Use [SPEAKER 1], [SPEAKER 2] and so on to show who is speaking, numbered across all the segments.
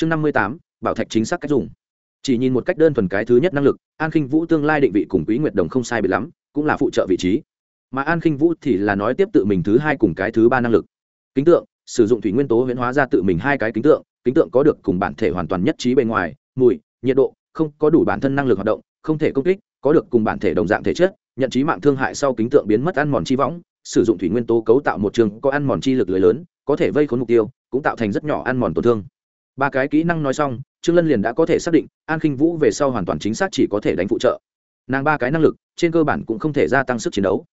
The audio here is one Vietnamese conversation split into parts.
[SPEAKER 1] chương năm mươi tám, bảo thạch chính xác cách dùng. Chỉ nhìn một cách đơn thuần cái thứ nhất năng lực, an khinh vũ tương lai định vị cùng quý nguyệt đồng không sai biệt lắm, cũng là phụ trợ vị trí. Mà an khinh vũ thì là nói tiếp tự mình thứ hai cùng cái thứ ba năng lực. Kính tượng, sử dụng thủy nguyên tố huyễn hóa ra tự mình hai cái kính tượng kính tượng có được cùng bản thể hoàn toàn nhất trí bên ngoài, mùi, nhiệt độ, không có đủ bản thân năng lực hoạt động, không thể công kích, có được cùng bản thể đồng dạng thể chất, nhận trí mạng thương hại sau kính tượng biến mất ăn mòn chi võng, sử dụng thủy nguyên tố cấu tạo một trường có ăn mòn chi lực lưới lớn, có thể vây khốn mục tiêu, cũng tạo thành rất nhỏ ăn mòn tổn thương ba cái kỹ năng nói xong, trương lân liền đã có thể xác định, an khinh vũ về sau hoàn toàn chính xác chỉ có thể đánh phụ trợ. Nàng ba cái năng lực, trên cơ bản cũng không thể gia tăng sức chiến đấu.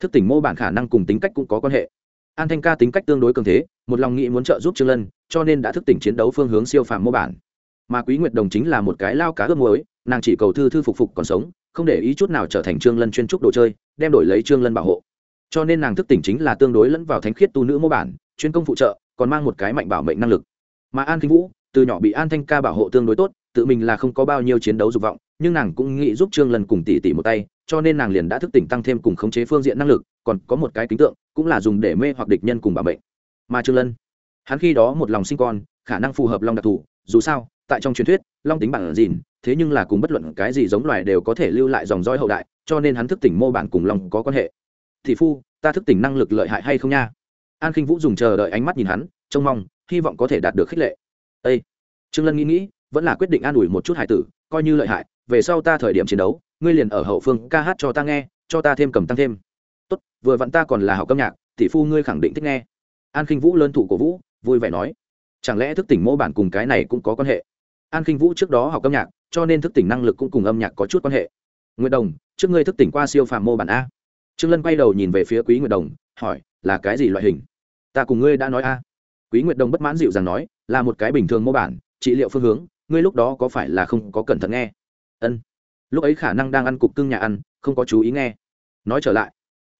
[SPEAKER 1] Thức tỉnh mô bản khả năng cùng tính cách cũng có quan hệ. An thanh ca tính cách tương đối cường thế, một lòng nghĩ muốn trợ giúp trương lân, cho nên đã thức tỉnh chiến đấu phương hướng siêu phàm mô bản. Mà quý nguyệt đồng chính là một cái lao cá ướp muối, nàng chỉ cầu thư thư phục phục còn sống, không để ý chút nào trở thành trương lân chuyên trúc đồ chơi, đem đổi lấy trương lân bảo hộ. Cho nên nàng thức tỉnh chính là tương đối lẫn vào thánh khiết tu nữ mô bản, chuyên công phụ trợ, còn mang một cái mạnh bảo mệnh năng lực mà an kinh vũ từ nhỏ bị an thanh ca bảo hộ tương đối tốt tự mình là không có bao nhiêu chiến đấu dục vọng nhưng nàng cũng nghĩ giúp trương lân cùng tỷ tỷ một tay cho nên nàng liền đã thức tỉnh tăng thêm cùng khống chế phương diện năng lực còn có một cái kính tượng cũng là dùng để mê hoặc địch nhân cùng bảo mệnh mà trương lân hắn khi đó một lòng sinh con khả năng phù hợp long đặc thù dù sao tại trong truyền thuyết long tính bản dìn thế nhưng là cùng bất luận cái gì giống loài đều có thể lưu lại dòng dõi hậu đại cho nên hắn thức tỉnh mô bản cùng long có quan hệ thị phu ta thức tỉnh năng lực lợi hại hay không nha an khinh vũ dùng chờ đợi ánh mắt nhìn hắn trông mong hy vọng có thể đạt được khích lệ. Ê, trương lân nghĩ nghĩ vẫn là quyết định an ủi một chút hải tử coi như lợi hại về sau ta thời điểm chiến đấu ngươi liền ở hậu phương ca hát cho ta nghe cho ta thêm cầm tăng thêm. Tốt vừa vặn ta còn là học âm nhạc tỷ phu ngươi khẳng định thích nghe. An khinh vũ lớn thủ cổ vũ vui vẻ nói. Chẳng lẽ thức tỉnh mô bản cùng cái này cũng có quan hệ? An khinh vũ trước đó học âm nhạc cho nên thức tỉnh năng lực cũng cùng âm nhạc có chút quan hệ. Nguyệt đồng trước ngươi thức tỉnh qua siêu phàm mô bản a. Trương lân quay đầu nhìn về phía quý nguyệt đồng hỏi là cái gì loại hình? Ta cùng ngươi đã nói a quý nguyệt đồng bất mãn dịu dàng nói, là một cái bình thường mô bản, trị liệu phương hướng, ngươi lúc đó có phải là không có cẩn thận nghe? Ân. Lúc ấy khả năng đang ăn cục cưng nhà ăn, không có chú ý nghe. Nói trở lại,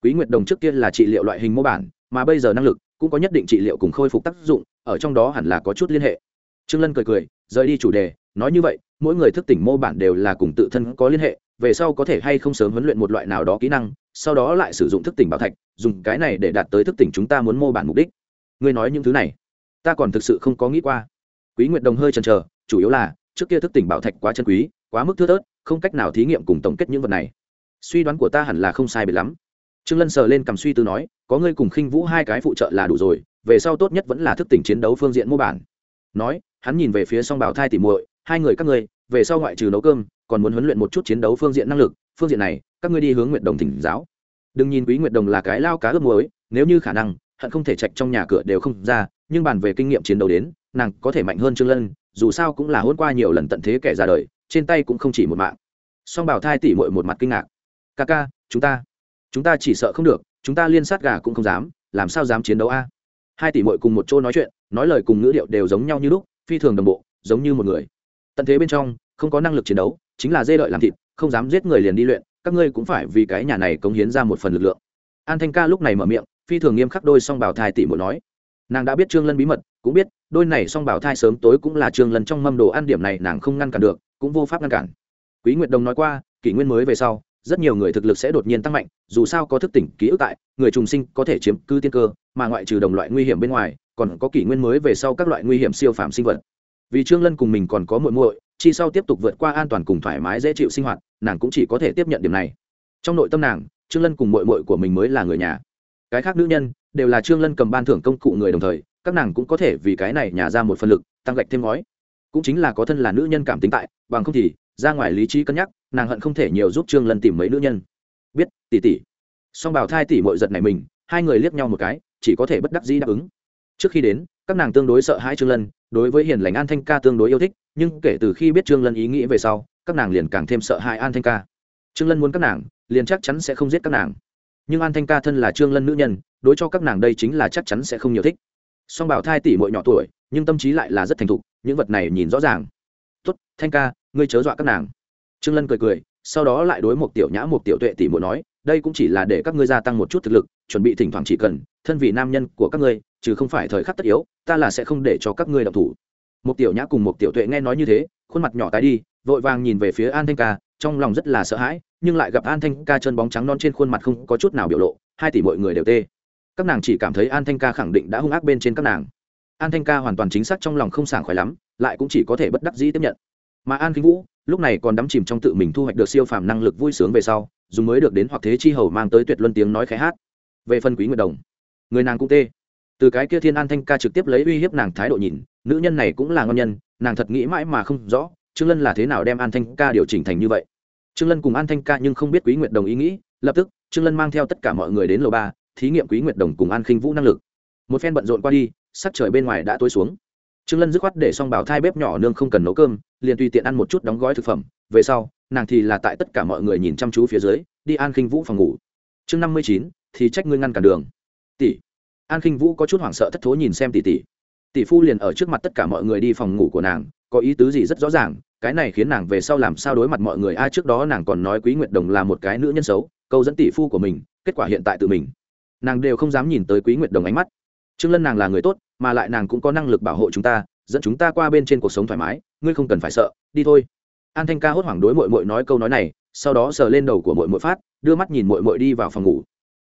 [SPEAKER 1] quý nguyệt đồng trước kia là trị liệu loại hình mô bản, mà bây giờ năng lực cũng có nhất định trị liệu cùng khôi phục tác dụng, ở trong đó hẳn là có chút liên hệ. Trương lân cười cười, rời đi chủ đề, nói như vậy, mỗi người thức tỉnh mô bản đều là cùng tự thân có liên hệ, về sau có thể hay không sớm huấn luyện một loại nào đó kỹ năng, sau đó lại sử dụng thức tỉnh bảo thạch, dùng cái này để đạt tới thức tỉnh chúng ta muốn mô bản mục đích. Ngươi nói những thứ này ta còn thực sự không có nghĩ qua. Quý nguyệt đồng hơi chần chờ, chủ yếu là, trước kia thức tỉnh bảo thạch quá chân quý, quá mức thưa thớt, không cách nào thí nghiệm cùng tổng kết những vật này. Suy đoán của ta hẳn là không sai biệt lắm. Trương lân sờ lên cầm suy tư nói, có ngươi cùng khinh vũ hai cái phụ trợ là đủ rồi, về sau tốt nhất vẫn là thức tỉnh chiến đấu phương diện mô bản. Nói, hắn nhìn về phía song bảo thai tỉ muội, hai người các ngươi, về sau ngoại trừ nấu cơm, còn muốn huấn luyện một chút chiến đấu phương diện năng lực, phương diện này, các ngươi đi hướng nguyện đồng thỉnh giáo. Đừng nhìn quý nguyệt đồng là cái lao cá ướp muối, nếu như khả năng, hận không thể chạch trong nhà cửa đều không ra nhưng bàn về kinh nghiệm chiến đấu đến, nàng có thể mạnh hơn trương lân, dù sao cũng là hôn qua nhiều lần tận thế kẻ ra đời, trên tay cũng không chỉ một mạng. Song bảo thai tỉ muội một mặt kinh ngạc. Ca ca, chúng ta chúng ta chỉ sợ không được, chúng ta liên sát gà cũng không dám, làm sao dám chiến đấu a? Hai tỷ muội cùng một chỗ nói chuyện, nói lời cùng ngữ điệu đều giống nhau như lúc, phi thường đồng bộ, giống như một người. Tận thế bên trong, không có năng lực chiến đấu, chính là dê đợi làm thịt, không dám giết người liền đi luyện, các ngươi cũng phải vì cái nhà này cống hiến ra một phần lực lượng. An thanh ca lúc này mở miệng, phi thường nghiêm khắc đôi song bảo thai tỷ muội nói nàng đã biết trương lân bí mật, cũng biết, đôi này song bảo thai sớm tối cũng là trương lân trong mâm đồ ăn điểm này nàng không ngăn cản được, cũng vô pháp ngăn cản. Quý nguyệt đồng nói qua, kỷ nguyên mới về sau, rất nhiều người thực lực sẽ đột nhiên tăng mạnh, dù sao có thức tỉnh, ký ức tại, người trùng sinh có thể chiếm cư tiên cơ, mà ngoại trừ đồng loại nguy hiểm bên ngoài, còn có kỷ nguyên mới về sau các loại nguy hiểm siêu phàm sinh vật. Vì trương lân cùng mình còn có muội muội, chi sau tiếp tục vượt qua an toàn cùng thoải mái dễ chịu sinh hoạt, nàng cũng chỉ có thể tiếp nhận điểm này. Trong nội tâm nàng, trương lân cùng muội muội của mình mới là người nhà cái khác nữ nhân đều là trương lân cầm ban thưởng công cụ người đồng thời các nàng cũng có thể vì cái này nhà ra một phần lực tăng gạch thêm ngói cũng chính là có thân là nữ nhân cảm tính tại bằng không thì ra ngoài lý trí cân nhắc nàng hận không thể nhiều giúp trương lân tìm mấy nữ nhân biết tỷ tỷ song bảo thai tỷ mội giật này mình hai người liếc nhau một cái chỉ có thể bất đắc dĩ đáp ứng trước khi đến các nàng tương đối sợ hãi trương lân đối với hiền lành an thanh ca tương đối yêu thích nhưng kể từ khi biết trương lân ý nghĩ về sau các nàng liền càng thêm sợ hãi an thanh ca trương lân muốn các nàng liền chắc chắn sẽ không giết các nàng nhưng an thanh ca thân là trương lân nữ nhân đối cho các nàng đây chính là chắc chắn sẽ không nhiều thích song bảo thai tỷ muội nhỏ tuổi nhưng tâm trí lại là rất thành thục những vật này nhìn rõ ràng tốt thanh ca ngươi chớ dọa các nàng trương lân cười cười sau đó lại đối một tiểu nhã một tiểu tuệ tỷ muội nói đây cũng chỉ là để các ngươi gia tăng một chút thực lực chuẩn bị thỉnh thoảng chỉ cần thân vị nam nhân của các ngươi chứ không phải thời khắc tất yếu ta là sẽ không để cho các ngươi đọc thủ một tiểu nhã cùng một tiểu tuệ nghe nói như thế khuôn mặt nhỏ tái đi vội vàng nhìn về phía an thanh ca trong lòng rất là sợ hãi nhưng lại gặp an thanh ca chân bóng trắng non trên khuôn mặt không có chút nào biểu lộ, hai tỷ mọi người đều tê. Các nàng chỉ cảm thấy an thanh ca khẳng định đã hung ác bên trên các nàng. An thanh ca hoàn toàn chính xác trong lòng không sảng khoái lắm, lại cũng chỉ có thể bất đắc dĩ tiếp nhận. Mà an kinh vũ, lúc này còn đắm chìm trong tự mình thu hoạch được siêu phàm năng lực vui sướng về sau dùng mới được đến hoặc thế chi hầu mang tới tuyệt luân tiếng nói khẽ hát. Về phần quý nguyệt đồng, người nàng cũng tê. Từ cái kia thiên an thanh ca trực tiếp lấy uy hiếp nàng thái độ nhìn, nữ nhân này cũng là ngon nhân, nàng thật nghĩ mãi mà không rõ, trương lân là thế nào đem an thanh ca điều chỉnh thành như vậy trương lân cùng an thanh ca nhưng không biết quý nguyệt đồng ý nghĩ, lập tức, trương lân mang theo tất cả mọi người đến lầu ba, thí nghiệm quý nguyệt đồng cùng an khinh vũ năng lực. Một phen bận rộn qua đi, sắc trời bên ngoài đã tối xuống. Trương lân dứt khoát để xong bảo thai bếp nhỏ nương không cần nấu cơm, liền tùy tiện ăn một chút đóng gói thực phẩm. Về sau, nàng thì là tại tất cả mọi người nhìn chăm chú phía dưới, đi an khinh vũ phòng ngủ. Chương năm mươi chín, thì trách ngươi ngăn cản đường. Tỷ. An khinh vũ có chút hoảng sợ thất thố nhìn xem tỷ tỷ. Tỷ phu liền ở trước mặt tất cả mọi người đi phòng ngủ của nàng có ý tứ gì rất rõ ràng, cái này khiến nàng về sau làm sao đối mặt mọi người. A, trước đó nàng còn nói quý nguyệt đồng là một cái nữ nhân xấu, câu dẫn tỷ phu của mình, kết quả hiện tại tự mình. Nàng đều không dám nhìn tới quý nguyệt đồng ánh mắt. Trương lân nàng là người tốt, mà lại nàng cũng có năng lực bảo hộ chúng ta, dẫn chúng ta qua bên trên cuộc sống thoải mái, ngươi không cần phải sợ, đi thôi. An thanh ca hốt hoảng đối mội mội nói câu nói này, sau đó sờ lên đầu của mội mội phát, đưa mắt nhìn mội mội đi vào phòng ngủ.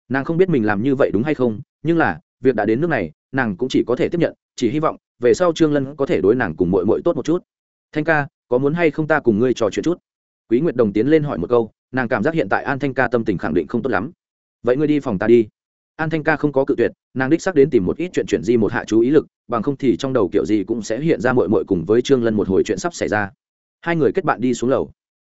[SPEAKER 1] Nàng không biết mình làm như vậy đúng hay không, nhưng là, việc đã đến nước này nàng cũng chỉ có thể tiếp nhận, chỉ hy vọng, về sau trương lân có thể đối nàng cùng mội mội tốt một chút. Thanh ca, có muốn hay không ta cùng ngươi trò chuyện chút? Quý nguyệt đồng tiến lên hỏi một câu, nàng cảm giác hiện tại an thanh ca tâm tình khẳng định không tốt lắm. Vậy ngươi đi phòng ta đi. An thanh ca không có cự tuyệt, nàng đích xác đến tìm một ít chuyện chuyện gì một hạ chú ý lực, bằng không thì trong đầu kiểu gì cũng sẽ hiện ra mội mội cùng với trương lân một hồi chuyện sắp xảy ra. Hai người kết bạn đi xuống lầu.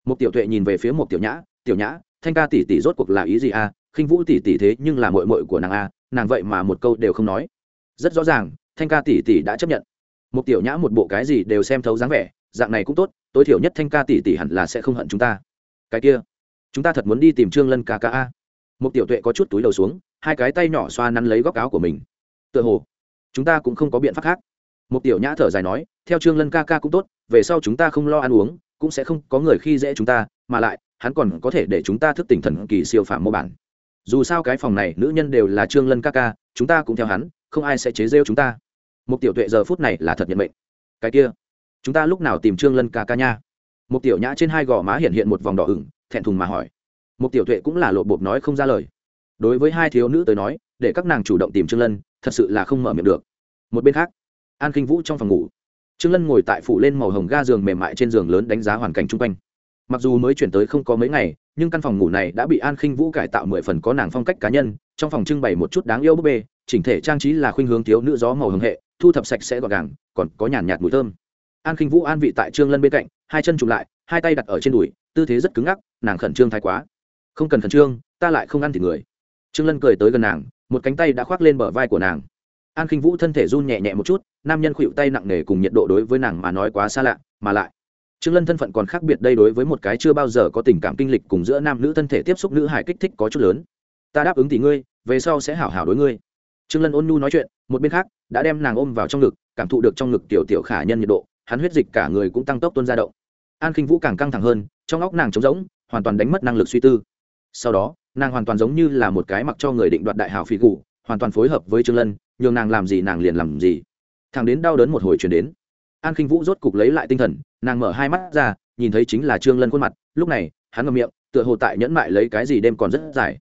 [SPEAKER 1] Một tiểu tuệ nhìn về phía một tiểu nhã tiểu nhã, thanh ca tỷ tỷ rốt cuộc là ý gì a khinh vũ tỷ tỷ thế nhưng là mội mội của nàng a nàng vậy mà một câu đều không nói rất rõ ràng, thanh ca tỷ tỷ đã chấp nhận. Một tiểu nhã một bộ cái gì đều xem thấu dáng vẻ, dạng này cũng tốt, tối thiểu nhất thanh ca tỷ tỷ hẳn là sẽ không hận chúng ta. Cái kia, chúng ta thật muốn đi tìm trương lân ca ca a. Một tiểu tuệ có chút túi đầu xuống, hai cái tay nhỏ xoa nắn lấy góc áo của mình. Tựa hồ, chúng ta cũng không có biện pháp khác. Một tiểu nhã thở dài nói, theo trương lân ca ca cũng tốt, về sau chúng ta không lo ăn uống, cũng sẽ không có người khi dễ chúng ta, mà lại, hắn còn có thể để chúng ta thức tỉnh thần kỳ siêu phàm mô bản. Dù sao cái phòng này, nữ nhân đều là trương lân ca ca, chúng ta cũng theo hắn không ai sẽ chế rêu chúng ta. Một tiểu tuệ giờ phút này là thật nhận mệnh. Cái kia, chúng ta lúc nào tìm trương lân ca ca nha? Một tiểu nhã trên hai gò má hiện hiện một vòng đỏ ửng, thẹn thùng mà hỏi. Một tiểu tuệ cũng là lộ bộp nói không ra lời. Đối với hai thiếu nữ tới nói, để các nàng chủ động tìm trương lân, thật sự là không mở miệng được. Một bên khác, an kinh vũ trong phòng ngủ, trương lân ngồi tại phủ lên màu hồng ga giường mềm mại trên giường lớn đánh giá hoàn cảnh chung quanh. Mặc dù mới chuyển tới không có mấy ngày, nhưng căn phòng ngủ này đã bị an khinh vũ cải tạo mười phần có nàng phong cách cá nhân, trong phòng trưng bày một chút đáng yêu búp bê chỉnh thể trang trí là khuynh hướng thiếu nữ gió màu hồng hệ, thu thập sạch sẽ gọn gàng, còn có nhàn nhạt mùi thơm. An khinh vũ an vị tại trương lân bên cạnh, hai chân chụm lại, hai tay đặt ở trên đùi, tư thế rất cứng ngắc, nàng khẩn trương thái quá. Không cần khẩn trương, ta lại không ăn thịt người. Trương lân cười tới gần nàng, một cánh tay đã khoác lên bờ vai của nàng. An khinh vũ thân thể run nhẹ nhẹ một chút, nam nhân khuỵu tay nặng nề cùng nhiệt độ đối với nàng mà nói quá xa lạ, mà lại. Trương lân thân phận còn khác biệt đây đối với một cái chưa bao giờ có tình cảm kinh lịch cùng giữa nam nữ thân thể tiếp xúc nữ hải kích thích có chút lớn. Ta đáp ứng tỷ ngươi, về sau sẽ hảo hảo đối ngươi trương lân ôn nhu nói chuyện, một bên khác, đã đem nàng ôm vào trong ngực, cảm thụ được trong ngực tiểu tiểu khả nhân nhiệt độ, hắn huyết dịch cả người cũng tăng tốc tuôn ra động. An khinh vũ càng căng thẳng hơn, trong óc nàng trống rỗng, hoàn toàn đánh mất năng lực suy tư. Sau đó, nàng hoàn toàn giống như là một cái mặc cho người định đoạt đại hảo phi cụ hoàn toàn phối hợp với trương lân, nhường nàng làm gì nàng liền làm gì. Thằng đến đau đớn một hồi chuyển đến, an khinh vũ rốt cục lấy lại tinh thần, nàng mở hai mắt ra, nhìn thấy chính là trương lân khuôn mặt, lúc này, hắn ngậm miệng, tựa hồ tại nhẫn mại lấy cái gì đêm còn rất dài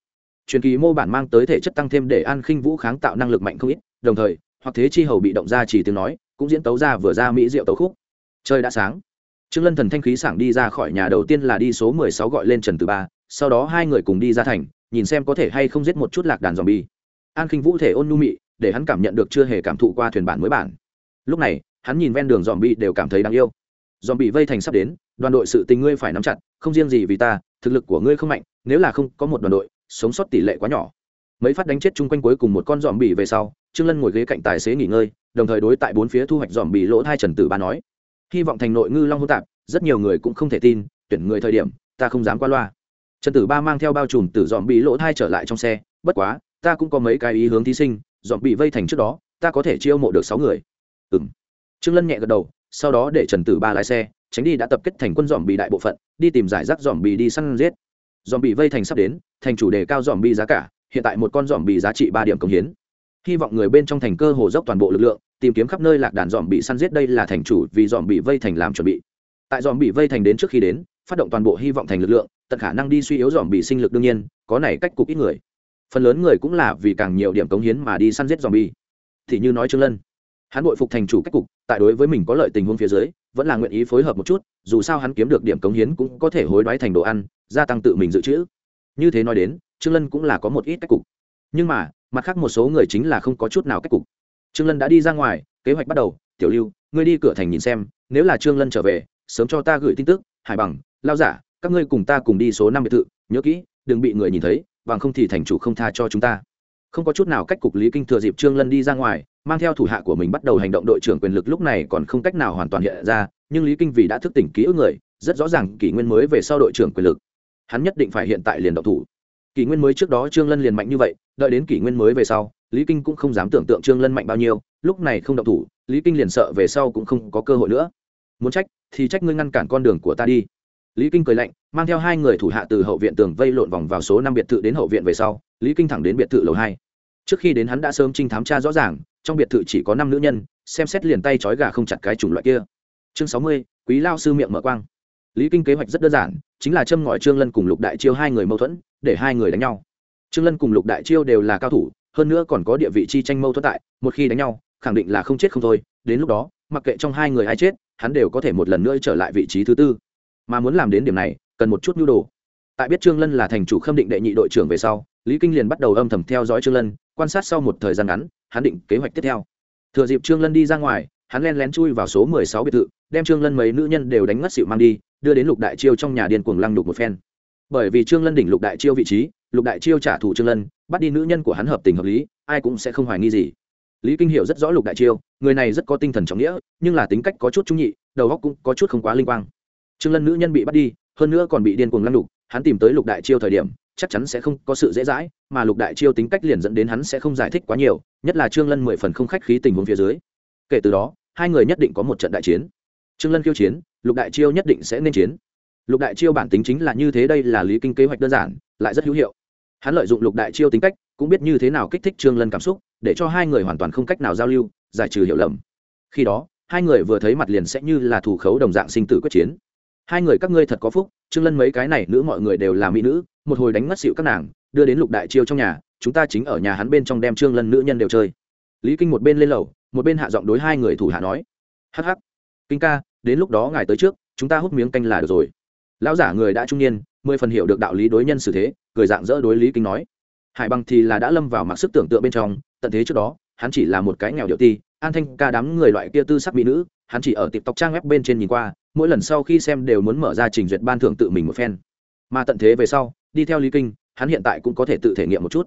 [SPEAKER 1] truyền kỳ mô bản mang tới thể chất tăng thêm để an khinh vũ kháng tạo năng lực mạnh không ít, đồng thời, hoặc thế chi hầu bị động ra chỉ tiếng nói, cũng diễn tấu ra vừa ra mỹ diệu tấu khúc. Trời đã sáng. Trương lân thần thanh khí sảng đi ra khỏi nhà đầu tiên là đi số mười sáu gọi lên trần từ ba, sau đó hai người cùng đi ra thành, nhìn xem có thể hay không giết một chút lạc đàn dòm bi an khinh vũ thể ôn nhu mị, để hắn cảm nhận được chưa hề cảm thụ qua thuyền bản mới bản. Lúc này, hắn nhìn ven đường dòm bi đều cảm thấy đáng yêu. Dòm bị vây thành sắp đến, đoàn đội sự tình ngươi phải nắm chặt, không riêng gì vì ta, thực lực của ngươi không mạnh, nếu là không có một đoàn đội sống sót tỷ lệ quá nhỏ. Mấy phát đánh chết chung quanh cuối cùng một con dòm bì về sau, trương lân ngồi ghế cạnh tài xế nghỉ ngơi, đồng thời đối tại bốn phía thu hoạch dòm bì lỗ thai trần tử ba nói, hy vọng thành nội ngư long hô tạp, rất nhiều người cũng không thể tin, tuyển người thời điểm, ta không dám qua loa. Trần tử ba mang theo bao trùm tử dòm bì lỗ thai trở lại trong xe, bất quá, ta cũng có mấy cái ý hướng thí sinh dòm bì vây thành trước đó, ta có thể chiêu mộ được sáu người. Ừm. trương lân nhẹ gật đầu, sau đó để trần tử ba lái xe, tránh đi đã tập kết thành quân dòm bì đại bộ phận, đi tìm giải rác dòm bì đi săn giết. Dòm bì vây thành sắp đến thành chủ đề cao dòm bị giá cả, hiện tại một con dòm bị giá trị ba điểm công hiến. Hy vọng người bên trong thành cơ hồ dốc toàn bộ lực lượng, tìm kiếm khắp nơi lạc đàn dòm bị săn giết đây là thành chủ vì dòm bị vây thành làm chuẩn bị. Tại dòm bị vây thành đến trước khi đến, phát động toàn bộ hy vọng thành lực lượng, tận khả năng đi suy yếu dòm bị sinh lực đương nhiên, có này cách cục ít người. Phần lớn người cũng là vì càng nhiều điểm cống hiến mà đi săn giết dòm bi thì như nói trương lân, hắn bội phục thành chủ cách cục, tại đối với mình có lợi tình huống phía dưới, vẫn là nguyện ý phối hợp một chút, dù sao hắn kiếm được điểm cống hiến cũng có thể hối đoái thành đồ ăn, gia tăng tự mình dự trữ như thế nói đến, trương lân cũng là có một ít cách cục. Nhưng mà, mặt khác một số người chính là không có chút nào cách cục. Trương lân đã đi ra ngoài, kế hoạch bắt đầu, tiểu lưu, ngươi đi cửa thành nhìn xem, nếu là trương lân trở về, sớm cho ta gửi tin tức, hải bằng, lao giả, các ngươi cùng ta cùng đi số năm biệt thự, nhớ kỹ, đừng bị người nhìn thấy, bằng không thì thành chủ không tha cho chúng ta. Không có chút nào cách cục lý kinh thừa dịp trương lân đi ra ngoài, mang theo thủ hạ của mình bắt đầu hành động đội trưởng quyền lực lúc này còn không cách nào hoàn toàn hiện ra, nhưng lý kinh vì đã thức tỉnh ký ức người, rất rõ ràng kỷ nguyên mới về sau đội trưởng quyền lực hắn nhất định phải hiện tại liền động thủ. Kỷ nguyên mới trước đó trương lân liền mạnh như vậy, đợi đến kỷ nguyên mới về sau, lý kinh cũng không dám tưởng tượng trương lân mạnh bao nhiêu, lúc này không động thủ, lý kinh liền sợ về sau cũng không có cơ hội nữa. Muốn trách, thì trách ngươi ngăn cản con đường của ta đi. Lý kinh cười lạnh, mang theo hai người thủ hạ từ hậu viện tường vây lộn vòng vào số năm biệt thự đến hậu viện về sau, lý kinh thẳng đến biệt thự lầu hai. Trước khi đến hắn đã sớm trinh thám tra rõ ràng, trong biệt thự chỉ có năm nữ nhân, xem xét liền tay trói gà không chặt cái chủng loại kia. Chương sáu mươi, quý lao sư miệng mở quang lý kinh kế hoạch rất đơn giản, chính là châm ngòi trương lân cùng lục đại chiêu hai người mâu thuẫn, để hai người đánh nhau. Trương lân cùng lục đại chiêu đều là cao thủ, hơn nữa còn có địa vị chi tranh mâu thuẫn tại, một khi đánh nhau, khẳng định là không chết không thôi, đến lúc đó, mặc kệ trong hai người ai chết, hắn đều có thể một lần nữa trở lại vị trí thứ tư. Mà muốn làm đến điểm này, cần một chút nhu đồ. Tại biết trương lân là thành chủ khâm định đệ nhị đội trưởng về sau, lý kinh liền bắt đầu âm thầm theo dõi trương lân, quan sát sau một thời gian ngắn, hắn định kế hoạch tiếp theo. Thừa dịp trương lân đi ra ngoài hắn len lén chui vào số mười sáu biệt thự, đem trương lân mấy nữ nhân đều đánh ngất xỉu mang đi, đưa đến lục đại chiêu trong nhà điên cuồng lăng đục một phen. Bởi vì trương lân đỉnh lục đại chiêu vị trí, lục đại chiêu trả thù trương lân, bắt đi nữ nhân của hắn hợp tình hợp lý, ai cũng sẽ không hoài nghi gì. Lý kinh hiểu rất rõ lục đại chiêu, người này rất có tinh thần trọng nghĩa, nhưng là tính cách có chút trung nhị, đầu óc cũng có chút không quá linh quang. Trương lân nữ nhân bị bắt đi, hơn nữa còn bị điên cuồng lăng đục hắn tìm tới lục đại chiêu thời điểm, chắc chắn sẽ không có sự dễ dãi, mà lục đại chiêu tính cách liền dẫn đến hắn sẽ không giải thích quá nhiều, nhất là trương lân mười phần không khách khí tình huống phía dưới. Kể từ đó hai người nhất định có một trận đại chiến. Trương lân khiêu chiến, lục đại chiêu nhất định sẽ nên chiến. Lục đại chiêu bản tính chính là như thế đây là lý kinh kế hoạch đơn giản, lại rất hữu hiệu. Hắn lợi dụng lục đại chiêu tính cách, cũng biết như thế nào kích thích trương lân cảm xúc, để cho hai người hoàn toàn không cách nào giao lưu, giải trừ hiểu lầm. Khi đó, hai người vừa thấy mặt liền sẽ như là thủ khấu đồng dạng sinh tử quyết chiến. Hai người các ngươi thật có phúc, trương lân mấy cái này nữ mọi người đều là mỹ nữ, một hồi đánh ngất xịu các nàng, đưa đến lục đại chiêu trong nhà, chúng ta chính ở nhà hắn bên trong đem trương lân nữ nhân đều chơi. Lý kinh một bên lên lầu một bên hạ giọng đối hai người thủ hạ nói, hắc hắc, kinh ca, đến lúc đó ngài tới trước, chúng ta hút miếng canh là được rồi. Lão giả người đã trung niên, mười phần hiểu được đạo lý đối nhân xử thế, cười dạng dỡ đối lý kinh nói, hải bằng thì là đã lâm vào mặc sức tưởng tượng bên trong, tận thế trước đó, hắn chỉ là một cái nghèo điệu ti, an thanh ca đám người loại kia tư sắc mỹ nữ, hắn chỉ ở tiệp tộc trang web bên trên nhìn qua, mỗi lần sau khi xem đều muốn mở ra trình duyệt ban thưởng tự mình một phen. Mà tận thế về sau, đi theo lý kinh, hắn hiện tại cũng có thể tự thể nghiệm một chút.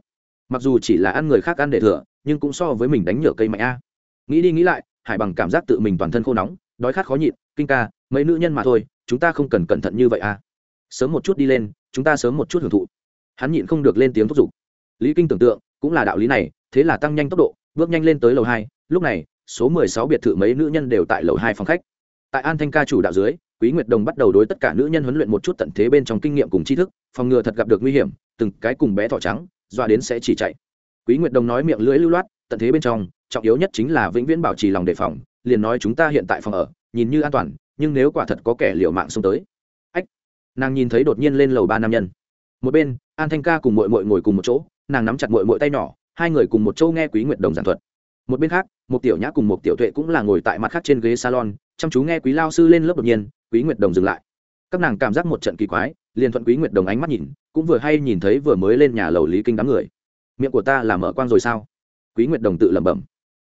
[SPEAKER 1] Mặc dù chỉ là ăn người khác ăn để thừa, nhưng cũng so với mình đánh nhựa cây mạnh a nghĩ đi nghĩ lại, hải bằng cảm giác tự mình toàn thân khô nóng, đói khát khó nhịn, kinh ca, mấy nữ nhân mà thôi, chúng ta không cần cẩn thận như vậy à? sớm một chút đi lên, chúng ta sớm một chút hưởng thụ. Hắn nhịn không được lên tiếng thúc giục. Lý kinh tưởng tượng, cũng là đạo lý này, thế là tăng nhanh tốc độ, bước nhanh lên tới lầu hai, lúc này, số mười sáu biệt thự mấy nữ nhân đều tại lầu hai phòng khách. Tại an thanh ca chủ đạo dưới, quý nguyệt đồng bắt đầu đối tất cả nữ nhân huấn luyện một chút tận thế bên trong kinh nghiệm cùng tri thức, phòng ngừa thật gặp được nguy hiểm, từng cái cùng bé thỏ trắng doa đến sẽ chỉ chạy. Quý nguyệt đồng nói miệng lưỡi lưu loát, tận thế bên trong trọng yếu nhất chính là vĩnh viễn bảo trì lòng đề phòng, liền nói chúng ta hiện tại phòng ở, nhìn như an toàn, nhưng nếu quả thật có kẻ liều mạng xông tới. Ách, nàng nhìn thấy đột nhiên lên lầu ba nam nhân. Một bên, an thanh ca cùng mội mội ngồi cùng một chỗ, nàng nắm chặt mội mội tay nhỏ, hai người cùng một chỗ nghe quý nguyệt đồng giảng thuật. Một bên khác một tiểu nhã cùng một tiểu tuệ cũng là ngồi tại mặt khác trên ghế salon, chăm chú nghe quý lao sư lên lớp đột nhiên, quý nguyệt đồng dừng lại. Các nàng cảm giác một trận kỳ quái, liền thuận quý nguyệt đồng ánh mắt nhìn, cũng vừa hay nhìn thấy vừa mới lên nhà lầu lý kinh đám người. Miệng của ta là mở quang rồi sao? Quý nguyệt đồng tự lẩm bẩm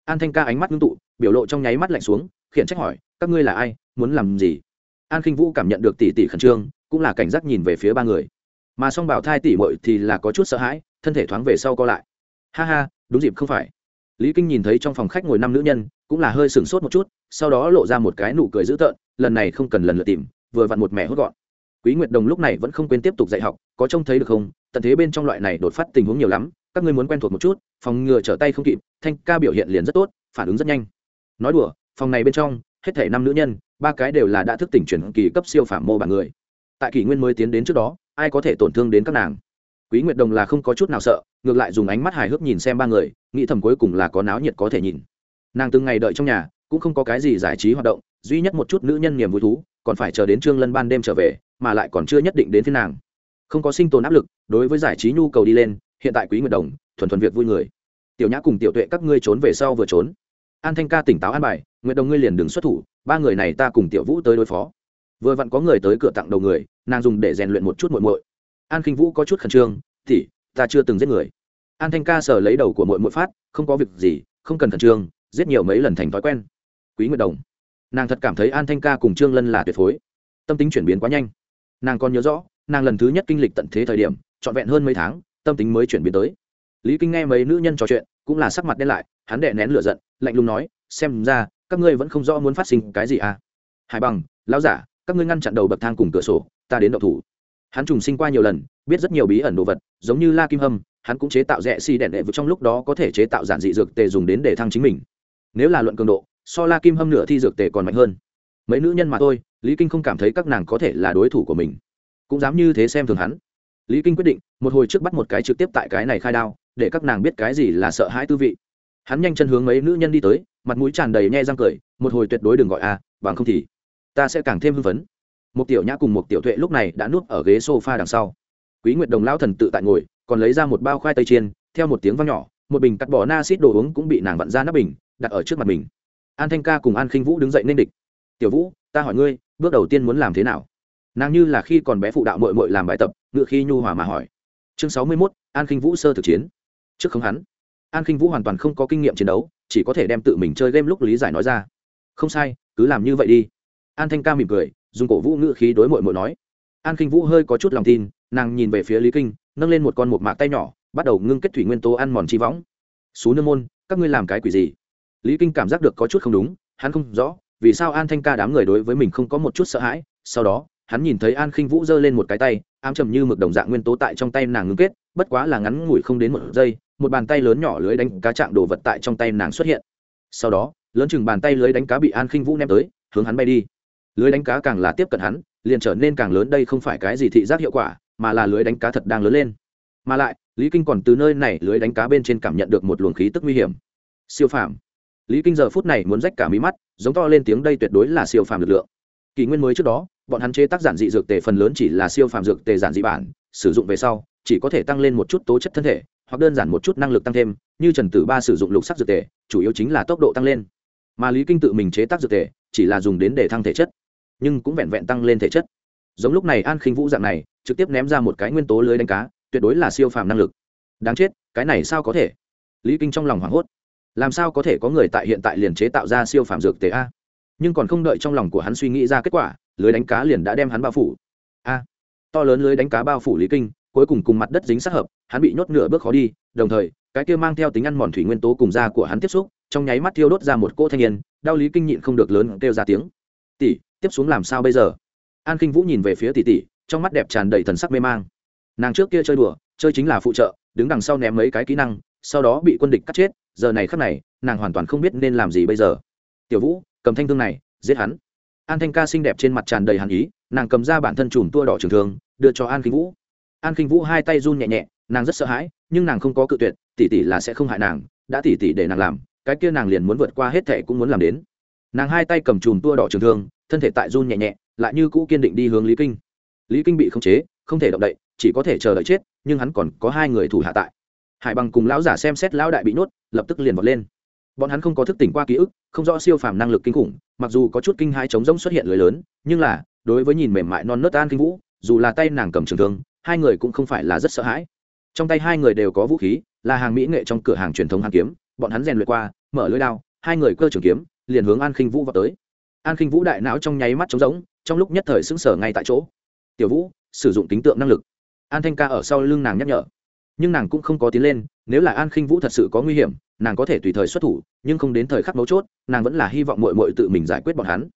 [SPEAKER 1] an thanh ca ánh mắt ngưng tụ, biểu lộ trong nháy mắt lạnh xuống, khiển trách hỏi, các ngươi là ai, muốn làm gì? An khinh vũ cảm nhận được tỷ tỷ khẩn trương, cũng là cảnh giác nhìn về phía ba người. Mà song bảo thai tỷ mội thì là có chút sợ hãi, thân thể thoáng về sau co lại. Ha ha, đúng dịp không phải. Lý kinh nhìn thấy trong phòng khách ngồi năm nữ nhân, cũng là hơi sửng sốt một chút, sau đó lộ ra một cái nụ cười dữ tợn, lần này không cần lần lượt tìm, vừa vặn một mẹ hốt gọn. Quý nguyệt đồng lúc này vẫn không quên tiếp tục dạy học, có trông thấy được không? Tận thế bên trong loại này đột phát tình huống nhiều lắm các ngươi muốn quen thuộc một chút, phòng ngừa trở tay không kịp, thanh ca biểu hiện liền rất tốt, phản ứng rất nhanh. Nói đùa, phòng này bên trong, hết thể năm nữ nhân, ba cái đều là đã thức tỉnh chuyển kỳ cấp siêu phạm mô bản người. Tại kỷ nguyên mới tiến đến trước đó, ai có thể tổn thương đến các nàng? Quý nguyệt đồng là không có chút nào sợ, ngược lại dùng ánh mắt hài hước nhìn xem ba người, nghĩ thầm cuối cùng là có náo nhiệt có thể nhìn. Nàng từng ngày đợi trong nhà, cũng không có cái gì giải trí hoạt động, duy nhất một chút nữ nhân niềm vui thú, còn phải chờ đến trương lân ban đêm trở về, mà lại còn chưa nhất định đến phía nàng. Không có sinh tồn áp lực, đối với giải trí nhu cầu đi lên hiện tại quý nguyệt đồng, thuần thuần việc vui người. Tiểu nhã cùng tiểu tuệ, các ngươi trốn về sau vừa trốn. An thanh ca tỉnh táo an bài, nguyệt đồng ngươi liền đừng xuất thủ, ba người này ta cùng tiểu vũ tới đối phó. Vừa vặn có người tới cửa tặng đầu người, nàng dùng để rèn luyện một chút muội muội. An khinh vũ có chút khẩn trương thì ta chưa từng giết người. An thanh ca sờ lấy đầu của muội muội phát, không có việc gì, không cần khẩn trương, giết nhiều mấy lần thành thói quen. Quý nguyệt đồng. Nàng thật cảm thấy an thanh ca cùng trương lân là tuyệt phối. Tâm tính chuyển biến quá nhanh. Nàng còn nhớ rõ, nàng lần thứ nhất kinh lịch tận thế thời điểm, trọn vẹn hơn mấy tháng tâm tính mới chuyển biến tới. Lý kinh nghe mấy nữ nhân trò chuyện, cũng là sắc mặt đen lại, hắn đệ nén lửa giận, lạnh lùng nói, xem ra, các ngươi vẫn không rõ muốn phát sinh cái gì à? Hải bằng, lão giả, các ngươi ngăn chặn đầu bậc thang cùng cửa sổ, ta đến đậu thủ. Hắn trùng sinh qua nhiều lần, biết rất nhiều bí ẩn đồ vật, giống như la kim hâm, hắn cũng chế tạo rẽ xi si đèn đệ vực trong lúc đó có thể chế tạo giản dị dược tề dùng đến để thăng chính mình. Nếu là luận cường độ, so la kim hâm nửa thi dược tề còn mạnh hơn. Mấy nữ nhân mà thôi, lý kinh không cảm thấy các nàng có thể là đối thủ của mình. Cũng dám như thế xem thường hắn lý kinh quyết định, một hồi trước bắt một cái trực tiếp tại cái này khai đao, để các nàng biết cái gì là sợ hãi tư vị. Hắn nhanh chân hướng mấy nữ nhân đi tới, mặt mũi tràn đầy nhe răng cười, một hồi tuyệt đối đừng gọi a, bằng không thì ta sẽ càng thêm hưng phấn. Một tiểu nhã cùng một tiểu tuệ lúc này đã nuốt ở ghế sofa đằng sau. Quý nguyệt đồng lao thần tự tại ngồi, còn lấy ra một bao khoai tây chiên, theo một tiếng vang nhỏ, một bình cắt bỏ na xít đồ uống cũng bị nàng vặn ra nắp bình, đặt ở trước mặt mình. An thanh ca cùng an khinh vũ đứng dậy nên địch. Tiểu vũ, ta hỏi ngươi, bước đầu tiên muốn làm thế nào? Nàng như là khi còn bé phụ đạo mội mội làm bài tập ngựa khi nhu hòa mà hỏi. Chương sáu mươi mốt, an khinh vũ sơ thực chiến. Trước không hắn, an khinh vũ hoàn toàn không có kinh nghiệm chiến đấu, chỉ có thể đem tự mình chơi game lúc lý giải nói ra. Không sai, cứ làm như vậy đi. An thanh ca mỉm cười, dùng cổ vũ ngựa khí đối mội mội nói. An khinh vũ hơi có chút lòng tin, nàng nhìn về phía lý kinh, nâng lên một con một mạc tay nhỏ, bắt đầu ngưng kết thủy nguyên tố ăn mòn chi võng. Xú nương môn, các ngươi làm cái quỷ gì? Lý kinh cảm giác được có chút không đúng, hắn không rõ vì sao an thanh ca đám người đối với mình không có một chút sợ hãi, sau đó hắn nhìn thấy an khinh vũ giơ lên một cái tay, ám trầm như mực đồng dạng nguyên tố tại trong tay nàng ngưng kết, bất quá là ngắn ngủi không đến một giây, một bàn tay lớn nhỏ lưới đánh cá chạm đồ vật tại trong tay nàng xuất hiện. Sau đó, lớn chừng bàn tay lưới đánh cá bị an khinh vũ ném tới, hướng hắn bay đi. Lưới đánh cá càng là tiếp cận hắn, liền trở nên càng lớn, đây không phải cái gì thị giác hiệu quả, mà là lưới đánh cá thật đang lớn lên. Mà lại, lý kinh còn từ nơi này lưới đánh cá bên trên cảm nhận được một luồng khí tức nguy hiểm. Siêu phàm. Lý kinh giờ phút này muốn rách cả mí mắt, giống to lên tiếng, đây tuyệt đối là siêu phàm lực lượng. Kỷ nguyên mới trước đó bọn hắn chế tác giản dị dược tề phần lớn chỉ là siêu phàm dược tề giản dị bản, sử dụng về sau, chỉ có thể tăng lên một chút tố chất thân thể, hoặc đơn giản một chút năng lực tăng thêm, như trần tử ba sử dụng lục sắc dược tề, chủ yếu chính là tốc độ tăng lên. Mà lý kinh tự mình chế tác dược tề, chỉ là dùng đến để thăng thể chất, nhưng cũng vẹn vẹn tăng lên thể chất. Giống lúc này an khinh vũ dạng này, trực tiếp ném ra một cái nguyên tố lưới đánh cá, tuyệt đối là siêu phàm năng lực. Đáng chết, cái này sao có thể? Lý kinh trong lòng hoảng hốt. Làm sao có thể có người tại hiện tại liền chế tạo ra siêu phàm dược tề a? Nhưng còn không đợi trong lòng của hắn suy nghĩ ra kết quả lưới đánh cá liền đã đem hắn bao phủ. A, to lớn lưới đánh cá bao phủ lý kinh, cuối cùng cùng mặt đất dính sát hợp, hắn bị nhốt nửa bước khó đi, đồng thời, cái kia mang theo tính ăn mòn thủy nguyên tố cùng da của hắn tiếp xúc, trong nháy mắt thiêu đốt ra một cỗ thanh niên, đau lý kinh nhịn không được lớn kêu ra tiếng. Tỷ, tiếp xuống làm sao bây giờ? An kinh vũ nhìn về phía tỷ tỷ, trong mắt đẹp tràn đầy thần sắc mê mang. Nàng trước kia chơi đùa, chơi chính là phụ trợ, đứng đằng sau ném mấy cái kỹ năng, sau đó bị quân địch cắt chết, giờ này khắc này, nàng hoàn toàn không biết nên làm gì bây giờ. Tiểu vũ, cầm thanh thương này, giết hắn an thanh ca xinh đẹp trên mặt tràn đầy hàn ý, nàng cầm ra bản thân chùm tua đỏ trường thương, đưa cho an kinh vũ. An kinh vũ hai tay run nhẹ nhẹ, nàng rất sợ hãi, nhưng nàng không có cự tuyệt tỷ tỷ là sẽ không hại nàng, đã tỷ tỷ để nàng làm, cái kia nàng liền muốn vượt qua hết thệ cũng muốn làm đến. Nàng hai tay cầm chùm tua đỏ trường thương, thân thể tại run nhẹ nhẹ, lại như cũ kiên định đi hướng lý kinh. Lý kinh bị khống chế, không thể động đậy, chỉ có thể chờ đợi chết, nhưng hắn còn có hai người thủ hạ tại. Hải bằng cùng lão giả xem xét lão đại bị nhốt, lập tức liền vọt lên bọn hắn không có thức tỉnh qua ký ức, không rõ siêu phàm năng lực kinh khủng, mặc dù có chút kinh hai chống rỗng xuất hiện lưới lớn, nhưng là, đối với nhìn mềm mại non nớt an kinh vũ, dù là tay nàng cầm trường thương, hai người cũng không phải là rất sợ hãi. Trong tay hai người đều có vũ khí, là hàng mỹ nghệ trong cửa hàng truyền thống hàng kiếm, bọn hắn rèn luyện qua, mở lưới đao, hai người cơ trường kiếm, liền hướng an khinh vũ vào tới. An khinh vũ đại não trong nháy mắt trống rỗng, trong lúc nhất thời sững sờ ngay tại chỗ. Tiểu vũ, sử dụng tính tượng năng lực. An thanh ca ở sau lưng nàng nhắc nhở. Nhưng nàng cũng không có tiến lên, nếu là an khinh vũ thật sự có nguy hiểm nàng có thể tùy thời xuất thủ, nhưng không đến thời khắc mấu chốt, nàng vẫn là hy vọng mội mội tự mình giải quyết bọn hắn.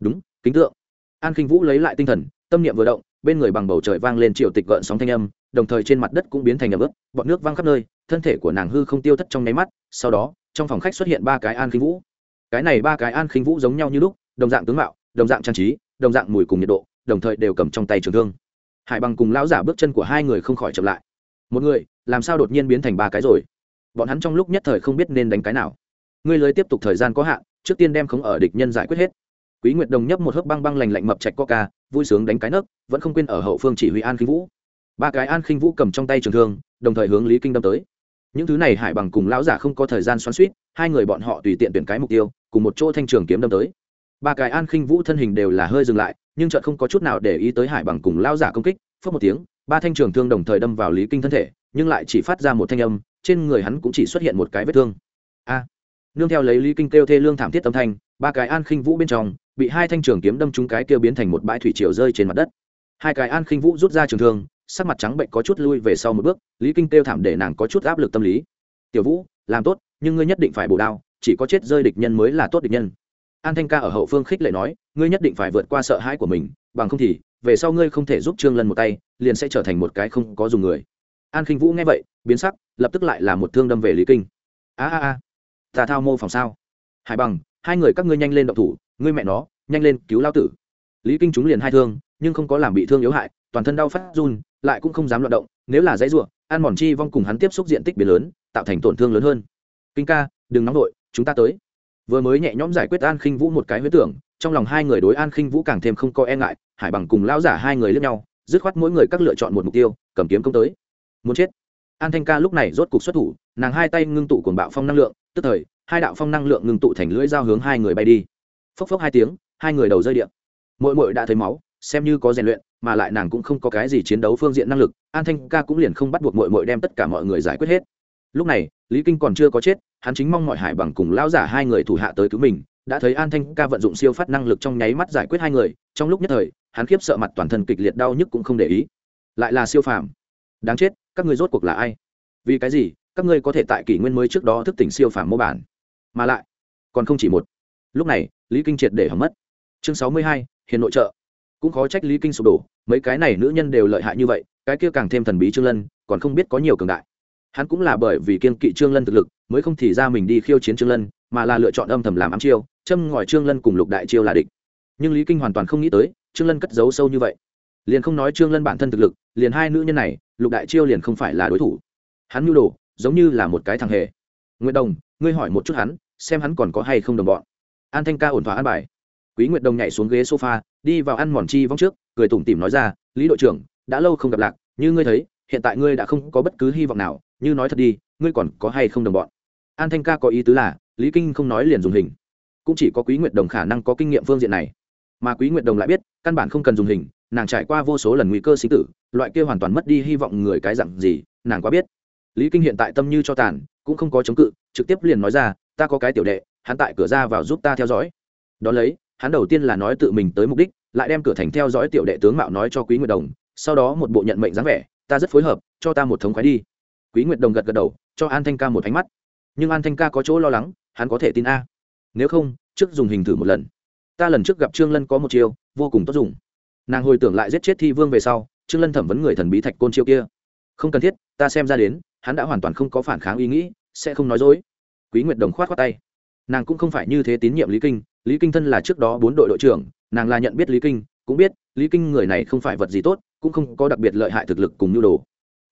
[SPEAKER 1] Đúng, kính tượng an khinh vũ lấy lại tinh thần, tâm niệm vừa động, bên người bằng bầu trời vang lên triệu tịch gợn sóng thanh âm, đồng thời trên mặt đất cũng biến thành ấm ướt, bọn nước văng khắp nơi, thân thể của nàng hư không tiêu thất trong nháy mắt, sau đó, trong phòng khách xuất hiện ba cái an khinh vũ. Cái này ba cái an khinh vũ giống nhau như lúc, đồng dạng tướng mạo, đồng dạng trang trí, đồng dạng mùi cùng nhiệt độ, đồng thời đều cầm trong tay trường thương. Hải bằng cùng lão giả bước chân của hai người không khỏi chậm lại. Một người, làm sao đột nhiên biến thành ba cái rồi? Bọn hắn trong lúc nhất thời không biết nên đánh cái nào. Ngươi lưới tiếp tục thời gian có hạn, trước tiên đem khống ở địch nhân giải quyết hết. Quý nguyệt đồng nhấp một hớp băng băng lành lạnh mập chạch coca, vui sướng đánh cái nấc, vẫn không quên ở hậu phương chỉ huy an khinh vũ. Ba cái an khinh vũ cầm trong tay trường thương, đồng thời hướng lý kinh đâm tới. Những thứ này hải bằng cùng lão giả không có thời gian xoắn suýt hai người bọn họ tùy tiện tuyển cái mục tiêu, cùng một chỗ thanh trường kiếm đâm tới. Ba cái an khinh vũ thân hình đều là hơi dừng lại, nhưng chợt không có chút nào để ý tới hải bằng cùng lão giả công kích phớt một tiếng, ba thanh trường thương đồng thời đâm vào lý kinh thân thể, nhưng lại chỉ phát ra một thanh âm trên người hắn cũng chỉ xuất hiện một cái vết thương. A. Nương theo lấy lý kinh kêu thê lương thảm thiết âm thanh, ba cái an khinh vũ bên trong, bị hai thanh trường kiếm đâm trúng cái kia biến thành một bãi thủy triều rơi trên mặt đất. Hai cái an khinh vũ rút ra trường thương, sắc mặt trắng bệnh có chút lui về sau một bước, lý kinh kêu thảm để nàng có chút áp lực tâm lý. Tiểu vũ, làm tốt, nhưng ngươi nhất định phải bổ đao, chỉ có chết rơi địch nhân mới là tốt địch nhân. An thanh ca ở hậu phương khích lệ nói, ngươi nhất định phải vượt qua sợ hãi của mình, bằng không thì, về sau ngươi không thể giúp trương lân một tay, liền sẽ trở thành một cái không có dùng người an khinh vũ nghe vậy, biến sắc, lập tức lại là một thương đâm về lý kinh. A a a, ta thao mô phòng sao? Hải bằng, hai người các ngươi nhanh lên động thủ, ngươi mẹ nó, nhanh lên cứu lao tử. Lý kinh chúng liền hai thương, nhưng không có làm bị thương yếu hại, toàn thân đau phát run, lại cũng không dám loạt động, nếu là dãy ruộng An mòn chi vong cùng hắn tiếp xúc diện tích biển lớn, tạo thành tổn thương lớn hơn. Kinh ca, đừng nóng vội, chúng ta tới. Vừa mới nhẹ nhõm giải quyết an khinh vũ một cái huyết tưởng, trong lòng hai người đối an khinh vũ càng thêm không có e ngại, hải bằng cùng lão giả hai người lướt nhau, dứt khoát mỗi người các lựa chọn một mục tiêu, cầm kiếm công tới muốn chết. An thanh ca lúc này rốt cục xuất thủ, nàng hai tay ngưng tụ cuồng bạo phong năng lượng, tức thời, hai đạo phong năng lượng ngưng tụ thành lưỡi dao hướng hai người bay đi. Phốc phốc hai tiếng, hai người đầu rơi điện mỗi mỗi đã thấy máu, xem như có rèn luyện, mà lại nàng cũng không có cái gì chiến đấu phương diện năng lực, an thanh ca cũng liền không bắt buộc mội mội đem tất cả mọi người giải quyết hết. Lúc này, lý kinh còn chưa có chết, hắn chính mong mọi hải bằng cùng lão giả hai người thủ hạ tới cứu mình, đã thấy an thanh ca vận dụng siêu phát năng lực trong nháy mắt giải quyết hai người, trong lúc nhất thời, hắn khiếp sợ mặt toàn thân kịch liệt đau nhức cũng không để ý. Lại là siêu phàm đáng chết, các ngươi rốt cuộc là ai? Vì cái gì, các ngươi có thể tại kỷ nguyên mới trước đó thức tỉnh siêu phàm mô bản? Mà lại, còn không chỉ một. Lúc này, lý kinh triệt để hỏng mất. Chương sáu mươi hai, hiền nội trợ. Cũng khó trách lý kinh sụp đổ, mấy cái này nữ nhân đều lợi hại như vậy, cái kia càng thêm thần bí trương lân, còn không biết có nhiều cường đại. Hắn cũng là bởi vì kiên kỵ trương lân thực lực, mới không thì ra mình đi khiêu chiến trương lân, mà là lựa chọn âm thầm làm ám chiêu, châm ngòi trương lân cùng lục đại chiêu là địch. Nhưng lý kinh hoàn toàn không nghĩ tới, trương lân cất giấu sâu như vậy. Liền không nói trương lân bản thân thực lực, liền hai nữ nhân này lục đại chiêu liền không phải là đối thủ. Hắn nhu đồ, giống như là một cái thằng hề. Nguyệt đồng, ngươi hỏi một chút hắn, xem hắn còn có hay không đồng bọn. An thanh ca ổn thỏa an bài. Quý nguyệt đồng nhảy xuống ghế sofa, đi vào ăn mòn chi vong trước, cười tủm tỉm nói ra, lý đội trưởng, đã lâu không gặp lạc, như ngươi thấy, hiện tại ngươi đã không có bất cứ hy vọng nào, như nói thật đi, ngươi còn có hay không đồng bọn? An thanh ca có ý tứ là, lý kinh không nói liền dùng hình. Cũng chỉ có quý nguyệt đồng khả năng có kinh nghiệm phương diện này. Mà quý nguyệt đồng lại biết, căn bản không cần dùng hình nàng trải qua vô số lần nguy cơ sinh tử, loại kia hoàn toàn mất đi hy vọng người cái dặn gì, nàng quá biết. Lý kinh hiện tại tâm như cho tàn, cũng không có chống cự, trực tiếp liền nói ra, ta có cái tiểu đệ, hắn tại cửa ra vào giúp ta theo dõi. Đón lấy, hắn đầu tiên là nói tự mình tới mục đích, lại đem cửa thành theo dõi tiểu đệ tướng mạo nói cho quý nguyệt đồng, sau đó một bộ nhận mệnh dáng vẻ, ta rất phối hợp, cho ta một thống khoái đi. Quý nguyệt đồng gật gật đầu, cho an thanh ca một ánh mắt. Nhưng an thanh ca có chỗ lo lắng, hắn có thể tin a. Nếu không, trước dùng hình thử một lần. Ta lần trước gặp trương lân có một chiêu, vô cùng tốt dùng nàng hồi tưởng lại giết chết thi vương về sau, trương lân thẩm vấn người thần bí thạch côn chiêu kia. Không cần thiết, ta xem ra đến, hắn đã hoàn toàn không có phản kháng ý nghĩ, sẽ không nói dối. Quý nguyệt đồng khoát khoát tay. Nàng cũng không phải như thế tín nhiệm lý kinh lý kinh thân là trước đó bốn đội đội trưởng, nàng là nhận biết lý kinh, cũng biết, lý kinh người này không phải vật gì tốt, cũng không có đặc biệt lợi hại thực lực cùng nhu đồ.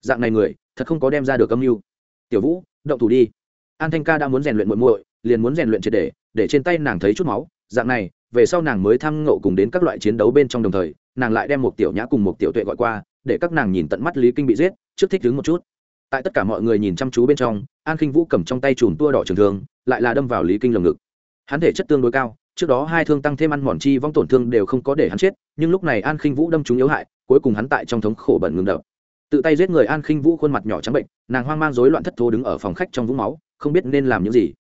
[SPEAKER 1] Dạng này người, thật không có đem ra được âm mưu. Tiểu vũ, động thủ đi. An thanh ca đã muốn rèn luyện muội muội, liền muốn rèn luyện triệt để để trên tay nàng thấy chút máu. Dạng này, về sau nàng mới tham ngộ cùng đến các loại chiến đấu bên trong đồng thời nàng lại đem một tiểu nhã cùng một tiểu tuệ gọi qua, để các nàng nhìn tận mắt lý kinh bị giết, trước thích đứng một chút. Tại tất cả mọi người nhìn chăm chú bên trong, an khinh vũ cầm trong tay chùm tua đỏ trường thương, lại là đâm vào lý kinh lồng ngực. Hắn thể chất tương đối cao, trước đó hai thương tăng thêm ăn mòn chi vong tổn thương đều không có để hắn chết, nhưng lúc này an khinh vũ đâm chúng yếu hại, cuối cùng hắn tại trong thống khổ bẩn ngừng đập. Tự tay giết người an khinh vũ khuôn mặt nhỏ trắng bệnh, nàng hoang mang rối loạn thất thố đứng ở phòng khách trong vũng máu, không biết nên làm những gì.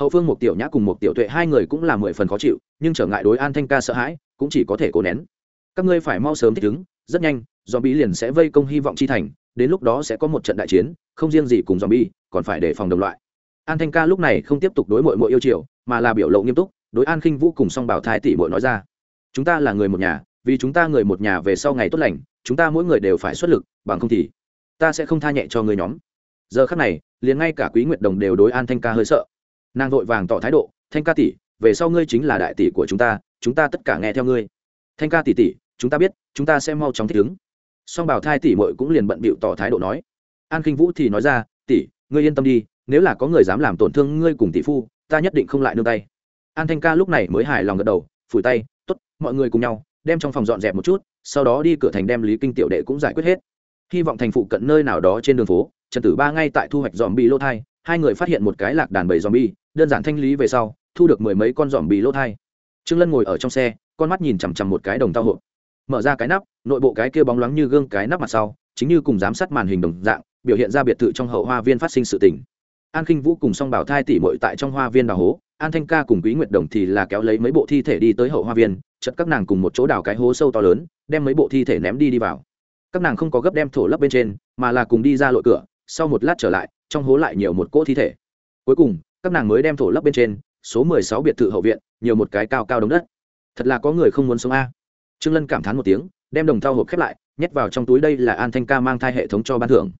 [SPEAKER 1] Hậu phương một tiểu nhã cùng một tiểu tuệ hai người cũng là mười phần khó chịu, nhưng trở ngại đối an thanh ca sợ hãi, cũng chỉ có thể cố nén các ngươi phải mau sớm thích ứng, rất nhanh dòm bí liền sẽ vây công hy vọng chi thành, đến lúc đó sẽ có một trận đại chiến, không riêng gì cùng dòm bi còn phải đề phòng đồng loại. An thanh ca lúc này không tiếp tục đối mội mội yêu chiều, mà là biểu lộ nghiêm túc, đối an khinh vũ cùng song bảo thai tỷ mội nói ra. Chúng ta là người một nhà, vì chúng ta người một nhà về sau ngày tốt lành, chúng ta mỗi người đều phải xuất lực, bằng không thì ta sẽ không tha nhẹ cho người nhóm. Giờ khắc này, liền ngay cả quý nguyệt đồng đều đối an thanh ca hơi sợ. Nàng vội vàng tỏ thái độ, thanh ca tỷ, về sau ngươi chính là đại tỷ của chúng ta chúng ta tất cả nghe theo ngươi. Thanh ca tỷ tỷ chúng ta biết, chúng ta sẽ mau chóng thích ứng. Song bảo thai tỷ mội cũng liền bận bịu tỏ thái độ nói. An khinh vũ thì nói ra, tỷ, ngươi yên tâm đi, nếu là có người dám làm tổn thương ngươi cùng tỷ phu, ta nhất định không lại nương tay. An thanh ca lúc này mới hài lòng gật đầu, phủi tay t ố t mọi người cùng nhau, đem trong phòng dọn dẹp một chút, sau đó đi cửa thành đem lý kinh tiểu đệ cũng giải quyết hết. Hy vọng thành phụ cận nơi nào đó trên đường phố, trần tử ba ngay tại thu hoạch dòm bị lỗ thai, hai người phát hiện một cái lạc đàn bầy dòm bi đơn giản thanh lý về sau, thu được mười mấy con dòm bị lỗ thai. Trương lân ngồi ở trong xe, con mắt nhìn chằm chằm một cái đồng tao hộp mở ra cái nắp, nội bộ cái kia bóng loáng như gương cái nắp mặt sau, chính như cùng giám sát màn hình đồng dạng, biểu hiện ra biệt thự trong hậu hoa viên phát sinh sự tình. An khinh vũ cùng song bảo thai tỉ mội tại trong hoa viên đào hố, an thanh ca cùng quý nguyệt đồng thì là kéo lấy mấy bộ thi thể đi tới hậu hoa viên, chật các nàng cùng một chỗ đào cái hố sâu to lớn, đem mấy bộ thi thể ném đi đi vào. Các nàng không có gấp đem thổ lấp bên trên, mà là cùng đi ra lội cửa, sau một lát trở lại, trong hố lại nhiều một cỗ thi thể. Cuối cùng, các nàng mới đem thổ lấp bên trên, số mười sáu biệt thự hậu viện, nhiều một cái cao cao đống đất. Thật là có người không muốn sống a trương lân cảm thán một tiếng, đem đồng thau hộp khép lại, nhét vào trong túi đây là an thanh ca mang thai hệ thống cho ban thưởng.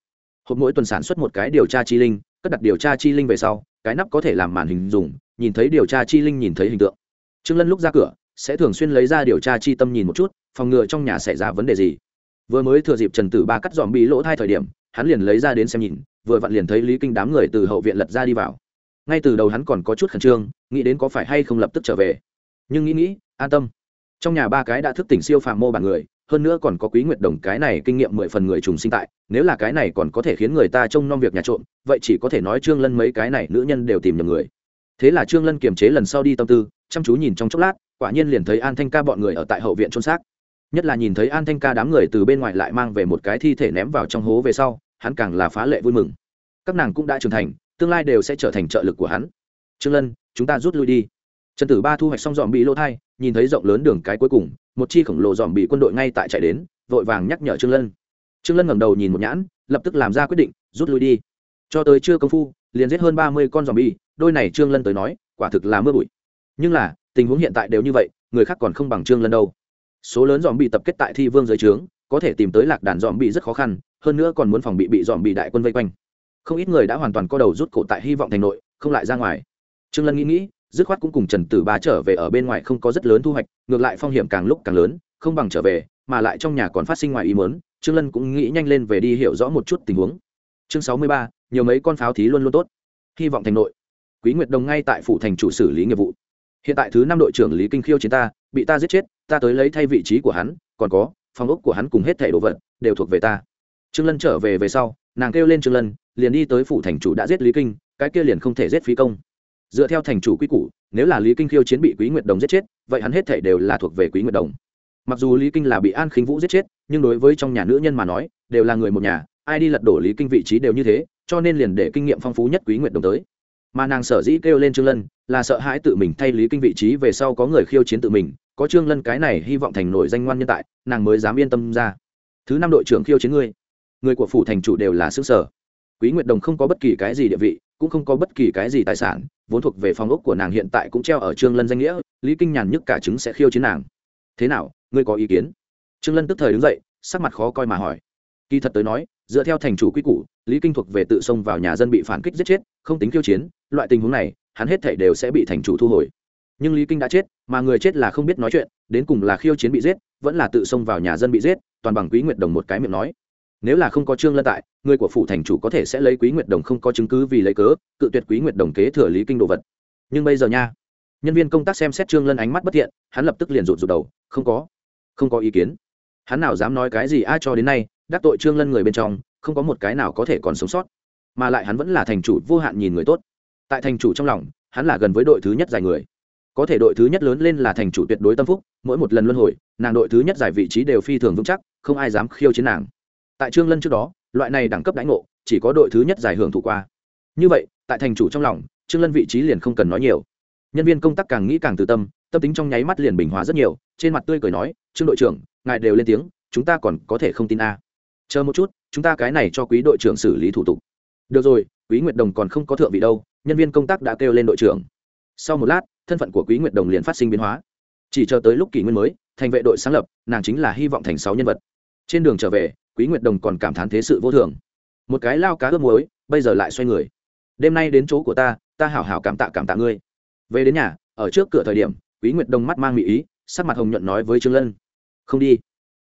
[SPEAKER 1] Hộp mỗi tuần sản xuất một cái điều tra chi linh, cất đặt điều tra chi linh về sau, cái nắp có thể làm màn hình dùng, nhìn thấy điều tra chi linh nhìn thấy hình tượng. Trương lân lúc ra cửa, sẽ thường xuyên lấy ra điều tra chi tâm nhìn một chút, phòng ngừa trong nhà xảy ra vấn đề gì. Vừa mới thừa dịp trần tử ba cắt dòm bị lỗ thai thời điểm, hắn liền lấy ra đến xem nhìn, vừa vặn liền thấy lý kinh đám người từ hậu viện lật ra đi vào. Ngay từ đầu hắn còn có chút khẩn trương, nghĩ đến có phải hay không lập tức trở về. Nhưng nghĩ nghĩ, an tâm trong nhà ba cái đã thức tỉnh siêu phàm mô bản người, hơn nữa còn có quý nguyệt đồng cái này kinh nghiệm mười phần người trùng sinh tại, nếu là cái này còn có thể khiến người ta trông nom việc nhà trộm, vậy chỉ có thể nói trương lân mấy cái này nữ nhân đều tìm nhầm người. Thế là trương lân kiềm chế lần sau đi tâm tư, chăm chú nhìn trong chốc lát, quả nhiên liền thấy an thanh ca bọn người ở tại hậu viện trôn xác. Nhất là nhìn thấy an thanh ca đám người từ bên ngoài lại mang về một cái thi thể ném vào trong hố về sau, hắn càng là phá lệ vui mừng. Các nàng cũng đã trưởng thành, tương lai đều sẽ trở thành trợ lực của hắn. Trương lân, chúng ta rút lui đi trần tử ba thu hoạch xong dòm bị lỗ thai, nhìn thấy rộng lớn đường cái cuối cùng, một chi khổng lồ dòm bị quân đội ngay tại chạy đến, vội vàng nhắc nhở trương lân. Trương lân ngẩng đầu nhìn một nhãn, lập tức làm ra quyết định, rút lui đi. Cho tới chưa công phu, liền giết hơn ba mươi con dòm bi đôi này trương lân tới nói, quả thực là mưa bụi. Nhưng là, tình huống hiện tại đều như vậy, người khác còn không bằng trương lân đâu. Số lớn dòm bị tập kết tại thi vương dưới trướng, có thể tìm tới lạc đàn dòm bị rất khó khăn, hơn nữa còn muốn phòng bị bị dòm bị đại quân vây quanh. Không ít người đã hoàn toàn co đầu rút cổ tại hy vọng thành nội, không lại ra ngoài. Trương lân nghĩ nghĩ dứt khoát cũng cùng trần tử ba trở về ở bên ngoài không có rất lớn thu hoạch, ngược lại phong hiểm càng lúc càng lớn, không bằng trở về, mà lại trong nhà còn phát sinh ngoài ý mớn trương lân cũng nghĩ nhanh lên về đi hiểu rõ một chút tình huống. Chương sáu mươi ba, nhiều mấy con pháo thí luôn luôn tốt. Hy vọng thành nội. Quý nguyệt đồng ngay tại phủ thành chủ xử lý nghiệp vụ. Hiện tại thứ năm đội trưởng lý kinh khiêu chiến ta, bị ta giết chết, ta tới lấy thay vị trí của hắn, còn có, phòng ốc của hắn cùng hết thẻ đồ vật, đều thuộc về ta. Trương lân trở về về sau, nàng kêu lên trương lân, liền đi tới phủ thành chủ đã giết lý kinh, cái kia liền không thể giết phí công dựa theo thành chủ quy củ, nếu là lý kinh khiêu chiến bị quý nguyệt đồng giết chết, vậy hắn hết thể đều là thuộc về quý nguyệt đồng. Mặc dù lý kinh là bị an khinh vũ giết chết, nhưng đối với trong nhà nữ nhân mà nói, đều là người một nhà, ai đi lật đổ lý kinh vị trí đều như thế, cho nên liền để kinh nghiệm phong phú nhất quý nguyệt đồng tới. Mà nàng sở dĩ kêu lên trương lân, là sợ hãi tự mình thay lý kinh vị trí về sau có người khiêu chiến tự mình, có trương lân cái này hy vọng thành nổi danh ngoan nhân tại, nàng mới dám yên tâm ra. Thứ năm đội trưởng khiêu chiến ngươi. Người của phủ thành chủ đều là xứ sở. Quý nguyệt đồng không có bất kỳ cái gì địa vị cũng không có bất kỳ cái gì tài sản, vốn thuộc về phòng ốc của nàng hiện tại cũng treo ở trương lân danh nghĩa, lý kinh nhàn nhức cả chứng sẽ khiêu chiến nàng. Thế nào, ngươi có ý kiến? Trương lân tức thời đứng dậy, sắc mặt khó coi mà hỏi. Kỳ thật tới nói, dựa theo thành chủ quy củ, lý kinh thuộc về tự xông vào nhà dân bị phản kích giết chết, không tính khiêu chiến, loại tình huống này, hắn hết thể đều sẽ bị thành chủ thu hồi. Nhưng lý kinh đã chết, mà người chết là không biết nói chuyện, đến cùng là khiêu chiến bị giết, vẫn là tự xông vào nhà dân bị giết, toàn bằng quý nguyệt đồng một cái miệng nói nếu là không có trương lân tại, người của phủ thành chủ có thể sẽ lấy quý nguyệt đồng không có chứng cứ vì lấy cớ, cự tuyệt quý nguyệt đồng kế thừa lý kinh đồ vật. Nhưng bây giờ nha, nhân viên công tác xem xét trương lân ánh mắt bất thiện, hắn lập tức liền rụt rụt đầu, không có không có ý kiến. Hắn nào dám nói cái gì ai cho đến nay, đắc tội trương lân người bên trong, không có một cái nào có thể còn sống sót. Mà lại hắn vẫn là thành chủ, vô hạn nhìn người tốt. Tại thành chủ trong lòng, hắn là gần với đội thứ nhất dài người. Có thể đội thứ nhất lớn lên là thành chủ tuyệt đối tâm phúc, mỗi một lần luân hồi, nàng đội thứ nhất giải vị trí đều phi thường vững chắc, không ai dám khiêu chiến nàng tại trương lân trước đó, loại này đẳng cấp đánh ngộ, chỉ có đội thứ nhất giải hưởng thụ qua. Như vậy, tại thành chủ trong lòng, trương lân vị trí liền không cần nói nhiều. Nhân viên công tác càng nghĩ càng từ tâm tâm tính trong nháy mắt liền bình hòa rất nhiều, trên mặt tươi cười nói, trương đội trưởng, ngài đều lên tiếng, chúng ta còn có thể không tin a. Chờ một chút, chúng ta cái này cho quý đội trưởng xử lý thủ tục. Được rồi, quý nguyệt đồng còn không có thượng vị đâu, nhân viên công tác đã kêu lên đội trưởng. Sau một lát, thân phận của quý nguyệt đồng liền phát sinh biến hóa. Chỉ chờ tới lúc kỷ nguyên mới, thành vệ đội sáng lập, nàng chính là hy vọng thành sáu nhân vật. Trên đường trở về quý nguyệt đồng còn cảm thán thế sự vô thường. Một cái lao cá ướp muối, bây giờ lại xoay người. Đêm nay đến chỗ của ta ta hảo hảo cảm tạ cảm tạ ngươi. Về đến nhà, ở trước cửa thời điểm, quý nguyệt đồng mắt mang mỹ ý, sắc mặt hồng nhuận nói với trương lân. Không đi.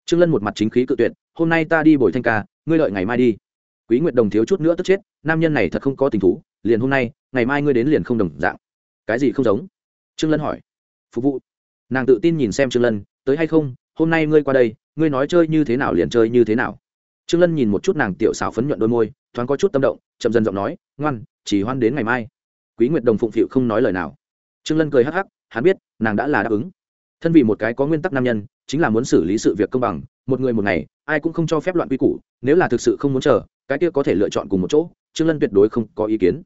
[SPEAKER 1] Trương lân một mặt chính khí cự tuyệt, hôm nay ta đi bồi thanh ca, ngươi lợi ngày mai đi. Quý nguyệt đồng thiếu chút nữa tức chết, nam nhân này thật không có tình thú, liền hôm nay, ngày mai ngươi đến liền không đồng dạng. Cái gì không giống? Trương lân hỏi. Phục vụ. Nàng tự tin nhìn xem trương lân, tới hay không, hôm nay ngươi qua đây, ngươi nói chơi như thế nào liền chơi như thế nào trương lân nhìn một chút nàng tiểu xảo phấn nhuận đôi môi, thoáng có chút tâm động, chậm dần giọng nói, ngoan, chỉ hoan đến ngày mai. Quý nguyệt đồng phụng phịu không nói lời nào. Trương lân cười hắc hắc, hắn biết, nàng đã là đáp ứng. Thân vì một cái có nguyên tắc nam nhân, chính là muốn xử lý sự việc công bằng, một người một ngày, ai cũng không cho phép loạn quy củ, nếu là thực sự không muốn chờ, cái kia có thể lựa chọn cùng một chỗ, trương lân tuyệt đối không có ý kiến.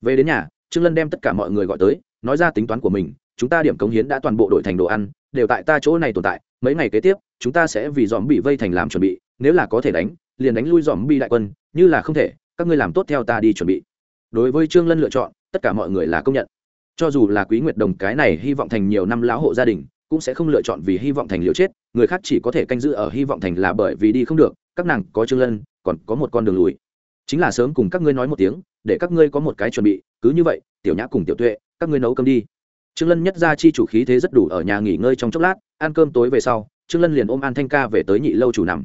[SPEAKER 1] Về đến nhà, trương lân đem tất cả mọi người gọi tới, nói ra tính toán của mình, chúng ta điểm cống hiến đã toàn bộ đổi thành đồ ăn, đều tại ta chỗ này tồn tại, mấy ngày kế tiếp, chúng ta sẽ vì dòm bị vây thành làm chuẩn bị nếu là có thể đánh, liền đánh lui dòm Bi đại quân, như là không thể, các ngươi làm tốt theo ta đi chuẩn bị. Đối với trương lân lựa chọn, tất cả mọi người là công nhận. Cho dù là quý nguyệt đồng cái này hy vọng thành nhiều năm lão hộ gia đình, cũng sẽ không lựa chọn vì hy vọng thành liều chết, người khác chỉ có thể canh giữ ở hy vọng thành là bởi vì đi không được, các nàng có trương lân, còn có một con đường lùi. Chính là sớm cùng các ngươi nói một tiếng, để các ngươi có một cái chuẩn bị, cứ như vậy, tiểu nhã cùng tiểu tuệ, các ngươi nấu cơm đi. Trương lân nhất ra chi chủ khí thế rất đủ ở nhà nghỉ ngơi trong chốc lát, ăn cơm tối về sau, trương lân liền ôm an thanh ca về tới nhị lâu chủ nằm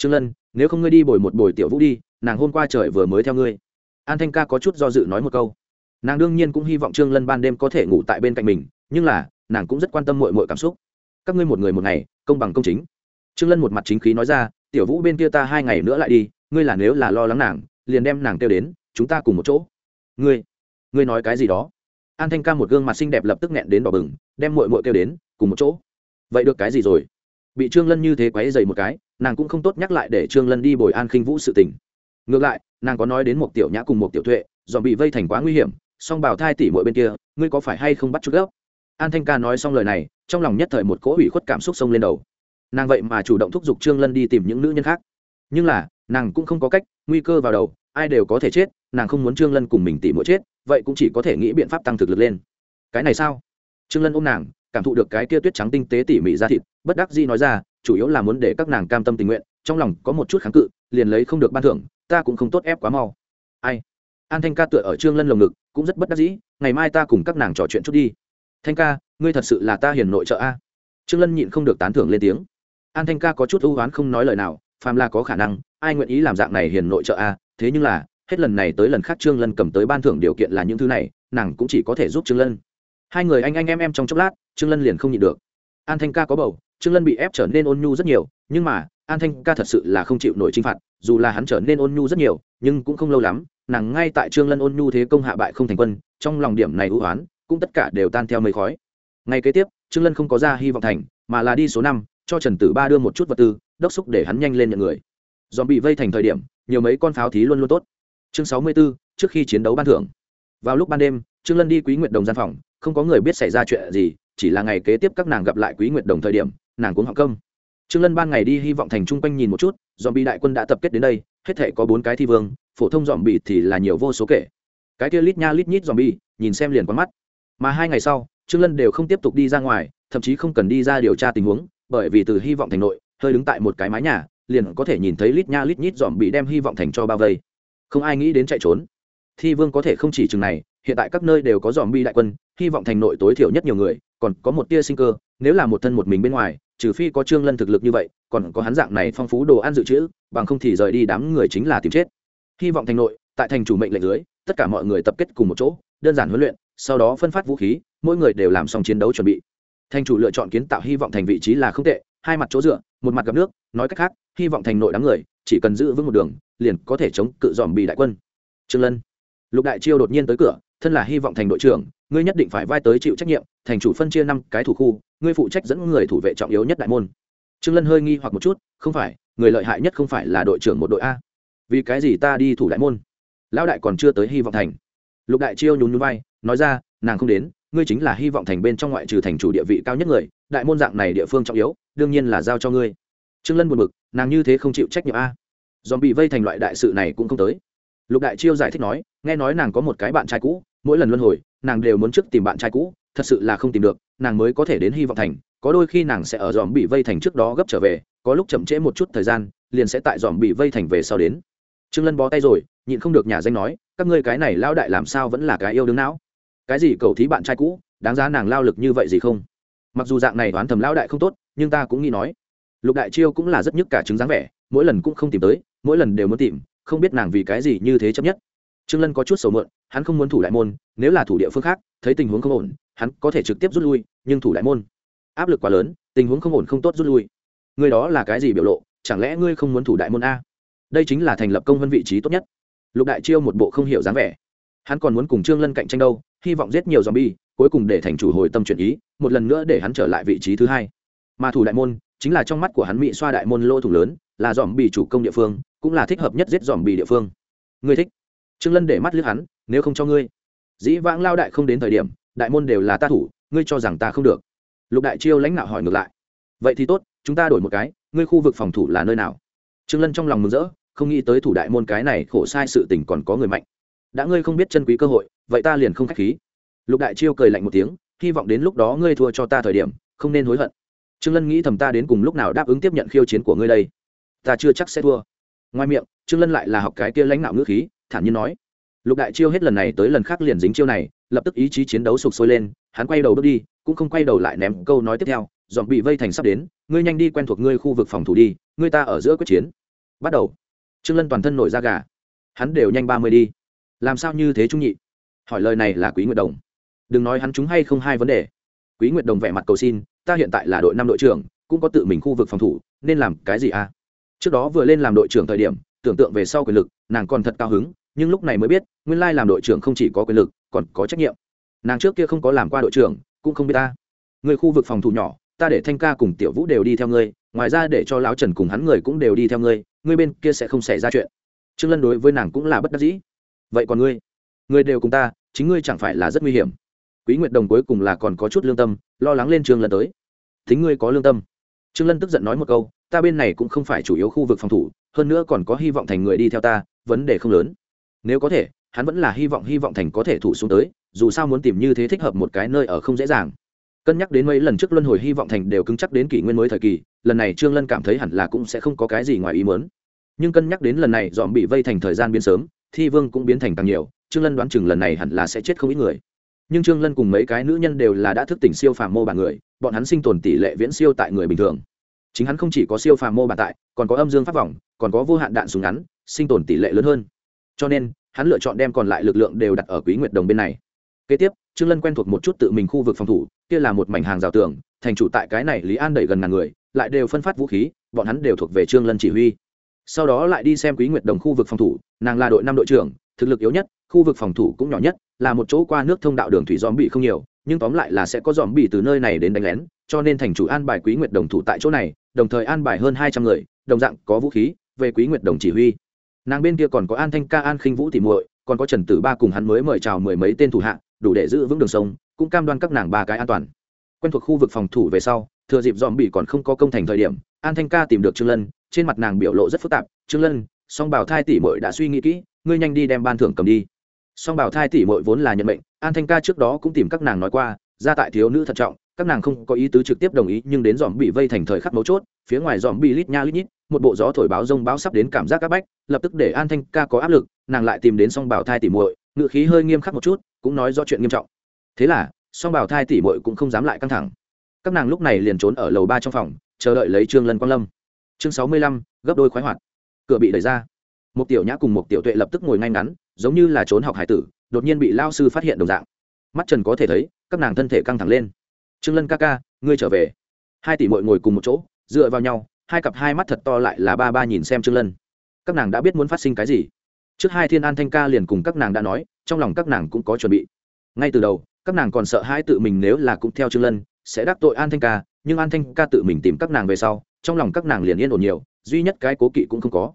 [SPEAKER 1] trương lân, nếu không ngươi đi bồi một bồi tiểu vũ đi, nàng hôm qua trời vừa mới theo ngươi. An thanh ca có chút do dự nói một câu. Nàng đương nhiên cũng hy vọng trương lân ban đêm có thể ngủ tại bên cạnh mình, nhưng là, nàng cũng rất quan tâm mội mội cảm xúc. Các ngươi một người một ngày, công bằng công chính. Trương lân một mặt chính khí nói ra, tiểu vũ bên kia ta hai ngày nữa lại đi, ngươi là nếu là lo lắng nàng, liền đem nàng kêu đến, chúng ta cùng một chỗ. Ngươi ngươi nói cái gì đó? An thanh ca một gương mặt xinh đẹp lập tức nghẹn đến đỏ bừng, đem mội mội kêu đến, cùng một chỗ. Vậy được cái gì rồi? Bị trương lân như thế quấy dày một cái nàng cũng không tốt nhắc lại để trương lân đi bồi an khinh vũ sự tình. Ngược lại, nàng có nói đến một tiểu nhã cùng một tiểu tuệ dọn bị vây thành quá nguy hiểm, song bảo thai tỷ mỗi bên kia, ngươi có phải hay không bắt chút gốc an thanh ca nói xong lời này, trong lòng nhất thời một cỗ ủy khuất cảm xúc sông lên đầu. Nàng vậy mà chủ động thúc giục trương lân đi tìm những nữ nhân khác. Nhưng là, nàng cũng không có cách, nguy cơ vào đầu, ai đều có thể chết, nàng không muốn trương lân cùng mình tỉ mỗi chết, vậy cũng chỉ có thể nghĩ biện pháp tăng thực lực lên. Cái này sao? Trương lân ôm nàng, cảm thụ được cái kia tuyết trắng tinh tế tỉ mỉ ra thịt, bất đắc dĩ nói ra chủ yếu là muốn để các nàng cam tâm tình nguyện, trong lòng có một chút kháng cự, liền lấy không được ban thưởng, ta cũng không tốt ép quá mau. Ai? An thanh ca tựa ở trương lân lồng ngực, cũng rất bất đắc dĩ, ngày mai ta cùng các nàng trò chuyện chút đi. Thanh ca, ngươi thật sự là ta hiền nội trợ a? Trương lân nhịn không được tán thưởng lên tiếng. An thanh ca có chút ưu oán không nói lời nào, phàm là có khả năng, ai nguyện ý làm dạng này hiền nội trợ a? Thế nhưng là, hết lần này tới lần khác trương lân cầm tới ban thưởng điều kiện là những thứ này, nàng cũng chỉ có thể giúp trương lân. Hai người anh anh em em trong chốc lát, trương lân liền không nhịn được. An thanh ca có bầu trương lân bị ép trở nên ôn nhu rất nhiều nhưng mà an thanh ca thật sự là không chịu nổi chinh phạt dù là hắn trở nên ôn nhu rất nhiều nhưng cũng không lâu lắm nàng ngay tại trương lân ôn nhu thế công hạ bại không thành quân trong lòng điểm này ưu oán cũng tất cả đều tan theo mây khói. Ngay kế tiếp trương lân không có ra hy vọng thành mà là đi số năm cho trần tử ba đưa một chút vật tư đốc xúc để hắn nhanh lên nhận người. Dòm bị vây thành thời điểm nhiều mấy con pháo thí luôn luôn tốt. Chương sáu mươi 64, trước khi chiến đấu ban thưởng. Vào lúc ban đêm trương lân đi quý nguyệt đồng gian phòng không có người biết xảy ra chuyện gì chỉ là ngày kế tiếp các nàng gặp lại quý nguyệt đồng thời điểm nàng cũng họng công trương lân ban ngày đi hy vọng thành trung quanh nhìn một chút dòm bị đại quân đã tập kết đến đây, hết thể có bốn cái thi vương, phổ thông dòm bị thì là nhiều vô số kể. Cái kia lít nha lít nhít dòm bị nhìn xem liền quá mắt. Mà hai ngày sau, trương lân đều không tiếp tục đi ra ngoài, thậm chí không cần đi ra điều tra tình huống, bởi vì từ hy vọng thành nội, hơi đứng tại một cái mái nhà, liền có thể nhìn thấy lít nha lít nhít dòm bị đem hy vọng thành cho bao vây. Không ai nghĩ đến chạy trốn. Thi vương có thể không chỉ chừng này, hiện tại các nơi đều có dòm bi đại quân, hy vọng thành nội tối thiểu nhất nhiều người, còn có một tia sinh cơ, nếu là một thân một mình bên ngoài trừ phi có trương lân thực lực như vậy, còn có hắn dạng này phong phú đồ ăn dự trữ, bằng không thì rời đi đám người chính là tìm chết. Hy vọng thành nội, tại thành chủ mệnh lệnh dưới, tất cả mọi người tập kết cùng một chỗ, đơn giản huấn luyện, sau đó phân phát vũ khí, mỗi người đều làm xong chiến đấu chuẩn bị. Thành chủ lựa chọn kiến tạo hy vọng thành vị trí là không tệ, hai mặt chỗ dựa, một mặt gặp nước, nói cách khác, hy vọng thành nội đám người, chỉ cần giữ vững một đường, liền có thể chống cự dòm bị đại quân. Trương lân. Lục đại chiêu đột nhiên tới cửa, thân là hy vọng thành đội trưởng, ngươi nhất định phải vai tới chịu trách nhiệm, thành chủ phân chia năm cái thủ khu ngươi phụ trách dẫn người thủ vệ trọng yếu nhất đại môn. Trương lân hơi nghi hoặc một chút, không phải, người lợi hại nhất không phải là đội trưởng một đội a. Vì cái gì ta đi thủ đại môn? Lão đại còn chưa tới hy vọng thành. Lục đại chiêu nhún nhún vai, nói ra, nàng không đến, ngươi chính là hy vọng thành bên trong ngoại trừ thành chủ địa vị cao nhất người, đại môn dạng này địa phương trọng yếu, đương nhiên là giao cho ngươi. Trương lân buồn bực, nàng như thế không chịu trách nhiệm a. Dòm bị vây thành loại đại sự này cũng không tới. Lục đại chiêu giải thích nói, nghe nói nàng có một cái bạn trai cũ, mỗi lần luân hồi, nàng đều muốn trước tìm bạn trai cũ thật sự là không tìm được, nàng mới có thể đến hy vọng thành, có đôi khi nàng sẽ ở dòm bị vây thành trước đó gấp trở về, có lúc chậm trễ một chút thời gian, liền sẽ tại dòm bị vây thành về sau đến. Trương lân bó tay rồi, nhịn không được nhà danh nói, các ngươi cái này lao đại làm sao vẫn là cái yêu đứng não? Cái gì cầu thí bạn trai cũ, đáng giá nàng lao lực như vậy gì không? Mặc dù dạng này đoán thầm lao đại không tốt, nhưng ta cũng nghĩ nói. Lục đại chiêu cũng là rất nhức cả chứng dáng vẻ, mỗi lần cũng không tìm tới, mỗi lần đều muốn tìm, không biết nàng vì cái gì như thế chấp nhất. Trương lân có chút sầu mượn hắn không muốn thủ đại môn, nếu là thủ địa phương khác, thấy tình huống không ổn hắn có thể trực tiếp rút lui, nhưng thủ đại môn, áp lực quá lớn, tình huống không ổn không tốt rút lui. Người đó là cái gì biểu lộ? Chẳng lẽ ngươi không muốn thủ đại môn a? Đây chính là thành lập công vân vị trí tốt nhất. Lục đại chiêu một bộ không hiểu dáng vẻ. Hắn còn muốn cùng trương lân cạnh tranh đâu, hy vọng giết nhiều zombie, cuối cùng để thành chủ hồi tâm chuyển ý, một lần nữa để hắn trở lại vị trí thứ hai. Mà thủ đại môn, chính là trong mắt của hắn mỹ xoa đại môn lô thủ lớn, là dòm bị chủ công địa phương, cũng là thích hợp nhất giết dòm bị địa phương. Ngươi thích? Trương lân để mắt lướt hắn, nếu không cho ngươi. Dĩ vãng lao đại không đến thời điểm đại môn đều là ta thủ, ngươi cho rằng ta không được. Lục đại chiêu lãnh đạo hỏi ngược lại. Vậy thì tốt, chúng ta đổi một cái, ngươi khu vực phòng thủ là nơi nào? Trương lân trong lòng mừng rỡ, không nghĩ tới thủ đại môn cái này khổ sai sự tình còn có người mạnh. Đã ngươi không biết chân quý cơ hội, vậy ta liền không khách khí. Lục đại chiêu cười lạnh một tiếng, hy vọng đến lúc đó ngươi thua cho ta thời điểm, không nên hối hận. Trương lân nghĩ thầm ta đến cùng lúc nào đáp ứng tiếp nhận khiêu chiến của ngươi đây? Ta chưa chắc sẽ thua. Ngoài miệng, trương lân lại là học cái kia lãnh đạo ngữ khí, thản nhiên nói lục đại chiêu hết lần này tới lần khác liền dính chiêu này, lập tức ý chí chiến đấu sục sôi lên, hắn quay đầu bước đi, cũng không quay đầu lại ném câu nói tiếp theo dọn bị vây thành sắp đến, ngươi nhanh đi quen thuộc ngươi khu vực phòng thủ đi, ngươi ta ở giữa quyết chiến. Bắt đầu. Trương lân toàn thân nổi da gà. Hắn đều nhanh ba mươi đi. Làm sao như thế trung nhị? Hỏi lời này là quý nguyệt đồng. Đừng nói hắn chúng hay không hai vấn đề. Quý nguyệt đồng vẻ mặt cầu xin, ta hiện tại là đội năm đội trưởng, cũng có tự mình khu vực phòng thủ, nên làm cái gì à? Trước đó vừa lên làm đội trưởng thời điểm, tưởng tượng về sau quyền lực, nàng còn thật cao hứng nhưng lúc này mới biết, nguyên lai làm đội trưởng không chỉ có quyền lực, còn có trách nhiệm. Nàng trước kia không có làm qua đội trưởng, cũng không biết ta. Người khu vực phòng thủ nhỏ, ta để thanh ca cùng tiểu vũ đều đi theo ngươi, ngoài ra để cho lão trần cùng hắn người cũng đều đi theo ngươi ngươi bên kia sẽ không xảy ra chuyện. Trương lân đối với nàng cũng là bất đắc dĩ. Vậy còn ngươi? Ngươi đều cùng ta, chính ngươi chẳng phải là rất nguy hiểm. Quý nguyệt đồng cuối cùng là còn có chút lương tâm, lo lắng lên trương lân tới. Thính ngươi có lương tâm. Trương lân tức giận nói một câu, ta bên này cũng không phải chủ yếu khu vực phòng thủ, hơn nữa còn có hy vọng thành người đi theo ta, vấn đề không lớn nếu có thể, hắn vẫn là hy vọng hy vọng thành có thể thủ xuống tới, dù sao muốn tìm như thế thích hợp một cái nơi ở không dễ dàng. Cân nhắc đến mấy lần trước luân hồi hy vọng thành đều cứng chắc đến kỷ nguyên mới thời kỳ, lần này trương lân cảm thấy hẳn là cũng sẽ không có cái gì ngoài ý muốn. Nhưng cân nhắc đến lần này dọn bị vây thành thời gian biến sớm, thi vương cũng biến thành càng nhiều, trương lân đoán chừng lần này hẳn là sẽ chết không ít người. Nhưng trương lân cùng mấy cái nữ nhân đều là đã thức tỉnh siêu phàm mô bản người, bọn hắn sinh tồn tỷ lệ viễn siêu tại người bình thường. Chính hắn không chỉ có siêu phàm mô bản tại, còn có âm dương pháp vòng, còn có vô hạn đạn súng ngắn, sinh tồn tỷ lệ lớn hơn cho nên hắn lựa chọn đem còn lại lực lượng đều đặt ở quý nguyệt đồng bên này. Kế tiếp, trương lân quen thuộc một chút tự mình khu vực phòng thủ, kia là một mảnh hàng rào tường, thành chủ tại cái này lý an đẩy gần ngàn người, lại đều phân phát vũ khí, bọn hắn đều thuộc về trương lân chỉ huy. Sau đó lại đi xem quý nguyệt đồng khu vực phòng thủ, nàng là đội năm đội trưởng, thực lực yếu nhất, khu vực phòng thủ cũng nhỏ nhất, là một chỗ qua nước thông đạo đường thủy dòm bị không nhiều, nhưng tóm lại là sẽ có dòm bị từ nơi này đến đánh lén, cho nên thành chủ an bài quý nguyệt đồng thủ tại chỗ này, đồng thời an bài hơn hai trăm người, đồng dạng có vũ khí, về quý nguyệt đồng chỉ huy nàng bên kia còn có an thanh ca, an khinh vũ tỉ muội, còn có trần tử ba cùng hắn mới mời chào mười mấy tên thủ hạ, đủ để giữ vững đường sông, cũng cam đoan các nàng ba cái an toàn. Quen thuộc khu vực phòng thủ về sau, thừa dịp dòm bị còn không có công thành thời điểm, an thanh ca tìm được trương lân, trên mặt nàng biểu lộ rất phức tạp, trương lân, song bảo thai tỷ muội đã suy nghĩ kỹ, ngươi nhanh đi đem ban thưởng cầm đi. Song bảo thai tỷ muội vốn là nhận mệnh, an thanh ca trước đó cũng tìm các nàng nói qua ra tại thiếu nữ thận trọng, các nàng không có ý tứ trực tiếp đồng ý, nhưng đến dòm bị vây thành thời khắc mấu chốt, phía ngoài dòm bị lít nha lít nhít một bộ gió thổi báo rông báo sắp đến cảm giác áp bách, lập tức để an thanh ca có áp lực, nàng lại tìm đến song bảo thai tỉ muội ngự khí hơi nghiêm khắc một chút, cũng nói do chuyện nghiêm trọng. Thế là, song bảo thai tỉ muội cũng không dám lại căng thẳng. Các nàng lúc này liền trốn ở lầu ba trong phòng, chờ đợi lấy trương lân quang lâm. Chương sáu mươi lăm, gấp đôi khoái hoạt. Cửa bị đẩy ra. Một tiểu nhã cùng một tiểu tuệ lập tức ngồi ngay ngắn, giống như là trốn học hải tử, đột nhiên bị lao sư phát hiện đồng dạng. Mắt trần có thể thấy, các nàng thân thể căng thẳng lên. Trương lân ca ca, ngươi trở về. Hai tỷ mội ngồi cùng một chỗ, dựa vào nhau hai cặp hai mắt thật to lại là ba ba nhìn xem trương lân. Các nàng đã biết muốn phát sinh cái gì. Trước hai thiên an thanh ca liền cùng các nàng đã nói, trong lòng các nàng cũng có chuẩn bị. Ngay từ đầu, các nàng còn sợ hai tự mình nếu là cũng theo trương lân, sẽ đắc tội an thanh ca, nhưng an thanh ca tự mình tìm các nàng về sau, trong lòng các nàng liền yên ổn nhiều, duy nhất cái cố kỵ cũng không có.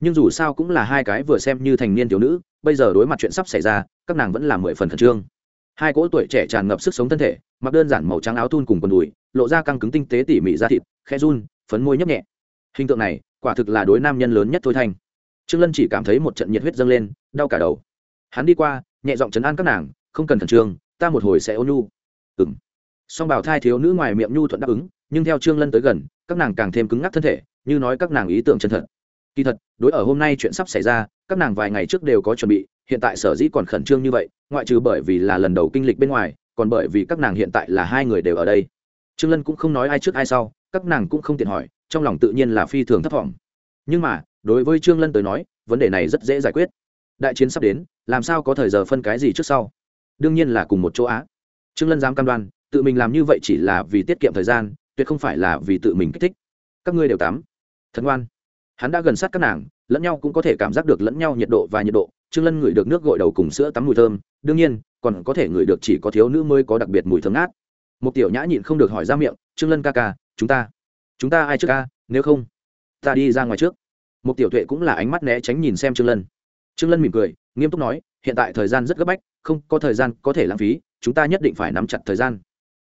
[SPEAKER 1] Nhưng dù sao cũng là hai cái vừa xem như thành niên thiếu nữ, bây giờ đối mặt chuyện sắp xảy ra, các nàng vẫn là mười phần khẩn trương. Hai cỗ tuổi trẻ tràn ngập sức sống thân thể, mặc đơn giản màu trắng áo thun cùng quần đùi, lộ ra căng cứng tinh tế tỉ mỉ da thịt khe run phấn môi nhấp nhẹ. Hình tượng này, quả thực là đối nam nhân lớn nhất thôi thanh. Trương lân chỉ cảm thấy một trận nhiệt huyết dâng lên, đau cả đầu. Hắn đi qua, nhẹ giọng chấn an các nàng, không cần khẩn trương, ta một hồi sẽ ôn nhu. Ừng song bảo thai thiếu nữ ngoài miệng nhu thuận đáp ứng, nhưng theo trương lân tới gần, các nàng càng thêm cứng ngắc thân thể, như nói các nàng ý tưởng chân thật. Kỳ thật, đối ở hôm nay chuyện sắp xảy ra, các nàng vài ngày trước đều có chuẩn bị, hiện tại sở dĩ còn khẩn trương như vậy, ngoại trừ bởi vì là lần đầu kinh lịch bên ngoài, còn bởi vì các nàng hiện tại là hai người đều ở đây trương lân cũng không nói ai trước ai sau, các nàng cũng không tiện hỏi, trong lòng tự nhiên là phi thường thất vọng nhưng mà, đối với trương lân tới nói, vấn đề này rất dễ giải quyết. Đại chiến sắp đến, làm sao có thời giờ phân cái gì trước sau? Đương nhiên là cùng một chỗ á. Trương lân dám cam đoan, tự mình làm như vậy chỉ là vì tiết kiệm thời gian, tuyệt không phải là vì tự mình kích thích. Các ngươi đều tắm thần ngoan. Hắn đã gần sát các nàng, lẫn nhau cũng có thể cảm giác được lẫn nhau nhiệt độ và nhiệt độ. Trương lân ngửi được nước gội đầu cùng sữa tắm mùi thơm, đương nhiên, còn có thể ngửi được chỉ có thiếu nữ mới có đặc biệt mùi thơm ngát một tiểu nhã nhịn không được hỏi ra miệng, trương lân ca ca, chúng ta chúng ta ai trước ca? Nếu không, ta đi ra ngoài trước. Một tiểu tuệ cũng là ánh mắt né tránh nhìn xem trương lân. Trương lân mỉm cười, nghiêm túc nói, hiện tại thời gian rất gấp bách, không có thời gian có thể lãng phí, chúng ta nhất định phải nắm chặt thời gian.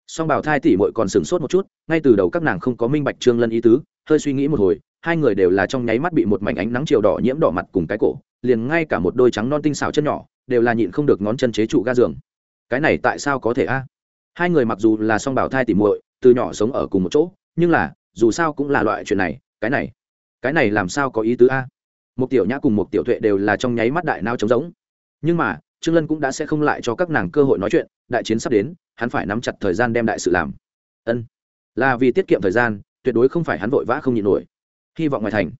[SPEAKER 1] Song bảo thai tỷ muội còn sửng sốt một chút, ngay từ đầu các nàng không có minh bạch trương lân ý tứ, hơi suy nghĩ một hồi, hai người đều là trong nháy mắt bị một mảnh ánh nắng chiều đỏ nhiễm đỏ mặt cùng cái cổ, liền ngay cả một đôi trắng non tinh xảo chân nhỏ, đều là nhịn không được ngón chân chế trụ ga giường. Cái này tại sao có thể a? Hai người mặc dù là song bảo thai tỷ muội, từ nhỏ sống ở cùng một chỗ, nhưng là, dù sao cũng là loại chuyện này, cái này cái này làm sao có ý tứ a? Một tiểu nhã cùng một tiểu tuệ đều là trong nháy mắt đại nao trống giống nhưng mà, trương lân cũng đã sẽ không lại cho các nàng cơ hội nói chuyện, đại chiến sắp đến, hắn phải nắm chặt thời gian đem đại sự làm. Ân, là vì tiết kiệm thời gian, tuyệt đối không phải hắn vội vã không nhịn nổi. Hy vọng ngoài thành.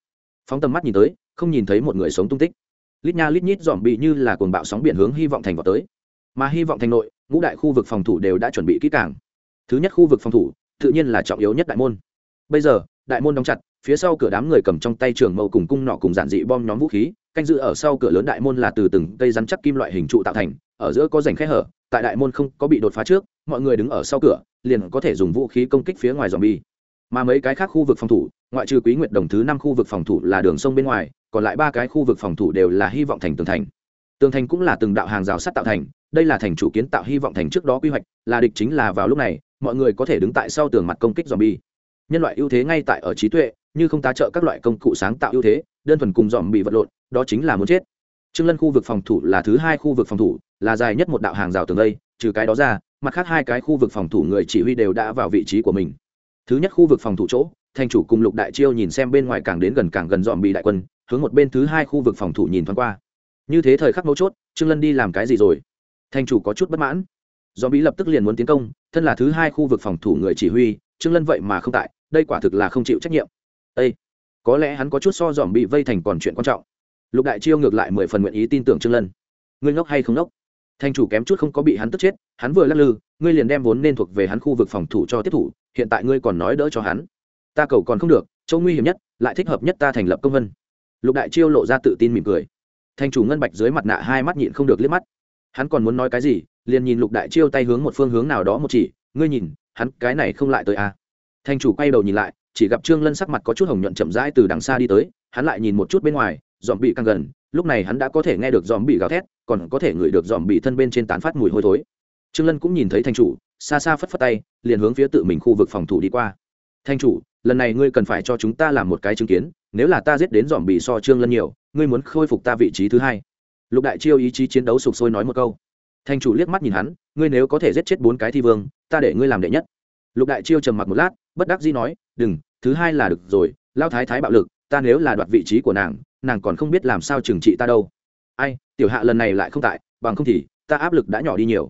[SPEAKER 1] Phóng tầm mắt nhìn tới, không nhìn thấy một người sống tung tích. Lít nha lít nhít dòm bị như là cuồng bạo sóng biển hướng hy vọng thành vào tới. Mà hy vọng thành nội ngũ đại khu vực phòng thủ đều đã chuẩn bị kỹ càng. Thứ nhất khu vực phòng thủ, tự nhiên là trọng yếu nhất đại môn. Bây giờ, đại môn đóng chặt, phía sau cửa đám người cầm trong tay trường mâu cùng cung nọ cùng giản dị bom nhóm vũ khí, canh giữ ở sau cửa lớn đại môn là từ từng cây rắn chắc kim loại hình trụ tạo thành, ở giữa có rảnh khe hở, tại đại môn không có bị đột phá trước, mọi người đứng ở sau cửa, liền có thể dùng vũ khí công kích phía ngoài dòm bi mà mấy cái khác khu vực phòng thủ, ngoại trừ quý nguyệt đồng thứ năm khu vực phòng thủ là đường sông bên ngoài, còn lại ba cái khu vực phòng thủ đều là hy vọng thành tường thành. Tường thành cũng là từng đạo hàng rào sắt tạo thành đây là thành chủ kiến tạo hy vọng thành trước đó quy hoạch, là địch chính là vào lúc này, mọi người có thể đứng tại sau tường mặt công kích dòm bi nhân loại ưu thế ngay tại ở trí tuệ, như không tá trợ các loại công cụ sáng tạo ưu thế, đơn thuần cùng dòm bị vật lộn, đó chính là muốn chết. Trương lân khu vực phòng thủ là thứ hai khu vực phòng thủ, là dài nhất một đạo hàng rào tường đây, trừ cái đó ra, mặt khác hai cái khu vực phòng thủ người chỉ huy đều đã vào vị trí của mình. Thứ nhất khu vực phòng thủ chỗ, thành chủ cùng lục đại chiêu nhìn xem bên ngoài càng đến gần càng gần dòm bị đại quân, hướng một bên thứ hai khu vực phòng thủ nhìn thoáng qua. Như thế thời khắc mấu chốt, trương lân đi làm cái gì rồi? Thành chủ có chút bất mãn. Do bị lập tức liền muốn tiến công, thân là thứ hai khu vực phòng thủ người chỉ huy, trương lân vậy mà không tại, đây quả thực là không chịu trách nhiệm. Ê! có lẽ hắn có chút so dòm bị vây thành còn chuyện quan trọng. Lục đại chiêu ngược lại mười phần nguyện ý tin tưởng trương lân. Ngươi ngốc hay không ngốc? Thành chủ kém chút không có bị hắn tức chết, hắn vừa lắc lư, ngươi liền đem vốn nên thuộc về hắn khu vực phòng thủ cho tiếp thủ, hiện tại ngươi còn nói đỡ cho hắn. Ta cầu còn không được, chỗ nguy hiểm nhất, lại thích hợp nhất ta thành lập công vân. Lục đại chiêu lộ ra tự tin mỉm cười. Thành chủ ngân bạch dưới mặt nạ hai mắt nhịn không được liếc mắt hắn còn muốn nói cái gì, liền nhìn lục đại chiêu tay hướng một phương hướng nào đó một chỉ, ngươi nhìn, hắn cái này không lại tới à. Thanh chủ quay đầu nhìn lại, chỉ gặp trương lân sắc mặt có chút hồng nhuận chậm rãi từ đằng xa đi tới, hắn lại nhìn một chút bên ngoài dòm bị càng gần, lúc này hắn đã có thể nghe được dòm bị gào thét, còn có thể ngửi được dòm bị thân bên trên tán phát mùi hôi thối. Trương lân cũng nhìn thấy Thanh chủ, xa xa phất phất tay, liền hướng phía tự mình khu vực phòng thủ đi qua. Thanh chủ, lần này ngươi cần phải cho chúng ta làm một cái chứng kiến, nếu là ta giết đến dòm bị so trương lân nhiều, ngươi muốn khôi phục ta vị trí thứ hai lục đại chiêu ý chí chiến đấu sục sôi nói một câu. Thành chủ liếc mắt nhìn hắn, ngươi nếu có thể giết chết bốn cái thi vương, ta để ngươi làm đệ nhất. Lục đại chiêu trầm mặc một lát, bất đắc dĩ nói, đừng, thứ hai là được rồi, lao thái thái bạo lực, ta nếu là đoạt vị trí của nàng nàng còn không biết làm sao trừng trị ta đâu. Ai, tiểu hạ lần này lại không tại, bằng không thì, ta áp lực đã nhỏ đi nhiều.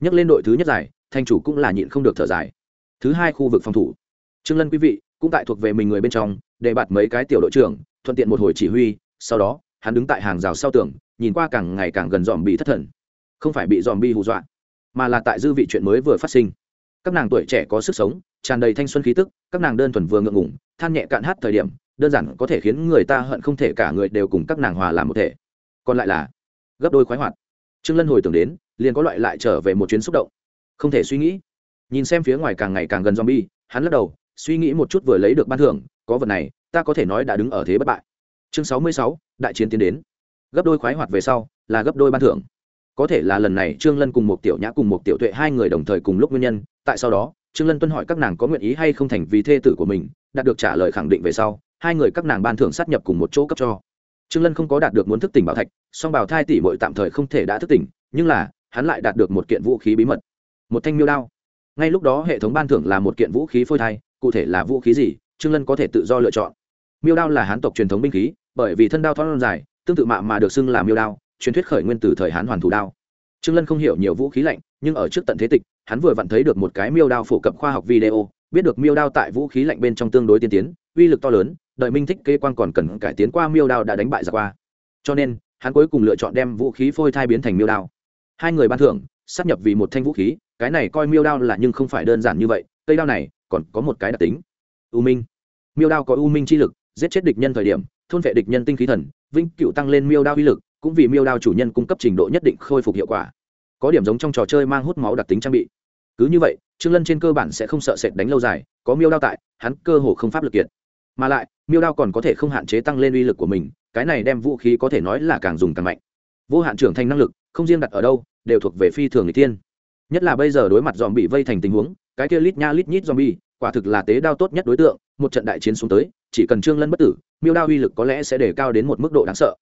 [SPEAKER 1] Nhắc lên đội thứ nhất giải thanh chủ cũng là nhịn không được thở dài. Thứ hai khu vực phòng thủ. Trương lân quý vị, cũng tại thuộc về mình người bên trong, để bạt mấy cái tiểu đội trưởng, thuận tiện một hồi chỉ huy, sau đó hắn đứng tại hàng rào sau tường, nhìn qua càng ngày càng gần dòm bị thất thần. Không phải bị dòm bi hù dọa, mà là tại dư vị chuyện mới vừa phát sinh. Các nàng tuổi trẻ có sức sống, tràn đầy thanh xuân khí tức, các nàng đơn thuần vừa ngượng ngủng than nhẹ cạn hát thời điểm, đơn giản có thể khiến người ta hận không thể cả người đều cùng các nàng hòa làm một thể. Còn lại là, gấp đôi khoái hoạt. Trương lân hồi tưởng đến, liền có loại lại trở về một chuyến xúc động. Không thể suy nghĩ. Nhìn xem phía ngoài càng ngày càng gần zombie, hắn lắc đầu, suy nghĩ một chút vừa lấy được ban thưởng, có vật này, ta có thể nói đã đứng ở thế bất bại chương sáu mươi sáu, đại chiến tiến đến. Gấp đôi khoái hoạt về sau là gấp đôi ban thưởng. Có thể là lần này trương lân cùng một tiểu nhã cùng một tiểu tuệ hai người đồng thời cùng lúc nguyên nhân tại sau đó trương lân tuân hỏi các nàng có nguyện ý hay không thành vì thê tử của mình đạt được trả lời khẳng định về sau hai người các nàng ban thưởng sát nhập cùng một chỗ cấp cho. Trương lân không có đạt được muốn thức tỉnh bảo thạch song bảo thai tỷ muội tạm thời không thể đã thức tỉnh nhưng là hắn lại đạt được một kiện vũ khí bí mật. Một thanh miêu đao. Ngay lúc đó hệ thống ban thưởng là một kiện vũ khí phôi thai cụ thể là vũ khí gì trương lân có thể tự do lựa chọn. Miêu đao là hán tộc truyền thống binh khí bởi vì thân đao thoát dài, tương tự mạ mà được xưng là miêu đao, truyền thuyết khởi nguyên từ thời hán hoàn thủ đao. Trương lân không hiểu nhiều vũ khí lạnh, nhưng ở trước tận thế tịch, hắn vừa vặn thấy được một cái miêu đao phổ cập khoa học video, biết được miêu đao tại vũ khí lạnh bên trong tương đối tiên tiến, uy lực to lớn, đợi minh thích kê quan còn cần cải tiến qua miêu đao đã đánh bại ra qua. Cho nên, hắn cuối cùng lựa chọn đem vũ khí phôi thai biến thành miêu đao. Hai người ban thưởng sắp nhập vì một thanh vũ khí, cái này coi miêu đao là nhưng không phải đơn giản như vậy, cây đao này còn có một cái đặc tính. U minh. Miêu đao có u minh chi lực, giết chết địch nhân thời điểm thôn vệ địch nhân tinh khí thần, vĩnh cựu tăng lên miêu đao uy lực, cũng vì miêu đao chủ nhân cung cấp trình độ nhất định khôi phục hiệu quả. Có điểm giống trong trò chơi mang hút máu đặc tính trang bị. Cứ như vậy, trương lân trên cơ bản sẽ không sợ sệt đánh lâu dài, có miêu đao tại, hắn cơ hồ không pháp lực kiệt. Mà lại, miêu đao còn có thể không hạn chế tăng lên uy lực của mình, cái này đem vũ khí có thể nói là càng dùng càng mạnh. Vô hạn trưởng thành năng lực, không riêng đặt ở đâu, đều thuộc về phi thường người tiên nhất là bây giờ đối mặt dòm bị vây thành tình huống, cái kia lít nha lít nhít zombie, quả thực là tế đao tốt nhất đối tượng, một trận đại chiến xuống tới chỉ cần trương lân bất tử, miêu đao uy lực có lẽ sẽ đề cao đến một mức độ đáng sợ.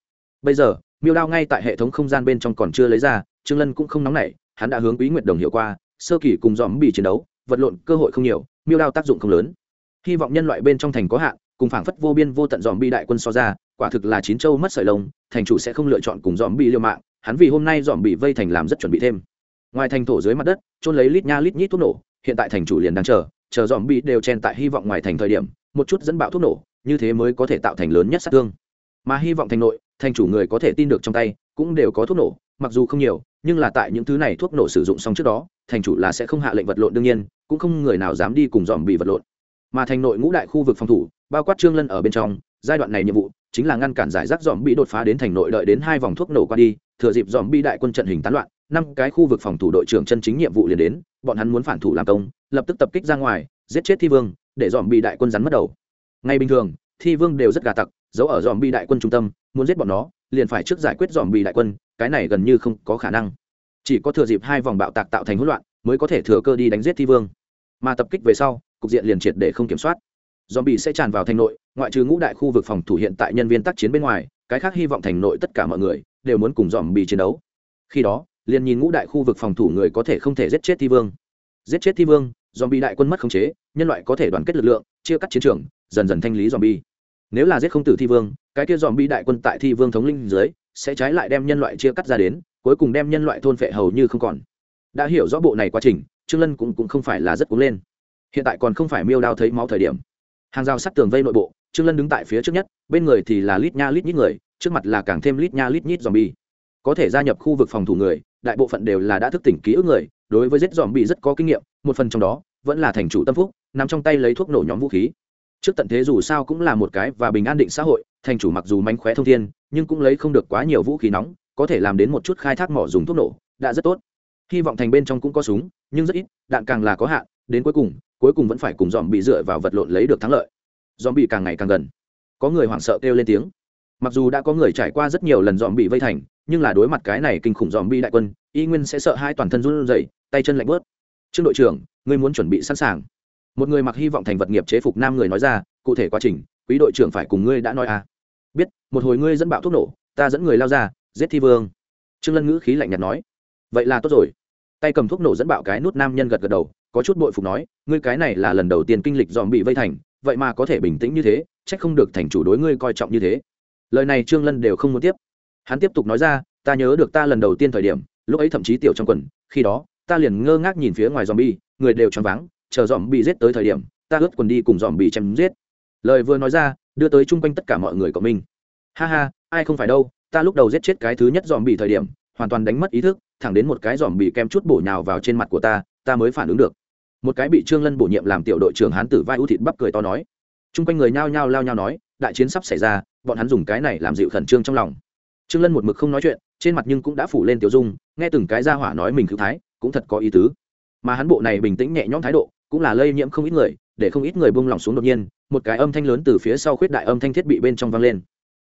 [SPEAKER 1] Bây giờ, miêu đao ngay tại hệ thống không gian bên trong còn chưa lấy ra, trương lân cũng không nóng nảy, hắn đã hướng quý nguyệt đồng hiệu qua, sơ kỳ cùng dòm bị chiến đấu, vật lộn cơ hội không nhiều, miêu đao tác dụng không lớn. Hy vọng nhân loại bên trong thành có hạn, cùng phảng phất vô biên vô tận dòm bi đại quân so ra, quả thực là chín châu mất sợi lông, thành chủ sẽ không lựa chọn cùng dòm bi liêu mạng, hắn vì hôm nay dòm bị vây thành làm rất chuẩn bị thêm. Ngoài thành thổ dưới mặt đất trôn lấy lít nha lít nhít thuốc nổ, hiện tại thành chủ liền đang chờ chờ dòm bị đều chen tại hy vọng ngoài thành thời điểm một chút dẫn bạo thuốc nổ, như thế mới có thể tạo thành lớn nhất sát thương. Mà hy vọng thành nội, thành chủ người có thể tin được trong tay, cũng đều có thuốc nổ, mặc dù không nhiều, nhưng là tại những thứ này thuốc nổ sử dụng xong trước đó, thành chủ là sẽ không hạ lệnh vật lộn đương nhiên, cũng không người nào dám đi cùng dòm bị vật lộn. Mà thành nội ngũ đại khu vực phòng thủ, bao quát trương lân ở bên trong, giai đoạn này nhiệm vụ chính là ngăn cản giải rác dòm bị đột phá đến thành nội đợi đến hai vòng thuốc nổ qua đi, thừa dịp dòm bị đại quân trận hình tán loạn, năm cái khu vực phòng thủ đội trưởng chân chính nhiệm vụ liền đến, bọn hắn muốn phản thủ làm công, lập tức tập kích ra ngoài, giết chết thi vương để dòm bi đại quân rắn mất đầu. Ngay bình thường, thi vương đều rất gà tặc, giấu ở dòm bi đại quân trung tâm, muốn giết bọn nó, liền phải trước giải quyết dòm bi đại quân, cái này gần như không có khả năng. Chỉ có thừa dịp hai vòng bạo tạc tạo thành hỗn loạn, mới có thể thừa cơ đi đánh giết thi vương. Mà tập kích về sau, cục diện liền triệt để không kiểm soát. Dòm bi sẽ tràn vào thành nội, ngoại trừ ngũ đại khu vực phòng thủ hiện tại nhân viên tác chiến bên ngoài, cái khác hy vọng thành nội tất cả mọi người đều muốn cùng dòm bi chiến đấu. Khi đó, liền nhìn ngũ đại khu vực phòng thủ người có thể không thể giết chết thi vương. Giết chết thi vương zombie bi đại quân mất khống chế nhân loại có thể đoàn kết lực lượng chia cắt chiến trường dần dần thanh lý zombie. bi nếu là giết không tử thi vương cái kia zombie bi đại quân tại thi vương thống linh dưới sẽ trái lại đem nhân loại chia cắt ra đến cuối cùng đem nhân loại thôn phệ hầu như không còn đã hiểu rõ bộ này quá trình trương lân cũng, cũng không phải là rất cuống lên hiện tại còn không phải miêu đao thấy máu thời điểm hàng rào sắt tường vây nội bộ trương lân đứng tại phía trước nhất bên người thì là lít nha lít nhít người trước mặt là càng thêm lít nha lít nhít zombie. bi có thể gia nhập khu vực phòng thủ người đại bộ phận đều là đã thức tỉnh ký ức người, đối với giết dòm bị rất có kinh nghiệm, một phần trong đó vẫn là thành chủ tâm phúc, nằm trong tay lấy thuốc nổ nhóm vũ khí. Trước tận thế dù sao cũng là một cái và bình an định xã hội, thành chủ mặc dù mánh khóe thông thiên, nhưng cũng lấy không được quá nhiều vũ khí nóng, có thể làm đến một chút khai thác mỏ dùng thuốc nổ, đã rất tốt. Hy vọng thành bên trong cũng có súng, nhưng rất ít, đạn càng là có hạn, đến cuối cùng cuối cùng vẫn phải cùng dòm bị dựa vào vật lộn lấy được thắng lợi. Dòm bị càng ngày càng gần. Có người hoảng sợ kêu lên tiếng. Mặc dù đã có người trải qua rất nhiều lần dòm bị vây thành nhưng là đối mặt cái này kinh khủng dòm bi đại quân, y nguyên sẽ sợ hai toàn thân run rẩy, tay chân lạnh bớt. Trương đội trưởng, ngươi muốn chuẩn bị sẵn sàng. Một người mặc hy vọng thành vật nghiệp chế phục nam người nói ra, cụ thể quá trình, quý đội trưởng phải cùng ngươi đã nói à. Biết, một hồi ngươi dẫn bạo thuốc nổ, ta dẫn người lao ra, giết thi vương. Trương lân ngữ khí lạnh nhạt nói. Vậy là tốt rồi. Tay cầm thuốc nổ dẫn bạo cái nút nam nhân gật gật đầu, có chút bội phục nói, ngươi cái này là lần đầu tiên kinh lịch dòm bị vây thành, vậy mà có thể bình tĩnh như thế trách không được thành chủ đối ngươi coi trọng như thế. Lời này trương lân đều không muốn tiếp hắn tiếp tục nói ra, ta nhớ được ta lần đầu tiên thời điểm, lúc ấy thậm chí tiểu trong quần, khi đó, ta liền ngơ ngác nhìn phía ngoài dòm bi người đều choáng váng, chờ dòm bị giết tới thời điểm, ta ướt quần đi cùng dòm bị chém giết. Lời vừa nói ra, đưa tới chung quanh tất cả mọi người của mình. Ha ha, ai không phải đâu, ta lúc đầu giết chết cái thứ nhất dòm bị thời điểm, hoàn toàn đánh mất ý thức, thẳng đến một cái dòm bị kem chút bổ nhào vào trên mặt của ta ta mới phản ứng được. Một cái bị trương lân bổ nhiệm làm tiểu đội trưởng hán tử vai ưu thịt bắp cười to nói. Chung quanh người nhao nhao lao nhao nói, đại chiến sắp xảy ra, bọn hắn dùng cái này làm dịu khẩn trương trong lòng trương lân một mực không nói chuyện, trên mặt nhưng cũng đã phủ lên tiểu dung, nghe từng cái ra hỏa nói mình cứu thái, cũng thật có ý tứ. Mà hắn bộ này bình tĩnh nhẹ nhõm thái độ, cũng là lây nhiễm không ít người, để không ít người buông lỏng xuống đột nhiên, một cái âm thanh lớn từ phía sau khuyết đại âm thanh thiết bị bên trong vang lên.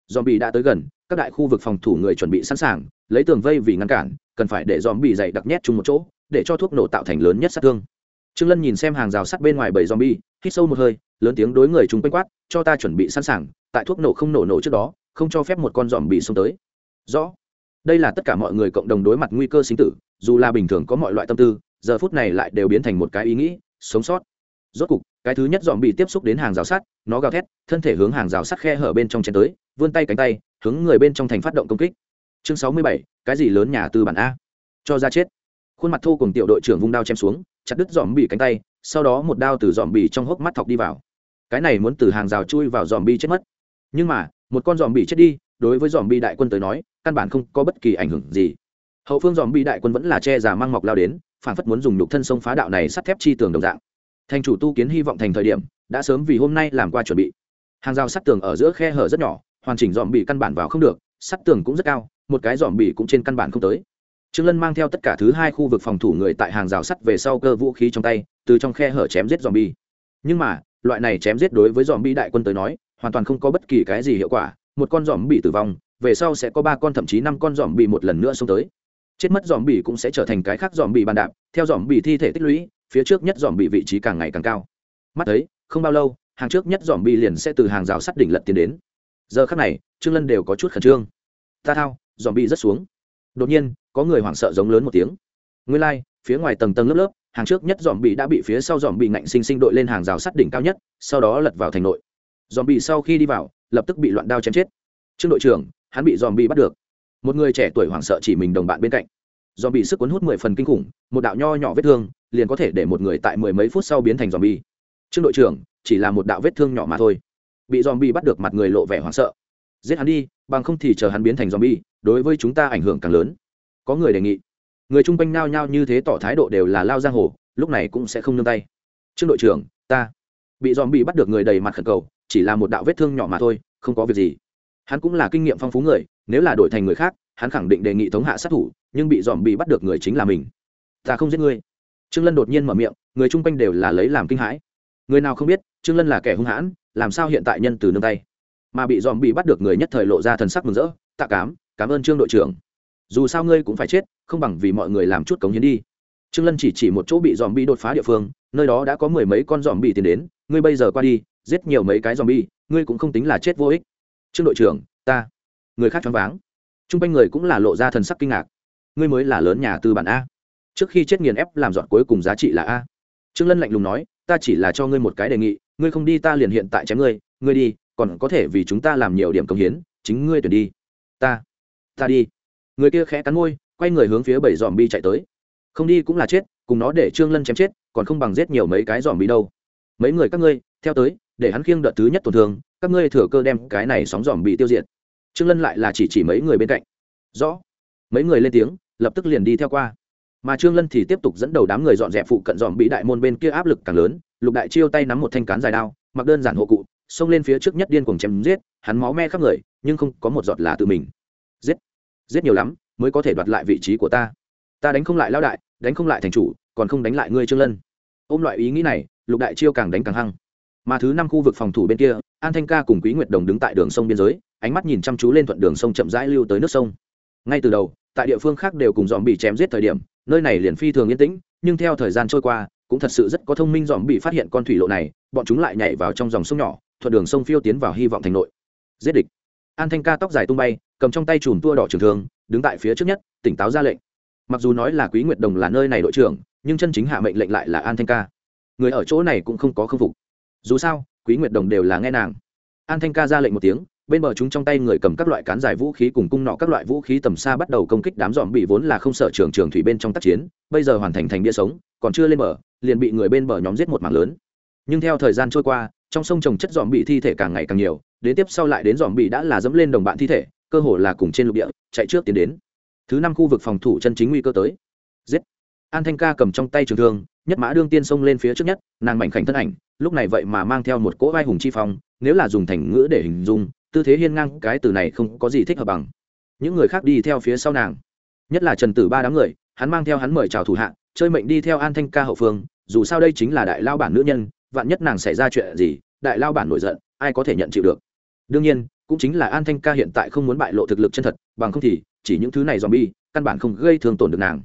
[SPEAKER 1] Dòm bị đã tới gần, các đại khu vực phòng thủ người chuẩn bị sẵn sàng, lấy tường vây vì ngăn cản, cần phải để dòm bị dày đặc nhét chung một chỗ, để cho thuốc nổ tạo thành lớn nhất sát thương. Trương lân nhìn xem hàng rào sắt bên ngoài bảy dòm bi hít sâu một hơi, lớn tiếng đối người chúng quanh quát, cho ta chuẩn bị sẵn sàng, tại thuốc nổ không nổ nổ trước đó, không cho phép một con dòm bị xông tới rõ. Đây là tất cả mọi người cộng đồng đối mặt nguy cơ sinh tử, dù là bình thường có mọi loại tâm tư, giờ phút này lại đều biến thành một cái ý nghĩ, sống sót. Rốt cục, cái thứ nhất dòm bị tiếp xúc đến hàng rào sắt, nó gào thét, thân thể hướng hàng rào sắt khe hở bên trong chen tới, vươn tay cánh tay, hướng người bên trong thành phát động công kích. Chương sáu mươi bảy, cái gì lớn nhà tư bản a? Cho ra chết. Khuôn mặt thô cùng tiểu đội trưởng vung đao chém xuống, chặt đứt dòm bị cánh tay, sau đó một đao từ dòm bị trong hốc mắt thọc đi vào. Cái này muốn từ hàng rào chui vào dòm bi chết mất. Nhưng mà, một con dòm bị chết đi đối với dòm bi đại quân tới nói, căn bản không có bất kỳ ảnh hưởng gì. Hậu phương dòm bi đại quân vẫn là che giả mang mọc lao đến phản phất muốn dùng nhục thân sông phá đạo này sắt thép chi tường đồng dạng. Thành chủ tu kiến hy vọng thành thời điểm, đã sớm vì hôm nay làm qua chuẩn bị. Hàng rào sắt tường ở giữa khe hở rất nhỏ, hoàn chỉnh dòm bị căn bản vào không được, sắt tường cũng rất cao, một cái dòm bị cũng trên căn bản không tới. Trương lân mang theo tất cả thứ hai khu vực phòng thủ người tại hàng rào sắt về sau cơ vũ khí trong tay, từ trong khe hở chém giết dòm bi. Nhưng mà, loại này chém giết đối với dòm bi đại quân tới nói, hoàn toàn không có bất kỳ cái gì hiệu quả một con dòm bị tử vong về sau sẽ có ba con thậm chí năm con dòm bị một lần nữa xông tới chết mất dòm bị cũng sẽ trở thành cái khác dòm bị bàn đạp theo dòm bị thi thể tích lũy phía trước nhất dòm bị vị trí càng ngày càng cao mắt thấy không bao lâu hàng trước nhất dòm bị liền sẽ từ hàng rào sắt đỉnh lật tiến đến giờ khắc này trương lân đều có chút khẩn trương ta thao dòm bị rất xuống đột nhiên có người hoảng sợ giống lớn một tiếng nguyên lai、like, phía ngoài tầng tầng lớp lớp hàng trước nhất dòm bị đã bị phía sau dòm bị ngạnh sinh sinh đội lên hàng rào sắt đỉnh cao nhất sau đó lật vào thành nội dòm bị sau khi đi vào lập tức bị loạn đao chém chết. Trương đội trưởng, hắn bị dòm bị bắt được. Một người trẻ tuổi hoảng sợ chỉ mình đồng bạn bên cạnh. Dòm bị sức cuốn hút mười phần kinh khủng, một đạo nho nhỏ vết thương liền có thể để một người tại mười mấy phút sau biến thành dòm bi trương đội trưởng, chỉ là một đạo vết thương nhỏ mà thôi. Bị dòm bi bắt được mặt người lộ vẻ hoảng sợ. Giết hắn đi, bằng không thì chờ hắn biến thành dòm bi đối với chúng ta ảnh hưởng càng lớn. Có người đề nghị. Người chung quanh nao nhao như thế tỏ thái độ đều là lao giang hồ, lúc này cũng sẽ không nương tay. Trương đội trưởng, ta. Bị dòm bị bắt được người đầy mặt khẩn cầu chỉ là một đạo vết thương nhỏ mà thôi, không có việc gì. Hắn cũng là kinh nghiệm phong phú người, nếu là đổi thành người khác, hắn khẳng định đề nghị thống hạ sát thủ, nhưng bị dòm bị bắt được người chính là mình. Ta không giết ngươi. Trương lân đột nhiên mở miệng, người chung quanh đều là lấy làm kinh hãi. Người nào không biết, trương lân là kẻ hung hãn, làm sao hiện tại nhân từ nương tay? Mà bị dòm bị bắt được người nhất thời lộ ra thần sắc mừng rỡ, tạ cám, cảm ơn trương đội trưởng. Dù sao ngươi cũng phải chết, không bằng vì mọi người làm chút cống hiến đi. Trương lân chỉ chỉ một chỗ bị dòm bị đột phá địa phương, nơi đó đã có mười mấy con dòm bị tiến đến, ngươi bây giờ qua đi giết nhiều mấy cái zombie, bi ngươi cũng không tính là chết vô ích. Trương đội trưởng ta. Người khác choáng váng. Trung quanh người cũng là lộ ra thần sắc kinh ngạc. Ngươi mới là lớn nhà tư bản a. Trước khi chết nghiền ép làm dọn cuối cùng giá trị là a. Trương lân lạnh lùng nói ta chỉ là cho ngươi một cái đề nghị ngươi không đi ta liền hiện tại chém ngươi ngươi đi còn có thể vì chúng ta làm nhiều điểm công hiến chính ngươi tuyển đi. Ta. Ta đi. Người kia khẽ cắn môi quay người hướng phía bảy zombie bi chạy tới. Không đi cũng là chết cùng nó để trương lân chém chết còn không bằng giết nhiều mấy cái zombie bi đâu. Mấy người các ngươi theo tới để hắn khiêng đợt thứ nhất tổn thương, các ngươi thừa cơ đem cái này sóng dòm bị tiêu diệt. Trương lân lại là chỉ chỉ mấy người bên cạnh. Rõ. Mấy người lên tiếng, lập tức liền đi theo qua. Mà trương lân thì tiếp tục dẫn đầu đám người dọn dẹp phụ cận dòm bị đại môn bên kia áp lực càng lớn, lục đại chiêu tay nắm một thanh cán dài đao, mặc đơn giản hộ cụ, xông lên phía trước nhất điên cuồng chém giết, hắn máu me khắp người, nhưng không có một giọt là tự mình. Giết. Giết nhiều lắm, mới có thể đoạt lại vị trí của ta. Ta đánh không lại lao đại, đánh không lại thành chủ, còn không đánh lại ngươi trương lân. Ôm loại ý nghĩ này, lục đại chiêu càng đánh càng hăng mà thứ năm khu vực phòng thủ bên kia, an thanh ca cùng quý nguyệt đồng đứng tại đường sông biên giới, ánh mắt nhìn chăm chú lên thuận đường sông chậm rãi lưu tới nước sông. Ngay từ đầu, tại địa phương khác đều cùng dòm bị chém giết thời điểm, nơi này liền phi thường yên tĩnh, nhưng theo thời gian trôi qua, cũng thật sự rất có thông minh dòm bị phát hiện con thủy lộ này, bọn chúng lại nhảy vào trong dòng sông nhỏ, thuận đường sông phiêu tiến vào hy vọng thành nội. Giết địch. An thanh ca tóc dài tung bay, cầm trong tay chùm tua đỏ trường thương, đứng tại phía trước nhất, tỉnh táo ra lệnh. Mặc dù nói là quý nguyệt đồng là nơi này đội trưởng, nhưng chân chính hạ mệnh lệnh lại là an thanh ca. Người ở chỗ này cũng không có khâm phục dù sao, quý nguyệt đồng đều là nghe nàng. An thanh ca ra lệnh một tiếng, bên bờ chúng trong tay người cầm các loại cán dài vũ khí cùng cung nọ các loại vũ khí tầm xa bắt đầu công kích đám dòm bị vốn là không sợ trường trường thủy bên trong tác chiến, bây giờ hoàn thành thành bia sống, còn chưa lên bờ, liền bị người bên bờ nhóm giết một mạng lớn. Nhưng theo thời gian trôi qua, trong sông trồng chất dòm bị thi thể càng ngày càng nhiều, đến tiếp sau lại đến dòm bị đã là dẫm lên đồng bạn thi thể, cơ hồ là cùng trên lục địa, chạy trước tiến đến. Thứ năm khu vực phòng thủ chân chính nguy cơ tới. Giết. An thanh ca cầm trong tay trường thương, nhất mã đương tiên xông lên phía trước nhất, nàng mảnh khảnh thân ảnh lúc này vậy mà mang theo một cỗ vai hùng chi phong, nếu là dùng thành ngữ để hình dung, tư thế hiên ngang cái từ này không có gì thích hợp bằng. Những người khác đi theo phía sau nàng. Nhất là trần tử ba đám người, hắn mang theo hắn mời chào thủ hạ, chơi mệnh đi theo an thanh ca hậu phương, dù sao đây chính là đại lao bản nữ nhân, vạn nhất nàng xảy ra chuyện gì, đại lao bản nổi giận, ai có thể nhận chịu được. Đương nhiên, cũng chính là an thanh ca hiện tại không muốn bại lộ thực lực chân thật, bằng không thì chỉ những thứ này dòm bi căn bản không gây thương tổn được nàng.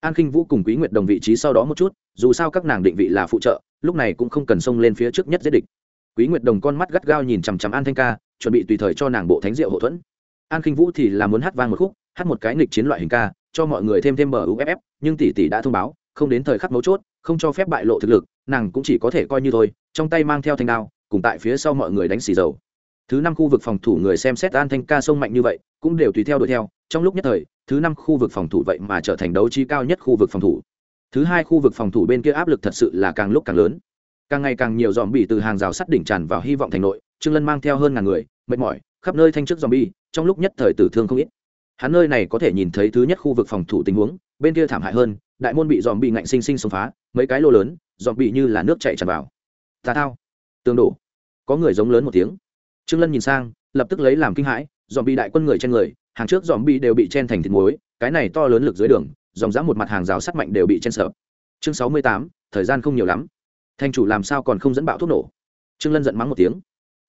[SPEAKER 1] An khinh vũ cùng quý nguyệt đồng vị trí sau đó một chút, dù sao các nàng định vị là phụ trợ lúc này cũng không cần xông lên phía trước nhất giết địch. Quý nguyệt đồng con mắt gắt gao nhìn chằm chằm an thanh ca, chuẩn bị tùy thời cho nàng bộ thánh diệu hậu thuẫn. An khinh vũ thì là muốn hát vang một khúc, hát một cái nghịch chiến loại hình ca, cho mọi người thêm thêm bờ uff nhưng tỷ tỷ đã thông báo, không đến thời khắc mấu chốt, không cho phép bại lộ thực lực, nàng cũng chỉ có thể coi như thôi, trong tay mang theo thanh đao, cùng tại phía sau mọi người đánh xì dầu. Thứ năm khu vực phòng thủ người xem xét an thanh ca sông mạnh như vậy, cũng đều tùy theo đuổi theo, trong lúc nhất thời, thứ năm khu vực phòng thủ vậy mà trở thành đấu trí cao nhất khu vực phòng thủ thứ hai khu vực phòng thủ bên kia áp lực thật sự là càng lúc càng lớn. Càng ngày càng nhiều dòm bị từ hàng rào sắt đỉnh tràn vào hy vọng thành nội, trương lân mang theo hơn ngàn người, mệt mỏi, khắp nơi thanh chức dòm bi trong lúc nhất thời tử thương không ít. Hắn nơi này có thể nhìn thấy thứ nhất khu vực phòng thủ tình huống, bên kia thảm hại hơn, đại môn bị dòm bị ngạnh sinh sinh xông phá, mấy cái lô lớn dòm bị như là nước chạy tràn vào. Tà thao. Tương đổ. Có người giống lớn một tiếng. Trương lân nhìn sang, lập tức lấy làm kinh hãi dòm bị đại quân người trên người, hàng trước dòm bị đều bị chen thành thịt muối, cái này to lớn lực dưới đường dòng dã một mặt hàng rào sắt mạnh đều bị chen sợ. Chương sáu mươi tám, thời gian không nhiều lắm. Thanh chủ làm sao còn không dẫn bạo thuốc nổ? Trương lân giận mắng một tiếng.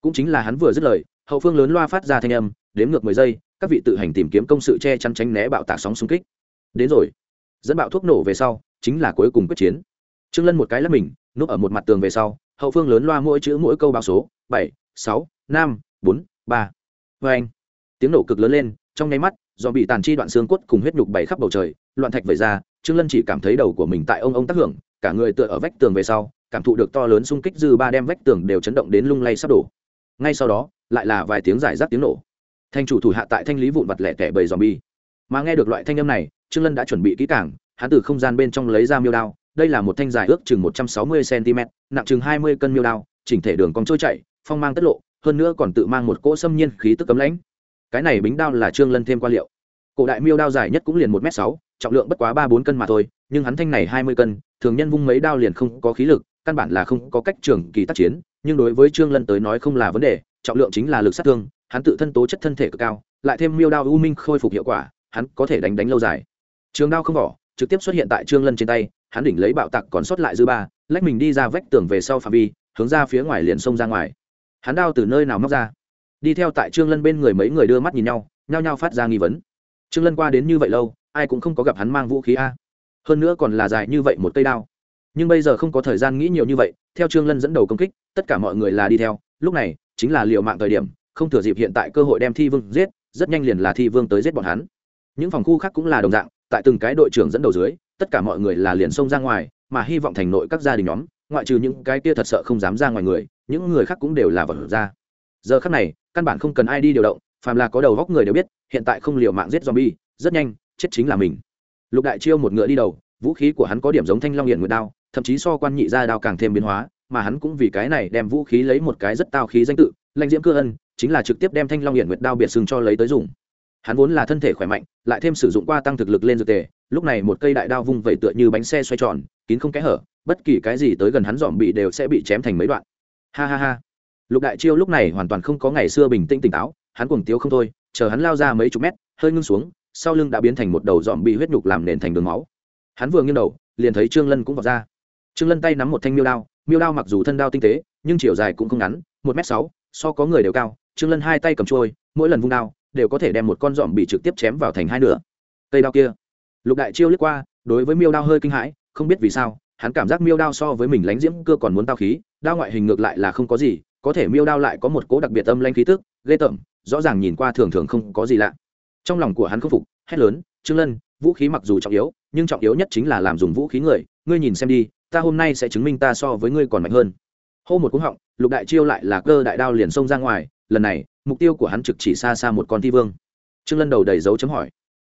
[SPEAKER 1] Cũng chính là hắn vừa dứt lời, hậu phương lớn loa phát ra thanh âm, đếm ngược mười giây, các vị tự hành tìm kiếm công sự che chắn tránh né bạo tạc sóng xung kích. Đến rồi. Dẫn bạo thuốc nổ về sau, chính là cuối cùng quyết chiến. Trương lân một cái là mình, núp ở một mặt tường về sau, hậu phương lớn loa mỗi chữ mỗi câu báo số, bảy, sáu, năm, bốn, ba. Vê anh tiếng nổ cực lớn lên, trong nháy mắt do bị tàn chi đoạn xương cốt cùng huyết nhục bày khắp bầu trời, loạn thạch vẩy ra, trương lân chỉ cảm thấy đầu của mình tại ông ông tác hưởng, cả người tựa ở vách tường về sau, cảm thụ được to lớn xung kích dư ba đem vách tường đều chấn động đến lung lay sắp đổ. Ngay sau đó, lại là vài tiếng giải rác tiếng nổ. Thanh chủ thủ hạ tại thanh lý vụn vặt lẻ tẻ bầy dòm bi mà nghe được loại thanh âm này, trương lân đã chuẩn bị kỹ càng, hắn từ không gian bên trong lấy ra miêu đao, đây là một thanh dài ước chừng một trăm sáu mươi cm nặng chừng hai mươi cân miêu đao, chỉnh thể đường cong trôi chảy, phong mang tất lộ, hơn nữa còn tự mang một cỗ xâm nhiên khí tức cấm lãnh cái này bính đao là trương lân thêm qua liệu. Cổ đại miêu đao dài nhất cũng liền một m sáu, trọng lượng bất quá ba bốn cân mà thôi, nhưng hắn thanh này hai mươi cân, thường nhân vung mấy đao liền không có khí lực, căn bản là không có cách trường kỳ tác chiến, nhưng đối với trương lân tới nói không là vấn đề, trọng lượng chính là lực sát thương, hắn tự thân tố chất thân thể cực cao, lại thêm miêu đao u minh khôi phục hiệu quả, hắn có thể đánh đánh lâu dài. Trường đao không vỏ, trực tiếp xuất hiện tại trương lân trên tay, hắn đỉnh lấy bạo tặc còn sót lại dư ba, lách mình đi ra vách tường về sau phạm vi, hướng ra phía ngoài liền xông ra ngoài. Hắn đao từ nơi nào móc ra? Đi theo tại trương lân bên người mấy người đưa mắt nhìn nhau, nhao nhao phát ra nghi vấn. Trương lân qua đến như vậy lâu, ai cũng không có gặp hắn mang vũ khí a. Hơn nữa còn là dài như vậy một cây đao. Nhưng bây giờ không có thời gian nghĩ nhiều như vậy, theo trương lân dẫn đầu công kích, tất cả mọi người là đi theo. Lúc này, chính là liều mạng thời điểm, không thừa dịp hiện tại cơ hội đem thi vương giết, rất nhanh liền là thi vương tới giết bọn hắn. Những phòng khu khác cũng là đồng dạng, tại từng cái đội trưởng dẫn đầu dưới, tất cả mọi người là liền xông ra ngoài, mà hy vọng thành nội các gia đình nhóm, ngoại trừ những cái kia thật sợ không dám ra ngoài người, những người khác cũng đều là vật ra giờ khắc này, căn bản không cần ai đi điều động, phàm là có đầu góc người đều biết, hiện tại không liều mạng giết zombie, rất nhanh, chết chính là mình. Lục đại chiêu một ngựa đi đầu, vũ khí của hắn có điểm giống thanh long hiển nguyệt đao, thậm chí so quan nhị ra đao càng thêm biến hóa, mà hắn cũng vì cái này đem vũ khí lấy một cái rất tao khí danh tự lanh diễm cơ ân, chính là trực tiếp đem thanh long hiển nguyệt đao biệt sừng cho lấy tới dùng. Hắn vốn là thân thể khỏe mạnh, lại thêm sử dụng qua tăng thực lực lên dược tề, lúc này một cây đại đao vung vẩy tựa như bánh xe xoay tròn, kín không kẽ hở, bất kỳ cái gì tới gần hắn dòm bị đều sẽ bị chém thành mấy đoạn. Ha ha ha lục đại chiêu lúc này hoàn toàn không có ngày xưa bình tĩnh tỉnh táo, hắn cuồng tiếu không thôi, chờ hắn lao ra mấy chục mét, hơi ngưng xuống, sau lưng đã biến thành một đầu dòm bị huyết nhục làm nền thành đường máu. Hắn vừa nghiêng đầu, liền thấy trương lân cũng vọt ra. Trương lân tay nắm một thanh miêu đao miêu đao mặc dù thân đao tinh tế, nhưng chiều dài cũng không ngắn, một m sáu, so có người đều cao, trương lân hai tay cầm trôi mỗi lần vung đao, đều có thể đem một con dòm bị trực tiếp chém vào thành hai nửa. Cây đao kia, lục đại chiêu liếc qua, đối với miêu đao hơi kinh hãi, không biết vì sao, hắn cảm giác miêu đao so với mình lánh diễm cơ còn muốn tao khí, đao ngoại hình ngược lại là không có gì có thể miêu đao lại có một cố đặc biệt âm lanh khí tức, ghê tởm, rõ ràng nhìn qua thường thường không có gì lạ. Trong lòng của hắn không phục, hét lớn, trương lân, vũ khí mặc dù trọng yếu, nhưng trọng yếu nhất chính là làm dùng vũ khí người, ngươi nhìn xem đi, ta hôm nay sẽ chứng minh ta so với ngươi còn mạnh hơn. Hô một cú họng, lục đại chiêu lại là cơ đại đao liền xông ra ngoài, lần này, mục tiêu của hắn trực chỉ xa xa một con thi vương. Trương lân đầu đầy dấu chấm hỏi,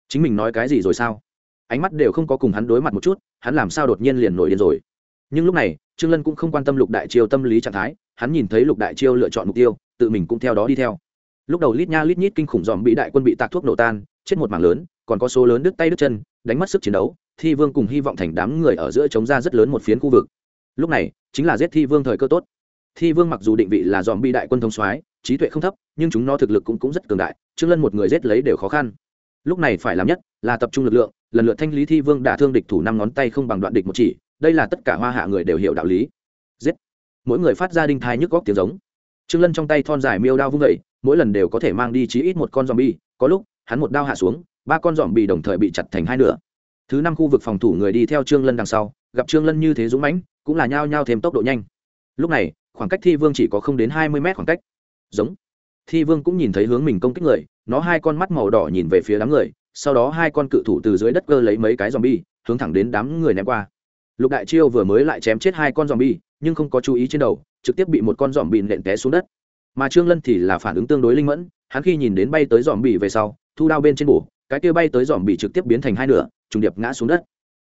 [SPEAKER 1] chính mình nói cái gì rồi sao? Ánh mắt đều không có cùng hắn đối mặt một chút, hắn làm sao đột nhiên liền nổi điên rồi. Nhưng lúc này trương lân cũng không quan tâm lục đại chiêu tâm lý trạng thái hắn nhìn thấy lục đại chiêu lựa chọn mục tiêu tự mình cũng theo đó đi theo. Lúc đầu lít nha lít nhít kinh khủng dòm bị đại quân bị tạc thuốc nổ tan chết một mảng lớn còn có số lớn đứt tay đứt chân đánh mất sức chiến đấu thi vương cùng hy vọng thành đám người ở giữa chống ra rất lớn một phiến khu vực. Lúc này chính là giết thi vương thời cơ tốt. Thi vương mặc dù định vị là dòm bị đại quân thông soái trí tuệ không thấp nhưng chúng nó thực lực cũng, cũng rất cường đại trương lân một người giết lấy đều khó khăn. Lúc này phải làm nhất là tập trung lực lượng lần lượt thanh lý thi vương đả thương địch thủ năm ngón tay không bằng đoạn địch một chỉ đây là tất cả hoa hạ người đều hiểu đạo lý. Giết. Mỗi người phát ra đinh thai nhức góc tiếng giống. Trương lân trong tay thon dài miêu đao vung vẩy mỗi lần đều có thể mang đi chí ít một con zombie, có lúc, hắn một đao hạ xuống, ba con zombie đồng thời bị chặt thành hai nửa. Thứ năm khu vực phòng thủ người đi theo trương lân đằng sau, gặp trương lân như thế dũng mãnh, cũng là nhao nhao thêm tốc độ nhanh. Lúc này, khoảng cách thi vương chỉ có không đến hai mươi mét khoảng cách. Giống. Thi vương cũng nhìn thấy hướng mình công kích người, nó hai con mắt màu đỏ nhìn về phía đám người, sau đó hai con cự thủ từ dưới đất cơ lấy mấy cái zombie, hướng thẳng đến đám người ném qua lục đại chiêu vừa mới lại chém chết hai con zombie, nhưng không có chú ý trên đầu, trực tiếp bị một con zombie nện té xuống đất. Mà trương lân thì là phản ứng tương đối linh mẫn, hắn khi nhìn đến bay tới zombie về sau, thu đao bên trên bổ, cái kia bay tới zombie trực tiếp biến thành hai nửa, trùng điệp ngã xuống đất.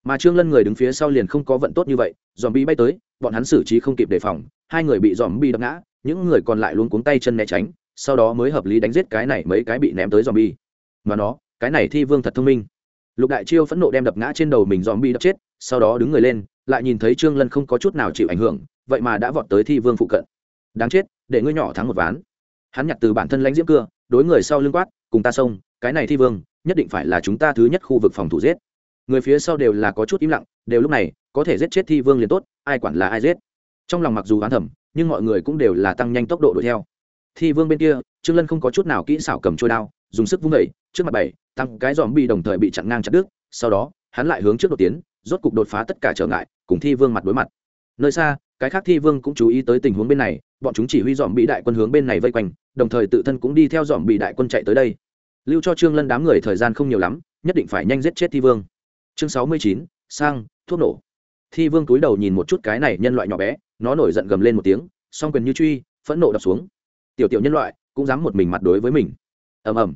[SPEAKER 1] Mà trương lân người đứng phía sau liền không có vận tốt như vậy, zombie bay tới, bọn hắn xử trí không kịp đề phòng, hai người bị zombie đập ngã, những người còn lại luôn cuống tay chân né tránh, sau đó mới hợp lý đánh giết cái này mấy cái bị ném tới zombie. Mà nó, cái này thi vương thật thông minh lục đại chiêu phẫn nộ đem đập ngã trên đầu mình dòm bị đập chết, sau đó đứng người lên, lại nhìn thấy trương lân không có chút nào chịu ảnh hưởng, vậy mà đã vọt tới thi vương phụ cận. Đáng chết, để ngươi nhỏ thắng một ván. Hắn nhặt từ bản thân lãnh diễm cưa, đối người sau lưng quát, cùng ta xông, cái này thi vương, nhất định phải là chúng ta thứ nhất khu vực phòng thủ giết. Người phía sau đều là có chút im lặng, đều lúc này, có thể giết chết thi vương liền tốt, ai quản là ai giết? Trong lòng mặc dù oán thẩm nhưng mọi người cũng đều là tăng nhanh tốc độ đuổi theo thi vương bên kia, trương lân không có chút nào kỹ xảo cầm trôi đao, dùng sức vung đẩy trước mặt bảy, tăng cái dòm bị đồng thời bị chặn ngang chặt đứt, sau đó, hắn lại hướng trước đột tiến, rốt cục đột phá tất cả trở ngại, cùng thi vương mặt đối mặt. Nơi xa, cái khác thi vương cũng chú ý tới tình huống bên này, bọn chúng chỉ huy dòm bị đại quân hướng bên này vây quanh, đồng thời tự thân cũng đi theo dòm bị đại quân chạy tới đây. Lưu cho trương lân đám người thời gian không nhiều lắm, nhất định phải nhanh giết chết thi vương. Chương sáu mươi chín, sang, thuốc nổ. Thi vương túi đầu nhìn một chút cái này nhân loại nhỏ bé, nó nổi giận gầm lên một tiếng, song quyền như truy, phẫn nộ đập xuống tiểu tiểu nhân loại cũng dám một mình mặt đối với mình. Ầm ầm.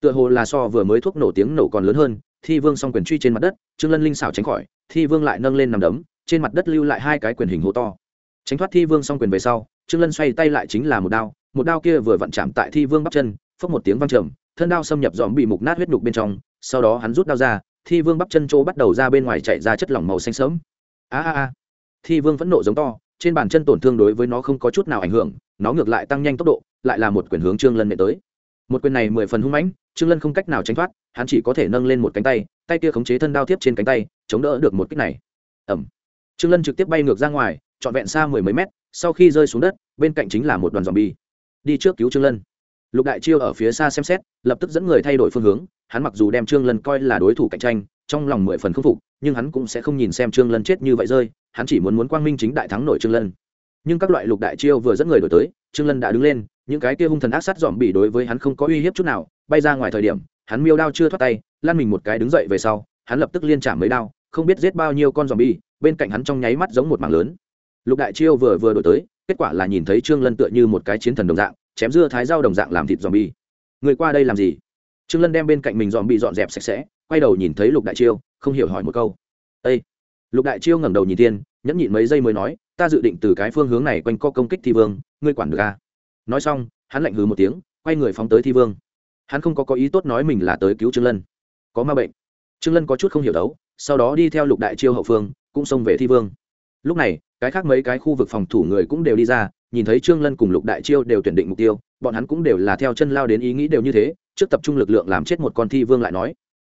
[SPEAKER 1] Tựa hồ là so vừa mới thuốc nổ tiếng nổ còn lớn hơn, thi vương song quyền truy trên mặt đất, trương lân linh xảo tránh khỏi, thi vương lại nâng lên nằm đấm, trên mặt đất lưu lại hai cái quyền hình hố to. Tránh thoát thi vương song quyền về sau, trương lân xoay tay lại chính là một đao một đao kia vừa vặn chạm tại thi vương bắp chân, phốc một tiếng vang trầm, thân đao xâm nhập dòm bị mục nát huyết nhục bên trong, sau đó hắn rút đao ra, thi vương bắp chân chỗ bắt đầu ra bên ngoài chạy ra chất lỏng màu xanh sớm a a a. Thi vương vẫn nộ giống to trên bàn chân tổn thương đối với nó không có chút nào ảnh hưởng, nó ngược lại tăng nhanh tốc độ, lại là một quyền hướng trương lân nệ tới. Một quyền này mười phần hung mãnh, trương lân không cách nào tránh thoát, hắn chỉ có thể nâng lên một cánh tay tay kia khống chế thân đao tiếp trên cánh tay, chống đỡ được một kích này. Ẩm trương lân trực tiếp bay ngược ra ngoài, trọn vẹn xa mười mấy mét, sau khi rơi xuống đất, bên cạnh chính là một đoàn dòm bi đi trước cứu trương lân. Lục đại chiêu ở phía xa xem xét, lập tức dẫn người thay đổi phương hướng, hắn mặc dù đem trương lân coi là đối thủ cạnh tranh, trong lòng mười phần khâm phục nhưng hắn cũng sẽ không nhìn xem trương lân chết như vậy rơi, hắn chỉ muốn muốn quang minh chính đại thắng nổi trương lân. Nhưng các loại lục đại chiêu vừa dẫn người đổi tới, trương lân đã đứng lên, những cái kia hung thần ác sát dòm bỉ đối với hắn không có uy hiếp chút nào, bay ra ngoài thời điểm, hắn miêu đao chưa thoát tay lan mình một cái đứng dậy về sau, hắn lập tức liên trả mấy đao, không biết giết bao nhiêu con dòm bỉ bên cạnh hắn trong nháy mắt giống một mảng lớn. Lục đại chiêu vừa vừa đổi tới, kết quả là nhìn thấy trương lân tựa như một cái chiến thần đồng dạng, chém dưa thái dao đồng dạng làm thịt dòm bỉ người qua đây làm gì? Trương lân đem bên cạnh mình dòm bỉ dọn dẹp sạch sẽ quay đầu nhìn thấy lục đại chiêu, không hiểu hỏi một câu. Ây lục đại chiêu ngẩng đầu nhìn tiên nhẫn nhịn mấy giây mới nói, ta dự định từ cái phương hướng này quanh co công kích thi vương, ngươi quản được ca nói xong, hắn lạnh hừ một tiếng, quay người phóng tới thi vương. Hắn không có có ý tốt nói mình là tới cứu trương lân. Có ma bệnh. Trương lân có chút không hiểu đấu, sau đó đi theo lục đại chiêu hậu phương, cũng xông về thi vương. Lúc này, cái khác mấy cái khu vực phòng thủ người cũng đều đi ra, nhìn thấy trương lân cùng lục đại chiêu đều tuyển định mục tiêu, bọn hắn cũng đều là theo chân lao đến ý nghĩ đều như thế, trước tập trung lực lượng làm chết một con thi vương lại nói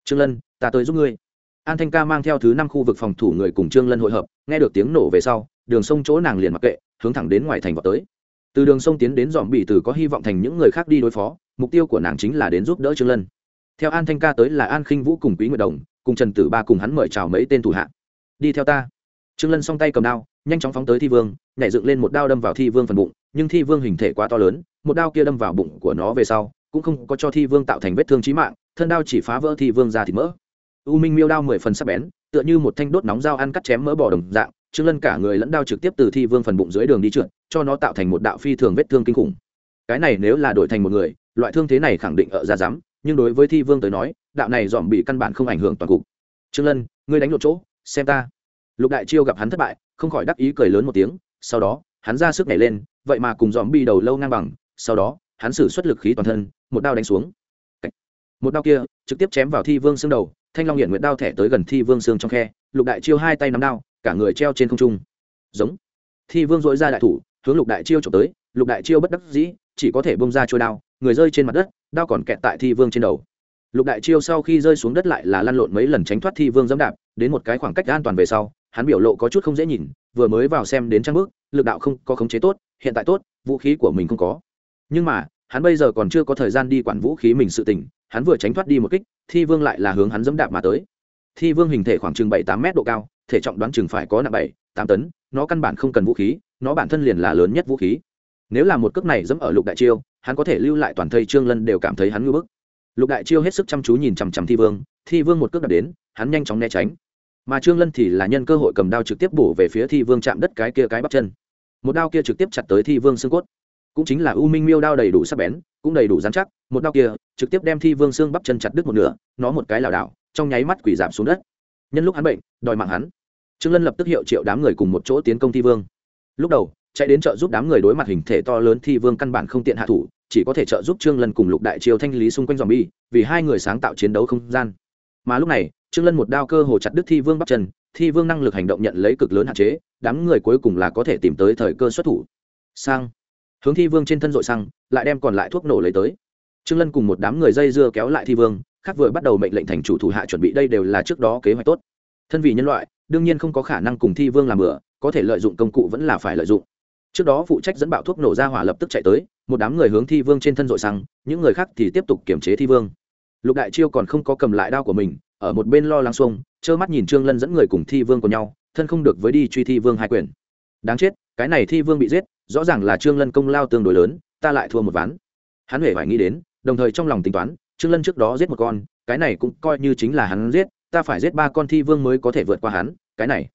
[SPEAKER 1] trương lân, ta tới giúp ngươi. An thanh ca mang theo thứ năm khu vực phòng thủ người cùng trương lân hội hợp, nghe được tiếng nổ về sau, đường sông chỗ nàng liền mặc kệ, hướng thẳng đến ngoài thành vào tới. Từ đường sông tiến đến dòm bị từ có hy vọng thành những người khác đi đối phó, mục tiêu của nàng chính là đến giúp đỡ trương lân. Theo an thanh ca tới là an khinh vũ cùng quý nguyệt đồng, cùng trần tử ba cùng hắn mời chào mấy tên thủ hạ. Đi theo ta. Trương lân song tay cầm đao, nhanh chóng phóng tới thi vương, nhảy dựng lên một đao đâm vào thi vương phần bụng, nhưng thi vương hình thể quá to lớn, một đao kia đâm vào bụng của nó về sau, cũng không có cho thi vương tạo thành vết thương chí mạng thân đao chỉ phá vỡ thì vương ra thịt mỡ. U minh miêu đao mười phần sắc bén, tựa như một thanh đốt nóng dao ăn cắt chém mỡ bò đồng dạng, trương lân cả người lẫn đao trực tiếp từ thi vương phần bụng dưới đường đi trượt, cho nó tạo thành một đạo phi thường vết thương kinh khủng. Cái này nếu là đổi thành một người, loại thương thế này khẳng định ở ra dám, nhưng đối với thi vương tới nói, đạo này dòm bị căn bản không ảnh hưởng toàn cục. Trương lân, ngươi đánh lộn chỗ, xem ta. Lục đại chiêu gặp hắn thất bại, không khỏi đắc ý cười lớn một tiếng, sau đó, hắn ra sức nhảy lên, vậy mà cùng dòm bị đầu lâu ngang bằng, sau đó, hắn sử xuất lực khí toàn thân, một đao đánh xuống một đao kia trực tiếp chém vào thi vương xương đầu, thanh long hiện nguyện đao thẻ tới gần thi vương xương trong khe, lục đại chiêu hai tay nắm đao, cả người treo trên không trung. Giống. Thi vương dội ra đại thủ, hướng lục đại chiêu trộm tới, lục đại chiêu bất đắc dĩ, chỉ có thể bông ra trôi đao, người rơi trên mặt đất, đao còn kẹt tại thi vương trên đầu. Lục đại chiêu sau khi rơi xuống đất lại là lăn lộn mấy lần tránh thoát thi vương dẫm đạp, đến một cái khoảng cách an toàn về sau, hắn biểu lộ có chút không dễ nhìn, vừa mới vào xem đến trang bước lực đạo không có khống chế tốt, hiện tại tốt, vũ khí của mình không có. Nhưng mà, hắn bây giờ còn chưa có thời gian đi quản vũ khí mình sự tình hắn vừa tránh thoát đi một kích, thi vương lại là hướng hắn dẫm đạp mà tới. Thi vương hình thể khoảng chừng bảy tám mét độ cao, thể trọng đoán chừng phải có nặng bảy, tám tấn, nó căn bản không cần vũ khí, nó bản thân liền là lớn nhất vũ khí. Nếu là một cước này dẫm ở lục đại chiêu, hắn có thể lưu lại toàn thây trương lân đều cảm thấy hắn ngưỡng bức. Lục đại chiêu hết sức chăm chú nhìn chằm chằm thi vương thi vương một cước đạp đến, hắn nhanh chóng né tránh. Mà trương lân thì là nhân cơ hội cầm đao trực tiếp bổ về phía thi vương chạm đất cái kia cái bắp chân. Một đao kia trực tiếp chặt tới thi vương xương cốt. Cũng chính là u minh miêu đao đầy đủ sắc bén cũng đầy đủ dán chắc, một đao kia trực tiếp đem thi vương xương bắp chân chặt đứt một nửa, nó một cái lảo đảo, trong nháy mắt quỷ giảm xuống đất. Nhân lúc hắn bệnh, đòi mạng hắn. Trương lân lập tức hiệu triệu đám người cùng một chỗ tiến công thi vương. Lúc đầu, chạy đến trợ giúp đám người đối mặt hình thể to lớn thi vương căn bản không tiện hạ thủ, chỉ có thể trợ giúp trương lân cùng lục đại triều thanh lý xung quanh dòm bi vì hai người sáng tạo chiến đấu không gian. Mà lúc này, trương lân một đao cơ hồ chặt đứt thi vương bắp chân, thi vương năng lực hành động nhận lấy cực lớn hạn chế, đám người cuối cùng là có thể tìm tới thời cơ xuất thủ. Sang hướng thi vương trên thân dội xăng, lại đem còn lại thuốc nổ lấy tới. Trương lân cùng một đám người dây dưa kéo lại thi vương, khác vừa bắt đầu mệnh lệnh thành chủ thủ hạ chuẩn bị đây đều là trước đó kế hoạch tốt. Thân vì nhân loại, đương nhiên không có khả năng cùng thi vương làm bừa, có thể lợi dụng công cụ vẫn là phải lợi dụng. Trước đó phụ trách dẫn bạo thuốc nổ ra hỏa lập tức chạy tới, một đám người hướng thi vương trên thân dội xăng, những người khác thì tiếp tục kiểm chế thi vương. Lục đại chiêu còn không có cầm lại đao của mình, ở một bên lo lắng xuông, trơ mắt nhìn trương lân dẫn người cùng thi vương của nhau, thân không được với đi truy thi vương hai quyền. Đáng chết, cái này thi vương bị giết rõ ràng là trương lân công lao tương đối lớn, ta lại thua một ván. Hắn hề phải nghĩ đến, đồng thời trong lòng tính toán, trương lân trước đó giết một con, cái này cũng coi như chính là hắn giết, ta phải giết ba con thi vương mới có thể vượt qua hắn, cái này.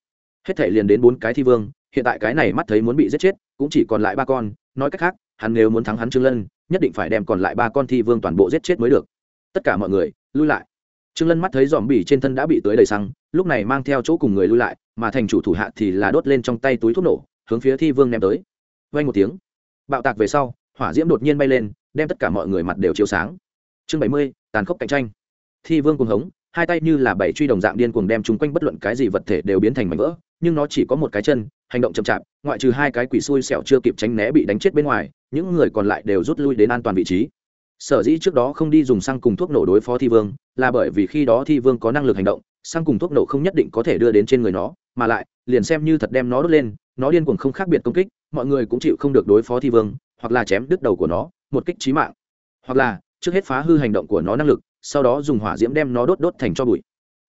[SPEAKER 1] Hết thể liền đến bốn cái thi vương, hiện tại cái này mắt thấy muốn bị giết chết, cũng chỉ còn lại ba con, nói cách khác, hắn nếu muốn thắng hắn trương lân, nhất định phải đem còn lại ba con thi vương toàn bộ giết chết mới được. Tất cả mọi người, lui lại. Trương lân mắt thấy dòm bỉ trên thân đã bị tưới đầy xăng, lúc này mang theo chỗ cùng người lui lại, mà thành chủ thủ hạ thì là đốt lên trong tay túi thuốc nổ, hướng phía thi vương ném tới vang một tiếng. Bạo tạc về sau, hỏa diễm đột nhiên bay lên, đem tất cả mọi người mặt đều chiếu sáng. Chương bảy mươi, tàn khốc cạnh tranh. Thi vương cuồng hống, hai tay như là bảy truy đồng dạng điên cuồng đem chúng quanh bất luận cái gì vật thể đều biến thành mảnh vỡ, nhưng nó chỉ có một cái chân, hành động chậm chạp, ngoại trừ hai cái quỷ xui xẻo chưa kịp tránh né bị đánh chết bên ngoài, những người còn lại đều rút lui đến an toàn vị trí. Sở dĩ trước đó không đi dùng xăng cùng thuốc nổ đối phó thi vương, là bởi vì khi đó thi vương có năng lực hành động, xăng cùng thuốc nổ không nhất định có thể đưa đến trên người nó, mà lại, liền xem như thật đem nó đốt lên, nó điên cuồng không khác biệt công kích mọi người cũng chịu không được đối phó thi vương, hoặc là chém đứt đầu của nó, một kích trí mạng. Hoặc là, trước hết phá hư hành động của nó năng lực, sau đó dùng hỏa diễm đem nó đốt đốt thành cho bụi.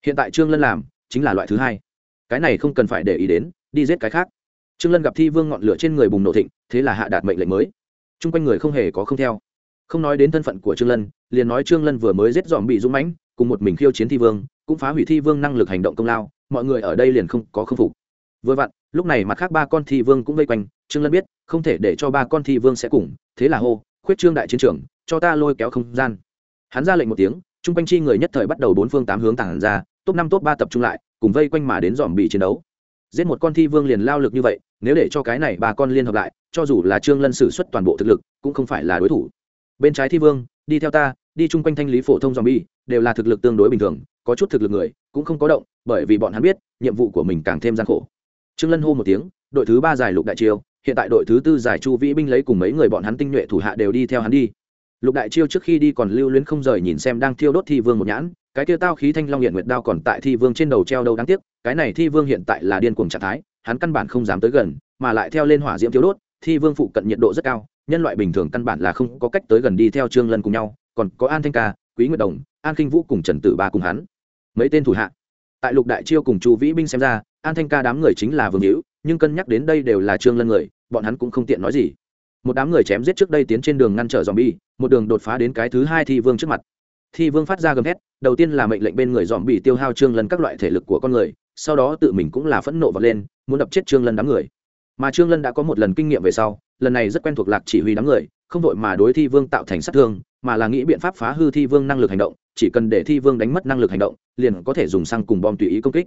[SPEAKER 1] Hiện tại trương lân làm, chính là loại thứ hai. Cái này không cần phải để ý đến, đi giết cái khác. Trương lân gặp thi vương ngọn lửa trên người bùng nổ thịnh, thế là hạ đạt mệnh lệnh mới. Chung quanh người không hề có không theo. Không nói đến thân phận của trương lân, liền nói trương lân vừa mới giết dòm bị dũng mãnh, cùng một mình khiêu chiến thi vương, cũng phá hủy thi vương năng lực hành động công lao, mọi người ở đây liền không có khâm phục. Vừa vặn, lúc này mặt khác ba con thi vương cũng vây quanh trương lân biết, không thể để cho ba con thi vương sẽ cùng, thế là hô, khuyết trương đại chiến trường, cho ta lôi kéo không gian. Hắn ra lệnh một tiếng, chung quanh chi người nhất thời bắt đầu bốn phương tám hướng tản ra, top năm, top ba tập trung lại, cùng vây quanh mà đến dòm bị chiến đấu. Giết một con thi vương liền lao lực như vậy, nếu để cho cái này ba con liên hợp lại, cho dù là trương lân sử xuất toàn bộ thực lực, cũng không phải là đối thủ. Bên trái thi vương, đi theo ta, đi chung quanh thanh lý phổ thông dòm bi đều là thực lực tương đối bình thường, có chút thực lực người, cũng không có động, bởi vì bọn hắn biết, nhiệm vụ của mình càng thêm gian khổ. Trương lân hô một tiếng, đội thứ ba giải lục đại chiêu hiện tại đội thứ tư giải chu vĩ binh lấy cùng mấy người bọn hắn tinh nhuệ thủ hạ đều đi theo hắn đi. Lục đại chiêu trước khi đi còn lưu luyến không rời nhìn xem đang thiêu đốt thi vương một nhãn, cái tiêu tao khí thanh long hiện nguyệt đao còn tại thi vương trên đầu treo đâu đáng tiếc, cái này thi vương hiện tại là điên cuồng trạng thái, hắn căn bản không dám tới gần, mà lại theo lên hỏa diễm thiêu đốt, thi vương phụ cận nhiệt độ rất cao, nhân loại bình thường căn bản là không có cách tới gần đi theo trương lân cùng nhau, còn có an thanh ca, quý nguyệt đồng, an kinh vũ cùng trần tử ba cùng hắn. Mấy tên thủ hạ. Tại lục đại chiêu cùng chu vĩ binh xem ra, an thanh ca đám người chính là vương hữu, nhưng cân nhắc đến đây đều là trương lân người bọn hắn cũng không tiện nói gì. Một đám người chém giết trước đây tiến trên đường ngăn trở dòm bi một đường đột phá đến cái thứ hai thi vương trước mặt. Thi vương phát ra gầm hét đầu tiên là mệnh lệnh bên người dòm bị tiêu hao trương lân các loại thể lực của con người, sau đó tự mình cũng là phẫn nộ vật lên, muốn đập chết trương lân đám người. Mà trương lân đã có một lần kinh nghiệm về sau, lần này rất quen thuộc lạc chỉ huy đám người, không đội mà đối thi vương tạo thành sát thương, mà là nghĩ biện pháp phá hư thi vương năng lực hành động, chỉ cần để thi vương đánh mất năng lực hành động, liền có thể dùng xăng cùng bom tùy ý công kích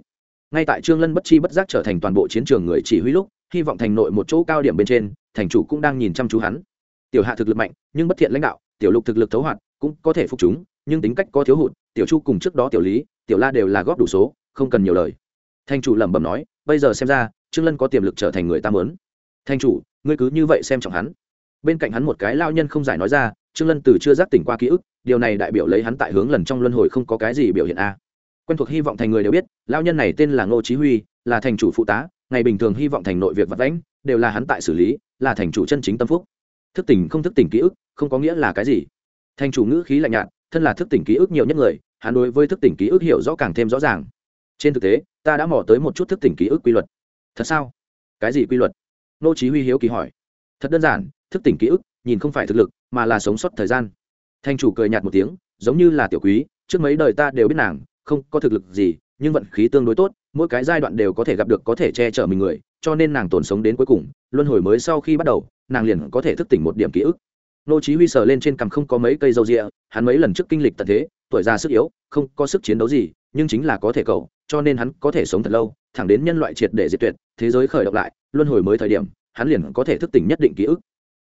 [SPEAKER 1] ngay tại trương lân bất chi bất giác trở thành toàn bộ chiến trường người chỉ huy lúc, hy vọng thành nội một chỗ cao điểm bên trên, thành chủ cũng đang nhìn chăm chú hắn. Tiểu hạ thực lực mạnh, nhưng bất thiện lãnh đạo, tiểu lục thực lực thấu hoạt, cũng có thể phục chúng, nhưng tính cách có thiếu hụt, tiểu chu cùng trước đó tiểu lý, tiểu la đều là góp đủ số, không cần nhiều lời. Thành chủ lẩm bẩm nói, bây giờ xem ra, trương lân có tiềm lực trở thành người ta muốn. Thành chủ, ngươi cứ như vậy xem trọng hắn. Bên cạnh hắn một cái lao nhân không giải nói ra, trương lân từ chưa giác tỉnh qua ký ức, điều này đại biểu lấy hắn tại hướng lần trong luân hồi không có cái gì biểu hiện a quen thuộc hy vọng thành người đều biết lao nhân này tên là ngô chí huy, là thành chủ phụ tá, ngày bình thường hy vọng thành nội việc vật lãnh đều là hắn tại xử lý, là thành chủ chân chính tâm phúc. Thức tỉnh không thức tỉnh ký ức, không có nghĩa là cái gì. Thành chủ ngữ khí lạnh nhạt, thân là thức tỉnh ký ức nhiều nhất người, hắn đối với thức tỉnh ký ức hiểu rõ càng thêm rõ ràng. Trên thực tế, ta đã mò tới một chút thức tỉnh ký ức quy luật. Thật sao? Cái gì quy luật? Nô chí huy hiếu kỳ hỏi. Thật đơn giản, thức tỉnh ký ức, nhìn không phải thực lực, mà là sống sót thời gian. Thành chủ cười nhạt một tiếng, giống như là tiểu quý, trước mấy đời ta đều biết nàng không có thực lực gì nhưng vận khí tương đối tốt mỗi cái giai đoạn đều có thể gặp được có thể che chở mình người cho nên nàng tồn sống đến cuối cùng luân hồi mới sau khi bắt đầu nàng liền có thể thức tỉnh một điểm ký ức. Nô chí huy sờ lên trên cằm không có mấy cây dâu ria, hắn mấy lần trước kinh lịch tận thế tuổi già sức yếu không có sức chiến đấu gì nhưng chính là có thể cầu cho nên hắn có thể sống thật lâu thẳng đến nhân loại triệt để diệt tuyệt thế giới khởi động lại luân hồi mới thời điểm hắn liền có thể thức tỉnh nhất định ký ức.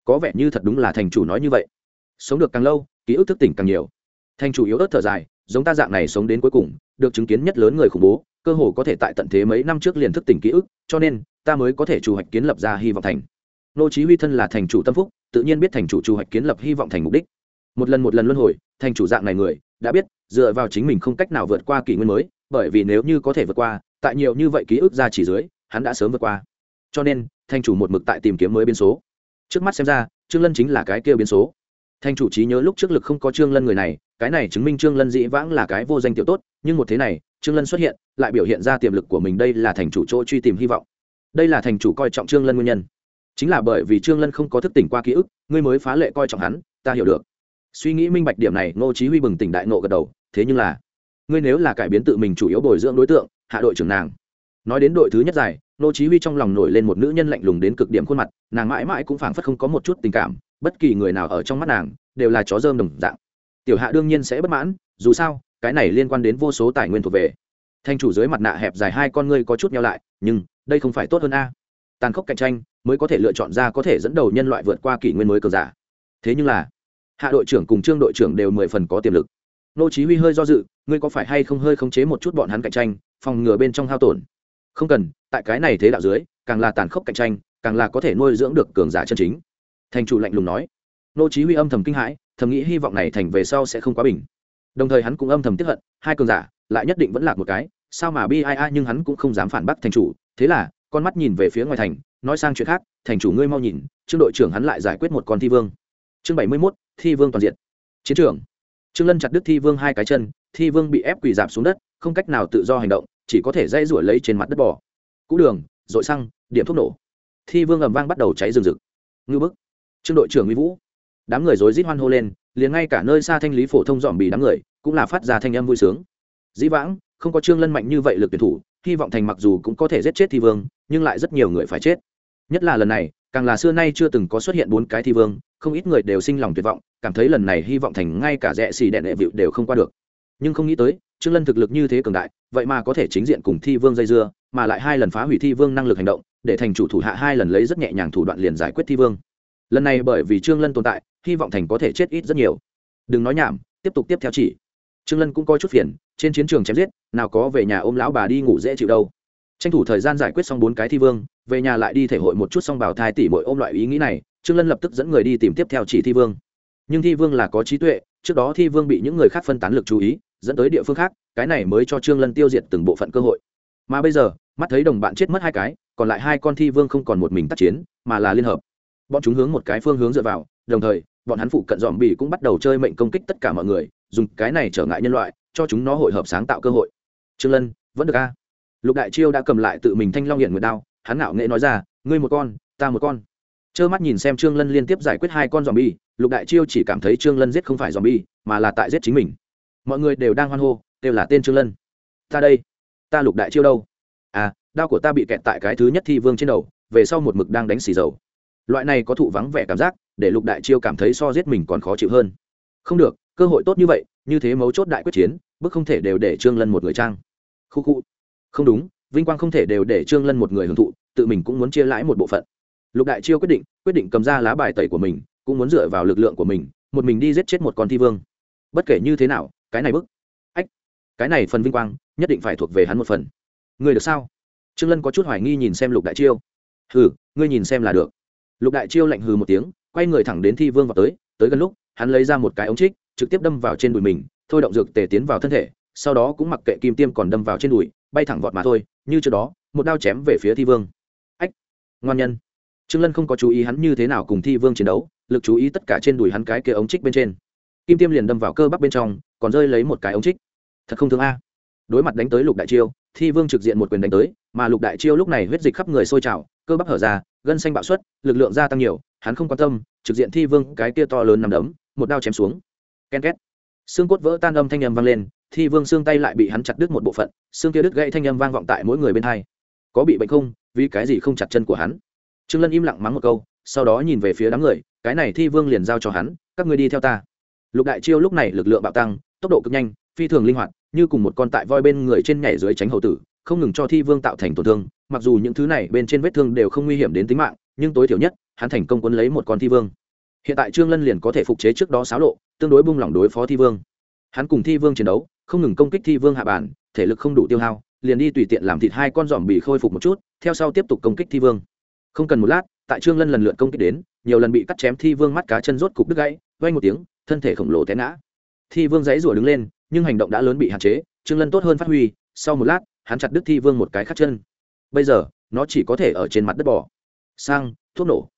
[SPEAKER 1] Có vẻ như thật đúng là thành chủ nói như vậy. Sống được càng lâu ký ức thức tỉnh càng nhiều. Thành chủ yếu ớt thở dài giống ta dạng này sống đến cuối cùng, được chứng kiến nhất lớn người khủng bố, cơ hồ có thể tại tận thế mấy năm trước liền thức tỉnh ký ức, cho nên, ta mới có thể chủ hoạch kiến lập ra hy vọng thành. Nô chí huy thân là thành chủ tâm phúc, tự nhiên biết thành chủ chủ hoạch kiến lập hy vọng thành mục đích. Một lần một lần luân hồi, thành chủ dạng này người, đã biết, dựa vào chính mình không cách nào vượt qua kỷ nguyên mới, bởi vì nếu như có thể vượt qua, tại nhiều như vậy ký ức ra chỉ dưới, hắn đã sớm vượt qua. Cho nên, thành chủ một mực tại tìm kiếm mới biến số. Trước mắt xem ra, trương lân chính là cái kia biến số. Thành chủ trí nhớ lúc trước lực không có trương lân người này cái này chứng minh trương lân dĩ vãng là cái vô danh tiểu tốt, nhưng một thế này, trương lân xuất hiện, lại biểu hiện ra tiềm lực của mình đây là thành chủ chỗ truy tìm hy vọng. Đây là thành chủ coi trọng trương lân nguyên nhân. Chính là bởi vì trương lân không có thức tỉnh qua ký ức, ngươi mới phá lệ coi trọng hắn, ta hiểu được. Suy nghĩ minh bạch điểm này, ngô chí huy bừng tỉnh đại nộ gật đầu, thế nhưng là, ngươi nếu là cải biến tự mình chủ yếu bồi dưỡng đối tượng, hạ đội trưởng nàng. Nói đến đội thứ nhất giải ngô chí huy trong lòng nổi lên một nữ nhân lạnh lùng đến cực điểm khuôn mặt, nàng mãi mãi cũng phảng phất không có một chút tình cảm, bất kỳ người nào ở trong mắt nàng, đều là chó dơm đồng dạng tiểu hạ đương nhiên sẽ bất mãn, dù sao, cái này liên quan đến vô số tài nguyên thuộc về. Thanh chủ dưới mặt nạ hẹp dài hai con ngươi có chút nhau lại, nhưng, đây không phải tốt hơn a. Tàn khốc cạnh tranh mới có thể lựa chọn ra có thể dẫn đầu nhân loại vượt qua kỷ nguyên mới cờ giả. Thế nhưng là, hạ đội trưởng cùng trương đội trưởng đều mười phần có tiềm lực. Nô chí huy hơi do dự, ngươi có phải hay không hơi khống chế một chút bọn hắn cạnh tranh, phòng ngừa bên trong hao tổn? Không cần, tại cái này thế đạo dưới, càng là tàn khốc cạnh tranh, càng là có thể nuôi dưỡng được cường giả chân chính. Thành chủ lạnh lùng nói. Nô chí huy âm thầm kinh hãi thầm nghĩ hy vọng này thành về sau sẽ không quá bình. Đồng thời hắn cũng âm thầm tiếp hận, hai cường giả, lại nhất định vẫn lạc một cái, sao mà bi ai a nhưng hắn cũng không dám phản bác thành chủ. Thế là, con mắt nhìn về phía ngoài thành, nói sang chuyện khác, thành chủ ngươi mau nhìn, trương đội trưởng hắn lại giải quyết một con thi vương. Chương bảy mươi mốt, thi vương toàn diện. Chiến trường. Trương lân chặt đứt thi vương hai cái chân, thi vương bị ép quỳ giảm xuống đất, không cách nào tự do hành động, chỉ có thể dây rủi lấy trên mặt đất bò. Cũ đường dội xăng, điểm thuốc nổ. Thi vương ầm vang bắt đầu cháy rừng rực. Ngư bức. Trương đội trưởng nguy vũ đám người rối rít hoan hô lên, liền ngay cả nơi xa thanh lý phổ thông dòm bì đám người cũng là phát ra thanh âm vui sướng. Dĩ vãng, không có trương lân mạnh như vậy lực tuyển thủ, hy vọng thành mặc dù cũng có thể giết chết thi vương, nhưng lại rất nhiều người phải chết. Nhất là lần này, càng là xưa nay chưa từng có xuất hiện bốn cái thi vương, không ít người đều sinh lòng tuyệt vọng, cảm thấy lần này hy vọng thành ngay cả rẽ xì đẹn đệ vịu đều không qua được. Nhưng không nghĩ tới, trương lân thực lực như thế cường đại, vậy mà có thể chính diện cùng thi vương dây dưa, mà lại hai lần phá hủy thi vương năng lực hành động, để thành chủ thủ hạ hai lần lấy rất nhẹ nhàng thủ đoạn liền giải quyết thi vương. Lần này bởi vì trương lân tồn tại hy vọng thành có thể chết ít rất nhiều. Đừng nói nhảm, tiếp tục tiếp theo chỉ. Trương lân cũng coi chút phiền, trên chiến trường chém giết, nào có về nhà ôm lão bà đi ngủ dễ chịu đâu. Tranh thủ thời gian giải quyết xong bốn cái thi vương, về nhà lại đi thể hội một chút xong bảo thai tỷ mỗi ôm loại ý nghĩ này, trương lân lập tức dẫn người đi tìm tiếp theo chỉ thi vương. Nhưng thi vương là có trí tuệ, trước đó thi vương bị những người khác phân tán lực chú ý, dẫn tới địa phương khác, cái này mới cho trương lân tiêu diệt từng bộ phận cơ hội. Mà bây giờ, mắt thấy đồng bạn chết mất hai cái, còn lại hai con thi vương không còn một mình tác chiến, mà là liên hợp. Bọn chúng hướng một cái phương hướng dựa vào, đồng thời bọn hắn phụ cận dòm bì cũng bắt đầu chơi mệnh công kích tất cả mọi người, dùng cái này trở ngại nhân loại, cho chúng nó hội hợp sáng tạo cơ hội. Trương lân, vẫn được a. Lục đại chiêu đã cầm lại tự mình thanh long hiện nguyệt đao, hắn ngạo nghệ nói ra, ngươi một con, ta một con. Trơ mắt nhìn xem trương lân liên tiếp giải quyết hai con dòm bi lục đại chiêu chỉ cảm thấy trương lân giết không phải dòm bi mà là tại giết chính mình. Mọi người đều đang hoan hô, đều là tên trương lân. Ta đây, ta lục đại chiêu đâu? À đao của ta bị kẹt tại cái thứ nhất thi vương trên đầu, về sau một mực đang đánh xì dầu loại này có thụ vắng vẻ cảm giác, để lục đại chiêu cảm thấy so giết mình còn khó chịu hơn. Không được, cơ hội tốt như vậy, như thế mấu chốt đại quyết chiến bức không thể đều để trương lân một người trang. Khu khu. Không đúng, vinh quang không thể đều để trương lân một người hưởng thụ, tự mình cũng muốn chia lãi một bộ phận. Lục đại chiêu quyết định quyết định cầm ra lá bài tẩy của mình, cũng muốn dựa vào lực lượng của mình, một mình đi giết chết một con thi vương. Bất kể như thế nào, cái này bức. Ách, cái này phần vinh quang, nhất định phải thuộc về hắn một phần. Người được sao? Trương lân có chút hoài nghi nhìn xem lục đại chiêu. Ừ ngươi nhìn xem là được lục đại chiêu lạnh hừ một tiếng, quay người thẳng đến thi vương vào tới tới gần lúc, hắn lấy ra một cái ống trích, trực tiếp đâm vào trên đùi mình, thôi động dược tề tiến vào thân thể, sau đó cũng mặc kệ kim tiêm còn đâm vào trên đùi, bay thẳng vọt mà thôi, như trước đó, một đao chém về phía thi vương. Ách, ngoan nhân. Trương lân không có chú ý hắn như thế nào cùng thi vương chiến đấu, lực chú ý tất cả trên đùi hắn cái kia ống trích bên trên. Kim tiêm liền đâm vào cơ bắp bên trong, còn rơi lấy một cái ống trích. Thật không thương a. Đối mặt đánh tới lục đại chiêu, thi vương trực diện một quyền đánh tới, mà lục đại chiêu lúc này huyết dịch khắp người sôi trào, cơ bắp hở ra gân xanh bạo xuất, lực lượng gia tăng nhiều, hắn không quan tâm, trực diện thi vương cái kia to lớn nằm đấm, một đao chém xuống. Ken két. Xương cốt vỡ tan âm thanh âm vang lên, thi vương xương tay lại bị hắn chặt đứt một bộ phận, xương kia đứt gãy thanh âm vang vọng tại mỗi người bên hai. Có bị bệnh không? Vì cái gì không chặt chân của hắn? Trương lân im lặng mắng một câu, sau đó nhìn về phía đám người, cái này thi vương liền giao cho hắn, các ngươi đi theo ta. Lục đại chiêu lúc này lực lượng bạo tăng, tốc độ cực nhanh, phi thường linh hoạt, như cùng một con tại voi bên người trên nhảy dưới tránh hậu tử không ngừng cho thi vương tạo thành tổn thương, mặc dù những thứ này bên trên vết thương đều không nguy hiểm đến tính mạng, nhưng tối thiểu nhất, hắn thành công quấn lấy một con thi vương. Hiện tại trương lân liền có thể phục chế trước đó xáo lộ, tương đối bung lỏng đối phó thi vương. Hắn cùng thi vương chiến đấu, không ngừng công kích thi vương hạ bản, thể lực không đủ tiêu hao, liền đi tùy tiện làm thịt hai con giòm bị khôi phục một chút, theo sau tiếp tục công kích thi vương. Không cần một lát, tại trương lân lần lượt công kích đến, nhiều lần bị cắt chém thi vương mắt cá chân rốt cục đứt gãy vay một tiếng, thân thể khổng lồ té ngã. Thi vương dãy rủa đứng lên, nhưng hành động đã lớn bị hạn chế, trương lân tốt hơn phát huy, sau một lát hắn chặt đứt thi vương một cái khắc chân. Bây giờ, nó chỉ có thể ở trên mặt đất bỏ sang, thuốc nổ.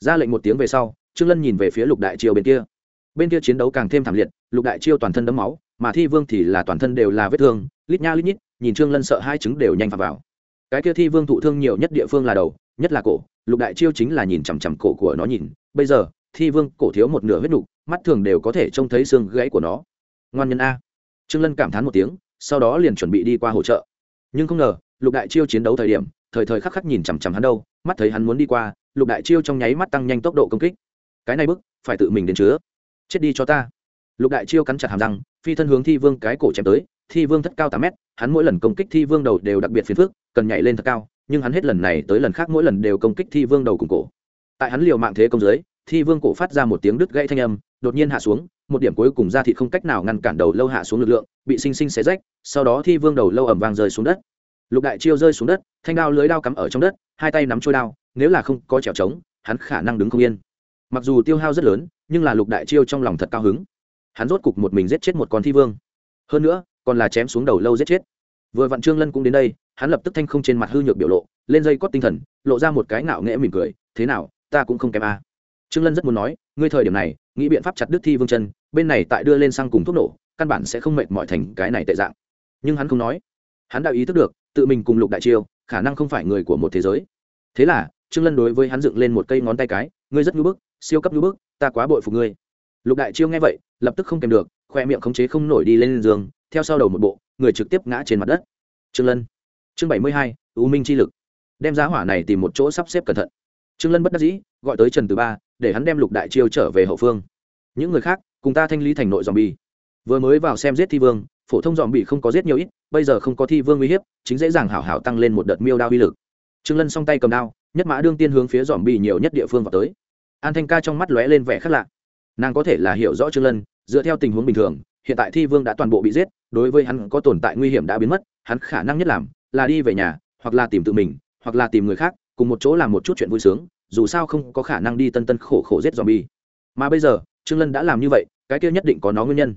[SPEAKER 1] Ra lệnh một tiếng về sau, trương lân nhìn về phía lục đại triều bên kia. Bên kia chiến đấu càng thêm thảm liệt, lục đại chiêu toàn thân đấm máu, mà thi vương thì là toàn thân đều là vết thương, lít nha lít nhít, nhìn trương lân sợ hai trứng đều nhanh phạt vào. Cái kia thi vương thụ thương nhiều nhất địa phương là đầu, nhất là cổ, lục đại chiêu chính là nhìn chằm chằm cổ của nó nhìn. Bây giờ, thi vương cổ thiếu một nửa huyết nục, mắt thường đều có thể trông thấy xương gãy của nó. Ngoan nhân a. Trương lân cảm thán một tiếng, sau đó liền chuẩn bị đi qua hỗ trợ nhưng không ngờ, lục đại chiêu chiến đấu thời điểm, thời thời khắc khắc nhìn chằm chằm hắn đâu, mắt thấy hắn muốn đi qua, lục đại chiêu trong nháy mắt tăng nhanh tốc độ công kích. Cái này bức, phải tự mình đến chứa. Chết đi cho ta. Lục đại chiêu cắn chặt hàm răng, phi thân hướng thi vương cái cổ chém tới, thi vương thất cao tám mét, hắn mỗi lần công kích thi vương đầu đều đặc biệt phiền phức, cần nhảy lên thật cao, nhưng hắn hết lần này tới lần khác mỗi lần đều công kích thi vương đầu cùng cổ. Tại hắn liều mạng thế công dưới, thi vương cổ phát ra một tiếng đứt gãy thanh âm, đột nhiên hạ xuống một điểm cuối cùng ra thị không cách nào ngăn cản đầu lâu hạ xuống lực lượng, bị sinh sinh xé rách, sau đó thi vương đầu lâu ẩm vang rơi xuống đất. Lục đại chiêu rơi xuống đất, thanh đao lưới đao cắm ở trong đất, hai tay nắm trôi đao, nếu là không có trèo trống, hắn khả năng đứng không yên. Mặc dù tiêu hao rất lớn, nhưng là lục đại chiêu trong lòng thật cao hứng. Hắn rốt cục một mình giết chết một con thi vương. Hơn nữa, còn là chém xuống đầu lâu giết chết. Vừa vặn trương lân cũng đến đây, hắn lập tức thanh không trên mặt hư nhược biểu lộ, lên dây cót tinh thần, lộ ra một cái ngạo nghễ mỉm cười, thế nào, ta cũng không kém a. À. trương lân rất muốn nói, ngươi thời điểm này nghĩ biện pháp chặt đứt thi vương chân, bên này tại đưa lên sang cùng thuốc nổ, căn bản sẽ không mệt mỏi thành cái này tệ dạng. Nhưng hắn không nói. Hắn đã ý thức được, tự mình cùng lục đại chiêu, khả năng không phải người của một thế giới. Thế là, trương lân đối với hắn dựng lên một cây ngón tay cái, ngươi rất ngưỡng bức, siêu cấp ngưỡng bức, ta quá bội phục ngươi. Lục đại chiêu nghe vậy, lập tức không kèm được, khoe miệng khống chế không nổi đi lên giường, theo sau đầu một bộ, người trực tiếp ngã trên mặt đất. Trương lân. Chương bảy mươi hai, u minh chi lực. Đem giá hỏa này tìm một chỗ sắp xếp cẩn thận. Trương lân bất đắc dĩ, gọi tới trần từ ba để hắn đem lục đại chiêu trở về hậu phương. Những người khác, cùng ta thanh lý thành nội dòm bi vừa mới vào xem giết thi vương, phổ thông dòm bị không có giết nhiều ít, bây giờ không có thi vương uy hiếp, chính dễ dàng hảo hảo tăng lên một đợt miêu đao uy lực. Trương lân song tay cầm đao, nhất mã đương tiên hướng phía dòm bị nhiều nhất địa phương vào tới. An thanh ca trong mắt lóe lên vẻ khác lạ. Nàng có thể là hiểu rõ trương lân, dựa theo tình huống bình thường, hiện tại thi vương đã toàn bộ bị giết, đối với hắn có tồn tại nguy hiểm đã biến mất, hắn khả năng nhất làm là đi về nhà, hoặc là tìm tự mình, hoặc là tìm người khác, cùng một chỗ làm một chút chuyện vui sướng dù sao không có khả năng đi tân tân khổ khổ giết zombie. Mà bây giờ, trương lân đã làm như vậy, cái kia nhất định có nó nguyên nhân.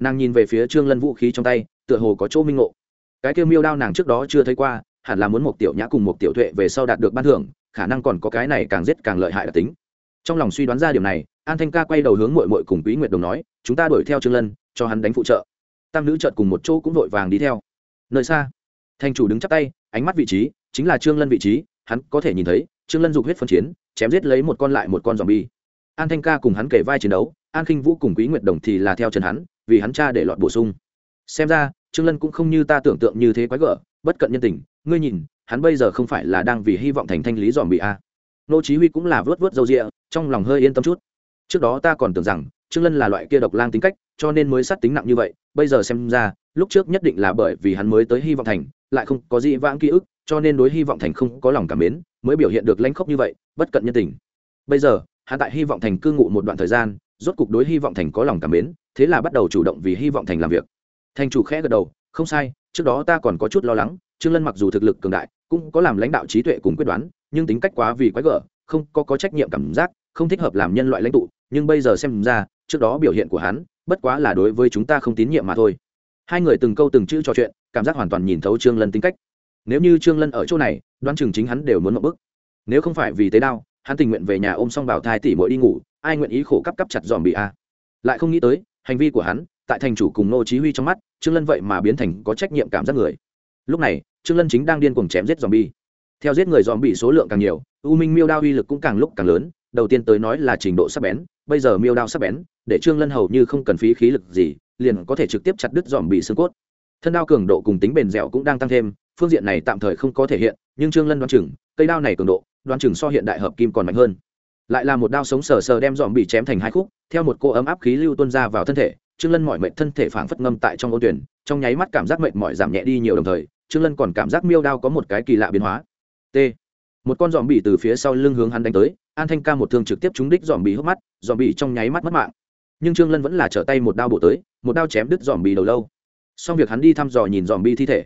[SPEAKER 1] Nàng nhìn về phía trương lân vũ khí trong tay, tựa hồ có chỗ minh ngộ. Cái kia miêu đao nàng trước đó chưa thấy qua, hẳn là muốn một tiểu nhã cùng một tiểu tuệ về sau đạt được ban thưởng, khả năng còn có cái này càng giết càng lợi hại là tính. Trong lòng suy đoán ra điểm này, an thanh ca quay đầu hướng muội muội cùng quý nguyệt đồng nói, chúng ta đuổi theo trương lân, cho hắn đánh phụ trợ. Tam nữ chợt cùng một chỗ cũng vội vàng đi theo. Nơi xa thành chủ đứng chắp tay, ánh mắt vị trí chính là trương lân vị trí, hắn có thể nhìn thấy trương lân dục huyết phân chiến, chém giết lấy một con lại một con dòm bi an thanh ca cùng hắn kể vai chiến đấu, an khinh vũ cùng quý nguyệt đồng thì là theo chân hắn, vì hắn cha để lọt bổ sung. Xem ra, trương lân cũng không như ta tưởng tượng như thế quái gở, bất cận nhân tình, ngươi nhìn, hắn bây giờ không phải là đang vì hy vọng thành thanh lý dòm bị a nô chí huy cũng là vớt vớt dâu rịa, trong lòng hơi yên tâm chút. Trước đó ta còn tưởng rằng, trương lân là loại kia độc lang tính cách, cho nên mới sát tính nặng như vậy, bây giờ xem ra, lúc trước nhất định là bởi vì hắn mới tới hy vọng thành, lại không có gì vãng ký ức, cho nên đối hy vọng thành không có lòng cảm mến mới biểu hiện được lãnh khốc như vậy, bất cận nhân tình. Bây giờ, hắn tại hy vọng thành cư ngụ một đoạn thời gian, rốt cục đối hy vọng thành có lòng cảm mến, thế là bắt đầu chủ động vì hy vọng thành làm việc. Thành chủ khẽ gật đầu, không sai, trước đó ta còn có chút lo lắng, trương lân mặc dù thực lực cường đại, cũng có làm lãnh đạo trí tuệ cùng quyết đoán, nhưng tính cách quá vì quái gở, không có có trách nhiệm cảm giác, không thích hợp làm nhân loại lãnh tụ, nhưng bây giờ xem ra, trước đó biểu hiện của hắn, bất quá là đối với chúng ta không tín nhiệm mà thôi. Hai người từng câu từng chữ trò chuyện, cảm giác hoàn toàn nhìn thấu trương lân tính cách nếu như trương lân ở chỗ này, đoán chừng chính hắn đều muốn một bức. Nếu không phải vì tế đao, hắn tình nguyện về nhà ôm xong bảo thai tỉ mỗi đi ngủ, ai nguyện ý khổ cấp cấp chặt dòm bị a? Lại không nghĩ tới, hành vi của hắn, tại thành chủ cùng nô chí huy trong mắt, trương lân vậy mà biến thành có trách nhiệm cảm giác người. Lúc này, trương lân chính đang điên cuồng chém giết dòm bi theo giết người dòm bị số lượng càng nhiều, u minh miêu đao uy lực cũng càng lúc càng lớn, đầu tiên tới nói là trình độ sắc bén, bây giờ miêu đao sắc bén, để trương lân hầu như không cần phí khí lực gì, liền có thể trực tiếp chặt đứt dòm bị xương cốt. Thân đao cường độ cùng tính bền dẻo cũng đang tăng thêm phương diện này tạm thời không có thể hiện, nhưng trương lân đoán chừng, cây đao này cường độ, đoán chừng so hiện đại hợp kim còn mạnh hơn. Lại là một đao sống sờ sờ đem dòm bị chém thành hai khúc, theo một cô ấm áp khí lưu tuôn ra vào thân thể, trương lân mọi mệnh thân thể phảng phất ngâm tại trong ô tuyển, trong nháy mắt cảm giác mệt mỏi giảm nhẹ đi nhiều đồng thời, trương lân còn cảm giác miêu đao có một cái kỳ lạ biến hóa. T. Một con dòm bị từ phía sau lưng hướng hắn đánh tới, an thanh ca một thương trực tiếp trúng đích dòm bị hốc mắt, dòm bị trong nháy mắt mất mạng. Nhưng trương lân vẫn là trở tay một đao bổ tới, một đao chém đứt dòm bị đầu lâu. Xong việc hắn đi thăm dò nhìn dòm bị thi thể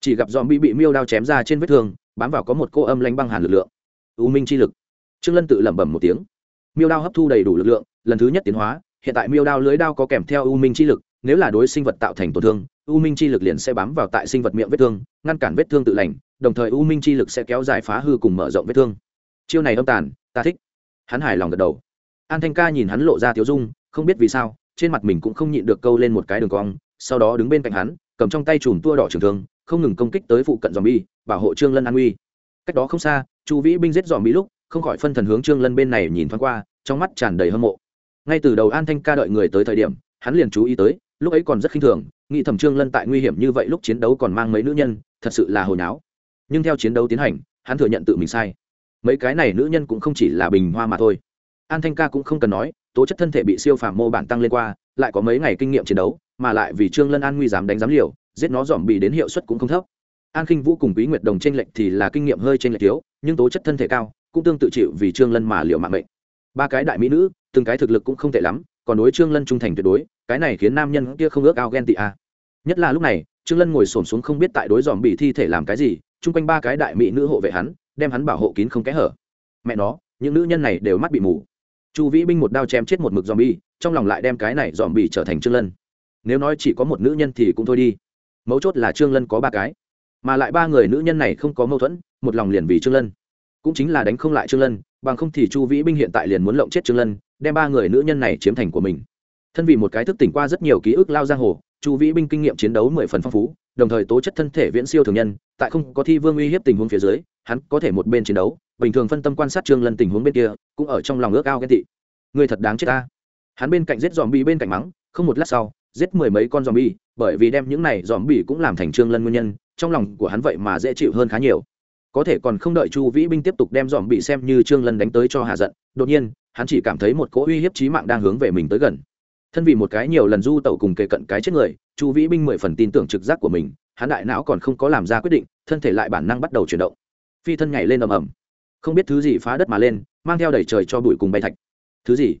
[SPEAKER 1] chỉ gặp dòm bị bị miêu đao chém ra trên vết thương, bám vào có một cô âm lanh băng hàn lực lượng. U minh chi lực. Trương lân tự lẩm bẩm một tiếng. Miêu đao hấp thu đầy đủ lực lượng, lần thứ nhất tiến hóa, hiện tại miêu đao lưới đao có kèm theo u minh chi lực, nếu là đối sinh vật tạo thành tổn thương, u minh chi lực liền sẽ bám vào tại sinh vật miệng vết thương, ngăn cản vết thương tự lành, đồng thời u minh chi lực sẽ kéo dài phá hư cùng mở rộng vết thương. Chiêu này âm tàn, ta thích. Hắn hài lòng gật đầu. An thanh ca nhìn hắn lộ ra tiếu dung, không biết vì sao, trên mặt mình cũng không nhịn được câu lên một cái đường cong, sau đó đứng bên cạnh hắn, cầm trong tay chùm tua đỏ trường thương không ngừng công kích tới phụ cận dòm bi bảo hộ trương lân an uy cách đó không xa, chu vĩ binh giết dòm bi lúc, không khỏi phân thần hướng trương lân bên này nhìn thoáng qua, trong mắt tràn đầy hâm mộ. Ngay từ đầu an thanh ca đợi người tới thời điểm, hắn liền chú ý tới, lúc ấy còn rất khinh thường, nghĩ thầm trương lân tại nguy hiểm như vậy lúc chiến đấu còn mang mấy nữ nhân, thật sự là hồi náo. Nhưng theo chiến đấu tiến hành, hắn thừa nhận tự mình sai. Mấy cái này nữ nhân cũng không chỉ là bình hoa mà thôi. An thanh ca cũng không cần nói, tố chất thân thể bị siêu phàm mô bản tăng lên qua, lại có mấy ngày kinh nghiệm chiến đấu, mà lại vì trương lân an nguy dám đánh dám liều giết nó dòm bị đến hiệu suất cũng không thấp. An khinh vũ cùng quý nguyệt đồng tranh lệch thì là kinh nghiệm hơi tranh lệch thiếu, nhưng tố chất thân thể cao, cũng tương tự chịu vì trương lân mà liệu mạng mệnh. Ba cái đại mỹ nữ, từng cái thực lực cũng không tệ lắm, còn đối trương lân trung thành tuyệt đối, cái này khiến nam nhân kia không ước ao ghen tị a nhất là lúc này, trương lân ngồi xổm xuống không biết tại đối dòm bị thi thể làm cái gì, chung quanh ba cái đại mỹ nữ hộ vệ hắn, đem hắn bảo hộ kín không kẽ hở. Mẹ nó, những nữ nhân này đều mắt bị mù. Chu vĩ binh một đao chém chết một mực dòm bi trong lòng lại đem cái này dòm bị trở thành trương lân. Nếu nói chỉ có một nữ nhân thì cũng thôi đi mấu chốt là trương lân có ba cái mà lại ba người nữ nhân này không có mâu thuẫn một lòng liền vì trương lân cũng chính là đánh không lại trương lân bằng không thì chu vĩ binh hiện tại liền muốn lộng chết trương lân đem ba người nữ nhân này chiếm thành của mình thân vì một cái thức tỉnh qua rất nhiều ký ức lao giang hồ chu vĩ binh kinh nghiệm chiến đấu mười phần phong phú đồng thời tố chất thân thể viễn siêu thường nhân tại không có thi vương uy hiếp tình huống phía dưới hắn có thể một bên chiến đấu bình thường phân tâm quan sát trương lân tình huống bên kia cũng ở trong lòng ước ao ghen tị người thật đáng chết ta hắn bên cạnh giết dòm bị bên cạnh mắng không một lát sau giết mười mấy con dòm bởi vì đem những này dòm cũng làm thành trương lân nguyên nhân, trong lòng của hắn vậy mà dễ chịu hơn khá nhiều. Có thể còn không đợi chu vĩ binh tiếp tục đem dòm xem như trương lân đánh tới cho hạ giận, đột nhiên, hắn chỉ cảm thấy một cỗ uy hiếp chí mạng đang hướng về mình tới gần. Thân vì một cái nhiều lần du tẩu cùng kề cận cái chết người, chu vĩ binh mười phần tin tưởng trực giác của mình, hắn đại não còn không có làm ra quyết định, thân thể lại bản năng bắt đầu chuyển động. Phi thân nhảy lên ầm ầm. Không biết thứ gì phá đất mà lên, mang theo đẩy trời cho bụi cùng bay thạch. Thứ gì?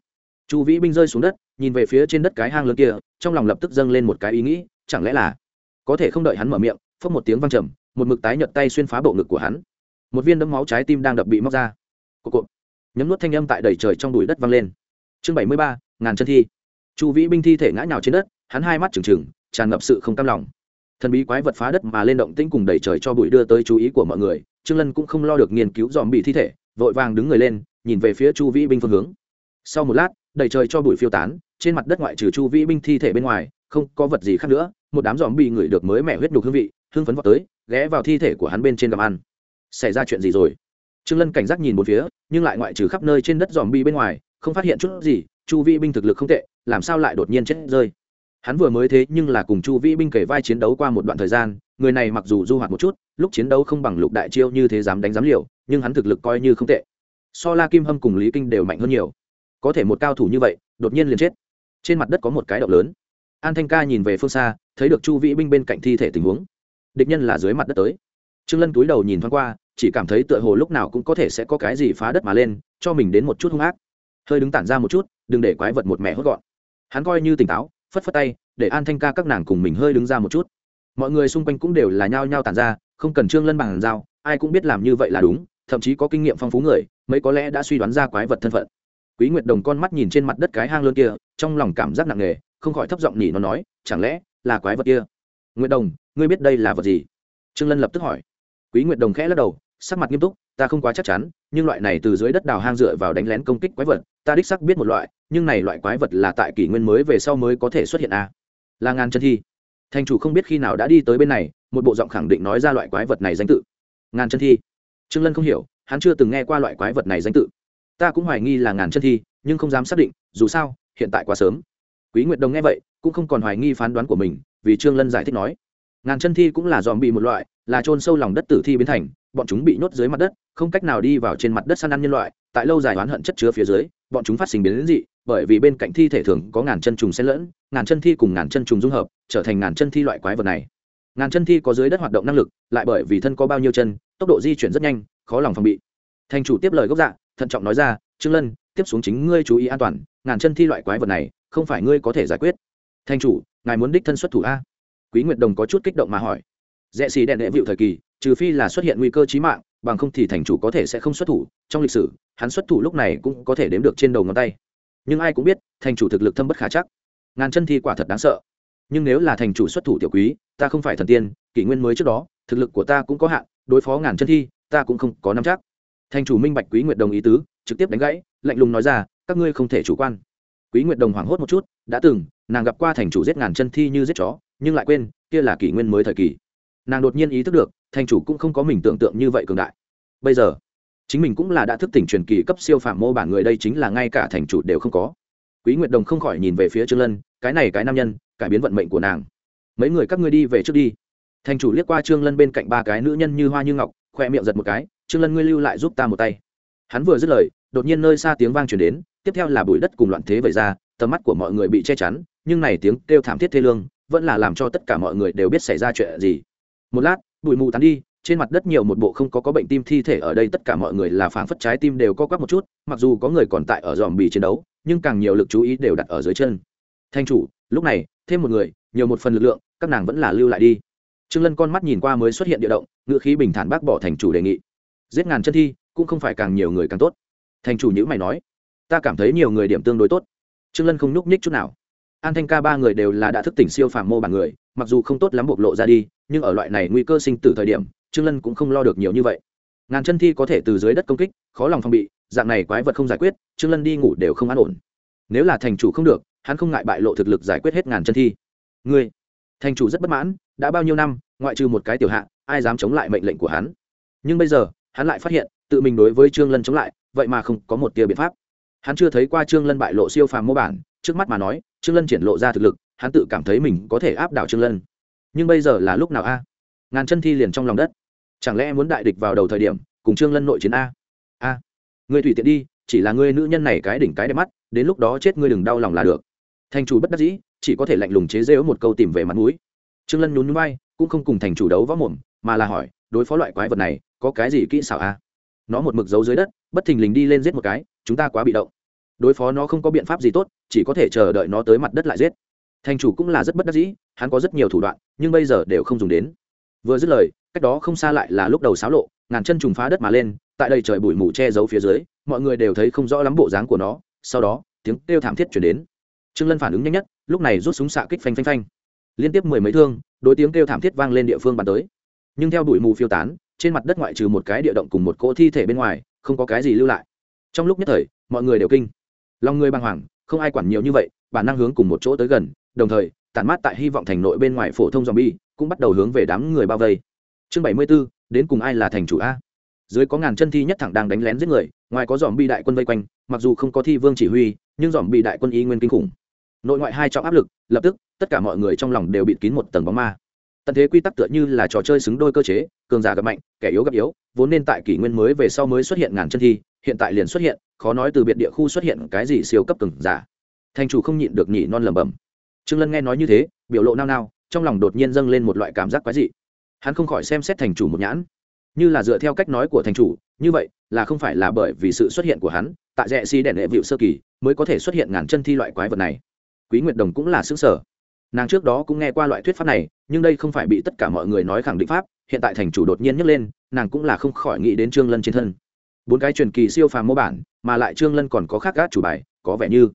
[SPEAKER 1] Chu vĩ binh rơi xuống đất nhìn về phía trên đất cái hang lớn kia, trong lòng lập tức dâng lên một cái ý nghĩ, chẳng lẽ là có thể không đợi hắn mở miệng, phốc một tiếng vang trầm, một mực tái nhợt tay xuyên phá bộ ngực của hắn. Một viên đấm máu trái tim đang đập bị móc ra. Cộp cộp nhấm nuốt thanh âm tại đầy trời trong đùi đất vang lên. Chương bảy mươi ba, ngàn chân thi. Chu vĩ binh thi thể ngã nhào trên đất, hắn hai mắt trừng trừng, tràn ngập sự không cam lòng. Thần bí quái vật phá đất mà lên động tĩnh cùng đầy trời cho bụi đưa tới chú ý của mọi người, trương lân cũng không lo được nghiên cứu dòm bị thi thể, vội vàng đứng người lên, nhìn về phía chu vĩ binh phương hướng. Sau một lát đầy trời cho bụi phiêu tán, trên mặt đất ngoại trừ chu vĩ binh thi thể bên ngoài, không có vật gì khác nữa, một đám dòm bị người được mới mẻ huyết đục hương vị hưng phấn vào tới, ghé vào thi thể của hắn bên trên gầm ăn. Xảy ra chuyện gì rồi? Trương lân cảnh giác nhìn một phía, nhưng lại ngoại trừ khắp nơi trên đất dòm bi bên ngoài, không phát hiện chút gì, chu vi binh thực lực không tệ, làm sao lại đột nhiên chết rơi? Hắn vừa mới thế nhưng là cùng chu vi binh kể vai chiến đấu qua một đoạn thời gian, người này mặc dù du hoạt một chút, lúc chiến đấu không bằng lục đại chiêu như thế dám đánh dám liều, nhưng hắn thực lực coi như không tệ. So la kim hâm cùng lý kinh đều mạnh hơn nhiều có thể một cao thủ như vậy, đột nhiên liền chết. Trên mặt đất có một cái động lớn. An thanh ca nhìn về phương xa, thấy được chu vĩ binh bên cạnh thi thể tình huống. Địch nhân là dưới mặt đất tới. Trương lân túi đầu nhìn thoáng qua, chỉ cảm thấy tựa hồ lúc nào cũng có thể sẽ có cái gì phá đất mà lên, cho mình đến một chút hung ác. Hơi đứng tản ra một chút, đừng để quái vật một mẹ hốt gọn. Hắn coi như tỉnh táo, phất phất tay, để an thanh ca các nàng cùng mình hơi đứng ra một chút. Mọi người xung quanh cũng đều là nhao nhao tản ra, không cần trương lân bằng dao ai cũng biết làm như vậy là đúng, thậm chí có kinh nghiệm phong phú người, mấy có lẽ đã suy đoán ra quái vật thân phận quý nguyệt đồng con mắt nhìn trên mặt đất cái hang lớn kia, trong lòng cảm giác nặng nề, không khỏi thấp giọng nhỉ nó nói, chẳng lẽ là quái vật kia? Nguyệt đồng, ngươi biết đây là vật gì? Trương lân lập tức hỏi. Quý nguyệt đồng khẽ lắc đầu, sắc mặt nghiêm túc, ta không quá chắc chắn, nhưng loại này từ dưới đất đào hang dựa vào đánh lén công kích quái vật, ta đích sắc biết một loại, nhưng này loại quái vật là tại kỷ nguyên mới về sau mới có thể xuất hiện a. À? là ngàn chân thi. Thành chủ không biết khi nào đã đi tới bên này, một bộ giọng khẳng định nói ra loại quái vật này danh tự. Ngàn chân thi. Trương lân không hiểu, hắn chưa từng nghe qua loại quái vật này danh tự ta cũng hoài nghi là ngàn chân thi, nhưng không dám xác định, dù sao, hiện tại quá sớm. Quý nguyệt đồng nghe vậy, cũng không còn hoài nghi phán đoán của mình, vì trương lân giải thích nói, ngàn chân thi cũng là dòm bị một loại, là trôn sâu lòng đất tử thi biến thành, bọn chúng bị nhốt dưới mặt đất, không cách nào đi vào trên mặt đất săn ăn nhân loại, tại lâu dài oán hận chất chứa phía dưới, bọn chúng phát sinh biến dị, bởi vì bên cạnh thi thể thường có ngàn chân trùng xen lẫn, ngàn chân thi cùng ngàn chân trùng dung hợp, trở thành ngàn chân thi loại quái vật này. Ngàn chân thi có dưới đất hoạt động năng lực, lại bởi vì thân có bao nhiêu chân, tốc độ di chuyển rất nhanh, khó lòng phòng bị. Thành chủ tiếp lời gốc dạ thận trọng nói ra, trương lân, tiếp xuống chính ngươi chú ý an toàn, ngàn chân thi loại quái vật này, không phải ngươi có thể giải quyết. Thành chủ, ngài muốn đích thân xuất thủ a? Quý nguyệt đồng có chút kích động mà hỏi. Rẽ xì đèn đệ vịu thời kỳ, trừ phi là xuất hiện nguy cơ chí mạng, bằng không thì thành chủ có thể sẽ không xuất thủ, trong lịch sử, hắn xuất thủ lúc này cũng có thể đếm được trên đầu ngón tay. Nhưng ai cũng biết, thành chủ thực lực thâm bất khả chắc. Ngàn chân thi quả thật đáng sợ. Nhưng nếu là thành chủ xuất thủ tiểu quý, ta không phải thần tiên, kỷ nguyên mới trước đó, thực lực của ta cũng có hạn, đối phó ngàn chân thi, ta cũng không có nắm chắc thành chủ minh bạch quý nguyệt đồng ý tứ, trực tiếp đánh gãy, lạnh lùng nói ra, các ngươi không thể chủ quan. Quý nguyệt đồng hoảng hốt một chút, đã từng, nàng gặp qua thành chủ giết ngàn chân thi như giết chó, nhưng lại quên, kia là kỷ nguyên mới thời kỳ. Nàng đột nhiên ý thức được, thành chủ cũng không có mình tưởng tượng như vậy cường đại. Bây giờ, chính mình cũng là đã thức tỉnh truyền kỳ cấp siêu phạm mô bản người đây chính là ngay cả thành chủ đều không có. Quý nguyệt đồng không khỏi nhìn về phía trương lân, cái này cái nam nhân, cải biến vận mệnh của nàng. Mấy người các ngươi đi về trước đi. Thành chủ liếc qua trương lân bên cạnh ba cái nữ nhân như hoa như ngọc, khoe miệng giật một cái trương lân ngươi lưu lại giúp ta một tay. Hắn vừa dứt lời, đột nhiên nơi xa tiếng vang truyền đến, tiếp theo là bụi đất cùng loạn thế vẩy ra, tầm mắt của mọi người bị che chắn, nhưng này tiếng kêu thảm thiết thê lương, vẫn là làm cho tất cả mọi người đều biết xảy ra chuyện gì. Một lát, bụi mù tán đi, trên mặt đất nhiều một bộ không có có bệnh tim thi thể ở đây, tất cả mọi người là phảng phất trái tim đều co quắp một chút, mặc dù có người còn tại ở dòm bì chiến đấu, nhưng càng nhiều lực chú ý đều đặt ở dưới chân. Thanh chủ, lúc này, thêm một người, nhiều một phần lực lượng, các nàng vẫn là lưu lại đi. Trương lân con mắt nhìn qua mới xuất hiện địa động, ngữ khí bình thản bác bỏ thành chủ đề nghị giết ngàn chân thi, cũng không phải càng nhiều người càng tốt. Thành chủ nhữ mày nói, ta cảm thấy nhiều người điểm tương đối tốt. Trương lân không nhúc nhích chút nào. An thanh ca ba người đều là đã thức tỉnh siêu phàm mô bản người, mặc dù không tốt lắm bộc lộ ra đi, nhưng ở loại này nguy cơ sinh tử thời điểm, trương lân cũng không lo được nhiều như vậy. Ngàn chân thi có thể từ dưới đất công kích, khó lòng phòng bị, dạng này quái vật không giải quyết, trương lân đi ngủ đều không an ổn. Nếu là thành chủ không được, hắn không ngại bại lộ thực lực giải quyết hết ngàn chân thi. Ngươi, thành chủ rất bất mãn, đã bao nhiêu năm, ngoại trừ một cái tiểu hạ, ai dám chống lại mệnh lệnh của hắn? Nhưng bây giờ hắn lại phát hiện, tự mình đối với trương lân chống lại, vậy mà không có một tia biện pháp. Hắn chưa thấy qua trương lân bại lộ siêu phàm mô bản, trước mắt mà nói, trương lân triển lộ ra thực lực, hắn tự cảm thấy mình có thể áp đảo trương lân. Nhưng bây giờ là lúc nào a? Ngàn chân thi liền trong lòng đất. Chẳng lẽ muốn đại địch vào đầu thời điểm, cùng trương lân nội chiến a? A. Ngươi tùy tiện đi, chỉ là ngươi nữ nhân này cái đỉnh cái đẹp mắt, đến lúc đó chết ngươi đừng đau lòng là được. Thành chủ bất đắc dĩ, chỉ có thể lạnh lùng chế rêu một câu tìm về mặt mũi. Trương lân nhún nhún vai, cũng không cùng thành chủ đấu võ mồm, mà là hỏi, đối phó loại quái vật này có cái gì kỹ xảo a nó một mực giấu dưới đất, bất thình lình đi lên giết một cái, chúng ta quá bị động. Đối phó nó không có biện pháp gì tốt, chỉ có thể chờ đợi nó tới mặt đất lại giết. Thành chủ cũng là rất bất đắc dĩ, hắn có rất nhiều thủ đoạn, nhưng bây giờ đều không dùng đến. Vừa dứt lời, cách đó không xa lại là lúc đầu xáo lộ, ngàn chân trùng phá đất mà lên, tại đây trời bụi mù che giấu phía dưới, mọi người đều thấy không rõ lắm bộ dáng của nó, sau đó, tiếng kêu thảm thiết chuyển đến. Trương lân phản ứng nhanh nhất, lúc này rút súng xạ kích phanh phanh phanh. Liên tiếp mười mấy thương, đối tiếng kêu thảm thiết vang lên địa phương bắn tới. Nhưng theo bụi mù phiêu tán trên mặt đất ngoại trừ một cái địa động cùng một cỗ thi thể bên ngoài không có cái gì lưu lại. Trong lúc nhất thời mọi người đều kinh. Lòng người bàng hoàng không ai quản nhiều như vậy bản năng hướng cùng một chỗ tới gần đồng thời tản mát tại hy vọng thành nội bên ngoài phổ thông zombie cũng bắt đầu hướng về đám người bao vây. Chương bảy mươi 74, đến cùng ai là thành chủ a? Dưới có ngàn chân thi nhất thẳng đang đánh lén giết người ngoài có dòm bi đại quân vây quanh mặc dù không có thi vương chỉ huy nhưng dòm bi đại quân y nguyên kinh khủng. Nội ngoại hai trọng áp lực lập tức tất cả mọi người trong lòng đều bịt kín một tầng bóng ma tận thế quy tắc tựa như là trò chơi xứng đôi cơ chế, cường giả gặp mạnh, kẻ yếu gặp yếu, vốn nên tại kỷ nguyên mới về sau mới xuất hiện ngàn chân thi, hiện tại liền xuất hiện, khó nói từ biệt địa khu xuất hiện cái gì siêu cấp cường giả. Thành chủ không nhịn được nhị non lẩm bẩm. Trương lân nghe nói như thế, biểu lộ nao nao, trong lòng đột nhiên dâng lên một loại cảm giác quái dị. Hắn không khỏi xem xét thành chủ một nhãn. Như là dựa theo cách nói của thành chủ, như vậy là không phải là bởi vì sự xuất hiện của hắn, tại rẽ si đèn đệ vịu sơ kỳ mới có thể xuất hiện ngàn chân thi loại quái vật này. Quý nguyệt đồng cũng là xứng sở nàng trước đó cũng nghe qua loại thuyết pháp này, nhưng đây không phải bị tất cả mọi người nói khẳng định pháp, hiện tại thành chủ đột nhiên nhấc lên, nàng cũng là không khỏi nghĩ đến trương lân trên thân. Bốn cái truyền kỳ siêu phàm mô bản, mà lại trương lân còn có khác gác chủ bài, có vẻ như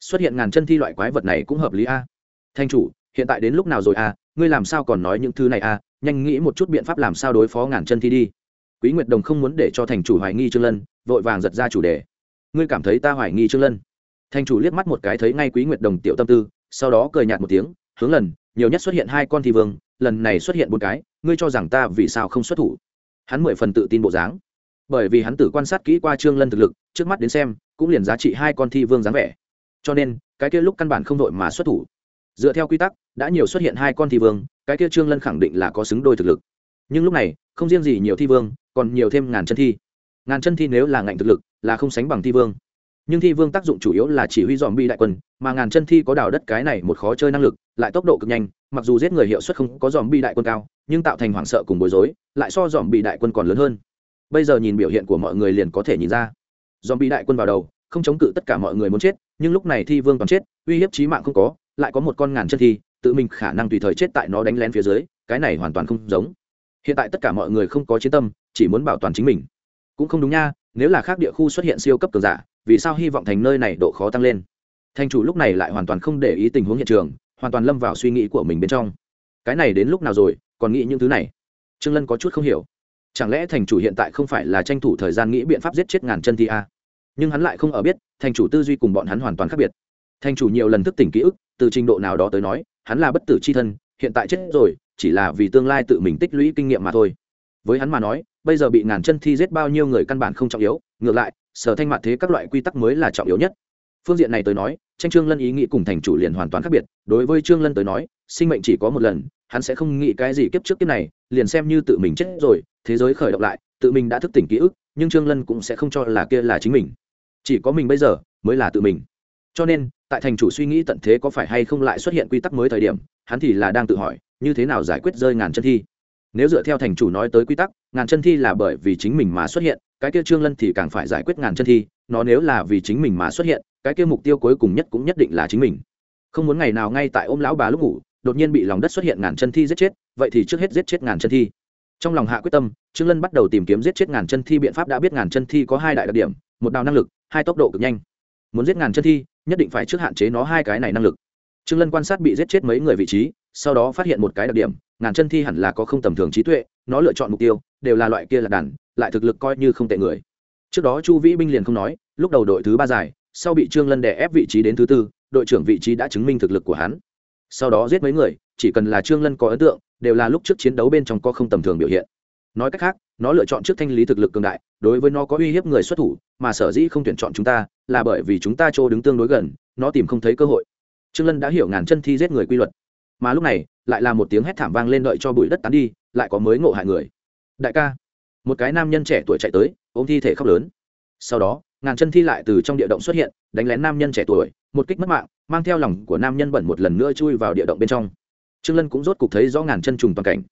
[SPEAKER 1] xuất hiện ngàn chân thi loại quái vật này cũng hợp lý a. Thanh chủ, hiện tại đến lúc nào rồi a? Ngươi làm sao còn nói những thứ này a? Nhanh nghĩ một chút biện pháp làm sao đối phó ngàn chân thi đi. Quý nguyệt đồng không muốn để cho thành chủ hoài nghi trương lân, vội vàng giật ra chủ đề. Ngươi cảm thấy ta hoài nghi trương lân? Thành chủ liếc mắt một cái thấy ngay quý nguyệt đồng tiểu tâm tư, sau đó cười nhạt một tiếng hướng lần, nhiều nhất xuất hiện hai con thi vương, lần này xuất hiện một cái, ngươi cho rằng ta vì sao không xuất thủ? Hắn mười phần tự tin bộ dáng. Bởi vì hắn tự quan sát kỹ qua trương lân thực lực, trước mắt đến xem, cũng liền giá trị hai con thi vương dáng vẻ. Cho nên, cái kia lúc căn bản không đội mà xuất thủ. Dựa theo quy tắc, đã nhiều xuất hiện hai con thi vương, cái kia trương lân khẳng định là có xứng đôi thực lực. Nhưng lúc này, không riêng gì nhiều thi vương, còn nhiều thêm ngàn chân thi. Ngàn chân thi nếu là ngạnh thực lực, là không sánh bằng thi vương nhưng thi vương tác dụng chủ yếu là chỉ huy dòm bi đại quân, mà ngàn chân thi có đào đất cái này một khó chơi năng lực, lại tốc độ cực nhanh, mặc dù giết người hiệu suất không có dòm bi đại quân cao, nhưng tạo thành hoảng sợ cùng bối rối, lại so dòm bi đại quân còn lớn hơn. Bây giờ nhìn biểu hiện của mọi người liền có thể nhìn ra. Dòm bi đại quân vào đầu, không chống cự tất cả mọi người muốn chết, nhưng lúc này thi vương còn chết, uy hiếp chí mạng không có, lại có một con ngàn chân thi, tự mình khả năng tùy thời chết tại nó đánh lén phía dưới, cái này hoàn toàn không giống. Hiện tại tất cả mọi người không có chiến tâm, chỉ muốn bảo toàn chính mình. Cũng không đúng nha, nếu là khác địa khu xuất hiện siêu cấp cường giả vì sao hy vọng thành nơi này độ khó tăng lên? Thành chủ lúc này lại hoàn toàn không để ý tình huống hiện trường, hoàn toàn lâm vào suy nghĩ của mình bên trong. Cái này đến lúc nào rồi, còn nghĩ những thứ này? Trương lân có chút không hiểu. Chẳng lẽ thành chủ hiện tại không phải là tranh thủ thời gian nghĩ biện pháp giết chết ngàn chân thi a? Nhưng hắn lại không ở biết, thành chủ tư duy cùng bọn hắn hoàn toàn khác biệt. Thành chủ nhiều lần thức tỉnh ký ức, từ trình độ nào đó tới nói, hắn là bất tử c h i thân, hiện tại chết rồi, chỉ là vì tương lai tự mình tích lũy kinh nghiệm mà thôi. Với hắn mà nói, bây giờ bị ngàn chân thi giết bao nhiêu người căn bản không trọng yếu, ngược lại sở thanh mạn thế các loại quy tắc mới là trọng yếu nhất. Phương diện này tới nói, tranh trương lân ý nghĩ cùng thành chủ liền hoàn toàn khác biệt. Đối với trương lân tới nói, sinh mệnh chỉ có một lần, hắn sẽ không nghĩ cái gì kiếp trước kiếp này, liền xem như tự mình chết rồi, thế giới khởi động lại, tự mình đã thức tỉnh ký ức, nhưng trương lân cũng sẽ không cho là kia là chính mình. Chỉ có mình bây giờ, mới là tự mình. Cho nên, tại thành chủ suy nghĩ tận thế có phải hay không lại xuất hiện quy tắc mới thời điểm, hắn thì là đang tự hỏi, như thế nào giải quyết rơi ngàn chân thi. Nếu dựa theo thành chủ nói tới quy tắc, ngàn chân thi là bởi vì chính mình mà xuất hiện cái kia trương lân thì càng phải giải quyết ngàn chân thi, nó nếu là vì chính mình mà xuất hiện, cái kia mục tiêu cuối cùng nhất cũng nhất định là chính mình. Không muốn ngày nào ngay tại ôm lão bà lúc ngủ, đột nhiên bị lòng đất xuất hiện ngàn chân thi giết chết, vậy thì trước hết giết chết ngàn chân thi. Trong lòng hạ quyết tâm, trương lân bắt đầu tìm kiếm giết chết ngàn chân thi biện pháp đã biết ngàn chân thi có hai đại đặc điểm, một đào năng lực, hai tốc độ cực nhanh. Muốn giết ngàn chân thi, nhất định phải trước hạn chế nó hai cái này năng lực. Trương lân quan sát bị giết chết mấy người vị trí, sau đó phát hiện một cái đặc điểm, ngàn chân thi hẳn là có không tầm thường trí tuệ, nó lựa chọn mục tiêu, đều là loại kia là đàn lại thực lực coi như không tệ người. Trước đó chu vĩ binh liền không nói, lúc đầu đội thứ ba giải, sau bị trương lân đè ép vị trí đến thứ tư, đội trưởng vị trí đã chứng minh thực lực của hắn. Sau đó giết mấy người, chỉ cần là trương lân có ấn tượng, đều là lúc trước chiến đấu bên trong có không tầm thường biểu hiện. Nói cách khác, nó lựa chọn trước thanh lý thực lực cường đại, đối với nó có uy hiếp người xuất thủ, mà sở dĩ không tuyển chọn chúng ta, là bởi vì chúng ta chỗ đứng tương đối gần, nó tìm không thấy cơ hội. Trương lân đã hiểu ngàn chân thi giết người quy luật. Mà lúc này, lại là một tiếng hét thảm vang lên đợi cho bụi đất tán đi, lại có mới ngộ hại người. Đại ca một cái nam nhân trẻ tuổi chạy tới ôm thi thể khóc lớn. Sau đó ngàn chân thi lại từ trong địa động xuất hiện đánh lén nam nhân trẻ tuổi một kích mất mạng mang theo lòng của nam nhân bẩn một lần nữa chui vào địa động bên trong. Trương lân cũng rốt cục thấy rõ ngàn chân trùng toàn cảnh.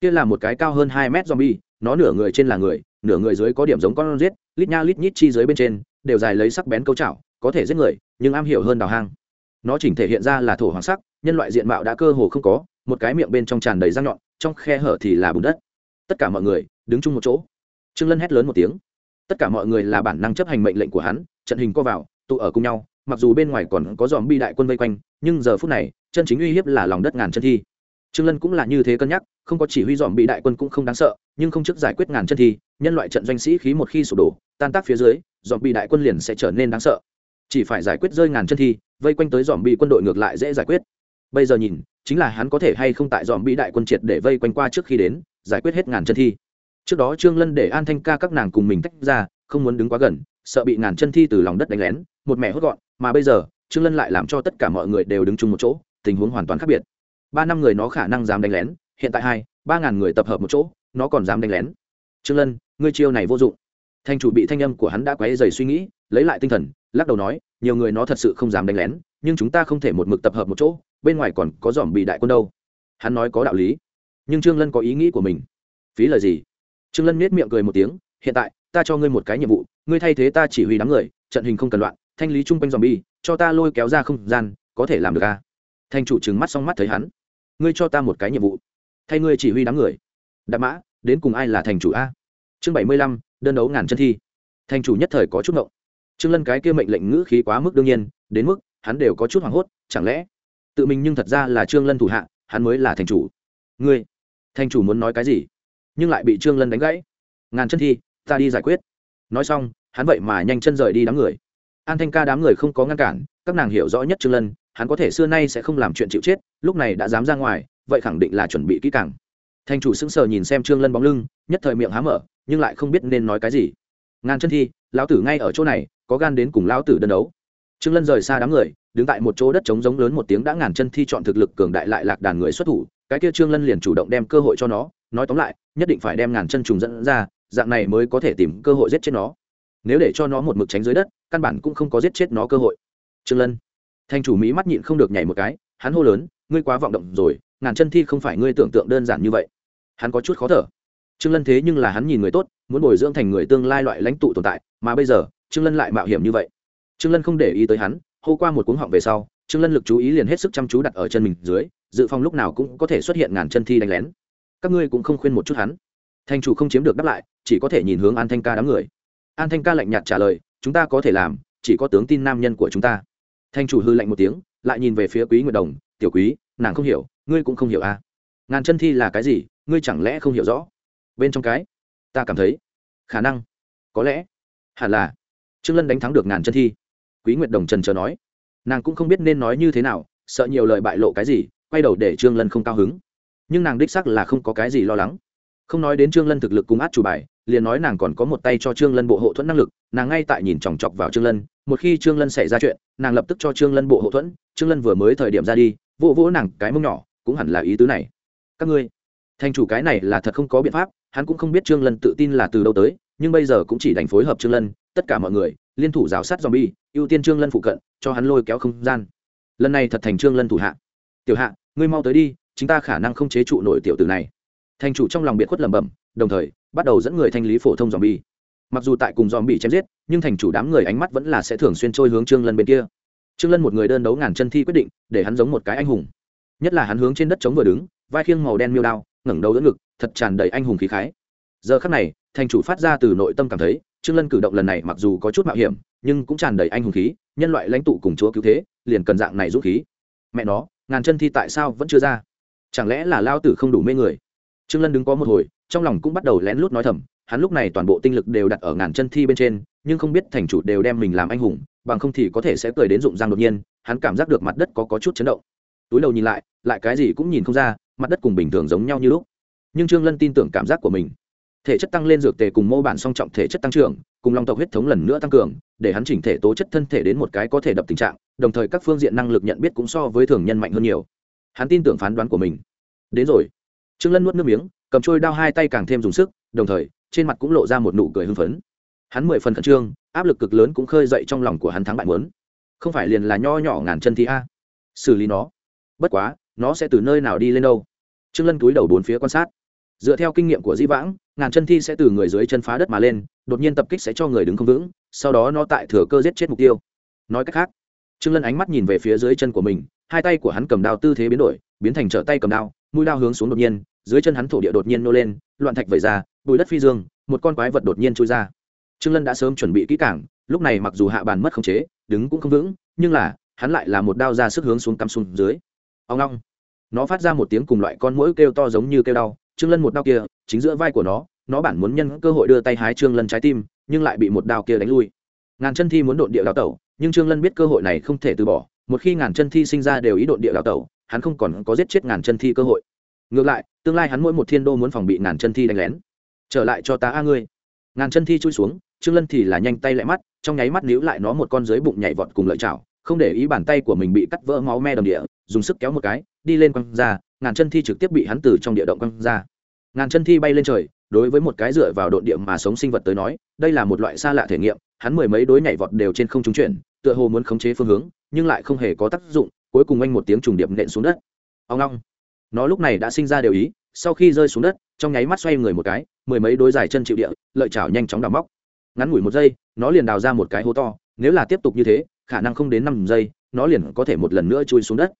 [SPEAKER 1] Kia là một cái cao hơn hai mét zombie nó nửa người trên là người nửa người dưới có điểm giống con rết, lít nha lít nhít chi dưới bên trên đều dài lấy sắc bén câu chảo có thể giết người nhưng am hiểu hơn đào hang. Nó chỉnh thể hiện ra là thổ hoàng sắc nhân loại diện mạo đã cơ hồ không có một cái miệng bên trong tràn đầy răng nhọn trong khe hở thì là bùn đất. Tất cả mọi người đứng chung một chỗ. Trương lân hét lớn một tiếng. Tất cả mọi người là bản năng chấp hành mệnh lệnh của hắn, trận hình co vào, tụ ở cùng nhau, mặc dù bên ngoài còn có dòm bi đại quân vây quanh, nhưng giờ phút này, chân chính uy hiếp là lòng đất ngàn chân thi. Trương lân cũng là như thế cân nhắc, không có chỉ huy dòm bị đại quân cũng không đáng sợ, nhưng không trước giải quyết ngàn chân thi, nhân loại trận doanh sĩ khí một khi sụp đổ, tan tác phía dưới dòm bị đại quân liền sẽ trở nên đáng sợ. Chỉ phải giải quyết rơi ngàn chân thi, vây quanh tới dòm bị quân đội ngược lại dễ giải quyết. Bây giờ nhìn, chính là hắn có thể hay không tại dòm bị đại quân triệt để vây quanh qua trước khi đến, giải quyết hết ngàn chân thi trước đó trương lân để an thanh ca các nàng cùng mình tách ra, không muốn đứng quá gần, sợ bị ngàn chân thi từ lòng đất đánh lén, một mẹ hốt gọn, mà bây giờ, trương lân lại làm cho tất cả mọi người đều đứng chung một chỗ, tình huống hoàn toàn khác biệt. Ba năm người nó khả năng dám đánh lén, hiện tại hai, ba ngàn người tập hợp một chỗ, nó còn dám đánh lén. Trương lân, ngươi chiêu này vô dụng. Thanh chủ bị thanh âm của hắn đã quấy dày suy nghĩ, lấy lại tinh thần, lắc đầu nói, nhiều người nó thật sự không dám đánh lén, nhưng chúng ta không thể một mực tập hợp một chỗ, bên ngoài còn có dòm bị đại quân đâu. Hắn nói có đạo lý, nhưng trương lân có ý nghĩ của mình. Phí lời gì? Trương lân nết miệng cười một tiếng, hiện tại, ta cho ngươi một cái nhiệm vụ, ngươi thay thế ta chỉ huy đám người, trận hình không cần loạn, thanh lý chung quanh dòm bi cho ta lôi kéo ra không gian, có thể làm được à? thanh chủ trừng mắt xong mắt thấy hắn. Ngươi cho ta một cái nhiệm vụ, thay ngươi chỉ huy đám người. Đạp mã, đến cùng ai là thành chủ a? Chương bảy mươi lăm, đơn đấu ngàn chân thi. Thành chủ nhất thời có chút ngộng. Trương lân cái kia mệnh lệnh ngữ khí quá mức đương nhiên, đến mức hắn đều có chút hoảng hốt, chẳng lẽ tự mình nhưng thật ra là trương lân thủ hạ, hắn mới là thành chủ? Ngươi, thành chủ muốn nói cái gì? Nhưng lại bị trương lân đánh gãy. Ngàn chân thi, ta đi giải quyết. Nói xong, hắn vậy mà nhanh chân rời đi đám người. An thanh ca đám người không có ngăn cản, các nàng hiểu rõ nhất trương lân, hắn có thể xưa nay sẽ không làm chuyện chịu chết, lúc này đã dám ra ngoài, vậy khẳng định là chuẩn bị kỹ càng. Thành chủ sững sờ nhìn xem trương lân bóng lưng, nhất thời miệng há mở, nhưng lại không biết nên nói cái gì. Ngàn chân thi, lão tử ngay ở chỗ này, có gan đến cùng lão tử đơn đấu. Trương lân rời xa đám người, đứng tại một chỗ đất trống giống lớn một tiếng đã ngàn chân thi chọn thực lực cường đại lại lạc đàn người xuất thủ, cái kia trương lân liền chủ động đem cơ hội cho nó nói tóm lại, nhất định phải đem ngàn chân trùng dẫn ra, dạng này mới có thể tìm cơ hội giết chết nó. Nếu để cho nó một mực tránh dưới đất, căn bản cũng không có giết chết nó cơ hội. Trương lân. Thành chủ mỹ mắt nhịn không được nhảy một cái, hắn hô lớn, ngươi quá vọng động rồi, ngàn chân thi không phải ngươi tưởng tượng đơn giản như vậy. Hắn có chút khó thở. Trương lân thế nhưng là hắn nhìn người tốt, muốn bồi dưỡng thành người tương lai loại lãnh tụ tồn tại, mà bây giờ, trương lân lại mạo hiểm như vậy. Trương lân không để ý tới hắn, hô qua một cuống họng về sau, trương lân lực chú ý liền hết sức chăm chú đặt ở chân mình dưới, dự phòng lúc nào cũng có thể xuất hiện ngàn chân thi đánh lén các ngươi cũng không khuyên một chút hắn. Thành chủ không chiếm được đáp lại, chỉ có thể nhìn hướng an thanh ca đám người. An thanh ca lạnh nhạt trả lời, chúng ta có thể làm, chỉ có tướng tin nam nhân của chúng ta. Thành chủ hư lạnh một tiếng, lại nhìn về phía quý nguyệt đồng, tiểu quý, nàng không hiểu, ngươi cũng không hiểu à? Ngàn chân thi là cái gì, ngươi chẳng lẽ không hiểu rõ? Bên trong cái, ta cảm thấy, khả năng, có lẽ, hẳn là, trương lân đánh thắng được ngàn chân thi. Quý nguyệt đồng trần chờ nói, nàng cũng không biết nên nói như thế nào, sợ nhiều lời bại lộ cái gì, quay đầu để trương lân không cao hứng nhưng nàng đích sắc là không có cái gì lo lắng. Không nói đến trương lân thực lực cùng át chủ bài, liền nói nàng còn có một tay cho trương lân bộ hộ thuẫn năng lực, nàng ngay tại nhìn chòng chọc vào trương lân, một khi trương lân xảy ra chuyện, nàng lập tức cho trương lân bộ hộ thuẫn, trương lân vừa mới thời điểm ra đi, vỗ vỗ nàng cái mông nhỏ, cũng hẳn là ý tứ này. Các ngươi, thành chủ cái này là thật không có biện pháp, hắn cũng không biết trương lân tự tin là từ đâu tới, nhưng bây giờ cũng chỉ đành phối hợp trương lân, tất cả mọi người, liên thủ rào sát zombie, ưu tiên trương lân phụ cận, cho hắn lôi kéo không gian. Lần này thật thành trương lân thủ hạ. Tiểu hạ, ngươi mau tới đi chúng ta khả năng không chế trụ nổi tiểu tử này. Thành chủ trong lòng biệt khuất lẩm bẩm, đồng thời, bắt đầu dẫn người thanh lý phổ thông zombie. Mặc dù tại cùng zombie chém giết, nhưng thành chủ đám người ánh mắt vẫn là sẽ thường xuyên trôi hướng trương lân bên kia. Trương lân một người đơn đấu ngàn chân thi quyết định, để hắn giống một cái anh hùng. Nhất là hắn hướng trên đất chống vừa đứng, vai khiêng màu đen miêu đao, ngẩng đầu đỡ ngực, thật tràn đầy anh hùng khí khái. Giờ khắc này, thành chủ phát ra từ nội tâm cảm thấy, trương lân cử động lần này mặc dù có chút mạo hiểm, nhưng cũng tràn đầy anh hùng khí, nhân loại lãnh tụ cùng chúa cứu thế, liền cần dạng này dũng khí. Mẹ nó, ngàn chân thi tại sao vẫn chưa ra? Chẳng lẽ là lao tử không đủ mê người? Trương lân đứng có một hồi, trong lòng cũng bắt đầu lén lút nói thầm, hắn lúc này toàn bộ tinh lực đều đặt ở ngàn chân thi bên trên, nhưng không biết thành chủ đều đem mình làm anh hùng, bằng không thì có thể sẽ cười đến rụng răng đột nhiên, hắn cảm giác được mặt đất có có chút chấn động. Túi đầu nhìn lại lại cái gì cũng nhìn không ra, mặt đất cùng bình thường giống nhau như lúc. Nhưng trương lân tin tưởng cảm giác của mình. Thể chất tăng lên dược tề cùng mô bản song trọng thể chất tăng trưởng, cùng long tộc huyết thống lần nữa tăng cường, để hắn chỉnh thể tố chất thân thể đến một cái có thể đập tình trạng, đồng thời các phương diện năng lực nhận biết cũng so với thường nhân mạnh hơn nhiều hắn tin tưởng phán đoán của mình. Đến rồi. Trương lân nuốt nước miếng, cầm trôi đao hai tay càng thêm dùng sức, đồng thời, trên mặt cũng lộ ra một nụ cười hưng phấn. Hắn mười phần khẩn trương, áp lực cực lớn cũng khơi dậy trong lòng của hắn thắng bại muốn. Không phải liền là nho nhỏ ngàn chân thi a. Xử lý nó. Bất quá, nó sẽ từ nơi nào đi lên đâu? Trương lân túi đầu bốn phía quan sát. Dựa theo kinh nghiệm của di vãng, ngàn chân thi sẽ từ người dưới chân phá đất mà lên, đột nhiên tập kích sẽ cho người đứng không vững, sau đó nó tại thừa cơ giết chết mục tiêu. Nói cách khác, trương lân ánh mắt nhìn về phía dưới chân của mình hai tay của hắn cầm đao tư thế biến đổi, biến thành trở tay cầm đao, mũi đao hướng xuống đột nhiên, dưới chân hắn thổ địa đột nhiên nô lên, loạn thạch vẩy ra bùi đất phi dương, một con quái vật đột nhiên trôi ra. Trương lân đã sớm chuẩn bị kỹ cảng lúc này mặc dù hạ bàn mất khống chế, đứng cũng không vững, nhưng là, hắn lại là một đao ra sức hướng xuống cắm xuống dưới. Ông long nó phát ra một tiếng cùng loại con mũi kêu to giống như kêu đau, trương lân một đao kia, chính giữa vai của nó nó bản muốn nhân cơ hội đưa tay hái trương lân trái tim, nhưng lại bị một đao kia đánh lui. Ngàn chân thi muốn đột địa đào tẩu, nhưng trương lân biết cơ hội này không thể từ bỏ một khi ngàn chân thi sinh ra đều ý độn địa đào tẩu, hắn không còn có giết chết ngàn chân thi cơ hội. Ngược lại, tương lai hắn mỗi một thiên đô muốn phòng bị ngàn chân thi đánh lén. Trở lại cho ta a ngươi. Ngàn chân thi chui xuống, trương lân thì là nhanh tay lại mắt, trong nháy mắt níu lại nó một con dưới bụng nhảy vọt cùng lợi chảo, không để ý bàn tay của mình bị cắt vỡ máu me đầm địa, dùng sức kéo một cái, đi lên quăng ra, ngàn chân thi trực tiếp bị hắn từ trong địa động quăng ra. Ngàn chân thi bay lên trời, đối với một cái dựa vào độn địa mà sống sinh vật tới nói, đây là một loại xa lạ thể nghiệm, hắn mười mấy đối nhảy vọt đều trên không trúng chuyển tựa hồ muốn khống chế phương hướng, nhưng lại không hề có tác dụng, cuối cùng anh một tiếng trùng điệp nện xuống đất. Ông long nó lúc này đã sinh ra đều ý, sau khi rơi xuống đất, trong nháy mắt xoay người một cái, mười mấy đôi dài chân chịu địa, lợi chảo nhanh chóng đào móc. Ngắn ngủi một giây, nó liền đào ra một cái hố to, nếu là tiếp tục như thế, khả năng không đến năm giây, nó liền có thể một lần nữa chui xuống đất.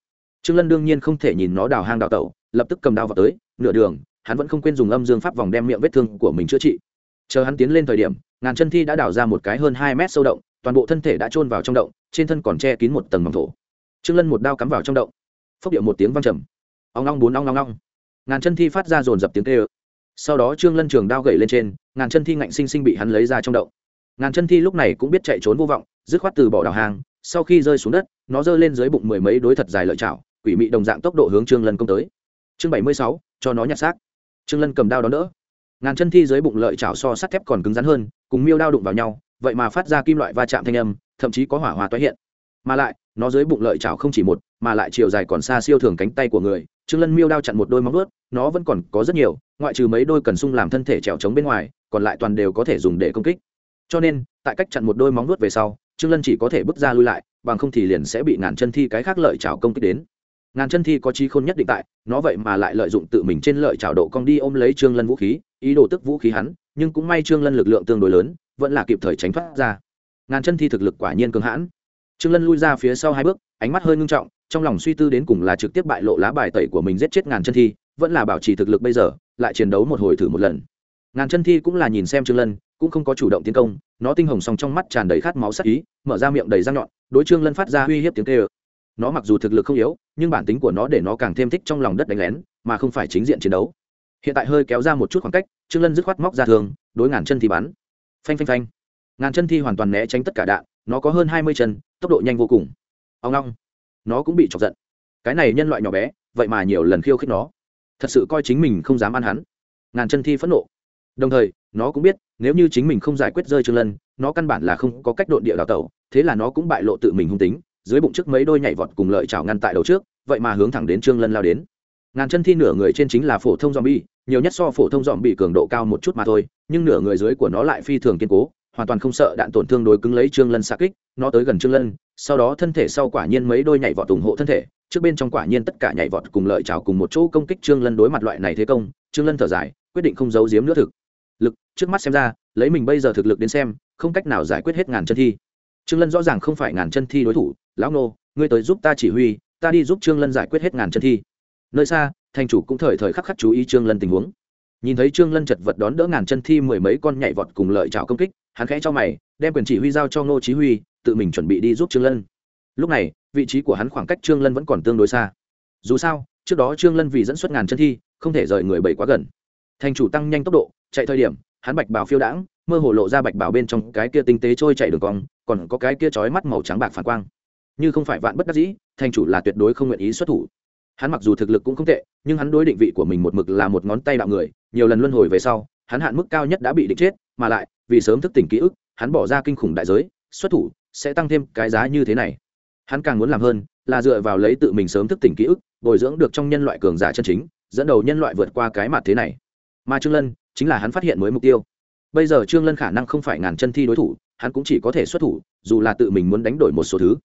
[SPEAKER 1] Trương lân đương nhiên không thể nhìn nó đào hang đào tẩu, lập tức cầm đao vào tới, nửa đường, hắn vẫn không quên dùng âm dương pháp vòng đem miệng vết thương của mình chữa trị. Chờ hắn tiến lên thời điểm, ngàn chân thi đã đào ra một cái hơn hai mét sâu động toàn bộ thân thể đã chôn vào trong động, trên thân còn che kín một tầng mỏng thổ. Trương lân một đao cắm vào trong động. Phốc điệu một tiếng vang trầm. Ong ong bốn ong ong ong. Ngàn chân thi phát ra dồn dập tiếng kêu. Sau đó trương lân trường đao gậy lên trên, ngàn chân thi ngạnh sinh sinh bị hắn lấy ra trong động. Ngàn chân thi lúc này cũng biết chạy trốn vô vọng, dứt khoát từ bỏ đào hàng sau khi rơi xuống đất, nó giơ lên dưới bụng mười mấy đối thật dài lợi chảo, quỷ mị đồng dạng tốc độ hướng trương lân công tới. Chương bảy mươi sáu, cho nó nhặt xác. Trương lân cầm đao đó đỡ. Ngàn chân thi dưới bụng lợi chảo so sắt thép còn cứng rắn hơn, cùng miêu đao đụng vào nhau vậy mà phát ra kim loại va chạm thanh âm, thậm chí có hỏa hòa toái hiện. Mà lại, nó dưới bụng lợi chảo không chỉ một, mà lại chiều dài còn xa siêu thường cánh tay của người. Trương lân miêu đao chặn một đôi móng ướt nó vẫn còn có rất nhiều, ngoại trừ mấy đôi cần sung làm thân thể trèo trống bên ngoài, còn lại toàn đều có thể dùng để công kích. Cho nên, tại cách chặn một đôi móng ướt về sau, trương lân chỉ có thể bước ra lui lại, bằng không thì liền sẽ bị ngàn chân thi cái khác lợi chảo công kích đến. Ngàn chân thi có trí khôn nhất định tại, nó vậy mà lại lợi dụng tự mình trên lợi chảo độ cong đi ôm lấy trương lân vũ khí, ý đồ tức vũ khí hắn, nhưng cũng may trương lân lực lượng tương đối lớn vẫn là kịp thời tránh thoát ra. Ngàn chân thi thực lực quả nhiên cường hãn. Trương lân lui ra phía sau hai bước, ánh mắt hơi ngưng trọng, trong lòng suy tư đến cùng là trực tiếp bại lộ lá bài tẩy của mình giết chết ngàn chân thi, vẫn là bảo trì thực lực bây giờ, lại chiến đấu một hồi thử một lần. Ngàn chân thi cũng là nhìn xem trương lân, cũng không có chủ động tiến công, nó tinh hồng song trong mắt tràn đầy khát máu sắc ý, mở ra miệng đầy răng nhọn, đối trương lân phát ra uy hiếp tiếng kêu. Nó mặc dù thực lực không yếu, nhưng bản tính của nó để nó càng thêm thích trong lòng đất đánh lén, mà không phải chính diện chiến đấu. Hiện tại hơi kéo ra một chút khoảng cách, trương lân dứt khoát móc ra thường đối ngàn chân thi bắn phanh phanh phanh. Ngàn chân thi hoàn toàn né tránh tất cả đạn, nó có hơn hai mươi chân, tốc độ nhanh vô cùng. Ông long nó cũng bị chọc giận. Cái này nhân loại nhỏ bé, vậy mà nhiều lần khiêu khích nó. Thật sự coi chính mình không dám ăn hắn. Ngàn chân thi phẫn nộ. Đồng thời, nó cũng biết, nếu như chính mình không giải quyết rơi trương lân, nó căn bản là không có cách độn địa đào tẩu, thế là nó cũng bại lộ tự mình hung tính, dưới bụng trước mấy đôi nhảy vọt cùng lợi chảo ngăn tại đầu trước, vậy mà hướng thẳng đến trương lân lao đến. Ngàn chân thi nửa người trên chính là phổ thông zombie nhiều nhất so phổ thông dòm bị cường độ cao một chút mà thôi, nhưng nửa người dưới của nó lại phi thường kiên cố, hoàn toàn không sợ đạn tổn thương đối cứng lấy trương lân xa kích, nó tới gần trương lân, sau đó thân thể sau quả nhiên mấy đôi nhảy vọt ủng hộ thân thể, trước bên trong quả nhiên tất cả nhảy vọt cùng lợi trào cùng một chỗ công kích trương lân đối mặt loại này thế công, trương lân thở dài, quyết định không giấu giếm nữa thực. Lực, trước mắt xem ra, lấy mình bây giờ thực lực đến xem, không cách nào giải quyết hết ngàn chân thi. Trương lân rõ ràng không phải ngàn chân thi đối thủ, lão nô, ngươi tới giúp ta chỉ huy, ta đi giúp trương lân giải quyết hết ngàn chân thi. Nơi xa thành chủ cũng thời thời khắc khắc chú ý trương lân tình huống. Nhìn thấy trương lân chật vật đón đỡ ngàn chân thi mười mấy con nhảy vọt cùng lợi trào công kích, hắn khẽ cho mày, đem quyền chỉ huy giao cho ngô chí huy, tự mình chuẩn bị đi giúp trương lân. Lúc này, vị trí của hắn khoảng cách trương lân vẫn còn tương đối xa. Dù sao, trước đó trương lân vì dẫn xuất ngàn chân thi, không thể rời người bảy quá gần. Thành chủ tăng nhanh tốc độ, chạy thời điểm, hắn bạch bào phiêu đãng, mơ hồ lộ ra bạch bào bên trong cái kia tinh tế trôi chạy đường cong, còn có cái kia chói mắt màu trắng bạc phản quang. Như không phải vạn bất đắc dĩ thành chủ là tuyệt đối không nguyện ý xuất thủ hắn mặc dù thực lực cũng không tệ, nhưng hắn đối định vị của mình một mực là một ngón tay đạo người, nhiều lần luân hồi về sau, hắn hạn mức cao nhất đã bị định chết, mà lại, vì sớm thức tỉnh ký ức, hắn bỏ ra kinh khủng đại giới, xuất thủ, sẽ tăng thêm cái giá như thế này. Hắn càng muốn làm hơn, là dựa vào lấy tự mình sớm thức tỉnh ký ức, bồi dưỡng được trong nhân loại cường giả chân chính, dẫn đầu nhân loại vượt qua cái mặt thế này. Mà trương lân, chính là hắn phát hiện mới mục tiêu. Bây giờ trương lân khả năng không phải ngàn chân thi đối thủ, hắn cũng chỉ có thể xuất thủ, dù là tự mình muốn đánh đổi một số thứ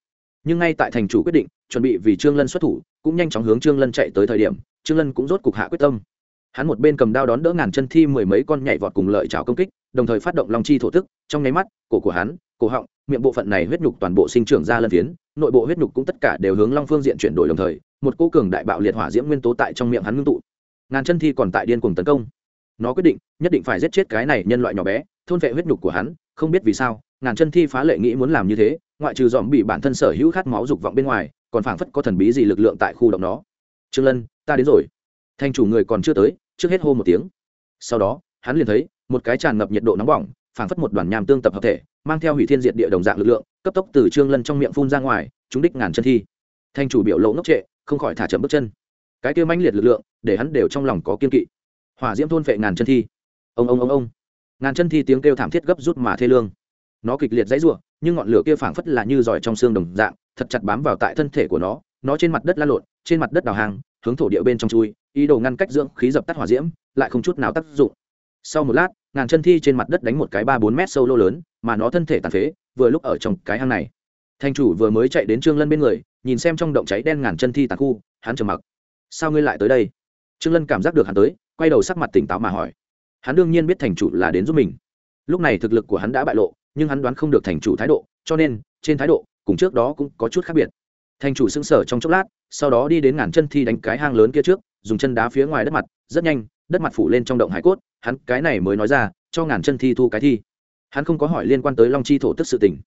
[SPEAKER 1] nhưng ngay tại thành chủ quyết định, chuẩn bị vì trương lân xuất thủ, cũng nhanh chóng hướng trương lân chạy tới thời điểm, trương lân cũng rốt cục hạ quyết tâm. Hắn một bên cầm đao đón đỡ ngàn chân thi mười mấy con nhảy vọt cùng lợi chảo công kích, đồng thời phát động long chi thổ tức, trong nháy mắt, cổ của hắn, cổ họng, miệng bộ phận này huyết nhục toàn bộ sinh trưởng ra lân phiến, nội bộ huyết nhục cũng tất cả đều hướng long phương diện chuyển đổi đồng thời, một cô cường đại bạo liệt hỏa diễm nguyên tố tại trong miệng hắn ngưng tụ. Ngàn chân thi còn tại điên cuồng tấn công. Nó quyết định, nhất định phải giết chết cái này nhân loại nhỏ bé, thôn vệ huyết nhục của hắn, không biết vì sao ngàn chân thi phá lệ nghĩ muốn làm như thế, ngoại trừ dòm bị bản thân sở hữu khát máu dục vọng bên ngoài, còn phảng phất có thần bí gì lực lượng tại khu động nó. Trương lân, ta đến rồi. Thanh chủ người còn chưa tới, trước hết hô một tiếng. Sau đó, hắn liền thấy, một cái tràn ngập nhiệt độ nóng bỏng, phảng phất một đoàn nham tương tập hợp thể, mang theo hủy thiên diệt địa đồng dạng lực lượng, cấp tốc từ trương lân trong miệng phun ra ngoài chúng đích ngàn chân thi. Thanh chủ biểu lộ ngốc trệ, không khỏi thả chậm bước chân. Cái kia mãnh liệt lực lượng, để hắn đều trong lòng có kiên kỵ. Hỏa diễm thôn phệ ngàn chân thi. Ông ông ông ông. Ngàn chân thi tiếng kêu thảm thiết gấp rút mà thê lương nó kịch liệt dãy rủa, nhưng ngọn lửa kia phảng phất là như giỏi trong xương đồng dạng, thật chặt bám vào tại thân thể của nó nó trên mặt đất lăn lộn, trên mặt đất đào hàng, hướng thổ địa bên trong chui, ý đồ ngăn cách dưỡng khí dập tắt hỏa diễm, lại không chút nào tác dụng. Sau một lát, ngàn chân thi trên mặt đất đánh một cái ba bốn mét sâu lô lớn, mà nó thân thể tàn phế, vừa lúc ở trong cái hang này. Thanh chủ vừa mới chạy đến trương lân bên người, nhìn xem trong động cháy đen ngàn chân thi tàn khu, hắn trầm mặc. Sao ngươi lại tới đây? Trương lân cảm giác được hắn tới, quay đầu sắc mặt tỉnh táo mà hỏi. Hắn đương nhiên biết thành chủ là đến giúp mình. Lúc này thực lực của hắn đã bại lộ nhưng hắn đoán không được thành chủ thái độ, cho nên, trên thái độ, cùng trước đó cũng có chút khác biệt. Thành chủ sững sờ trong chốc lát, sau đó đi đến ngàn chân thi đánh cái hang lớn kia trước, dùng chân đá phía ngoài đất mặt, rất nhanh, đất mặt phủ lên trong động hải cốt, hắn cái này mới nói ra, cho ngàn chân thi thu cái thi. Hắn không có hỏi liên quan tới long chi thổ tức sự tình.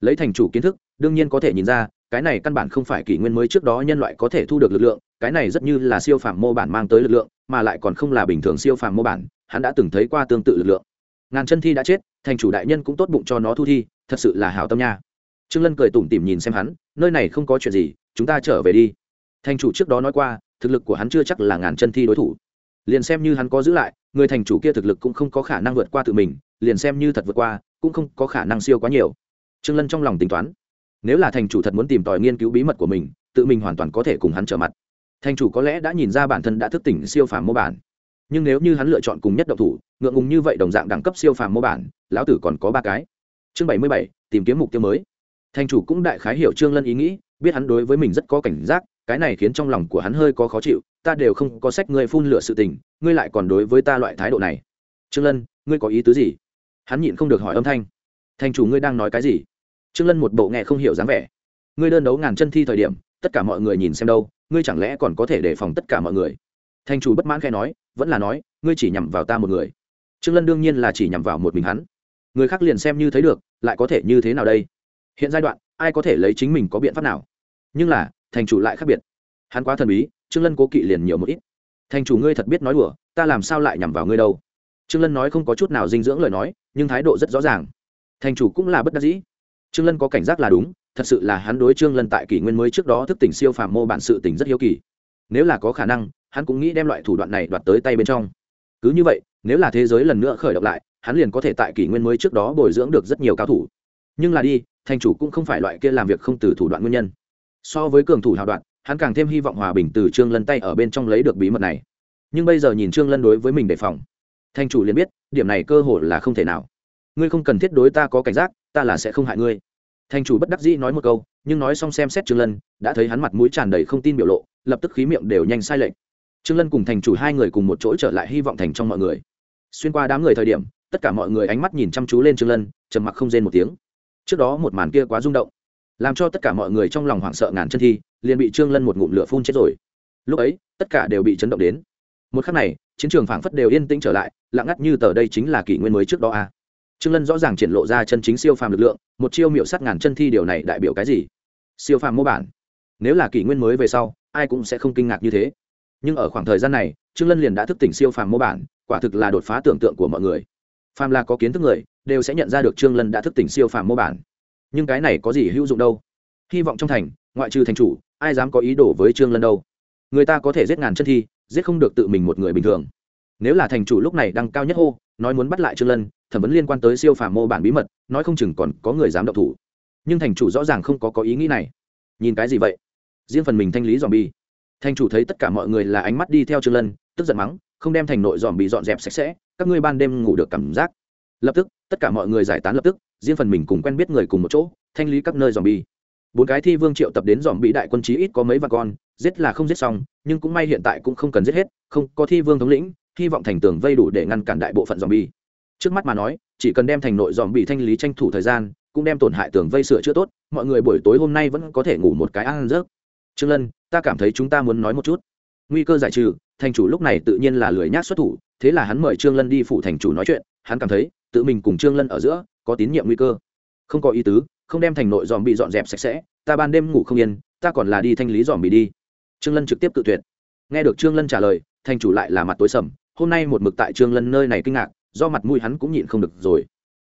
[SPEAKER 1] Lấy thành chủ kiến thức, đương nhiên có thể nhìn ra, cái này căn bản không phải kỷ nguyên mới trước đó nhân loại có thể thu được lực lượng, cái này rất như là siêu phàm mô bản mang tới lực lượng, mà lại còn không là bình thường siêu phàm mô bản, hắn đã từng thấy qua tương tự lực lượng ngàn chân thi đã chết, thành chủ đại nhân cũng tốt bụng cho nó thu thi, thật sự là hảo tâm nha. Trương lân cười tủm tỉm nhìn xem hắn, nơi này không có chuyện gì, chúng ta trở về đi. Thành chủ trước đó nói qua, thực lực của hắn chưa chắc là ngàn chân thi đối thủ. Liền xem như hắn có giữ lại, người thành chủ kia thực lực cũng không có khả năng vượt qua tự mình, liền xem như thật vượt qua, cũng không có khả năng siêu quá nhiều. Trương lân trong lòng tính toán, nếu là thành chủ thật muốn tìm tòi nghiên cứu bí mật của mình, tự mình hoàn toàn có thể cùng hắn trở mặt. Thành chủ có lẽ đã nhìn ra bản thân đã thức tỉnh siêu phàm mô bản nhưng nếu như hắn lựa chọn cùng nhất động thủ, ngượng ngùng như vậy đồng dạng đẳng cấp siêu phàm mô bản, lão tử còn có ba cái. Chương bảy mươi bảy, tìm kiếm mục tiêu mới. Thành chủ cũng đại khái hiểu trương lân ý nghĩ, biết hắn đối với mình rất có cảnh giác, cái này khiến trong lòng của hắn hơi có khó chịu, ta đều không có sách ngươi phun lửa sự tình, ngươi lại còn đối với ta loại thái độ này. Trương lân, ngươi có ý tứ gì? Hắn nhịn không được hỏi âm thanh. Thành chủ ngươi đang nói cái gì? Trương lân một bộ nghe không hiểu dáng vẻ. Ngươi đơn đấu ngàn chân thi thời điểm, tất cả mọi người nhìn xem đâu, ngươi chẳng lẽ còn có thể đề phòng tất cả mọi người? Thành chủ bất mãn khai nói, vẫn là nói, ngươi chỉ nhằm vào ta một người. Trương lân đương nhiên là chỉ nhằm vào một mình hắn. Người khác liền xem như thấy được, lại có thể như thế nào đây? Hiện giai đoạn, ai có thể lấy chính mình có biện pháp nào? Nhưng là thành chủ lại khác biệt. Hắn quá thần bí, trương lân cố kỵ liền nhiều một ít. Thành chủ ngươi thật biết nói đùa, ta làm sao lại nhằm vào ngươi đâu? Trương lân nói không có chút nào dinh dưỡng lời nói, nhưng thái độ rất rõ ràng. Thành chủ cũng là bất đắc dĩ. Trương lân có cảnh giác là đúng, thật sự là hắn đối trương lân tại kỷ nguyên mới trước đó thức tỉnh siêu phàm mô bản sự tỉnh rất hiếu kỳ. Nếu là có khả năng hắn cũng nghĩ đem loại thủ đoạn này đoạt tới tay bên trong. Cứ như vậy, nếu là thế giới lần nữa khởi động lại, hắn liền có thể tại kỷ nguyên mới trước đó bồi dưỡng được rất nhiều cao thủ. Nhưng là đi, thành chủ cũng không phải loại kia làm việc không từ thủ đoạn nguyên nhân. So với cường thủ hào đoạn, hắn càng thêm hy vọng hòa bình từ trương lân tay ở bên trong lấy được bí mật này. Nhưng bây giờ nhìn trương lân đối với mình đề phòng, thành chủ liền biết, điểm này cơ hội là không thể nào. Ngươi không cần thiết đối ta có cảnh giác, ta là sẽ không hại ngươi. Thành chủ bất đắc dĩ nói một câu, nhưng nói xong xem xét trương lân, đã thấy hắn mặt mũi tràn đầy không tin biểu lộ, lập tức khí miệng đều nhanh sai lệch trương lân cùng thành chủ hai người cùng một chỗ trở lại hy vọng thành trong mọi người. Xuyên qua đám người thời điểm, tất cả mọi người ánh mắt nhìn chăm chú lên trương lân, trầm mặc không rên một tiếng. Trước đó một màn kia quá rung động, làm cho tất cả mọi người trong lòng hoảng sợ ngàn chân thi, liền bị trương lân một ngụm lửa phun chết rồi. Lúc ấy, tất cả đều bị chấn động đến. Một khắc này, chiến trường phảng phất đều yên tĩnh trở lại, lặng ngắt như tờ đây chính là kỷ nguyên mới trước đó a à. trương lân rõ ràng triển lộ ra chân chính siêu phàm lực lượng, một chiêu miệu sắt ngàn chân thi điều này đại biểu cái gì? Siêu phàm mô bản. Nếu là kỷ nguyên mới về sau, ai cũng sẽ không kinh ngạc như thế nhưng ở khoảng thời gian này, trương lân liền đã thức tỉnh siêu phàm mô bản, quả thực là đột phá tưởng tượng của mọi người. Phàm là có kiến thức người, đều sẽ nhận ra được trương lân đã thức tỉnh siêu phàm mô bản. Nhưng cái này có gì hữu dụng đâu? Hy vọng trong thành, ngoại trừ thành chủ, ai dám có ý đồ với trương lân đâu? Người ta có thể giết ngàn chân thi, giết không được tự mình một người bình thường. Nếu là thành chủ lúc này đang cao nhất hô, nói muốn bắt lại trương lân, thẩm vấn liên quan tới siêu phàm mô bản bí mật, nói không chừng còn có người dám động thủ. Nhưng thành chủ rõ ràng không có có ý nghĩ này. Nhìn cái gì vậy? Riêng phần mình thanh lý dòm bi thành chủ thấy tất cả mọi người là ánh mắt đi theo trương lân, tức giận mắng, không đem thành nội dòm bị dọn dẹp sạch sẽ, các ngươi ban đêm ngủ được cảm giác. Lập tức, tất cả mọi người giải tán lập tức, riêng phần mình cùng quen biết người cùng một chỗ, thanh lý các nơi dòm bi bốn cái thi vương triệu tập đến dòm bị đại quân chí ít có mấy vạn con, giết là không giết xong, nhưng cũng may hiện tại cũng không cần giết hết, không có thi vương thống lĩnh, hy vọng thành tường vây đủ để ngăn cản đại bộ phận dòm bi trước mắt mà nói, chỉ cần đem thành nội dòm bị thanh lý tranh thủ thời gian, cũng đem tổn hại tường vây sửa chữa tốt, mọi người buổi tối hôm nay vẫn có thể ngủ một cái ăn rớt trương lân ta cảm thấy chúng ta muốn nói một chút. Nguy cơ giải trừ, thành chủ lúc này tự nhiên là lười nhác xuất thủ, thế là hắn mời trương lân đi phụ thành chủ nói chuyện, hắn cảm thấy, tự mình cùng trương lân ở giữa, có tín nhiệm nguy cơ. Không có ý tứ, không đem thành nội dòm bị dọn dẹp sạch sẽ, ta ban đêm ngủ không yên, ta còn là đi thanh lý dòm bị đi. Trương lân trực tiếp tự tuyệt. Nghe được trương lân trả lời, thành chủ lại là mặt tối sầm, hôm nay một mực tại trương lân nơi này kinh ngạc, do mặt mũi hắn cũng nhịn không được rồi.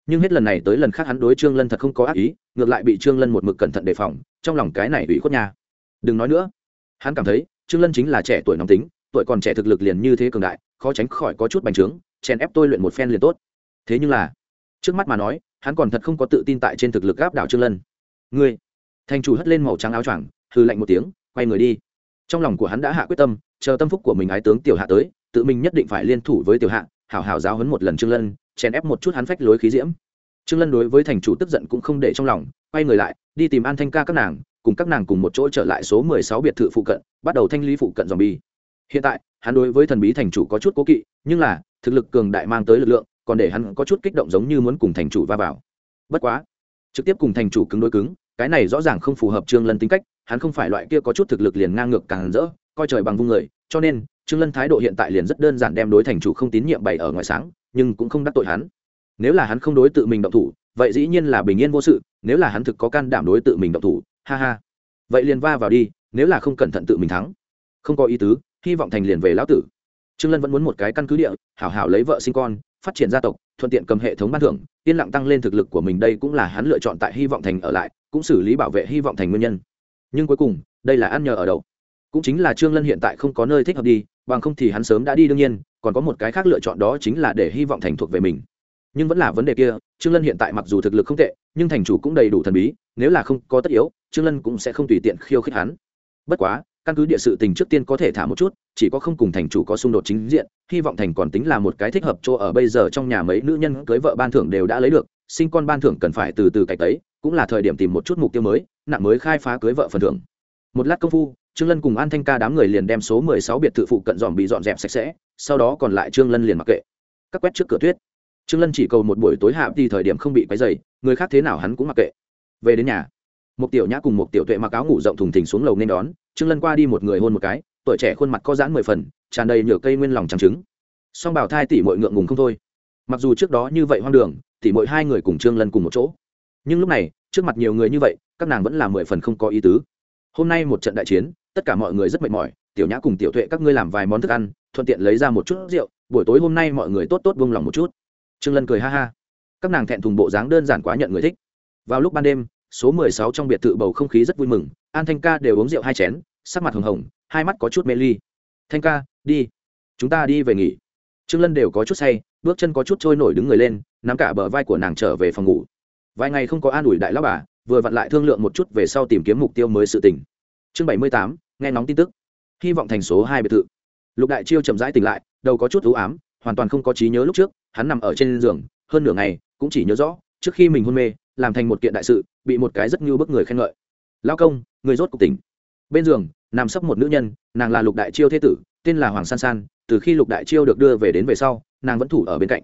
[SPEAKER 1] Nhưng hết lần này tới lần khác hắn đối trương lân thật không có ác ý, ngược lại bị trương lân một mực cẩn thận đề phòng, trong lòng cái này ủy khuất nhà đừng nói nữa hắn cảm thấy, trương lân chính là trẻ tuổi nóng tính, tuổi còn trẻ thực lực liền như thế cường đại, khó tránh khỏi có chút bành trướng, chèn ép tôi luyện một phen liền tốt. Thế nhưng là, trước mắt mà nói, hắn còn thật không có tự tin tại trên thực lực gáp đảo trương lân. Ngươi thành chủ hất lên màu trắng áo choàng hư lạnh một tiếng, quay người đi. Trong lòng của hắn đã hạ quyết tâm, chờ tâm phúc của mình ái tướng tiểu hạ tới, tự mình nhất định phải liên thủ với tiểu hạ, hảo hảo giáo hấn một lần trương lân, chèn ép một chút hắn phách lối khí diễm. Trương lân đối với thành chủ tức giận cũng không để trong lòng, quay người lại, đi tìm an thanh ca các nàng cùng các nàng cùng một chỗ trở lại số 16 biệt thự phụ cận, bắt đầu thanh lý phụ cận dòm bi hiện tại, hắn đối với thần bí thành chủ có chút cố kỵ, nhưng là, thực lực cường đại mang tới lực lượng, còn để hắn có chút kích động giống như muốn cùng thành chủ va vào. Bất quá, trực tiếp cùng thành chủ cứng đối cứng, cái này rõ ràng không phù hợp trương lân tính cách, hắn không phải loại kia có chút thực lực liền ngang ngược càng rỡ, coi trời bằng vung người, cho nên, trương lân thái độ hiện tại liền rất đơn giản đem đối thành chủ không tín nhiệm bày ở ngoài sáng, nhưng cũng không đắc tội hắn. Nếu là hắn không đối tự mình động thủ, vậy dĩ nhiên là bình yên vô sự, nếu là hắn thực có can đảm đối tự mình động thủ ha ha. Vậy liền va vào đi, nếu là không cẩn thận tự mình thắng. Không có ý tứ, hy vọng thành liền về lão tử. Trương lân vẫn muốn một cái căn cứ địa, hảo hảo lấy vợ sinh con, phát triển gia tộc, thuận tiện cầm hệ thống ban thưởng, yên lặng tăng lên thực lực của mình đây cũng là hắn lựa chọn tại hy vọng thành ở lại, cũng xử lý bảo vệ hy vọng thành nguyên nhân. Nhưng cuối cùng, đây là ăn nhờ ở đậu cũng chính là trương lân hiện tại không có nơi thích hợp đi, bằng không thì hắn sớm đã đi đương nhiên, còn có một cái khác lựa chọn đó chính là để hy vọng thành thuộc về mình nhưng vẫn là vấn đề kia, trương lân hiện tại mặc dù thực lực không tệ, nhưng thành chủ cũng đầy đủ thần bí, nếu là không có tất yếu, trương lân cũng sẽ không tùy tiện khiêu khích hắn. Bất quá, căn cứ địa sự tình trước tiên có thể thả một chút, chỉ có không cùng thành chủ có xung đột chính diện, hy vọng thành còn tính là một cái thích hợp chỗ ở bây giờ trong nhà mấy nữ nhân cưới vợ ban thưởng đều đã lấy được, sinh con ban thưởng cần phải từ từ cạch tấy, cũng là thời điểm tìm một chút mục tiêu mới, nặng mới khai phá cưới vợ phần thưởng. Một lát công phu, trương lân cùng an thanh ca đám người liền đem số mười sáu biệt thự phụ cận dòm bị dọn dẹp sạch sẽ, sau đó còn lại trương lân liền mặc kệ. Các quét trước cửa tuyết trương lân chỉ cầu một buổi tối hạ thì thời điểm không bị quấy dày người khác thế nào hắn cũng mặc kệ. Về đến nhà một tiểu nhã cùng một tiểu tuệ mặc áo ngủ rộng thùng thình xuống lầu nên đón, trương lân qua đi một người hôn một cái, tuổi trẻ khuôn mặt có giãn mười phần, tràn đầy nhựa cây nguyên lòng trắng trứng. Song bảo thai tỷ mội ngượng ngùng không thôi. Mặc dù trước đó như vậy hoang đường, tỷ mội hai người cùng trương lân cùng một chỗ. Nhưng lúc này, trước mặt nhiều người như vậy, các nàng vẫn là mười phần không có ý tứ. Hôm nay một trận đại chiến, tất cả mọi người rất mệt mỏi, tiểu nhã cùng tiểu tuệ các ngươi làm vài món thức ăn, thuận tiện lấy ra một chút rượu, buổi tối hôm nay mọi người tốt tốt vung lòng một chút trương lân cười ha ha. Các nàng thẹn thùng bộ dáng đơn giản quá nhận người thích. Vào lúc ban đêm, số mười sáu trong biệt thự bầu không khí rất vui mừng. An thanh ca đều uống rượu hai chén, sắc mặt hồng hồng, hai mắt có chút mê ly. Thanh ca, đi. Chúng ta đi về nghỉ. Trương lân đều có chút say, bước chân có chút trôi nổi đứng người lên, nắm cả bờ vai của nàng trở về phòng ngủ. Vài ngày không có an ủi đại lão bà, vừa vặn lại thương lượng một chút về sau tìm kiếm mục tiêu mới sự tình. Chương bảy mươi tám, nghe nóng tin tức. Hy vọng thành số hai biệt thự. Lục đại chiêu chậm rãi tỉnh lại, đầu có chút ưu ám hoàn toàn không có trí nhớ lúc trước, hắn nằm ở trên giường, hơn nửa ngày cũng chỉ nhớ rõ, trước khi mình hôn mê, làm thành một kiện đại sự, bị một cái rất như bức người khen ngợi. Lao công, người rốt cuộc tỉnh. Bên giường, nằm sấp một nữ nhân, nàng là lục đại chiêu thế tử, tên là hoàng san san, từ khi lục đại chiêu được đưa về đến về sau, nàng vẫn thủ ở bên cạnh.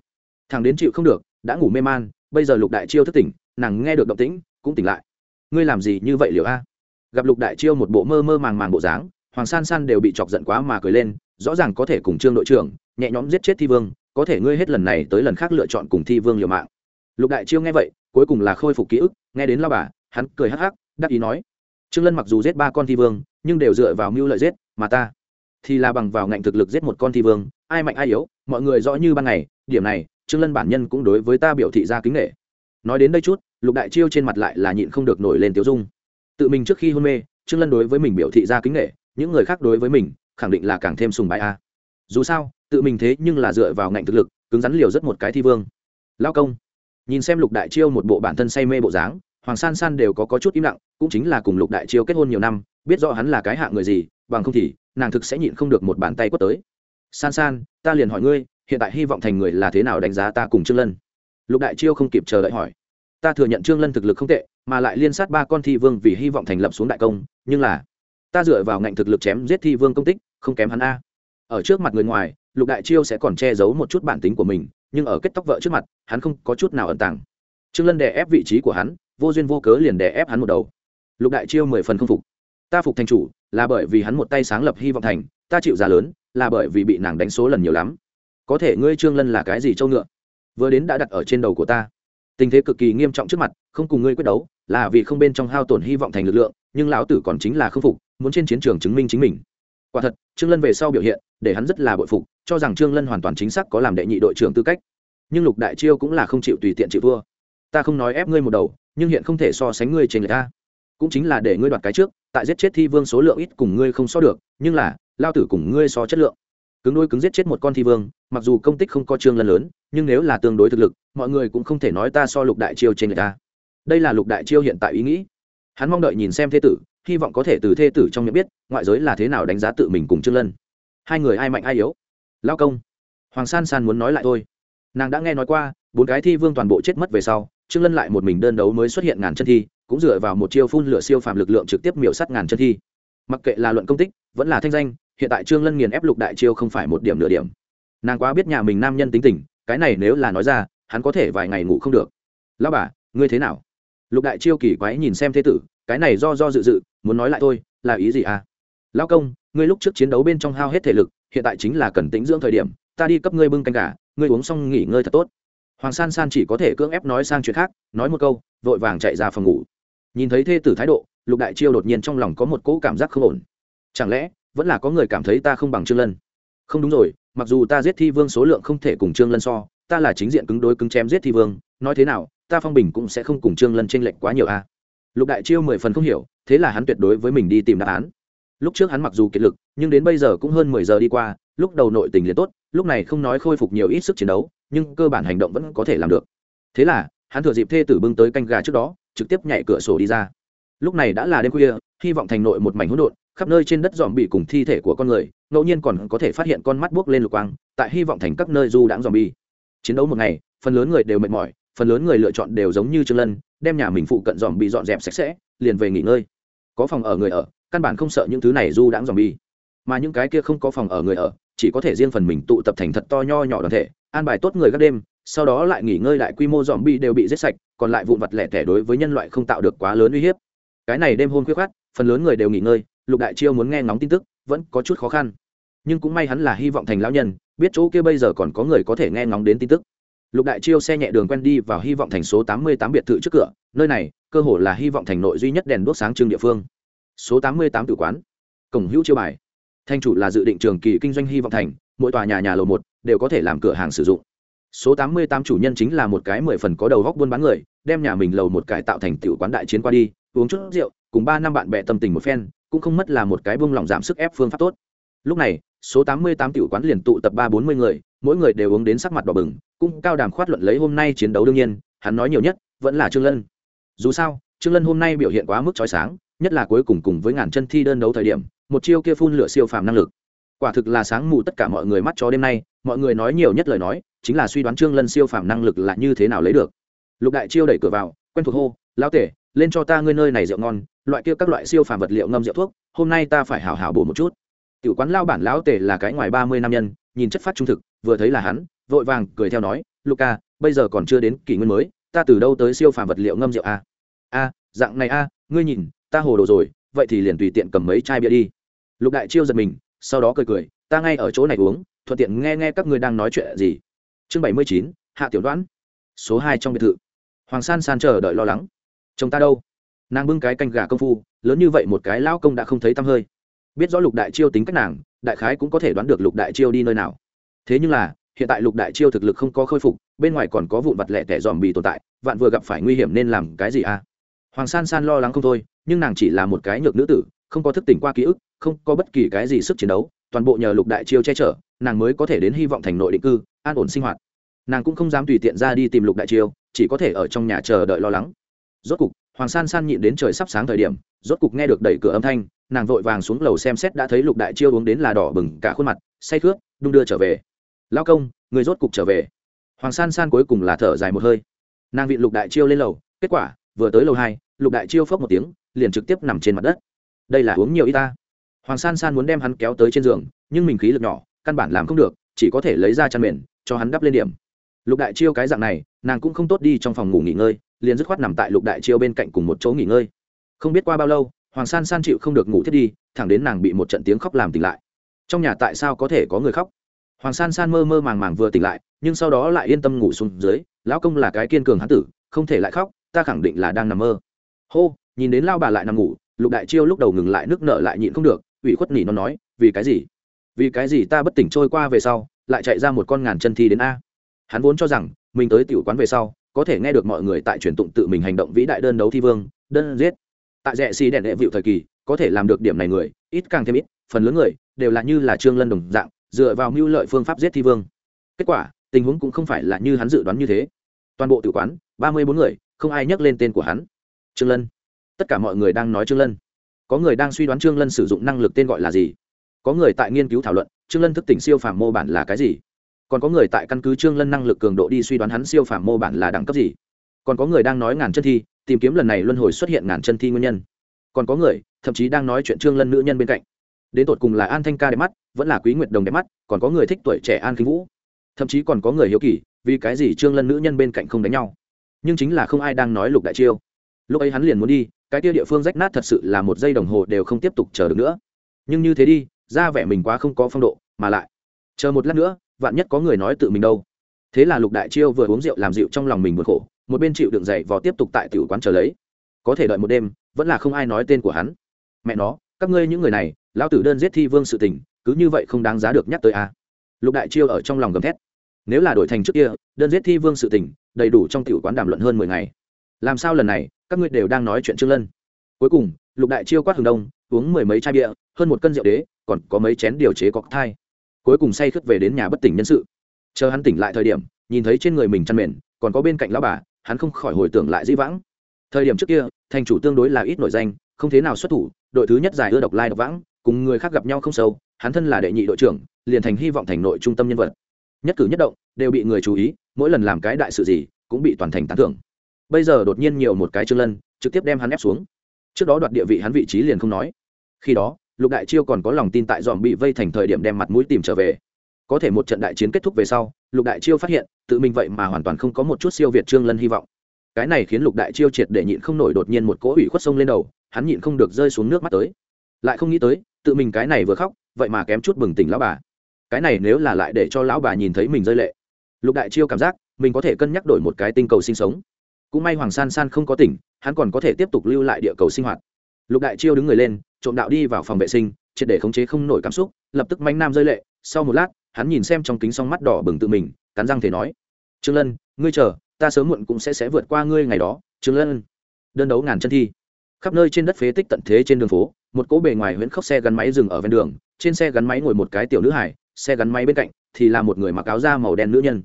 [SPEAKER 1] Thằng đến chịu không được, đã ngủ mê man, bây giờ lục đại chiêu thức tỉnh, nàng nghe được động tĩnh, cũng tỉnh lại. Ngươi làm gì như vậy liệu a? Gặp lục đại chiêu một bộ mơ mơ màng màng bộ dáng, hoàng san san đều bị chọc giận quá mà cười lên, rõ ràng có thể cùng trương đội trưởng nhẹ nhõm giết chết thi vương, có thể ngươi hết lần này tới lần khác lựa chọn cùng thi vương liều mạng. Lục đại chiêu nghe vậy, cuối cùng là khôi phục ký ức, nghe đến lao bà, hắn cười hắc hắc, đắc ý nói, trương lân mặc dù giết ba con thi vương, nhưng đều dựa vào mưu lợi giết, mà ta thì là bằng vào ngạnh thực lực giết một con thi vương, ai mạnh ai yếu, mọi người rõ như ban ngày, điểm này, trương lân bản nhân cũng đối với ta biểu thị ra kính nghệ nói đến đây chút, lục đại chiêu trên mặt lại là nhịn không được nổi lên tiểu dung. Tự mình trước khi hôn mê, trương lân đối với mình biểu thị ra kính nghệ những người khác đối với mình, khẳng định là càng thêm sùng bái a dù sao tự mình thế nhưng là dựa vào ngạnh thực lực cứng rắn liều rất một cái thi vương. Lao công nhìn xem lục đại chiêu một bộ bản thân say mê bộ dáng hoàng san san đều có, có chút im lặng cũng chính là cùng lục đại chiêu kết hôn nhiều năm biết rõ hắn là cái hạ người gì bằng không thì nàng thực sẽ nhịn không được một bàn tay quất tới. San san ta liền hỏi ngươi hiện tại hy vọng thành người là thế nào đánh giá ta cùng trương lân? Lục đại chiêu không kịp chờ đợi hỏi. Ta thừa nhận trương lân thực lực không tệ mà lại liên sát ba con thi vương vì hy vọng thành lập xuống đại công nhưng là ta dựa vào ngạnh thực lực chém giết thi vương công tích không kém hắn a ở trước mặt người ngoài, lục đại chiêu sẽ còn che giấu một chút bản tính của mình, nhưng ở kết tóc vợ trước mặt, hắn không có chút nào ẩn tàng. Trương lân đè ép vị trí của hắn, vô duyên vô cớ liền đè ép hắn một đầu. Lục đại chiêu mười phần không phục. Ta phục thành chủ, là bởi vì hắn một tay sáng lập hy vọng thành, ta chịu giá lớn, là bởi vì bị nàng đánh số lần nhiều lắm. Có thể ngươi trương lân là cái gì trâu ngựa? Vừa đến đã đặt ở trên đầu của ta. Tình thế cực kỳ nghiêm trọng trước mặt, không cùng ngươi quyết đấu, là vì không bên trong hao tổn hy vọng thành lực lượng, nhưng lão tử còn chính là không phục, muốn trên chiến trường chứng minh chính mình. Quả thật, trương lân về sau biểu hiện để hắn rất là bội phục, cho rằng trương lân hoàn toàn chính xác có làm đệ nhị đội trưởng tư cách. Nhưng lục đại chiêu cũng là không chịu tùy tiện chịu thua. Ta không nói ép ngươi một đầu, nhưng hiện không thể so sánh ngươi trên người ta. Cũng chính là để ngươi đoạt cái trước, tại giết chết thi vương số lượng ít cùng ngươi không so được, nhưng là, lao tử cùng ngươi so chất lượng. Cứng đôi cứng giết chết một con thi vương, mặc dù công tích không có trương lân lớn, nhưng nếu là tương đối thực lực, mọi người cũng không thể nói ta so lục đại chiêu trên người ta. Đây là lục đại chiêu hiện tại ý nghĩ. Hắn mong đợi nhìn xem thế tử, hy vọng có thể từ thê tử trong nhận biết, ngoại giới là thế nào đánh giá tự mình cùng trương lân hai người ai mạnh ai yếu? Lao công. Hoàng san san muốn nói lại thôi. Nàng đã nghe nói qua, bốn cái thi vương toàn bộ chết mất về sau, trương lân lại một mình đơn đấu mới xuất hiện ngàn chân thi, cũng dựa vào một chiêu phun lửa siêu phàm lực lượng trực tiếp miểu sát ngàn chân thi. Mặc kệ là luận công tích, vẫn là thanh danh, hiện tại trương lân nghiền ép lục đại chiêu không phải một điểm nửa điểm. Nàng quá biết nhà mình nam nhân tính tình, cái này nếu là nói ra, hắn có thể vài ngày ngủ không được. Lao bà, ngươi thế nào? Lục đại chiêu kỳ quái nhìn xem thế tử, cái này do do dự dự, muốn nói lại thôi, là ý gì à? Lao công, ngươi lúc trước chiến đấu bên trong hao hết thể lực, hiện tại chính là cần tĩnh dưỡng thời điểm, ta đi cấp ngươi bưng canh gà, ngươi uống xong nghỉ ngơi thật tốt. Hoàng san san chỉ có thể cưỡng ép nói sang chuyện khác, nói một câu, vội vàng chạy ra phòng ngủ. Nhìn thấy thê tử thái độ, lục đại chiêu đột nhiên trong lòng có một cỗ cảm giác không ổn. Chẳng lẽ, vẫn là có người cảm thấy ta không bằng trương lân? Không đúng rồi, mặc dù ta giết thi vương số lượng không thể cùng trương lân so, ta là chính diện cứng đối cứng chém giết thi vương, nói thế nào, ta phong bình cũng sẽ không cùng trương lân tranh lệch quá nhiều a lục đại chiêu mười phần không hiểu, thế là hắn tuyệt đối với mình đi tìm đáp án lúc trước hắn mặc dù kiệt lực, nhưng đến bây giờ cũng hơn mười giờ đi qua, lúc đầu nội tình liền tốt, lúc này không nói khôi phục nhiều ít sức chiến đấu, nhưng cơ bản hành động vẫn có thể làm được. Thế là, hắn thừa dịp thê tử bưng tới canh gà trước đó, trực tiếp nhảy cửa sổ đi ra. Lúc này đã là đêm khuya, hy vọng thành nội một mảnh hỗn độn, khắp nơi trên đất dòm bị cùng thi thể của con người, ngẫu nhiên còn có thể phát hiện con mắt buốc lên lục quang, tại hy vọng thành các nơi du đãng dòm bi chiến đấu một ngày, phần lớn người đều mệt mỏi, phần lớn người lựa chọn đều giống như trương lân, đem nhà mình phụ cận dòm bị dọn dẹp sạch sẽ, liền về nghỉ ngơi. Có phòng ở người ở căn bản không sợ những thứ này du đãng dòm bi. Mà những cái kia không có phòng ở người ở, chỉ có thể riêng phần mình tụ tập thành thật to nho nhỏ đoàn thể, an bài tốt người các đêm, sau đó lại nghỉ ngơi lại quy mô dòm bi đều bị giết sạch, còn lại vụn vặt lẻ tẻ đối với nhân loại không tạo được quá lớn uy hiếp. Cái này đêm hôn khuyết khát phần lớn người đều nghỉ ngơi, lục đại chiêu muốn nghe ngóng tin tức, vẫn có chút khó khăn. Nhưng cũng may hắn là hy vọng thành lão nhân, biết chỗ kia bây giờ còn có người có thể nghe ngóng đến tin tức. Lục đại chiêu xe nhẹ đường quen đi vào hy vọng thành số tám mươi tám biệt thự trước cửa, nơi này, cơ hồ là hy vọng thành nội duy nhất đèn đuốc sáng trưng địa phương số tám mươi tám tự quán. Cổng hữu chiêu bài. Thanh chủ là dự định trường kỳ kinh doanh hy vọng thành, mỗi tòa nhà nhà lầu một đều có thể làm cửa hàng sử dụng. Số tám mươi tám chủ nhân chính là một cái mười phần có đầu góc buôn bán người, đem nhà mình lầu một cải tạo thành tiểu quán đại chiến qua đi, uống chút rượu, cùng ba năm bạn bè tâm tình một phen, cũng không mất là một cái buông lỏng giảm sức ép phương pháp tốt. Lúc này, số tám mươi tám tiểu quán liền tụ tập ba bốn mươi người, mỗi người đều uống đến sắc mặt đỏ bừng, cũng cao đàm khoát luận lấy hôm nay chiến đấu đương nhiên, hắn nói nhiều nhất, vẫn là trương lân. Dù sao, trương lân hôm nay biểu hiện quá mức chói sáng nhất là cuối cùng cùng với ngàn chân thi đơn đấu thời điểm, một chiêu kia phun lửa siêu phàm năng lực. Quả thực là sáng mù tất cả mọi người mắt cho đêm nay, mọi người nói nhiều nhất lời nói, chính là suy đoán trương lân siêu phàm năng lực là như thế nào lấy được. Lục đại chiêu đẩy cửa vào, quen thuộc hô, lão tể, lên cho ta ngươi nơi này rượu ngon, loại kia các loại siêu phàm vật liệu ngâm rượu thuốc, hôm nay ta phải hảo hảo bổ một chút. Tiểu quán lao bản lão tể là cái ngoài ba mươi năm nhân, nhìn chất phát trung thực, vừa thấy là hắn, vội vàng cười theo nói luca bây giờ còn chưa đến kỷ nguyên mới, ta từ đâu tới siêu phàm vật liệu ngâm rượu a a, dạng này a, ngươi nhìn ta hồ đồ rồi, vậy thì liền tùy tiện cầm mấy chai bia đi. Lục đại chiêu giật mình, sau đó cười cười, ta ngay ở chỗ này uống, thuận tiện nghe nghe các ngươi đang nói chuyện gì. Chương bảy mươi chín, hạ tiểu đoán. Số hai trong biệt thự. Hoàng san san chờ đợi lo lắng. Chồng ta đâu? Nàng bưng cái canh gà công phu, lớn như vậy một cái lao công đã không thấy tăm hơi. Biết rõ lục đại chiêu tính cách nàng, đại khái cũng có thể đoán được lục đại chiêu đi nơi nào. Thế nhưng là, hiện tại lục đại chiêu thực lực không có khôi phục, bên ngoài còn có vụn vặt lẻ tẻ dòm bì tồn tại, vạn vừa gặp phải nguy hiểm nên làm cái gì à? Hoàng san san lo lắng không thôi, nhưng nàng chỉ là một cái nhược nữ tử, không có thức tỉnh qua ký ức, không có bất kỳ cái gì sức chiến đấu, toàn bộ nhờ lục đại chiêu che chở, nàng mới có thể đến hy vọng thành nội định cư, an ổn sinh hoạt. Nàng cũng không dám tùy tiện ra đi tìm lục đại chiêu, chỉ có thể ở trong nhà chờ đợi lo lắng. Rốt cục, hoàng san san nhịn đến trời sắp sáng thời điểm, rốt cục nghe được đẩy cửa âm thanh, nàng vội vàng xuống lầu xem xét đã thấy lục đại chiêu uống đến là đỏ bừng cả khuôn mặt, say khướt, đung đưa trở về. Lao công, người rốt cục trở về. Hoàng san san cuối cùng là thở dài một hơi. Nàng vị lục đại chiêu lên lầu, kết quả vừa tới lầu hai, lục đại chiêu phốc một tiếng, liền trực tiếp nằm trên mặt đất. Đây là uống nhiều y ta. Hoàng san san muốn đem hắn kéo tới trên giường, nhưng mình khí lực nhỏ, căn bản làm không được, chỉ có thể lấy ra chăn mền, cho hắn đắp lên điểm. Lục đại chiêu cái dạng này, nàng cũng không tốt đi trong phòng ngủ nghỉ ngơi, liền dứt khoát nằm tại lục đại chiêu bên cạnh cùng một chỗ nghỉ ngơi. Không biết qua bao lâu, hoàng san san chịu không được ngủ thiết đi, thẳng đến nàng bị một trận tiếng khóc làm tỉnh lại. Trong nhà tại sao có thể có người khóc? Hoàng san san mơ mơ màng màng vừa tỉnh lại, nhưng sau đó lại yên tâm ngủ xuống dưới, lão công là cái kiên cường hán tử, không thể lại khóc ta khẳng định là đang nằm mơ. Hô, nhìn đến lao bà lại nằm ngủ, lục đại chiêu lúc đầu ngừng lại nước nợ lại nhịn không được, ủy khuất nỉ nó nói, vì cái gì? Vì cái gì ta bất tỉnh trôi qua về sau, lại chạy ra một con ngàn chân thi đến a? Hắn vốn cho rằng, mình tới tiểu quán về sau, có thể nghe được mọi người tại truyền tụng tự mình hành động vĩ đại đơn đấu thi vương, đơn giết. Tại rẽ xì đèn đệ vịu thời kỳ, có thể làm được điểm này người, ít càng thêm ít, phần lớn người đều là như là trương lân đồng dạng, dựa vào mưu lợi phương pháp giết thi vương. Kết quả, tình huống cũng không phải là như hắn dự đoán như thế. Toàn bộ tử quán, ba mươi bốn người không ai nhắc lên tên của hắn. Trương lân. Tất cả mọi người đang nói trương lân. Có người đang suy đoán trương lân sử dụng năng lực tên gọi là gì. Có người tại nghiên cứu thảo luận, trương lân thức tỉnh siêu phàm mô bản là cái gì. Còn có người tại căn cứ trương lân năng lực cường độ đi suy đoán hắn siêu phàm mô bản là đẳng cấp gì. Còn có người đang nói ngàn chân thi, tìm kiếm lần này luân hồi xuất hiện ngàn chân thi nguyên nhân. Còn có người, thậm chí đang nói chuyện trương lân nữ nhân bên cạnh. Đến tột cùng là an thanh ca đẹp mắt, vẫn là quý nguyệt đồng đẹp mắt, còn có người thích tuổi trẻ an khinh vũ. Thậm chí còn có người hiếu kỳ, vì cái gì trương lân nữ nhân bên cạnh không đánh nhau nhưng chính là không ai đang nói lục đại chiêu. Lúc ấy hắn liền muốn đi, cái kia địa phương rách nát thật sự là một giây đồng hồ đều không tiếp tục chờ được nữa. Nhưng như thế đi, ra vẻ mình quá không có phong độ, mà lại, chờ một lát nữa, vạn nhất có người nói tự mình đâu. Thế là lục đại chiêu vừa uống rượu làm rượu trong lòng mình buồn khổ, một bên chịu đựng dậy vò tiếp tục tại tiểu quán chờ lấy. Có thể đợi một đêm, vẫn là không ai nói tên của hắn. Mẹ nó, các ngươi những người này, lão tử đơn giết thi vương sự tình, cứ như vậy không đáng giá được nhắc tới a. À. lục đại chiêu ở trong lòng gầm thét. Nếu là đổi thành trước kia đơn giết thi vương sự tình, đầy đủ trong tiểu quán đàm luận hơn mười ngày. Làm sao lần này, các ngươi đều đang nói chuyện trương lân. Cuối cùng, lục đại chiêu quát hừng đông, uống mười mấy chai bia, hơn một cân rượu đế, còn có mấy chén điều chế cọc thai. Cuối cùng say khướt về đến nhà bất tỉnh nhân sự. Chờ hắn tỉnh lại thời điểm, nhìn thấy trên người mình chăn mền, còn có bên cạnh lão bà, hắn không khỏi hồi tưởng lại di vãng. Thời điểm trước kia, thành chủ tương đối là ít nổi danh, không thế nào xuất thủ, đội thứ nhất giải ưa độc lai độc vãng, cùng người khác gặp nhau không sâu, hắn thân là đệ nhị đội trưởng, liền thành hy vọng thành nội trung tâm nhân vật. Nhất cử nhất động, đều bị người chú ý mỗi lần làm cái đại sự gì cũng bị toàn thành tán thưởng. Bây giờ đột nhiên nhiều một cái trương lân, trực tiếp đem hắn ép xuống. Trước đó đoạt địa vị hắn vị trí liền không nói. Khi đó, lục đại chiêu còn có lòng tin tại dòm bị vây thành thời điểm đem mặt mũi tìm trở về. Có thể một trận đại chiến kết thúc về sau, lục đại chiêu phát hiện, tự mình vậy mà hoàn toàn không có một chút siêu việt trương lân hy vọng. Cái này khiến lục đại chiêu triệt để nhịn không nổi đột nhiên một cỗ ủy khuất sông lên đầu, hắn nhịn không được rơi xuống nước mắt tới. Lại không nghĩ tới, tự mình cái này vừa khóc, vậy mà kém chút bừng tỉnh lão bà. Cái này nếu là lại để cho lão bà nhìn thấy mình rơi lệ lục đại chiêu cảm giác, mình có thể cân nhắc đổi một cái tinh cầu sinh sống. Cũng may hoàng san san không có tỉnh, hắn còn có thể tiếp tục lưu lại địa cầu sinh hoạt. Lục đại chiêu đứng người lên, trộm đạo đi vào phòng vệ sinh, triệt để khống chế không nổi cảm xúc, lập tức manh nam rơi lệ. Sau một lát, hắn nhìn xem trong kính s mắt đỏ bừng tự mình, cắn răng thể nói, trương lân, ngươi chờ, ta sớm muộn cũng sẽ sẽ vượt qua ngươi ngày đó, trương lân. Đơn đấu ngàn chân thi. Khắp nơi trên đất phế tích tận thế trên đường phố, một cỗ bề ngoài huyễn khóc xe gắn máy dừng ở ven đường, trên xe gắn máy ngồi một cái tiểu nữ hải xe gắn máy bên cạnh thì là một người mặc áo da màu đen nữ nhân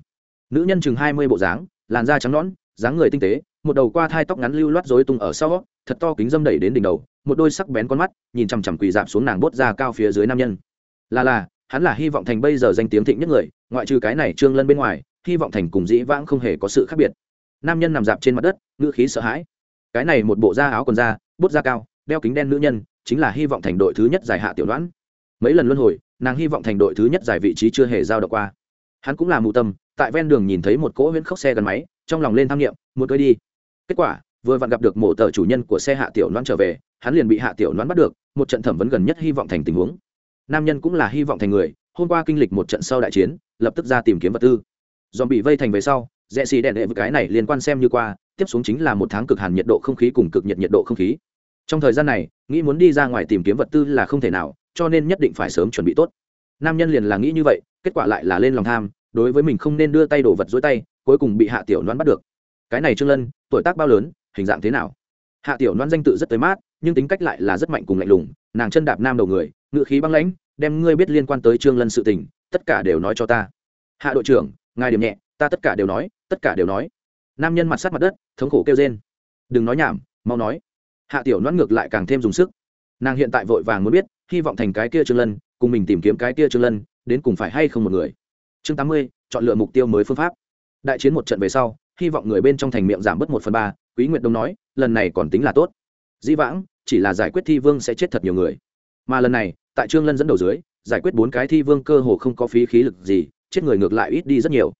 [SPEAKER 1] nữ nhân chừng hai mươi bộ dáng, làn da trắng nõn, dáng người tinh tế, một đầu qua thai tóc ngắn lưu loát rối tung ở sau, thật to kính dâm đẩy đến đỉnh đầu, một đôi sắc bén con mắt, nhìn chằm chằm quỳ dạp xuống nàng bốt ra cao phía dưới nam nhân. Là là, hắn là hy vọng thành bây giờ danh tiếng thịnh nhất người, ngoại trừ cái này trương lân bên ngoài, hy vọng thành cùng dĩ vãng không hề có sự khác biệt. Nam nhân nằm dạp trên mặt đất, ngữ khí sợ hãi. Cái này một bộ da áo quần da, bốt da cao, đeo kính đen nữ nhân, chính là hy vọng thành đội thứ nhất giải hạ tiểu đoán mấy lần luân hồi, nàng hy vọng thành đội thứ nhất giải vị trí chưa hề giao động qua. Hắn cũng là mù tâm tại ven đường nhìn thấy một cỗ huyễn khốc xe gắn máy, trong lòng lên tham nghiệm một cơi đi. Kết quả, vừa vặn gặp được mộ tờ chủ nhân của xe hạ tiểu đoán trở về, hắn liền bị hạ tiểu đoán bắt được, một trận thẩm vấn gần nhất hy vọng thành tình huống. Nam nhân cũng là hy vọng thành người, hôm qua kinh lịch một trận sau đại chiến, lập tức ra tìm kiếm vật tư. Dòm bị vây thành về sau, rẽ xì đèn đệ với cái này liên quan xem như qua, tiếp xuống chính là một tháng cực hàn nhiệt độ không khí cùng cực nhiệt nhiệt độ không khí. Trong thời gian này, nghĩ muốn đi ra ngoài tìm kiếm vật tư là không thể nào, cho nên nhất định phải sớm chuẩn bị tốt. Nam nhân liền là nghĩ như vậy, kết quả lại là lên lòng tham đối với mình không nên đưa tay đổ vật dối tay, cuối cùng bị hạ tiểu đoán bắt được. Cái này trương lân, tuổi tác bao lớn, hình dạng thế nào? Hạ tiểu đoán danh tự rất tới mát, nhưng tính cách lại là rất mạnh cùng lạnh lùng, nàng chân đạp nam đầu người ngự khí băng lãnh, đem ngươi biết liên quan tới trương lân sự tình, tất cả đều nói cho ta. Hạ đội trưởng, ngài điểm nhẹ, ta tất cả đều nói, tất cả đều nói. Nam nhân mặt sát mặt đất, thống khổ kêu rên. Đừng nói nhảm, mau nói. Hạ tiểu noãn ngược lại càng thêm dùng sức. Nàng hiện tại vội vàng muốn biết, hy vọng thành cái kia trương lân, cùng mình tìm kiếm cái kia trương lân, đến cùng phải hay không một người chương tám mươi, chọn lựa mục tiêu mới phương pháp. Đại chiến một trận về sau, hy vọng người bên trong thành miệng giảm bớt một phần ba, quý nguyệt đông nói, lần này còn tính là tốt. Dĩ vãng, chỉ là giải quyết thi vương sẽ chết thật nhiều người. Mà lần này, tại trương lân dẫn đầu dưới, giải quyết bốn cái thi vương cơ hồ không có phí khí lực gì, chết người ngược lại ít đi rất nhiều.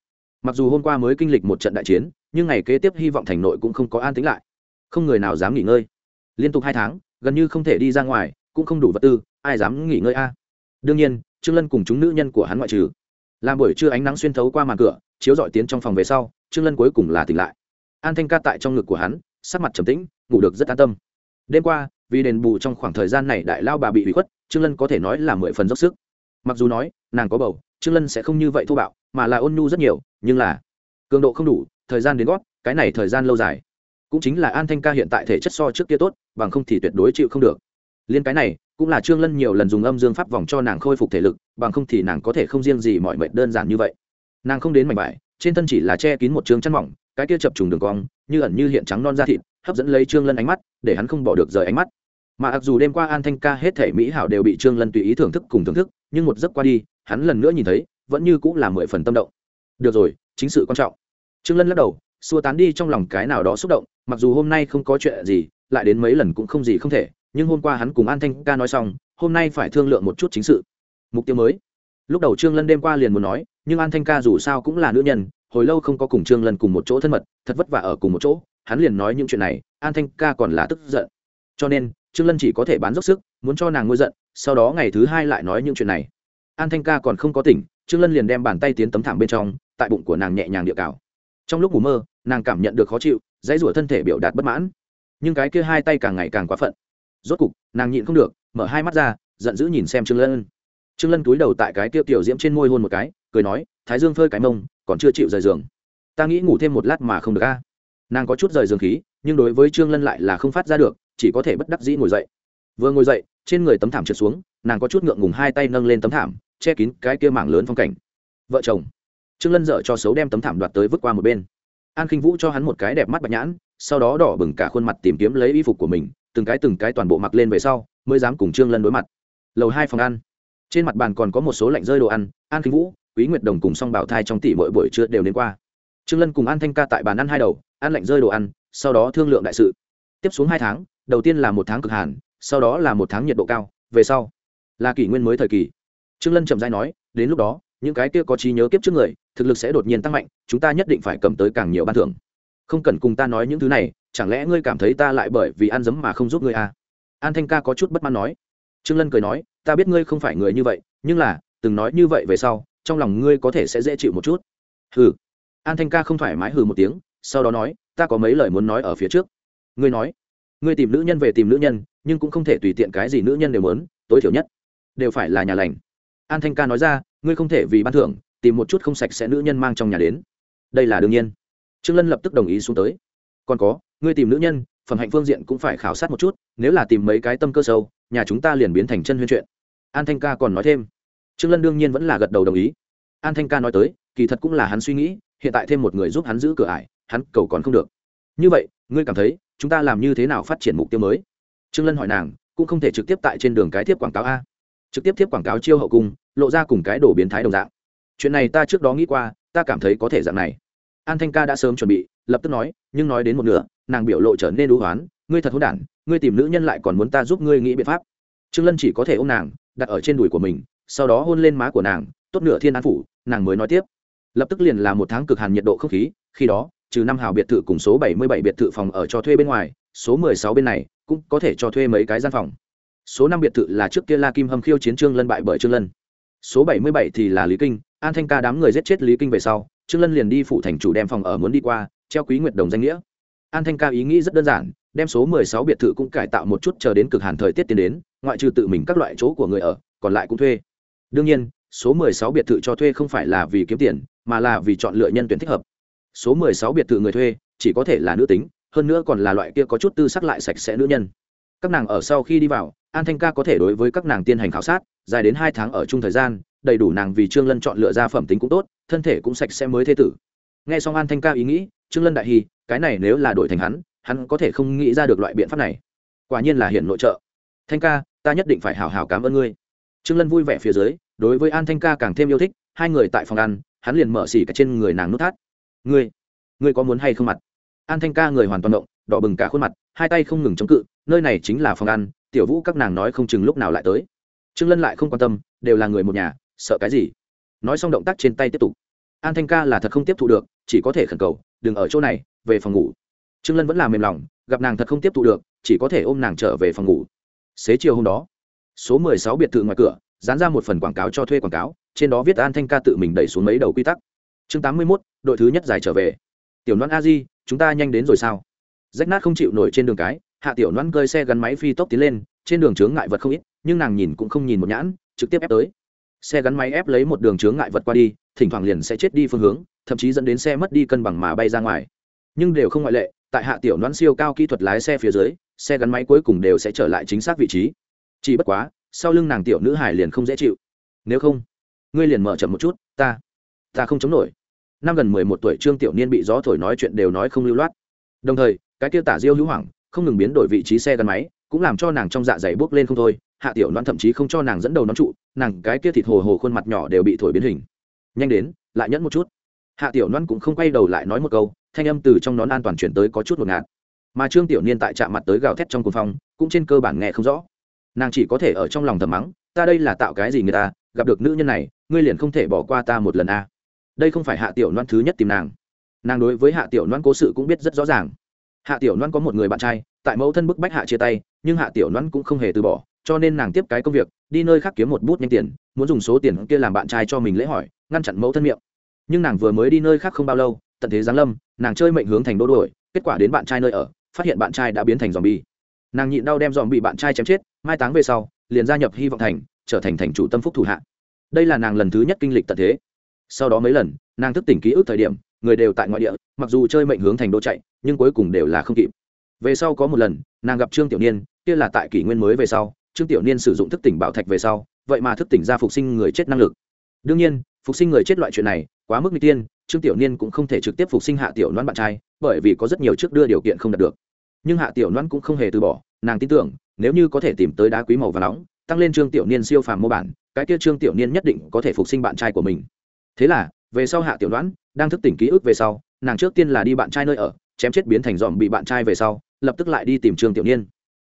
[SPEAKER 1] Mặc dù hôm qua mới kinh lịch một trận đại chiến, nhưng ngày kế tiếp hy vọng thành nội cũng không có an tính lại. Không người nào dám nghỉ ngơi. Liên tục hai tháng, gần như không thể đi ra ngoài, cũng không đủ vật tư, ai dám nghỉ ngơi a? Đương nhiên, trương lân cùng chúng nữ nhân của hắn ngoại trừ làm buổi trưa ánh nắng xuyên thấu qua màn cửa, chiếu dọi tiến trong phòng về sau, trương lân cuối cùng là tỉnh lại. An thanh ca tại trong ngực của hắn, sắc mặt trầm tĩnh, ngủ được rất an tâm. Đêm qua, vì đền bù trong khoảng thời gian này đại lao bà bị hủy khuất, trương lân có thể nói là mười phần dốc sức. Mặc dù nói, nàng có bầu, trương lân sẽ không như vậy thô bạo, mà là ôn nhu rất nhiều, nhưng là cường độ không đủ, thời gian đến gót, cái này thời gian lâu dài. Cũng chính là an thanh ca hiện tại thể chất so trước kia tốt, bằng không thì tuyệt đối chịu không được liên cái này, cũng là trương lân nhiều lần dùng âm dương pháp vòng cho nàng khôi phục thể lực, bằng không thì nàng có thể không riêng gì mọi mệt đơn giản như vậy. Nàng không đến mảnh vải, trên thân chỉ là che kín một trường chăn mỏng, cái kia chập trùng đường cong, như ẩn như hiện trắng non da thịt, hấp dẫn lấy trương lân ánh mắt, để hắn không bỏ được rời ánh mắt. Mà mặc dù đêm qua an thanh ca hết thể mỹ hảo đều bị trương lân tùy ý thưởng thức cùng thưởng thức, nhưng một giấc qua đi, hắn lần nữa nhìn thấy, vẫn như cũng là mười phần tâm động. Được rồi, chính sự quan trọng. Trương lân lắc đầu, xua tán đi trong lòng cái nào đó xúc động, mặc dù hôm nay không có chuyện gì, lại đến mấy lần cũng không gì không thể nhưng hôm qua hắn cùng an thanh ca nói xong, hôm nay phải thương lượng một chút chính sự. Mục tiêu mới. Lúc đầu trương lân đêm qua liền muốn nói, nhưng an thanh ca dù sao cũng là nữ nhân, hồi lâu không có cùng trương lân cùng một chỗ thân mật, thật vất vả ở cùng một chỗ, hắn liền nói những chuyện này, an thanh ca còn là tức giận. Cho nên, trương lân chỉ có thể bán dốc sức, muốn cho nàng ngôi giận, sau đó ngày thứ hai lại nói những chuyện này. An thanh ca còn không có tỉnh, trương lân liền đem bàn tay tiến tấm thảm bên trong, tại bụng của nàng nhẹ nhàng địa cào. Trong lúc ngủ mơ, nàng cảm nhận được khó chịu, dãy rủa thân thể biểu đạt bất mãn. Nhưng cái kia hai tay càng ngày càng quá phận rốt cục, nàng nhịn không được, mở hai mắt ra, giận dữ nhìn xem trương lân. Trương lân túi đầu tại cái tiêu tiểu diễm trên môi hôn một cái, cười nói, thái dương phơi cái mông, còn chưa chịu rời giường. Ta nghĩ ngủ thêm một lát mà không được a. Nàng có chút rời giường khí, nhưng đối với trương lân lại là không phát ra được, chỉ có thể bất đắc dĩ ngồi dậy. Vừa ngồi dậy, trên người tấm thảm trượt xuống, nàng có chút ngượng ngùng hai tay nâng lên tấm thảm, che kín cái kia mảng lớn phong cảnh. Vợ chồng. Trương lân dở cho xấu đem tấm thảm đoạt tới vứt qua một bên. An khinh vũ cho hắn một cái đẹp mắt bạch nhãn, sau đó đỏ bừng cả khuôn mặt tìm kiếm lấy y phục của mình từng cái từng cái toàn bộ mặc lên về sau, mới dám cùng trương lân đối mặt. Lầu hai phòng ăn. Trên mặt bàn còn có một số lạnh rơi đồ ăn, an khinh vũ, quý nguyệt đồng cùng song bảo thai trong tỷ mỗi buổi trưa đều đến qua. Trương lân cùng an thanh ca tại bàn ăn hai đầu, ăn lạnh rơi đồ ăn, sau đó thương lượng đại sự. Tiếp xuống hai tháng, đầu tiên là một tháng cực hàn, sau đó là một tháng nhiệt độ cao, về sau là kỷ nguyên mới thời kỳ. Trương lân chậm dai nói, đến lúc đó, những cái kia có trí nhớ kiếp trước người, thực lực sẽ đột nhiên tăng mạnh, chúng ta nhất định phải cầm tới càng nhiều ban thưởng không cần cùng ta nói những thứ này, chẳng lẽ ngươi cảm thấy ta lại bởi vì ăn dấm mà không giúp ngươi à? an thanh ca có chút bất mãn nói. Trương lân cười nói, ta biết ngươi không phải người như vậy, nhưng là, từng nói như vậy về sau, trong lòng ngươi có thể sẽ dễ chịu một chút. Hừ. An thanh ca không thoải mái hừ một tiếng, sau đó nói, ta có mấy lời muốn nói ở phía trước. Ngươi nói, ngươi tìm nữ nhân về tìm nữ nhân, nhưng cũng không thể tùy tiện cái gì nữ nhân đều muốn, tối thiểu nhất đều phải là nhà lành. An thanh ca nói ra, ngươi không thể vì ban thưởng, tìm một chút không sạch sẽ nữ nhân mang trong nhà đến. Đây là đương nhiên trương lân lập tức đồng ý xuống tới. Còn có, ngươi tìm nữ nhân, phẩm hạnh phương diện cũng phải khảo sát một chút, nếu là tìm mấy cái tâm cơ sâu, nhà chúng ta liền biến thành chân huyên chuyện. An thanh ca còn nói thêm. Trương lân đương nhiên vẫn là gật đầu đồng ý. An thanh ca nói tới, kỳ thật cũng là hắn suy nghĩ, hiện tại thêm một người giúp hắn giữ cửa ải, hắn cầu còn không được. Như vậy, ngươi cảm thấy, chúng ta làm như thế nào phát triển mục tiêu mới? Trương lân hỏi nàng, cũng không thể trực tiếp tại trên đường cái tiếp quảng cáo a. Trực tiếp tiếp quảng cáo chiêu hậu cung, lộ ra cùng cái đổ biến thái đồng dạng. Chuyện này ta trước đó nghĩ qua, ta cảm thấy có thể dạng này an thanh ca đã sớm chuẩn bị, lập tức nói, nhưng nói đến một nửa, nàng biểu lộ trở nên đũ hoán ngươi thật hỗn đản, ngươi tìm nữ nhân lại còn muốn ta giúp ngươi nghĩ biện pháp. Trương lân chỉ có thể ôm nàng, đặt ở trên đùi của mình, sau đó hôn lên má của nàng, tốt nửa thiên an phủ, nàng mới nói tiếp. Lập tức liền là một tháng cực hàn nhiệt độ không khí, khi đó, trừ năm hào biệt thự cùng số bảy mươi bảy biệt thự phòng ở cho thuê bên ngoài, số mười sáu bên này cũng có thể cho thuê mấy cái gian phòng. Số năm biệt thự là trước kia la kim hâm khiêu chiến trương lân bại bởi trương lân. Số bảy mươi bảy thì là lý kinh, an thanh ca đám người giết chết lý kinh về sau trương lân liền đi phụ thành chủ đem phòng ở muốn đi qua, treo quý nguyệt đồng danh nghĩa. An thanh ca ý nghĩ rất đơn giản, đem số mười sáu biệt thự cũng cải tạo một chút chờ đến cực hàn thời tiết tiến đến, ngoại trừ tự mình các loại chỗ của người ở, còn lại cũng thuê. Đương nhiên, số mười sáu biệt thự cho thuê không phải là vì kiếm tiền, mà là vì chọn lựa nhân tuyển thích hợp. Số mười sáu biệt thự người thuê, chỉ có thể là nữ tính, hơn nữa còn là loại kia có chút tư sắc lại sạch sẽ nữ nhân. Các nàng ở sau khi đi vào, an thanh ca có thể đối với các nàng tiên hành khảo sát, dài đến hai tháng ở chung thời gian đầy đủ nàng vì trương lân chọn lựa ra phẩm tính cũng tốt, thân thể cũng sạch sẽ mới thế tử. Nghe xong an thanh ca ý nghĩ, trương lân đại hy cái này nếu là đổi thành hắn hắn có thể không nghĩ ra được loại biện pháp này. Quả nhiên là hiện nội trợ. Thanh ca, ta nhất định phải hào hào cảm ơn ngươi. Trương lân vui vẻ phía dưới, đối với an thanh ca càng thêm yêu thích, hai người tại phòng ăn, hắn liền mở xỉ cả trên người nàng nút thắt. Ngươi ngươi có muốn hay không mặt? An thanh ca người hoàn toàn động, đỏ bừng cả khuôn mặt, hai tay không ngừng chống cự, nơi này chính là phòng ăn, tiểu vũ các nàng nói không chừng lúc nào lại tới. Trương lân lại không quan tâm, đều là người một nhà sợ cái gì? Nói xong động tác trên tay tiếp tục. An thanh ca là thật không tiếp thu được chỉ có thể khẩn cầu đừng ở chỗ này về phòng ngủ. Trương lân vẫn là mềm lòng gặp nàng thật không tiếp thu được chỉ có thể ôm nàng trở về phòng ngủ. Xế chiều hôm đó số 16 biệt thự ngoài cửa dán ra một phần quảng cáo cho thuê quảng cáo trên đó viết an thanh ca tự mình đẩy xuống mấy đầu quy tắc. Chương 81, đội thứ nhất giải trở về. Tiểu đoan a di chúng ta nhanh đến rồi sao? Rách nát không chịu nổi trên đường cái hạ tiểu đoan cơi xe gắn máy phi tốc tiến lên trên đường chướng ngại vật không ít nhưng nàng nhìn cũng không nhìn một nhãn trực tiếp ép tới xe gắn máy ép lấy một đường chướng ngại vật qua đi, thỉnh thoảng liền sẽ chết đi phương hướng, thậm chí dẫn đến xe mất đi cân bằng mà bay ra ngoài. Nhưng đều không ngoại lệ, tại hạ tiểu đoán siêu cao kỹ thuật lái xe phía dưới, xe gắn máy cuối cùng đều sẽ trở lại chính xác vị trí. Chỉ bất quá, sau lưng nàng tiểu nữ hải liền không dễ chịu. Nếu không, ngươi liền mở chậm một chút, ta ta không chống nổi. Năm gần mười một tuổi trương tiểu niên bị gió thổi nói chuyện đều nói không lưu loát. Đồng thời, cái kia tả diêu hữu hoảng, không ngừng biến đổi vị trí xe gắn máy, cũng làm cho nàng trong dạ dày bước lên không thôi hạ tiểu loan thậm chí không cho nàng dẫn đầu nón trụ, nàng cái kia thịt hồ hồ khuôn mặt nhỏ đều bị thổi biến hình. Nhanh đến, lại nhẫn một chút. Hạ tiểu loan cũng không quay đầu lại nói một câu, thanh âm từ trong nón an toàn chuyển tới có chút một ngạt. Mà trương tiểu niên tại chạm mặt tới gào thét trong cuồng phong, cũng trên cơ bản nghe không rõ. Nàng chỉ có thể ở trong lòng thầm mắng, ta đây là tạo cái gì người ta, gặp được nữ nhân này, ngươi liền không thể bỏ qua ta một lần a. À. đây không phải hạ tiểu loan thứ nhất tìm nàng. Nàng đối với hạ tiểu loan cố sự cũng biết rất rõ ràng. Hạ tiểu loan có một người bạn trai, tại mẫu thân bức bách hạ chia tay, nhưng hạ tiểu loan cũng không hề từ bỏ cho nên nàng tiếp cái công việc, đi nơi khác kiếm một bút nhanh tiền, muốn dùng số tiền kia làm bạn trai cho mình lễ hỏi, ngăn chặn mẫu thân miệng. Nhưng nàng vừa mới đi nơi khác không bao lâu, tận thế giáng lâm, nàng chơi mệnh hướng thành đô đuổi, kết quả đến bạn trai nơi ở, phát hiện bạn trai đã biến thành dòm bi nàng nhịn đau đem dòm bị bạn trai chém chết, mai táng về sau, liền gia nhập hy vọng thành, trở thành thành chủ tâm phúc thủ hạ. Đây là nàng lần thứ nhất kinh lịch tận thế. Sau đó mấy lần, nàng thức tỉnh ký ức thời điểm, người đều tại ngoại địa, mặc dù chơi mệnh hướng thành đô chạy, nhưng cuối cùng đều là không kịp. Về sau có một lần, nàng gặp trương tiểu niên, kia là tại kỷ nguyên mới về sau trương tiểu niên sử dụng thức tỉnh bảo thạch về sau, vậy mà thức tỉnh ra phục sinh người chết năng lực. Đương nhiên, phục sinh người chết loại chuyện này, quá mức n tiên trương tiểu niên cũng không thể trực tiếp phục sinh hạ tiểu noan bạn trai, bởi vì có rất nhiều trước đưa điều kiện không đạt được. Nhưng hạ tiểu noan cũng không hề từ bỏ, nàng tin tưởng, nếu như có thể tìm tới đá quý màu và nóng, tăng lên trương tiểu niên siêu phàm mô bản, cái kia trương tiểu niên nhất định có thể phục sinh bạn trai của mình. Thế là, về sau hạ tiểu đoán đang thức tỉnh ký ức về sau, nàng trước tiên là đi bạn trai nơi ở, chém chết biến thành dòm bị bạn trai về sau, lập tức lại đi tìm trương tiểu niên.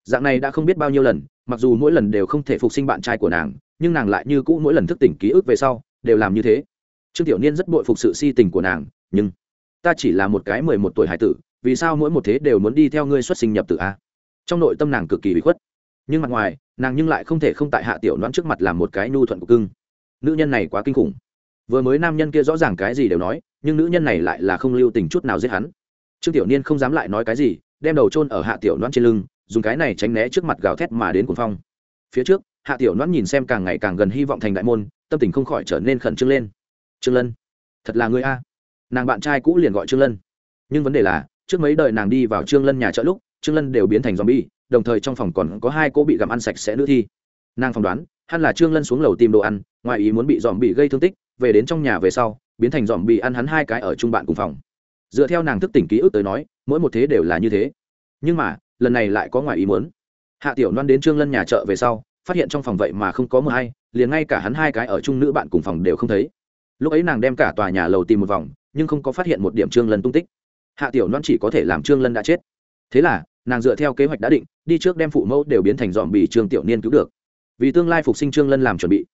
[SPEAKER 1] Dạng này đã không biết bao nhiêu lần mặc dù mỗi lần đều không thể phục sinh bạn trai của nàng, nhưng nàng lại như cũ mỗi lần thức tỉnh ký ức về sau, đều làm như thế. Trương tiểu niên rất bội phục sự si tình của nàng, nhưng ta chỉ là một cái mười một tuổi hải tử, vì sao mỗi một thế đều muốn đi theo ngươi xuất sinh nhập tử a? Trong nội tâm nàng cực kỳ bị khuất. Nhưng mặt ngoài, nàng nhưng lại không thể không tại hạ tiểu đoán trước mặt làm một cái nhu thuận của cưng. Nữ nhân này quá kinh khủng. Vừa mới nam nhân kia rõ ràng cái gì đều nói, nhưng nữ nhân này lại là không lưu tình chút nào giết hắn. Trương tiểu niên không dám lại nói cái gì, đem đầu trôn ở hạ tiểu đoán trên lưng dùng cái này tránh né trước mặt gào thét mà đến cuồng phong. Phía trước, hạ tiểu noãn nhìn xem càng ngày càng gần hy vọng thành đại môn, tâm tình không khỏi trở nên khẩn trương lên. Trương lân, thật là người a. Nàng bạn trai cũ liền gọi trương lân. Nhưng vấn đề là, trước mấy đời nàng đi vào trương lân nhà chợ lúc, trương lân đều biến thành zombie, đồng thời trong phòng còn có hai cô bị gặm ăn sạch sẽ nữa thi. Nàng phỏng đoán, hẳn là trương lân xuống lầu tìm đồ ăn, ngoài ý muốn bị dòm bị gây thương tích, về đến trong nhà về sau, biến thành dòm bị ăn hắn hai cái ở chung bạn cùng phòng. Dựa theo nàng thức tỉnh ký ức tới nói, mỗi một thế đều là như thế. Nhưng mà lần này lại có ngoài ý muốn. Hạ tiểu loan đến trương lân nhà chợ về sau, phát hiện trong phòng vậy mà không có mờ hay, liền ngay cả hắn hai cái ở chung nữ bạn cùng phòng đều không thấy. Lúc ấy nàng đem cả tòa nhà lầu tìm một vòng, nhưng không có phát hiện một điểm trương lân tung tích. Hạ tiểu loan chỉ có thể làm trương lân đã chết. Thế là, nàng dựa theo kế hoạch đã định, đi trước đem phụ mẫu đều biến thành dòm bì trương tiểu niên cứu được. Vì tương lai phục sinh trương lân làm chuẩn bị.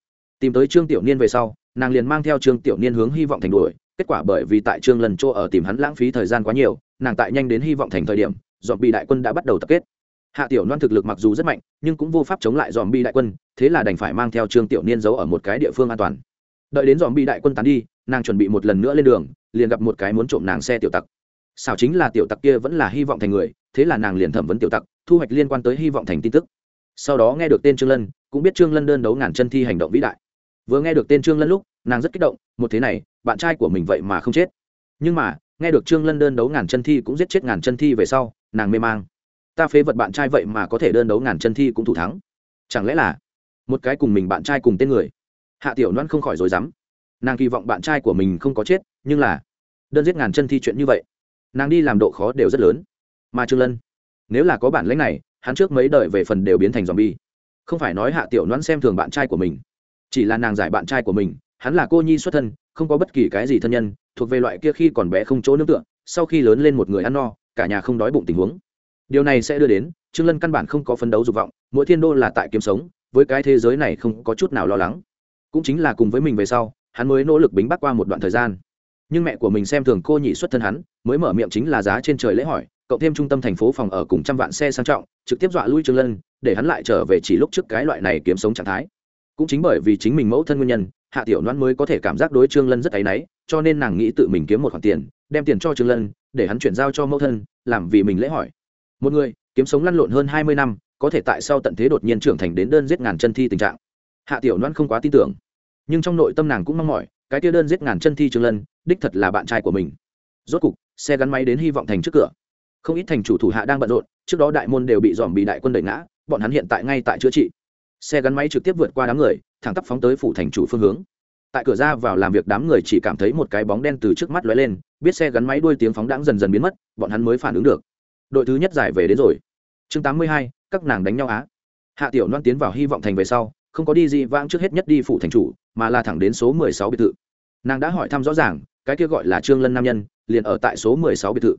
[SPEAKER 1] Tìm tới trương tiểu niên về sau, nàng liền mang theo trương tiểu niên hướng hy vọng thành đuổi. Kết quả bởi vì tại trương lần chỗ ở tìm hắn lãng phí thời gian quá nhiều, nàng tại nhanh đến hy vọng thành thời điểm dòm bị đại quân đã bắt đầu tập kết. Hạ tiểu loan thực lực mặc dù rất mạnh, nhưng cũng vô pháp chống lại dòm bi đại quân, thế là đành phải mang theo trương tiểu niên giấu ở một cái địa phương an toàn. Đợi đến dòm bi đại quân tán đi, nàng chuẩn bị một lần nữa lên đường, liền gặp một cái muốn trộm nàng xe tiểu tặc. Xảo chính là tiểu tặc kia vẫn là hy vọng thành người, thế là nàng liền thẩm vấn tiểu tặc, thu hoạch liên quan tới hy vọng thành tin tức. Sau đó nghe được tên trương lân, cũng biết trương lân đơn đấu ngàn chân thi hành động vĩ đại. Vừa nghe được tên trương lân lúc, nàng rất kích động, một thế này, bạn trai của mình vậy mà không chết. Nhưng mà, nghe được trương lân đơn đấu ngàn chân thi cũng giết chết ngàn chân thi về sau nàng mê mang. Ta phế vật bạn trai vậy mà có thể đơn đấu ngàn chân thi cũng thủ thắng. Chẳng lẽ là một cái cùng mình bạn trai cùng tên người? Hạ tiểu loan không khỏi rồi dám. Nàng kỳ vọng bạn trai của mình không có chết, nhưng là đơn giết ngàn chân thi chuyện như vậy, nàng đi làm độ khó đều rất lớn. Mà trương lân, nếu là có bản lãnh này, hắn trước mấy đời về phần đều biến thành dòm bi không phải nói hạ tiểu loan xem thường bạn trai của mình, chỉ là nàng giải bạn trai của mình, hắn là cô nhi xuất thân, không có bất kỳ cái gì thân nhân, thuộc về loại kia khi còn bé không chỗ nương tựa, sau khi lớn lên một người ăn no cả nhà không đói bụng tình huống. Điều này sẽ đưa đến, trương lân căn bản không có phấn đấu dục vọng, mỗi thiên đô là tại kiếm sống, với cái thế giới này không có chút nào lo lắng. Cũng chính là cùng với mình về sau, hắn mới nỗ lực bính bắc qua một đoạn thời gian. Nhưng mẹ của mình xem thường cô nhị xuất thân hắn, mới mở miệng chính là giá trên trời lễ hỏi, cộng thêm trung tâm thành phố phòng ở cùng trăm vạn xe sang trọng, trực tiếp dọa lui trương lân, để hắn lại trở về chỉ lúc trước cái loại này kiếm sống trạng thái. Cũng chính bởi vì chính mình mẫu thân nguyên nhân, hạ tiểu loan mới có thể cảm giác đối trương lân rất áy náy, cho nên nàng nghĩ tự mình kiếm một khoản tiền, đem tiền cho trương lân để hắn chuyển giao cho mẫu thân, làm vì mình lễ hỏi. Một người, kiếm sống lăn lộn hơn hai mươi năm, có thể tại sao tận thế đột nhiên trưởng thành đến đơn giết ngàn chân thi tình trạng. Hạ tiểu loan không quá tin tưởng. Nhưng trong nội tâm nàng cũng mong mỏi, cái tia đơn giết ngàn chân thi trương lân, đích thật là bạn trai của mình. Rốt cục, xe gắn máy đến hy vọng thành trước cửa. Không ít thành chủ thủ hạ đang bận rộn, trước đó đại môn đều bị dòm bị đại quân đẩy ngã, bọn hắn hiện tại ngay tại chữa trị. Xe gắn máy trực tiếp vượt qua đám người, thẳng tắp phóng tới phủ thành chủ phương hướng. Tại cửa ra vào làm việc đám người chỉ cảm thấy một cái bóng đen từ trước mắt lóe lên biết xe gắn máy đuôi tiếng phóng đãng dần dần biến mất, bọn hắn mới phản ứng được. Đội thứ nhất giải về đến rồi. Chương tám mươi hai, các nàng đánh nhau á. Hạ tiểu loan tiến vào hy vọng thành về sau, không có đi gì vãng trước hết nhất đi phủ thành chủ, mà là thẳng đến số mười sáu biệt thự. Nàng đã hỏi thăm rõ ràng, cái kia gọi là trương lân nam nhân, liền ở tại số mười sáu biệt thự.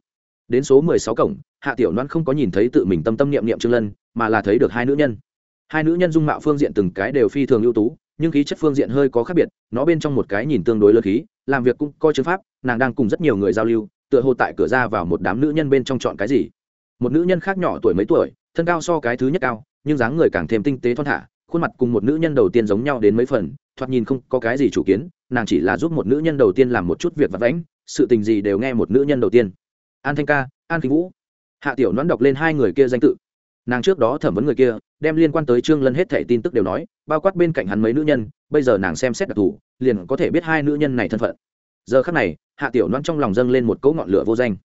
[SPEAKER 1] Đến số mười sáu cổng, hạ tiểu loan không có nhìn thấy tự mình tâm tâm niệm niệm trương lân, mà là thấy được hai nữ nhân. Hai nữ nhân dung mạo phương diện từng cái đều phi thường ưu tú nhưng khí chất phương diện hơi có khác biệt, nó bên trong một cái nhìn tương đối lơ khí, làm việc cũng coi chứng pháp, nàng đang cùng rất nhiều người giao lưu, tựa hồ tại cửa ra vào một đám nữ nhân bên trong chọn cái gì. Một nữ nhân khác nhỏ tuổi mấy tuổi, thân cao so cái thứ nhất cao, nhưng dáng người càng thêm tinh tế thon thả, khuôn mặt cùng một nữ nhân đầu tiên giống nhau đến mấy phần, thoạt nhìn không có cái gì chủ kiến, nàng chỉ là giúp một nữ nhân đầu tiên làm một chút việc vặt vãnh, sự tình gì đều nghe một nữ nhân đầu tiên. An thanh ca, an kinh vũ. Hạ tiểu nón đọc lên hai người kia danh tự nàng trước đó thẩm vấn người kia, đem liên quan tới trương lân hết thẻ tin tức đều nói, bao quát bên cạnh hắn mấy nữ nhân, bây giờ nàng xem xét đặc thù, liền có thể biết hai nữ nhân này thân phận. Giờ khắc này, hạ tiểu loan trong lòng dâng lên một cỗ ngọn lửa vô danh.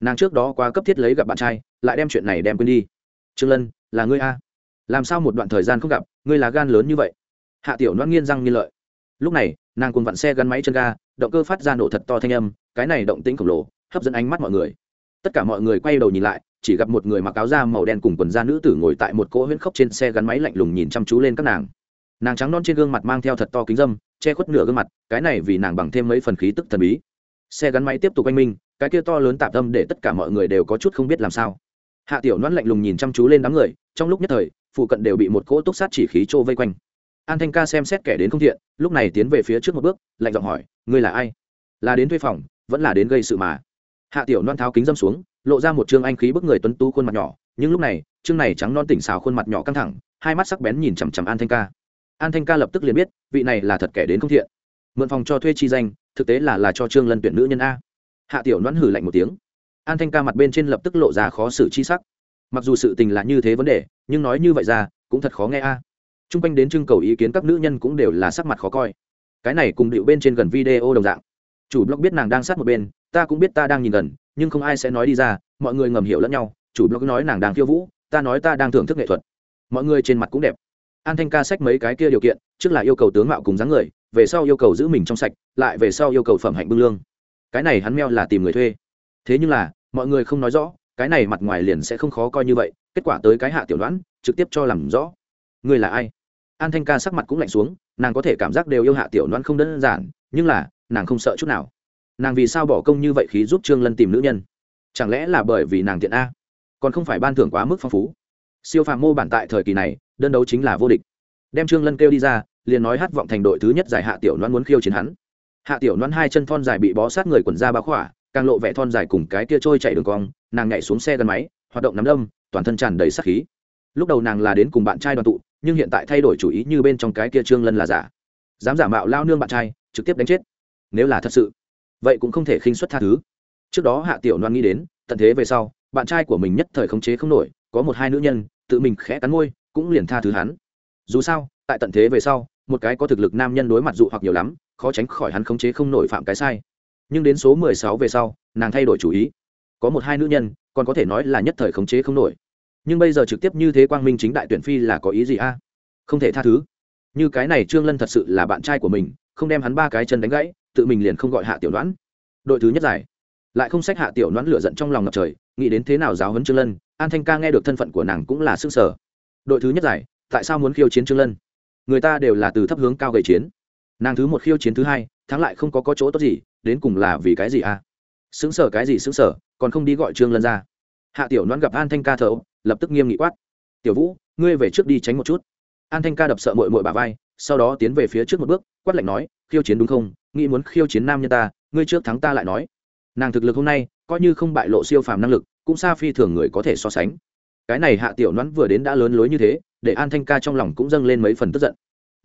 [SPEAKER 1] Nàng trước đó quá cấp thiết lấy gặp bạn trai, lại đem chuyện này đem quên đi. Trương lân, là ngươi a? Làm sao một đoạn thời gian không gặp, ngươi là gan lớn như vậy? Hạ tiểu loan nghiên răng nghiên lợi. Lúc này, nàng cùng vặn xe gắn máy chân ga, động cơ phát ra nổ thật to thanh âm, cái này động tĩnh khổng lồ, hấp dẫn ánh mắt mọi người tất cả mọi người quay đầu nhìn lại, chỉ gặp một người mặc áo da màu đen cùng quần da nữ tử ngồi tại một cỗ huyễn khốc trên xe gắn máy lạnh lùng nhìn chăm chú lên các nàng. Nàng trắng non trên gương mặt mang theo thật to kính dâm, che khuất nửa gương mặt, cái này vì nàng bằng thêm mấy phần khí tức thần bí. Xe gắn máy tiếp tục oanh minh, cái kia to lớn tạp tâm để tất cả mọi người đều có chút không biết làm sao. Hạ tiểu noãn lạnh lùng nhìn chăm chú lên đám người, trong lúc nhất thời, phụ cận đều bị một cỗ túc sát chỉ khí trô vây quanh. An thanh ca xem xét kẻ đến không thiện, lúc này tiến về phía trước một bước, lạnh giọng hỏi, ngươi là ai? Là đến thuê phòng, vẫn là đến gây sự mà hạ tiểu Loan tháo kính dâm xuống, lộ ra một trương anh khí bức người tuấn tú khuôn mặt nhỏ, nhưng lúc này, trương này trắng non tỉnh xào khuôn mặt nhỏ căng thẳng, hai mắt sắc bén nhìn chằm chằm an thanh ca. An thanh ca lập tức liền biết, vị này là thật kẻ đến không thiện. Mượn phòng cho thuê chi danh, thực tế là là cho trương lân tuyển nữ nhân a. Hạ tiểu Loan hử lạnh một tiếng. An thanh ca mặt bên trên lập tức lộ ra khó xử chi sắc. Mặc dù sự tình là như thế vấn đề, nhưng nói như vậy ra, cũng thật khó nghe a. T r u n g quanh đến trưng cầu ý kiến các nữ nhân cũng đều là sắc mặt khó coi. Cái này cùng điệu bên trên gần video đồng dạng. Chủ blog biết nàng đang sát một bên ta cũng biết ta đang nhìn gần, nhưng không ai sẽ nói đi ra, mọi người ngầm hiểu lẫn nhau, chủ blog nói nàng đang khiêu vũ, ta nói ta đang thưởng thức nghệ thuật. Mọi người trên mặt cũng đẹp. An thanh ca sách mấy cái kia điều kiện, trước là yêu cầu tướng mạo cùng dáng người, về sau yêu cầu giữ mình trong sạch, lại về sau yêu cầu phẩm hạnh bưng lương. Cái này hắn meo là tìm người thuê. Thế nhưng là, mọi người không nói rõ, cái này mặt ngoài liền sẽ không khó coi như vậy, kết quả tới cái hạ tiểu đoán, trực tiếp cho làm rõ. Người là ai? An thanh ca sắc mặt cũng lạnh xuống, nàng có thể cảm giác đều yêu hạ tiểu đoán không đơn giản, nhưng là, nàng không sợ chút nào nàng vì sao bỏ công như vậy khí giúp trương lân tìm nữ nhân? Chẳng lẽ là bởi vì nàng tiện a? Còn không phải ban thưởng quá mức phong phú. Siêu phàm mô bản tại thời kỳ này, đơn đấu chính là vô địch. Đem trương lân kêu đi ra, liền nói hát vọng thành đội thứ nhất giải hạ tiểu đoán muốn khiêu chiến hắn. Hạ tiểu đoán hai chân thon dài bị bó sát người quần ra bá khỏa, càng lộ vẻ thon dài cùng cái kia trôi chạy đường cong, nàng nhảy xuống xe gắn máy, hoạt động nắm đâm, toàn thân tràn đầy sắc khí. Lúc đầu nàng là đến cùng bạn trai đoàn tụ, nhưng hiện tại thay đổi chủ ý như bên trong cái kia trương lân là giả. Dám giả mạo lao nương bạn trai, trực tiếp đánh chết. Nếu là thật sự vậy cũng không thể khinh xuất tha thứ. Trước đó hạ tiểu loan nghĩ đến, tận thế về sau, bạn trai của mình nhất thời khống chế không nổi, có một hai nữ nhân, tự mình khẽ cắn môi, cũng liền tha thứ hắn. Dù sao, tại tận thế về sau, một cái có thực lực nam nhân đối mặt dụ hoặc nhiều lắm, khó tránh khỏi hắn khống chế không nổi phạm cái sai. Nhưng đến số mười sáu về sau, nàng thay đổi chủ ý. Có một hai nữ nhân, còn có thể nói là nhất thời khống chế không nổi. Nhưng bây giờ trực tiếp như thế quang minh chính đại tuyển phi là có ý gì a? Không thể tha thứ. Như cái này trương lân thật sự là bạn trai của mình, không đem hắn ba cái chân đánh gãy tự mình liền không gọi hạ tiểu đoán đội thứ nhất giải. Lại không sách hạ tiểu đoán lửa giận trong lòng ngập trời nghĩ đến thế nào giáo huấn trương lân an thanh ca nghe được thân phận của nàng cũng là sức sở đội thứ nhất giải tại sao muốn khiêu chiến trương lân? Người ta đều là từ thấp hướng cao gầy chiến. Nàng thứ một khiêu chiến thứ hai thắng lại không có, có chỗ tốt gì đến cùng là vì cái gì a à? xứng sở cái gì xứng sở còn không đi gọi trương lân ra. Hạ tiểu đoán gặp an thanh ca thở lập tức nghiêm nghị quát. Tiểu vũ ngươi về trước đi tránh một chút. An thanh ca đập sợ mội mội bà vai sau đó tiến về phía trước một bước quát lạnh nói khiêu chiến đúng không? Nghĩ muốn khiêu chiến nam nhân ta, ngươi trước thắng ta lại nói. Nàng thực lực hôm nay, coi như không bại lộ siêu phàm năng lực, cũng xa phi thường người có thể so sánh. Cái này hạ tiểu đoán vừa đến đã lớn lối như thế, để an thanh ca trong lòng cũng dâng lên mấy phần tức giận.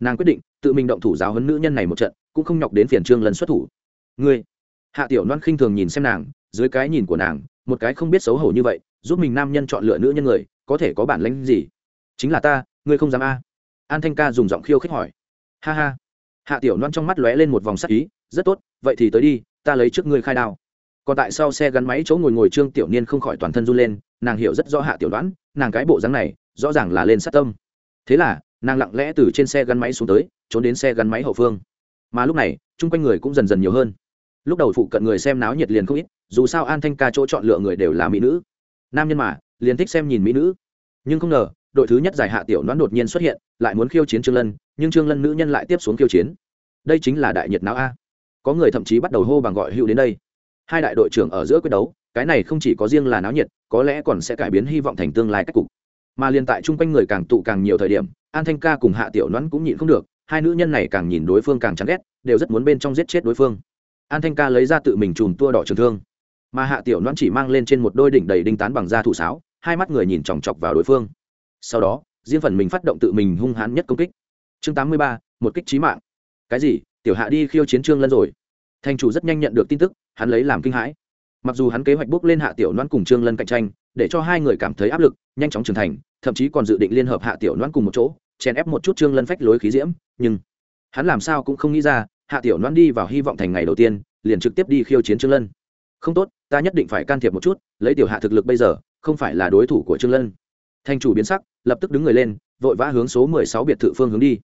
[SPEAKER 1] Nàng quyết định, tự mình động thủ giáo hấn nữ nhân này một trận, cũng không nhọc đến phiền trương lần xuất thủ. Ngươi! Hạ tiểu loan khinh thường nhìn xem nàng, dưới cái nhìn của nàng, một cái không biết xấu hổ như vậy, giúp mình nam nhân chọn lựa nữ nhân người, có thể có bản lãnh gì? Chính là ta, ngươi không dám a. An thanh ca dùng giọng khiêu khích hỏi. Ha ha! Hạ tiểu loan trong mắt lóe lên một vòng sắc ý, rất tốt, vậy thì tới đi, ta lấy trước ngươi khai đao. Còn tại sau xe gắn máy chỗ ngồi ngồi trương tiểu niên không khỏi toàn thân run lên, nàng hiểu rất rõ hạ tiểu đoán nàng cái bộ dáng này, rõ ràng là lên sát tâm. Thế là, nàng lặng lẽ từ trên xe gắn máy xuống tới, trốn đến xe gắn máy hậu phương. Mà lúc này, chung quanh người cũng dần dần nhiều hơn. Lúc đầu phụ cận người xem náo nhiệt liền không ít, dù sao an thanh ca chỗ chọn lựa người đều là mỹ nữ. Nam nhân mà, liền thích xem nhìn mỹ nữ. Nhưng không ngờ đội thứ nhất giải hạ tiểu đoán đột nhiên xuất hiện, lại muốn khiêu chiến trương lân, nhưng trương lân nữ nhân lại tiếp xuống khiêu chiến. Đây chính là đại nhiệt não a. Có người thậm chí bắt đầu hô bằng gọi hữu đến đây. Hai đại đội trưởng ở giữa quyết đấu, cái này không chỉ có riêng là náo nhiệt, có lẽ còn sẽ cải biến hy vọng thành tương lai cách cục. Mà liên tại chung quanh người càng tụ càng nhiều thời điểm, an thanh ca cùng hạ tiểu đoán cũng nhịn không được, hai nữ nhân này càng nhìn đối phương càng chán ghét, đều rất muốn bên trong giết chết đối phương. An thanh ca lấy ra tự mình chùm tua đỏ trường thương. Mà hạ tiểu đoán chỉ mang lên trên một đôi đỉnh đầy đinh tán bằng da thủ sáo, hai mắt người nhìn chòng chọc vào đối phương sau đó, riêng phần mình phát động tự mình hung hãn nhất công kích. Chương tám mươi ba, một kích trí mạng. Cái gì? Tiểu hạ đi khiêu chiến trương lân rồi. Thành chủ rất nhanh nhận được tin tức, hắn lấy làm kinh hãi. Mặc dù hắn kế hoạch bước lên hạ tiểu loan cùng trương lân cạnh tranh, để cho hai người cảm thấy áp lực, nhanh chóng trưởng thành, thậm chí còn dự định liên hợp hạ tiểu loan cùng một chỗ, chèn ép một chút trương lân phách lối khí diễm, nhưng hắn làm sao cũng không nghĩ ra, hạ tiểu loan đi vào hy vọng thành ngày đầu tiên, liền trực tiếp đi khiêu chiến trương lân. Không tốt, ta nhất định phải can thiệp một chút, lấy tiểu hạ thực lực bây giờ, không phải là đối thủ của trương lân thành chủ biến sắc, lập tức đứng người lên, vội vã hướng số mười sáu biệt thự phương hướng đi.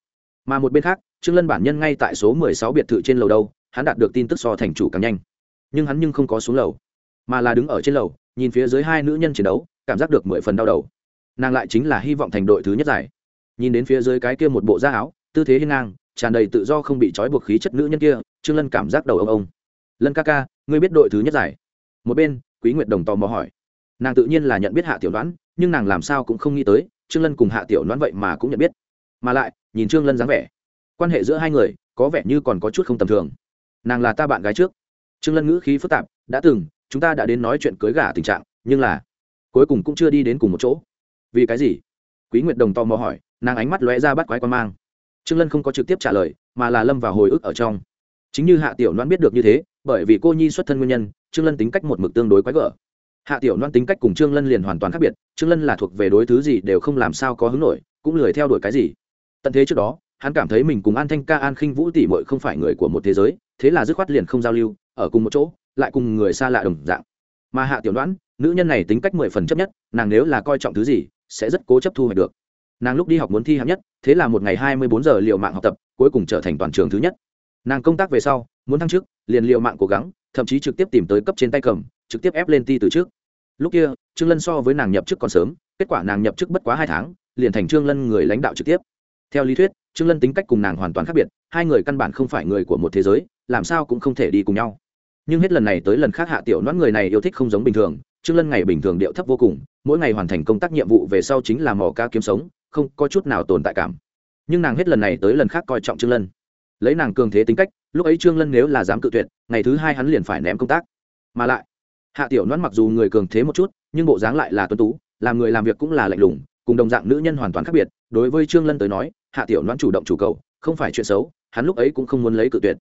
[SPEAKER 1] Mà một bên khác, trương lân bản nhân ngay tại số mười sáu biệt thự trên lầu đâu, hắn đạt được tin tức so thành chủ càng nhanh. Nhưng hắn nhưng không có xuống lầu, mà là đứng ở trên lầu, nhìn phía dưới hai nữ nhân chiến đấu, cảm giác được mười phần đau đầu. Nàng lại chính là hy vọng thành đội thứ nhất giải. Nhìn đến phía dưới cái kia một bộ da áo, tư thế hiên ngang, tràn đầy tự do không bị trói buộc khí chất nữ nhân kia, trương lân cảm giác đầu ông ông lân ca ca, ngươi biết đội thứ nhất giải? Một bên, quý nguyệt đồng tò mò hỏi. Nàng tự nhiên là nhận biết hạ tiểu đoán nhưng nàng làm sao cũng không nghĩ tới, trương lân cùng hạ tiểu đoán vậy mà cũng nhận biết. Mà lại, nhìn trương lân dáng vẻ, quan hệ giữa hai người có vẻ như còn có chút không tầm thường. Nàng là ta bạn gái trước. Trương lân ngữ khí phức tạp, đã từng, chúng ta đã đến nói chuyện cưới gả tình trạng, nhưng là, cuối cùng cũng chưa đi đến cùng một chỗ. Vì cái gì? Quý nguyệt đồng tò mò hỏi, nàng ánh mắt lóe ra bắt quái quan mang. Trương lân không có trực tiếp trả lời, mà là lâm vào hồi ức ở trong. Chính như hạ tiểu đoán biết được như thế, bởi vì cô nhi xuất thân nguyên nhân, trương lân tính cách một mực tương đối quái gở hạ tiểu loan tính cách cùng trương lân liền hoàn toàn khác biệt, trương lân là thuộc về đối thứ gì đều không làm sao có hứng nổi, cũng lười theo đuổi cái gì. Tận thế trước đó, hắn cảm thấy mình cùng an thanh ca, an khinh vũ tỷ muội không phải người của một thế giới, thế là dứt khoát liền không giao lưu, ở cùng một chỗ, lại cùng người xa lạ đồng dạng. Mà hạ tiểu đoán nữ nhân này tính cách mười phần chấp nhất, nàng nếu là coi trọng thứ gì, sẽ rất cố chấp thu hoạch được. Nàng lúc đi học muốn thi hạng nhất, thế là một ngày hai mươi bốn giờ liệu mạng học tập, cuối cùng trở thành toàn trường thứ nhất. Nàng công tác về sau, muốn thăng chức, liền liệu mạng cố gắng, thậm chí trực tiếp tìm tới cấp trên tay cầm trực tiếp ép lên ti từ trước. Lúc kia, trương lân so với nàng nhập chức còn sớm, kết quả nàng nhập chức bất quá hai tháng, liền thành trương lân người lãnh đạo trực tiếp. Theo lý thuyết, trương lân tính cách cùng nàng hoàn toàn khác biệt, hai người căn bản không phải người của một thế giới, làm sao cũng không thể đi cùng nhau. Nhưng hết lần này tới lần khác hạ tiểu noãn người này yêu thích không giống bình thường, trương lân ngày bình thường điệu thấp vô cùng, mỗi ngày hoàn thành công tác nhiệm vụ về sau chính là mò ca kiếm sống, không có chút nào tồn tại cảm. Nhưng nàng hết lần này tới lần khác coi trọng trương lân. Lấy nàng cường thế tính cách, lúc ấy trương lân nếu là dám cự tuyệt, ngày thứ hai hắn liền phải ném công tác. Mà lại hạ tiểu noan mặc dù người cường thế một chút, nhưng bộ dáng lại là tuấn tú, làm người làm việc cũng là lạnh lùng, cùng đồng dạng nữ nhân hoàn toàn khác biệt. Đối với trương lân tới nói, hạ tiểu noan chủ động chủ cầu, không phải chuyện xấu, hắn lúc ấy cũng không muốn lấy cự tuyệt.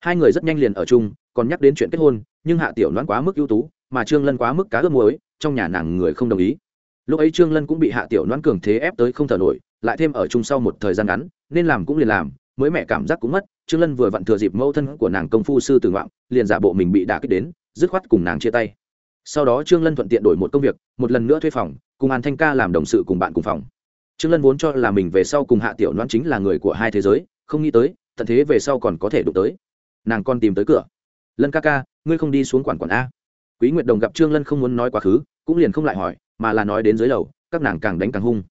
[SPEAKER 1] Hai người rất nhanh liền ở chung, còn nhắc đến chuyện kết hôn, nhưng hạ tiểu noan quá mức ưu tú, mà trương lân quá mức cá ướp muối, trong nhà nàng người không đồng ý. Lúc ấy trương lân cũng bị hạ tiểu noan cường thế ép tới không thở nổi, lại thêm ở chung sau một thời gian ngắn, nên làm cũng liền làm, mới mẹ cảm giác cũng mất. Trương lân vừa vặn thừa dịp mâu thân của nàng công phu sư tử ngoạn liền giả bộ mình bị đả kích đến dứt khoát cùng nàng chia tay. Sau đó trương lân thuận tiện đổi một công việc, một lần nữa thuê phòng, cùng an thanh ca làm đồng sự cùng bạn cùng phòng. Trương lân vốn cho là mình về sau cùng hạ tiểu loan chính là người của hai thế giới, không nghĩ tới, tận thế về sau còn có thể đụng tới. Nàng con tìm tới cửa. Lân ca ca, ngươi không đi xuống quản quản a. Quý nguyệt đồng gặp trương lân không muốn nói quá khứ, cũng liền không lại hỏi, mà là nói đến dưới lầu, các nàng càng đánh càng hung.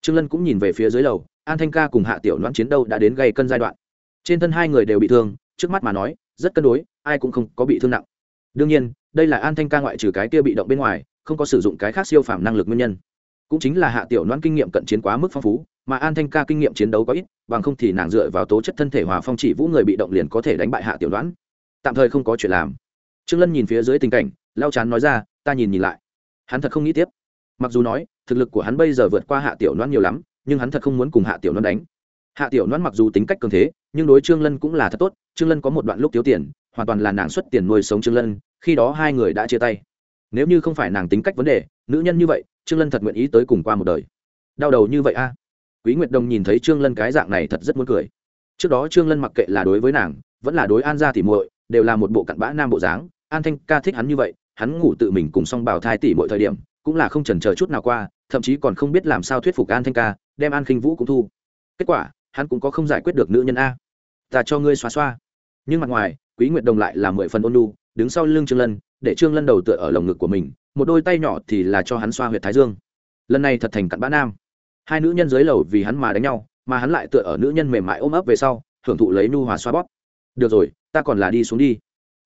[SPEAKER 1] Trương lân cũng nhìn về phía dưới lầu, an thanh ca cùng hạ tiểu loan chiến đấu đã đến gây cân giai đoạn. Trên thân hai người đều bị thương, trước mắt mà nói, rất cân đối, ai cũng không có bị thương nặng đương nhiên, đây là an thanh ca ngoại trừ cái kia bị động bên ngoài, không có sử dụng cái khác siêu phàm năng lực nguyên nhân. Cũng chính là hạ tiểu noan kinh nghiệm cận chiến quá mức phong phú, mà an thanh ca kinh nghiệm chiến đấu có ít, bằng không thì nàng dựa vào tố chất thân thể hòa phong chỉ vũ người bị động liền có thể đánh bại hạ tiểu đoán tạm thời không có chuyện làm. Trương lân nhìn phía dưới tình cảnh lao chán nói ra, ta nhìn nhìn lại. Hắn thật không nghĩ tiếp. Mặc dù nói, thực lực của hắn bây giờ vượt qua hạ tiểu đoán nhiều lắm, nhưng hắn thật không muốn cùng hạ tiểu đoán đánh. Hạ tiểu đoán mặc dù tính cách cường thế, nhưng đối trương lân cũng là thật tốt, trương lân có một đoạn lúc thiếu tiền hoàn toàn là nàng xuất tiền nuôi sống trương lân, khi đó hai người đã chia tay. Nếu như không phải nàng tính cách vấn đề, nữ nhân như vậy, trương lân thật nguyện ý tới cùng qua một đời. Đau đầu như vậy a. Quý nguyệt đông nhìn thấy trương lân cái dạng này thật rất muốn cười. Trước đó trương lân mặc kệ là đối với nàng, vẫn là đối an gia tỉ muội, đều là một bộ cặn bã nam bộ dáng. An thanh ca thích hắn như vậy, hắn ngủ tự mình cùng song bảo thai tỉ mọi thời điểm, cũng là không chần chờ chút nào qua, thậm chí còn không biết làm sao thuyết phục an thanh ca, đem an khinh vũ cũng thu. Kết quả, hắn cũng có không giải quyết được nữ nhân a. Ta cho ngươi xóa xoa nhưng mặt ngoài quý nguyệt đồng lại là mười phần ôn lu đứng sau lưng trương lân, để trương lân đầu tựa ở lồng ngực của mình, một đôi tay nhỏ thì là cho hắn xoa huyệt thái dương. Lần này thật thành cặn bã nam. Hai nữ nhân dưới lầu vì hắn mà đánh nhau, mà hắn lại tựa ở nữ nhân mềm mại ôm ấp về sau hưởng thụ lấy nu hòa xoa bóp. Được rồi, ta còn là đi xuống đi.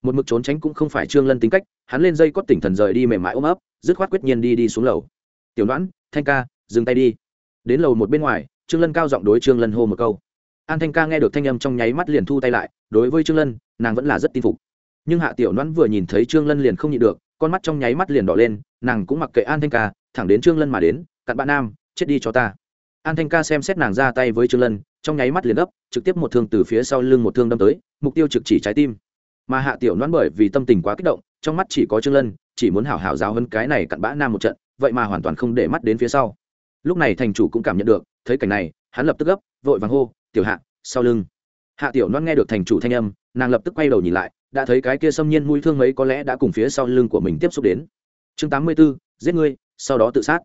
[SPEAKER 1] Một mực trốn tránh cũng không phải trương lân tính cách, hắn lên dây cót tỉnh thần rời đi mềm mại ôm ấp, dứt khoát quyết nhiên đi đi xuống lầu. Tiểu đoán thanh ca, dừng tay đi. Đến lầu một bên ngoài, trương lân cao giọng đối trương lân hô một câu. An thanh ca nghe được thanh âm trong nháy mắt liền thu tay lại, đối với trương lân nàng vẫn là rất tin phục. Nhưng hạ tiểu đoán vừa nhìn thấy trương lân liền không nhịn được con mắt trong nháy mắt liền đỏ lên nàng cũng mặc kệ an thanh ca thẳng đến trương lân mà đến cặn bạn nam chết đi cho ta. An thanh ca xem xét nàng ra tay với trương lân trong nháy mắt liền gấp, trực tiếp một thương từ phía sau lưng một thương đâm tới mục tiêu trực chỉ trái tim. Mà hạ tiểu noãn bởi vì tâm tình quá kích động trong mắt chỉ có trương lân chỉ muốn hảo hảo giáo hơn cái này cặn bã nam một trận vậy mà hoàn toàn không để mắt đến phía sau. Lúc này thành chủ cũng cảm nhận được thấy cảnh này hắn lập tức gấp vội vàng hô tiểu hạ sau lưng hạ tiểu non nghe được thành chủ thanh âm nàng lập tức quay đầu nhìn lại đã thấy cái kia xâm nhiên mũi thương ấy có lẽ đã cùng phía sau lưng của mình tiếp xúc đến. Chương 84, giết ngươi sau đó tự sát.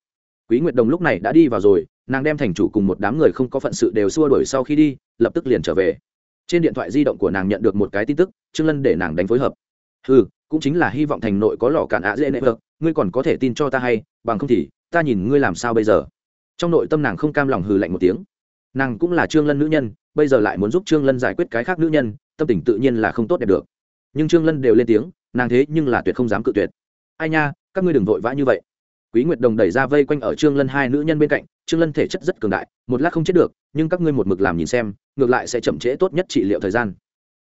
[SPEAKER 1] Quý nguyệt đồng lúc này đã đi vào rồi nàng đem thành chủ cùng một đám người không có phận sự đều xua đuổi sau khi đi lập tức liền trở về. Trên điện thoại di động của nàng nhận được một cái tin tức trương lân để nàng đánh phối hợp. Ừ cũng chính là hy vọng thành nội có lò cản ạ dễ nệ vợ ngươi còn có thể tin cho ta hay bằng không thì ta nhìn ngươi làm sao bây giờ? Trong nội tâm nàng không cam lòng hừ lạnh một tiếng nàng cũng là trương lân nữ nhân, bây giờ lại muốn giúp trương lân giải quyết cái khác nữ nhân, tâm tình tự nhiên là không tốt đẹp được. Nhưng trương lân đều lên tiếng, nàng thế nhưng là tuyệt không dám cự tuyệt. Ai nha, các ngươi đừng vội vã như vậy. Quý nguyệt đồng đẩy ra vây quanh ở trương lân hai nữ nhân bên cạnh, trương lân thể chất rất cường đại, một lát không chết được, nhưng các ngươi một mực làm nhìn xem, ngược lại sẽ chậm trễ tốt nhất trị liệu thời gian.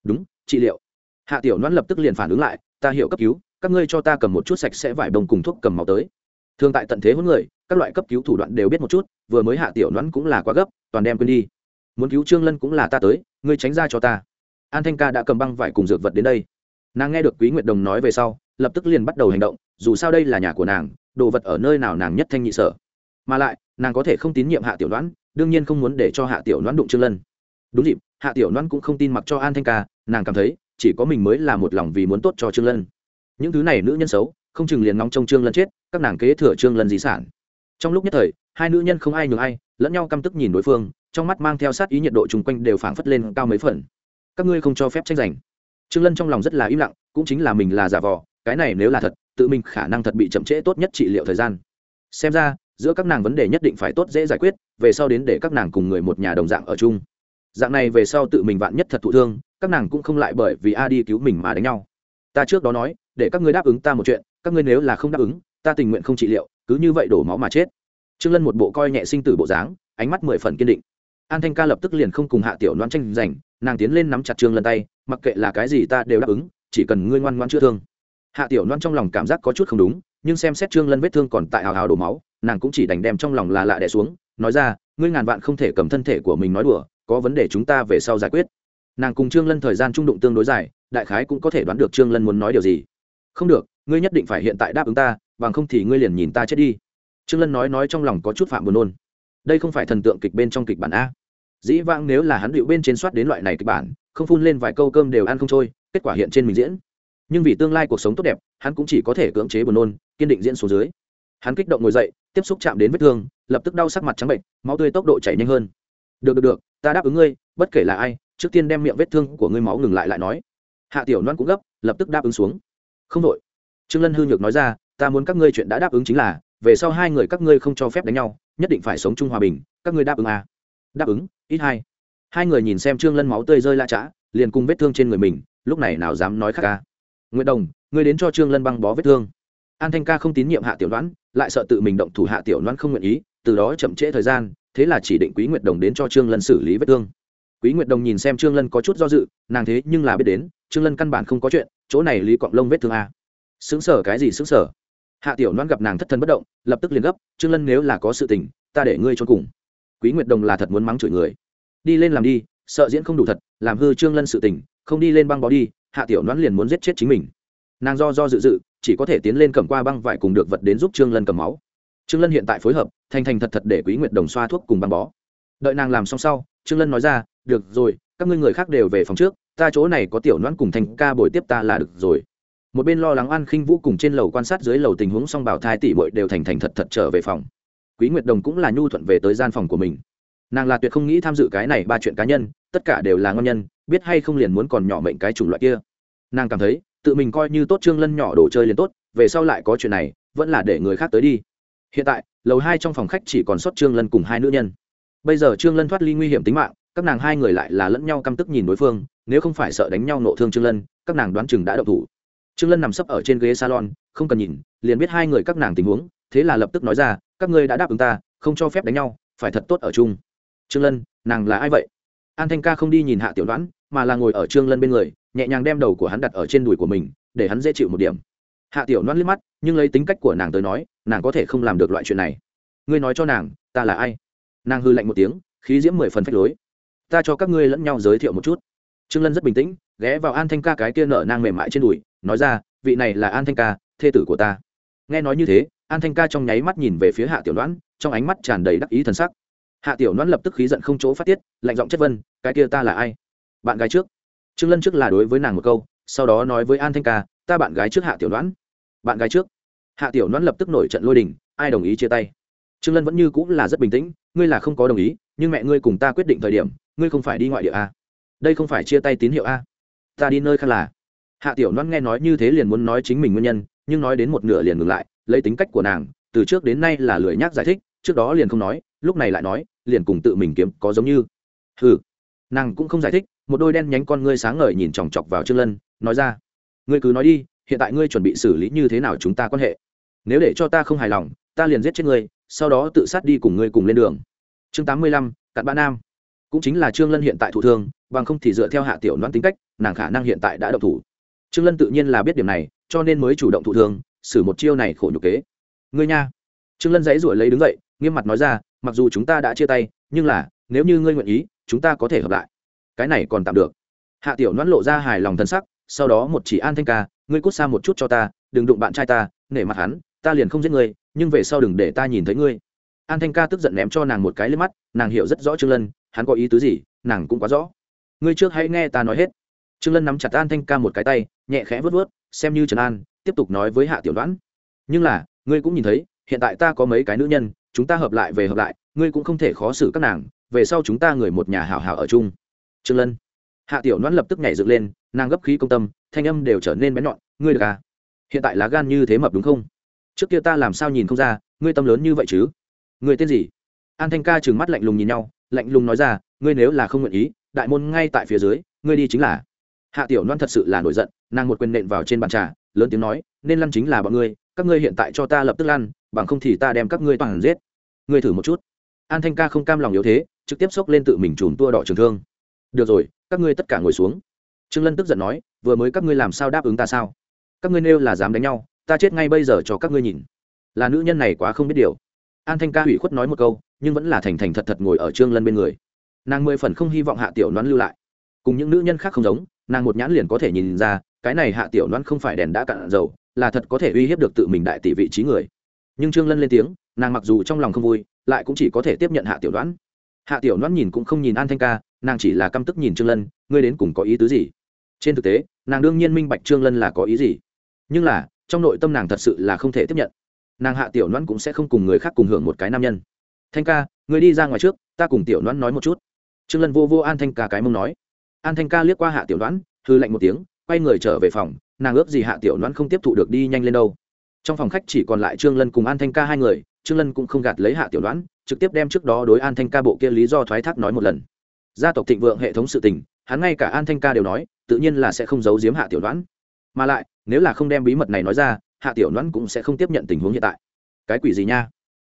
[SPEAKER 1] Đúng, trị liệu. Hạ tiểu noãn lập tức liền phản ứng lại, ta hiểu cấp cứu, các ngươi cho ta cầm một chút sạch sẽ vải đồng cùng thuốc cầm máu tới. Thường tại tận thế huấn người, các loại cấp cứu thủ đoạn đều biết một chút, vừa mới hạ tiểu noãn cũng là quá gấp toàn đem quên đi. Muốn cứu trương lân cũng là ta tới, ngươi tránh ra cho ta. An thanh ca đã cầm băng vải cùng dược vật đến đây. Nàng nghe được quý nguyệt đồng nói về sau, lập tức liền bắt đầu hành động, dù sao đây là nhà của nàng, đồ vật ở nơi nào nàng nhất thanh nhị sở. Mà lại, nàng có thể không tín nhiệm hạ tiểu đoán đương nhiên không muốn để cho hạ tiểu đoán đụng trương lân. Đúng dịp, hạ tiểu đoán cũng không tin mặc cho an thanh ca, nàng cảm thấy, chỉ có mình mới là một lòng vì muốn tốt cho trương lân. Những thứ này nữ nhân xấu, không chừng liền nóng trong trương lân chết, các nàng kế thừa trương lân di sản. Trong lúc nhất thời, hai nữ nhân không ai nhường ai lẫn nhau căm tức nhìn đối phương, trong mắt mang theo sát ý nhiệt độ chung quanh đều phảng phất lên cao mấy phần. Các ngươi không cho phép tranh giành. Trương lân trong lòng rất là im lặng, cũng chính là mình là giả vò, cái này nếu là thật, tự mình khả năng thật bị chậm trễ tốt nhất trị liệu thời gian. Xem ra, giữa các nàng vấn đề nhất định phải tốt dễ giải quyết, về sau đến để các nàng cùng người một nhà đồng dạng ở chung. Dạng này về sau tự mình vạn nhất thật thụ thương, các nàng cũng không lại bởi vì a đi cứu mình mà đánh nhau. Ta trước đó nói, để các ngươi đáp ứng ta một chuyện, các ngươi nếu là không đáp ứng, ta tình nguyện không trị liệu, cứ như vậy đổ máu mà chết trương lân một bộ coi nhẹ sinh tử bộ dáng, ánh mắt mười phần kiên định. An thanh ca lập tức liền không cùng hạ tiểu đoán tranh giành, nàng tiến lên nắm chặt trương lân tay, mặc kệ là cái gì ta đều đáp ứng, chỉ cần ngươi ngoan ngoan chữa thương. Hạ tiểu loan trong lòng cảm giác có chút không đúng, nhưng xem xét trương lân vết thương còn tại hào hào đổ máu, nàng cũng chỉ đành đem trong lòng là lạ đẻ xuống, nói ra, ngươi ngàn vạn không thể cầm thân thể của mình nói đùa, có vấn đề chúng ta về sau giải quyết. Nàng cùng trương lân thời gian trung đụng tương đối dài, đại khái cũng có thể đoán được trương lân muốn nói điều gì. Không được, ngươi nhất định phải hiện tại đáp ứng ta, bằng không thì ngươi liền nhìn ta chết đi trương lân nói nói trong lòng có chút phạm buồn nôn. Đây không phải thần tượng kịch bên trong kịch bản a. Dĩ vãng nếu là hắn điệu bên trên soát đến loại này kịch bản, không phun lên vài câu cơm đều ăn không trôi, kết quả hiện trên mình diễn. Nhưng vì tương lai cuộc sống tốt đẹp, hắn cũng chỉ có thể cưỡng chế buồn nôn, kiên định diễn xuống dưới. Hắn kích động ngồi dậy, tiếp xúc chạm đến vết thương, lập tức đau sắc mặt trắng bệnh, máu tươi tốc độ chảy nhanh hơn. Được được được, ta đáp ứng ngươi, bất kể là ai, trước tiên đem miệng vết thương của ngươi máu ngừng lại lại nói. Hạ tiểu loan cũng gấp, lập tức đáp ứng xuống. Không đội trương lân hư nhược nói ra, ta muốn các ngươi chuyện đã đáp ứng chính là về sau hai người các ngươi không cho phép đánh nhau, nhất định phải sống chung hòa bình, các ngươi đáp ứng à. đáp ứng, ít hai. Hai người nhìn xem trương lân máu tươi rơi la chã liền cùng vết thương trên người mình, lúc này nào dám nói khác à? ca nguyễn đồng, ngươi đến cho trương lân băng bó vết thương. An thanh ca không tín nhiệm hạ tiểu đoán lại sợ tự mình động thủ hạ tiểu đoán không nguyện ý, từ đó chậm trễ thời gian, thế là chỉ định quý nguyệt đồng đến cho trương lân xử lý vết thương. Quý nguyệt đồng nhìn xem trương lân có chút do dự, nàng thế nhưng là biết đến, trương lân căn bản không có chuyện, chỗ này lý cọng lông vết thương à? a xứng sở cái gì xứng sở hạ tiểu đoán gặp nàng thất thân bất động, lập tức liền gấp, trương lân nếu là có sự tình, ta để ngươi cho cùng. Quý nguyệt đồng là thật muốn mắng chửi người. Đi lên làm đi, sợ diễn không đủ thật, làm hư trương lân sự tình, không đi lên băng bó đi, hạ tiểu đoán liền muốn giết chết chính mình. Nàng do do dự dự, chỉ có thể tiến lên cầm qua băng vải cùng được vật đến giúp trương lân cầm máu. Trương lân hiện tại phối hợp, thành thành thật thật để quý nguyệt đồng xoa thuốc cùng băng bó. Đợi nàng làm xong sau, trương lân nói ra, được rồi, các ngươi người khác đều về phòng trước, ta chỗ này có tiểu đoán cùng thành ca bồi tiếp ta là được rồi một bên lo lắng an khinh vũ cùng trên lầu quan sát dưới lầu tình huống song bảo thai tỷ bội đều thành thành thật thật trở về phòng. Quý nguyệt đồng cũng là nhu thuận về tới gian phòng của mình. Nàng là tuyệt không nghĩ tham dự cái này ba chuyện cá nhân, tất cả đều là ngon nhân, biết hay không liền muốn còn nhỏ mệnh cái chủng loại kia. Nàng cảm thấy, tự mình coi như tốt trương lân nhỏ đồ chơi liền tốt, về sau lại có chuyện này, vẫn là để người khác tới đi. Hiện tại, lầu hai trong phòng khách chỉ còn sót trương lân cùng hai nữ nhân. Bây giờ trương lân thoát ly nguy hiểm tính mạng, các nàng hai người lại là lẫn nhau căm tức nhìn đối phương, nếu không phải sợ đánh nhau nộ thương trương lân, các nàng đoán chừng đã động thủ trương lân nằm sấp ở trên ghế salon, không cần nhìn, liền biết hai người các nàng tình huống, thế là lập tức nói ra, các ngươi đã đáp ứng ta, không cho phép đánh nhau, phải thật tốt ở chung. Trương lân, nàng là ai vậy? An thanh ca không đi nhìn hạ tiểu đoán, mà là ngồi ở trương lân bên người, nhẹ nhàng đem đầu của hắn đặt ở trên đùi của mình, để hắn dễ chịu một điểm. Hạ tiểu đoán liếc mắt, nhưng lấy tính cách của nàng tới nói, nàng có thể không làm được loại chuyện này. Ngươi nói cho nàng, ta là ai? Nàng hư lạnh một tiếng, khí diễm mười phần phách lối. Ta cho các ngươi lẫn nhau giới thiệu một chút. Trương lân rất bình tĩnh, ghé vào an thanh ca cái kia nở nang mềm mại trên đùi nói ra, vị này là an thanh ca, thê tử của ta. Nghe nói như thế, an thanh ca trong nháy mắt nhìn về phía hạ tiểu đoán trong ánh mắt tràn đầy đắc ý thần sắc. Hạ tiểu đoán lập tức khí giận không chỗ phát tiết, lạnh giọng chất vân, cái kia ta là ai? Bạn gái trước. Trương lân trước là đối với nàng một câu, sau đó nói với an thanh ca, ta bạn gái trước hạ tiểu đoán bạn gái trước? Hạ tiểu đoán lập tức nổi trận lôi đình, ai đồng ý chia tay. Trương lân vẫn như cũng là rất bình tĩnh, ngươi là không có đồng ý, nhưng mẹ ngươi cùng ta quyết định thời điểm, ngươi không phải đi ngoại địa a đây không phải chia tay tín hiệu a ta đi nơi khác là hạ tiểu loan nghe nói như thế liền muốn nói chính mình nguyên nhân, nhưng nói đến một nửa liền ngừng lại, lấy tính cách của nàng, từ trước đến nay là lười nhác giải thích, trước đó liền không nói, lúc này lại nói, liền cùng tự mình kiếm có giống như. Hừ. Nàng cũng không giải thích, một đôi đen nhánh con ngươi sáng ngời nhìn chòng chọc vào trương lân, nói ra, ngươi cứ nói đi, hiện tại ngươi chuẩn bị xử lý như thế nào chúng ta quan hệ? Nếu để cho ta không hài lòng, ta liền giết chết ngươi, sau đó tự sát đi cùng ngươi cùng lên đường. Chương tám mươi lăm, cặn bã nam. Cũng chính là trương lân hiện tại thụ thương, bằng không thì dựa theo hạ tiểu đoán tính cách, nàng khả năng hiện tại đã độc thủ trương lân tự nhiên là biết điểm này, cho nên mới chủ động thụ thương, xử một chiêu này khổ nhục kế. Ngươi nha. Trương lân dãy ruổi lấy đứng dậy, nghiêm mặt nói ra, mặc dù chúng ta đã chia tay, nhưng là, nếu như ngươi nguyện ý, chúng ta có thể hợp lại. Cái này còn tạm được. Hạ tiểu noãn lộ ra hài lòng thân sắc, sau đó một chỉ an thanh ca, ngươi cút xa một chút cho ta, đừng đụng bạn trai ta, nể mặt hắn, ta liền không giết ngươi, nhưng về sau đừng để ta nhìn thấy ngươi. An thanh ca tức giận ném cho nàng một cái lên mắt, nàng hiểu rất rõ trương lân, hắn có ý tứ gì, nàng cũng quá rõ. Ngươi trước hãy nghe ta nói hết trương lân nắm chặt an thanh ca một cái tay, nhẹ khẽ vớt vớt xem như trần an, tiếp tục nói với hạ tiểu đoán. Nhưng là, ngươi cũng nhìn thấy, hiện tại ta có mấy cái nữ nhân, chúng ta hợp lại về hợp lại, ngươi cũng không thể khó xử các nàng, về sau chúng ta người một nhà hảo hảo ở chung. Trương lân. Hạ tiểu đoán lập tức nhảy dựng lên, nàng gấp khí công tâm, thanh âm đều trở nên bén nhọn, ngươi được à? Hiện tại lá gan như thế mập đúng không? Trước kia ta làm sao nhìn không ra, ngươi tâm lớn như vậy chứ? Ngươi tên gì? An thanh ca trừng mắt lạnh lùng nhìn nhau, lạnh lùng nói ra, ngươi nếu là không nguyện ý, đại môn ngay tại phía dưới, ngươi đi chính là hạ tiểu loan thật sự là nổi giận, nàng một quyền nện vào trên bàn trà, lớn tiếng nói, nên lăn chính là bọn ngươi, các ngươi hiện tại cho ta lập tức lăn, bằng không thì ta đem các ngươi toàn giết. Ngươi thử một chút. An thanh ca không cam lòng yếu thế, trực tiếp xốc lên tự mình chùm tua đỏ trường thương. Được rồi, các ngươi tất cả ngồi xuống. Trương lân tức giận nói, vừa mới các ngươi làm sao đáp ứng ta sao? Các ngươi nêu là dám đánh nhau, ta chết ngay bây giờ cho các ngươi nhìn. Là nữ nhân này quá không biết điều. An thanh ca hủy khuất nói một câu, nhưng vẫn là thành thành thật thật ngồi ở trương lân bên người. Nàng mười phần không hy vọng hạ tiểu đoán lưu lại. Cùng những nữ nhân khác không giống nàng một nhãn liền có thể nhìn ra, cái này hạ tiểu đoán không phải đèn đã cạn dầu, là thật có thể uy hiếp được tự mình đại tỷ vị trí người. Nhưng trương lân lên tiếng, nàng mặc dù trong lòng không vui, lại cũng chỉ có thể tiếp nhận hạ tiểu đoán hạ tiểu đoán nhìn cũng không nhìn an thanh ca, nàng chỉ là căm tức nhìn trương lân, ngươi đến cùng có ý tứ gì? Trên thực tế, nàng đương nhiên minh bạch trương lân là có ý gì. Nhưng là, trong nội tâm nàng thật sự là không thể tiếp nhận. Nàng hạ tiểu đoán cũng sẽ không cùng người khác cùng hưởng một cái nam nhân. Thanh ca người đi ra ngoài trước, ta cùng tiểu đoán nói một chút. Trương lân vô vô an thanh ca cái mông nói an thanh ca liếc qua hạ tiểu đoán hư lạnh một tiếng, quay người trở về phòng, nàng ước gì hạ tiểu đoán không tiếp thụ được đi nhanh lên đâu. Trong phòng khách chỉ còn lại trương lân cùng an thanh ca hai người, trương lân cũng không gạt lấy hạ tiểu đoán trực tiếp đem trước đó đối an thanh ca bộ kia lý do thoái thác nói một lần. Gia tộc thịnh vượng hệ thống sự tình, hắn ngay cả an thanh ca đều nói, tự nhiên là sẽ không giấu giếm hạ tiểu đoán mà lại, nếu là không đem bí mật này nói ra, hạ tiểu đoán cũng sẽ không tiếp nhận tình huống hiện tại. Cái quỷ gì nha?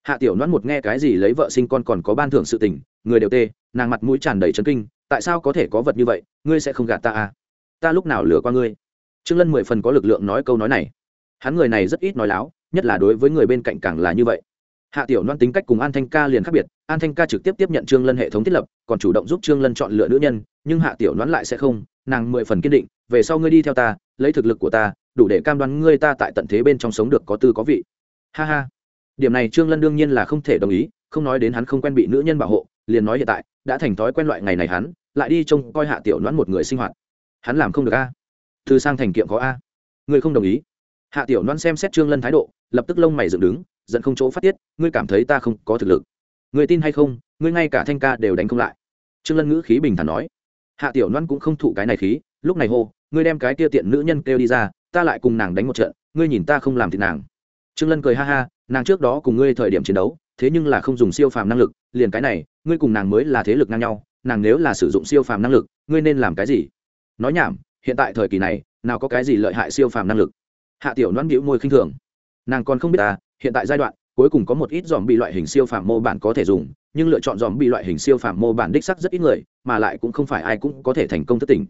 [SPEAKER 1] Hạ tiểu đoán một nghe cái gì lấy vợ sinh con còn có ban thưởng sự tình, người đều tê, nàng mặt mũi tràn đầy chấn kinh tại sao có thể có vật như vậy, ngươi sẽ không gạt ta à? Ta lúc nào lừa qua ngươi? Trương lân mười phần có lực lượng nói câu nói này. Hắn người này rất ít nói láo, nhất là đối với người bên cạnh càng là như vậy. Hạ tiểu loan tính cách cùng an thanh ca liền khác biệt, an thanh ca trực tiếp tiếp nhận trương lân hệ thống thiết lập, còn chủ động giúp trương lân chọn lựa nữ nhân, nhưng hạ tiểu loan lại sẽ không, nàng mười phần kiên định, về sau ngươi đi theo ta, lấy thực lực của ta, đủ để cam đoan ngươi ta tại tận thế bên trong sống được có tư có vị. Ha ha. Điểm này trương lân đương nhiên là không thể đồng ý, không nói đến hắn không quen bị nữ nhân bảo hộ liền nói hiện tại, đã thành thói quen loại ngày này hắn, lại đi trông coi hạ tiểu đoán một người sinh hoạt. Hắn làm không được a. Thư sang thành kiệm có a. Ngươi không đồng ý. Hạ tiểu đoán xem xét trương lân thái độ, lập tức lông mày dựng đứng, giận không chỗ phát tiết, ngươi cảm thấy ta không có thực lực? Ngươi tin hay không? Ngươi ngay cả thanh ca đều đánh không lại. Trương lân ngữ khí bình thản nói. Hạ tiểu đoán cũng không thụ cái này khí, lúc này hô, ngươi đem cái tia tiện nữ nhân kêu đi ra, ta lại cùng nàng đánh một trận, ngươi nhìn ta không làm thì nàng. Trương lân cười ha ha, nàng trước đó cùng ngươi thời điểm chiến đấu, thế nhưng là không dùng siêu phàm năng lực liền cái này, ngươi cùng nàng mới là thế lực ngang nhau, nàng nếu là sử dụng siêu phàm năng lực, ngươi nên làm cái gì? Nói nhảm, hiện tại thời kỳ này, nào có cái gì lợi hại siêu phàm năng lực? Hạ tiểu noan bĩu môi khinh thường. Nàng còn không biết ta hiện tại giai đoạn, cuối cùng có một ít dòm bị loại hình siêu phàm mô bản có thể dùng, nhưng lựa chọn dòm bị loại hình siêu phàm mô bản đích sắc rất ít người, mà lại cũng không phải ai cũng có thể thành công thất tỉnh.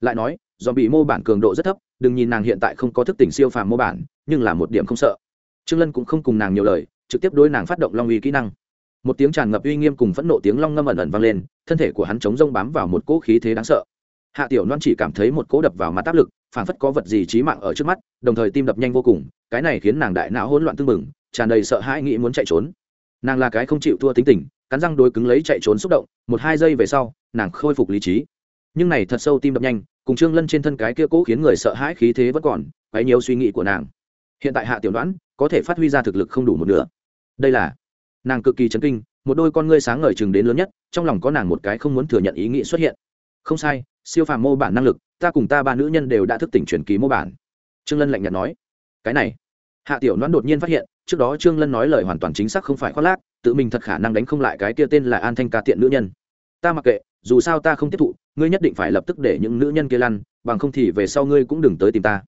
[SPEAKER 1] Lại nói dòm bị mô bản cường độ rất thấp, đừng nhìn nàng hiện tại không có thức tỉnh siêu phàm mô bản, nhưng là một điểm không sợ. Trương lân cũng không cùng nàng nhiều lời, trực tiếp đối nàng phát động long uy kỹ năng một tiếng tràn ngập uy nghiêm cùng phẫn nộ tiếng long ngâm ẩn ẩn vang lên, thân thể của hắn chống rông bám vào một cỗ khí thế đáng sợ. Hạ tiểu loan chỉ cảm thấy một cỗ đập vào mặt áp lực phản phất có vật gì trí mạng ở trước mắt, đồng thời tim đập nhanh vô cùng, cái này khiến nàng đại não hỗn loạn tưng bừng, tràn đầy sợ hãi nghĩ muốn chạy trốn. Nàng là cái không chịu thua tính tình, cắn răng đối cứng lấy chạy trốn xúc động, một hai giây về sau, nàng khôi phục lý trí. Nhưng này thật sâu tim đập nhanh, cùng trương lân trên thân cái kia cỗ khiến người sợ hãi khí thế vẫn còn, quấy nhiều suy nghĩ của nàng. Hiện tại hạ tiểu đoán có thể phát huy ra thực lực không đủ một nửa. Đây là nàng cực kỳ chấn kinh, một đôi con ngươi sáng ngời chừng đến lớn nhất, trong lòng có nàng một cái không muốn thừa nhận ý nghĩ xuất hiện. Không sai, siêu phàm mô bản năng lực, ta cùng ta ba nữ nhân đều đã thức tỉnh truyền ký mô bản. Trương lân lạnh nhạt nói. Cái này. Hạ tiểu đoán đột nhiên phát hiện, trước đó trương lân nói lời hoàn toàn chính xác không phải khoác lác, tự mình thật khả năng đánh không lại cái kia tên là an thanh ca tiện nữ nhân. Ta mặc kệ, dù sao ta không tiếp thụ, ngươi nhất định phải lập tức để những nữ nhân kia lăn, bằng không thì về sau ngươi cũng đừng tới tìm ta.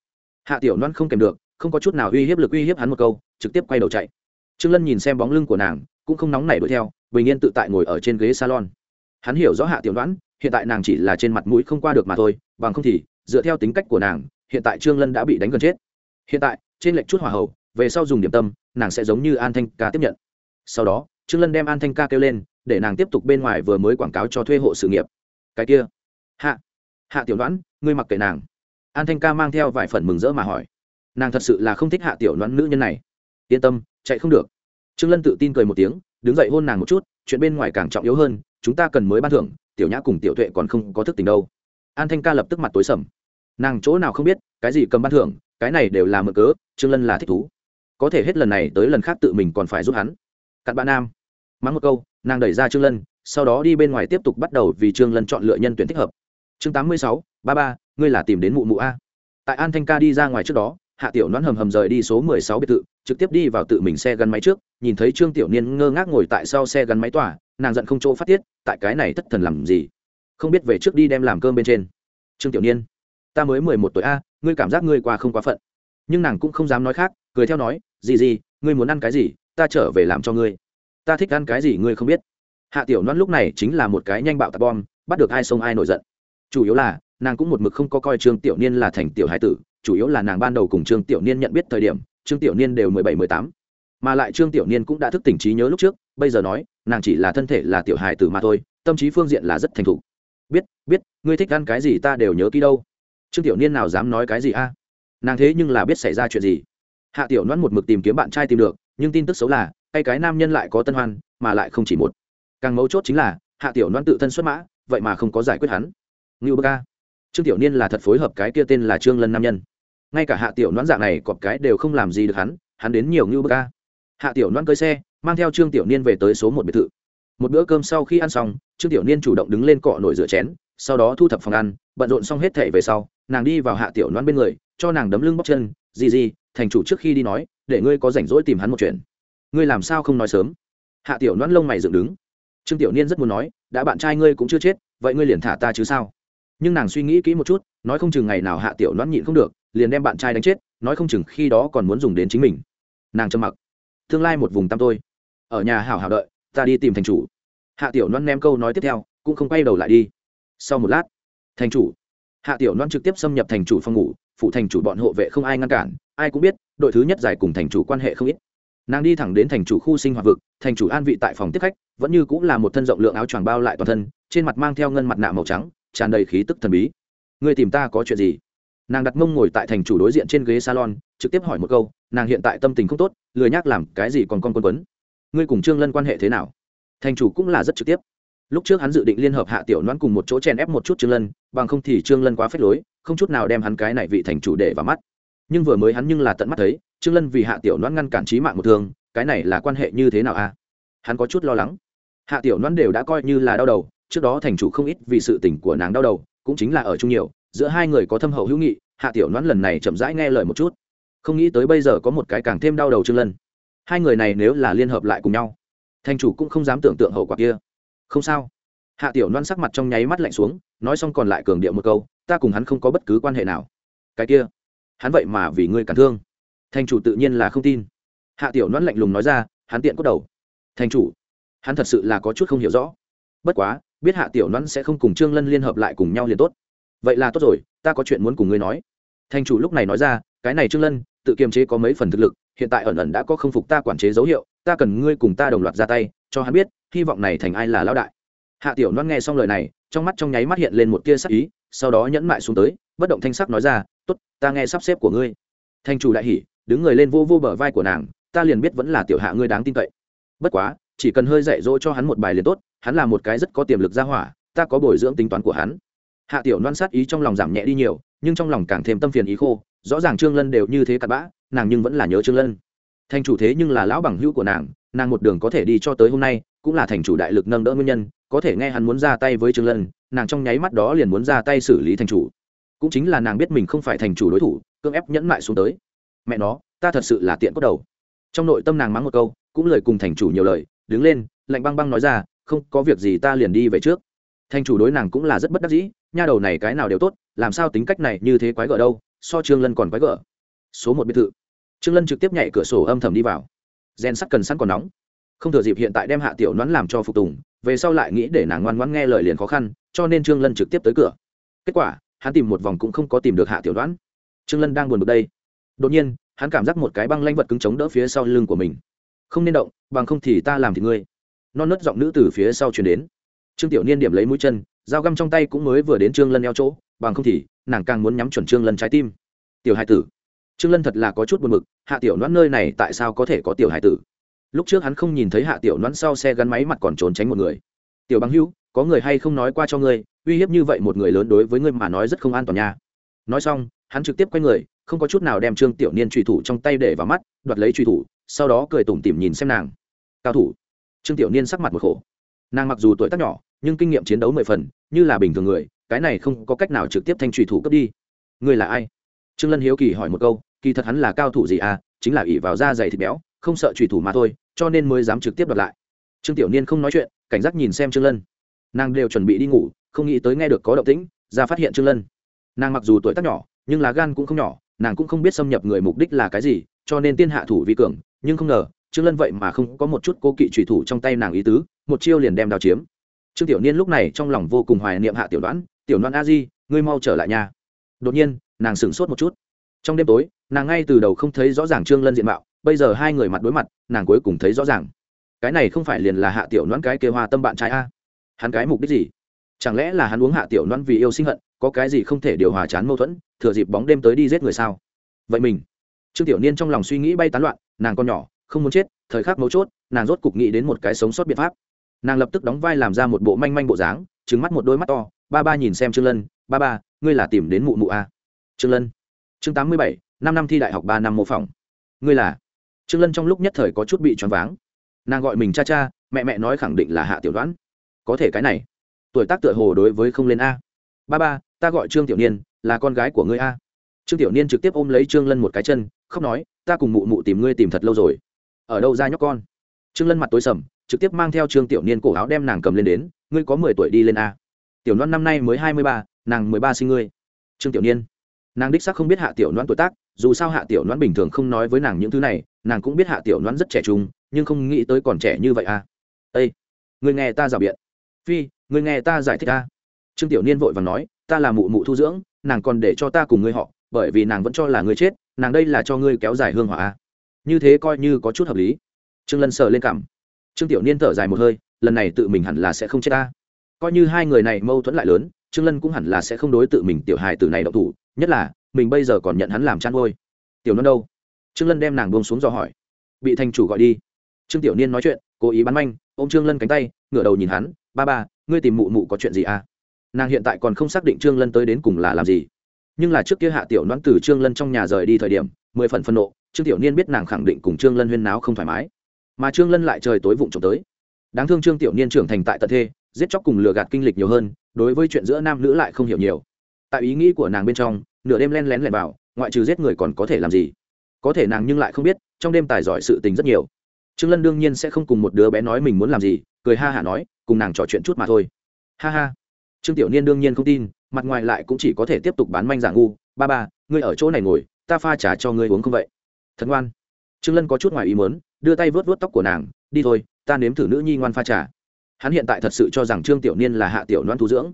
[SPEAKER 1] Hạ tiểu loan không kèm được, không có chút nào uy hiếp lực uy hiếp hắn một câu, trực tiếp quay đầu chạy trương lân nhìn xem bóng lưng của nàng, cũng không nóng nảy đuổi theo, bình yên tự tại ngồi ở trên ghế salon. Hắn hiểu rõ hạ tiểu đoán hiện tại nàng chỉ là trên mặt mũi không qua được mà thôi, bằng không thì, dựa theo tính cách của nàng, hiện tại trương lân đã bị đánh gần chết. Hiện tại, trên lệnh chút hỏa hậu, về sau dùng điểm tâm, nàng sẽ giống như an thanh ca tiếp nhận. Sau đó, trương lân đem an thanh ca kêu lên, để nàng tiếp tục bên ngoài vừa mới quảng cáo cho thuê hộ sự nghiệp. Cái kia, hạ hạ tiểu đoán ngươi mặc kệ nàng. An thanh ca mang theo vài phần mừng rỡ mà hỏi. Nàng thật sự là không thích hạ tiểu đoán nữ nhân này. Yên tâm chạy không được. Trương lân tự tin cười một tiếng, đứng dậy hôn nàng một chút, chuyện bên ngoài càng trọng yếu hơn, chúng ta cần mới ban thưởng, tiểu nhã cùng tiểu tuệ còn không có thức tình đâu. An thanh ca lập tức mặt tối sầm. Nàng chỗ nào không biết, cái gì cầm ban thưởng, cái này đều là mở cớ, trương lân là thích thú. Có thể hết lần này tới lần khác tự mình còn phải giúp hắn. Cặn bạn nam. Mắng một câu, nàng đẩy ra trương lân, sau đó đi bên ngoài tiếp tục bắt đầu vì trương lân chọn lựa nhân tuyển thích hợp. Chương tám mươi sáu, ba ba, ngươi là tìm đến mụ mụ a. Tại an thanh ca đi ra ngoài trước đó, hạ tiểu nón hầm hầm rời đi số mười sáu biệt thự trực tiếp đi vào tự mình xe gắn máy trước, nhìn thấy trương tiểu niên ngơ ngác ngồi tại sau xe gắn máy tỏa nàng giận không chỗ phát tiết, tại cái này thất thần làm gì? Không biết về trước đi đem làm cơm bên trên. Trương tiểu niên, ta mới mười một tuổi a, ngươi cảm giác ngươi qua không quá phận. Nhưng nàng cũng không dám nói khác, cười theo nói, gì gì, ngươi muốn ăn cái gì, ta trở về làm cho ngươi. Ta thích ăn cái gì ngươi không biết. Hạ tiểu noan lúc này chính là một cái nhanh bạo tạc bom, bắt được ai xông ai nổi giận. Chủ yếu là, nàng cũng một mực không có coi trương tiểu niên là thành tiểu hải tử, chủ yếu là nàng ban đầu cùng trương tiểu niên nhận biết thời điểm trương tiểu niên đều mười bảy, mười tám. Mà lại trương tiểu niên cũng đã thức tỉnh trí nhớ lúc trước, bây giờ nói, nàng chỉ là thân thể là tiểu hài tử mà thôi, tâm trí phương diện là rất thành thục. Biết biết, ngươi thích ăn cái gì ta đều nhớ kỹ đâu. Trương tiểu niên nào dám nói cái gì a? Nàng thế nhưng là biết xảy ra chuyện gì. Hạ tiểu noãn một mực tìm kiếm bạn trai tìm được, nhưng tin tức xấu là hay cái nam nhân lại có tân hoan, mà lại không chỉ một. Càng mấu chốt chính là, hạ tiểu noãn tự thân xuất mã, vậy mà không có giải quyết hắn. Ngưu bơ ca. Trương tiểu niên là thật phối hợp cái kia tên là trương lân nam nhân ngay cả hạ tiểu noãn dạng này cọp cái đều không làm gì được hắn hắn đến nhiều ngưu bơ ca hạ tiểu noãn cưới xe, mang theo trương tiểu niên về tới số một biệt thự. Một bữa cơm sau khi ăn xong, trương tiểu niên chủ động đứng lên cọ nổi rửa chén, sau đó thu thập phòng ăn, bận rộn xong hết thể về sau, nàng đi vào hạ tiểu noãn bên người, cho nàng đấm lưng bóc chân gì gì thành chủ trước khi đi nói, để ngươi có rảnh rỗi tìm hắn một chuyện. Ngươi làm sao không nói sớm? Hạ tiểu noãn lông mày dựng đứng. Trương tiểu niên rất muốn nói, đã bạn trai ngươi cũng chưa chết, vậy ngươi liền thả ta chứ sao? Nhưng nàng suy nghĩ kỹ một chút, nói không chừng ngày nào hạ tiểu noãn nhịn không được liền đem bạn trai đánh chết, nói không chừng khi đó còn muốn dùng đến chính mình. Nàng trầm mặc. Tương lai một vùng tăm tôi. Ở nhà hảo hảo đợi, ta đi tìm thành chủ. Hạ tiểu non ném câu nói tiếp theo, cũng không quay đầu lại đi. Sau một lát, thành chủ. Hạ tiểu non trực tiếp xâm nhập thành chủ phòng ngủ, phụ thành chủ bọn hộ vệ không ai ngăn cản, ai cũng biết, đội thứ nhất giải cùng thành chủ quan hệ không ít. Nàng đi thẳng đến thành chủ khu sinh hoạt vực, thành chủ an vị tại phòng tiếp khách, vẫn như cũng là một thân rộng lượng áo choàng bao lại toàn thân, trên mặt mang theo ngân mặt nạ màu trắng, tràn đầy khí tức thần bí. Người tìm ta có chuyện gì? Nàng đặt mông ngồi tại thành chủ đối diện trên ghế salon, trực tiếp hỏi một câu, nàng hiện tại tâm tình không tốt, lười nhác làm cái gì còn con quân quấn? Ngươi cùng trương lân quan hệ thế nào? Thành chủ cũng là rất trực tiếp. Lúc trước hắn dự định liên hợp hạ tiểu noãn cùng một chỗ chen ép một chút trương lân, bằng không thì trương lân quá phết lối, không chút nào đem hắn cái này vị thành chủ để vào mắt. Nhưng vừa mới hắn nhưng là tận mắt thấy, trương lân vì hạ tiểu noãn ngăn cản trí mạng một thương, cái này là quan hệ như thế nào a hắn có chút lo lắng. Hạ tiểu noãn đều đã coi như là đau đầu, trước đó thành chủ không ít vì sự tình của nàng đau đầu cũng chính là ở chung nhiều, giữa hai người có thâm hậu hữu nghị, hạ tiểu noãn lần này chậm rãi nghe lời một chút. Không nghĩ tới bây giờ có một cái càng thêm đau đầu trương lân. Hai người này nếu là liên hợp lại cùng nhau, thành chủ cũng không dám tưởng tượng hậu quả kia. Không sao. Hạ tiểu noãn sắc mặt trong nháy mắt lạnh xuống, nói xong còn lại cường điệu một câu, ta cùng hắn không có bất cứ quan hệ nào. Cái kia, hắn vậy mà vì ngươi cản thương. Thành chủ tự nhiên là không tin. Hạ tiểu noãn lạnh lùng nói ra, hắn tiện cốt đầu. Thành chủ, hắn thật sự là có chút không hiểu rõ. Bất quá biết hạ tiểu nón sẽ không cùng trương lân liên hợp lại cùng nhau liền tốt. Vậy là tốt rồi, ta có chuyện muốn cùng ngươi nói. Thành chủ lúc này nói ra, cái này trương lân, tự kiềm chế có mấy phần thực lực, hiện tại ẩn ẩn đã có không phục ta quản chế dấu hiệu, ta cần ngươi cùng ta đồng loạt ra tay, cho hắn biết, hy vọng này thành ai là lão đại. Hạ tiểu nón nghe xong lời này, trong mắt trong nháy mắt hiện lên một tia sắc ý, sau đó nhẫn mại xuống tới, bất động thanh sắc nói ra, tốt, ta nghe sắp xếp của ngươi. Thành chủ đại hỉ, đứng người lên vô vô bờ vai của nàng, ta liền biết vẫn là tiểu hạ ngươi đáng tin cậy. Bất quá, chỉ cần hơi dạy dỗ cho hắn một bài liền tốt hắn là một cái rất có tiềm lực ra hỏa, ta có bồi dưỡng tính toán của hắn. Hạ tiểu loan sát ý trong lòng giảm nhẹ đi nhiều, nhưng trong lòng càng thêm tâm phiền ý khô, rõ ràng trương lân đều như thế cặn bã, nàng nhưng vẫn là nhớ trương lân. Thành chủ thế nhưng là lão bằng hữu của nàng nàng một đường có thể đi cho tới hôm nay, cũng là thành chủ đại lực nâng đỡ nguyên nhân, có thể nghe hắn muốn ra tay với trương lân, nàng trong nháy mắt đó liền muốn ra tay xử lý thành chủ. Cũng chính là nàng biết mình không phải thành chủ đối thủ, cưỡng ép nhẫn mại xuống tới. Mẹ nó, ta thật sự là tiện cốt đầu. Trong nội tâm nàng mắng một câu, cũng lời cùng thành chủ nhiều lời, đứng lên, lạnh băng băng nói ra không có việc gì ta liền đi về trước. Thanh chủ đối nàng cũng là rất bất đắc dĩ, nha đầu này cái nào đều tốt, làm sao tính cách này như thế quái gở đâu, so trương lân còn quái gở. Số một biệt thự. Trương lân trực tiếp nhảy cửa sổ âm thầm đi vào. Gen sắt cần sẵn còn nóng. Không thừa dịp hiện tại đem hạ tiểu nón làm cho phục tùng, về sau lại nghĩ để nàng ngoan ngoãn nghe lời liền khó khăn, cho nên trương lân trực tiếp tới cửa. Kết quả, hắn tìm một vòng cũng không có tìm được hạ tiểu đoán trương lân đang buồn bực đây. Đột nhiên, hắn cảm giác một cái băng lanh vật cứng chống đỡ phía sau lưng của mình. Không nên động, bằng không thì ta làm thì ngươi non nớt giọng nữ từ phía sau chuyển đến. Trương tiểu niên điểm lấy mũi chân, dao găm trong tay cũng mới vừa đến trương lân eo chỗ, bằng không thì, nàng càng muốn nhắm chuẩn trương lân trái tim. Tiểu hai tử. Trương lân thật là có chút buồn mực hạ tiểu noãn nơi này tại sao có thể có tiểu hải tử? Lúc trước hắn không nhìn thấy hạ tiểu noãn sau xe gắn máy mặt còn trốn tránh một người. Tiểu bằng hữu, có người hay không nói qua cho ngươi, uy hiếp như vậy một người lớn đối với ngươi mà nói rất không an toàn nha. Nói xong, hắn trực tiếp quay người, không có chút nào đem trương tiểu niên truy thủ trong tay để vào mắt, đoạt lấy truy thủ, sau đó cười tủm tỉm nhìn xem nàng. Cao thủ trương tiểu niên sắc mặt một khổ. Nàng mặc dù tuổi tác nhỏ, nhưng kinh nghiệm chiến đấu mười phần, như là bình thường người, cái này không có cách nào trực tiếp thanh trùy thủ cấp đi. Ngươi là ai? Trương lân hiếu kỳ hỏi một câu, kỳ thật hắn là cao thủ gì à? Chính là ỷ vào da dày thịt béo, không sợ trùy thủ mà thôi, cho nên mới dám trực tiếp đoạt lại. Trương tiểu niên không nói chuyện, cảnh giác nhìn xem trương lân. Nàng đều chuẩn bị đi ngủ, không nghĩ tới nghe được có động tĩnh, ra phát hiện trương lân. Nàng mặc dù tuổi tác nhỏ, nhưng lá gan cũng không nhỏ, nàng cũng không biết xâm nhập người mục đích là cái gì, cho nên tiên hạ thủ vi cường, nhưng không ngờ trương lân vậy mà không có một chút cố kỵ trùy thủ trong tay nàng ý tứ, một chiêu liền đem đao chiếm. Trương tiểu niên lúc này trong lòng vô cùng hoài niệm hạ tiểu đoán tiểu đoán a di, ngươi mau trở lại nhà đột nhiên, nàng sửng sốt một chút. Trong đêm tối, nàng ngay từ đầu không thấy rõ ràng trương lân diện mạo, bây giờ hai người mặt đối mặt, nàng cuối cùng thấy rõ ràng. Cái này không phải liền là hạ tiểu đoán cái kêu hoa tâm bạn trai a? Hắn cái mục đích gì? Chẳng lẽ là hắn uống hạ tiểu đoán vì yêu sinh hận, có cái gì không thể điều hòa chán mâu thuẫn, thừa dịp bóng đêm tới đi giết người sao? Vậy mình. Trương tiểu niên trong lòng suy nghĩ bay tán loạn, nàng con nhỏ không muốn chết, thời khắc mấu chốt, nàng rốt cục nghĩ đến một cái sống sót biện pháp. Nàng lập tức đóng vai làm ra một bộ manh manh bộ dáng trứng mắt một đôi mắt to, ba ba nhìn xem trương lân, ba ba, ngươi là tìm đến mụ mụ a trương lân. Chương tám mươi bảy, năm năm thi đại học ba năm mô phỏng. Ngươi là? Trương lân trong lúc nhất thời có chút bị choáng váng. Nàng gọi mình cha cha, mẹ mẹ nói khẳng định là hạ tiểu đoán. Có thể cái này, tuổi tác tựa hồ đối với không lên a. Ba ba, ta gọi trương tiểu niên, là con gái của ngươi a. Trương tiểu niên trực tiếp ôm lấy trương lân một cái chân, khóc nói, ta cùng mụ mụ tìm ngươi tìm thật lâu rồi ở đâu ra nhóc con? Trương lân mặt tối sầm, trực tiếp mang theo trương tiểu niên cổ áo đem nàng cầm lên đến, ngươi có mười tuổi đi lên a. Tiểu loan năm nay mới hai mươi ba, nàng mười ba sinh ngươi. Trương tiểu niên, nàng đích xác không biết hạ tiểu loan tuổi tác, dù sao hạ tiểu loan bình thường không nói với nàng những thứ này, nàng cũng biết hạ tiểu loan rất trẻ trung, nhưng không nghĩ tới còn trẻ như vậy a. Ây ngươi nghe ta rào biện. Phi, ngươi nghe ta giải thích ta trương tiểu niên vội và nói, ta là mụ mụ thu dưỡng, nàng còn để cho ta cùng ngươi họ, bởi vì nàng vẫn cho là ngươi chết, nàng đây là cho ngươi kéo dài hương hỏa như thế coi như có chút hợp lý. Trương lân sờ lên cảm trương tiểu niên thở dài một hơi, lần này tự mình hẳn là sẽ không chết ta. Coi như hai người này mâu thuẫn lại lớn, trương lân cũng hẳn là sẽ không đối tự mình tiểu hài tử này động thủ, nhất là, mình bây giờ còn nhận hắn làm chăn ngôi tiểu non đâu? Trương lân đem nàng buông xuống do hỏi. Bị thành chủ gọi đi. Trương tiểu niên nói chuyện, cố ý bắn manh, ôm trương lân cánh tay, ngửa đầu nhìn hắn, ba ba, ngươi tìm mụ mụ có chuyện gì à? Nàng hiện tại còn không xác định trương lân tới đến cùng là làm gì. Nhưng là trước kia hạ tiểu đoán từ trương lân trong nhà rời đi thời điểm, mười phần phân nộ trương tiểu niên biết nàng khẳng định cùng trương lân huyên náo không thoải mái. Mà trương lân lại trời tối vụng trộm tới. Đáng thương trương tiểu niên trưởng thành tại tận thê giết chóc cùng lừa gạt kinh lịch nhiều hơn, đối với chuyện giữa nam nữ lại không hiểu nhiều. Tại ý nghĩ của nàng bên trong, nửa đêm len lén lẻn vào, ngoại trừ giết người còn có thể làm gì? Có thể nàng nhưng lại không biết, trong đêm tài giỏi sự tình rất nhiều. Trương lân đương nhiên sẽ không cùng một đứa bé nói mình muốn làm gì, cười ha hả nói, cùng nàng trò chuyện chút mà thôi. Ha ha. Trương tiểu niên đương nhiên không tin, mặt ngoài lại cũng chỉ có thể tiếp tục bán manh giả ngu. Ba ba, ngươi ở chỗ này ngồi, ta pha trà cho ngươi uống không vậy? Thật ngoan. Trương lân có chút ngoài ý muốn, đưa tay vớt vớt tóc của nàng, đi thôi, ta nếm thử nữ nhi ngoan pha trà. Hắn hiện tại thật sự cho rằng trương tiểu niên là hạ tiểu loan thu dưỡng.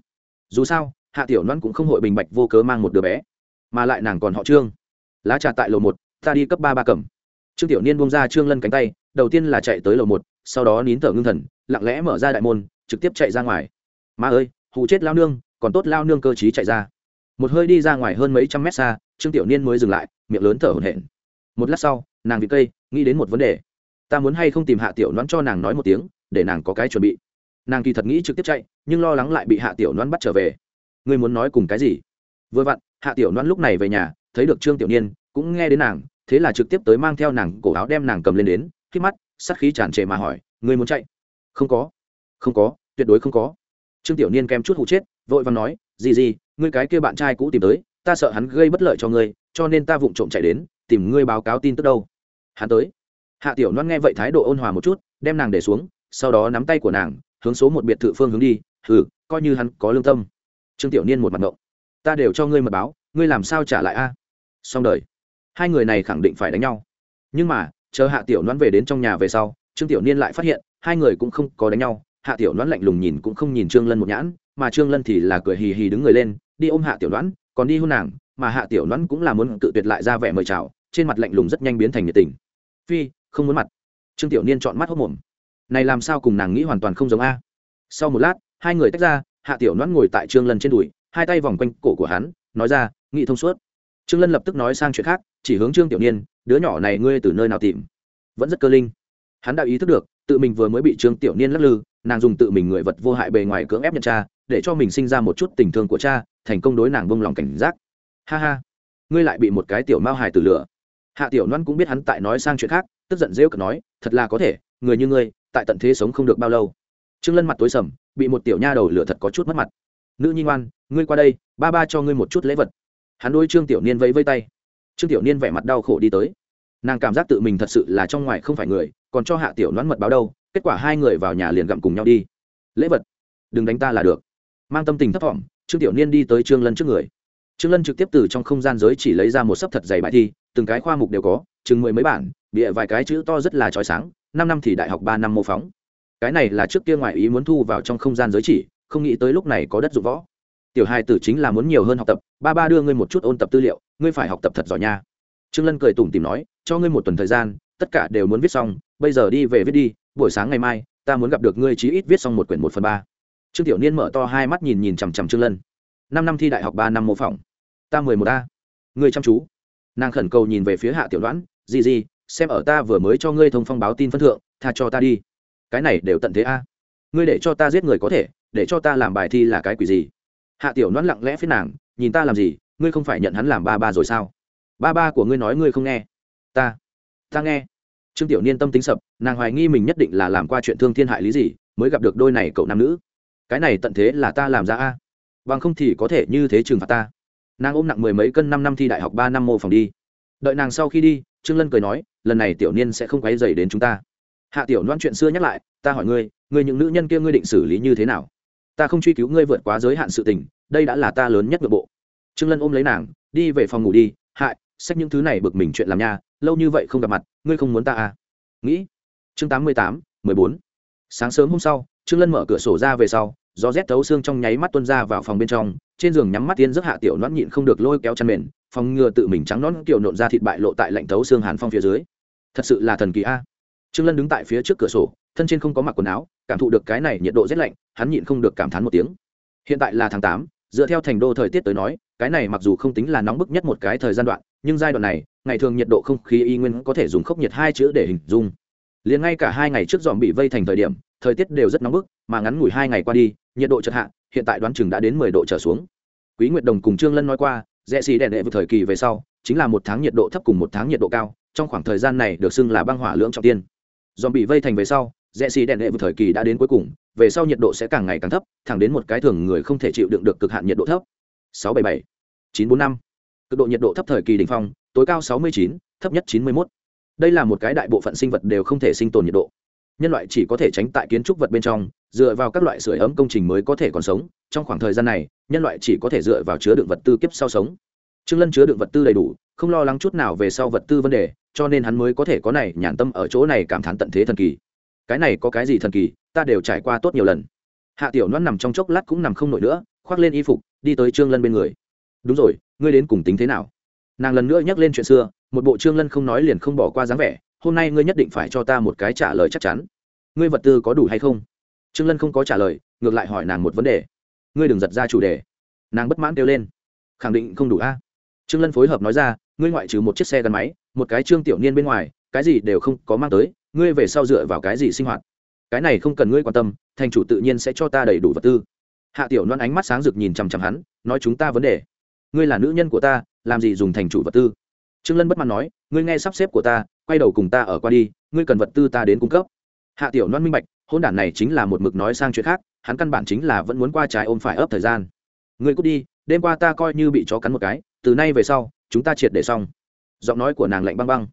[SPEAKER 1] Dù sao, hạ tiểu loan cũng không hội bình bạch vô cớ mang một đứa bé, mà lại nàng còn họ trương. Lá trà tại lầu một, ta đi cấp ba ba cầm. Trương tiểu niên buông ra trương lân cánh tay, đầu tiên là chạy tới lầu một, sau đó nín thở ngưng thần, lặng lẽ mở ra đại môn, trực tiếp chạy ra ngoài. Ma ơi, hù chết lao nương, còn tốt lao nương cơ t chạy ra. Một hơi đi ra ngoài hơn mấy trăm mét xa, trương tiểu niên mới dừng lại, miệng lớn thở hổn hển một lát sau, nàng vị cây, nghĩ đến một vấn đề. Ta muốn hay không tìm hạ tiểu đoán cho nàng nói một tiếng, để nàng có cái chuẩn bị. Nàng kỳ thật nghĩ trực tiếp chạy, nhưng lo lắng lại bị hạ tiểu đoán bắt trở về. Ngươi muốn nói cùng cái gì? Vừa vặn, hạ tiểu đoán lúc này về nhà, thấy được trương tiểu niên, cũng nghe đến nàng, thế là trực tiếp tới mang theo nàng cổ áo đem nàng cầm lên đến, khi mắt, sát khí tràn trề mà hỏi, ngươi muốn chạy? Không có. Không có, tuyệt đối không có. Trương tiểu niên kém chút hụ chết, vội và nói gì gì ngươi cái kia bạn trai cũ tìm tới, ta sợ hắn gây bất lợi cho ngươi, cho nên ta vụng trộm chạy đến tìm ngươi báo cáo tin tức đâu. Hắn tới. Hạ tiểu loan nghe vậy thái độ ôn hòa một chút, đem nàng để xuống, sau đó nắm tay của nàng, hướng số một biệt thự phương hướng đi. Ừ coi như hắn có lương tâm. Trương tiểu niên một mặt ngộng. Ta đều cho ngươi mật báo, ngươi làm sao trả lại a? Xong đời. Hai người này khẳng định phải đánh nhau. Nhưng mà, chờ hạ tiểu loan về đến trong nhà về sau, trương tiểu niên lại phát hiện, hai người cũng không có đánh nhau. Hạ tiểu loan lạnh lùng nhìn cũng không nhìn trương lân một nhãn, mà trương lân thì là cười hì hì đứng người lên, đi ôm hạ tiểu loan còn đi hôn nàng mà hạ tiểu đoán cũng là muốn tự tuyệt lại ra vẻ mời chào, trên mặt lạnh lùng rất nhanh biến thành nhiệt tình. Phi, không muốn mặt. Trương tiểu niên chọn mắt hốc mồm. Này làm sao cùng nàng nghĩ hoàn toàn không giống a? Sau một lát, hai người tách ra, hạ tiểu noãn ngồi tại trương lân trên đùi, hai tay vòng quanh cổ của hắn, nói ra, nghị thông suốt. Trương lân lập tức nói sang chuyện khác, chỉ hướng trương tiểu niên, đứa nhỏ này ngươi từ nơi nào tìm? Vẫn rất cơ linh. Hắn đã ý thức được, tự mình vừa mới bị trương tiểu niên lắc lư, nàng dùng tự mình người vật vô hại bề ngoài cưỡng ép nhận cha, để cho mình sinh ra một chút tình thương của cha, thành công đối nàng vung lòng cảnh giác ha ha. Ngươi lại bị một cái tiểu mao hài từ lửa hạ tiểu loan cũng biết hắn tại nói sang chuyện khác, tức giận rêu cực nói, thật là có thể, người như ngươi, tại tận thế sống không được bao lâu. Trương lân mặt tối sầm, bị một tiểu nha đầu lửa thật có chút mất mặt. Nữ nhi ngoan, ngươi qua đây, ba ba cho ngươi một chút lễ vật. Hắn đôi trương tiểu niên vẫy vây tay. Trương tiểu niên vẻ mặt đau khổ đi tới. Nàng cảm giác tự mình thật sự là trong ngoài không phải người, còn cho hạ tiểu đoán mật báo đâu, kết quả hai người vào nhà liền gặm cùng nhau đi. Lễ vật, đừng đánh ta là được. Mang tâm tình thấp thỏm, trương tiểu niên đi tới trương lân trước người trương lân trực tiếp từ trong không gian giới chỉ lấy ra một sấp thật dày bài thi, từng cái khoa mục đều có, chừng mười mấy bản, bịa vài cái chữ to rất là trói sáng, năm năm thì đại học ba năm mô phóng cái này là trước kia ngoại ý muốn thu vào trong không gian giới chỉ, không nghĩ tới lúc này có đất dụng võ. Tiểu hai tử chính là muốn nhiều hơn học tập, ba ba đưa ngươi một chút ôn tập tư liệu, ngươi phải học tập thật giỏi nha. Trương lân cười tủm tìm nói, cho ngươi một tuần thời gian, tất cả đều muốn viết xong, bây giờ đi về viết đi, buổi sáng ngày mai, ta muốn gặp được ngươi chí ít viết xong một quyển một phần ba. Trương tiểu niên mở to hai mắt nhìn nhìn chằm chằm trương lân năm năm thi đại học ba năm mô phỏng. Ta mười một a. Người chăm chú. Nàng khẩn cầu nhìn về phía hạ tiểu đoán gì gì xem ở ta vừa mới cho ngươi thông phong báo tin phân thượng, tha cho ta đi. Cái này đều tận thế a. Ngươi để cho ta giết người có thể, để cho ta làm bài thi là cái quỷ gì? Hạ tiểu đoán lặng lẽ phía nàng, nhìn ta làm gì, ngươi không phải nhận hắn làm ba ba rồi sao? Ba ba của ngươi nói ngươi không nghe. Ta ta nghe. Trương tiểu niên tâm tính sập, nàng hoài nghi mình nhất định là làm qua chuyện thương thiên hại lý gì, mới gặp được đôi này cậu nam nữ. Cái này tận thế là ta làm ra a bằng không thì có thể như thế trừng phạt ta. Nàng ôm nặng mười mấy cân năm năm thi đại học ba năm mô phòng đi. Đợi nàng sau khi đi, trương lân cười nói, lần này tiểu niên sẽ không quấy dày đến chúng ta. Hạ tiểu loan chuyện xưa nhắc lại, ta hỏi ngươi ngươi những nữ nhân kia ngươi định xử lý như thế nào? Ta không truy cứu ngươi vượt quá giới hạn sự tình, đây đã là ta lớn nhất nội bộ. Trương lân ôm lấy nàng, đi về phòng ngủ đi hại xách những thứ này bực mình chuyện làm nha, lâu như vậy không gặp mặt, ngươi không muốn ta à? Nghĩ. Chương tám mươi tám, mười bốn. Sáng sớm hôm sau, trương lân mở cửa sổ ra về sau gió rét thấu xương trong nháy mắt tuân ra vào phòng bên trong, trên giường nhắm mắt tiên giấc hạ tiểu nón nhịn không được lôi kéo chăn mền, phòng ngừa tự mình trắng nón kiểu nộn ra thịt bại lộ tại lạnh thấu xương hàn phong phía dưới. Thật sự là thần kỳ a. Trương lân đứng tại phía trước cửa sổ, thân trên không có mặc quần áo, cảm thụ được cái này nhiệt độ rét lạnh, hắn nhịn không được cảm thán một tiếng. Hiện tại là tháng tám, dựa theo thành đô thời tiết tới nói, cái này mặc dù không tính là nóng bức nhất một cái thời gian đoạn, nhưng giai đoạn này, ngày thường nhiệt độ không khí y nguyên có thể dùng khốc nhiệt hai chữ để hình dung. Liền ngay cả hai ngày trước dòm bị vây thành thời điểm thời tiết đều rất nóng bức, mà ngắn ngủi hai ngày qua đi, nhiệt độ chật hạ, hiện tại đoán chừng đã đến mười độ trở xuống. Quý nguyệt đồng cùng trương lân nói qua, rẽ xì đèn đệ vượt thời kỳ về sau, chính là một tháng nhiệt độ thấp cùng một tháng nhiệt độ cao, trong khoảng thời gian này được xưng là băng hỏa lưỡng trọng tiên. Dòm bị vây thành về sau, rẽ xì đèn đệ vượt thời kỳ đã đến cuối cùng, về sau nhiệt độ sẽ càng ngày càng thấp, thẳng đến một cái thường người không thể chịu đựng được cực hạn nhiệt độ thấp. Sáu bảy bảy, chín bốn năm, cực độ nhiệt độ thấp thời kỳ đỉnh phong, tối cao sáu mươi chín, thấp nhất chín mươi một đây là một cái đại bộ phận sinh vật đều không thể sinh tồn nhiệt độ nhân loại chỉ có thể tránh tại kiến trúc vật bên trong, dựa vào các loại sửa ấm công trình mới có thể còn sống. Trong khoảng thời gian này, nhân loại chỉ có thể dựa vào chứa đựng vật tư kiếp sau sống. Trương lân chứa đựng vật tư đầy đủ, không lo lắng chút nào về sau vật tư vấn đề, cho nên hắn mới có thể có này nhàn tâm ở chỗ này cảm thán tận thế thần kỳ. Cái này có cái gì thần kỳ, ta đều trải qua tốt nhiều lần. Hạ tiểu noan nằm trong chốc lát cũng nằm không nổi nữa, khoác lên y phục, đi tới trương lân bên người. Đúng rồi, ngươi đến cùng tính thế nào? Nàng lần nữa nhắc lên chuyện xưa, một bộ trương lân không nói liền không bỏ qua dáng vẻ hôm nay ngươi nhất định phải cho ta một cái trả lời chắc chắn. Ngươi vật tư có đủ hay không? Trương lân không có trả lời, ngược lại hỏi nàng một vấn đề. Ngươi đừng giật ra chủ đề. Nàng bất mãn kêu lên. Khẳng định không đủ a. Trương lân phối hợp nói ra, ngươi ngoại trừ một chiếc xe gắn máy, một cái trương tiểu niên bên ngoài, cái gì đều không có mang tới, ngươi về sau dựa vào cái gì sinh hoạt? Cái này không cần ngươi quan tâm, thành chủ tự nhiên sẽ cho ta đầy đủ vật tư. Hạ tiểu loan ánh mắt sáng rực nhìn chằm chằm hắn, nói chúng ta vấn đề. Ngươi là nữ nhân của ta, làm gì dùng thành chủ vật tư? Trương lân bất mãn nói, ngươi nghe sắp xếp của ta, quay đầu cùng ta ở qua đi, ngươi cần vật tư ta đến cung cấp. Hạ tiểu loan minh bạch hôn đản này chính là một mực nói sang chuyện khác, hắn căn bản chính là vẫn muốn qua trái ôm phải ấp thời gian. Ngươi cút đi, đêm qua ta coi như bị chó cắn một cái, từ nay về sau, chúng ta triệt để xong. Giọng nói của nàng lạnh băng băng.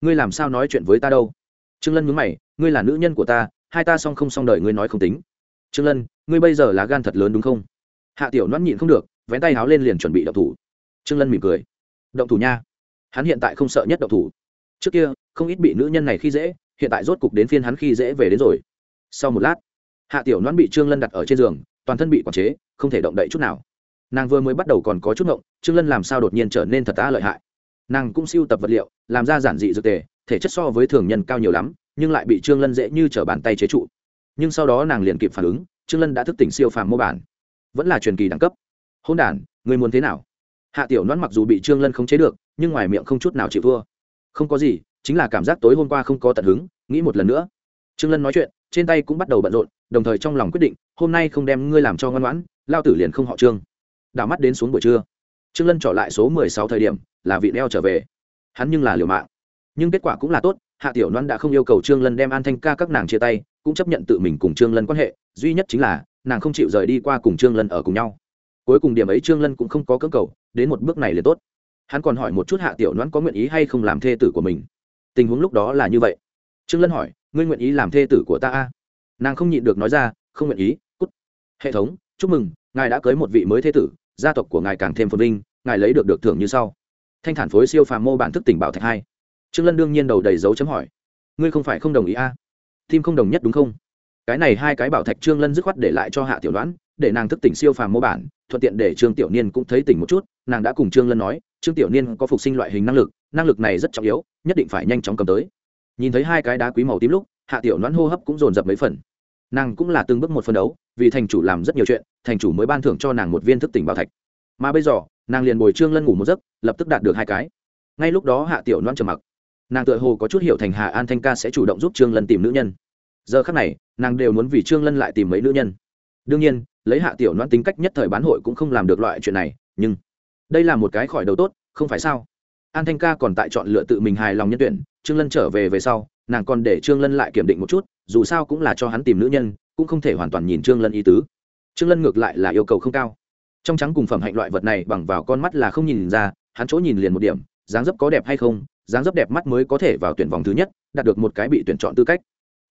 [SPEAKER 1] Ngươi làm sao nói chuyện với ta đâu? Trương lân nhướng mày, ngươi là nữ nhân của ta, hai ta song không song đời ngươi nói không tính. Trương lân, ngươi bây giờ là gan thật lớn đúng không? Hạ tiểu loan nhịn không được, vén tay háo lên liền chuẩn bị động thủ. Trương lân mỉm cười. Động thủ nha hắn hiện tại không sợ nhất động thủ. Trước kia, không ít bị nữ nhân này khi dễ, hiện tại rốt cục đến phiên hắn khi dễ về đến rồi. Sau một lát, hạ tiểu noan bị trương lân đặt ở trên giường, toàn thân bị quản chế, không thể động đậy chút nào. Nàng vừa mới bắt đầu còn có chút ngộng, trương lân làm sao đột nhiên trở nên thật ta lợi hại. Nàng cũng siêu tập vật liệu, làm ra giản dị dược tề, thể chất so với thường nhân cao nhiều lắm, nhưng lại bị trương lân dễ như trở bàn tay chế trụ. Nhưng sau đó nàng liền kịp phản ứng, trương lân đã thức tỉnh siêu phàm mô bản. Vẫn là truyền kỳ đẳng cấp. Hôn đản, người muốn thế nào? Hạ tiểu noãn mặc dù bị trương lân không chế được, nhưng ngoài miệng không chút nào chịu thua. Không có gì, chính là cảm giác tối hôm qua không có tận hứng, nghĩ một lần nữa. Trương lân nói chuyện, trên tay cũng bắt đầu bận rộn, đồng thời trong lòng quyết định, hôm nay không đem ngươi làm cho ngoan ngoãn, lao tử liền không họ trương. Đảo mắt đến xuống buổi trưa. Trương lân trở lại số mười sáu thời điểm, là vị đeo trở về. Hắn nhưng là liều mạng. Nhưng kết quả cũng là tốt, hạ tiểu noan đã không yêu cầu trương lân đem an thanh ca các nàng chia tay, cũng chấp nhận tự mình cùng trương lân quan hệ, duy nhất chính là, nàng không chịu rời đi qua cùng trương lân ở cùng nhau cuối cùng điểm ấy trương lân cũng không có cưỡng cầu, đến một bước này liền tốt. Hắn còn hỏi một chút hạ tiểu đoán có nguyện ý hay không làm thê tử của mình. Tình huống lúc đó là như vậy. Trương lân hỏi, ngươi nguyện ý làm thê tử của ta a? Nàng không nhịn được nói ra, không nguyện ý, cút. Hệ thống, chúc mừng, ngài đã cưới một vị mới thê tử, gia tộc của ngài càng thêm phồn vinh, ngài lấy được được thưởng như sau. Thanh thản phối siêu phàm mô bản thức tỉnh bảo thạch hai. Trương lân đương nhiên đầu đầy dấu chấm hỏi, ngươi không phải không đồng ý a? À? tim không đồng nhất đúng không? Cái này hai cái bảo thạch trương lân dứt khoát để lại cho hạ tiểu đoán, để nàng thức tỉnh siêu phàm mô bản, thuận tiện để trương tiểu niên cũng thấy tỉnh một chút, nàng đã cùng trương lân nói, trương tiểu niên có phục sinh loại hình năng lực năng lực này rất trọng yếu, nhất định phải nhanh chóng cầm tới. Nhìn thấy hai cái đá quý màu tím lúc, hạ tiểu đoán hô hấp cũng dồn dập mấy phần. Nàng cũng là từng bước một phân đấu, vì thành chủ làm rất nhiều chuyện, thành chủ mới ban thưởng cho nàng một viên thức tỉnh bảo thạch. Mà bây giờ, nàng liền bồi trương lân ngủ một giấc, lập tức đạt được hai cái. Ngay lúc đó hạ tiểu đoán trầm mặc. Nàng tựa hồ có chút hiểu thành hà an thanh ca sẽ chủ động giúp trương lân tìm nữ nhân giờ khắc này, nàng đều muốn vì trương lân lại tìm mấy nữ nhân. Đương nhiên, lấy hạ tiểu loan tính cách nhất thời bán hội cũng không làm được loại chuyện này, nhưng đây là một cái khỏi đầu tốt, không phải sao? An thanh ca còn tại chọn lựa tự mình hài lòng nhân tuyển, trương lân trở về về sau, nàng còn để trương lân lại kiểm định một chút, dù sao cũng là cho hắn tìm nữ nhân, cũng không thể hoàn toàn nhìn trương lân ý tứ. Trương lân ngược lại là yêu cầu không cao. Trong trắng cùng phẩm hạnh loại vật này bằng vào con mắt là không nhìn ra, hắn chỗ nhìn liền một điểm, dáng dấp có đẹp hay không, dáng dấp đẹp mắt mới có thể vào tuyển vòng thứ nhất, đạt được một cái bị tuyển chọn tư cách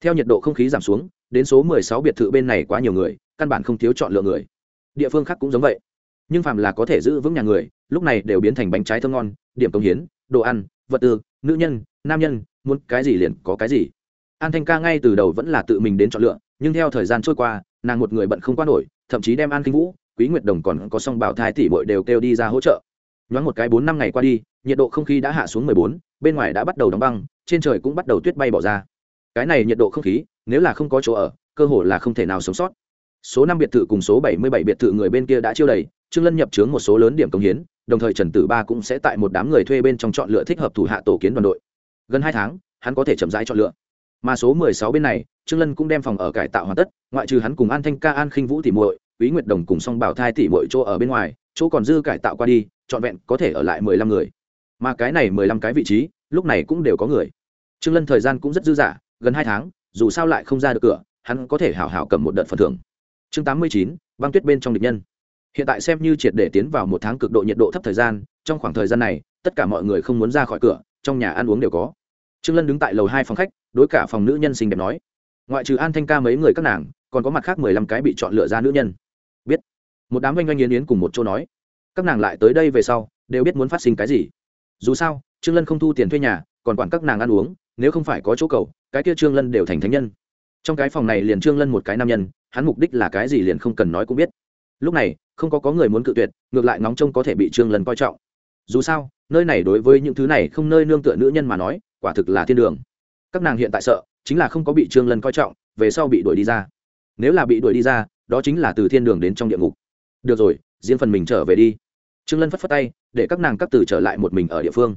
[SPEAKER 1] theo nhiệt độ không khí giảm xuống, đến số 16 biệt thự bên này quá nhiều người, căn bản không thiếu chọn lựa người. Địa phương khác cũng giống vậy. Nhưng phàm là có thể giữ vững nhà người, lúc này đều biến thành bánh trái thơm ngon, điểm công hiến, đồ ăn, vật tư, nữ nhân, nam nhân, muốn cái gì liền có cái gì. An thanh ca ngay từ đầu vẫn là tự mình đến chọn lựa, nhưng theo thời gian trôi qua, nàng một người bận không qua nổi, thậm chí đem an kinh vũ, quý nguyệt đồng còn có song bảo thai tỷ bội đều kêu đi ra hỗ trợ. Nhoáng một cái bốn năm ngày qua đi, nhiệt độ không khí đã hạ xuống mười bốn, bên ngoài đã bắt đầu đóng băng, trên trời cũng bắt đầu tuyết bay bỏ ra cái này nhiệt độ không khí, nếu là không có chỗ ở, cơ hội là không thể nào sống sót. Số năm biệt thự cùng số bảy mươi bảy biệt thự người bên kia đã chiêu đầy, trương lân nhập trướng một số lớn điểm công hiến, đồng thời trần tử ba cũng sẽ tại một đám người thuê bên trong chọn lựa thích hợp thủ hạ tổ kiến đoàn đội. Gần hai tháng, hắn có thể chậm rãi chọn lựa. Mà số mười sáu bên này, trương lân cũng đem phòng ở cải tạo hoàn tất, ngoại trừ hắn cùng an thanh ca, an khinh vũ tỉ muội, quý nguyệt đồng cùng song bảo thai tỉ muội chỗ ở bên ngoài, chỗ còn dư cải tạo qua đi, trọn vẹn có thể ở lại mười lăm người. Mà cái này mười lăm cái vị trí, lúc này cũng đều có người. Trương lân thời gian cũng rất dư dả gần hai tháng, dù sao lại không ra được cửa, hắn có thể hảo hảo cầm một đợt phần thưởng. Chương tám mươi chín, băng tuyết bên trong địch nhân. Hiện tại xem như triệt để tiến vào một tháng cực độ nhiệt độ thấp thời gian, trong khoảng thời gian này, tất cả mọi người không muốn ra khỏi cửa, trong nhà ăn uống đều có. Trương lân đứng tại lầu hai phòng khách, đối cả phòng nữ nhân xinh đẹp nói, ngoại trừ an thanh ca mấy người các nàng, còn có mặt khác mười lăm cái bị chọn lựa ra nữ nhân. Biết. Một đám oanh oanh yến yến cùng một chỗ nói, các nàng lại tới đây về sau, đều biết muốn phát sinh cái gì. Dù sao, trương lân không thu tiền thuê nhà, còn quản các nàng ăn uống nếu không phải có chỗ cầu, cái kia trương lân đều thành thánh nhân. Trong cái phòng này liền trương lân một cái nam nhân, hắn mục đích là cái gì liền không cần nói cũng biết. Lúc này, không có có người muốn cự tuyệt, ngược lại nóng trông có thể bị trương lân coi trọng. Dù sao, nơi này đối với những thứ này không nơi nương tựa nữ nhân mà nói, quả thực là thiên đường. Các nàng hiện tại sợ, chính là không có bị trương lân coi trọng, về sau bị đuổi đi ra. Nếu là bị đuổi đi ra, đó chính là từ thiên đường đến trong địa ngục. Được rồi, riêng phần mình trở về đi. Trương lân phất phất tay, để các nàng các từ trở lại một mình ở địa phương.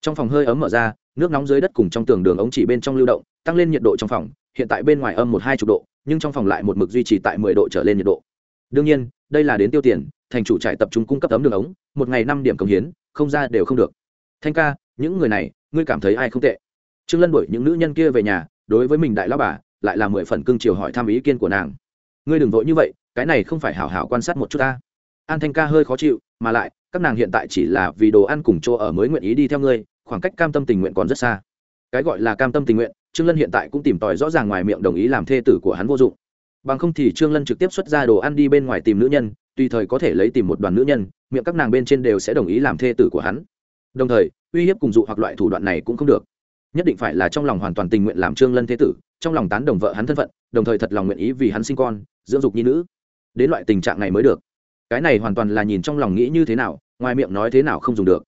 [SPEAKER 1] Trong phòng hơi ấm mở ra nước nóng dưới đất cùng trong tường đường ống chỉ bên trong lưu động, tăng lên nhiệt độ trong phòng, hiện tại bên ngoài âm một hai chục độ, nhưng trong phòng lại một mực duy trì tại mười độ trở lên nhiệt độ. Đương nhiên, đây là đến tiêu tiền, thành chủ trại tập trung cung cấp ấm đường ống, một ngày năm điểm cống hiến, không ra đều không được. Thanh ca, những người này, ngươi cảm thấy ai không tệ? Trương lân đuổi những nữ nhân kia về nhà, đối với mình đại lao bà, lại là mười phần cưng chiều hỏi thăm ý kiến của nàng. Ngươi đừng vội như vậy, cái này không phải hảo hảo quan sát một chút ta. An thanh ca hơi khó chịu, mà lại, các nàng hiện tại chỉ là vì đồ ăn cùng chỗ ở mới nguyện ý đi theo ngươi khoảng cách cam tâm tình nguyện còn rất xa. Cái gọi là cam tâm tình nguyện, trương lân hiện tại cũng tìm tòi rõ ràng ngoài miệng đồng ý làm thê tử của hắn vô dụng. Bằng không thì trương lân trực tiếp xuất ra đồ ăn đi bên ngoài tìm nữ nhân, tùy thời có thể lấy tìm một đoàn nữ nhân, miệng các nàng bên trên đều sẽ đồng ý làm thê tử của hắn. Đồng thời, uy hiếp cùng dụ hoặc loại thủ đoạn này cũng không được. Nhất định phải là trong lòng hoàn toàn tình nguyện làm trương lân thế tử, trong lòng tán đồng vợ hắn thân phận, đồng thời thật lòng nguyện ý vì hắn sinh con, dưỡng dục nhi nữ. Đến loại tình trạng này mới được. Cái này hoàn toàn là nhìn trong lòng nghĩ như thế nào, ngoài miệng nói thế nào không dùng được.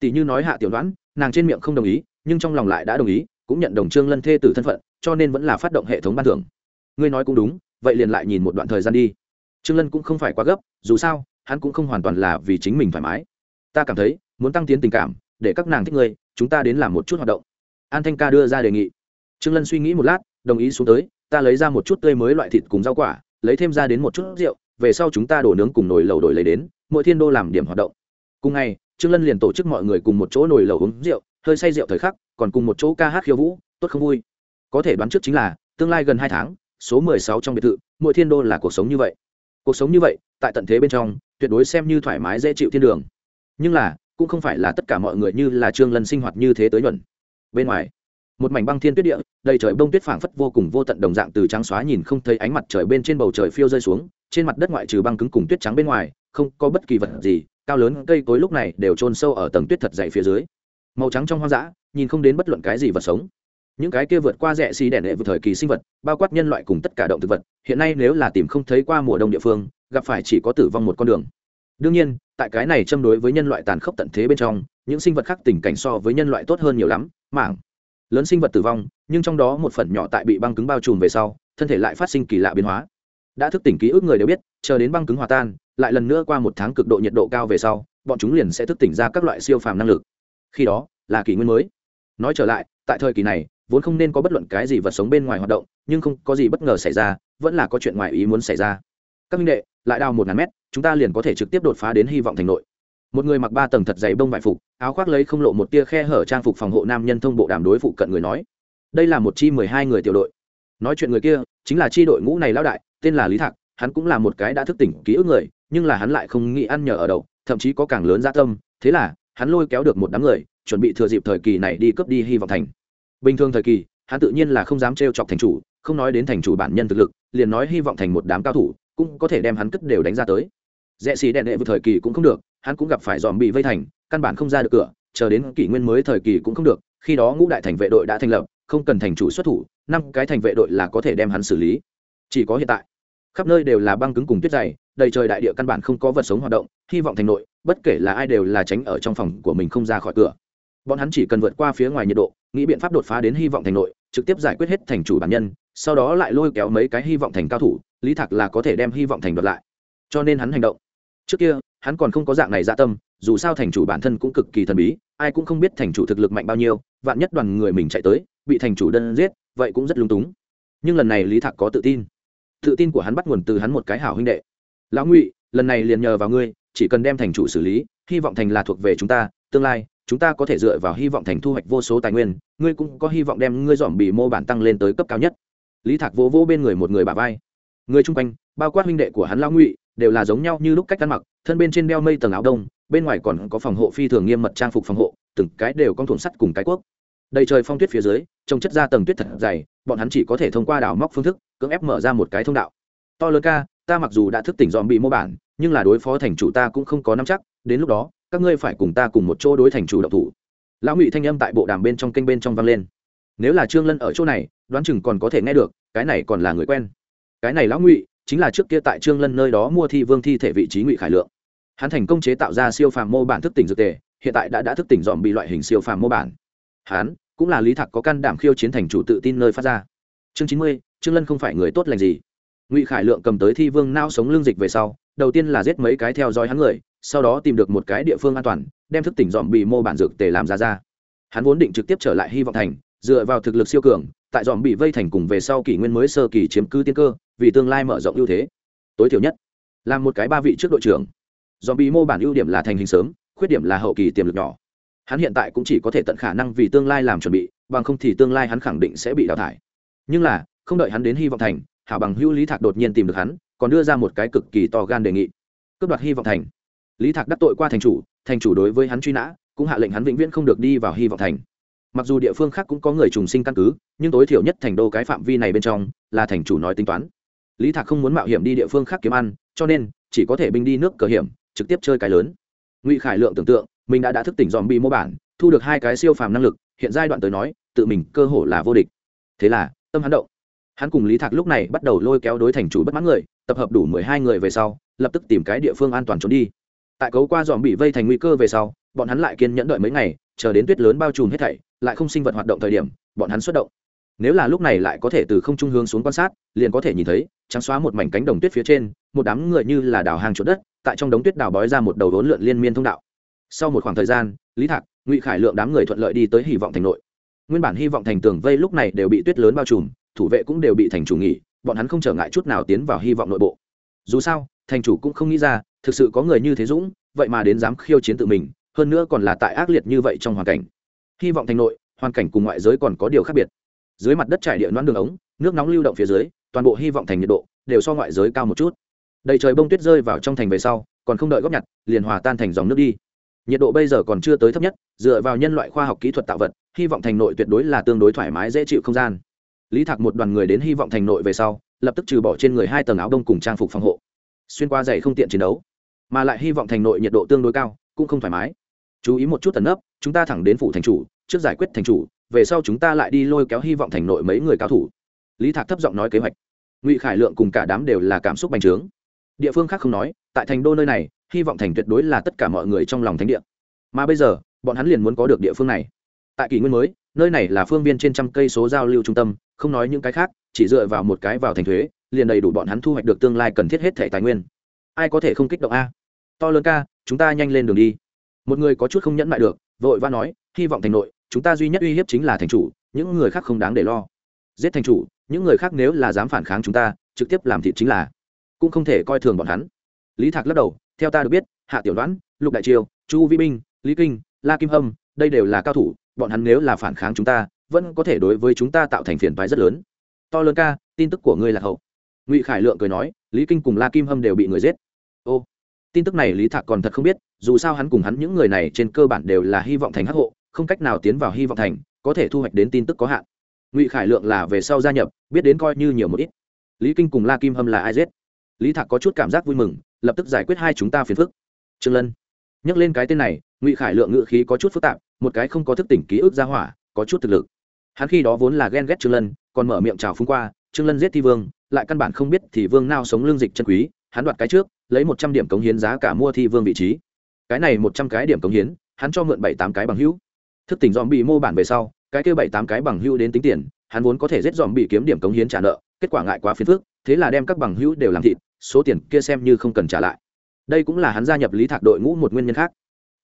[SPEAKER 1] Tỷ như nói hạ tiểu đoán nàng trên miệng không đồng ý, nhưng trong lòng lại đã đồng ý, cũng nhận đồng trương lân thê tử thân phận, cho nên vẫn là phát động hệ thống ban thưởng. Ngươi nói cũng đúng, vậy liền lại nhìn một đoạn thời gian đi. Trương lân cũng không phải quá gấp, dù sao, hắn cũng không hoàn toàn là vì chính mình thoải mái. Ta cảm thấy, muốn tăng tiến tình cảm, để các nàng thích ngươi, chúng ta đến làm một chút hoạt động. An thanh ca đưa ra đề nghị. Trương lân suy nghĩ một lát, đồng ý xuống tới, ta lấy ra một chút tươi mới loại thịt cùng rau quả, lấy thêm ra đến một chút rượu, về sau chúng ta đổ nướng cùng nồi lẩu đổi lấy đến, mỗi thiên đô làm điểm hoạt động. Cùng ngày trương lân liền tổ chức mọi người cùng một chỗ nồi lẩu uống rượu, hơi say rượu thời khắc, còn cùng một chỗ ca hát khiêu vũ, tốt không vui. Có thể đoán trước chính là, tương lai gần hai tháng, số mười sáu trong biệt thự, mỗi thiên đô là cuộc sống như vậy. Cuộc sống như vậy, tại tận thế bên trong, tuyệt đối xem như thoải mái dễ chịu thiên đường. Nhưng là, cũng không phải là tất cả mọi người như là trương lân sinh hoạt như thế tới nhuận. Bên ngoài, một mảnh băng thiên tuyết địa, đầy trời bông tuyết phảng phất vô cùng vô tận đồng dạng từ trắng xóa nhìn không thấy ánh mặt trời bên trên bầu trời phiêu rơi xuống, trên mặt đất ngoại trừ băng cứng cùng tuyết trắng bên ngoài, không có bất kỳ vật gì cao lớn cây cối lúc này đều trôn sâu ở tầng tuyết thật dày phía dưới. Màu trắng trong hoang dã, nhìn không đến bất luận cái gì vật sống. Những cái kia vượt qua rẽ xì đèn đệ vượt thời kỳ sinh vật, bao quát nhân loại cùng tất cả động thực vật, hiện nay nếu là tìm không thấy qua mùa đông địa phương, gặp phải chỉ có tử vong một con đường. Đương nhiên, tại cái này châm đối với nhân loại tàn khốc tận thế bên trong, những sinh vật khác tình cảnh so với nhân loại tốt hơn nhiều lắm, mảng. Lớn sinh vật tử vong, nhưng trong đó một phần nhỏ tại bị băng cứng bao trùm về sau, thân thể lại phát sinh kỳ lạ biến hóa. Đã thức tỉnh ký ức người đều biết, chờ đến băng cứng hòa tan lại lần nữa qua một tháng cực độ nhiệt độ cao về sau, bọn chúng liền sẽ thức tỉnh ra các loại siêu phàm năng lực. Khi đó, là kỷ nguyên mới. Nói trở lại, tại thời kỳ này, vốn không nên có bất luận cái gì vật sống bên ngoài hoạt động, nhưng không có gì bất ngờ xảy ra, vẫn là có chuyện ngoài ý muốn xảy ra. Các minh đệ, lại đào một ngàn mét, chúng ta liền có thể trực tiếp đột phá đến hy vọng thành nội. Một người mặc ba tầng thật dày bông vải phục, áo khoác lấy không lộ một tia khe hở trang phục phòng hộ nam nhân thông bộ đàm đối phụ cận người nói, đây là một chi mười hai người tiểu đội. Nói chuyện người kia, chính là chi đội ngũ này lão đại, tên là lý thạc hắn cũng là một cái đã thức tỉnh ký ức người, nhưng là hắn lại không nghĩ ăn nhờ ở đậu, thậm chí có càng lớn gia tâm. Thế là, hắn lôi kéo được một đám người, chuẩn bị thừa dịp thời kỳ này đi cướp đi hy vọng thành. Bình thường thời kỳ, hắn tự nhiên là không dám trêu chọc thành chủ, không nói đến thành chủ bản nhân thực lực, liền nói hy vọng thành một đám cao thủ, cũng có thể đem hắn cất đều đánh ra tới. Rẽ xì đèn đệ vượt thời kỳ cũng không được, hắn cũng gặp phải dòm bị vây thành, căn bản không ra được cửa, chờ đến kỷ nguyên mới thời kỳ cũng không được, khi đó ngũ đại thành vệ đội đã thành lập, không cần thành chủ xuất thủ, năm cái thành vệ đội là có thể đem hắn xử lý. Chỉ có hiện tại khắp nơi đều là băng cứng cùng tuyết dày, đầy trời đại địa căn bản không có vật sống hoạt động, hy vọng thành nội, bất kể là ai đều là tránh ở trong phòng của mình không ra khỏi cửa. Bọn hắn chỉ cần vượt qua phía ngoài nhiệt độ, nghĩ biện pháp đột phá đến hy vọng thành nội, trực tiếp giải quyết hết thành chủ bản nhân, sau đó lại lôi kéo mấy cái hy vọng thành cao thủ, lý thạc là có thể đem hy vọng thành đoạt lại. Cho nên hắn hành động. Trước kia, hắn còn không có dạng này dạ tâm, dù sao thành chủ bản thân cũng cực kỳ thần bí, ai cũng không biết thành chủ thực lực mạnh bao nhiêu, vạn nhất đoàn người mình chạy tới, bị thành chủ đơn giết, vậy cũng rất lung túng. Nhưng lần này lý thạc có tự tin tự tin của hắn bắt nguồn từ hắn một cái hảo huynh đệ. Lão ngụy, lần này liền nhờ vào ngươi, chỉ cần đem thành chủ xử lý, hy vọng thành là thuộc về chúng ta, tương lai, chúng ta có thể dựa vào hy vọng thành thu hoạch vô số tài nguyên, ngươi cũng có hy vọng đem ngươi dòm bị mô bản tăng lên tới cấp cao nhất. Lý thạc vỗ vỗ bên người một người bà vai. Người chung quanh, bao quát huynh đệ của hắn lão ngụy, đều là giống nhau như lúc cách ăn mặc, thân bên trên đeo mây tầng áo đông, bên ngoài còn có phòng hộ phi thường nghiêm mật trang phục phòng hộ, từng cái đều con thủng sắt cùng cái quốc đầy trời phong tuyết phía dưới, trông chất ra tầng tuyết thật dày, bọn hắn chỉ có thể thông qua đảo móc phương thức, cưỡng ép mở ra một cái thông đạo. To lớn ca, ta mặc dù đã thức tỉnh dòm bị mô bản, nhưng là đối phó thành chủ ta cũng không có nắm chắc, đến lúc đó, các ngươi phải cùng ta cùng một chỗ đối thành chủ độc thủ. Lão ngụy thanh âm tại bộ đàm bên trong kênh bên trong vang lên. Nếu là trương lân ở chỗ này, đoán chừng còn có thể nghe được, cái này còn là người quen. Cái này lão ngụy, chính là trước kia tại trương lân nơi đó mua thi vương thi thể vị trí ngụy khải lượng. Hắn thành công chế tạo ra siêu phàm mô bản thức tỉnh dược tề, hiện tại đã đã thức tỉnh dòm bị loại hình siêu phàm mô bản. Hắn cũng là lý thạc có can đảm khiêu chiến thành chủ tự tin nơi phát ra. Chương chín mươi, trương lân không phải người tốt lành gì. Ngụy khải lượng cầm tới thi vương nao sống lương dịch về sau, đầu tiên là giết mấy cái theo dõi hắn người, sau đó tìm được một cái địa phương an toàn, đem thức tỉnh dòm bị mô bản dược tề làm ra ra. Hắn vốn định trực tiếp trở lại hy vọng thành, dựa vào thực lực siêu cường, tại dòm bị vây thành cùng về sau kỷ nguyên mới sơ kỳ chiếm cứ tiên cơ, vì tương lai mở rộng ưu thế. Tối thiểu nhất là một cái ba vị trước đội trưởng. Dòm bị mô bản ưu điểm là thành hình sớm, khuyết điểm là hậu kỳ tiềm lực nhỏ hắn hiện tại cũng chỉ có thể tận khả năng vì tương lai làm chuẩn bị, bằng không thì tương lai hắn khẳng định sẽ bị đào thải. Nhưng là, không đợi hắn đến hy vọng thành, hảo bằng hữu lý thạc đột nhiên tìm được hắn, còn đưa ra một cái cực kỳ to gan đề nghị. Cướp đoạt hy vọng thành. Lý thạc đắc tội qua thành chủ thành chủ đối với hắn truy nã, cũng hạ lệnh hắn vĩnh viễn không được đi vào hy vọng thành. Mặc dù địa phương khác cũng có người trùng sinh căn cứ, nhưng tối thiểu nhất thành đô cái phạm vi này bên trong, là thành chủ nói tính toán. Lý thạc không muốn mạo hiểm đi địa phương khác kiếm ăn, cho nên chỉ có thể binh đi nước cờ hiểm, trực tiếp chơi cái lớn. Ngụy khải lượng tưởng tượng mình đã đã thức tỉnh dòm bi mô bản, thu được hai cái siêu phàm năng lực, hiện giai đoạn tới nói, tự mình cơ hồ là vô địch. Thế là, tâm hắn động. Hắn cùng lý thạc lúc này bắt đầu lôi kéo đối thành chủ bất mãn người, tập hợp đủ mười hai người về sau, lập tức tìm cái địa phương an toàn trốn đi. Tại cấu qua dòm bị vây thành nguy cơ về sau, bọn hắn lại kiên nhẫn đợi mấy ngày, chờ đến tuyết lớn bao trùm hết thảy, lại không sinh vật hoạt động thời điểm, bọn hắn xuất động. Nếu là lúc này lại có thể từ không trung hướng xuống quan sát, liền có thể nhìn thấy, trắng xóa một mảnh cánh đồng tuyết phía trên, một đám người như là đào hàng chỗ đất, tại trong đống tuyết đào bói ra một đầu đốn lượn liên miên thông đạo sau một khoảng thời gian, lý thạc, ngụy khải lượng đám người thuận lợi đi tới hy vọng thành nội. Nguyên bản hy vọng thành tường vây lúc này đều bị tuyết lớn bao trùm, thủ vệ cũng đều bị thành chủ nghỉ, bọn hắn không trở ngại chút nào tiến vào hy vọng nội bộ. Dù sao, thành chủ cũng không nghĩ ra, thực sự có người như thế dũng, vậy mà đến dám khiêu chiến tự mình, hơn nữa còn là tại ác liệt như vậy trong hoàn cảnh. Hy vọng thành nội, hoàn cảnh cùng ngoại giới còn có điều khác biệt. Dưới mặt đất trải địa loan đường ống, nước nóng lưu động phía dưới, toàn bộ hy vọng thành nhiệt độ đều so ngoại giới cao một chút. Đầy trời bông tuyết rơi vào trong thành về sau, còn không đợi góp nhặt, liền hòa tan thành dòng nước đi nhiệt độ bây giờ còn chưa tới thấp nhất, dựa vào nhân loại khoa học kỹ thuật tạo vật, hy vọng thành nội tuyệt đối là tương đối thoải mái dễ chịu không gian. Lý thạc một đoàn người đến hy vọng thành nội về sau, lập tức trừ bỏ trên người hai tầng áo đông cùng trang phục phòng hộ. Xuyên qua giày không tiện chiến đấu, mà lại hy vọng thành nội nhiệt độ tương đối cao, cũng không thoải mái. Chú ý một chút tần ấp chúng ta thẳng đến phủ thành chủ, trước giải quyết thành chủ, về sau chúng ta lại đi lôi kéo hy vọng thành nội mấy người cao thủ. Lý thạc thấp giọng nói kế hoạch. Ngụy khải lượng cùng cả đám đều là cảm xúc bành trướng. Địa phương khác không nói, tại thành đô nơi này hy vọng thành tuyệt đối là tất cả mọi người trong lòng thánh địa. Mà bây giờ, bọn hắn liền muốn có được địa phương này. Tại kỷ nguyên mới, nơi này là phương viên trên trăm cây số giao lưu trung tâm, không nói những cái khác, chỉ dựa vào một cái vào thành thuế, liền đầy đủ bọn hắn thu hoạch được tương lai cần thiết hết thẻ tài nguyên. Ai có thể không kích động a? To lớn ca, chúng ta nhanh lên đường đi. Một người có chút không nhẫn mại được, vội va nói, hy vọng thành nội, chúng ta duy nhất uy hiếp chính là thành chủ, những người khác không đáng để lo. Giết thành chủ, những người khác nếu là dám phản kháng chúng ta, trực tiếp làm thịt chính là, cũng không thể coi thường bọn hắn. Lý thạc lắc đầu theo ta được biết, hạ tiểu đoán lục đại triều, chu vi binh, lý kinh, la kim hâm, đây đều là cao thủ, bọn hắn nếu là phản kháng chúng ta, vẫn có thể đối với chúng ta tạo thành phiền phái rất lớn. To lớn ca, tin tức của ngươi là hậu. Ngụy khải lượng cười nói, lý kinh cùng la kim hâm đều bị người giết. Ô, tin tức này lý thạc còn thật không biết, dù sao hắn cùng hắn những người này trên cơ bản đều là hy vọng thành hắc hộ, không cách nào tiến vào hy vọng thành, có thể thu hoạch đến tin tức có hạn. Ngụy khải lượng là về sau gia nhập, biết đến coi như nhiều một ít. Lý kinh cùng la kim hâm là ai giết? Lý thạc có chút cảm giác vui mừng lập tức giải quyết hai chúng ta phiền phức. Trương lân, nhắc lên cái tên này, ngụy khải lượng ngự khí có chút phức tạp, một cái không có thức tỉnh ký ức ra hỏa, có chút thực lực. Hắn khi đó vốn là ghen ghét trương lân, còn mở miệng chào phúng qua, trương lân giết thi vương, lại căn bản không biết thì vương nào sống lương dịch chân quý, hắn đoạt cái trước, lấy một trăm điểm cống hiến giá cả mua thi vương vị trí. Cái này một trăm cái điểm cống hiến, hắn cho mượn bảy tám cái bằng hữu. Thức tỉnh dòm bị mô bản về sau, cái kêu bảy tám cái bằng hữu đến tính tiền, hắn vốn có thể giết dòm bị kiếm điểm cống hiến trả nợ, kết quả ngại quá phiền phức, thế là đem các bằng hữu đều làm thịt số tiền kia xem như không cần trả lại. Đây cũng là hắn gia nhập lý thạc đội ngũ một nguyên nhân khác.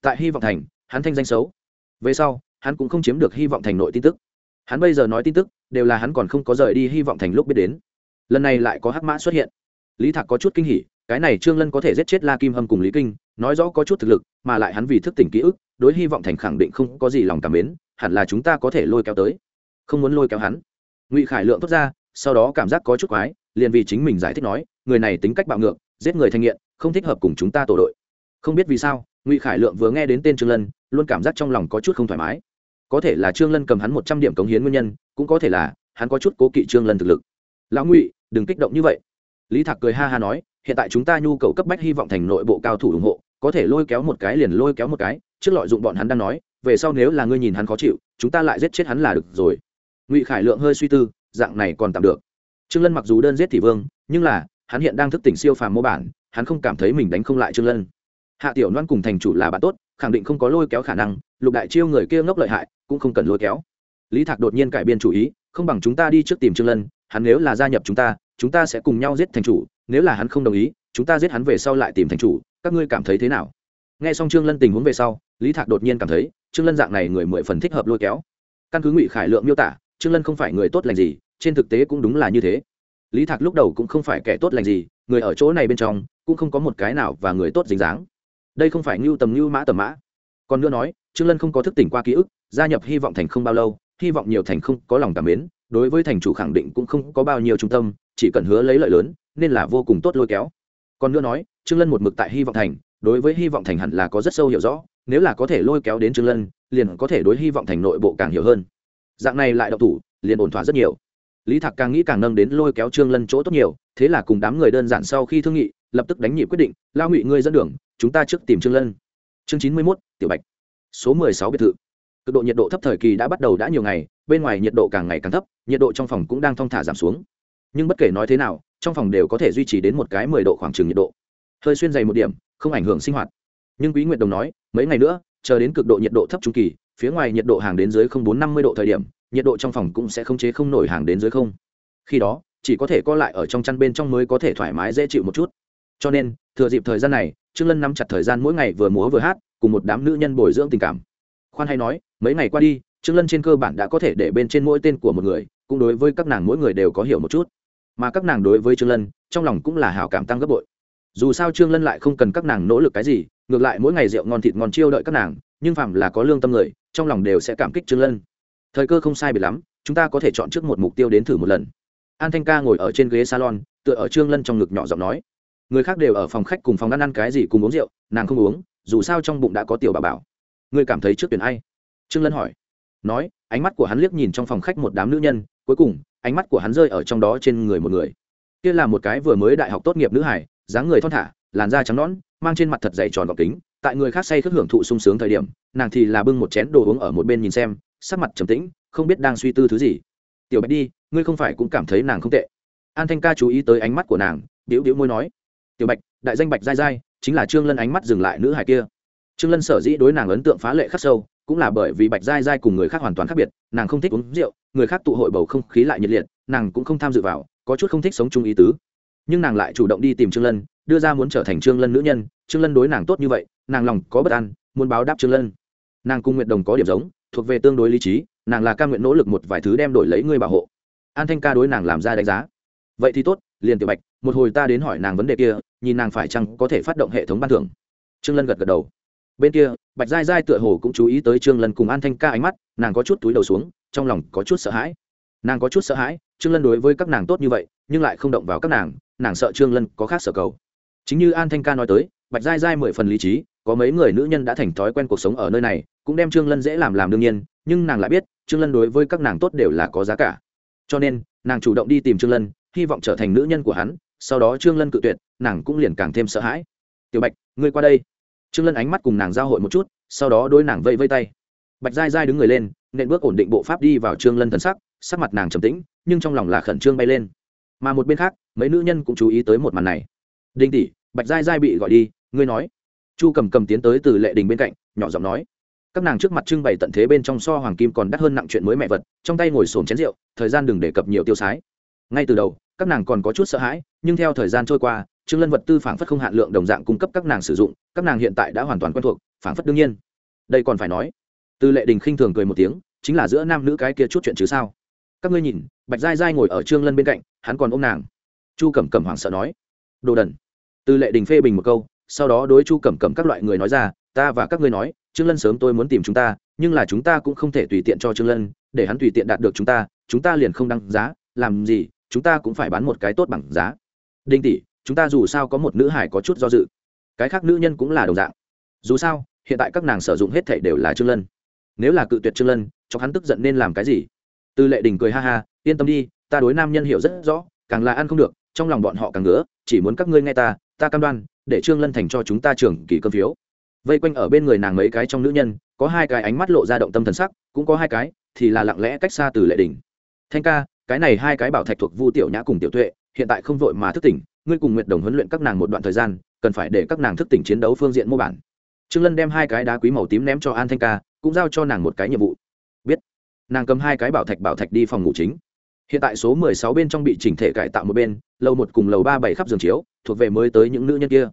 [SPEAKER 1] Tại hy vọng thành, hắn thanh danh xấu. Về sau, hắn cũng không chiếm được hy vọng thành nội tin tức. Hắn bây giờ nói tin tức, đều là hắn còn không có rời đi hy vọng thành lúc biết đến. Lần này lại có hắc mã xuất hiện. Lý thạc có chút kinh hỉ, cái này trương lân có thể giết chết la kim hâm cùng lý kinh, nói rõ có chút thực lực, mà lại hắn vì thức tỉnh ký ức, đối hy vọng thành khẳng định không có gì lòng cảm mến, hẳn là chúng ta có thể lôi kéo tới. Không muốn lôi kéo hắn. Ngụy khải lượng thốt ra, sau đó cảm giác có chút quái, liền vì chính mình giải thích nói người này tính cách bạo ngược, giết người thanh nghiện, không thích hợp cùng chúng ta tổ đội. Không biết vì sao, ngụy khải lượng vừa nghe đến tên trương lân, luôn cảm giác trong lòng có chút không thoải mái. Có thể là trương lân cầm hắn một trăm điểm cống hiến nguyên nhân, cũng có thể là hắn có chút cố kỵ trương lân thực lực. Lão ngụy, đừng kích động như vậy. Lý thạc cười ha ha nói, hiện tại chúng ta nhu cầu cấp bách hy vọng thành nội bộ cao thủ ủng hộ, có thể lôi kéo một cái liền lôi kéo một cái, trước lợi dụng bọn hắn đang nói, về sau nếu là ngươi nhìn hắn khó chịu, chúng ta lại giết chết hắn là được rồi. Ngụy khải lượng hơi suy tư, dạng này còn tạm được. Trương lân mặc dù đơn giết thị vương, nhưng là hắn hiện đang thức tỉnh siêu phàm mô bản, hắn không cảm thấy mình đánh không lại trương lân. Hạ tiểu loan cùng thành chủ là bạn tốt, khẳng định không có lôi kéo khả năng, lục đại chiêu người kia ngốc lợi hại, cũng không cần lôi kéo. Lý thạc đột nhiên cải biên chủ ý, không bằng chúng ta đi trước tìm trương lân, hắn nếu là gia nhập chúng ta chúng ta sẽ cùng nhau giết thành chủ, nếu là hắn không đồng ý, chúng ta giết hắn về sau lại tìm thành chủ, các ngươi cảm thấy thế nào? Nghe xong trương lân tình huống về sau, lý thạc đột nhiên cảm thấy, trương lân dạng này người mười phần thích hợp lôi kéo. Căn cứ ngụy khải lượng miêu tả, trương lân không phải người tốt lành gì, trên thực tế cũng đúng là như thế lý thạc lúc đầu cũng không phải kẻ tốt lành gì, người ở chỗ này bên trong, cũng không có một cái nào và người tốt dính dáng. Đây không phải ngưu tầm ngưu mã tầm mã. Còn nữa nói, trương lân không có thức tỉnh qua ký ức, gia nhập hy vọng thành không bao lâu, hy vọng nhiều thành không có lòng cảm mến, đối với thành chủ khẳng định cũng không có bao nhiêu trung tâm, chỉ cần hứa lấy lợi lớn, nên là vô cùng tốt lôi kéo. Còn nữa nói, trương lân một mực tại hy vọng thành, đối với hy vọng thành hẳn là có rất sâu hiểu rõ, nếu là có thể lôi kéo đến trương lân, liền có thể đối hy vọng thành nội bộ càng hiểu hơn. Dạng này lại độc thủ, liền ổn thỏa rất nhiều lý thạc càng nghĩ càng nâng đến lôi kéo trương lân chỗ tốt nhiều thế là cùng đám người đơn giản sau khi thương nghị lập tức đánh nhị quyết định lao ngụy ngươi dẫn đường chúng ta trước tìm trương lân. Chương chín mươi 91, tiểu bạch. Số mười sáu biệt thự. Cực độ nhiệt độ thấp thời kỳ đã bắt đầu đã nhiều ngày bên ngoài nhiệt độ càng ngày càng thấp nhiệt độ trong phòng cũng đang thong thả giảm xuống. Nhưng bất kể nói thế nào trong phòng đều có thể duy trì đến một cái mười độ khoảng trừng nhiệt độ. Hơi xuyên dày một điểm không ảnh hưởng sinh hoạt. Nhưng quý nguyệt đồng nói mấy ngày nữa chờ đến cực độ nhiệt độ thấp trung kỳ phía ngoài nhiệt độ hàng đến dưới không bốn năm mươi độ thời điểm nhiệt độ trong phòng cũng sẽ không chế không nổi hàng đến dưới không. Khi đó, chỉ có thể co lại ở trong chăn bên trong mới có thể thoải mái dễ chịu một chút. Cho nên, thừa dịp thời gian này, trương lân nắm chặt thời gian mỗi ngày vừa múa vừa hát, cùng một đám nữ nhân bồi dưỡng tình cảm. Khoan hay nói, mấy ngày qua đi, trương lân trên cơ bản đã có thể để bên trên mỗi tên của một người, cũng đối với các nàng mỗi người đều có hiểu một chút. Mà các nàng đối với trương lân, trong lòng cũng là hảo cảm tăng gấp bội. Dù sao trương lân lại không cần các nàng nỗ lực cái gì, ngược lại mỗi ngày rượu ngon thịt ngon chiêu đợi các nàng, nhưng phạm là có lương tâm người, trong lòng đều sẽ cảm kích trương lân thời cơ không sai biệt lắm, chúng ta có thể chọn trước một mục tiêu đến thử một lần. An thanh ca ngồi ở trên ghế salon, tựa ở trương lân trong ngực nhỏ giọng nói. Người khác đều ở phòng khách cùng phòng ăn ăn cái gì cùng uống rượu, nàng không uống, dù sao trong bụng đã có tiểu bà bảo. Ngươi cảm thấy trước tuyển ai? Trương lân hỏi. Nói, ánh mắt của hắn liếc nhìn trong phòng khách một đám nữ nhân, cuối cùng, ánh mắt của hắn rơi ở trong đó trên người một người. Kia là một cái vừa mới đại học tốt nghiệp nữ hải dáng người thon thả, làn da trắng nõn, mang trên mặt thật dày tròn gọc kính, tại người khác say khước hưởng thụ sung sướng thời điểm, nàng thì là bưng một chén đồ uống ở một bên nhìn xem sắc mặt trầm tĩnh, không biết đang suy tư thứ gì. Tiểu bạch đi, ngươi không phải cũng cảm thấy nàng không tệ. An thanh ca chú ý tới ánh mắt của nàng điếu điếu môi nói, tiểu bạch, đại danh bạch dai dai chính là trương lân ánh mắt dừng lại nữ hải kia. Trương lân sở dĩ đối nàng ấn tượng phá lệ khắc sâu, cũng là bởi vì bạch dai dai cùng người khác hoàn toàn khác biệt, nàng không thích uống rượu, người khác tụ hội bầu không khí lại nhiệt liệt, nàng cũng không tham dự vào, có chút không thích sống chung ý tứ. Nhưng nàng lại chủ động đi tìm trương lân, đưa ra muốn trở thành trương lân nữ nhân, trương lân đối nàng tốt như vậy, nàng lòng có bất an, muốn báo đáp trương lân. Nàng cùng nguyện đồng có điểm giống thuộc về tương đối lý trí, nàng là ca nguyện nỗ lực một vài thứ đem đổi lấy ngươi bảo hộ. An thanh ca đối nàng làm ra đánh giá. Vậy thì tốt, liền tiểu bạch, một hồi ta đến hỏi nàng vấn đề kia, nhìn nàng phải chăng có thể phát động hệ thống ban thưởng. Trương lân gật gật đầu. Bên kia, bạch giai giai tựa hồ cũng chú ý tới trương lân cùng an thanh ca ánh mắt, nàng có chút túi đầu xuống, trong lòng có chút sợ hãi. Nàng có chút sợ hãi, trương lân đối với các nàng tốt như vậy, nhưng lại không động vào các nàng nàng sợ trương lân có khác sở cầu. Chính như an thanh ca nói tới, bạch giai giai mười phần lý trí, có mấy người nữ nhân đã thành thói quen cuộc sống ở nơi này cũng đem trương lân dễ làm làm đương nhiên, nhưng nàng lại biết, trương lân đối với các nàng tốt đều là có giá cả. Cho nên, nàng chủ động đi tìm trương lân, hy vọng trở thành nữ nhân của hắn, sau đó trương lân cự tuyệt, nàng cũng liền càng thêm sợ hãi. Tiểu bạch, ngươi qua đây. Trương lân ánh mắt cùng nàng giao hội một chút, sau đó đôi nàng vây vây tay. Bạch giai giai đứng người lên, nện bước ổn định bộ pháp đi vào trương lân thần sắc sắc mặt nàng trầm tĩnh, nhưng trong lòng là khẩn trương bay lên. Mà một bên khác, mấy nữ nhân cũng chú ý tới một màn này. Đinh tỷ, bạch giai giai bị gọi đi, ngươi nói. Chu cầm cầm tiến tới từ lệ đình bên cạnh, nhỏ giọng nói các nàng trước mặt trưng bày tận thế bên trong so hoàng kim còn đắt hơn nặng chuyện mới mẹ vật, trong tay ngồi xổm chén rượu, thời gian đừng đề cập nhiều tiêu sái. Ngay từ đầu, các nàng còn có chút sợ hãi, nhưng theo thời gian trôi qua, trương lân vật tư phảng phất không hạn lượng đồng dạng cung cấp các nàng sử dụng, các nàng hiện tại đã hoàn toàn quen thuộc, phảng phất đương nhiên. Đây còn phải nói từ lệ đình khinh thường cười một tiếng, chính là giữa nam nữ cái kia chút chuyện chứ sao? Các ngươi nhìn, bạch giai giai ngồi ở trương lân bên cạnh, hắn còn ôm nàng. Chu cẩm cẩm hoảng sợ nói, đồ đần. Từ lệ đình phê bình một câu, sau đó đối chu cẩm cẩm các loại người nói ra, ta và các ngươi nói trương lân sớm tôi muốn tìm chúng ta, nhưng là chúng ta cũng không thể tùy tiện cho trương lân, để hắn tùy tiện đạt được chúng ta chúng ta liền không đăng giá, làm gì, chúng ta cũng phải bán một cái tốt bằng giá. Đinh tỷ, chúng ta dù sao có một nữ hải có chút do dự. Cái khác nữ nhân cũng là đồng dạng. Dù sao, hiện tại các nàng sử dụng hết thảy đều là trương lân. Nếu là cự tuyệt trương lân, cho hắn tức giận nên làm cái gì? Tư lệ đình cười ha ha, yên tâm đi, ta đối nam nhân hiểu rất rõ, càng là ăn không được, trong lòng bọn họ càng ngứa, chỉ muốn các ngươi nghe ta ta cam đoan, để trương lân thành cho chúng ta trưởng kỳ cơm phiếu vây quanh ở bên người nàng mấy cái trong nữ nhân, có hai cái ánh mắt lộ ra động tâm thần sắc, cũng có hai cái thì là lặng lẽ cách xa từ lệ đình thanh ca, cái này hai cái bảo thạch thuộc vu tiểu nhã cùng tiểu tuệ, hiện tại không vội mà thức tỉnh, ngươi cùng nguyệt đồng huấn luyện các nàng một đoạn thời gian, cần phải để các nàng thức tỉnh chiến đấu phương diện mô bản. Trương lân đem hai cái đá quý màu tím ném cho an thanh ca, cũng giao cho nàng một cái nhiệm vụ. Biết. Nàng cầm hai cái bảo thạch bảo thạch đi phòng ngủ chính. Hiện tại số mười sáu bên trong bị chỉnh thể cải tạo một bên, lầu một cùng lầu ba bảy khắp giường chiếu, thuộc về mới tới những nữ nhân kia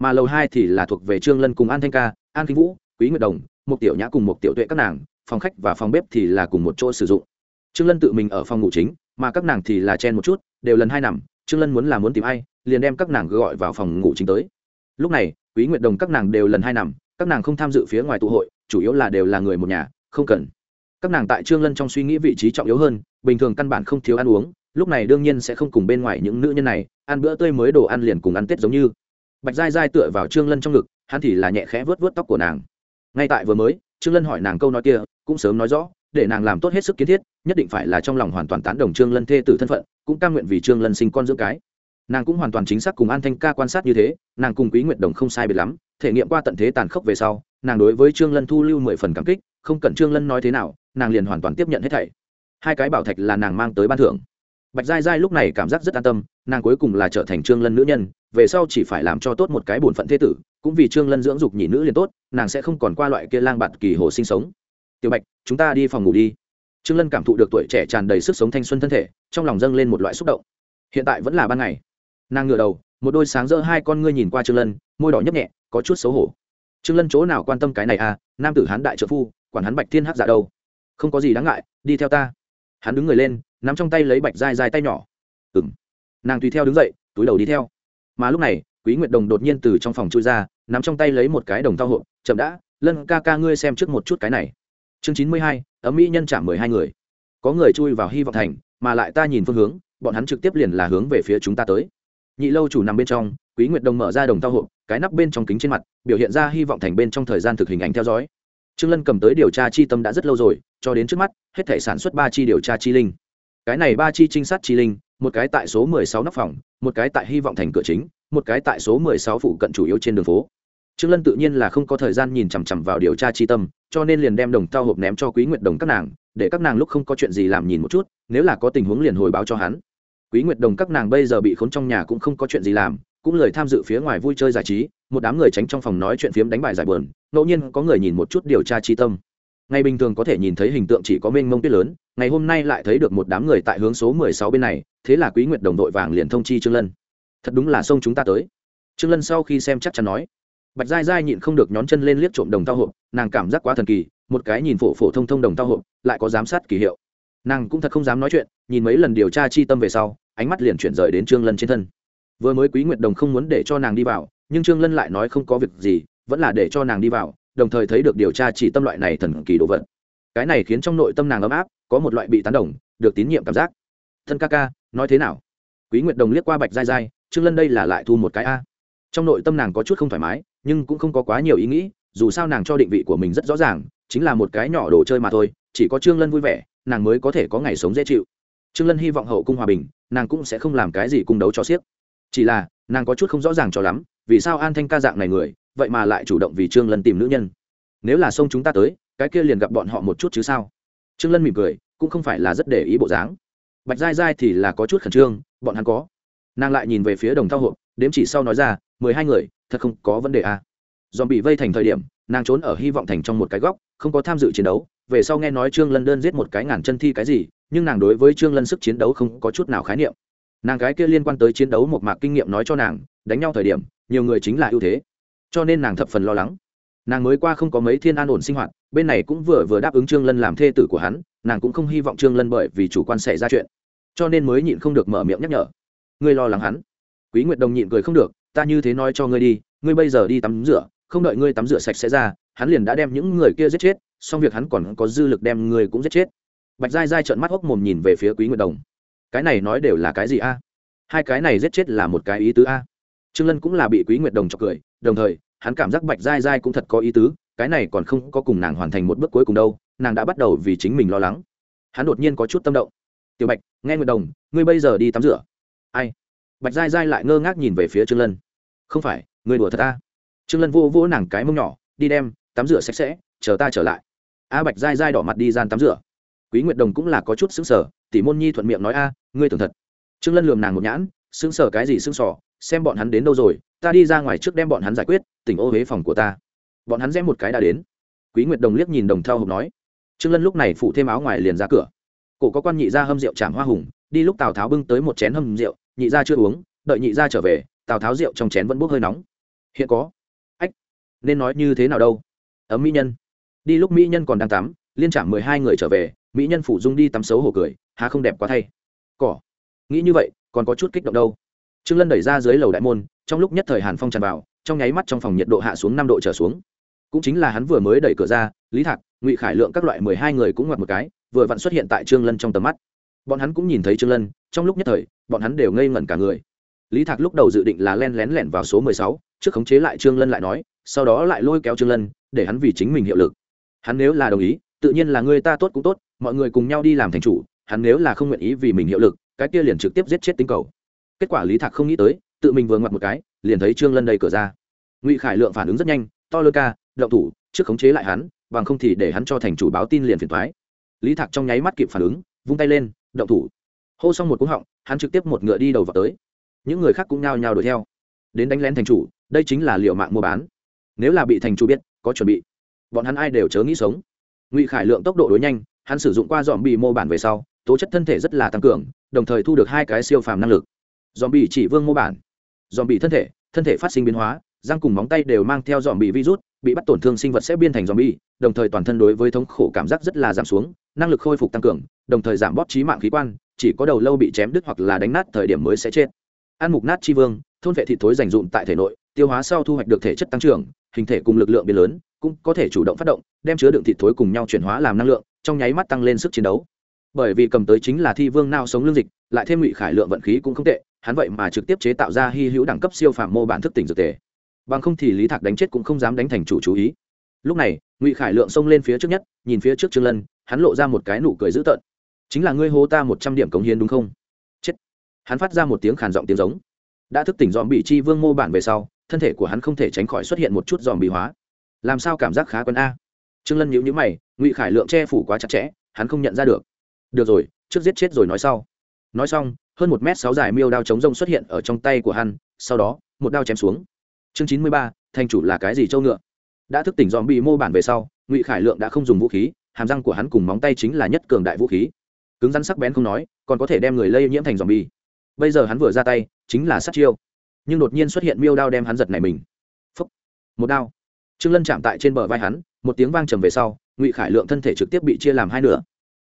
[SPEAKER 1] mà lầu hai thì là thuộc về trương lân cùng an thanh ca, an kinh vũ, quý nguyệt đồng một tiểu nhã cùng một tiểu tuệ các nàng, phòng khách và phòng bếp thì là cùng một chỗ sử dụng. Trương lân tự mình ở phòng ngủ chính, mà các nàng thì là chen một chút, đều lần hai nằm, trương lân muốn là muốn tìm ai, liền đem các nàng gọi vào phòng ngủ chính tới. Lúc này, quý nguyệt đồng các nàng đều lần hai nằm, các nàng không tham dự phía ngoài tụ hội, chủ yếu là đều là người một nhà, không cần. Các nàng tại trương lân trong suy nghĩ vị trí trọng yếu hơn, bình thường căn bản không thiếu ăn uống, lúc này đương nhiên sẽ không cùng bên ngoài những nữ nhân này, ăn bữa tươi mới đồ ăn liền cùng ăn tết giống như bạch dai dai tựa vào trương lân trong ngực, hắn thì là nhẹ khẽ vớt vớt tóc của nàng. Ngay tại vừa mới, trương lân hỏi nàng câu nói kia, cũng sớm nói rõ, để nàng làm tốt hết sức kiến thiết, nhất định phải là trong lòng hoàn toàn tán đồng trương lân thê tử thân phận, cũng cam nguyện vì trương lân sinh con dưỡng cái. Nàng cũng hoàn toàn chính xác cùng an thanh ca quan sát như thế, nàng cùng quý nguyệt đồng không sai biệt lắm, thể nghiệm qua tận thế tàn khốc về sau, nàng đối với trương lân thu lưu mười phần cảm kích, không cần trương lân nói thế nào, nàng liền hoàn toàn tiếp nhận hết thảy. Hai cái bảo thạch là nàng mang tới ban thưởng. Bạch giai giai lúc này cảm giác rất an tâm, nàng cuối cùng là trở thành trương lân nữ nhân về sau chỉ phải làm cho tốt một cái bổn phận thế tử, cũng vì trương lân dưỡng dục nhị nữ liền tốt, nàng sẽ không còn qua loại kia lang bạt kỳ hồ sinh sống. Tiểu bạch, chúng ta đi phòng ngủ đi. Trương lân cảm thụ được tuổi trẻ tràn đầy sức sống thanh xuân thân thể, trong lòng dâng lên một loại xúc động. Hiện tại vẫn là ban ngày. Nàng ngửa đầu, một đôi sáng rỡ hai con ngươi nhìn qua trương lân, môi đỏ nhấp nhẹ, có chút xấu hổ. Trương lân chỗ nào quan tâm cái này à nam tử hán đại trợ phu, quản hắn bạch thiên hắc dạ đâu? Không có gì đáng ngại, đi theo ta. Hắn đứng người lên, nắm trong tay lấy bạch dai dai tay nhỏ. Ừm. Nàng tùy theo đứng dậy, túi đầu đi theo mà lúc này, quý nguyệt đồng đột nhiên từ trong phòng chui ra, nắm trong tay lấy một cái đồng thau hộp, chậm đã, lân ca ca ngươi xem trước một chút cái này. Chương chín mươi hai, ấm mỹ nhân trả mười hai người. Có người chui vào hy vọng thành, mà lại ta nhìn phương hướng, bọn hắn trực tiếp liền là hướng về phía chúng ta tới. Nhị lâu chủ nằm bên trong, quý nguyệt đồng mở ra đồng thau hộp, cái nắp bên trong kính trên mặt, biểu hiện ra hy vọng thành bên trong thời gian thực hình ảnh theo dõi. Trương lân cầm tới điều tra chi tâm đã rất lâu rồi, cho đến trước mắt, hết thể sản xuất ba chi điều tra chi linh. Cái này ba chi trinh sát chi linh một cái tại số mười sáu nóc phòng một cái tại hy vọng thành cửa chính một cái tại số mười sáu phụ cận chủ yếu trên đường phố. Trương lân tự nhiên là không có thời gian nhìn chằm chằm vào điều tra chi tâm cho nên liền đem đồng tao hộp ném cho quý nguyệt đồng các nàng để các nàng lúc không có chuyện gì làm nhìn một chút nếu là có tình huống liền hồi báo cho hắn. Quý nguyệt đồng các nàng bây giờ bị khốn trong nhà cũng không có chuyện gì làm cũng lời tham dự phía ngoài vui chơi giải trí một đám người tránh trong phòng nói chuyện phiếm đánh bài giải buồn, ngẫu nhiên có người nhìn một chút điều tra chi tâm. Ngày bình thường có thể nhìn thấy hình tượng chỉ có mênh mông tuyết lớn ngày hôm nay lại thấy được một đám người tại hướng số mười sáu bên này thế là quý nguyệt đồng đội vàng liền thông chi trương lân. Thật đúng là sông chúng ta tới. Trương lân sau khi xem chắc chắn nói, bạch giai giai nhịn không được nhón chân lên liếc trộm đồng tao hộp, nàng cảm giác quá thần kỳ, một cái nhìn phổ phổ thông thông đồng tao hộp, lại có giám sát kỳ hiệu. Nàng cũng thật không dám nói chuyện, nhìn mấy lần điều tra chi tâm về sau, ánh mắt liền chuyển rời đến trương lân trên thân. Vừa mới quý nguyệt đồng không muốn để cho nàng đi vào, nhưng trương lân lại nói không có việc gì, vẫn là để cho nàng đi vào, đồng thời thấy được điều tra chỉ tâm loại này thần kỳ đồ vật. Cái này khiến trong nội tâm nàng ấm áp, có một loại bị tán đồng, được tín nhiệm cảm giác. Thân ca ca nói thế nào? Quý nguyệt đồng liếc qua bạch dai dai trương lân đây là lại thu một cái a. Trong nội tâm nàng có chút không thoải mái, nhưng cũng không có quá nhiều ý nghĩ, dù sao nàng cho định vị của mình rất rõ ràng, chính là một cái nhỏ đồ chơi mà thôi, chỉ có trương lân vui vẻ, nàng mới có thể có ngày sống dễ chịu. Trương lân hy vọng hậu cung hòa bình, nàng cũng sẽ không làm cái gì cung đấu cho xiếc chỉ là, nàng có chút không rõ ràng cho lắm, vì sao an thanh ca dạng này người, vậy mà lại chủ động vì trương lân tìm nữ nhân? Nếu là xông chúng ta tới, cái kia liền gặp bọn họ một chút chứ sao? Trương lân mỉm cười, cũng không phải là rất để ý bộ dáng bạch dai dai thì là có chút khẩn trương, bọn hắn có. Nàng lại nhìn về phía đồng thao hộp, đếm chỉ sau nói ra, mười hai người, thật không có vấn đề à. dòm bị vây thành thời điểm, nàng trốn ở hy vọng thành trong một cái góc, không có tham dự chiến đấu. Về sau nghe nói trương lân đơn giết một cái ngàn chân thi cái gì, nhưng nàng đối với trương lân sức chiến đấu không có chút nào khái niệm. Nàng cái kia liên quan tới chiến đấu một mạc kinh nghiệm nói cho nàng, đánh nhau thời điểm, nhiều người chính là ưu thế. Cho nên nàng thập phần lo lắng. Nàng mới qua không có mấy thiên an ổn sinh hoạt, bên này cũng vừa vừa đáp ứng trương lân làm thê tử của hắn, nàng cũng không hy vọng trương lân bởi vì chủ quan xảy ra chuyện cho nên mới nhịn không được mở miệng nhắc nhở. Ngươi lo lắng hắn. Quý nguyệt đồng nhịn cười không được, ta như thế nói cho ngươi đi, ngươi bây giờ đi tắm rửa, không đợi ngươi tắm rửa sạch sẽ ra, hắn liền đã đem những người kia giết chết, xong việc hắn còn có dư lực đem ngươi cũng giết chết. Bạch dai dai trợn mắt hốc mồm nhìn về phía quý nguyệt đồng. Cái này nói đều là cái gì a? Hai cái này giết chết là một cái ý tứ a. Trương lân cũng là bị quý nguyệt đồng chọc cười, đồng thời, hắn cảm giác bạch dai dai cũng thật có ý tứ, cái này còn không có cùng nàng hoàn thành một bước cuối cùng đâu, nàng đã bắt đầu vì chính mình lo lắng. Hắn đột nhiên có chút tâm động tiểu bạch, nghe nguyệt đồng, ngươi bây giờ đi tắm rửa. Ai? Bạch dai dai lại ngơ ngác nhìn về phía trương lân. Không phải người đùa thật ta trương lân vô vỗ nàng cái mông nhỏ, đi đem, tắm rửa sạch sẽ, chờ ta trở lại. A bạch dai dai đỏ mặt đi gian tắm rửa. Quý nguyệt đồng cũng là có chút xứng sở tỷ môn nhi thuận miệng nói, a, ngươi tưởng thật. Trương lân lườm nàng một nhãn xứng sở cái gì xứng sỏ xem bọn hắn đến đâu rồi? Ta đi ra ngoài trước đem bọn hắn giải quyết, tỉnh ô huế phòng của ta. Bọn hắn rẽ một cái đã đến. Quý nguyệt đồng liếc nhìn đồng thao hộp nói. Trương lân lúc này phụ thêm áo ngoài liền ra cửa cổ có quan nhị gia hâm rượu chạm hoa hùng, đi lúc tào tháo bưng tới một chén hâm rượu, nhị gia chưa uống, đợi nhị gia trở về, tào tháo rượu trong chén vẫn bốc hơi nóng. Hiện có. Ách, nên nói như thế nào đâu? Ấm mỹ nhân. Đi lúc mỹ nhân còn đang tắm, liên trạm mười hai người trở về, mỹ nhân phủ dung đi tắm xấu hổ cười hà không đẹp quá thay. Cỏ. Nghĩ như vậy, còn có chút kích động đâu. Trương lân đẩy ra dưới lầu đại môn, trong lúc nhất thời hàn phong tràn vào, trong nháy mắt trong phòng nhiệt độ hạ xuống năm độ trở xuống. Cũng chính là hắn vừa mới đẩy cửa ra, lý thạc, ngụy khải lượng các loại mười hai người cũng ngoặt một cái vừa vặn xuất hiện tại trương lân trong tầm mắt. Bọn hắn cũng nhìn thấy trương lân, trong lúc nhất thời, bọn hắn đều ngây ngẩn cả người. Lý thạc lúc đầu dự định là len lén lẻn vào số mười sáu, trước khống chế lại trương lân lại nói, sau đó lại lôi kéo trương lân, để hắn vì chính mình hiệu lực. Hắn nếu là đồng ý, tự nhiên là người ta tốt cũng tốt, mọi người cùng nhau đi làm thành chủ, hắn nếu là không nguyện ý vì mình hiệu lực, cái kia liền trực tiếp giết chết tính cầu. Kết quả lý thạc không nghĩ tới, tự mình vừa ngoặt một cái, liền thấy trương lân đầy cửa ra. Ngụy khải lượng phản ứng rất nhanh, to lơ ca, động thủ, trước khống chế lại hắn, bằng không thì để hắn cho thành chủ báo tin liền phiền thoái lý thạc trong nháy mắt kịp phản ứng, vung tay lên, động thủ. Hô xong một cú họng, hắn trực tiếp một ngựa đi đầu vào tới. Những người khác cũng nhao nhao đuổi theo. Đến đánh lén thành chủ, đây chính là liệu mạng mua bán. Nếu là bị thành chủ biết, có chuẩn bị. Bọn hắn ai đều chớ nghĩ sống. Ngụy khải lượng tốc độ đối nhanh, hắn sử dụng qua dòm bị mô bản về sau, tố chất thân thể rất là tăng cường, đồng thời thu được hai cái siêu phàm năng lực. Dòm bị chỉ vương mô bản. Dòm bị thân thể thân thể phát sinh biến hóa, răng cùng móng tay đều mang theo dòm bị virus bị bắt tổn thương sinh vật sẽ biên thành zombie, đồng thời toàn thân đối với thống khổ cảm giác rất là giảm xuống năng lực khôi phục tăng cường đồng thời giảm bóp trí mạng khí quan chỉ có đầu lâu bị chém đứt hoặc là đánh nát thời điểm mới sẽ chết. Ăn mục nát chi vương thôn vệ thịt thối dành dụm tại thể nội tiêu hóa sau thu hoạch được thể chất tăng trưởng hình thể cùng lực lượng biến lớn cũng có thể chủ động phát động đem chứa đựng thịt thối cùng nhau chuyển hóa làm năng lượng trong nháy mắt tăng lên sức chiến đấu. Bởi vì cầm tới chính là thi vương nao sống lương dịch lại thêm ngụy khải lượng vận khí cũng không tệ hắn vậy mà trực tiếp chế tạo ra hy hữu đẳng cấp siêu phạm mô bản thức tỉnh dược tề bằng không thì lý thạc đánh chết cũng không dám đánh thành chủ chú ý. Lúc này, ngụy khải lượng xông lên phía trước nhất, nhìn phía trước trương lân, hắn lộ ra một cái nụ cười dữ tợn. Chính là ngươi hô ta một trăm điểm cống hiến đúng không? Chết. Hắn phát ra một tiếng khàn giọng tiếng giống. Đã thức tỉnh dòm bị chi vương mô bản về sau, thân thể của hắn không thể tránh khỏi xuất hiện một chút dòm bị hóa. Làm sao cảm giác khá quân a? Trương lân nhíu nhíu mày, ngụy khải lượng che phủ quá chặt chẽ, hắn không nhận ra được. Được rồi, trước giết chết rồi nói sau. Nói xong, hơn một m sáu dài miêu đao chống rông xuất hiện ở trong tay của hắn, sau đó, một đao chém xuống chương chín mươi ba, thành chủ là cái gì châu ngựa? Đã thức tỉnh dòm bị mô bản về sau, ngụy khải lượng đã không dùng vũ khí, hàm răng của hắn cùng móng tay chính là nhất cường đại vũ khí. Cứng rắn sắc bén không nói, còn có thể đem người lây nhiễm thành dòm bi bây giờ hắn vừa ra tay, chính là sát chiêu. Nhưng đột nhiên xuất hiện miêu đao đem hắn giật này mình. Phúc! Một đao. Trương lân chạm tại trên bờ vai hắn, một tiếng vang trầm về sau, ngụy khải lượng thân thể trực tiếp bị chia làm hai nửa.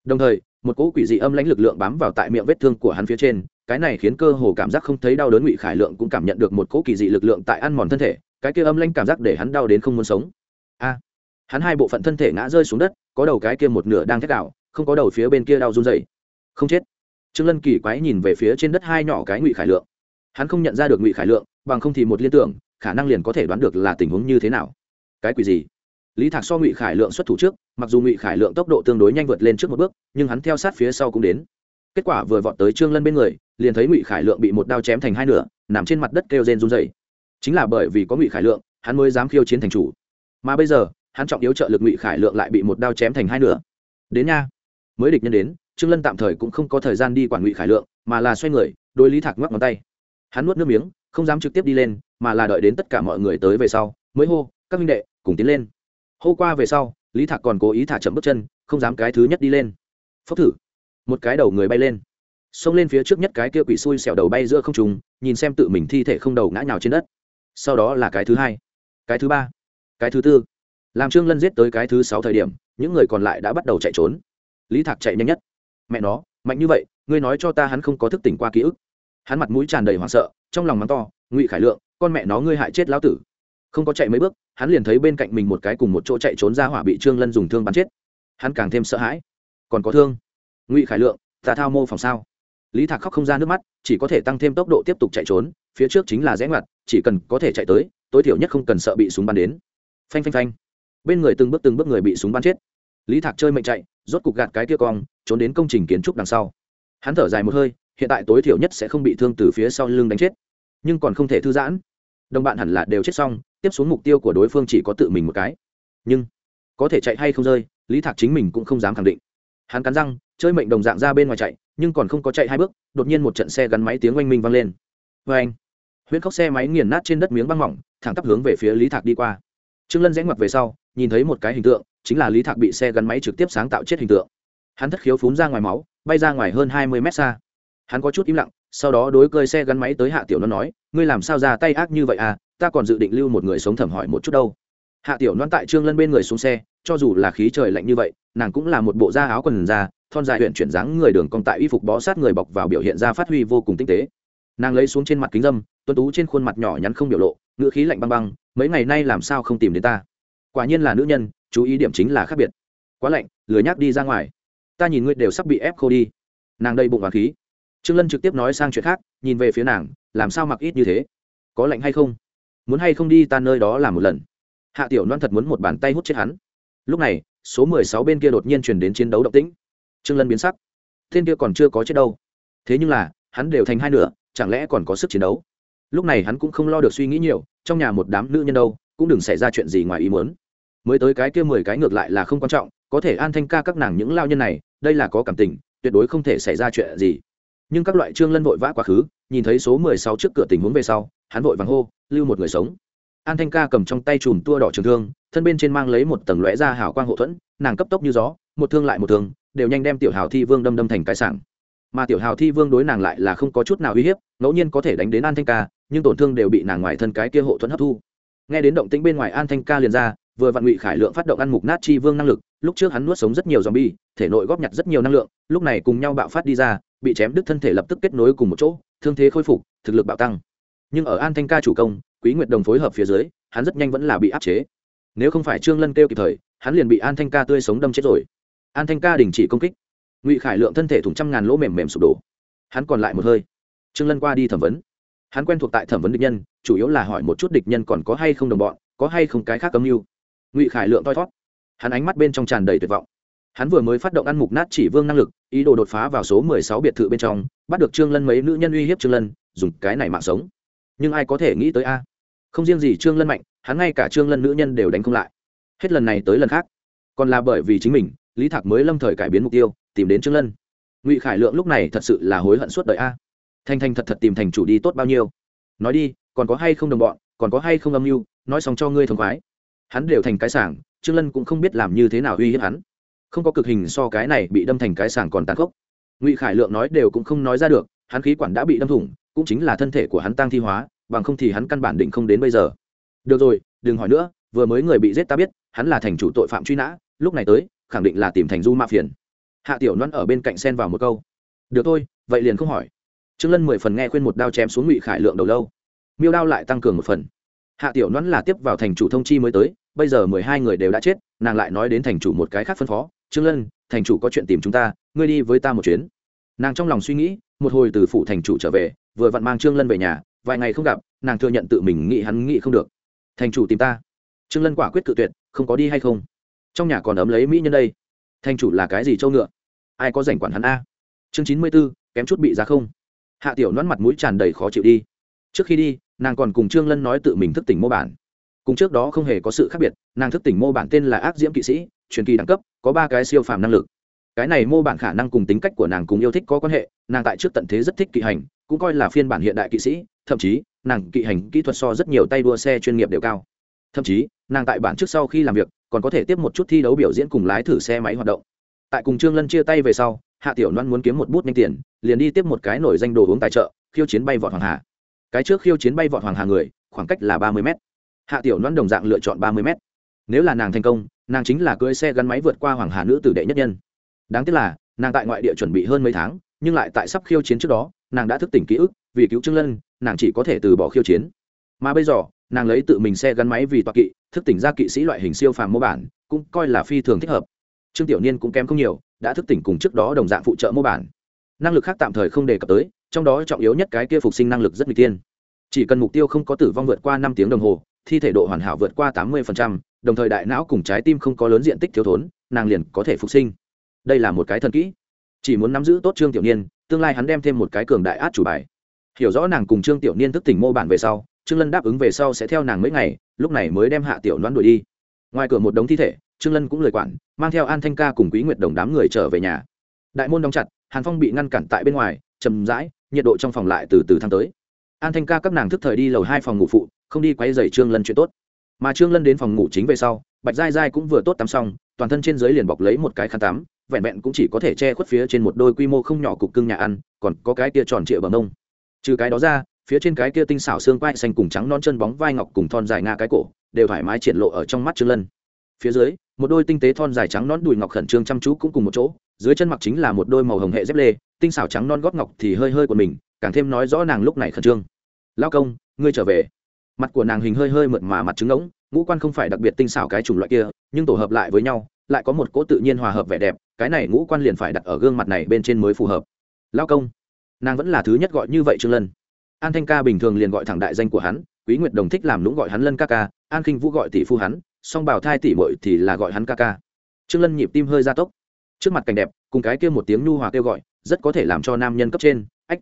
[SPEAKER 1] Đồng thời, một cỗ quỷ dị âm lãnh lực lượng bám vào tại miệng vết thương của hắn phía trên cái này khiến cơ hồ cảm giác không thấy đau đớn ngụy khải lượng cũng cảm nhận được một cỗ kỳ dị lực lượng tại ăn mòn thân thể, cái kia âm lanh cảm giác để hắn đau đến không muốn sống. A! Hắn hai bộ phận thân thể ngã rơi xuống đất, có đầu cái kia một nửa đang thét đảo không có đầu phía bên kia đau run dày không chết. Trương lân kỳ quái nhìn về phía trên đất hai nhỏ cái ngụy khải lượng. Hắn không nhận ra được ngụy khải lượng, bằng không thì một liên tưởng, khả năng liền có thể đoán được là tình huống như thế nào. Cái quỷ gì? Lý thạc so ngụy khải lượng xuất thủ trước, mặc dù ngụy khải lượng tốc độ tương đối nhanh vượt lên trước một bước, nhưng hắn theo sát phía sau cũng đến kết quả vừa vọt tới trương lân bên người, liền thấy ngụy khải lượng bị một đao chém thành hai nửa, nằm trên mặt đất kêu rên run dày chính là bởi vì có ngụy khải lượng, hắn mới dám khiêu chiến thành chủ. Mà bây giờ, hắn trọng yếu trợ lực ngụy khải lượng lại bị một đao chém thành hai nửa. Đến nha. Mới địch nhân đến, trương lân tạm thời cũng không có thời gian đi quản ngụy khải lượng, mà là xoay người đôi lý thạc ngoắc ngón tay. Hắn nuốt nước miếng, không dám trực tiếp đi lên, mà là đợi đến tất cả mọi người tới về sau, mới hô, các minh đệ, cùng tiến lên. Hô qua về sau, lý thạc còn cố ý thả chậm bước chân, không dám cái thứ nhất đi lên. Phốc thử một cái đầu người bay lên. Xông lên phía trước nhất cái kia quỷ xui xẻo đầu bay giữa không trùng nhìn xem tự mình thi thể không đầu ngã nhào trên đất. Sau đó là cái thứ hai, cái thứ ba, cái thứ tư. Làm trương lân giết tới cái thứ sáu thời điểm, những người còn lại đã bắt đầu chạy trốn. Lý thạc chạy nhanh nhất. Mẹ nó, mạnh như vậy, ngươi nói cho ta hắn không có thức tỉnh qua ký ức. Hắn mặt mũi tràn đầy hoảng sợ, trong lòng mắng to, ngụy khải lượng, con mẹ nó ngươi hại chết lão tử. Không có chạy mấy bước, hắn liền thấy bên cạnh mình một cái cùng một chỗ chạy trốn ra hỏa bị trương lân dùng thương bắn chết. Hắn càng thêm sợ hãi. Còn có thương ngụy khải lượng, ta thao mô phòng sao? Lý thạc khóc không ra nước mắt, chỉ có thể tăng thêm tốc độ tiếp tục chạy trốn, phía trước chính là rẽ ngoặt, chỉ cần có thể chạy tới, tối thiểu nhất không cần sợ bị súng bắn đến. Phanh phanh phanh. Bên người từng bước từng bước người bị súng bắn chết. Lý thạc chơi mệnh chạy, rốt cục gạt cái kia cong, trốn đến công trình kiến trúc đằng sau. Hắn thở dài một hơi, hiện tại tối thiểu nhất sẽ không bị thương từ phía sau lưng đánh chết. Nhưng còn không thể thư giãn. Đồng bạn hẳn là đều chết xong, tiếp xuống mục tiêu của đối phương chỉ có tự mình một cái. Nhưng có thể chạy hay không rơi, lý thạc chính mình cũng không dám khẳng định. Hắn cắn răng chơi mệnh đồng dạng ra bên ngoài chạy, nhưng còn không có chạy hai bước, đột nhiên một trận xe gắn máy tiếng oanh minh vang lên. Vê anh, huyễn khóc xe máy nghiền nát trên đất miếng băng mỏng, thẳng tắp hướng về phía lý thạc đi qua. Trương lân rẽ ngoặt về sau, nhìn thấy một cái hình tượng, chính là lý thạc bị xe gắn máy trực tiếp sáng tạo chết hình tượng. Hắn thất khiếu phún ra ngoài máu, bay ra ngoài hơn hai mươi mét xa. Hắn có chút im lặng, sau đó đối cơi xe gắn máy tới hạ tiểu nó nói, ngươi làm sao ra tay ác như vậy à? Ta còn dự định lưu một người sống thẩm hỏi một chút đâu. Hạ tiểu loan tại trương lân bên người xuống xe, cho dù là khí trời lạnh như vậy, nàng cũng là một bộ da áo quần già thon dài huyện chuyển dáng người đường cong tại y phục bó sát người bọc vào biểu hiện ra phát huy vô cùng tinh tế. Nàng lấy xuống trên mặt kính dâm tuân tú trên khuôn mặt nhỏ nhắn không biểu lộ, ngữ khí lạnh băng băng, mấy ngày nay làm sao không tìm đến ta? Quả nhiên là nữ nhân, chú ý điểm chính là khác biệt. Quá lạnh, lười nhác đi ra ngoài. Ta nhìn ngươi đều sắp bị ép khô đi. Nàng đây bụng và khí. Trương lân trực tiếp nói sang chuyện khác, nhìn về phía nàng, làm sao mặc ít như thế? Có lạnh hay không? Muốn hay không đi ta nơi đó làm một lần? Hạ tiểu loan thật muốn một bàn tay hút chết hắn. Lúc này, số mười sáu bên kia đột nhiên chuyển đến chiến đấu động tĩnh trương lân biến sắc. Thiên kia còn chưa có chết đâu. Thế nhưng là, hắn đều thành hai nửa, chẳng lẽ còn có sức chiến đấu? Lúc này hắn cũng không lo được suy nghĩ nhiều, trong nhà một đám nữ nhân đâu, cũng đừng xảy ra chuyện gì ngoài ý muốn. Mới tới cái kia mười cái ngược lại là không quan trọng, có thể an thanh ca các nàng những lao nhân này, đây là có cảm tình, tuyệt đối không thể xảy ra chuyện gì. Nhưng các loại trương lân vội vã quá khứ, nhìn thấy số mười sáu trước cửa tình huống về sau, hắn vội vàng hô, lưu một người sống. An thanh ca cầm trong tay chùm tua đỏ trường thương, thân bên trên mang lấy một tầng lõe ra hào quang hộ thuẫn, nàng cấp tốc như gió, một thương lại một thương đều nhanh đem tiểu hào thi vương đâm đâm thành cái sảng. Mà tiểu hào thi vương đối nàng lại là không có chút nào uy hiếp, ngẫu nhiên có thể đánh đến an thanh ca, nhưng tổn thương đều bị nàng ngoài thân cái kia hộ thuẫn hấp thu. Nghe đến động tĩnh bên ngoài an thanh ca liền ra, vừa vặn ngụy khải lượng phát động ăn mục nát chi vương năng lực, lúc trước hắn nuốt sống rất nhiều zombie, thể nội góp nhặt rất nhiều năng lượng, lúc này cùng nhau bạo phát đi ra, bị chém đứt thân thể lập tức kết nối cùng một chỗ, thương thế khôi phục, thực lực bạo tăng. Nhưng ở an thanh ca chủ công, quý nguyệt đồng phối hợp phía dưới, hắn rất nhanh vẫn là bị áp chế. Nếu không phải trương lân kêu kịp thời, hắn liền bị an thanh ca tươi sống đâm chết rồi an thanh ca đình chỉ công kích. Ngụy khải lượng thân thể thủng trăm ngàn lỗ mềm mềm sụp đổ. Hắn còn lại một hơi. Trương lân qua đi thẩm vấn. Hắn quen thuộc tại thẩm vấn địch nhân, chủ yếu là hỏi một chút địch nhân còn có hay không đồng bọn, có hay không cái khác âm mưu. Ngụy khải lượng toi thót. Hắn ánh mắt bên trong tràn đầy tuyệt vọng. Hắn vừa mới phát động ăn mục nát chỉ vương năng lực, ý đồ đột phá vào số mười sáu biệt thự bên trong, bắt được trương lân mấy nữ nhân uy hiếp trương lân, dùng cái này mạng sống. Nhưng ai có thể nghĩ tới a? Không riêng gì trương lân mạnh, hắn ngay cả trương lân nữ nhân đều đánh không lại. Hết lần này tới lần khác. Còn là bởi vì chính mình lý thạc mới lâm thời cải biến mục tiêu, tìm đến trương lân. Ngụy khải lượng lúc này thật sự là hối hận suốt đời a. Thanh thanh thật thật tìm thành chủ đi tốt bao nhiêu. Nói đi, còn có hay không đồng bọn, còn có hay không âm mưu, nói xong cho ngươi thông khoái. Hắn đều thành cái sảng, trương lân cũng không biết làm như thế nào uy hiếp hắn. Không có cực hình so cái này bị đâm thành cái sảng còn tàn khốc. Ngụy khải lượng nói đều cũng không nói ra được, hắn khí quản đã bị đâm thủng, cũng chính là thân thể của hắn tăng thi hóa, bằng không thì hắn căn bản định không đến bây giờ. Được rồi, đừng hỏi nữa, vừa mới người bị giết ta biết, hắn là thành chủ tội phạm truy nã, lúc này tới khẳng định là tìm thành du ma phiền. Hạ tiểu loan ở bên cạnh xen vào một câu. Được thôi, vậy liền không hỏi. Trương lân mười phần nghe khuyên một đao chém xuống ngụy khải lượng đầu lâu. Miêu đao lại tăng cường một phần. Hạ tiểu loan là tiếp vào thành chủ thông chi mới tới, bây giờ mười hai người đều đã chết, nàng lại nói đến thành chủ một cái khác phân phó. Trương lân, thành chủ có chuyện tìm chúng ta, ngươi đi với ta một chuyến. Nàng trong lòng suy nghĩ, một hồi từ phủ thành chủ trở về, vừa vặn mang trương lân về nhà, vài ngày không gặp, nàng thừa nhận tự mình nghĩ hắn nghĩ không được. Thành chủ tìm ta. Trương lân quả quyết cự tuyệt, không có đi hay không? Trong nhà còn ấm lấy mỹ nhân đây. Thanh chủ là cái gì trâu ngựa? Ai có rảnh quản hắn a? Chương chín mươi b ố kém chút bị giá không. Hạ tiểu nón mặt mũi tràn đầy khó chịu đi. Trước khi đi, nàng còn cùng trương lân nói tự mình thức tỉnh mô bản. Cùng trước đó không hề có sự khác biệt, nàng thức tỉnh mô bản tên là ác diễm kỵ sĩ, truyền kỳ đẳng cấp, có ba cái siêu phàm năng lực. Cái này mô bản khả năng cùng tính cách của nàng cùng yêu thích có quan hệ, nàng tại trước tận thế rất thích kỵ hành, cũng coi là phiên bản hiện đại kỵ sĩ, thậm chí, nàng kỵ hành kỹ thuật so rất nhiều tay đua xe chuyên nghiệp đều cao. Thậm chí, nàng tại bản trước sau khi làm việc còn có thể tiếp một chút thi đấu biểu diễn cùng lái thử xe máy hoạt động. Tại cùng trương lân chia tay về sau, hạ tiểu loan muốn kiếm một bút nhanh tiền, liền đi tiếp một cái nổi danh đồ uống tài trợ, khiêu chiến bay vọt hoàng hà. Cái trước khiêu chiến bay vọt hoàng hà người, khoảng cách là ba mươi m hạ tiểu loan đồng dạng lựa chọn ba mươi m nếu là nàng thành công, nàng chính là cưỡi xe gắn máy vượt qua hoàng hà nữ tử đệ nhất nhân. Đáng tiếc là, nàng tại ngoại địa chuẩn bị hơn mấy tháng, nhưng lại tại sắp khiêu chiến trước đó, nàng đã thức tỉnh ký ức, vì cứu trương lân, nàng chỉ có thể từ bỏ khiêu chiến. Mà bây giờ nàng lấy tự mình xe gắn máy vì toa kỵ, thức tỉnh ra kỵ sĩ loại hình siêu phàm mô bản, cũng coi là phi thường thích hợp. Trương tiểu niên cũng kém không nhiều, đã thức tỉnh cùng trước đó đồng dạng phụ trợ mô bản. Năng lực khác tạm thời không đề cập tới, trong đó trọng yếu nhất cái kia phục sinh năng lực rất nguy tiên chỉ cần mục tiêu không có tử vong vượt qua năm tiếng đồng hồ, thi thể độ hoàn hảo vượt qua tám mươi đồng thời đại não cùng trái tim không có lớn diện tích thiếu thốn, nàng liền có thể phục sinh. Đây là một cái thần kỹ. Chỉ muốn nắm giữ tốt trương tiểu niên, tương lai hắn đem thêm một cái cường đại át chủ bài. Hiểu rõ nàng cùng trương tiểu niên thức tỉnh mô bản về sau trương lân đáp ứng về sau sẽ theo nàng mấy ngày, lúc này mới đem hạ tiểu đoán đuổi đi. Ngoài cửa một đống thi thể, trương lân cũng lời quản, mang theo an thanh ca cùng quý nguyệt đồng đám người trở về nhà. Đại môn đóng chặt, hàn phong bị ngăn cản tại bên ngoài chầm rãi, nhiệt độ trong phòng lại từ từ thăng tới. An thanh ca các nàng thức thời đi lầu hai phòng ngủ phụ, không đi quay dày trương lân chuyện tốt. Mà trương lân đến phòng ngủ chính về sau, bạch giai giai cũng vừa tốt tắm xong, toàn thân trên dưới liền bọc lấy một cái khăn tắm, vẹn vẹn cũng chỉ có thể che khuất phía trên một đôi quy mô không nhỏ cục cưng nhà ăn, còn có cái tia tròn trịa bằng mông. Trừ cái đó ra phía trên cái kia tinh xảo xương quai xanh cùng trắng non chân bóng vai ngọc cùng thon dài nga cái cổ, đều thoải mái triển lộ ở trong mắt trương lân. Phía dưới, một đôi tinh tế thon dài trắng non đùi ngọc khẩn trương chăm chú cũng cùng một chỗ, dưới chân mặc chính là một đôi màu hồng hệ dép lê, tinh xảo trắng non gót ngọc thì hơi hơi của mình, càng thêm nói rõ nàng lúc này khẩn trương. Lao công, ngươi trở về. Mặt của nàng hình hơi hơi mượt mà mặt trứng ngỗng, ngũ quan không phải đặc biệt tinh xảo cái chủng loại kia, nhưng tổ hợp lại với nhau, lại có một cỗ tự nhiên hòa hợp vẻ đẹp, cái này ngũ quan liền phải đặt ở gương mặt này bên trên mới phù hợp. Lao công. Nàng vẫn là thứ nhất gọi như vậy trương lân an thanh ca bình thường liền gọi thẳng đại danh của hắn, quý nguyệt đồng thích làm lũng gọi hắn lân ca ca, an khinh vũ gọi tỷ phu hắn, song bảo thai tỷ bội thì là gọi hắn ca ca. Trương lân nhịp tim hơi gia tốc. Trước mặt cảnh đẹp, cùng cái kia một tiếng nhu hòa kêu gọi, rất có thể làm cho nam nhân cấp trên, ách,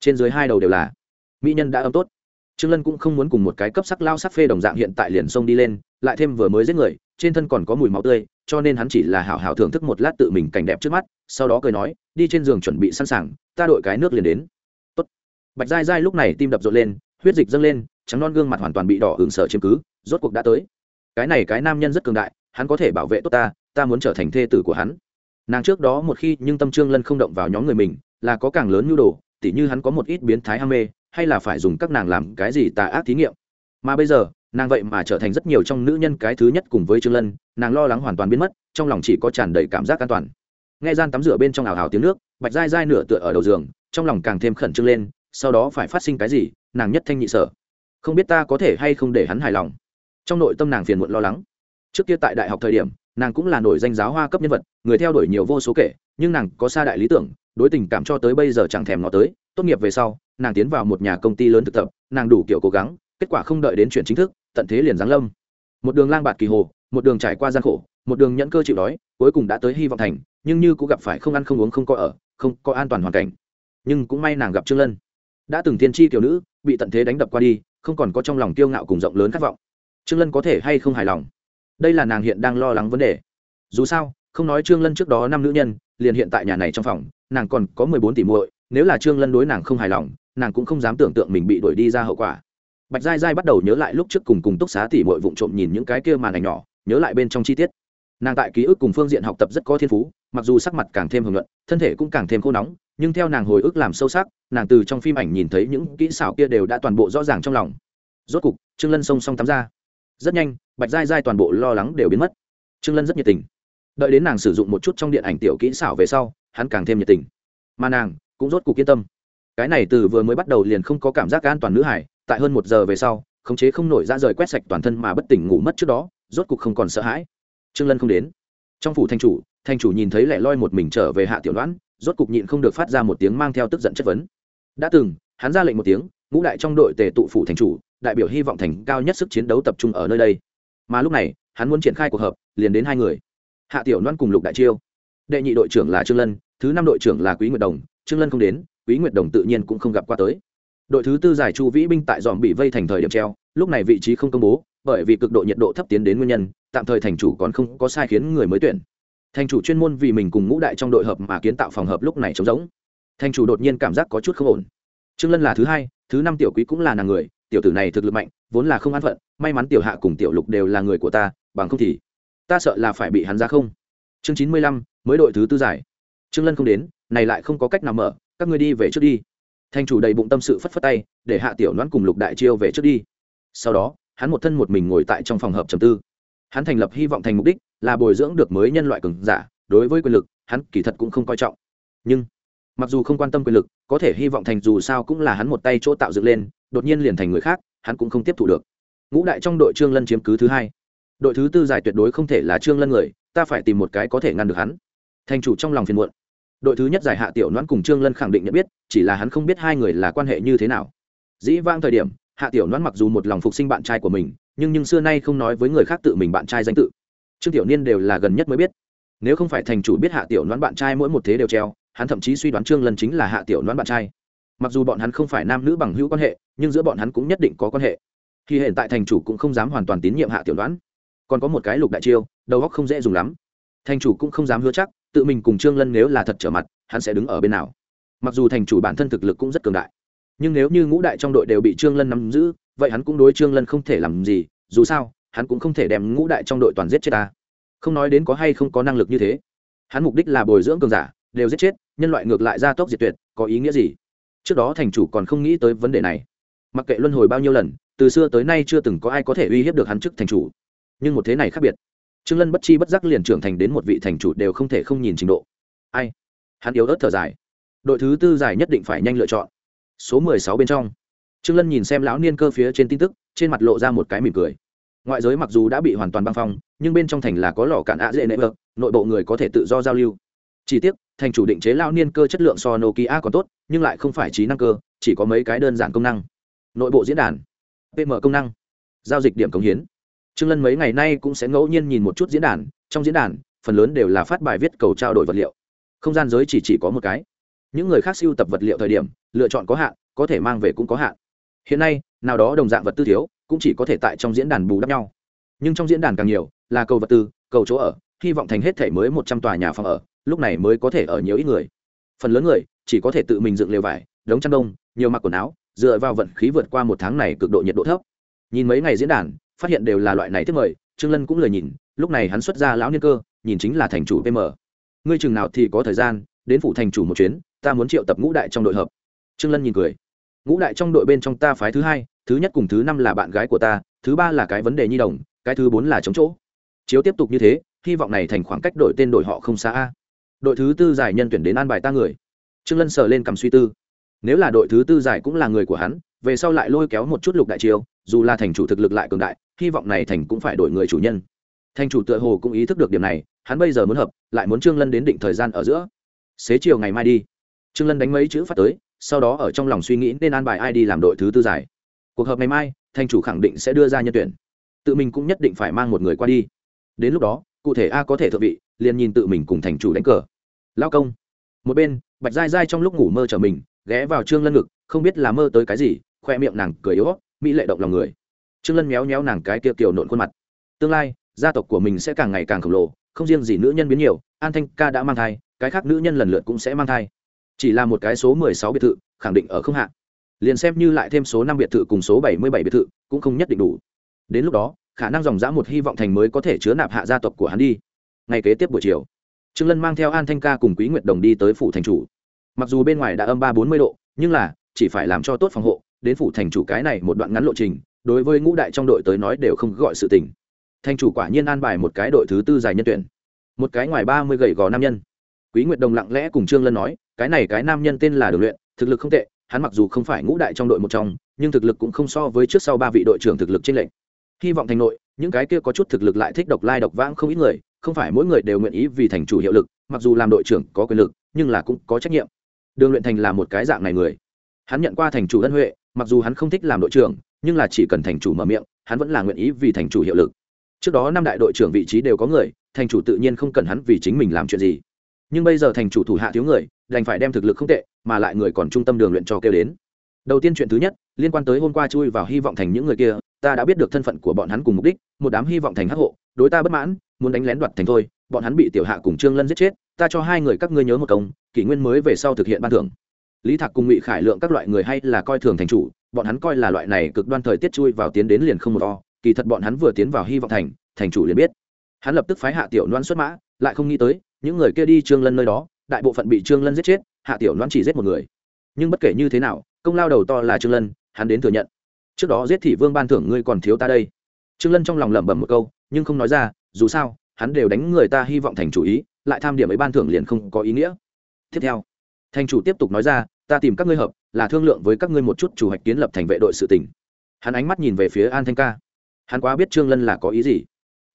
[SPEAKER 1] trên dưới hai đầu đều là, mỹ nhân đã âm tốt. Trương lân cũng không muốn cùng một cái cấp sắc lao sắc phê đồng dạng hiện tại liền xông đi lên, lại thêm vừa mới giết người, trên thân còn có mùi máu tươi, cho nên hắn chỉ là hảo hảo thưởng thức một lát tự mình cảnh đẹp trước mắt, sau đó cười nói, đi trên giường chuẩn bị sẵn sàng, ta đội cái nước liền đến bạch dai dai lúc này tim đập rộn lên, huyết dịch dâng lên, trắng non gương mặt hoàn toàn bị đỏ hưởng sợ chiếm cứ, rốt cuộc đã tới. Cái này cái nam nhân rất cường đại, hắn có thể bảo vệ tốt ta ta muốn trở thành thê tử của hắn. Nàng trước đó một khi nhưng tâm trương lân không động vào nhóm người mình, là có càng lớn nhu đồ, tỉ như hắn có một ít biến thái ham mê, hay là phải dùng các nàng làm cái gì tà ác thí nghiệm. Mà bây giờ, nàng vậy mà trở thành rất nhiều trong nữ nhân cái thứ nhất cùng với trương lân, nàng lo lắng hoàn toàn biến mất, trong lòng chỉ có tràn đầy cảm giác an toàn. Nghe gian tắm rửa bên trong ảo hào tiếng nước, bạch dai dai nửa tựa ở đầu giường, trong lòng càng thêm khẩn trương lên sau đó phải phát sinh cái gì, nàng nhất thanh nhị sở. Không biết ta có thể hay không để hắn hài lòng. Trong nội tâm nàng phiền muộn lo lắng. Trước kia tại đại học thời điểm, nàng cũng là nổi danh giáo hoa cấp nhân vật, người theo đuổi nhiều vô số kể, nhưng nàng có xa đại lý tưởng, đối tình cảm cho tới bây giờ chẳng thèm ngó tới. Tốt nghiệp về sau, nàng tiến vào một nhà công ty lớn thực tập, nàng đủ kiểu cố gắng, kết quả không đợi đến chuyện chính thức, tận thế liền giáng lâm. Một đường lang bạt kỳ hồ, một đường trải qua gian khổ, một đường nhẫn cơ chịu đói, cuối cùng đã tới hy vọng thành, nhưng như cũng gặp phải không ăn không uống không có ở, không có an toàn hoàn cảnh. Nhưng cũng may nàng gặp trương lân đã từng tiên tri tiểu nữ, bị tận thế đánh đập qua đi, không còn có trong lòng kiêu ngạo cùng rộng lớn khát vọng. Trương lân có thể hay không hài lòng? Đây là nàng hiện đang lo lắng vấn đề. Dù sao, không nói trương lân trước đó năm nữ nhân, liền hiện tại nhà này trong phòng, nàng còn có mười bốn tỷ muội, nếu là trương lân đối nàng không hài lòng, nàng cũng không dám tưởng tượng mình bị đuổi đi ra hậu quả. Bạch giai giai bắt đầu nhớ lại lúc trước cùng cùng túc xá tỷ muội vụng trộm nhìn những cái kia màn ảnh nhỏ, nhớ lại bên trong chi tiết nàng tại ký ức cùng phương diện học tập rất có thiên phú, mặc dù sắc mặt càng thêm hưởng luận thân thể cũng càng thêm khô nóng, nhưng theo nàng hồi ức làm sâu sắc, nàng từ trong phim ảnh nhìn thấy những kỹ xảo kia đều đã toàn bộ rõ ràng trong lòng. Rốt cục, trương lân song song tắm ra rất nhanh, bạch dai dai toàn bộ lo lắng đều biến mất. Trương lân rất nhiệt tình. Đợi đến nàng sử dụng một chút trong điện ảnh tiểu kỹ xảo về sau, hắn càng thêm nhiệt tình. Mà nàng cũng rốt cục yên tâm. Cái này từ vừa mới bắt đầu liền không có cảm giác an toàn nữ hải, tại hơn một giờ về sau, khống chế không nổi ra rời quét sạch toàn thân mà bất tỉnh ngủ mất trước đó, rốt cục không còn sợ hãi trương lân không đến. Trong phủ thanh chủ thanh chủ nhìn thấy lẻ loi một mình trở về hạ tiểu đoán rốt cục nhịn không được phát ra một tiếng mang theo tức giận chất vấn. Đã từng, hắn ra lệnh một tiếng, ngũ đại trong đội tề tụ phủ thành chủ, đại biểu hy vọng thành cao nhất sức chiến đấu tập trung ở nơi đây. Mà lúc này, hắn muốn triển khai cuộc họp, liền đến hai người. Hạ tiểu loan cùng lục đại chiêu. Đệ nhị đội trưởng là trương lân, thứ năm đội trưởng là quý nguyệt đồng, trương lân không đến, quý nguyệt đồng tự nhiên cũng không gặp qua tới. Đội thứ tư giải chu vĩ binh tại dòm bị vây thành thời điểm treo, lúc này vị trí không công bố, bởi vì cực độ nhiệt độ thấp tiến đến nguyên nhân tạm thời thành chủ còn không có sai khiến người mới tuyển. Thành chủ chuyên môn vì mình cùng ngũ đại trong đội hợp mà kiến tạo phòng hợp lúc này trống rỗng. Thành chủ đột nhiên cảm giác có chút không ổn. Trương lân là thứ hai, thứ năm tiểu quý cũng là nàng người, tiểu tử này thực lực mạnh, vốn là không an phận, may mắn tiểu hạ cùng tiểu lục đều là người của ta, bằng không thì ta sợ là phải bị hắn ra không. Chương chín mươi lăm, mới đội thứ tư giải. Trương lân không đến, này lại không có cách nào mở, các ngươi đi về trước đi. Thành chủ đầy bụng tâm sự phất phất tay, để hạ tiểu đoán cùng lục đại chiêu về trước đi. Sau đó, hắn một thân một mình ngồi tại trong phòng hợp trầm tư hắn thành lập hy vọng thành mục đích là bồi dưỡng được mới nhân loại cường giả, đối với quyền lực, hắn kỳ thật cũng không coi trọng. Nhưng, mặc dù không quan tâm quyền lực, có thể hy vọng thành dù sao cũng là hắn một tay chỗ tạo dựng lên, đột nhiên liền thành người khác, hắn cũng không tiếp thu được. Ngũ đại trong đội trương lân chiếm cứ thứ hai. Đội thứ tư giải tuyệt đối không thể là trương lân người, ta phải tìm một cái có thể ngăn được hắn. Thành chủ trong lòng phiền muộn. Đội thứ nhất giải hạ tiểu noãn cùng trương lân khẳng định nhận biết, chỉ là hắn không biết hai người là quan hệ như thế nào. Dĩ vang thời điểm hạ tiểu noãn mặc dù một lòng phục sinh bạn trai của mình, nhưng nhưng xưa nay không nói với người khác tự mình bạn trai danh tự. Trương tiểu niên đều là gần nhất mới biết. Nếu không phải thành chủ biết hạ tiểu noãn bạn trai mỗi một thế đều treo, hắn thậm chí suy đoán trương lần chính là hạ tiểu noãn bạn trai. Mặc dù bọn hắn không phải nam nữ bằng hữu quan hệ, nhưng giữa bọn hắn cũng nhất định có quan hệ. Khi hiện tại thành chủ cũng không dám hoàn toàn tín nhiệm hạ tiểu đoán còn có một cái lục đại chiêu, đầu óc không dễ dùng lắm. Thành chủ cũng không dám hứa chắc, tự mình cùng trương lân nếu là thật trở mặt, hắn sẽ đứng ở bên nào. Mặc dù thành chủ bản thân thực lực cũng rất cường đại nhưng nếu như ngũ đại trong đội đều bị trương lân nắm giữ, vậy hắn cũng đối trương lân không thể làm gì, dù sao, hắn cũng không thể đem ngũ đại trong đội toàn giết chết ta. Không nói đến có hay không có năng lực như thế. Hắn mục đích là bồi dưỡng cường giả, đều giết chết, nhân loại ngược lại ra tốc diệt tuyệt, có ý nghĩa gì? Trước đó thành chủ còn không nghĩ tới vấn đề này. Mặc kệ luân hồi bao nhiêu lần, từ xưa tới nay chưa từng có ai có thể uy hiếp được hắn chức thành chủ. Nhưng một thế này khác biệt. Trương lân bất chi bất giác liền trưởng thành đến một vị thành chủ đều không thể không nhìn trình độ. Ai? Hắn yếu ớt thở dài. Đội thứ tư giải nhất định phải nhanh lựa chọn số mười sáu bên trong. Trương lân nhìn xem lão niên cơ phía trên tin tức, trên mặt lộ ra một cái mỉm cười. Ngoại giới mặc dù đã bị hoàn toàn băng phong, nhưng bên trong thành là có lò cản ạ dễ nệ vợt nội bộ người có thể tự do giao lưu. Chỉ tiếc, thành chủ định chế lão niên cơ chất lượng so nokia còn tốt, nhưng lại không phải trí năng cơ, chỉ có mấy cái đơn giản công năng. Nội bộ diễn đàn, pm công năng, giao dịch điểm công hiến. Trương lân mấy ngày nay cũng sẽ ngẫu nhiên nhìn một chút diễn đàn, trong diễn đàn, phần lớn đều là phát bài viết cầu trao đổi vật liệu. Không gian giới chỉ chỉ có một cái những người khác siêu tập vật liệu thời điểm, lựa chọn có hạn, có thể mang về cũng có hạn. Hiện nay, nào đó đồng dạng vật tư thiếu, cũng chỉ có thể tại trong diễn đàn bù đắp nhau. Nhưng trong diễn đàn càng nhiều, là cầu vật tư, cầu chỗ ở, hy vọng thành hết thể mới một trăm tòa nhà phòng ở, lúc này mới có thể ở nhiều ít người. Phần lớn người, chỉ có thể tự mình dựng lều vải, đống chăn đông, nhiều mặc quần áo, dựa vào vận khí vượt qua một tháng này cực độ nhiệt độ thấp. Nhìn mấy ngày diễn đàn, phát hiện đều là loại này tiếp mời, trương lân cũng lời nhìn, lúc này hắn xuất ra lão niên cơ, nhìn chính là thành chủ pm ngươi chừng nào thì có thời gian, đến phủ thành chủ một chuyến ta muốn triệu tập ngũ đại trong đội hợp. Trương lân nhìn cười. Ngũ đại trong đội bên trong ta phái thứ hai, thứ nhất cùng thứ năm là bạn gái của ta, thứ ba là cái vấn đề nhi đồng, cái thứ bốn là chống chỗ. Chiếu tiếp tục như thế, hy vọng này thành khoảng cách đội tên đội họ không xa a. Đội thứ tư giải nhân tuyển đến an bài ta người. Trương lân sờ lên cầm suy tư. Nếu là đội thứ tư giải cũng là người của hắn, về sau lại lôi kéo một chút lục đại chiêu, dù là thành chủ thực lực lại cường đại, hy vọng này thành cũng phải đổi người chủ nhân. Thành chủ tựa hồ cũng ý thức được điểm này, hắn bây giờ muốn hợp, lại muốn trương lân đến định thời gian ở giữa. Xế chiều ngày mai đi trương lân đánh mấy chữ phát tới, sau đó ở trong lòng suy nghĩ nên an bài ai đi làm đội thứ tư giải. Cuộc họp ngày mai, thành chủ khẳng định sẽ đưa ra nhân tuyển. Tự mình cũng nhất định phải mang một người qua đi. Đến lúc đó, cụ thể a có thể thượng vị, liền nhìn tự mình cùng thành chủ đánh cờ. Lao công. Một bên, bạch dai dai trong lúc ngủ mơ trở mình, ghé vào trương lân ngực, không biết là mơ tới cái gì, khoe miệng nàng cười yếu mỹ lệ động lòng người. Trương lân méo méo nàng cái kia kiểu nộn khuôn mặt. Tương lai, gia tộc của mình sẽ càng ngày càng khổng lồ, không riêng gì nữ nhân biến nhiều, an thanh ca đã mang thai, cái khác nữ nhân lần lượt cũng sẽ mang thai chỉ là một cái số mười sáu biệt thự, khẳng định ở không hạn liền xem như lại thêm số năm biệt thự cùng số bảy mươi bảy biệt thự, cũng không nhất định đủ. Đến lúc đó, khả năng dòng dã một hy vọng thành mới có thể chứa nạp hạ gia tộc của hắn đi. Ngày kế tiếp buổi chiều, trương lân mang theo an thanh ca cùng quý nguyệt đồng đi tới phủ thành chủ. Mặc dù bên ngoài đã âm ba bốn mươi độ, nhưng là, chỉ phải làm cho tốt phòng hộ, đến phủ thành chủ cái này một đoạn ngắn lộ trình, đối với ngũ đại trong đội tới nói đều không gọi sự tình. Thành chủ quả nhiên an bài một cái đội thứ tư dài nhân tuyển. Một cái ngoài ba mươi gầy gò nam nhân. Quý nguyệt đồng lặng lẽ cùng trương lân nói cái này cái nam nhân tên là đường luyện, thực lực không tệ, hắn mặc dù không phải ngũ đại trong đội một trong, nhưng thực lực cũng không so với trước sau ba vị đội trưởng thực lực trên lệnh hy vọng thành nội, những cái kia có chút thực lực lại thích độc lai độc vãng không ít người, không phải mỗi người đều nguyện ý vì thành chủ hiệu lực, mặc dù làm đội trưởng có quyền lực, nhưng là cũng có trách nhiệm. Đường luyện thành là một cái dạng này người. Hắn nhận qua thành chủ ân huệ, mặc dù hắn không thích làm đội trưởng, nhưng là chỉ cần thành chủ mở miệng, hắn vẫn là nguyện ý vì thành chủ hiệu lực. Trước đó năm đại đội trưởng vị trí đều có người, thành chủ tự nhiên không cần hắn vì chính mình làm chuyện gì nhưng bây giờ thành chủ thủ hạ thiếu người, đành phải đem thực lực không tệ, mà lại người còn trung tâm đường luyện cho kêu đến. Đầu tiên chuyện thứ nhất, liên quan tới hôm qua chui vào hy vọng thành những người kia, ta đã biết được thân phận của bọn hắn cùng mục đích, một đám hy vọng thành hắc hộ, đối ta bất mãn, muốn đánh lén đoạt thành thôi, bọn hắn bị tiểu hạ cùng trương lân giết chết, ta cho hai người các ngươi nhớ một công, kỷ nguyên mới về sau thực hiện ban thưởng. Lý thạc cùng ngụy khải lượng các loại người hay là coi thường thành chủ, bọn hắn coi là loại này cực đoan thời tiết chui vào tiến đến liền không một o, kỳ thật bọn hắn vừa tiến vào hy vọng thành thành chủ liền biết. Hắn lập tức phái hạ tiểu loan xuất mã, lại không nghĩ tới những người kia đi trương lân nơi đó, đại bộ phận bị trương lân giết chết, hạ tiểu loan chỉ giết một người. Nhưng bất kể như thế nào, công lao đầu to là trương lân, hắn đến thừa nhận. Trước đó giết thị vương ban thưởng ngươi còn thiếu ta đây. Trương lân trong lòng lẩm bẩm một câu, nhưng không nói ra, dù sao, hắn đều đánh người ta hy vọng thành chủ ý, lại tham điểm ấy ban thưởng liền không có ý nghĩa. Tiếp theo, thành chủ tiếp tục nói ra, ta tìm các ngươi hợp, là thương lượng với các ngươi một chút chủ hoạch kiến lập thành vệ đội sự tỉnh hắn ánh mắt nhìn về phía an thanh ca. Hắn quá biết trương lân là có ý gì.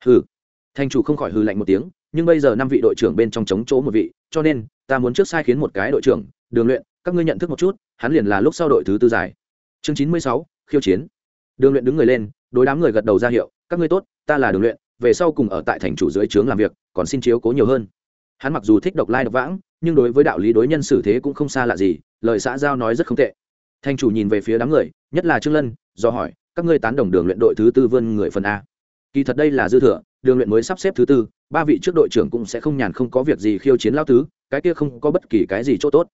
[SPEAKER 1] Hừ. Thành chủ không khỏi hừ lạnh một tiếng nhưng bây giờ năm vị đội trưởng bên trong chống chỗ một vị, cho nên, ta muốn trước sai khiến một cái đội trưởng. Đường luyện, các ngươi nhận thức một chút, hắn liền là lúc sau đội thứ tư giải. Chương chín mươi sáu, khiêu chiến. Đường luyện đứng người lên, đối đám người gật đầu ra hiệu, các ngươi tốt, ta là đường luyện, về sau cùng ở tại thành chủ dưới trướng làm việc, còn xin chiếu cố nhiều hơn. Hắn mặc dù thích độc lai độc vãng, nhưng đối với đạo lý đối nhân xử thế cũng không xa lạ gì, lời xã giao nói rất không tệ. Thành chủ nhìn về phía đám người, nhất là trương lân, do hỏi, các ngươi tán đồng đường luyện đội thứ tư vươn người phần a. Kỳ thật đây là dư thừa đường luyện mới sắp xếp thứ tư, ba vị trước đội trưởng cũng sẽ không nhàn không có việc gì khiêu chiến lao tứ, cái kia không có bất kỳ cái gì chỗ tốt.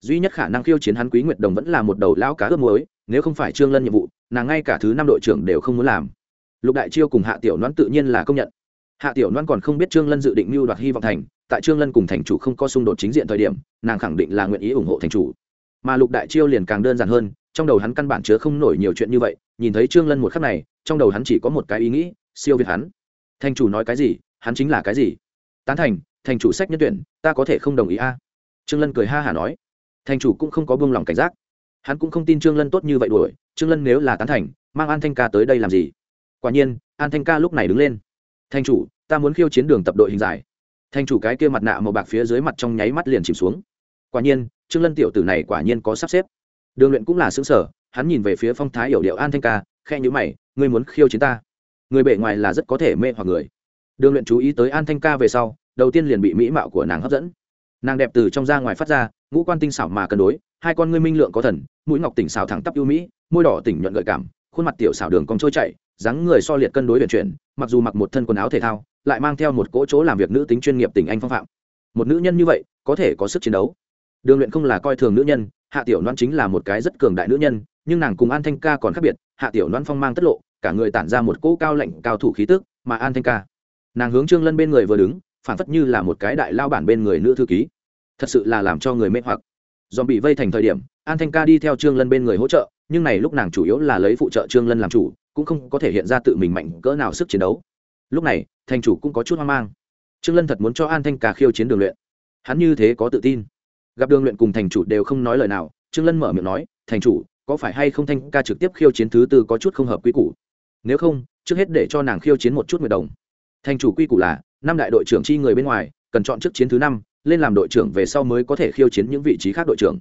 [SPEAKER 1] Duy nhất khả năng khiêu chiến hắn quý nguyệt đồng vẫn là một đầu lao cá ướp muối, nếu không phải trương lân nhiệm vụ, nàng ngay cả thứ năm đội trưởng đều không muốn làm. Lục đại chiêu cùng hạ tiểu noan tự nhiên là công nhận. Hạ tiểu noan còn không biết trương lân dự định mưu đoạt hy vọng thành, tại trương lân cùng thành chủ không có xung đột chính diện thời điểm, nàng khẳng định là nguyện ý ủng hộ thành chủ. Mà lục đại chiêu liền càng đơn giản hơn, trong đầu hắn căn bản chứa không nổi nhiều chuyện như vậy, nhìn thấy trương lân một khắc này, trong đầu hắn chỉ có một cái ý nghĩ, siêu việt hắn thành chủ nói cái gì, hắn chính là cái gì? Tán thành thành chủ sách nhân tuyển, ta có thể không đồng ý a. Trương lân cười ha hả nói. Thành chủ cũng không có buông lòng cảnh giác. Hắn cũng không tin trương lân tốt như vậy đuổi, trương lân nếu là tán thành, mang an thanh ca tới đây làm gì? Quả nhiên, an thanh ca lúc này đứng lên. Thành chủ, ta muốn khiêu chiến đường tập đội hình giải. Thành chủ cái kia mặt nạ màu bạc phía dưới mặt trong nháy mắt liền chìm xuống. Quả nhiên, trương lân tiểu tử này quả nhiên có sắp xếp. Đường luyện cũng là xứng sở hắn nhìn về phía phong thái hiểu điệu an thanh ca khe nhữ mày, ngươi muốn khiêu chiến ta? Người bề ngoài là rất có thể mê hoặc người. Đường luyện chú ý tới an thanh ca về sau, đầu tiên liền bị mỹ mạo của nàng hấp dẫn. Nàng đẹp từ trong ra ngoài phát ra, ngũ quan tinh xảo mà cân đối, hai con ngươi minh lượng có thần, mũi ngọc tỉnh xào thẳng tắp ưu mỹ, môi đỏ tỉnh nhuận gợi cảm, khuôn mặt tiểu xảo đường cong trôi chạy dáng người so liệt cân đối vận chuyển, mặc dù mặc một thân quần áo thể thao, lại mang theo một cỗ chỗ làm việc nữ tính chuyên nghiệp tỉnh anh phong phạm. Một nữ nhân như vậy, có thể có sức chiến đấu. Đường luyện không là coi thường nữ nhân, hạ tiểu đoan chính là một cái rất cường đại nữ nhân, nhưng nàng cùng an thanh ca còn khác biệt, hạ tiểu đoan phong mang tất lộ cả người tản ra một cỗ cao lạnh, cao thủ khí tức, mà an thanh ca, nàng hướng trương lân bên người vừa đứng phản phất như là một cái đại lao bản bên người nữ thư ký. Thật sự là làm cho người mê hoặc. Dòm bị vây thành thời điểm, an thanh ca đi theo trương lân bên người hỗ trợ, nhưng này lúc nàng chủ yếu là lấy phụ trợ trương lân làm chủ, cũng không có thể hiện ra tự mình mạnh cỡ nào sức chiến đấu. Lúc này, thành chủ cũng có chút hoang mang. Trương lân thật muốn cho an thanh ca khiêu chiến đường luyện. Hắn như thế có tự tin. Gặp đường luyện cùng thành chủ đều không nói lời nào, trương lân mở miệng nói, thành chủ, có phải hay không thanh ca trực tiếp khiêu chiến thứ tư có chút không hợp quy củ? Nếu không, trước hết để cho nàng khiêu chiến một chút nguyệt đồng. Thành chủ quy củ là, năm đại đội trưởng chi người bên ngoài, cần chọn trước chiến thứ năm, lên làm đội trưởng về sau mới có thể khiêu chiến những vị trí khác đội trưởng.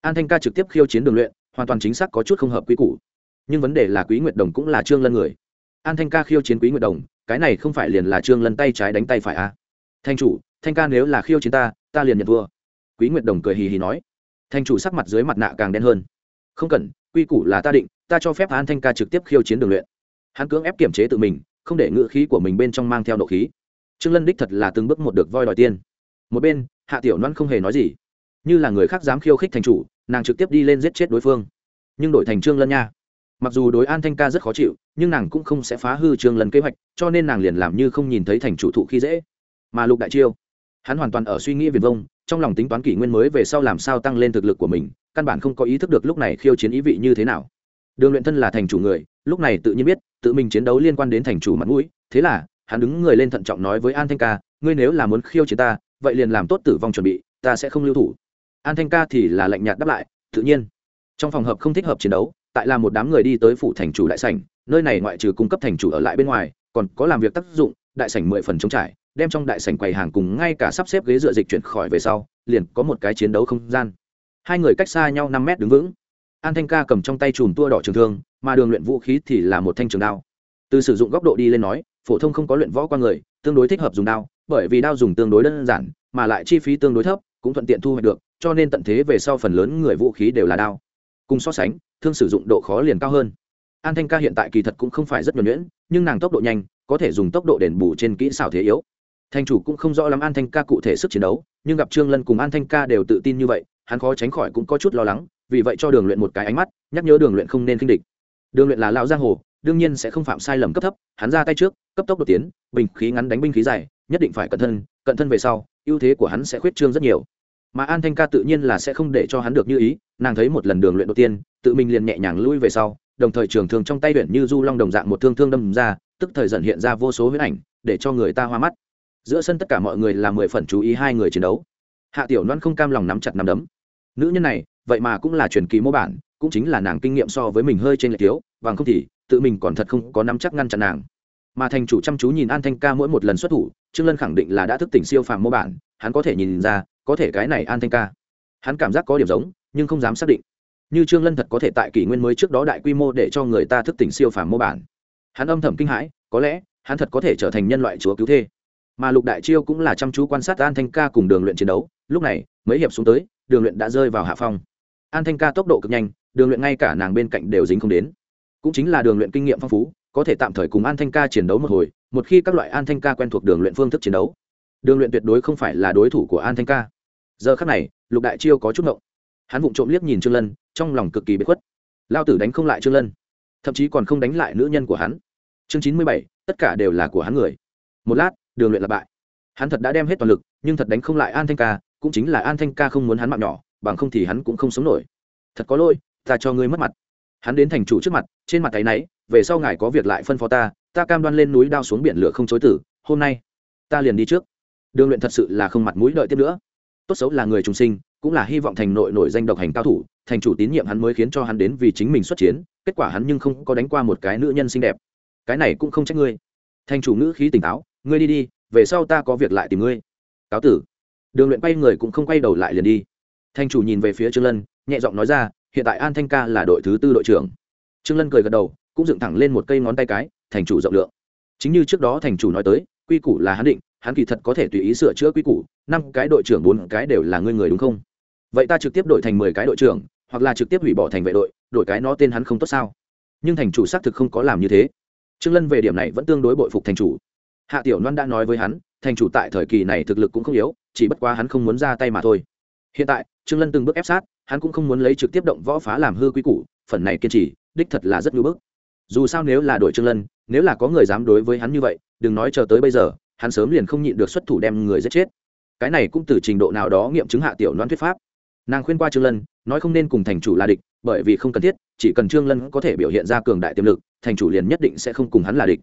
[SPEAKER 1] An thanh ca trực tiếp khiêu chiến đường luyện, hoàn toàn chính xác có chút không hợp quy củ. Nhưng vấn đề là quý nguyệt đồng cũng là trương lân người. An thanh ca khiêu chiến quý nguyệt đồng, cái này không phải liền là trương lân tay trái đánh tay phải à. thanh chủ, thanh ca nếu là khiêu chiến ta ta liền nhận thua. Quý nguyệt đồng cười hì hì nói. Thanh chủ sắc mặt dưới mặt nạ càng đen hơn. Không cần, quy củ là ta định, ta cho phép an thanh ca trực tiếp khiêu chiến đường luyện hắn cưỡng ép kiểm chế tự mình, không để ngựa khí của mình bên trong mang theo nộ khí. Trương lân đích thật là từng bước một được voi đòi tiên một bên, hạ tiểu loan không hề nói gì. Như là người khác dám khiêu khích thành chủ, nàng trực tiếp đi lên giết chết đối phương. Nhưng đổi thành trương lân nha. Mặc dù đối an thanh ca rất khó chịu, nhưng nàng cũng không sẽ phá hư trương lân kế hoạch, cho nên nàng liền làm như không nhìn thấy thành chủ thụ khi dễ. Mà lục đại chiêu, hắn hoàn toàn ở suy nghĩ viền vông, trong lòng tính toán kỷ nguyên mới về sau làm sao tăng lên thực lực của mình, căn bản không có ý thức được lúc này khiêu chiến ý vị như thế nào đường luyện thân là thành chủ người, lúc này tự nhiên biết, tự mình chiến đấu liên quan đến thành chủ mặt mũi. Thế là, hắn đứng người lên thận trọng nói với an thanh ca, ngươi nếu là muốn khiêu chiến ta, vậy liền làm tốt tử vong chuẩn bị, ta sẽ không lưu thủ. An thanh ca thì là lạnh nhạt đáp lại, tự nhiên. Trong phòng hợp không thích hợp chiến đấu, tại là một đám người đi tới phủ thành chủ đại sảnh, nơi này ngoại trừ cung cấp thành chủ ở lại bên ngoài, còn có làm việc tác dụng, đại sảnh mười phần chống trải, đem trong đại sảnh quầy hàng cùng ngay cả sắp xếp ghế dựa dịch chuyển khỏi về sau, liền có một cái chiến đấu không gian. Hai người cách xa nhau năm mét đứng vững an thanh ca cầm trong tay chùm tua đỏ trường thương, mà đường luyện vũ khí thì là một thanh trường đao. Từ sử dụng góc độ đi lên nói, phổ thông không có luyện võ qua người, tương đối thích hợp dùng đao, bởi vì đao dùng tương đối đơn giản, mà lại chi phí tương đối thấp, cũng thuận tiện thu hoạch được, cho nên tận thế về sau phần lớn người vũ khí đều là đao. Cùng so sánh, thương sử dụng độ khó liền cao hơn. An thanh ca hiện tại kỳ thật cũng không phải rất nhuẩn nhuyễn, nhưng nàng tốc độ nhanh, có thể dùng tốc độ đền bù trên kỹ xảo thế yếu. Thanh chủ cũng không rõ lắm an thanh ca cụ thể sức chiến đấu, nhưng gặp trương lân cùng an thanh ca đều tự tin như vậy, hắn khó tránh khỏi cũng có chút lo lắng vì vậy cho đường luyện một cái ánh mắt, nhắc nhớ đường luyện không nên kinh địch. Đường luyện là lão giang hồ, đương nhiên sẽ không phạm sai lầm cấp thấp, hắn ra tay trước, cấp tốc đột tiến, bình khí ngắn đánh binh khí dài, nhất định phải cẩn thân cẩn thân về sau, ưu thế của hắn sẽ khuyết trương rất nhiều. Mà an thanh ca tự nhiên là sẽ không để cho hắn được như ý, nàng thấy một lần đường luyện đầu tiên, tự mình liền nhẹ nhàng lui về sau, đồng thời trường thương trong tay luyện như du long đồng dạng một thương thương đâm ra, tức thời dần hiện ra vô số huyết ảnh, để cho người ta hoa mắt. Giữa sân tất cả mọi người là mười phần chú ý hai người chiến đấu. Hạ tiểu loan không cam lòng nắm chặt nắm đấm. Nữ nhân này vậy mà cũng là truyền kỳ mô bản, cũng chính là nàng kinh nghiệm so với mình hơi trên lệch thiếu, bằng không thì tự mình còn thật không có nắm chắc ngăn chặn nàng. Mà thành chủ chăm chú nhìn an thanh ca mỗi một lần xuất thủ, trương lân khẳng định là đã thức tỉnh siêu phàm mô bản, hắn có thể nhìn ra, có thể cái này an thanh ca. Hắn cảm giác có điểm giống, nhưng không dám xác định. Như trương lân thật có thể tại kỷ nguyên mới trước đó đại quy mô để cho người ta thức tỉnh siêu phàm mô bản. Hắn âm thầm kinh hãi, có lẽ, hắn thật có thể trở thành nhân loại chúa cứu thê. Mà lục đại chiêu cũng là chăm chú quan sát an thanh ca cùng đường luyện chiến đấu, lúc này, mấy hiệp xuống tới, đường luyện đã rơi vào hạ phong an thanh ca tốc độ cực nhanh, đường luyện ngay cả nàng bên cạnh đều dính không đến. Cũng chính là đường luyện kinh nghiệm phong phú, có thể tạm thời cùng an thanh ca chiến đấu một hồi, một khi các loại an thanh ca quen thuộc đường luyện phương thức chiến đấu, đường luyện tuyệt đối không phải là đối thủ của an thanh ca. Giờ khắc này, lục đại chiêu có chút ngộng. Hắn vụng trộm liếc nhìn trương lân, trong lòng cực kỳ bất khuất. Lao tử đánh không lại trương lân, thậm chí còn không đánh lại nữ nhân của hắn. Chương chín mươi bảy, tất cả đều là của hắn người. Một lát, đường luyện là bại. Hắn thật đã đem hết toàn lực, nhưng thật đánh không lại an thanh ca, cũng chính là an thanh ca không muốn hắn mạng nhỏ bằng không thì hắn cũng không sống nổi. Thật có lỗi, ta cho ngươi mất mặt. Hắn đến thành chủ trước mặt, trên mặt tay náy, về sau ngài có việc lại phân phó ta ta cam đoan lên núi đao xuống biển lửa không chối tử, hôm nay, ta liền đi trước. Đường luyện thật sự là không mặt mũi đợi tiếp nữa. Tốt xấu là người trùng sinh, cũng là hy vọng thành nội nổi danh độc hành cao thủ, thành chủ tín nhiệm hắn mới khiến cho hắn đến vì chính mình xuất chiến, kết quả hắn nhưng không có đánh qua một cái nữ nhân xinh đẹp. Cái này cũng không trách ngươi. Thành chủ ngữ khí tỉnh táo, ngươi đi đi, về sau ta có việc lại tìm ngươi. Cáo tử. Đường luyện quay người cũng không quay đầu lại liền đi. Thanh chủ nhìn về phía trương lân, nhẹ giọng nói ra, hiện tại an thanh ca là đội thứ tư đội trưởng. Trương lân cười gật đầu, cũng dựng thẳng lên một cây ngón tay cái, thành chủ rộng lượng. Chính như trước đó thành chủ nói tới, quy củ là hắn định, hắn kỳ thật có thể tùy ý sửa chữa quy củ, năm cái đội trưởng bốn cái đều là ngươi người đúng không? Vậy ta trực tiếp đổi thành mười cái đội trưởng, hoặc là trực tiếp hủy bỏ thành vệ đội, đổi cái nó tên hắn không tốt sao? Nhưng thành chủ xác thực không có làm như thế. Trương lân về điểm này vẫn tương đối bội phục thành chủ. Hạ tiểu loan đã nói với hắn, thành chủ tại thời kỳ này thực lực cũng không yếu, chỉ bất quá hắn không muốn ra tay mà thôi hiện tại, trương lân từng bước ép sát, hắn cũng không muốn lấy trực tiếp động võ phá làm hư quy củ, phần này kiên trì, đích thật là rất ngưỡng bức. Dù sao nếu là đội trương lân, nếu là có người dám đối với hắn như vậy, đừng nói chờ tới bây giờ, hắn sớm liền không nhịn được xuất thủ đem người giết chết. Cái này cũng từ trình độ nào đó nghiệm chứng hạ tiểu đoán thuyết pháp. Nàng khuyên qua trương lân, nói không nên cùng thành chủ là địch, bởi vì không cần thiết, chỉ cần trương lân có thể biểu hiện ra cường đại tiềm lực, thành chủ liền nhất định sẽ không cùng hắn là địch.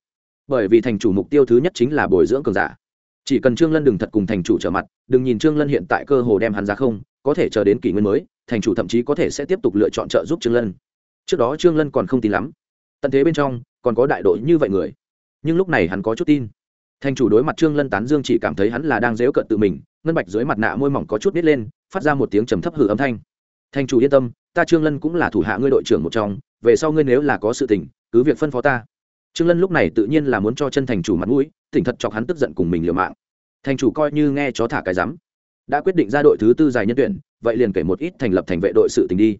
[SPEAKER 1] Bởi vì thành chủ mục tiêu thứ nhất chính là bồi dưỡng cường giả chỉ cần trương lân đừng thật cùng thành chủ trở mặt, đừng nhìn trương lân hiện tại cơ hồ đem hắn ra không, có thể chờ đến kỷ nguyên mới, thành chủ thậm chí có thể sẽ tiếp tục lựa chọn trợ giúp trương lân. Trước đó trương lân còn không tin lắm. Tận thế bên trong, còn có đại đội như vậy người. Nhưng lúc này hắn có chút tin. Thành chủ đối mặt trương lân tán dương chỉ cảm thấy hắn là đang dếu cận tự mình, ngân bạch dưới mặt nạ môi mỏng có chút nít lên, phát ra một tiếng trầm thấp hử âm thanh. Thành chủ yên tâm, ta trương lân cũng là thủ hạ ngươi đội trưởng một trong, về sau ngươi nếu là có sự tình, cứ việc phân phó ta trương lân lúc này tự nhiên là muốn cho chân thành chủ mặt mũi, tỉnh thật chọc hắn tức giận cùng mình liều mạng. Thành chủ coi như nghe chó thả cái rắm, đã quyết định ra đội thứ tư dài nhân tuyển, vậy liền kể một ít thành lập thành vệ đội sự tình đi.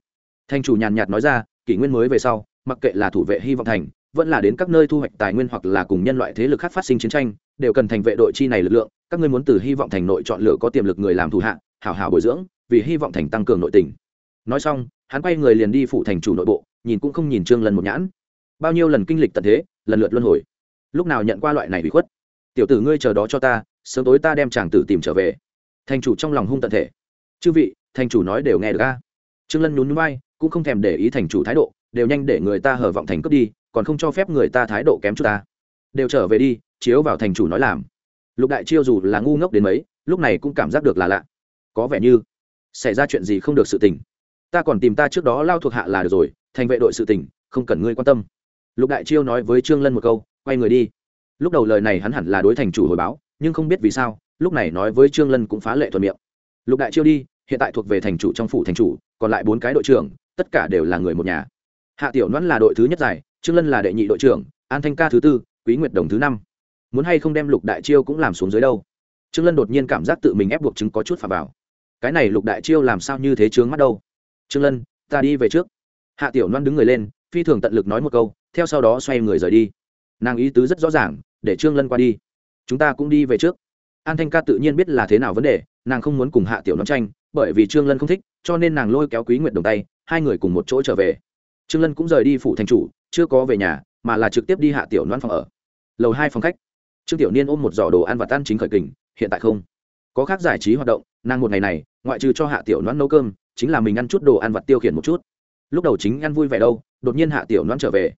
[SPEAKER 1] Thành chủ nhàn nhạt nói ra, kỷ nguyên mới về sau, mặc kệ là thủ vệ hy vọng thành, vẫn là đến các nơi thu hoạch tài nguyên hoặc là cùng nhân loại thế lực khác phát sinh chiến tranh, đều cần thành vệ đội chi này lực lượng, các ngươi muốn từ hy vọng thành nội chọn lựa có tiềm lực người làm thủ hạ, hảo hảo bồi dưỡng, vì hy vọng thành tăng cường nội tình. Nói xong, hắn quay người liền đi phụ thành chủ nội bộ, nhìn cũng không nhìn trương lần một nhãn. Bao nhiêu lần kinh lịch tận thế lần lượt luân hồi. Lúc nào nhận qua loại này bị khuất? Tiểu tử ngươi chờ đó cho ta, sớm tối ta đem chàng tử tìm trở về. Thành chủ trong lòng hung tận thể. Chư vị, thành chủ nói đều nghe được a. Trương lân nhún vai, cũng không thèm để ý thành chủ thái độ, đều nhanh để người ta hở vọng thành cướp đi, còn không cho phép người ta thái độ kém chút ta. Đều trở về đi, chiếu vào thành chủ nói làm. Lục đại chiêu dù là ngu ngốc đến mấy, lúc này cũng cảm giác được là lạ. Có vẻ như xảy ra chuyện gì không được sự tình. Ta còn tìm ta trước đó lao thuộc hạ là được rồi, thành vệ đội sự tình, không cần ngươi quan tâm lục đại chiêu nói với trương lân một câu, quay người đi. Lúc đầu lời này hắn hẳn là đối thành chủ hồi báo, nhưng không biết vì sao, lúc này nói với trương lân cũng phá lệ thuận miệng. Lục đại chiêu đi, hiện tại thuộc về thành chủ trong phủ thành chủ, còn lại bốn cái đội trưởng, tất cả đều là người một nhà. Hạ tiểu noãn là đội thứ nhất giải, trương lân là đệ nhị đội trưởng, an thanh ca thứ tư, quý nguyệt đồng thứ năm. Muốn hay không đem lục đại chiêu cũng làm xuống dưới đâu? Trương lân đột nhiên cảm giác tự mình ép buộc chứng có chút phà vào. Cái này lục đại chiêu làm sao như thế trướng mắt đâu? Trương lân, ta đi về trước. Hạ tiểu loan đứng người lên phi thường tận lực nói một câu, theo sau đó xoay người rời đi. Nàng ý tứ rất rõ ràng, để trương lân qua đi. Chúng ta cũng đi về trước. An thanh ca tự nhiên biết là thế nào vấn đề, nàng không muốn cùng hạ tiểu nón tranh, bởi vì trương lân không thích, cho nên nàng lôi kéo quý nguyệt đồng tay, hai người cùng một chỗ trở về. Trương lân cũng rời đi phụ thành chủ, chưa có về nhà, mà là trực tiếp đi hạ tiểu nón phòng ở. Lầu hai phòng khách. Trương tiểu niên ôm một giỏ đồ ăn và tan chính khởi kình, hiện tại không. Có khác giải trí hoạt động, nàng một ngày này, ngoại trừ cho hạ tiểu nón nấu cơm, chính là mình ăn chút đồ ăn vặt tiêu khiển một chút. Lúc đầu chính ăn vui vẻ đâu đột nhiên hạ tiểu noan trở về.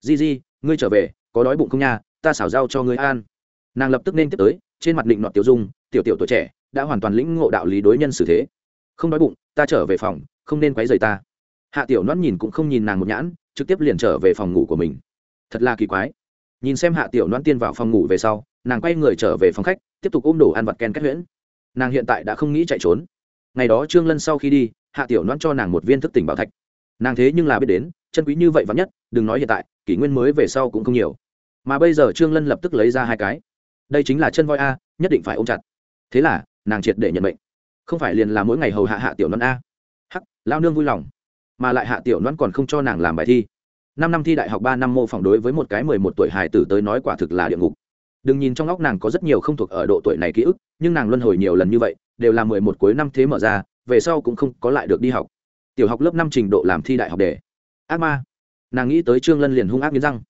[SPEAKER 1] Di di, ngươi trở về, có đói bụng không nha? Ta xảo rau cho ngươi ăn. Nàng lập tức nên tiếp tới, trên mặt định nọ tiểu dung, tiểu tiểu tuổi trẻ, đã hoàn toàn lĩnh ngộ đạo lý đối nhân xử thế. Không đói bụng, ta trở về phòng, không nên quấy rầy ta. Hạ tiểu noan nhìn cũng không nhìn nàng một nhãn, trực tiếp liền trở về phòng ngủ của mình. Thật là kỳ quái. Nhìn xem hạ tiểu noan tiên vào phòng ngủ về sau, nàng quay người trở về phòng khách, tiếp tục ôm đồ ăn vặt ken kết huyễn. Nàng hiện tại đã không nghĩ chạy trốn. Ngày đó trương lân sau khi đi, hạ tiểu noan cho nàng một viên thức tỉnh bảo thạch. Nàng thế nhưng là biết đến chân quý như vậy vắn nhất, đừng nói hiện tại, kỷ nguyên mới về sau cũng không nhiều. Mà bây giờ trương lân lập tức lấy ra hai cái. Đây chính là chân voi a, nhất định phải ôm chặt. Thế là, nàng triệt để nhận bệnh không phải liền là mỗi ngày hầu hạ hạ tiểu non a. Hắc, lao nương vui lòng. Mà lại hạ tiểu non còn không cho nàng làm bài thi. Năm năm thi đại học ba năm mô phỏng đối với một cái mười một tuổi hài tử tới nói quả thực là địa ngục. Đừng nhìn trong óc nàng có rất nhiều không thuộc ở độ tuổi này ký ức, nhưng nàng luân hồi nhiều lần như vậy, đều là mười một cuối năm thế mở ra, về sau cũng không có lại được đi học. Tiểu học lớp năm trình độ làm thi đại học đề ác ma. Nàng nghĩ tới trương lân liền hung ác nghiến răng.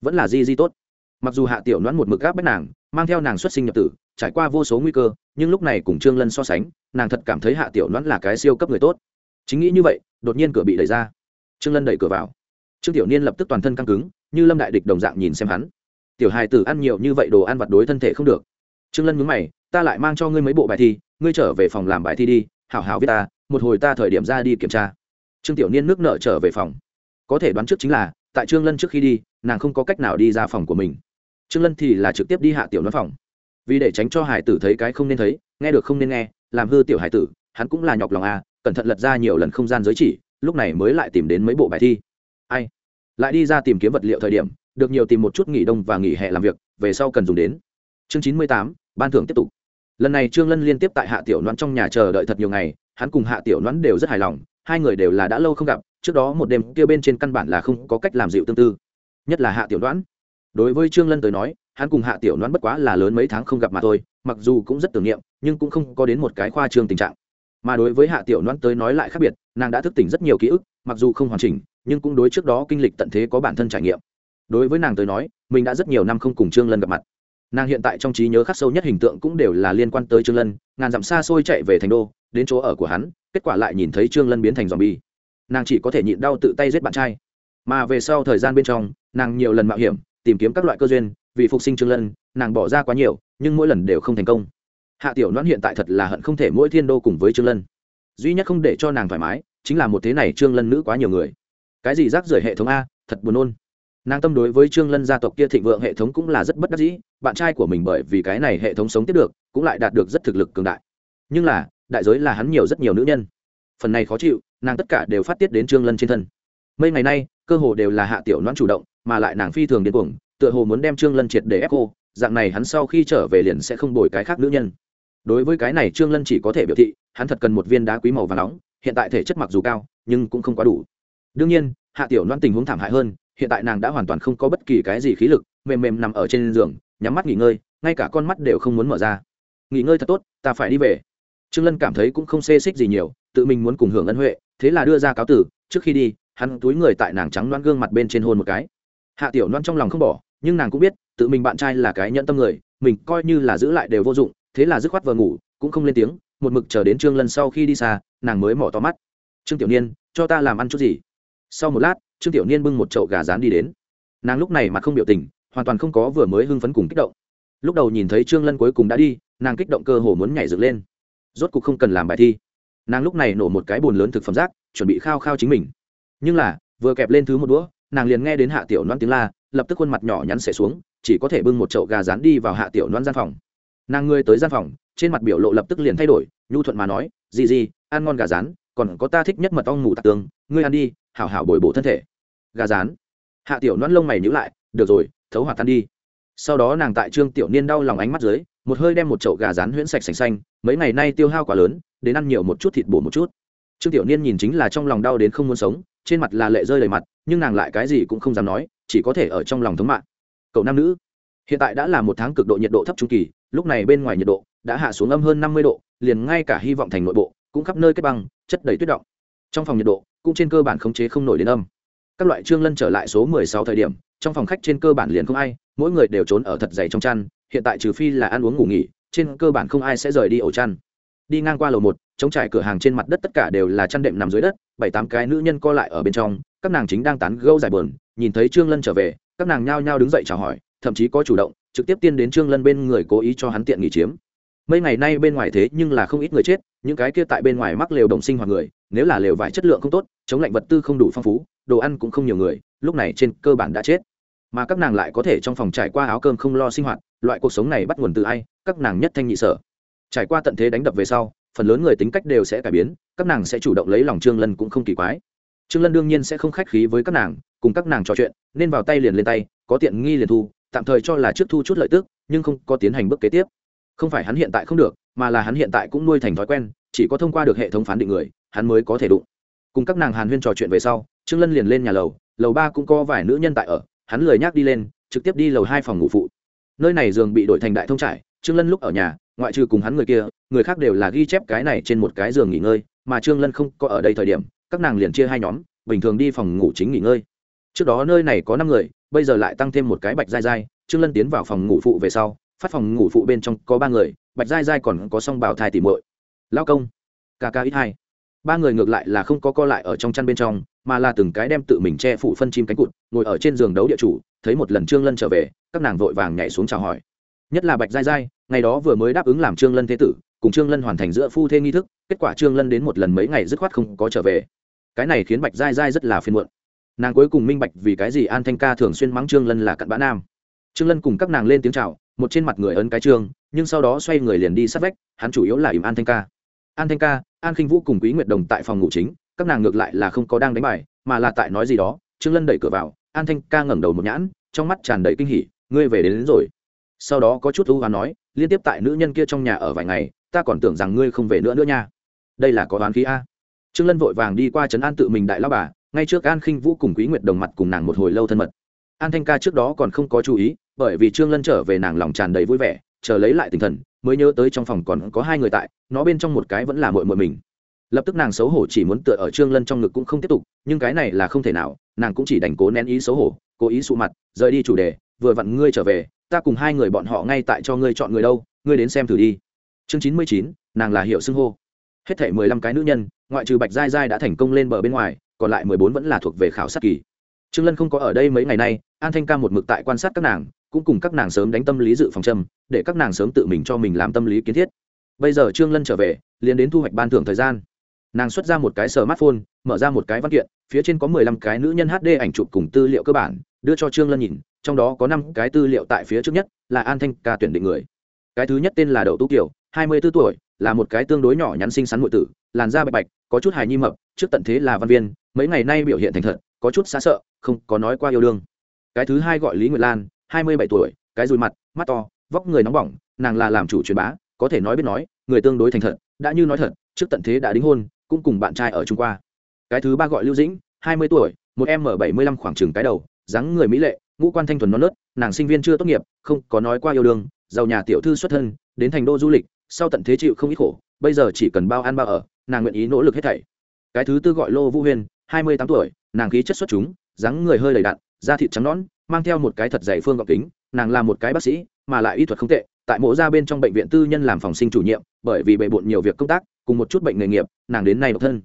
[SPEAKER 1] Vẫn là di di tốt. Mặc dù hạ tiểu đoán một mực gáp bách nàng, mang theo nàng xuất sinh nhập tử, trải qua vô số nguy cơ, nhưng lúc này cùng trương lân so sánh, nàng thật cảm thấy hạ tiểu đoán là cái siêu cấp người tốt. Chính nghĩ như vậy, đột nhiên cửa bị đẩy ra. Trương lân đẩy cửa vào. Trương tiểu niên lập tức toàn thân căng cứng, như lâm đại địch đồng dạng nhìn xem hắn. Tiểu hài tử ăn nhiều như vậy đồ ăn vặt đối thân thể không được. Trương lân mướn mày, ta lại mang cho ngươi mấy bộ bài thi, ngươi trở về phòng làm bài thi đi, hảo hảo viết ta, một hồi ta thời điểm ra đi kiểm tra. Trương tiểu niên nước nợ trở về phòng có thể đoán trước chính là, tại trương lân trước khi đi, nàng không có cách nào đi ra phòng của mình. Trương lân thì là trực tiếp đi hạ tiểu đoán phòng. Vì để tránh cho hải tử thấy cái không nên thấy, nghe được không nên nghe, làm hư tiểu hải tử, hắn cũng là nhọc lòng à cẩn thận lật ra nhiều lần không gian giới chỉ, lúc này mới lại tìm đến mấy bộ bài thi. Ai? Lại đi ra tìm kiếm vật liệu thời điểm, được nhiều tìm một chút nghỉ đông và nghỉ hè làm việc, về sau cần dùng đến. Chương chín mươi tám, ban thưởng tiếp tục. Lần này trương lân liên tiếp tại hạ tiểu đoán trong nhà chờ đợi thật nhiều ngày, hắn cùng hạ tiểu đoán đều rất hài lòng hai người đều là đã lâu không gặp, trước đó một đêm kia bên trên căn bản là không có cách làm dịu tương tư, nhất là hạ tiểu đoán đối với trương lân tới nói, hắn cùng hạ tiểu đoán bất quá là lớn mấy tháng không gặp mà thôi, mặc dù cũng rất tưởng niệm, nhưng cũng không có đến một cái khoa trương tình trạng. Mà đối với hạ tiểu đoán tới nói lại khác biệt, nàng đã thức tỉnh rất nhiều ký ức, mặc dù không hoàn chỉnh, nhưng cũng đối trước đó kinh lịch tận thế có bản thân trải nghiệm. Đối với nàng tới nói, mình đã rất nhiều năm không cùng trương lân gặp mặt. Nàng hiện tại trong trí nhớ khắc sâu nhất hình tượng cũng đều là liên quan tới trương lân, ngàn dặm xa xôi chạy về thành đô, đến chỗ ở của hắn kết quả lại nhìn thấy trương lân biến thành dòm bi. Nàng chỉ có thể nhịn đau tự tay giết bạn trai. Mà về sau thời gian bên trong, nàng nhiều lần mạo hiểm, tìm kiếm các loại cơ duyên, vì phục sinh trương lân, nàng bỏ ra quá nhiều, nhưng mỗi lần đều không thành công. Hạ tiểu noãn hiện tại thật là hận không thể mỗi thiên đô cùng với trương lân. Duy nhất không để cho nàng thoải mái, chính là một thế này trương lân nữ quá nhiều người. Cái gì rác rưởi hệ thống a, thật buồn nôn. Nàng tâm đối với trương lân gia tộc kia thịnh vượng hệ thống cũng là rất bất đắc dĩ, bạn trai của mình bởi vì cái này hệ thống sống tiếp được, cũng lại đạt được rất thực lực cường đại. Nhưng là đại giới là hắn nhiều rất nhiều nữ nhân. Phần này khó chịu, nàng tất cả đều phát tiết đến trương lân trên thân. Mấy ngày nay, cơ hồ đều là hạ tiểu noãn chủ động, mà lại nàng phi thường điên cuồng, tựa hồ muốn đem trương lân triệt để ép cô, dạng này hắn sau khi trở về liền sẽ không đổi cái khác nữ nhân. Đối với cái này trương lân chỉ có thể biểu thị, hắn thật cần một viên đá quý màu và nóng, hiện tại thể chất mặc dù cao, nhưng cũng không quá đủ. Đương nhiên, hạ tiểu loan tình huống thảm hại hơn, hiện tại nàng đã hoàn toàn không có bất kỳ cái gì khí lực, mềm mềm nằm ở trên giường, nhắm mắt nghỉ ngơi, ngay cả con mắt đều không muốn mở ra. Nghỉ ngơi thật tốt, ta phải đi về trương lân cảm thấy cũng không xê xích gì nhiều, tự mình muốn cùng hưởng ân huệ, thế là đưa ra cáo tử. Trước khi đi, hắn túi người tại nàng trắng loan gương mặt bên trên hôn một cái. Hạ tiểu loan trong lòng không bỏ, nhưng nàng cũng biết, tự mình bạn trai là cái nhẫn tâm người, mình coi như là giữ lại đều vô dụng, thế là dứt khoát vừa ngủ, cũng không lên tiếng, một mực chờ đến trương lân sau khi đi xa, nàng mới mỏ to mắt. Trương tiểu niên, cho ta làm ăn chút gì? Sau một lát, trương tiểu niên bưng một chậu gà rán đi đến. Nàng lúc này mặt không biểu tình, hoàn toàn không có vừa mới hưng phấn cùng kích động. Lúc đầu nhìn thấy trương lân cuối cùng đã đi, nàng kích động cơ hồ muốn nhảy dựng lên rốt cuộc không cần làm bài thi. Nàng lúc này nổ một cái bồn lớn thực phẩm rác, chuẩn bị khao khao chính mình. Nhưng là, vừa kẹp lên thứ một đũa, nàng liền nghe đến hạ tiểu noan tiếng la, lập tức khuôn mặt nhỏ nhắn xẻ xuống, chỉ có thể bưng một chậu gà rán đi vào hạ tiểu noan gian phòng. Nàng ngươi tới gian phòng, trên mặt biểu lộ lập tức liền thay đổi, nhu thuận mà nói gì gì ăn ngon gà rán, còn có ta thích nhất mật ong mù tạc tương, ngươi ăn đi, hảo hảo bồi bổ thân thể. Gà rán? Hạ tiểu noan lông mày nhíu lại, được rồi, thấu hòa tan đi. Sau đó nàng tại trương tiểu niên đau lòng ánh mắt dưới một hơi đem một chậu gà rán huyễn sạch sành xanh, mấy ngày nay tiêu hao quá lớn, đến ăn nhiều một chút thịt bổ một chút. Trương tiểu niên nhìn chính là trong lòng đau đến không muốn sống, trên mặt là lệ rơi đầy mặt, nhưng nàng lại cái gì cũng không dám nói, chỉ có thể ở trong lòng thống mạng. Cậu nam nữ, hiện tại đã là một tháng cực độ nhiệt độ thấp trung kỳ, lúc này bên ngoài nhiệt độ đã hạ xuống âm hơn năm mươi độ, liền ngay cả hy vọng thành nội bộ cũng khắp nơi kết băng, chất đầy tuyết động. Trong phòng nhiệt độ cũng trên cơ bản khống chế không nổi đến âm. Các loại trương lân trở lại số mười sáu thời điểm, trong phòng khách trên cơ bản liền không ai, mỗi người đều trốn ở thật dày trong chăn hiện tại trừ phi là ăn uống ngủ nghỉ, trên cơ bản không ai sẽ rời đi ổ chăn. Đi ngang qua lầu một, chống trải cửa hàng trên mặt đất tất cả đều là chăn đệm nằm dưới đất, bảy tám cái nữ nhân co lại ở bên trong, các nàng chính đang tán gẫu dài bờn nhìn thấy trương lân trở về, các nàng nhao nhao đứng dậy chào hỏi, thậm chí có chủ động, trực tiếp tiên đến trương lân bên người cố ý cho hắn tiện nghỉ chiếm. Mấy ngày nay bên ngoài thế nhưng là không ít người chết, những cái kia tại bên ngoài mắc lều đồng sinh hoặc người, nếu là lều vải chất lượng không tốt, chống lạnh vật tư không đủ phong phú, đồ ăn cũng không nhiều người, lúc này trên cơ bản đã chết mà các nàng lại có thể trong phòng trải qua áo cơm không lo sinh hoạt, loại cuộc sống này bắt nguồn từ ai? Các nàng nhất thanh nhị sở. Trải qua tận thế đánh đập về sau, phần lớn người tính cách đều sẽ cải biến, các nàng sẽ chủ động lấy lòng trương lân cũng không kỳ quái. Trương lân đương nhiên sẽ không khách khí với các nàng, cùng các nàng trò chuyện, nên vào tay liền lên tay, có tiện nghi liền thu, tạm thời cho là trước thu chút lợi tức, nhưng không có tiến hành bước kế tiếp. Không phải hắn hiện tại không được, mà là hắn hiện tại cũng nuôi thành thói quen, chỉ có thông qua được hệ thống phán định người, hắn mới có thể đụng. Cùng các nàng hàn huyên trò chuyện về sau, trương lân liền lên nhà lầu lầu ba cũng có vài nữ nhân tại ở hắn lười nhác đi lên, trực tiếp đi lầu hai phòng ngủ phụ. Nơi này giường bị đổi thành đại thông trải, trương lân lúc ở nhà, ngoại trừ cùng hắn người kia, người khác đều là ghi chép cái này trên một cái giường nghỉ ngơi, mà trương lân không có ở đây thời điểm, các nàng liền chia hai nhóm, bình thường đi phòng ngủ chính nghỉ ngơi. Trước đó nơi này có năm người, bây giờ lại tăng thêm một cái bạch dai dai trương lân tiến vào phòng ngủ phụ về sau, phát phòng ngủ phụ bên trong có ba người, bạch dai dai còn có song bảo thai tỉ muội. Lao công, ca ca ít hai. Ba người ngược lại là không có co lại ở trong chăn bên trong mà là từng cái đem tự mình che phủ phân chim cánh cụt, ngồi ở trên giường đấu địa chủ, thấy một lần trương lân trở về, các nàng vội vàng nhảy xuống chào hỏi. Nhất là bạch dai dai ngày đó vừa mới đáp ứng làm trương lân thế tử, cùng trương lân hoàn thành giữa phu thê nghi thức, kết quả trương lân đến một lần mấy ngày dứt khoát không có trở về. Cái này khiến bạch dai dai rất là phiền muộn. Nàng cuối cùng minh bạch vì cái gì an thanh ca thường xuyên mắng trương lân là cặn bã nam. Trương lân cùng các nàng lên tiếng chào, một trên mặt người ấn cái trương, nhưng sau đó xoay người liền đi sát vách, hắn chủ yếu là ìm an thanh ca. An thanh ca, an khinh vũ cùng quý nguyệt đồng tại phòng ngủ chính các nàng ngược lại là không có đang đánh bài mà là tại nói gì đó trương lân đẩy cửa vào an thanh ca ngẩng đầu một nhãn trong mắt tràn đầy kinh hỉ ngươi về đến, đến rồi. Sau đó có chút ưu hoán nói liên tiếp tại nữ nhân kia trong nhà ở vài ngày ta còn tưởng rằng ngươi không về nữa nữa nha. Đây là có đoán khí a. Trương lân vội vàng đi qua trấn an tự mình đại lao bà ngay trước an khinh vũ cùng quý nguyệt đồng mặt cùng nàng một hồi lâu thân mật. An thanh ca trước đó còn không có chú ý bởi vì trương lân trở về nàng lòng tràn đầy vui vẻ chờ lấy lại tinh thần mới nhớ tới trong phòng còn có hai người tại nó bên trong một cái vẫn là mội mội mình lập tức nàng xấu hổ chỉ muốn tựa ở trương lân trong ngực cũng không tiếp tục, nhưng cái này là không thể nào, nàng cũng chỉ đành cố nén ý xấu hổ, cố ý sụ mặt, rời đi chủ đề, vừa vặn ngươi trở về, ta cùng hai người bọn họ ngay tại cho ngươi chọn người đâu, ngươi đến xem thử đi. Chương chín mươi chín, nàng là hiệu xưng hô. Hết thể mười lăm cái nữ nhân, ngoại trừ bạch giai giai đã thành công lên bờ bên ngoài, còn lại mười bốn vẫn là thuộc về khảo sát kỳ. Trương lân không có ở đây mấy ngày nay, an thanh ca một mực tại quan sát các nàng, cũng cùng các nàng sớm đánh tâm lý dự phòng châm, để các nàng sớm tự mình cho mình làm tâm lý kiến thiết. Bây giờ trương lân trở về, liền đến thu hoạch ban thưởng thời gian nàng xuất ra một cái smartphone, mở ra một cái văn kiện, phía trên có mười lăm cái nữ nhân hd ảnh chụp cùng tư liệu cơ bản, đưa cho trương lân nhìn, trong đó có năm cái tư liệu tại phía trước nhất, là an thanh ca tuyển định người. Cái thứ nhất tên là đậu tú kiều, hai mươi b ố tuổi, là một cái tương đối nhỏ nhắn xinh xắn nội tử, làn da bạch bạch, có chút hài nhi mập, trước tận thế là văn viên, mấy ngày nay biểu hiện thành thật, có chút xa sợ, không có nói qua yêu đương. Cái thứ hai gọi lý nguyệt lan, hai mươi bảy tuổi, cái dùi mặt, mắt to, vóc người nóng bỏng, nàng là làm chủ truyền bá, có thể nói biết nói, người tương đối thành thật, đã như nói thật, trước tận thế đã đính hôn cũng cùng bạn trai ở trung qua. Cái thứ ba gọi lưu dĩnh, hai mươi tuổi, một m bảy mươi lăm khoảng chừng cái đầu, dáng người mỹ lệ, ngũ quan thanh thuần non nớt, nàng sinh viên chưa tốt nghiệp, không có nói qua yêu đương, giàu nhà tiểu thư xuất thân, đến thành đô du lịch, sau tận thế chịu không ít khổ, bây giờ chỉ cần bao ăn bao ở, nàng nguyện ý nỗ lực hết thảy. Cái thứ tư gọi lô vũ huyên, hai mươi tám tuổi, nàng khí chất xuất chúng, dáng người hơi đầy đặn, da thịt trắng nõn, mang theo một cái thật dày phương gọng kính, nàng là một cái bác sĩ, mà lại y thuật không tệ tại mộ ra bên trong bệnh viện tư nhân làm phòng sinh chủ nhiệm, bởi vì bề bộn nhiều việc công tác, cùng một chút bệnh nghề nghiệp, nàng đến nay độc thân.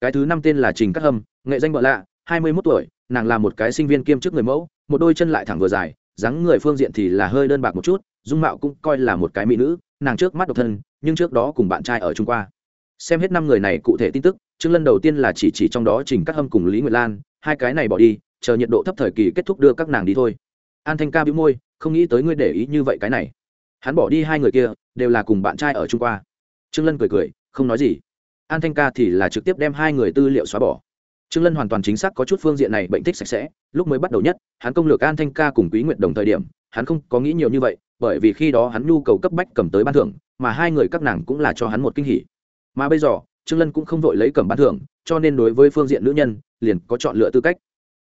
[SPEAKER 1] Cái thứ năm tên là trình cát hâm, nghệ danh vợ lạ, hai mươi mốt tuổi, nàng là một cái sinh viên kiêm chức người mẫu, một đôi chân lại thẳng vừa dài, dáng người phương diện thì là hơi đơn bạc một chút, dung mạo cũng coi là một cái mỹ nữ, nàng trước mắt độc thân, nhưng trước đó cùng bạn trai ở trung qua. Xem hết năm người này cụ thể tin tức trương lân đầu tiên là chỉ chỉ trong đó trình cát hâm cùng lý nguyệt lan, hai cái này bỏ đi, chờ nhiệt độ thấp thời kỳ kết thúc đưa các nàng đi thôi. An thanh ca bĩu môi, không nghĩ tới ngươi để ý như vậy cái này hắn bỏ đi hai người kia, đều là cùng bạn trai ở trung qua. Trương lân cười cười, không nói gì. An thanh ca thì là trực tiếp đem hai người tư liệu xóa bỏ. Trương lân hoàn toàn chính xác có chút phương diện này bệnh thích sạch sẽ, lúc mới bắt đầu nhất, hắn công lược an thanh ca cùng quý nguyện đồng thời điểm, hắn không có nghĩ nhiều như vậy, bởi vì khi đó hắn nhu cầu cấp bách cầm tới ban thưởng, mà hai người các nàng cũng là cho hắn một kinh hỉ. Mà bây giờ, trương lân cũng không vội lấy cầm ban thưởng, cho nên đối với phương diện nữ nhân, liền có chọn lựa tư cách.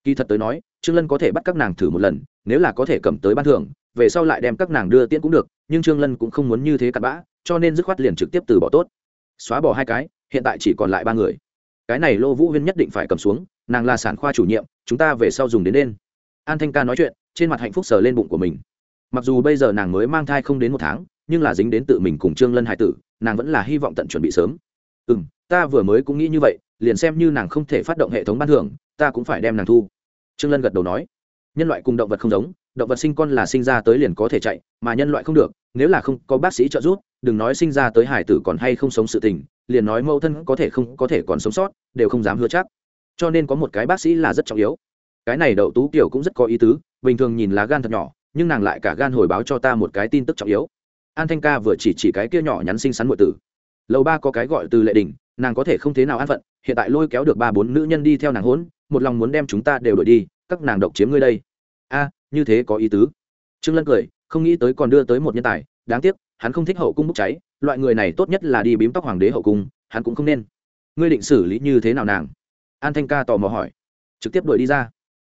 [SPEAKER 1] Kỳ thật tới nói, trương lân có thể bắt các nàng thử một lần nếu là có thể cầm tới ban thưởng, về sau lại đem các nàng đưa tiễn cũng được, nhưng trương lân cũng không muốn như thế cặn bã, cho nên dứt khoát liền trực tiếp từ bỏ tốt. Xóa bỏ hai cái, hiện tại chỉ còn lại ba người. Cái này lô vũ huyên nhất định phải cầm xuống, nàng là sản khoa chủ nhiệm, chúng ta về sau dùng đến đen an thanh ca nói chuyện, trên mặt hạnh phúc sờ lên bụng của mình. Mặc dù bây giờ nàng mới mang thai không đến một tháng, nhưng là dính đến tự mình cùng trương lân hải tử, nàng vẫn là hy vọng tận chuẩn bị sớm. Ừ m ta vừa mới cũng nghĩ như vậy, liền xem như nàng không thể phát động hệ thống ban thưởng, ta cũng phải đem nàng thu. Trương lân gật đầu nói nhân loại cùng động vật không giống, động vật sinh con là sinh ra tới liền có thể chạy, mà nhân loại không được, nếu là không có bác sĩ trợ giúp, đừng nói sinh ra tới hải tử còn hay không sống sự tình, liền nói mẫu thân có thể không có thể còn sống sót, đều không dám hứa chắc. Cho nên có một cái bác sĩ là rất trọng yếu. Cái này đậu tú kiều cũng rất có ý tứ, bình thường nhìn lá gan thật nhỏ, nhưng nàng lại cả gan hồi báo cho ta một cái tin tức trọng yếu. An thanh ca vừa chỉ chỉ cái kia nhỏ nhắn xinh xắn nội tử. Lầu ba có cái gọi từ lệ đình, nàng có thể không thế nào an phận, hiện tại lôi kéo được ba bốn nữ nhân đi theo nàng hốn một lòng muốn đem chúng ta đều đổi đi các nàng độc chiếm ngươi đây. A, như thế có ý tứ. Trương lân cười, không nghĩ tới còn đưa tới một nhân tài. Đáng tiếc, hắn không thích hậu cung bốc cháy. Loại người này tốt nhất là đi bím tóc hoàng đế hậu cung, hắn cũng không nên. Ngươi định xử lý như thế nào nàng? An thanh ca tò mò hỏi. Trực tiếp đuổi đi ra.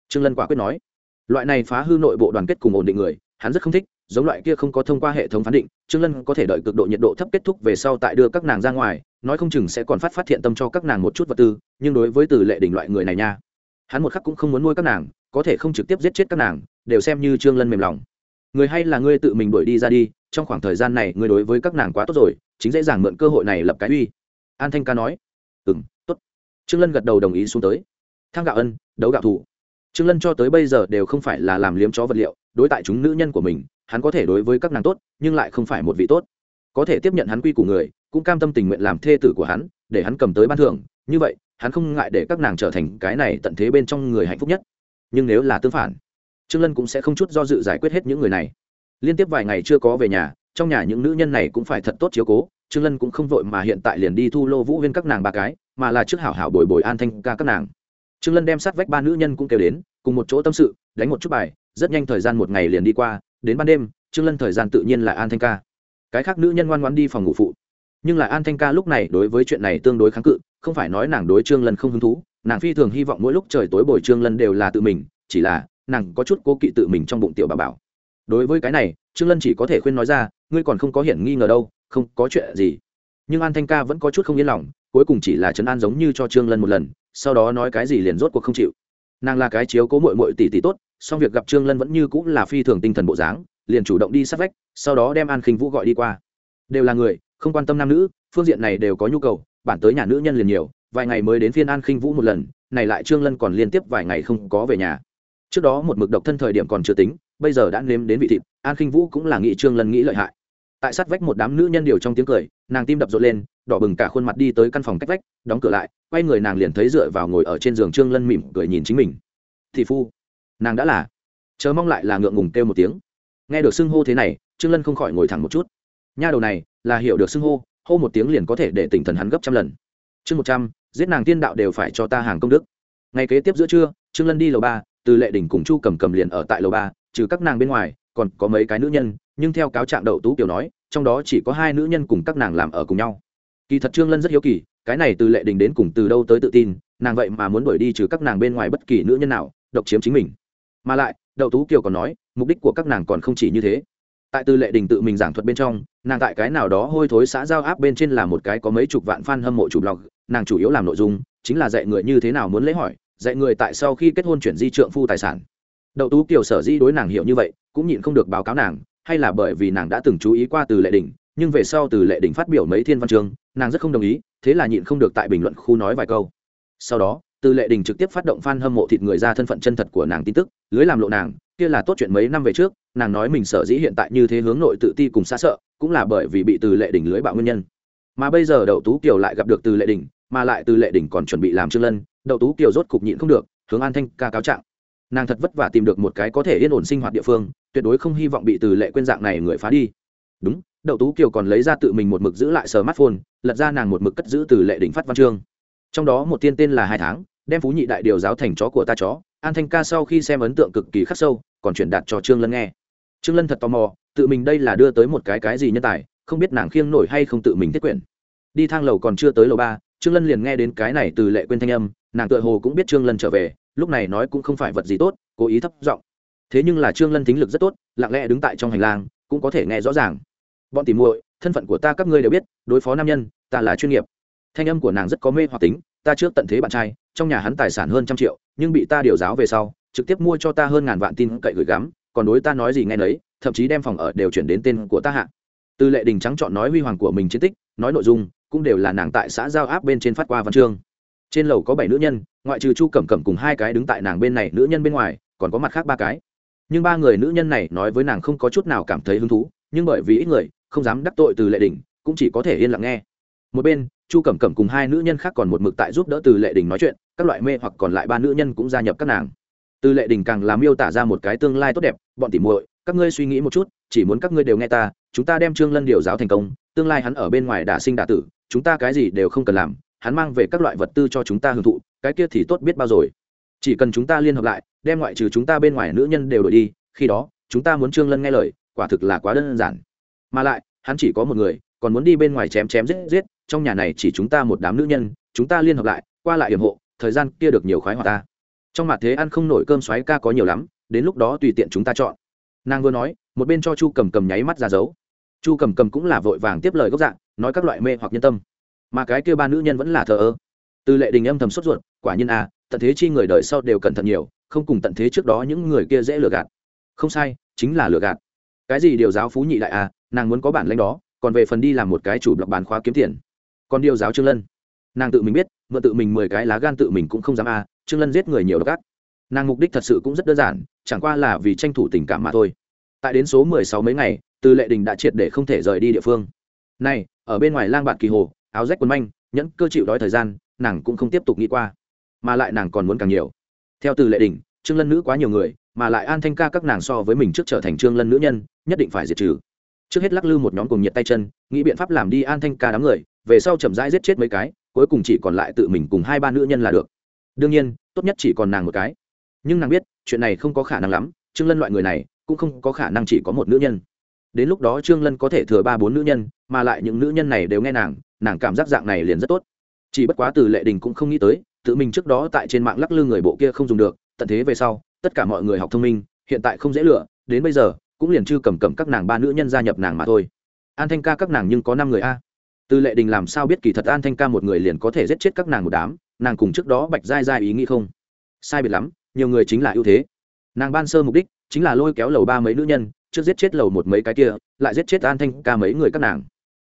[SPEAKER 1] Trương lân quả quyết nói. Loại này phá hư nội bộ đoàn kết cùng ổn định người, hắn rất không thích, giống loại kia không có thông qua hệ thống phán định, trương lân có thể đợi cực độ nhiệt độ thấp kết thúc về sau tại đưa các nàng ra ngoài, nói không chừng sẽ còn phát phát hiện tâm cho các nàng một chút vật tư, nhưng đối với từ lệ đỉnh loại người này nha hắn một khắc cũng không muốn nuôi các nàng, có thể không trực tiếp giết chết các nàng, đều xem như trương lân mềm lòng. Người hay là ngươi tự mình đuổi đi ra đi, trong khoảng thời gian này ngươi đối với các nàng quá tốt rồi, chính dễ dàng mượn cơ hội này lập cái uy. An thanh ca nói. Ừ m tốt. Trương lân gật đầu đồng ý xuống tới. Thang gạo ân, đấu gạo thủ. Trương lân cho tới bây giờ đều không phải là làm liếm chó vật liệu, đối tại chúng nữ nhân của mình, hắn có thể đối với các nàng tốt, nhưng lại không phải một vị tốt. Có thể tiếp nhận hắn quy của người, cũng cam tâm tình nguyện làm thê tử của hắn, để hắn cầm tới ban thưởng, như vậy hắn không ngại để các nàng trở thành cái này tận thế bên trong người hạnh phúc nhất. Nhưng nếu là tương phản, trương lân cũng sẽ không chút do dự giải quyết hết những người này. Liên tiếp vài ngày chưa có về nhà, trong nhà những nữ nhân này cũng phải thật tốt chiếu cố. Trương lân cũng không vội mà hiện tại liền đi thu lô vũ viên các nàng ba cái, mà là trước hảo hảo bồi bồi an thanh ca các nàng. Trương lân đem sát vách ba nữ nhân cũng kêu đến, cùng một chỗ tâm sự, đánh một chút bài, rất nhanh thời gian một ngày liền đi qua, đến ban đêm, trương lân thời gian tự nhiên là an thanh ca. Cái khác nữ nhân ngoan ngoan đi phòng ngủ phụ. Nhưng là an thanh ca lúc này đối với chuyện này tương đối kháng cự không phải nói nàng đối trương lân không hứng thú, nàng phi thường hy vọng mỗi lúc trời tối bồi trương lân đều là tự mình, chỉ là, nàng có chút cố kỵ tự mình trong bụng tiểu bà bảo. Đối với cái này, trương lân chỉ có thể khuyên nói ra, ngươi còn không có hiển nghi ngờ đâu, không có chuyện gì. Nhưng an thanh ca vẫn có chút không yên lòng, cuối cùng chỉ là chấn an giống như cho trương lân một lần, sau đó nói cái gì liền rốt cuộc không chịu. Nàng là cái chiếu cố mội mội tỷ tỷ tốt, song việc gặp trương lân vẫn như cũng là phi thường tinh thần bộ dáng, liền chủ động đi sát vách, sau đó đem an khinh vũ gọi đi qua. Đều là người, không quan tâm nam nữ, phương diện này đều có nhu cầu bản tới nhà nữ nhân liền nhiều, vài ngày mới đến phiên an khinh vũ một lần, này lại trương lân còn liên tiếp vài ngày không có về nhà. Trước đó một mực độc thân thời điểm còn chưa tính, bây giờ đã nếm đến vị thịt, an khinh vũ cũng là nghĩ trương lân nghĩ lợi hại. Tại sát vách một đám nữ nhân điều trong tiếng cười, nàng tim đập rộn lên, đỏ bừng cả khuôn mặt đi tới căn phòng cách vách, đóng cửa lại, quay người nàng liền thấy dựa vào ngồi ở trên giường trương lân mỉm cười nhìn chính mình. Thị phu, nàng đã là. Chờ mong lại là ngượng ngùng kêu một tiếng. Nghe được xưng hô thế này, trương lân không khỏi ngồi thẳng một chút. Nha đầu này, là hiểu được xưng hô hô một tiếng liền có thể để tỉnh thần hắn gấp trăm lần. Chương một trăm, giết nàng tiên đạo đều phải cho ta hàng công đức. Ngày kế tiếp giữa trưa, trương lân đi lầu ba, từ lệ đình cùng chu cầm cầm liền ở tại lầu ba, trừ các nàng bên ngoài, còn có mấy cái nữ nhân, nhưng theo cáo trạng đậu tú kiều nói, trong đó chỉ có hai nữ nhân cùng các nàng làm ở cùng nhau. Kỳ thật trương lân rất hiếu kỳ, cái này từ lệ đình đến cùng từ đâu tới tự tin, nàng vậy mà muốn đuổi đi trừ các nàng bên ngoài bất kỳ nữ nhân nào, độc chiếm chính mình. Mà lại, đậu tú kiều còn nói, mục đích của các nàng còn không chỉ như thế tại Tư lệ đình tự mình giảng thuật bên trong, nàng tại cái nào đó hôi thối xã giao áp bên trên là một cái có mấy chục vạn fan hâm mộ chủ blog, nàng chủ yếu làm nội dung chính là dạy người như thế nào muốn lấy hỏi, dạy người tại sau khi kết hôn chuyển di trượng phu tài sản. Đậu tú kiều sở di đối nàng hiểu như vậy, cũng nhịn không được báo cáo nàng, hay là bởi vì nàng đã từng chú ý qua từ lệ đình, nhưng về sau từ lệ đình phát biểu mấy thiên văn chương, nàng rất không đồng ý, thế là nhịn không được tại bình luận khu nói vài câu. Sau đó, từ lệ đình trực tiếp phát động f a n hâm mộ thịt người ra thân phận chân thật của nàng tin tức, lưới làm lộ nàng kia là tốt chuyện mấy năm về trước, nàng nói mình sở dĩ hiện tại như thế hướng nội tự ti cùng xa sợ, cũng là bởi vì bị từ lệ đình lưới bạo nguyên nhân. Mà bây giờ đậu tú kiều lại gặp được từ lệ đình mà lại từ lệ đình còn chuẩn bị làm trương lân, đậu tú kiều rốt cục nhịn không được, hướng an thanh ca cáo trạng. Nàng thật vất vả tìm được một cái có thể yên ổn sinh hoạt địa phương, tuyệt đối không hy vọng bị từ lệ quên dạng này người phá đi. Đúng, đậu tú kiều còn lấy ra tự mình một mực giữ lại smartphone, lật ra nàng một mực cất giữ từ lệ đỉnh phát văn chương. Trong đó một tiên tên là hai tháng, đem phú nhị đại điều giáo thành chó của ta chó an thanh ca sau khi xem ấn tượng cực kỳ khắc sâu, còn truyền đạt cho trương lân nghe. Trương lân thật tò mò, tự mình đây là đưa tới một cái cái gì nhân tài, không biết nàng khiêng nổi hay không tự mình thiết quyển đi thang lầu còn chưa tới lầu ba, trương lân liền nghe đến cái này từ lệ quên thanh âm, nàng tựa hồ cũng biết trương lân trở về, lúc này nói cũng không phải vật gì tốt, cố ý thấp giọng. Thế nhưng là trương lân tính lực rất tốt, lặng lẽ đứng tại trong hành lang, cũng có thể nghe rõ ràng. Bọn tìm muội, thân phận của ta các ngươi đều biết, đối phó nam nhân, ta là chuyên nghiệp. Thanh âm của nàng rất có mê hoặc tính ta trước tận thế bạn trai, trong nhà hắn tài sản hơn trăm triệu, nhưng bị ta điều giáo về sau, trực tiếp mua cho ta hơn ngàn vạn tin cậy gửi gắm, còn đối ta nói gì nghe nấy, thậm chí đem phòng ở đều chuyển đến tên của ta hạ. Từ lệ đình trắng chọn nói huy hoàng của mình chiến tích, nói nội dung, cũng đều là nàng tại xã giao áp bên trên phát qua văn chương. Trên lầu có bảy nữ nhân, ngoại trừ chu cẩm cẩm cùng hai cái đứng tại nàng bên này nữ nhân bên ngoài, còn có mặt khác ba cái. Nhưng ba người nữ nhân này nói với nàng không có chút nào cảm thấy hứng thú, nhưng bởi vì ít người, không dám đắc tội từ lệ đình, cũng chỉ có thể yên lặng nghe. Một bên chu cẩm cẩm cùng hai nữ nhân khác còn một mực tại giúp đỡ từ lệ đình nói chuyện, các loại mê hoặc còn lại ba nữ nhân cũng gia nhập các nàng. Từ lệ đình càng làm miêu tả ra một cái tương lai tốt đẹp, bọn tỉ muội, các ngươi suy nghĩ một chút, chỉ muốn các ngươi đều nghe ta, chúng ta đem trương lân điều giáo thành công, tương lai hắn ở bên ngoài đả sinh đả tử, chúng ta cái gì đều không cần làm, hắn mang về các loại vật tư cho chúng ta hưởng thụ, cái kia thì tốt biết bao rồi. Chỉ cần chúng ta liên hợp lại, đem ngoại trừ chúng ta bên ngoài nữ nhân đều đổi đi, khi đó, chúng ta muốn trương lân nghe lời, quả thực là quá đơn giản. Mà lại, hắn chỉ có một người còn muốn đi bên ngoài chém chém giết giết, trong nhà này chỉ chúng ta một đám nữ nhân, chúng ta liên hợp lại, qua lại hiểm hộ, thời gian kia được nhiều khoái hoạt ta. Trong mặt thế ăn không nổi cơm xoáy ca có nhiều lắm, đến lúc đó tùy tiện chúng ta chọn. Nàng vừa nói, một bên cho chu cầm cầm nháy mắt ra dấu. Chu cầm cầm cũng là vội vàng tiếp lời gốc dạng, nói các loại mê hoặc nhân tâm. Mà cái kia ba nữ nhân vẫn là thờ ơ. Từ lệ đình âm thầm sốt ruột, quả nhiên à tận thế chi người đời sau đều cẩn thận nhiều, không cùng tận thế trước đó những người kia dễ lừa gạt. Không sai, chính là lừa gạt. Cái gì điều giáo phú nhị đại à nàng muốn có bản lãnh đó còn về phần đi làm một cái chủ blog bán khóa kiếm tiền. Còn điều giáo trương lân. Nàng tự mình biết, mượn tự mình mười cái lá gan tự mình cũng không dám à trương lân giết người nhiều độc ác. Nàng mục đích thật sự cũng rất đơn giản, chẳng qua là vì tranh thủ tình cảm mà thôi. Tại đến số mười sáu mấy ngày, từ lệ đình đã triệt để không thể rời đi địa phương. Này, ở bên ngoài lang bạn kỳ hồ, áo rách quần manh, nhẫn cơ chịu đói thời gian, nàng cũng không tiếp tục nghĩ qua. Mà lại nàng còn muốn càng nhiều. Theo từ lệ đình, trương lân nữ quá nhiều người, mà lại an thanh ca các nàng so với mình trước trở thành trương lân nữ nhân, nhất định phải diệt trừ trước hết lắc lư một nhóm cùng nhiệt tay chân, nghĩ biện pháp làm đi an thanh ca đám người, về sau chậm rãi giết chết mấy cái, cuối cùng chỉ còn lại tự mình cùng hai ba nữ nhân là được. Đương nhiên, tốt nhất chỉ còn nàng một cái. Nhưng nàng biết, chuyện này không có khả năng lắm, trương lân loại người này, cũng không có khả năng chỉ có một nữ nhân. Đến lúc đó trương lân có thể thừa ba bốn nữ nhân, mà lại những nữ nhân này đều nghe nàng nàng cảm giác dạng này liền rất tốt. Chỉ bất quá từ lệ đình cũng không nghĩ tới, tự mình trước đó tại trên mạng lắc lư người bộ kia không dùng được, tận thế về sau, tất cả mọi người học thông minh, hiện tại không dễ lựa, đến bây giờ cũng liền chư cầm cầm các nàng ba nữ nhân gia nhập nàng mà thôi. An thanh ca các nàng nhưng có năm người a. Từ lệ đình làm sao biết kỳ thật an thanh ca một người liền có thể giết chết các nàng một đám, nàng cùng trước đó bạch dai dai ý nghĩ không? Sai biệt lắm, nhiều người chính là ưu thế. Nàng ban sơ mục đích chính là lôi kéo lầu ba mấy nữ nhân, trước giết chết lầu một mấy cái kia, lại giết chết an thanh ca mấy người các nàng.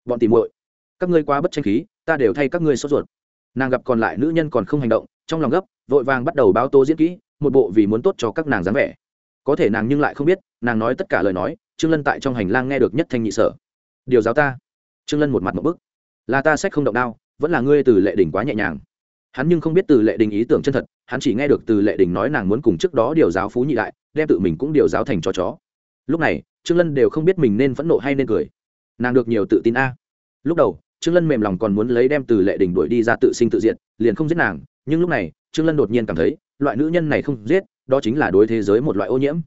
[SPEAKER 1] Bọn tìm muội, các ngươi quá bất tranh khí, ta đều thay các ngươi sốt ruột. Nàng gặp còn lại nữ nhân còn không hành động, trong lòng gấp, vội vàng bắt đầu báo tố diễn kỹ, một bộ vì muốn tốt cho các nàng dáng vẻ có thể nàng nhưng lại không biết, nàng nói tất cả lời nói, trương lân tại trong hành lang nghe được nhất thanh nhị sở. Điều giáo ta. Trương lân một mặt một bức. Là ta sách không động đao, vẫn là ngươi từ lệ đình quá nhẹ nhàng. Hắn nhưng không biết từ lệ đình ý tưởng chân thật, hắn chỉ nghe được từ lệ đình nói nàng muốn cùng trước đó điều giáo phú nhị đại, đem tự mình cũng điều giáo thành cho chó. Lúc này, trương lân đều không biết mình nên phẫn nộ hay nên cười. Nàng được nhiều tự tin a. Lúc đầu, trương lân mềm lòng còn muốn lấy đem từ lệ đình đuổi đi ra tự sinh tự diện liền không giết nàng, nhưng lúc này, trương lân đột nhiên cảm thấy, loại nữ nhân này không giết đó chính là đối thế giới một loại ô nhiễm.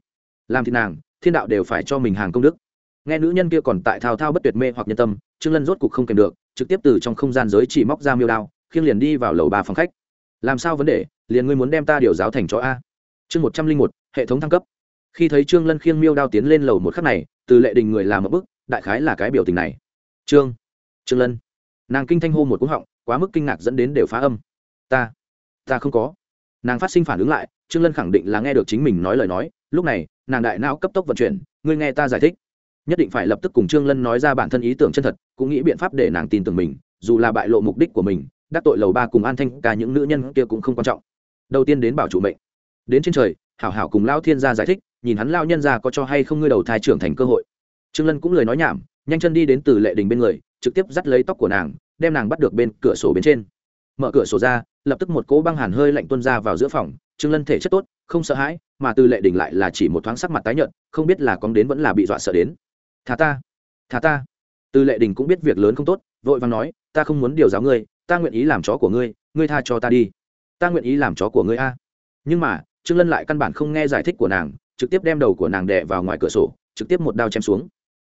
[SPEAKER 1] Làm thì nàng, thiên đạo đều phải cho mình hàng công đức. Nghe nữ nhân kia còn tại thao thao bất tuyệt mê hoặc nhân tâm, trương lân rốt cục không kèm được, trực tiếp từ trong không gian giới chỉ móc ra miêu đao, khiêng liền đi vào lầu ba phòng khách. Làm sao vấn đề, liền ngươi muốn đem ta điều giáo thành chó a? Chương một trăm linh một, hệ thống thăng cấp. Khi thấy trương lân khiêng miêu đao tiến lên lầu một khắc này, từ lệ đình người làm một bức đại khái là cái biểu tình này. Trương trương lân. Nàng kinh thanh hô một cú họng, quá mức kinh ngạc dẫn đến đều phá âm. Ta ta không có. Nàng phát sinh phản ứng lại trương lân khẳng định là nghe được chính mình nói lời nói, lúc này, nàng đại não cấp tốc vận chuyển, ngươi nghe ta giải thích. Nhất định phải lập tức cùng trương lân nói ra bản thân ý tưởng chân thật, cũng nghĩ biện pháp để nàng tin tưởng mình, dù là bại lộ mục đích của mình, đắc tội lầu ba cùng an thanh, cả những nữ nhân kia cũng không quan trọng. Đầu tiên đến bảo chủ mệnh. Đến trên trời, hảo hảo cùng lao thiên gia giải thích, nhìn hắn lao nhân gia có cho hay không ngươi đầu thai trưởng thành cơ hội. Trương lân cũng lời nói nhảm, nhanh chân đi đến từ lệ đình bên người, trực tiếp dắt lấy tóc của nàng, đem nàng bắt được bên cửa sổ bên trên mở cửa sổ ra, lập tức một cỗ băng hàn hơi lạnh tuôn ra vào giữa phòng, trương lân thể chất tốt, không sợ hãi, mà từ lệ đình lại là chỉ một thoáng sắc mặt tái nhợt, không biết là con đến vẫn là bị dọa sợ đến. Thả ta thả ta. Từ lệ đình cũng biết việc lớn không tốt, vội vàng nói, ta không muốn điều giáo ngươi, ta nguyện ý làm chó của ngươi ngươi tha cho ta đi. Ta nguyện ý làm chó của ngươi a. Nhưng mà, trương lân lại căn bản không nghe giải thích của nàng, trực tiếp đem đầu của nàng đè vào ngoài cửa sổ, trực tiếp một đao chém xuống.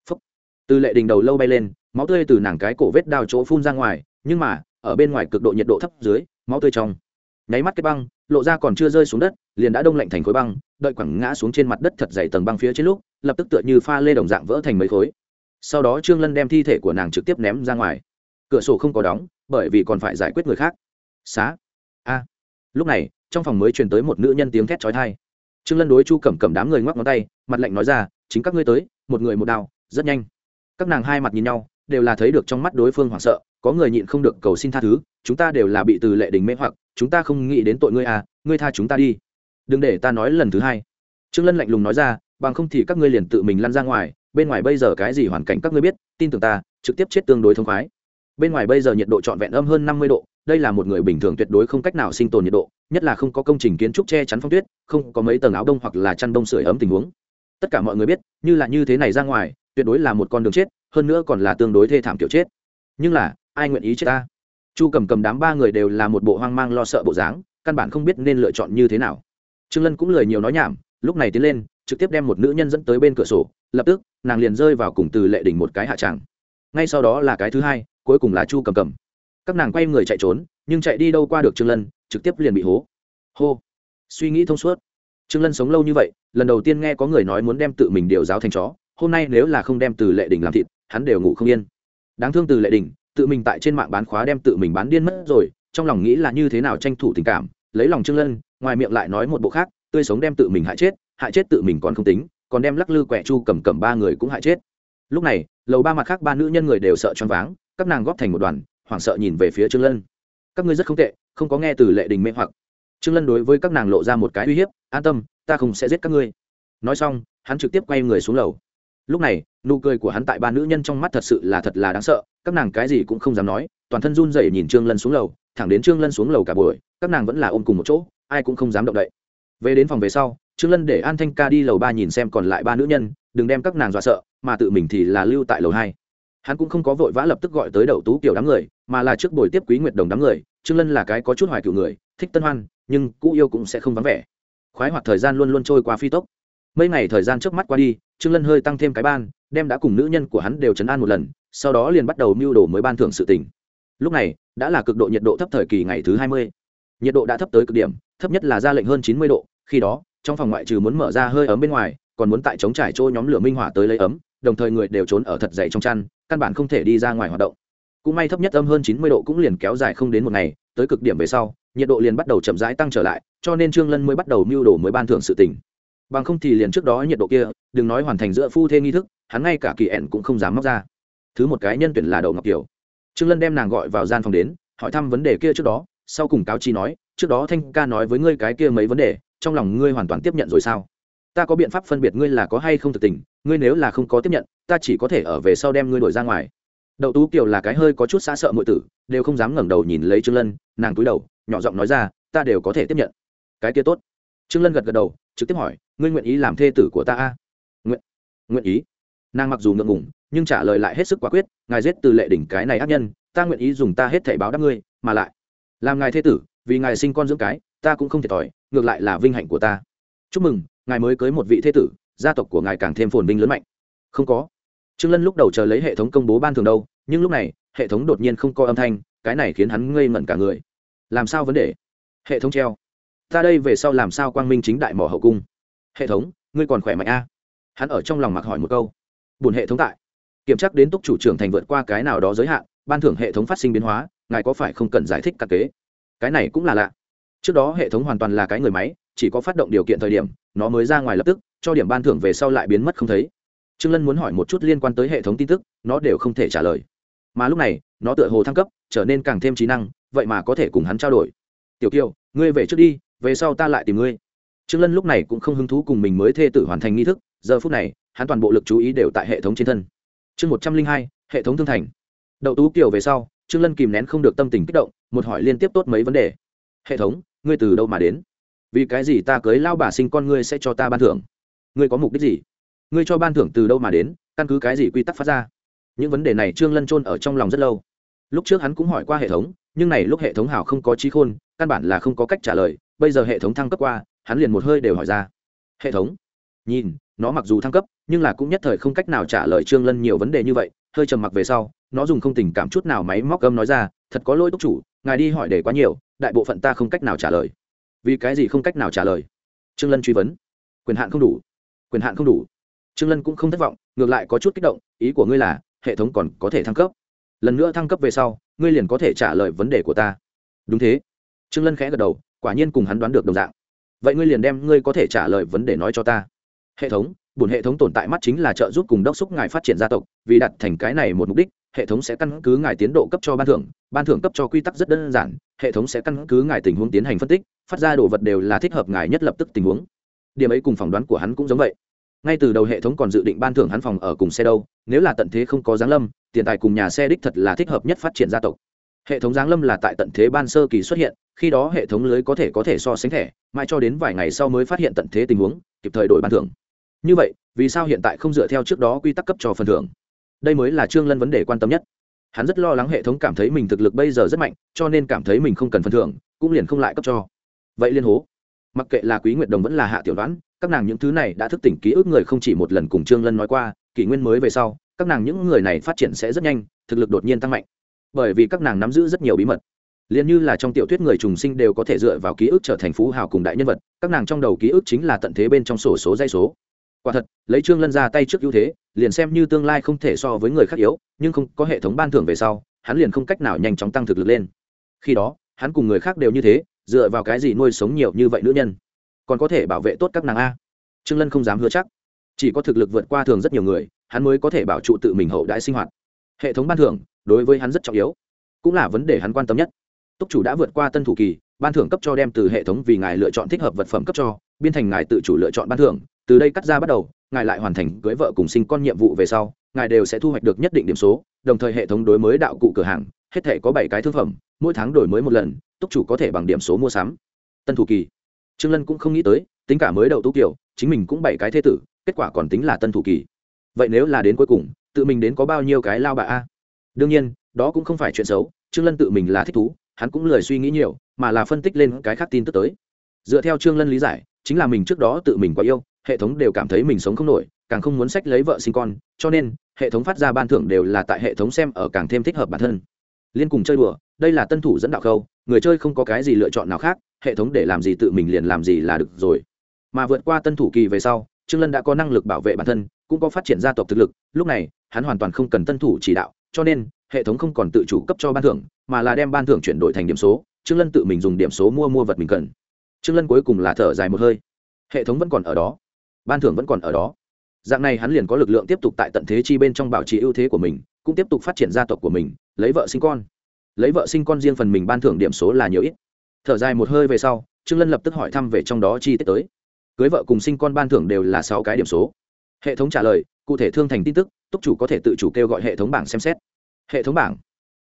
[SPEAKER 1] Phúc. từ lệ đình đầu lâu bay lên, máu tươi từ nàng cái cổ vết đao chỗ phun ra ngoài, nhưng mà ở bên ngoài cực độ nhiệt độ thấp dưới, máu tươi trong. Nháy mắt cái băng, lộ ra còn chưa rơi xuống đất, liền đã đông lạnh thành khối băng, đợi quẳng ngã xuống trên mặt đất thật dày tầng băng phía trên lúc, lập tức tựa như pha lê đồng dạng vỡ thành mấy khối. Sau đó trương lân đem thi thể của nàng trực tiếp ném ra ngoài. Cửa sổ không có đóng, bởi vì còn phải giải quyết người khác. Xá. A. Lúc này, trong phòng mới truyền tới một nữ nhân tiếng thét chói tai. Trương lân đối chu cẩm cẩm đám người ngoắc ngón tay, mặt lạnh nói ra, chính các ngươi tới, một người một đao, rất nhanh. Các nàng hai mặt nhìn nhau, đều là thấy được trong mắt đối phương hoảng sợ có người nhịn không được cầu xin tha thứ, chúng ta đều là bị từ lệ đình mê hoặc, chúng ta không nghĩ đến tội ngươi à ngươi tha chúng ta đi. Đừng để ta nói lần thứ hai. Trương lân lạnh lùng nói ra, bằng không thì các ngươi liền tự mình lăn ra ngoài, bên ngoài bây giờ cái gì hoàn cảnh các ngươi biết, tin tưởng ta, trực tiếp chết tương đối thông khoái. Bên ngoài bây giờ nhiệt độ trọn vẹn âm hơn năm mươi độ, đây là một người bình thường tuyệt đối không cách nào sinh tồn nhiệt độ, nhất là không có công trình kiến trúc che chắn phong tuyết, không có mấy tầng áo đông hoặc là chăn đông sưởi ấm tình huống. Tất cả mọi người biết, như là như thế này ra ngoài, tuyệt đối là một con đường chết, hơn nữa còn là tương đối thê thảm kiểu chết. Nhưng là ai nguyện ý chết ta? Chu cầm cầm đám ba người đều là một bộ hoang mang lo sợ bộ dáng, căn bản không biết nên lựa chọn như thế nào. Trương lân cũng lời nhiều nói nhảm, lúc này tiến lên, trực tiếp đem một nữ nhân dẫn tới bên cửa sổ, lập tức, nàng liền rơi vào cùng từ lệ đỉnh một cái hạ tràng. Ngay sau đó là cái thứ hai, cuối cùng là chu cầm cầm các nàng quay người chạy trốn, nhưng chạy đi đâu qua được trương lân, trực tiếp liền bị hố. Hô! Suy nghĩ thông suốt. Trương lân sống lâu như vậy, lần đầu tiên nghe có người nói muốn đem tự mình điều giáo thành chó, hôm nay nếu là không đem từ lệ đỉnh làm thịt, hắn đều ngủ không yên. Đáng thương từ lệ đỉnh tự mình tại trên mạng bán khóa đem tự mình bán điên mất rồi, trong lòng nghĩ là như thế nào tranh thủ tình cảm, lấy lòng trương lân, ngoài miệng lại nói một bộ khác, tươi sống đem tự mình hại chết hại chết tự mình còn không tính, còn đem lắc lư quẹ chu cầm cầm ba người cũng hại chết. Lúc này, lầu ba mặt khác ba nữ nhân người đều sợ choáng váng, các nàng góp thành một đoàn, hoảng sợ nhìn về phía trương lân. Các ngươi rất không tệ, không có nghe từ lệ đình mê hoặc. Trương lân đối với các nàng lộ ra một cái uy hiếp, an tâm, ta không sẽ giết các ngươi. Nói xong, hắn trực tiếp quay người xuống lầu. Lúc này, nụ cười của hắn tại ba nữ nhân trong mắt thật sự là thật là đáng sợ các nàng cái gì cũng không dám nói, toàn thân run rẩy nhìn trương lân xuống lầu, thẳng đến trương lân xuống lầu cả buổi, các nàng vẫn là ôm cùng một chỗ, ai cũng không dám động đậy. Về đến phòng về sau, trương lân để an thanh ca đi lầu ba nhìn xem còn lại ba nữ nhân, đừng đem các nàng dọa sợ, mà tự mình thì là lưu tại lầu hai. Hắn cũng không có vội vã lập tức gọi tới đầu tú kiểu đám người, mà là trước buổi tiếp quý nguyệt đồng đám người, trương lân là cái có chút hoài cựu người, thích tân hoan, nhưng cũ yêu cũng sẽ không vắng vẻ. Khoái hoạt thời gian luôn luôn trôi qua phi tốc. Mấy ngày thời gian trước mắt qua đi, trương lân hơi tăng thêm cái ban, đem đã cùng nữ nhân của hắn đều chấn an một lần sau đó liền bắt đầu mưu đồ mới ban thưởng sự tình. Lúc này, đã là cực độ nhiệt độ thấp thời kỳ ngày thứ hai mươi. Nhiệt độ đã thấp tới cực điểm, thấp nhất là ra lệnh hơn chín mươi độ, khi đó, trong phòng ngoại trừ muốn mở ra hơi ấm bên ngoài, còn muốn tại chống trải trôi nhóm lửa minh hỏa tới lấy ấm, đồng thời người đều trốn ở thật dày trong chăn, căn bản không thể đi ra ngoài hoạt động. Cũng may thấp nhất âm hơn chín mươi độ cũng liền kéo dài không đến một ngày, tới cực điểm về sau, nhiệt độ liền bắt đầu chậm rãi tăng trở lại, cho nên trương lân mới bắt đầu mưu đồ mới ban thưởng sự tình. Bằng không thì liền trước đó nhiệt độ kia, đừng nói hoàn thành giữa phu thê nghi thức, hắn ngay cả kỳ ẻn cũng không dám móc ra thứ một cái nhân tuyển là đậu ngọc kiều. Trương lân đem nàng gọi vào gian phòng đến, hỏi thăm vấn đề kia trước đó, sau cùng cáo chi nói, trước đó thanh ca nói với ngươi cái kia mấy vấn đề, trong lòng ngươi hoàn toàn tiếp nhận rồi sao? Ta có biện pháp phân biệt ngươi là có hay không thực tình, ngươi nếu là không có tiếp nhận, ta chỉ có thể ở về sau đem ngươi đổi ra ngoài. Đậu tú kiều là cái hơi có chút xa sợ mọi tử, đều không dám ngẩng đầu nhìn lấy trương lân, nàng cúi đầu, nhỏ giọng nói ra, ta đều có thể tiếp nhận. Cái kia tốt. Trương lân gật gật đầu, trực tiếp hỏi, ngươi nguyện ý làm thê tử của ta a? Nguyện nguyện ý. Nàng mặc dù ngượng ngùng nhưng trả lời lại hết sức quả quyết, ngài giết từ lệ đỉnh cái này ác nhân, ta nguyện ý dùng ta hết thảy báo đáp ngươi, mà lại làm ngài thế tử, vì ngài sinh con dưỡng cái, ta cũng không thiệt thòi, ngược lại là vinh hạnh của ta. Chúc mừng, ngài mới cưới một vị thế tử, gia tộc của ngài càng thêm phồn vinh lớn mạnh. Không có. Trương lân lúc đầu chờ lấy hệ thống công bố ban thường đâu, nhưng lúc này, hệ thống đột nhiên không có âm thanh, cái này khiến hắn ngây ngẩn cả người. Làm sao vấn đề? Hệ thống treo. Ta đây về sau làm sao quang minh chính đại mỏ hậu cung? Hệ thống, ngươi còn khỏe mạnh a. Hắn ở trong lòng mặc hỏi một câu. Buồn hệ thống tại kiểm tra đến túc chủ trưởng thành vượt qua cái nào đó giới hạn, ban thưởng hệ thống phát sinh biến hóa, ngài có phải không cần giải thích các kế? Cái này cũng là lạ. Trước đó hệ thống hoàn toàn là cái người máy, chỉ có phát động điều kiện thời điểm, nó mới ra ngoài lập tức, cho điểm ban thưởng về sau lại biến mất không thấy. Trương lân muốn hỏi một chút liên quan tới hệ thống tin tức, nó đều không thể trả lời. Mà lúc này, nó tựa hồ thăng cấp, trở nên càng thêm trí năng, vậy mà có thể cùng hắn trao đổi. Tiểu kiều, ngươi về trước đi, về sau ta lại tìm ngươi. Trương lân lúc này cũng không hứng thú cùng mình mới thê tử hoàn thành nghi thức, giờ phút này, hắn toàn bộ lực chú ý đều tại hệ thống trên thân chương một trăm linh hai, hệ thống thương thành. Đậu tú kiều về sau, trương lân kìm nén không được tâm tình kích động, một hỏi liên tiếp tốt mấy vấn đề. Hệ thống, ngươi từ đâu mà đến? Vì cái gì ta cưới lao bà sinh con ngươi sẽ cho ta ban thưởng? Ngươi có mục đích gì? Ngươi cho ban thưởng từ đâu mà đến? Căn cứ cái gì quy tắc phát ra? Những vấn đề này trương lân trôn ở trong lòng rất lâu. Lúc trước hắn cũng hỏi qua hệ thống, nhưng này lúc hệ thống hảo không có trí khôn, căn bản là không có cách trả lời. Bây giờ hệ thống thăng cấp qua, hắn liền một hơi đều hỏi ra. Hệ thống, nhìn nó mặc dù thăng cấp, nhưng là cũng nhất thời không cách nào trả lời trương lân nhiều vấn đề như vậy, hơi trầm mặc về sau, nó dùng không tình cảm chút nào máy móc gâm nói ra, thật có lỗi túc chủ, ngài đi hỏi để quá nhiều, đại bộ phận ta không cách nào trả lời. Vì cái gì không cách nào trả lời? Trương lân truy vấn. Quyền hạn không đủ. Quyền hạn không đủ. Trương lân cũng không thất vọng, ngược lại có chút kích động, ý của ngươi là, hệ thống còn có thể thăng cấp. Lần nữa thăng cấp về sau, ngươi liền có thể trả lời vấn đề của ta. Đúng thế. Trương lân khẽ gật đầu, quả nhiên cùng hắn đoán được đồng dạng. Vậy ngươi liền đem ngươi có thể trả lời vấn đề nói cho ta hệ thống bổn hệ thống tồn tại mắt chính là trợ giúp cùng đốc xúc ngài phát triển gia tộc, vì đặt thành cái này một mục đích, hệ thống sẽ căn cứ ngài tiến độ cấp cho ban thưởng ban thưởng cấp cho quy tắc rất đơn giản, hệ thống sẽ căn cứ ngài tình huống tiến hành phân tích, phát ra đồ vật đều là thích hợp ngài nhất lập tức tình huống. Điểm ấy cùng phỏng đoán của hắn cũng giống vậy. Ngay từ đầu hệ thống còn dự định ban thưởng hắn phòng ở cùng xe đâu, nếu là tận thế không có giáng lâm, tiền tài cùng nhà xe đích thật là thích hợp nhất phát triển gia tộc. Hệ thống giáng lâm là tại tận thế ban sơ kỳ xuất hiện, khi đó hệ thống lưới có thể có thể so sánh thẻ, mãi cho đến vài ngày sau mới phát hiện tận thế tình huống, kịp thời đổi ban thưởng như vậy, vì sao hiện tại không dựa theo trước đó quy tắc cấp cho phần thưởng? Đây mới là trương lân vấn đề quan tâm nhất. Hắn rất lo lắng hệ thống cảm thấy mình thực lực bây giờ rất mạnh, cho nên cảm thấy mình không cần phần thưởng, cũng liền không lại cấp cho. Vậy liên hố, mặc kệ là quý nguyệt đồng vẫn là hạ tiểu đoán, các nàng những thứ này đã thức tỉnh ký ức người không chỉ một lần cùng trương lân nói qua, kỷ nguyên mới về sau, các nàng những người này phát triển sẽ rất nhanh, thực lực đột nhiên tăng mạnh. Bởi vì các nàng nắm giữ rất nhiều bí mật. Liền như là trong tiểu thuyết người trùng sinh đều có thể dựa vào ký ức trở thành phú hào cùng đại nhân vật, các nàng trong đầu ký ức chính là tận thế bên trong sổ số dây số quả thật, lấy trương lân ra tay trước ưu thế, liền xem như tương lai không thể so với người khác yếu, nhưng không có hệ thống ban thưởng về sau, hắn liền không cách nào nhanh chóng tăng thực lực lên. Khi đó, hắn cùng người khác đều như thế, dựa vào cái gì nuôi sống nhiều như vậy nữ nhân? Còn có thể bảo vệ tốt các nàng a. Trương lân không dám hứa chắc. Chỉ có thực lực vượt qua thường rất nhiều người, hắn mới có thể bảo trụ tự mình hậu đại sinh hoạt. Hệ thống ban thưởng, đối với hắn rất trọng yếu. Cũng là vấn đề hắn quan tâm nhất. Túc chủ đã vượt qua tân thủ kỳ, ban thưởng cấp cho đem từ hệ thống vì ngài lựa chọn thích hợp vật phẩm cấp cho, biên thành ngài tự chủ lựa chọn ban thưởng từ đây cắt ra bắt đầu ngài lại hoàn thành cưới vợ cùng sinh con nhiệm vụ về sau ngài đều sẽ thu hoạch được nhất định điểm số đồng thời hệ thống đối mới đạo cụ cửa hàng hết thể có bảy cái thương phẩm mỗi tháng đổi mới một lần túc chủ có thể bằng điểm số mua sắm. Tân thủ kỳ. Trương lân cũng không nghĩ tới tính cả mới đầu tú kiều, chính mình cũng bảy cái thế tử kết quả còn tính là tân thủ kỳ. Vậy nếu là đến cuối cùng tự mình đến có bao nhiêu cái lao bà a? Đương nhiên đó cũng không phải chuyện xấu trương lân tự mình là thích thú hắn cũng lười suy nghĩ nhiều mà là phân tích lên cái khác tin tức tới. Dựa theo trương lân lý giải chính là mình trước đó tự mình quá yêu hệ thống đều cảm thấy mình sống không nổi, càng không muốn sách lấy vợ sinh con, cho nên, hệ thống phát ra ban thưởng đều là tại hệ thống xem ở càng thêm thích hợp bản thân. Liên cùng chơi đùa, đây là tân thủ dẫn đạo khâu, người chơi không có cái gì lựa chọn nào khác, hệ thống để làm gì tự mình liền làm gì là được rồi. Mà vượt qua tân thủ kỳ về sau, trương lân đã có năng lực bảo vệ bản thân, cũng có phát triển gia tộc thực lực, lúc này, hắn hoàn toàn không cần tân thủ chỉ đạo, cho nên, hệ thống không còn tự chủ cấp cho ban thưởng, mà là đem ban thưởng chuyển đổi thành điểm số, trương lân tự mình dùng điểm số mua mua vật mình cần. Trương lân cuối cùng là thở dài một hơi. Hệ thống vẫn còn ở đó ban thưởng vẫn còn ở đó. Dạng này hắn liền có lực lượng tiếp tục tại tận thế chi bên trong bảo trì ưu thế của mình, cũng tiếp tục phát triển gia tộc của mình, lấy vợ sinh con. Lấy vợ sinh con riêng phần mình ban thưởng điểm số là nhiều ít. Thở dài một hơi về sau, trương lân lập tức hỏi thăm về trong đó chi tiết tới. Cưới vợ cùng sinh con ban thưởng đều là sáu cái điểm số. Hệ thống trả lời, cụ thể thương thành tin tức, túc chủ có thể tự chủ kêu gọi hệ thống bảng xem xét. Hệ thống bảng.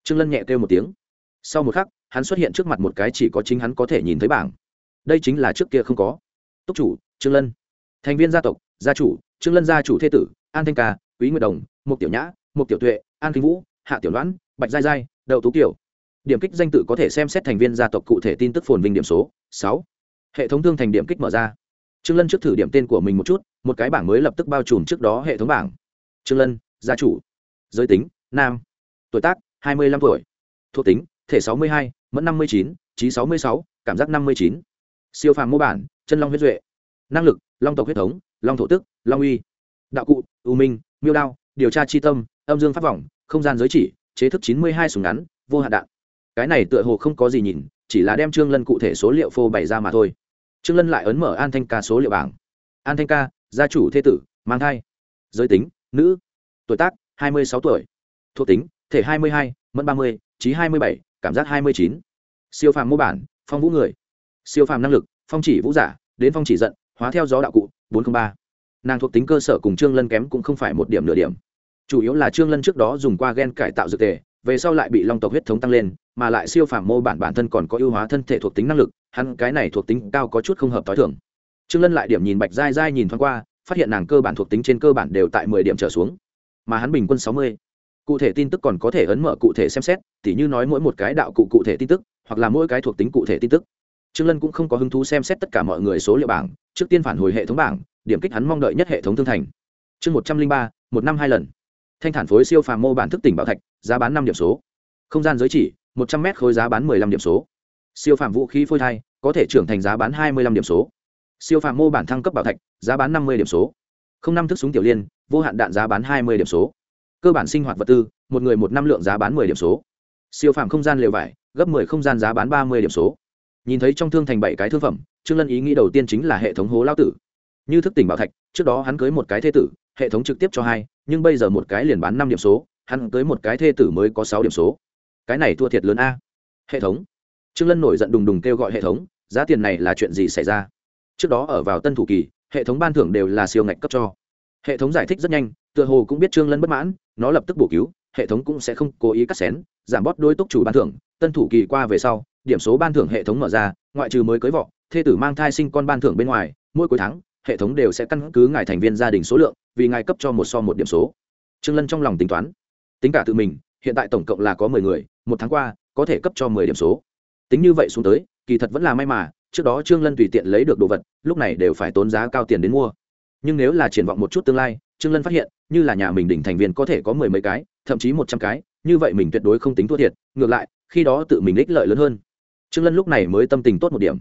[SPEAKER 1] Trương lân nhẹ kêu một tiếng. Sau một khắc, hắn xuất hiện trước mặt một cái chỉ có chính hắn có thể nhìn thấy bảng. Đây chính là trước kia không có. Túc chủ, trương lân thành viên gia tộc, gia chủ, trương lân gia chủ thế tử, an thanh ca, quý nguyệt đồng một tiểu nhã một tiểu tuệ, an kinh vũ, hạ tiểu đoán bạch giai giai, đậu tú kiều. Điểm kích danh tự có thể xem xét thành viên gia tộc cụ thể tin tức phồn vinh điểm số, sáu. Hệ thống thương thành điểm kích mở ra. Trương lân trước thử điểm tên của mình một chút, một cái bảng mới lập tức bao trùm trước đó hệ thống bảng. Trương lân, gia chủ. Giới tính, nam. Tuổi tác, hai mươi lăm tuổi. Thuộc tính, thể sáu mươi hai, mẫn năm mươi chín, trí sáu mươi sáu, cảm giác năm mươi chín. Siêu phàm mô bản, chân long huyết duệ. Năng lực long tộc huyết thống, long thổ tức, long uy, đạo cụ, u minh, miêu đao, điều tra chi tâm, âm dương pháp vòng, không gian giới chỉ, chế thức chín mươi hai súng ngắn, vô hạn đạn. Cái này tựa hồ không có gì nhìn, chỉ là đem trương lân cụ thể số liệu phô bày ra mà thôi. Trương lân lại ấn mở an thanh ca số liệu bảng. An thanh ca, gia chủ thế tử, mang thai. Giới tính, nữ. Tuổi tác, hai mươi sáu tuổi. Thuộc tính, thể hai mươi hai, mẫn ba mươi, trí hai mươi bảy, cảm giác hai mươi chín. Siêu phàm mô bản, phong vũ người. Siêu phàm năng lực, phong chỉ vũ giả, đến phong chỉ giận hóa theo gió đạo cụ, bốn trăm ba. Nàng thuộc tính cơ sở cùng trương lân kém cũng không phải một điểm nửa điểm. Chủ yếu là trương lân trước đó dùng qua gen cải tạo dược tề, về sau lại bị long tộc huyết thống tăng lên, mà lại siêu phàm mô bản bản thân còn có ưu hóa thân thể thuộc tính năng lực, hắn cái này thuộc tính cao có chút không hợp t h i thường. Trương lân lại điểm nhìn bạch dai dai nhìn thoáng qua, phát hiện nàng cơ bản thuộc tính trên cơ bản đều tại mười điểm trở xuống. Mà hắn bình quân sáu mươi. Cụ thể tin tức còn có thể ấn mở cụ thể xem xét, tỉ như nói mỗi một cái đạo cụ cụ thể tin tức, hoặc là mỗi cái thuộc tính cụ thể tin tức trương lân cũng không có hứng thú xem xét tất cả mọi người số liệu bảng, trước tiên phản hồi hệ thống bảng, điểm kích hắn mong đợi nhất hệ thống thương thành. Chương một trăm linh ba, một năm hai lần. Thanh thản phối siêu phàm mô bản thức tỉnh bảo thạch, giá bán năm điểm số. Không gian giới chỉ, một trăm m khối giá bán mười lăm điểm số. Siêu phàm vũ khí phôi thai, có thể trưởng thành giá bán hai mươi lăm điểm số. Siêu phàm mô bản thăng cấp bảo thạch, giá bán năm mươi điểm số. Không năm thức súng tiểu liên, vô hạn đạn giá bán hai mươi điểm số. Cơ bản sinh hoạt vật tư, một người một năm lượng giá bán mười điểm số. Siêu phàm không gian lều vải, gấp mười không gian giá bán ba mươi điểm số nhìn thấy trong thương thành bảy cái thương phẩm, trương lân ý nghĩ đầu tiên chính là hệ thống hố lao tử. Như thức tỉnh bảo thạch, trước đó hắn cưới một cái thê tử, hệ thống trực tiếp cho hai, nhưng bây giờ một cái liền bán năm điểm số, hắn cưới một cái thê tử mới có sáu điểm số. Cái này thua thiệt lớn a. Hệ thống. Trương lân nổi giận đùng đùng kêu gọi hệ thống, giá tiền này là chuyện gì xảy ra? Trước đó ở vào tân thủ kỳ, hệ thống ban thưởng đều là siêu ngạch cấp cho. Hệ thống giải thích rất nhanh, tựa hồ cũng biết trương lân bất mãn, nó lập tức bổ cứu, hệ thống cũng sẽ không cố ý cắt xén giảm bót đối túc chủ ban thưởng, tân thủ kỳ qua về sau, điểm số ban thưởng hệ thống mở ra, ngoại trừ mới cưới vợ, thê tử mang thai sinh con ban thưởng bên ngoài, mỗi cuối tháng, hệ thống đều sẽ căn cứ ngài thành viên gia đình số lượng, vì ngài cấp cho một so một điểm số. Trương lân trong lòng tính toán, tính cả tự mình, hiện tại tổng cộng là có mười người, một tháng qua, có thể cấp cho mười điểm số. Tính như vậy xuống tới, kỳ thật vẫn là may mà, trước đó trương lân tùy tiện lấy được đồ vật, lúc này đều phải tốn giá cao tiền đến mua. Nhưng nếu là triển vọng một chút tương lai, trương lân phát hiện, như là nhà mình đỉnh thành viên có thể có mười mấy cái, thậm chí một trăm cái như vậy mình tuyệt đối không tính thua thiệt, ngược lại, khi đó tự mình ích lợi lớn hơn. Trương lân lúc này mới tâm tình tốt một điểm.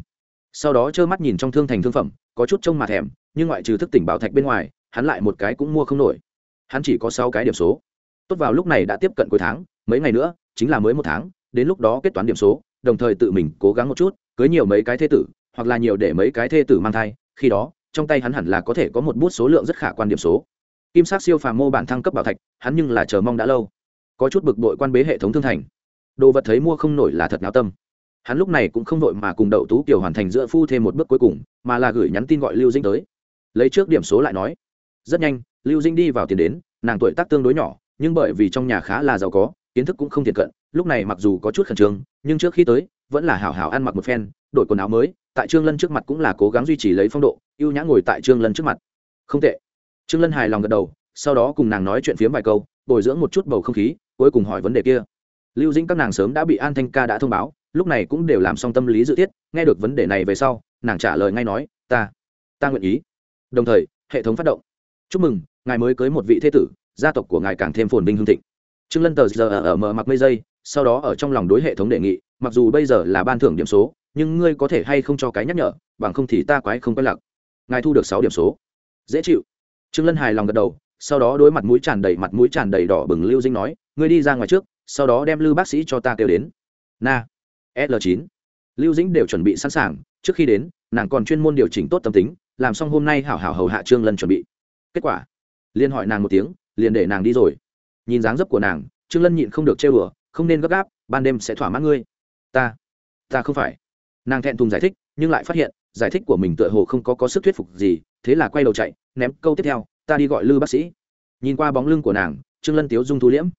[SPEAKER 1] Sau đó trơ mắt nhìn trong thương thành thương phẩm, có chút trông mà thèm, nhưng ngoại trừ thức tỉnh bảo thạch bên ngoài, hắn lại một cái cũng mua không nổi. Hắn chỉ có sáu cái điểm số. Tốt vào lúc này đã tiếp cận cuối tháng, mấy ngày nữa, chính là mới một tháng, đến lúc đó kết toán điểm số, đồng thời tự mình cố gắng một chút, cưới nhiều mấy cái thê tử, hoặc là nhiều để mấy cái thê tử mang thai, khi đó, trong tay hắn hẳn là có thể có một bút số lượng rất khả quan điểm số. Kim sắc siêu phàm mô bản thăng cấp bảo thạch, hắn nhưng là chờ mong đã lâu có chút bực bội quan bế hệ thống thương thành. Đồ vật thấy mua không nổi là thật náo tâm. Hắn lúc này cũng không vội mà cùng đậu tú kiều hoàn thành giữa phu thêm một bước cuối cùng, mà là gửi nhắn tin gọi lưu dinh tới. Lấy trước điểm số lại nói, rất nhanh, lưu dinh đi vào tiền đến, nàng tuổi tác tương đối nhỏ, nhưng bởi vì trong nhà khá là giàu có, kiến thức cũng không thiệt cận, lúc này mặc dù có chút khẩn trương, nhưng trước khi tới, vẫn là hảo hảo ăn mặc một phen, đổi quần áo mới, tại trương lân trước mặt cũng là cố gắng duy trì lấy phong độ, ưu nhã ngồi tại trương lân trước mặt. Không tệ. Trương lân hài lòng gật đầu, sau đó cùng nàng nói chuyện phiếm vài câu, bồi dưỡng một chút bầu không khí cuối cùng hỏi vấn đề kia. Lưu dĩnh các nàng sớm đã bị an thanh ca đã thông báo, lúc này cũng đều làm xong tâm lý dự thiết nghe được vấn đề này về sau, nàng trả lời ngay nói, ta ta nguyện ý. Đồng thời, hệ thống phát động. Chúc mừng, ngài mới cưới một vị thế tử, gia tộc của ngài càng thêm phồn vinh hương thịnh. Trương lân tờ giờ ở mở mặc mây dây, sau đó ở trong lòng đối hệ thống đề nghị, mặc dù bây giờ là ban thưởng điểm số, nhưng ngươi có thể hay không cho cái nhắc nhở, bằng không thì ta quái không quay lặc. Ngài thu được sáu điểm số. Dễ chịu. Trương lân hài lòng gật đầu, sau đó đối mặt mũi tràn đầy mặt mũi tràn đầy đỏ bừng lưu dinh nói ngươi đi ra ngoài trước, sau đó đem lưu bác sĩ cho ta kêu đến. Na, l 9 lưu dĩnh đều chuẩn bị sẵn sàng, trước khi đến, nàng còn chuyên môn điều chỉnh tốt tâm tính, làm xong hôm nay hảo hảo hầu hạ trương lân chuẩn bị. Kết quả liên hỏi nàng một tiếng, liền để nàng đi rồi. Nhìn dáng dấp của nàng, trương lân nhịn không được trêu bừa không nên gấp gáp, ban đêm sẽ thỏa mãn ngươi. Ta ta không phải. Nàng thẹn thùng giải thích, nhưng lại phát hiện, giải thích của mình tựa hồ không có có sức thuyết phục gì, thế là quay đầu chạy, ném câu tiếp theo, ta đi gọi lư bác sĩ. Nhìn qua bóng lưng của nàng, trương lân tiếu dung thu liễm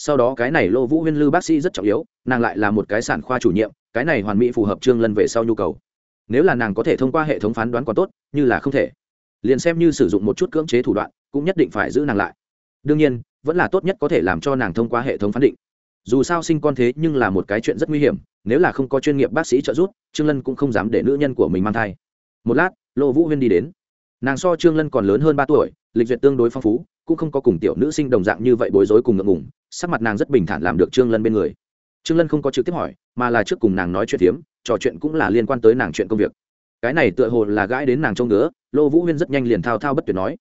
[SPEAKER 1] sau đó cái này lô vũ huyên lư bác sĩ rất trọng yếu, nàng lại là một cái sản khoa chủ nhiệm, cái này hoàn mỹ phù hợp trương lân về sau nhu cầu. Nếu là nàng có thể thông qua hệ thống phán đoán còn tốt, như là không thể. Liền xem như sử dụng một chút cưỡng chế thủ đoạn, cũng nhất định phải giữ nàng lại. Đương nhiên, vẫn là tốt nhất có thể làm cho nàng thông qua hệ thống phán định. Dù sao sinh con thế nhưng là một cái chuyện rất nguy hiểm, nếu là không có chuyên nghiệp bác sĩ trợ giúp, trương lân cũng không dám để nữ nhân của mình mang thai. Một lát, lô vũ huyên đi đến. Nàng so trương lân còn lớn hơn ba tuổi, lịch duyệt tương đối phong phú cũng không có cùng tiểu nữ sinh đồng dạng như vậy bối rối cùng ngượng ngùng, sắc mặt nàng rất bình thản làm được trương lân bên người. Trương lân không có trực tiếp hỏi, mà là trước cùng nàng nói chuyện phiếm, trò chuyện cũng là liên quan tới nàng chuyện công việc. Cái này tựa hồ là gãi đến nàng trông ngứa, lô vũ huyên rất nhanh liền thao thao bất tuyệt nói.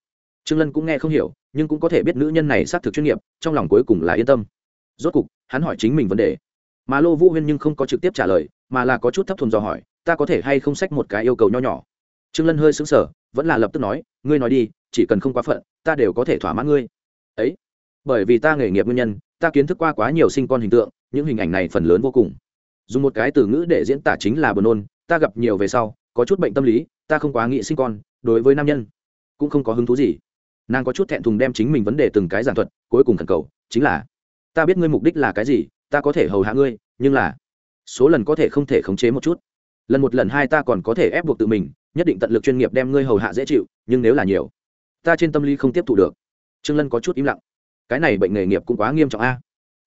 [SPEAKER 1] Trương lân cũng nghe không hiểu, nhưng cũng có thể biết nữ nhân này xác thực chuyên nghiệp, trong lòng cuối cùng là yên tâm. Rốt cục, hắn hỏi chính mình vấn đề. Mà lô vũ huyên nhưng không có trực tiếp trả lời, mà là có chút thấp thuần dò hỏi, ta có thể hay không sách một cái yêu cầu nho nhỏ? Trương lân hơi sững sờ, vẫn là lập tức nói, ngươi nói đi chỉ cần không quá phận, ta đều có thể thỏa mãn ngươi. Ấy, bởi vì ta nghề nghiệp nguyên nhân, ta kiến thức qua quá nhiều sinh con hình tượng, những hình ảnh này phần lớn vô cùng. Dùng một cái từ ngữ để diễn tả chính là buồn nôn, ta gặp nhiều về sau, có chút bệnh tâm lý, ta không quá nghĩ sinh con, đối với nam nhân cũng không có hứng thú gì. Nàng có chút thẹn thùng đem chính mình vấn đề từng cái giảng thuật, cuối cùng thần cầu, chính là, ta biết ngươi mục đích là cái gì, ta có thể hầu hạ ngươi, nhưng là, số lần có thể không thể khống chế một chút. Lần một lần hai ta còn có thể ép buộc tự mình, nhất định tận lực chuyên nghiệp đem ngươi hầu hạ dễ chịu, nhưng nếu là nhiều ta trên tâm lý không tiếp thu được. Trương lân có chút im lặng. Cái này bệnh nghề nghiệp cũng quá nghiêm trọng a.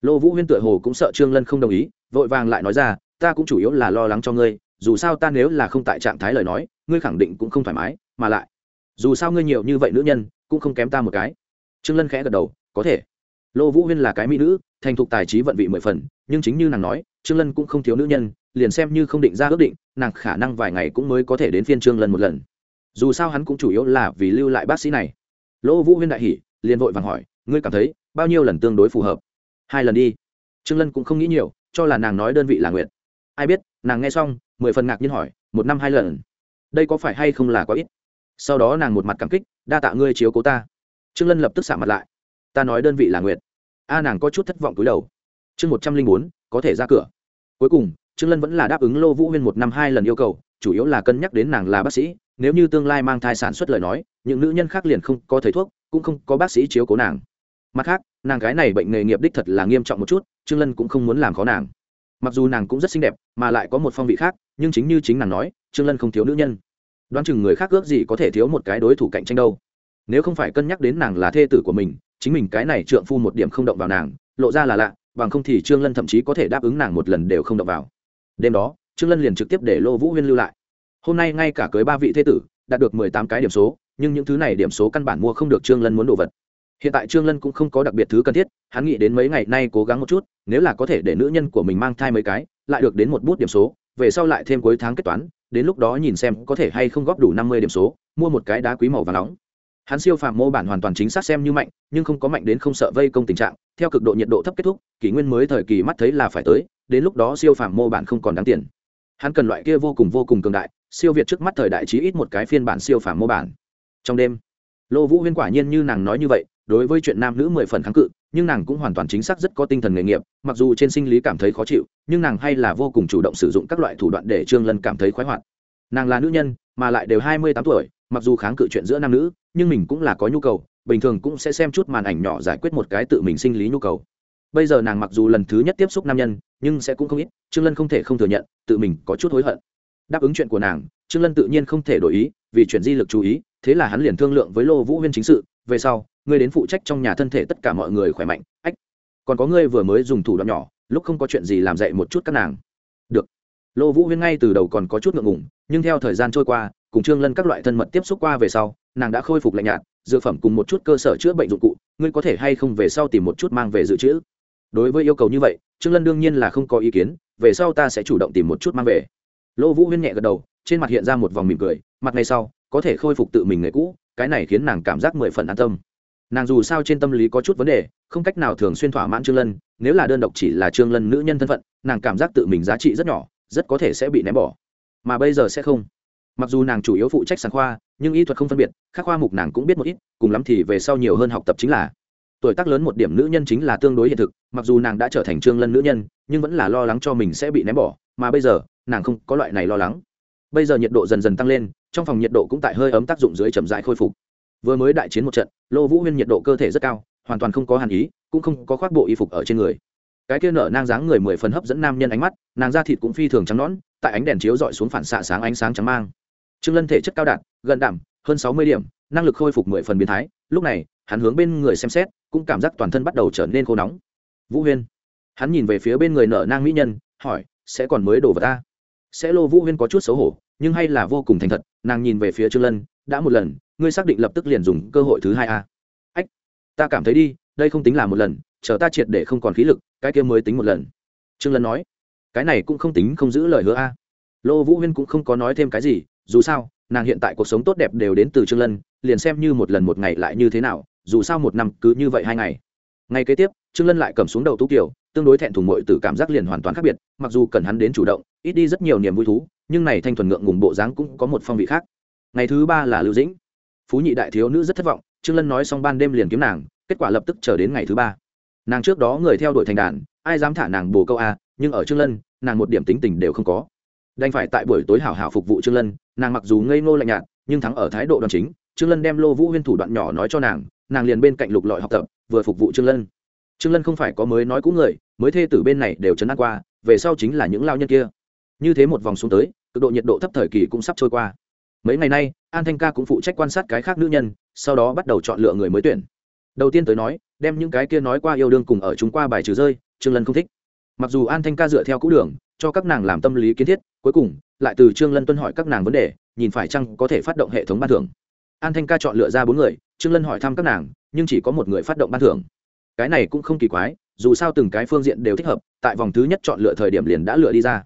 [SPEAKER 1] Lô vũ huyên tựa hồ cũng sợ trương lân không đồng ý, vội vàng lại nói ra, ta cũng chủ yếu là lo lắng cho ngươi, dù sao ta nếu là không tại trạng thái lời nói, ngươi khẳng định cũng không thoải mái, mà lại, dù sao ngươi nhiều như vậy nữ nhân, cũng không kém ta một cái. Trương lân khẽ gật đầu, có thể. Lô vũ huyên là cái mỹ nữ, thành thục tài trí vận vị mười phần, nhưng chính như nàng nói, trương lân cũng không thiếu nữ nhân, liền xem như không định ra ước định, nàng khả năng vài ngày cũng mới có thể đến phiên trương lân một lần dù sao hắn cũng chủ yếu là vì lưu lại bác sĩ này. Lô vũ huyên đại hỉ, liền vội vàng hỏi, ngươi cảm thấy bao nhiêu lần tương đối phù hợp? Hai lần đi. Trương lân cũng không nghĩ nhiều, cho là nàng nói đơn vị là nguyện. Ai biết, nàng nghe xong, mười phần ngạc nhiên hỏi, một năm hai lần? Đây có phải hay không là quá ít? Sau đó nàng một mặt cảm kích, đa tạ ngươi chiếu cố ta. Trương lân lập tức xả mặt lại. Ta nói đơn vị là nguyện. A nàng có chút thất vọng túi đầu. Chương một trăm linh bốn, có thể ra cửa. Cuối cùng, trương lân vẫn là đáp ứng lô vũ huyên một năm hai lần yêu cầu, chủ yếu là cân nhắc đến nàng là bác sĩ nếu như tương lai mang thai sản xuất lời nói, những nữ nhân khác liền không có thầy thuốc, cũng không có bác sĩ chiếu cố nàng. Mặt khác, nàng gái này bệnh nghề nghiệp đích thật là nghiêm trọng một chút, trương lân cũng không muốn làm khó nàng. Mặc dù nàng cũng rất xinh đẹp, mà lại có một phong vị khác, nhưng chính như chính nàng nói, trương lân không thiếu nữ nhân. Đoán chừng người khác ước gì có thể thiếu một cái đối thủ cạnh tranh đâu. Nếu không phải cân nhắc đến nàng là thê tử của mình, chính mình cái này trượng phu một điểm không động vào nàng, lộ ra là lạ, bằng không thì trương lân thậm chí có thể đáp ứng nàng một lần đều không động vào. Đêm đó, trương lân liền trực tiếp để lô vũ huyên lưu lại hôm nay ngay cả cưới ba vị thế tử, đạt được mười tám cái điểm số, nhưng những thứ này điểm số căn bản mua không được trương lân muốn đồ vật. Hiện tại trương lân cũng không có đặc biệt thứ cần thiết, hắn nghĩ đến mấy ngày nay cố gắng một chút, nếu là có thể để nữ nhân của mình mang thai mấy cái, lại được đến một bút điểm số, về sau lại thêm cuối tháng kết toán, đến lúc đó nhìn xem có thể hay không góp đủ năm mươi điểm số, mua một cái đá quý màu và nóng. Hắn siêu phàm mô bản hoàn toàn chính xác xem như mạnh, nhưng không có mạnh đến không sợ vây công tình trạng, theo cực độ nhiệt độ thấp kết thúc, kỷ nguyên mới thời kỳ mắt thấy là phải tới, đến lúc đó siêu phàm mô bản không còn đáng tiền. Hắn cần loại kia vô cùng vô cùng cường đại siêu việt trước mắt thời đại chí ít một cái phiên bản siêu phàm mô bản. Trong đêm, lô vũ huyên quả nhiên như nàng nói như vậy, đối với chuyện nam nữ mười phần kháng cự, nhưng nàng cũng hoàn toàn chính xác rất có tinh thần nghề nghiệp, mặc dù trên sinh lý cảm thấy khó chịu, nhưng nàng hay là vô cùng chủ động sử dụng các loại thủ đoạn để trương lân cảm thấy khoái hoạt. Nàng là nữ nhân, mà lại đều hai mươi tám tuổi, mặc dù kháng cự chuyện giữa nam nữ, nhưng mình cũng là có nhu cầu, bình thường cũng sẽ xem chút màn ảnh nhỏ giải quyết một cái tự mình sinh lý nhu cầu. Bây giờ nàng mặc dù lần thứ nhất tiếp xúc nam nhân, nhưng sẽ cũng không ít, trương lân không thể không thừa nhận, tự mình có chút hối hận đáp ứng chuyện của nàng, trương lân tự nhiên không thể đổi ý, vì chuyện di lực chú ý, thế là hắn liền thương lượng với lô vũ huyên chính sự, về sau, ngươi đến phụ trách trong nhà thân thể tất cả mọi người khỏe mạnh, ách, còn có ngươi vừa mới dùng thủ đoạn nhỏ, lúc không có chuyện gì làm dạy một chút các nàng. Được. Lô vũ huyên ngay từ đầu còn có chút ngượng ngùng, nhưng theo thời gian trôi qua, cùng trương lân các loại thân mật tiếp xúc qua về sau, nàng đã khôi phục lạnh nhạt, dược phẩm cùng một chút cơ sở chữa bệnh dụng cụ, ngươi có thể hay không về sau tìm một chút mang về dự trữ? Đối với yêu cầu như vậy, trương lân đương nhiên là không có ý kiến, về sau ta sẽ chủ động tìm một chút mang về lô vũ huyên nhẹ gật đầu, trên mặt hiện ra một vòng mỉm cười, mặt ngay sau, có thể khôi phục tự mình người cũ, cái này khiến nàng cảm giác mười phần an tâm. Nàng dù sao trên tâm lý có chút vấn đề, không cách nào thường xuyên thỏa mãn trương lân, nếu là đơn độc chỉ là trương lân nữ nhân thân phận, nàng cảm giác tự mình giá trị rất nhỏ, rất có thể sẽ bị ném bỏ. Mà bây giờ sẽ không. Mặc dù nàng chủ yếu phụ trách sản khoa, nhưng y thuật không phân biệt các khoa mục nàng cũng biết một ít, cùng lắm thì về sau nhiều hơn học tập chính là. Tuổi tác lớn một điểm nữ nhân chính là tương đối hiện thực, mặc dù nàng đã trở thành trương lân nữ nhân, nhưng vẫn là lo lắng cho mình sẽ bị ném bỏ mà bây giờ, nàng không có loại này lo lắng. Bây giờ nhiệt độ dần dần tăng lên, trong phòng nhiệt độ cũng tại hơi ấm tác dụng dưới chậm rãi khôi phục. Vừa mới đại chiến một trận, lô vũ huyên nhiệt độ cơ thể rất cao, hoàn toàn không có hàn ý, cũng không có khoác bộ y phục ở trên người. Cái kia nở nang dáng người mười phần hấp dẫn nam nhân ánh mắt, nàng da thịt cũng phi thường trắng nõn, tại ánh đèn chiếu dọi xuống phản xạ sáng ánh sáng trắng mang. Trương lân thể chất cao đạt, gần đảm, hơn sáu mươi điểm, năng lực khôi phục mười phần biến thái, lúc này, hắn hướng bên người xem xét, cũng cảm giác toàn thân bắt đầu trở nên khô nóng. Vũ huyên, hắn nhìn về phía bên người nở nang mỹ nhân, hỏi sẽ còn mới đổ vào ta. Sẽ lô vũ huyên có chút xấu hổ, nhưng hay là vô cùng thành thật, nàng nhìn về phía trương lân, đã một lần, ngươi xác định lập tức liền dùng cơ hội thứ hai a ách, ta cảm thấy đi, đây không tính là một lần, chờ ta triệt để không còn khí lực, cái kia mới tính một lần. Trương lân nói, cái này cũng không tính không giữ lời hứa a. Lô vũ huyên cũng không có nói thêm cái gì, dù sao, nàng hiện tại cuộc sống tốt đẹp đều đến từ trương lân, liền xem như một lần một ngày lại như thế nào, dù sao một năm cứ như vậy hai ngày. Ngày kế tiếp, trương lân lại cầm xuống đầu tú tiểu tương đối thẹn thùng mội từ cảm giác liền hoàn toàn khác biệt, mặc dù cần hắn đến chủ động, ít đi rất nhiều niềm vui thú, nhưng này thanh thuần ngượng ngùng bộ dáng cũng có một phong vị khác. Ngày thứ ba là lưu dĩnh. Phú nhị đại thiếu nữ rất thất vọng, trương lân nói xong ban đêm liền kiếm nàng, kết quả lập tức chờ đến ngày thứ ba. Nàng trước đó người theo đuổi thành đàn, ai dám thả nàng bồ câu a, nhưng ở trương lân, nàng một điểm tính tình đều không có. Đành phải tại buổi tối hảo hảo phục vụ trương lân, nàng mặc dù ngây ngô lạnh nhạt, nhưng thắng ở thái độ đoàn chính, trương lân đem lô vũ huyên thủ đoạn nhỏ nói cho nàng nàng liền bên cạnh lục lọi học tập, vừa phục vụ trương lân trương lân không phải có mới nói cũ người, mới thê tử bên này đều chấn an qua, về sau chính là những lao nhân kia. Như thế một vòng xuống tới, cực độ nhiệt độ thấp thời kỳ cũng sắp trôi qua. Mấy ngày nay, an thanh ca cũng phụ trách quan sát cái khác nữ nhân, sau đó bắt đầu chọn lựa người mới tuyển. Đầu tiên tới nói, đem những cái kia nói qua yêu đương cùng ở chúng qua bài trừ rơi, trương lân không thích. Mặc dù an thanh ca dựa theo cũ đường, cho các nàng làm tâm lý kiến thiết, cuối cùng, lại từ trương lân tuân hỏi các nàng vấn đề, nhìn phải chăng có thể phát động hệ thống ban thưởng. An thanh ca chọn lựa ra bốn người, trương lân hỏi thăm các nàng, nhưng chỉ có một người phát động ban thưởng cái này cũng không kỳ quái, dù sao từng cái phương diện đều thích hợp, tại vòng thứ nhất chọn lựa thời điểm liền đã lựa đi ra.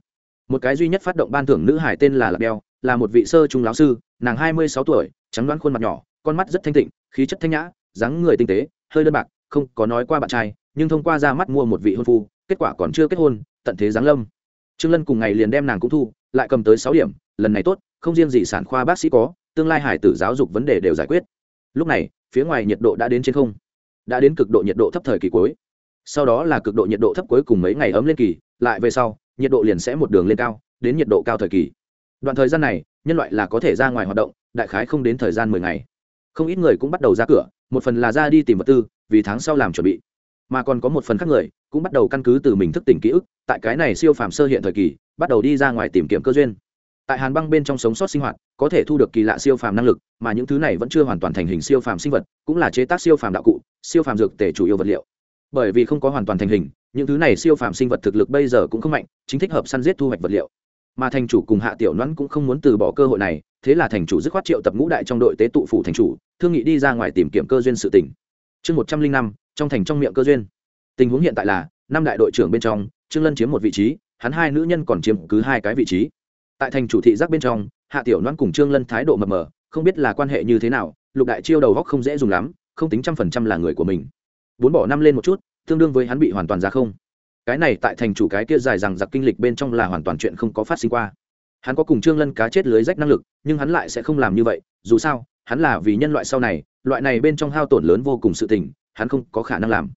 [SPEAKER 1] Một cái duy nhất phát động ban thưởng nữ hải tên là lạc đeo, là một vị sơ trung lão sư, nàng hai mươi sáu tuổi, trắng đoán khuôn mặt nhỏ, con mắt rất thanh tịnh, khí chất thanh nhã, dáng người tinh tế, hơi đơn bạc, không có nói qua bạn trai, nhưng thông qua ra mắt mua một vị hôn phu, kết quả còn chưa kết hôn, tận thế giáng lâm. Trương lân cùng ngày liền đem nàng cũng thu, lại cầm tới sáu điểm, lần này tốt, không riêng gì sản khoa bác sĩ có, tương lai hải tử giáo dục vấn đề đều giải quyết. Lúc này, phía ngoài nhiệt độ đã đến trên không đã đến cực độ nhiệt độ thấp thời kỳ cuối. Sau đó là cực độ nhiệt độ thấp cuối cùng mấy ngày ấm lên kỳ, lại về sau, nhiệt độ liền sẽ một đường lên cao, đến nhiệt độ cao thời kỳ. Đoạn thời gian này, nhân loại là có thể ra ngoài hoạt động, đại khái không đến thời gian mười ngày. Không ít người cũng bắt đầu ra cửa, một phần là ra đi tìm vật tư, vì tháng sau làm chuẩn bị. Mà còn có một phần khác người, cũng bắt đầu căn cứ từ mình thức tỉnh ký ức, tại cái này siêu phàm sơ hiện thời kỳ, bắt đầu đi ra ngoài tìm kiếm cơ duyên tại hàn băng bên trong sống sót sinh hoạt, có thể thu được kỳ lạ siêu phàm năng lực, mà những thứ này vẫn chưa hoàn toàn thành hình siêu phàm sinh vật, cũng là chế tác siêu phàm đạo cụ, siêu phàm dược tể chủ yếu vật liệu. Bởi vì không có hoàn toàn thành hình, những thứ này siêu phàm sinh vật thực lực bây giờ cũng không mạnh, chính thích hợp săn giết thu hoạch vật liệu. Mà thành chủ cùng hạ tiểu nhoãn cũng không muốn từ bỏ cơ hội này, thế là thành chủ dứt khoát triệu tập ngũ đại trong đội tế tụ phủ thành chủ, thương nghị đi ra ngoài tìm kiếm cơ duyên sự tỉnh chương một trăm linh năm, trong thành trong miệng cơ duyên. Tình huống hiện tại là, năm đại đội trưởng bên trong, trương lân chiếm một vị trí, hắn hai nữ nhân còn chiếm cứ hai cái vị trí tại thành chủ thị giác bên trong, hạ tiểu noan cùng trương lân thái độ mập mờ, không biết là quan hệ như thế nào, lục đại chiêu đầu góc không dễ dùng lắm, không tính trăm phần trăm là người của mình. Bốn bỏ năm lên một chút, tương đương với hắn bị hoàn toàn ra không. Cái này tại thành chủ cái kia dài rằng giặc kinh lịch bên trong là hoàn toàn chuyện không có phát sinh qua. Hắn có cùng trương lân cá chết lưới rách năng lực, nhưng hắn lại sẽ không làm như vậy, dù sao, hắn là vì nhân loại sau này, loại này bên trong hao tổn lớn vô cùng sự tình, hắn không có khả năng làm.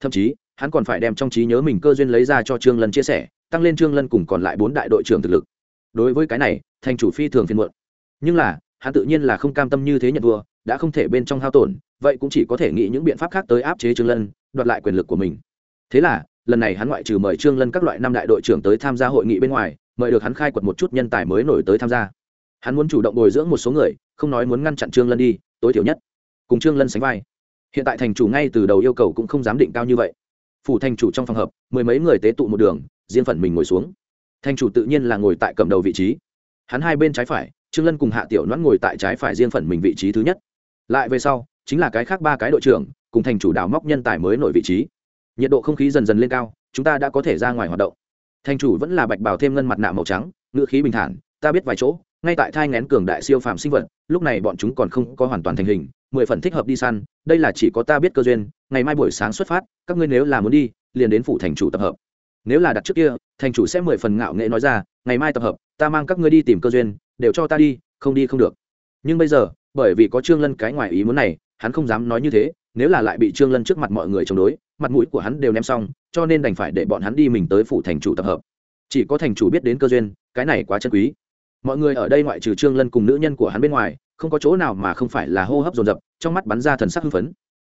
[SPEAKER 1] Thậm chí, hắn còn phải đem trong trí nhớ mình cơ duyên lấy ra cho trương lân chia sẻ, tăng lên trương lân cùng còn lại bốn đại đội trưởng thực lực đối với cái này, thành chủ phi thường phiền muộn. Nhưng là, hắn tự nhiên là không cam tâm như thế nhận vua đã không thể bên trong hao tổn, vậy cũng chỉ có thể nghĩ những biện pháp khác tới áp chế trương lân, đoạt lại quyền lực của mình. Thế là, lần này hắn ngoại trừ mời trương lân các loại năm đại đội trưởng tới tham gia hội nghị bên ngoài, mời được hắn khai quật một chút nhân tài mới nổi tới tham gia. Hắn muốn chủ động bồi dưỡng một số người, không nói muốn ngăn chặn trương lân đi, tối thiểu nhất, cùng trương lân sánh vai. Hiện tại thành chủ ngay từ đầu yêu cầu cũng không dám định cao như vậy. Phủ thành chủ trong phòng hợp mười mấy người tế tụ một đường, riêng phần mình ngồi xuống thành chủ tự nhiên là ngồi tại cầm đầu vị trí. Hắn hai bên trái phải, trương lân cùng hạ tiểu noãn ngồi tại trái phải riêng phần mình vị trí thứ nhất. Lại về sau, chính là cái khác ba cái đội trưởng, cùng thành chủ đào móc nhân tài mới nổi vị trí. Nhiệt độ không khí dần dần lên cao, chúng ta đã có thể ra ngoài hoạt động. Thành chủ vẫn là bạch bào thêm ngân mặt nạ màu trắng ngựa khí bình thản, ta biết vài chỗ, ngay tại thai ngén cường đại siêu phàm sinh vật, lúc này bọn chúng còn không có hoàn toàn thành hình, mười phần thích hợp đi săn, đây là chỉ có ta biết cơ duyên, ngày mai buổi sáng xuất phát, các ngươi nếu là muốn đi, liền đến phủ thành chủ tập hợp nếu là đặt trước kia, thành chủ sẽ mười phần ngạo nghệ nói ra, ngày mai tập hợp, ta mang các ngươi đi tìm cơ duyên, đều cho ta đi, không đi không được. Nhưng bây giờ, bởi vì có trương lân cái ngoài ý muốn này, hắn không dám nói như thế, nếu là lại bị trương lân trước mặt mọi người chống đối, mặt mũi của hắn đều ném xong, cho nên đành phải để bọn hắn đi mình tới phủ thành chủ tập hợp. Chỉ có thành chủ biết đến cơ duyên, cái này quá chân quý. Mọi người ở đây ngoại trừ trương lân cùng nữ nhân của hắn bên ngoài, không có chỗ nào mà không phải là hô hấp dồn dập, trong mắt bắn ra thần sắc hưng phấn.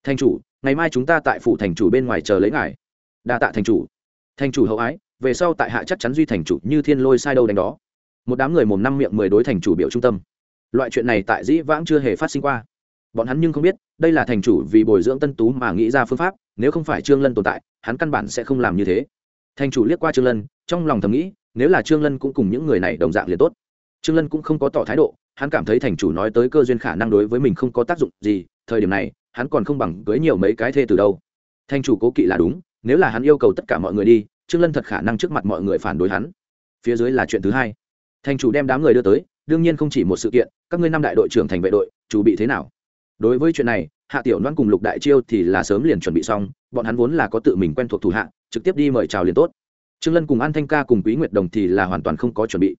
[SPEAKER 1] Thành chủ, ngày mai chúng ta tại phủ thành chủ bên ngoài chờ lấy ngài. Đa tạ thành chủ thành chủ hậu ái, về sau tại hạ chắc chắn duy thành chủ như thiên lôi sai đâu đánh đó. Một đám người mồm năm miệng mười đối thành chủ biểu trung tâm. Loại chuyện này tại dĩ vãng chưa hề phát sinh qua. Bọn hắn nhưng không biết, đây là thành chủ vì bồi dưỡng tân tú mà nghĩ ra phương pháp, nếu không phải trương lân tồn tại, hắn căn bản sẽ không làm như thế. Thành chủ liếc qua trương lân, trong lòng thầm nghĩ, nếu là trương lân cũng cùng những người này đồng dạng liền tốt. Trương lân cũng không có tỏ thái độ, hắn cảm thấy thành chủ nói tới cơ duyên khả năng đối với mình không có tác dụng gì, thời điểm này, hắn còn không bằng cưới nhiều mấy cái thê từ đâu. Thành chủ cố kỵ là đúng nếu là hắn yêu cầu tất cả mọi người đi, trương lân thật khả năng trước mặt mọi người phản đối hắn. Phía dưới là chuyện thứ hai. Thành chủ đem đám người đưa tới, đương nhiên không chỉ một sự kiện, các ngươi năm đại đội trưởng thành vệ đội, chủ bị thế nào? Đối với chuyện này, hạ tiểu loan cùng lục đại chiêu thì là sớm liền chuẩn bị xong, bọn hắn vốn là có tự mình quen thuộc thủ hạ, trực tiếp đi mời chào liền tốt. Trương lân cùng an thanh ca cùng quý nguyệt đồng thì là hoàn toàn không có chuẩn bị.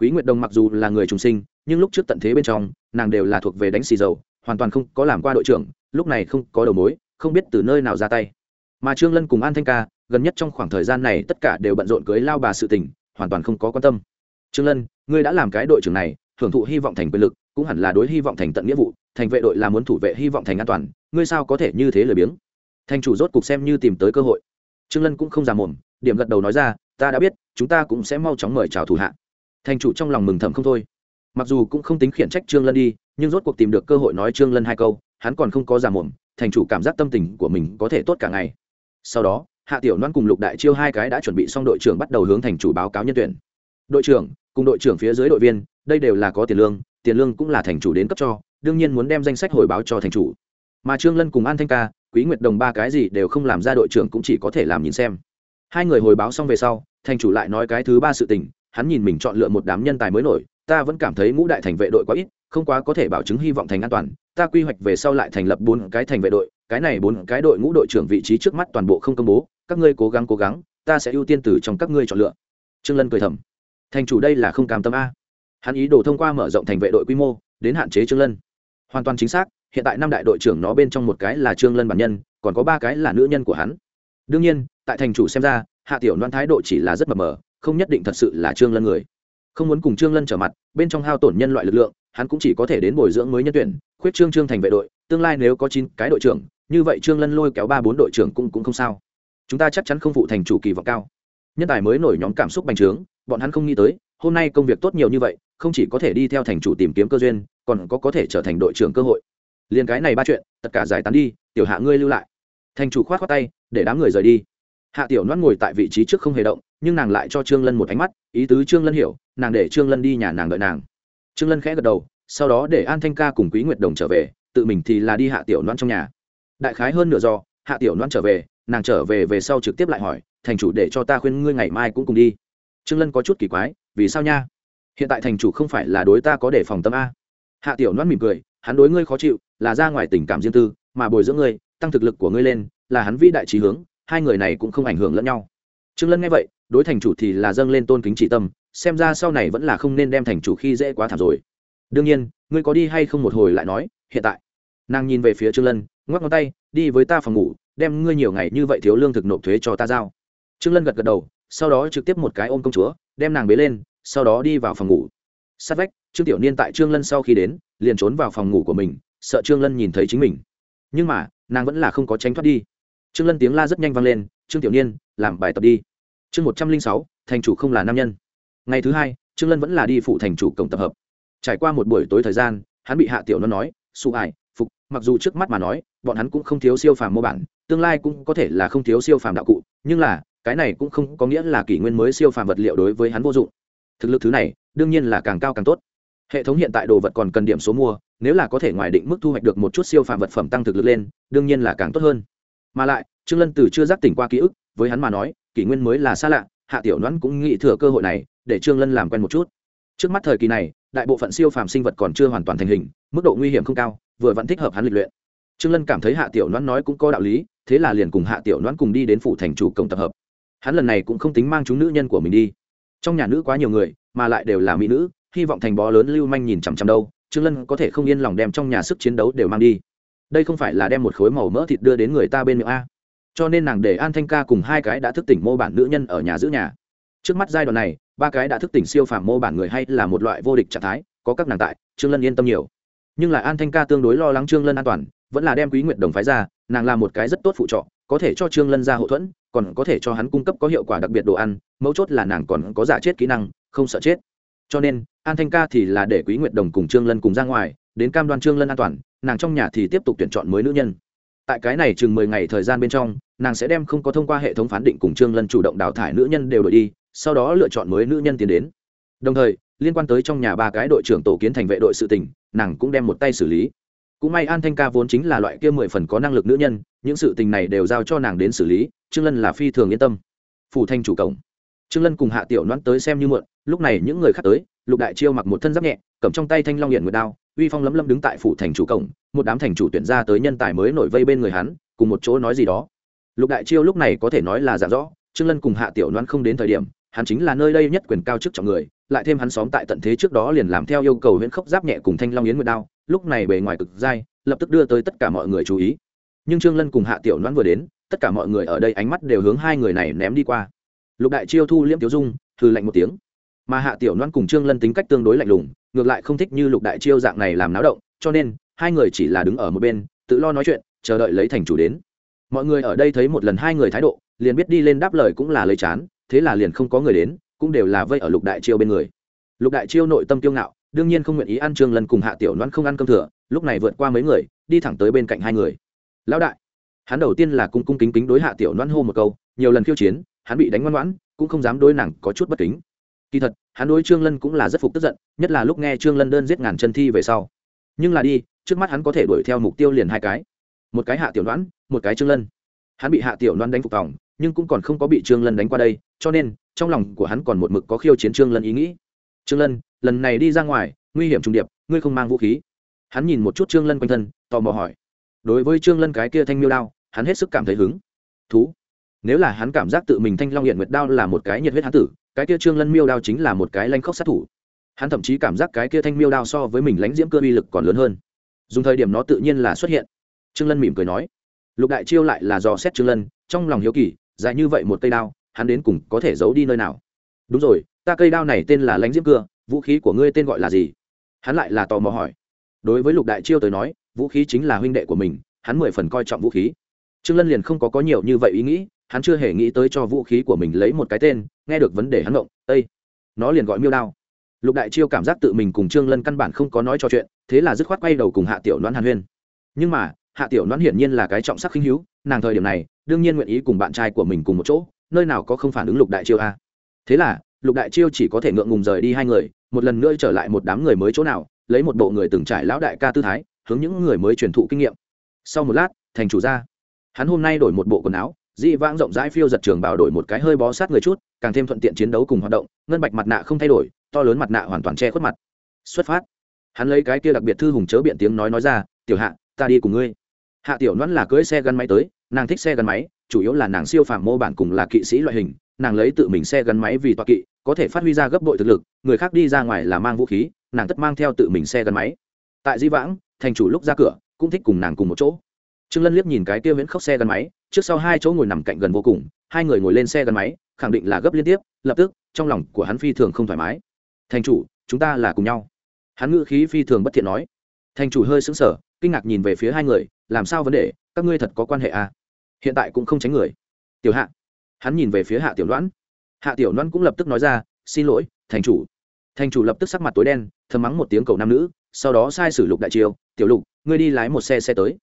[SPEAKER 1] Quý nguyệt đồng mặc dù là người trùng sinh, nhưng lúc trước tận thế bên trong, nàng đều là thuộc về đánh xì dầu, hoàn toàn không có làm qua đội trưởng, lúc này không có đầu mối, không biết từ nơi nào ra tay mà trương lân cùng an thanh ca, gần nhất trong khoảng thời gian này tất cả đều bận rộn cưới lao bà sự tình, hoàn toàn không có quan tâm. Trương lân, ngươi đã làm cái đội trưởng này, hưởng thụ hy vọng thành quyền lực, cũng hẳn là đối hy vọng thành tận nghĩa vụ, thành vệ đội là muốn thủ vệ hy vọng thành an toàn, ngươi sao có thể như thế lười biếng? Thành chủ rốt cục xem như tìm tới cơ hội. Trương lân cũng không già mồm, điểm gật đầu nói ra, ta đã biết, chúng ta cũng sẽ mau chóng mời chào thủ hạ. Thành chủ trong lòng mừng thầm không thôi. Mặc dù cũng không tính khiển trách trương lân đi, nhưng rốt cuộc tìm được cơ hội nói trương lân hai câu, hắn còn không có già mồm thành chủ cảm giác tâm tình của mình có thể tốt cả ngày sau đó, hạ tiểu loan cùng lục đại chiêu hai cái đã chuẩn bị xong đội trưởng bắt đầu hướng thành chủ báo cáo nhân tuyển. Đội trưởng, cùng đội trưởng phía dưới đội viên, đây đều là có tiền lương tiền lương cũng là thành chủ đến cấp cho, đương nhiên muốn đem danh sách hồi báo cho thành chủ. Mà trương lân cùng an thanh ca, quý nguyệt đồng ba cái gì đều không làm ra đội trưởng cũng chỉ có thể làm nhìn xem. Hai người hồi báo xong về sau, thành chủ lại nói cái thứ ba sự tình, hắn nhìn mình chọn lựa một đám nhân tài mới nổi, ta vẫn cảm thấy ngũ đại thành vệ đội quá ít, không quá có thể bảo chứng hy vọng thành an toàn ta quy hoạch về sau lại thành lập bốn cái thành vệ đội, cái này bốn cái đội ngũ đội trưởng vị trí trước mắt toàn bộ không công bố, các ngươi cố gắng cố gắng, ta sẽ ưu tiên từ trong các ngươi chọn lựa. Trương lân cười thầm. Thành chủ đây là không cam tâm a. Hắn ý đồ thông qua mở rộng thành vệ đội quy mô, đến hạn chế trương lân. Hoàn toàn chính xác, hiện tại năm đại đội trưởng nó bên trong một cái là trương lân bản nhân, còn có ba cái là nữ nhân của hắn. Đương nhiên, tại thành chủ xem ra, hạ tiểu đoan thái độ chỉ là rất mờ mờ, không nhất định thật sự là trương lân người. Không muốn cùng trương lân trở mặt, bên trong hao tổn nhân loại lực lượng, hắn cũng chỉ có thể đến bồi dưỡng mới nhân tuyển khuyết trương trương thành vệ đội, tương lai nếu có chín cái đội trưởng, như vậy trương lân lôi kéo ba bốn đội trưởng cũng cũng không sao. Chúng ta chắc chắn không phụ thành chủ kỳ vọng cao. Nhân tài mới nổi nhóm cảm xúc bành trướng, bọn hắn không nghĩ tới, hôm nay công việc tốt nhiều như vậy, không chỉ có thể đi theo thành chủ tìm kiếm cơ duyên, còn có có thể trở thành đội trưởng cơ hội. Liền cái này ba chuyện, tất cả giải tán đi, tiểu hạ ngươi lưu lại. Thành chủ khoát khoát tay, để đám người rời đi. Hạ tiểu loan ngồi tại vị trí trước không hề động, nhưng nàng lại cho trương lân một ánh mắt, ý tứ trương lân hiểu, nàng để trương lân đi nhà nàng đợi nàng. Trương lân khẽ gật đầu sau đó để an thanh ca cùng quý nguyệt đồng trở về, tự mình thì là đi hạ tiểu loan trong nhà. Đại khái hơn nửa do hạ tiểu loan trở về, nàng trở về về sau trực tiếp lại hỏi, thành chủ để cho ta khuyên ngươi ngày mai cũng cùng đi. Trương lân có chút kỳ quái, vì sao nha? Hiện tại thành chủ không phải là đối ta có để phòng tâm a. Hạ tiểu loan mỉm cười, hắn đối ngươi khó chịu, là ra ngoài tình cảm riêng tư, mà bồi dưỡng ngươi, tăng thực lực của ngươi lên, là hắn vĩ đại trí hướng, hai người này cũng không ảnh hưởng lẫn nhau. Trương lân nghe vậy, đối thành chủ thì là dâng lên tôn kính trị tâm, xem ra sau này vẫn là không nên đem thành chủ khi dễ quá thảm rồi đương nhiên, ngươi có đi hay không một hồi lại nói, hiện tại. Nàng nhìn về phía trương lân, ngoắc ngón tay, đi với ta phòng ngủ, đem ngươi nhiều ngày như vậy thiếu lương thực nộp thuế cho ta giao. Trương lân gật gật đầu, sau đó trực tiếp một cái ôm công chúa, đem nàng bế lên, sau đó đi vào phòng ngủ. Sát vách, trương tiểu niên tại trương lân sau khi đến, liền trốn vào phòng ngủ của mình, sợ trương lân nhìn thấy chính mình. Nhưng mà, nàng vẫn là không có tránh thoát đi. Trương lân tiếng la rất nhanh vang lên, trương tiểu niên, làm bài tập đi. Chương một trăm linh sáu, thành chủ không là nam nhân. Ngày thứ hai, trương lân vẫn là đi phụ thành chủ cổng tập hợp trải qua một buổi tối thời gian, hắn bị hạ tiểu nó nói su ải phục. Mặc dù trước mắt mà nói, bọn hắn cũng không thiếu siêu phàm mô bản, tương lai cũng có thể là không thiếu siêu phàm đạo cụ, nhưng là, cái này cũng không có nghĩa là kỷ nguyên mới siêu phàm vật liệu đối với hắn vô dụng. Thực lực thứ này, đương nhiên là càng cao càng tốt. Hệ thống hiện tại đồ vật còn cần điểm số mua, nếu là có thể ngoài định mức thu hoạch được một chút siêu phàm vật phẩm tăng thực lực lên, đương nhiên là càng tốt hơn. Mà lại, trương lân từ chưa giác tỉnh qua ký ức, với hắn mà nói, kỷ nguyên mới là xa lạ, hạ tiểu đoán cũng nghĩ thừa cơ hội này, để trương lân làm quen một chút. Trước mắt thời kỳ này đại bộ phận siêu phàm sinh vật còn chưa hoàn toàn thành hình, mức độ nguy hiểm không cao, vừa vẫn thích hợp hắn lịch luyện. Trương lân cảm thấy hạ tiểu đoán nói cũng có đạo lý, thế là liền cùng hạ tiểu đoán cùng đi đến phủ thành chủ cổng tập hợp. Hắn lần này cũng không tính mang chúng nữ nhân của mình đi. Trong nhà nữ quá nhiều người, mà lại đều là mỹ nữ, hy vọng thành bó lớn lưu manh nhìn chằm chằm đâu, trương lân có thể không yên lòng đem trong nhà sức chiến đấu đều mang đi. Đây không phải là đem một khối màu mỡ thịt đưa đến người ta bên miệng a. Cho nên nàng để an thanh ca cùng hai cái đã thức tỉnh mô bản nữ nhân ở nhà giữ nhà trước mắt giai đoạn này, ba cái đã thức tỉnh siêu phàm mô bản người hay là một loại vô địch trạng thái, có các nàng tại, trương lân yên tâm nhiều. Nhưng lại an thanh ca tương đối lo lắng trương lân an toàn, vẫn là đem quý nguyện đồng phái ra, nàng là một cái rất tốt phụ trọ, có thể cho trương lân ra hậu thuẫn, còn có thể cho hắn cung cấp có hiệu quả đặc biệt đồ ăn, mấu chốt là nàng còn có giả chết kỹ năng, không sợ chết. Cho nên, an thanh ca thì là để quý nguyệt đồng cùng trương lân cùng ra ngoài, đến cam đoan trương lân an toàn, nàng trong nhà thì tiếp tục tuyển chọn mới nữ nhân. Tại cái này chừng mười ngày thời gian bên trong, nàng sẽ đem không có thông qua hệ thống phán định cùng trương lân chủ động đào thải nữ nhân đều đổi đi sau đó lựa chọn mới nữ nhân tiến đến. Đồng thời, liên quan tới trong nhà ba cái đội trưởng tổ kiến thành vệ đội sự tình, nàng cũng đem một tay xử lý. Cũng may an thanh ca vốn chính là loại kia mười phần có năng lực nữ nhân, những sự tình này đều giao cho nàng đến xử lý, trương lân là phi thường yên tâm. Phủ thanh chủ cổng. Trương lân cùng hạ tiểu noãn tới xem như muộn. lúc này những người khác tới, lục đại chiêu mặc một thân giáp nhẹ, cầm trong tay thanh long hiển nguyệt đao, uy phong lấm lấm đứng tại phủ thành chủ cổng, một đám thành chủ tuyển ra tới nhân tài mới nổi vây bên người hắn, cùng một chỗ nói gì đó. Lục đại chiêu lúc này có thể nói là giả rõ, trương lân cùng hạ tiểu noãn không đến thời điểm hắn chính là nơi đây nhất quyền cao chức trọng người, lại thêm hắn xóm tại tận thế trước đó liền làm theo yêu cầu huyễn khốc giáp nhẹ cùng thanh long yến nguyệt đao, lúc này bề ngoài cực dai, lập tức đưa tới tất cả mọi người chú ý. Nhưng trương lân cùng hạ tiểu noãn vừa đến, tất cả mọi người ở đây ánh mắt đều hướng hai người này ném đi qua. Lục đại chiêu thu liễm tiểu dung thư lạnh một tiếng. Mà hạ tiểu loan cùng trương lân tính cách tương đối lạnh lùng, ngược lại không thích như lục đại chiêu dạng này làm náo động, cho nên, hai người chỉ là đứng ở một bên, tự lo nói chuyện, chờ đợi lấy thành chủ đến. Mọi người ở đây thấy một lần hai người thái độ, liền biết đi lên đáp lời cũng là lấy chán thế là liền không có người đến, cũng đều là vây ở lục đại chiêu bên người. Lục đại chiêu nội tâm kiêu ngạo, đương nhiên không nguyện ý ăn trương lân cùng hạ tiểu đoán không ăn cơm thừa, lúc này vượt qua mấy người, đi thẳng tới bên cạnh hai người. Lão đại. Hắn đầu tiên là cung cung kính kính đối hạ tiểu đoán hô một câu, nhiều lần khiêu chiến, hắn bị đánh ngoan ngoãn, cũng không dám đối nàng có chút bất kính. Kỳ thật, hắn đối trương lân cũng là rất phục tức giận, nhất là lúc nghe trương lân đơn giết ngàn chân thi về sau. Nhưng là đi, trước mắt hắn có thể đuổi theo mục tiêu liền hai cái. Một cái hạ tiểu đoán một cái trương lân. Hắn bị hạ tiểu đoán đánh phục vòng nhưng cũng còn không có bị trương lân đánh qua đây, cho nên, trong lòng của hắn còn một mực có khiêu chiến trương lân ý nghĩ. Trương lân, lần này đi ra ngoài, nguy hiểm trùng điệp, ngươi không mang vũ khí. Hắn nhìn một chút trương lân quanh thân, tò mò hỏi. Đối với trương lân cái kia thanh miêu đao, hắn hết sức cảm thấy hứng. Thú, nếu là hắn cảm giác tự mình thanh long hiện nguyệt đao là một cái nhiệt huyết hắn tử, cái kia trương lân miêu đao chính là một cái lanh khốc sát thủ. Hắn thậm chí cảm giác cái kia thanh miêu đao so với mình lãnh diễm cơ uy lực còn lớn hơn. Dùng thời điểm nó tự nhiên là xuất hiện. Trương lân mỉm cười nói. Lục đại chiêu lại là dò xét trương lân, trong lòng hiếu kỳ dài như vậy một cây đao, hắn đến cùng có thể giấu đi nơi nào? Đúng rồi, ta cây đao này tên là lãnh diễm cưa, vũ khí của ngươi tên gọi là gì? Hắn lại là tò mò hỏi. Đối với lục đại chiêu tới nói, vũ khí chính là huynh đệ của mình, hắn mười phần coi trọng vũ khí. Trương lân liền không có có nhiều như vậy ý nghĩ, hắn chưa hề nghĩ tới cho vũ khí của mình lấy một cái tên, nghe được vấn đề hắn động ây nó liền gọi miêu đao. Lục đại chiêu cảm giác tự mình cùng trương lân căn bản không có nói trò chuyện, thế là dứt khoát quay đầu cùng hạ tiểu đoán hàn huyên. Nhưng mà, hạ tiểu đoán hiển nhiên là cái trọng sắc khinh hữu, nàng thời điểm này đương nhiên nguyện ý cùng bạn trai của mình cùng một chỗ, nơi nào có không phản ứng lục đại chiêu a. Thế là, lục đại chiêu chỉ có thể ngượng ngùng rời đi hai người, một lần nữa trở lại một đám người mới chỗ nào, lấy một bộ người từng trải lão đại ca tư thái, hướng những người mới truyền thụ kinh nghiệm. Sau một lát, thành chủ ra hắn hôm nay đổi một bộ quần áo, dị vãng rộng rãi phiêu giật trường bảo đổi một cái hơi bó sát người chút, càng thêm thuận tiện chiến đấu cùng hoạt động, ngân bạch mặt nạ không thay đổi, to lớn mặt nạ hoàn toàn che khuất mặt. Xuất phát. Hắn lấy cái kia đặc biệt thư hùng chớ biện tiếng nói nói ra, tiểu hạ, ta đi cùng ngươi hạ tiểu noãn là cưới xe gắn máy tới, nàng thích xe gắn máy, chủ yếu là nàng siêu phàm mô bản cùng là kỵ sĩ loại hình, nàng lấy tự mình xe gắn máy vì toa kỵ, có thể phát huy ra gấp bội thực lực, người khác đi ra ngoài là mang vũ khí, nàng tất mang theo tự mình xe gắn máy. Tại di vãng, thành chủ lúc ra cửa, cũng thích cùng nàng cùng một chỗ. Trương lân liếc nhìn cái kia viễn khóc xe gắn máy, trước sau hai chỗ ngồi nằm cạnh gần vô cùng, hai người ngồi lên xe gắn máy, khẳng định là gấp liên tiếp, lập tức, trong lòng của hắn phi thường không thoải mái. Thành chủ, chúng ta là cùng nhau. Hắn ngữ khí phi thường bất thiện nói. Thành chủ hơi sững sờ, kinh ngạc nhìn về phía hai người làm sao vấn đề các ngươi thật có quan hệ à? Hiện tại cũng không tránh người. Tiểu hạ. Hắn nhìn về phía hạ tiểu đoán hạ tiểu đoán cũng lập tức nói ra xin lỗi thành chủ. Thành chủ lập tức sắc mặt tối đen thầm mắng một tiếng cầu nam nữ sau đó sai sử lục đại chiêu tiểu lục ngươi đi lái một xe xe tới.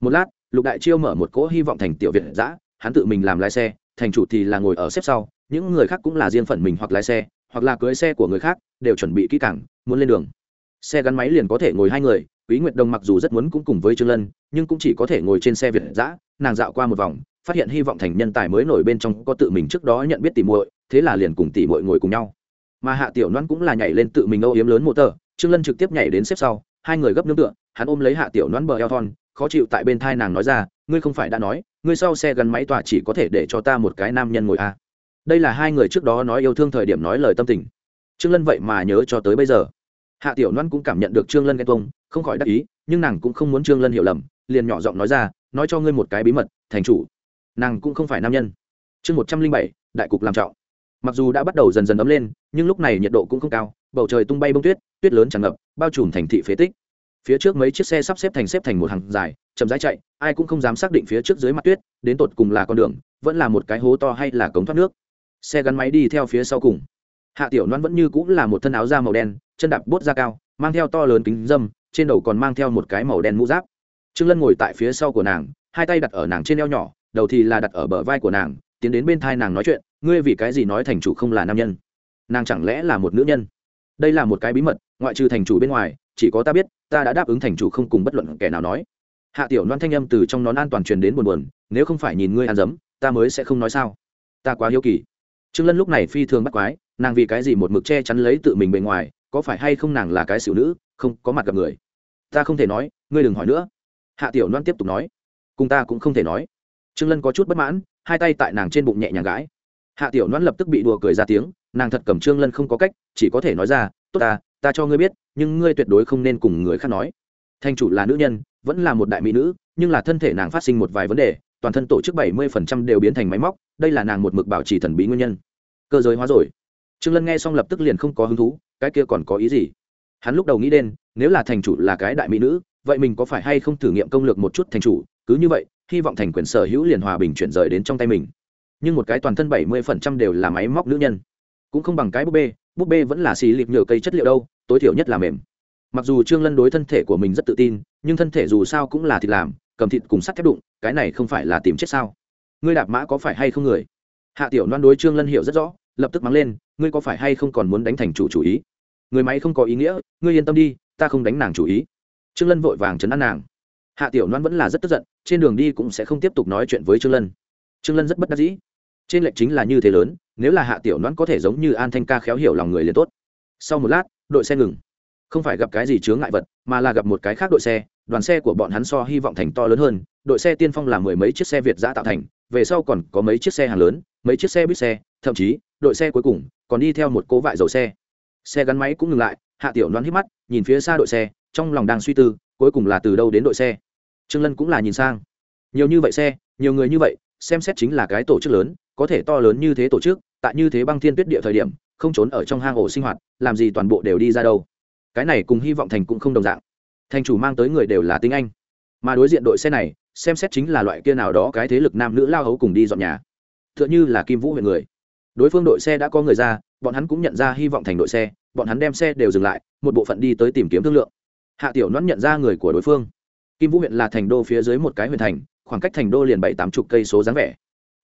[SPEAKER 1] Một lát lục đại chiêu mở một cỗ hy vọng thành tiểu việt giã hắn tự mình làm lái xe thành chủ thì là ngồi ở xếp sau những người khác cũng là riêng phần mình hoặc lái xe hoặc là cưới xe của người khác đều chuẩn bị kỹ càng, muốn lên đường. Xe gắn máy liền có thể ngồi hai người quý nguyệt đồng mặc dù rất muốn cũng cùng với trương lân, nhưng cũng chỉ có thể ngồi trên xe việt giã nàng dạo qua một vòng, phát hiện hy vọng thành nhân tài mới nổi bên trong có tự mình trước đó nhận biết tỉ muội, thế là liền cùng tỉ muội ngồi cùng nhau. Mà hạ tiểu loan cũng là nhảy lên tự mình âu yếm lớn một tờ trương lân trực tiếp nhảy đến xếp sau, hai người gấp nương tựa, hắn ôm lấy hạ tiểu loan bờ eo thon, khó chịu tại bên thai nàng nói ra, ngươi không phải đã nói, ngươi sau xe gắn máy tòa chỉ có thể để cho ta một cái nam nhân ngồi à. đây là hai người trước đó nói yêu thương thời điểm nói lời tâm tình. Trương lân vậy mà nhớ cho tới bây giờ. Hạ tiểu loan cũng cảm nhận được trương lân ghen tuông không khỏi đắc ý, nhưng nàng cũng không muốn trương lân hiểu lầm, liền nhỏ giọng nói ra, nói cho ngươi một cái bí mật, thành chủ. Nàng cũng không phải nam nhân. Chương một trăm linh bảy, đại cục làm trọng. Mặc dù đã bắt đầu dần dần ấm lên, nhưng lúc này nhiệt độ cũng không cao, bầu trời tung bay bông tuyết tuyết lớn tràn ngập, bao trùm thành thị phế tích. Phía trước mấy chiếc xe sắp xếp thành xếp thành một hàng dài, chậm rãi chạy, ai cũng không dám xác định phía trước dưới mặt tuyết, đến tột cùng là con đường, vẫn là một cái hố to hay là cống thoát nước. Xe gắn máy đi theo phía sau cùng. Hạ tiểu loan vẫn như cũng là một thân áo da màu đen, chân đạp bốt da cao, mang theo to lớn kính dâm trên đầu còn mang theo một cái màu đen mũ giáp. Trương lân ngồi tại phía sau của nàng, hai tay đặt ở nàng trên eo nhỏ, đầu thì là đặt ở bờ vai của nàng, tiến đến bên thai nàng nói chuyện, ngươi vì cái gì nói thành chủ không là nam nhân? Nàng chẳng lẽ là một nữ nhân? Đây là một cái bí mật, ngoại trừ thành chủ bên ngoài, chỉ có ta biết, ta đã đáp ứng thành chủ không cùng bất luận kẻ nào nói. Hạ tiểu loan thanh âm từ trong nón an toàn truyền đến buồn buồn, nếu không phải nhìn ngươi ăn dấm, ta mới sẽ không nói sao? Ta quá hiếu kỳ. Trương lân lúc này phi thường bắt quái, nàng vì cái gì một mực che chắn lấy tự mình bề ngoài, có phải hay không nàng là cái xỉu nữ không có mặt gặp người. Ta không thể nói, ngươi đừng hỏi nữa. Hạ tiểu loan tiếp tục nói. Cùng ta cũng không thể nói. Trương lân có chút bất mãn, hai tay tại nàng trên bụng nhẹ nhàng gãi. Hạ tiểu loan lập tức bị đùa cười ra tiếng, nàng thật cầm trương lân không có cách, chỉ có thể nói ra, tốt ta ta cho ngươi biết, nhưng ngươi tuyệt đối không nên cùng người khác nói. Thanh chủ là nữ nhân, vẫn là một đại mỹ nữ, nhưng là thân thể nàng phát sinh một vài vấn đề, toàn thân tổ chức bảy mươi phần trăm đều biến thành máy móc, đây là nàng một mực bảo trì thần bí nguyên nhân. Cơ giới hóa rồi. Trương lân nghe xong lập tức liền không có hứng thú, cái kia còn có ý gì? Hắn lúc đầu nghĩ đến, nếu là thành chủ là cái đại mỹ nữ, vậy mình có phải hay không thử nghiệm công lược một chút thành chủ? Cứ như vậy, hy vọng thành quyền sở hữu liền hòa bình chuyển rời đến trong tay mình. Nhưng một cái toàn thân bảy mươi phần trăm đều là máy móc nữ nhân. Cũng không bằng cái búp bê búp bê vẫn là xì lịp nhựa cây chất liệu đâu, tối thiểu nhất là mềm. Mặc dù trương lân đối thân thể của mình rất tự tin, nhưng thân thể dù sao cũng là thịt làm, cầm thịt cùng sắt thép đụng, cái này không phải là tìm chết sao? Ngươi đạp mã có phải hay không người? Hạ tiểu loan đối trương lân hiểu rất rõ, lập tức mắng lên, ngươi có phải hay không còn muốn đánh thành chủ chủ ý? Người máy không có ý nghĩa, ngươi yên tâm đi, ta không đánh nàng chủ ý. Trương lân vội vàng chấn an nàng. Hạ tiểu loan vẫn là rất tức giận, trên đường đi cũng sẽ không tiếp tục nói chuyện với trương lân. Trương lân rất bất đắc dĩ. Trên lệnh chính là như thế lớn, nếu là hạ tiểu loan có thể giống như an thanh ca khéo hiểu lòng người liền tốt. Sau một lát, đội xe ngừng. Không phải gặp cái gì chướng ngại vật, mà là gặp một cái khác đội xe, đoàn xe của bọn hắn so hy vọng thành to lớn hơn, đội xe tiên phong là mười mấy chiếc xe việt giã tạo thành, về sau còn có mấy chiếc xe hàng lớn, mấy chiếc xe buýt xe, thậm chí, đội xe cuối cùng còn đi theo một cố vại dầu xe xe gắn máy cũng ngừng lại, hạ tiểu đoán hít mắt, nhìn phía xa đội xe, trong lòng đang suy tư, cuối cùng là từ đâu đến đội xe. Trương lân cũng là nhìn sang. Nhiều như vậy xe, nhiều người như vậy, xem xét chính là cái tổ chức lớn, có thể to lớn như thế tổ chức, tại như thế băng thiên tuyết địa thời điểm, không trốn ở trong hang ổ sinh hoạt, làm gì toàn bộ đều đi ra đâu. Cái này cùng hy vọng thành cũng không đồng dạng. Thành chủ mang tới người đều là tiếng anh. Mà đối diện đội xe này, xem xét chính là loại kia nào đó cái thế lực nam nữ lao hấu cùng đi dọn nhà. T h ư ợ n h ư là kim vũ huyện người đối phương đội xe đã có người ra, bọn hắn cũng nhận ra hy vọng thành đội xe, bọn hắn đem xe đều dừng lại, một bộ phận đi tới tìm kiếm thương lượng. Hạ tiểu nón nhận ra người của đối phương. Kim vũ huyện là thành đô phía dưới một cái huyện thành, khoảng cách thành đô liền bảy tám chục cây số dáng vẻ.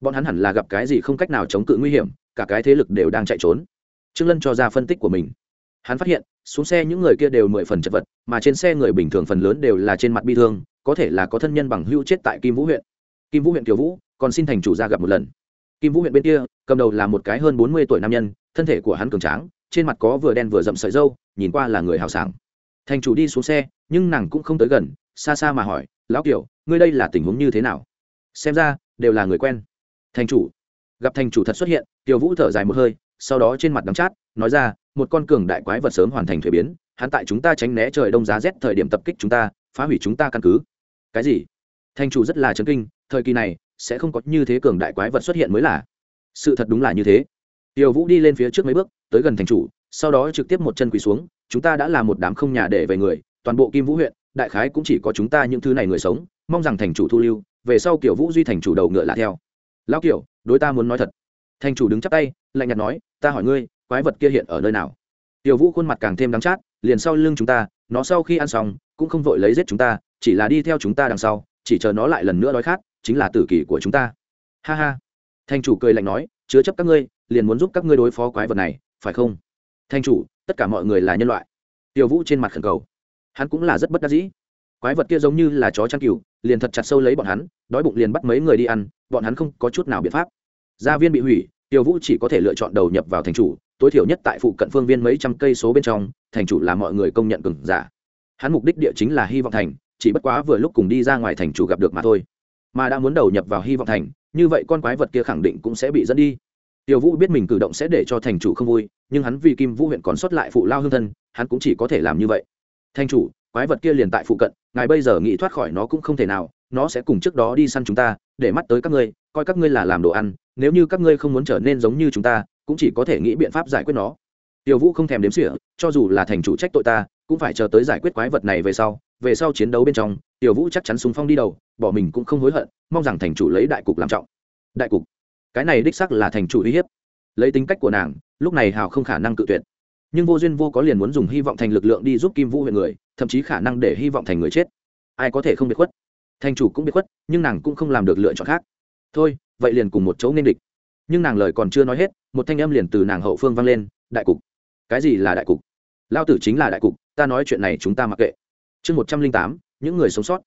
[SPEAKER 1] Bọn hắn hẳn là gặp cái gì không cách nào chống cự nguy hiểm, cả cái thế lực đều đang chạy trốn. Trương lân cho ra phân tích của mình. Hắn phát hiện, xuống xe những người kia đều mười phần chật vật, mà trên xe người bình thường phần lớn đều là trên mặt bi thương, có thể là có thân nhân bằng hưu chết tại kim vũ huyện. Kim vũ huyện kiều vũ, còn xin thành chủ ra gặp một lần kim vũ huyện bên kia cầm đầu là một cái hơn bốn mươi tuổi nam nhân thân thể của hắn cường tráng trên mặt có vừa đen vừa rậm sợi dâu nhìn qua là người hào sảng. Thành chủ đi xuống xe nhưng nàng cũng không tới gần xa xa mà hỏi lão tiểu, ngươi đây là tình huống như thế nào? Xem ra đều là người quen. Thành chủ. Gặp thành chủ thật xuất hiện kiều vũ thở dài một hơi sau đó trên mặt đắng chát nói ra một con cường đại quái vật sớm hoàn thành thuế biến hắn tại chúng ta tránh né trời đông giá rét thời điểm tập kích chúng ta phá hủy chúng ta căn cứ. Cái gì? Thành chủ rất là chấn kinh thời kỳ này sẽ không có như thế cường đại quái vật xuất hiện mới là. Sự thật đúng là như thế. Tiểu vũ đi lên phía trước mấy bước, tới gần thành chủ, sau đó trực tiếp một chân quỳ xuống, chúng ta đã là một đám không nhà để về người, toàn bộ kim vũ huyện, đại khái cũng chỉ có chúng ta những thứ này người sống, mong rằng thành chủ thu lưu, về sau kiểu vũ duy thành chủ đầu ngựa lạ theo. Lão kiểu đối ta muốn nói thật. Thành chủ đứng chắp tay, lạnh nhạt nói, ta hỏi ngươi, quái vật kia hiện ở nơi nào? Tiểu vũ khuôn mặt càng thêm đắng chát, liền sau lưng chúng ta, nó sau khi ăn xong, cũng không vội lấy giết chúng ta, chỉ là đi theo chúng ta đằng sau, chỉ chờ nó lại lần nữa đói khát chính là tử kỳ của chúng ta. Ha ha. Thanh chủ cười lạnh nói, chứa chấp các ngươi, liền muốn giúp các ngươi đối phó quái vật này, phải không? Thanh chủ, tất cả mọi người là nhân loại. Tiểu vũ trên mặt khẩn cầu. Hắn cũng là rất bất đắc dĩ. Quái vật kia giống như là chó chăn cừu, liền thật chặt sâu lấy bọn hắn, đói bụng liền bắt mấy người đi ăn, bọn hắn không có chút nào biện pháp. Gia viên bị hủy tiểu vũ chỉ có thể lựa chọn đầu nhập vào thành chủ, tối thiểu nhất tại phụ cận phương viên mấy trăm cây số bên trong, thành chủ là mọi người công nhận cường giả. Hắn mục đích địa chính là hy vọng thành, chỉ bất quá vừa lúc cùng đi ra ngoài thành chủ gặp được mà thôi mà đã muốn đầu nhập vào hy vọng thành, như vậy con quái vật kia khẳng định cũng sẽ bị dẫn đi. Tiểu vũ biết mình cử động sẽ để cho thành chủ không vui, nhưng hắn vì kim vũ huyện còn sót lại phụ lao hương thân, hắn cũng chỉ có thể làm như vậy. Thành chủ, quái vật kia liền tại phụ cận, ngài bây giờ nghĩ thoát khỏi nó cũng không thể nào, nó sẽ cùng trước đó đi săn chúng ta, để mắt tới các ngươi, coi các ngươi là làm đồ ăn, nếu như các ngươi không muốn trở nên giống như chúng ta, cũng chỉ có thể nghĩ biện pháp giải quyết nó. Tiểu vũ không thèm đếm xỉa, cho dù là thành chủ trách tội ta, cũng phải chờ tới giải quyết quái vật này về sau về sau chiến đấu bên trong, tiểu vũ chắc chắn súng phong đi đầu, bỏ mình cũng không hối hận, mong rằng thành chủ lấy đại cục làm trọng. Đại cục? Cái này đích sắc là thành chủ uy hiếp. Lấy tính cách của nàng, lúc này hào không khả năng cự tuyệt. Nhưng vô duyên vô có liền muốn dùng hy vọng thành lực lượng đi giúp kim vũ huyện người, thậm chí khả năng để hy vọng thành người chết. Ai có thể không biết khuất? Thành chủ cũng biết khuất, nhưng nàng cũng không làm được lựa chọn khác. Thôi, vậy liền cùng một chỗ nên địch. Nhưng nàng lời còn chưa nói hết, một thanh âm liền từ nàng hậu phương vang lên, đại cục. Cái gì là đại cục? Lao tử chính là đại cục, ta nói chuyện này chúng ta mặc kệ chương một trăm linh tám, những người sống sót.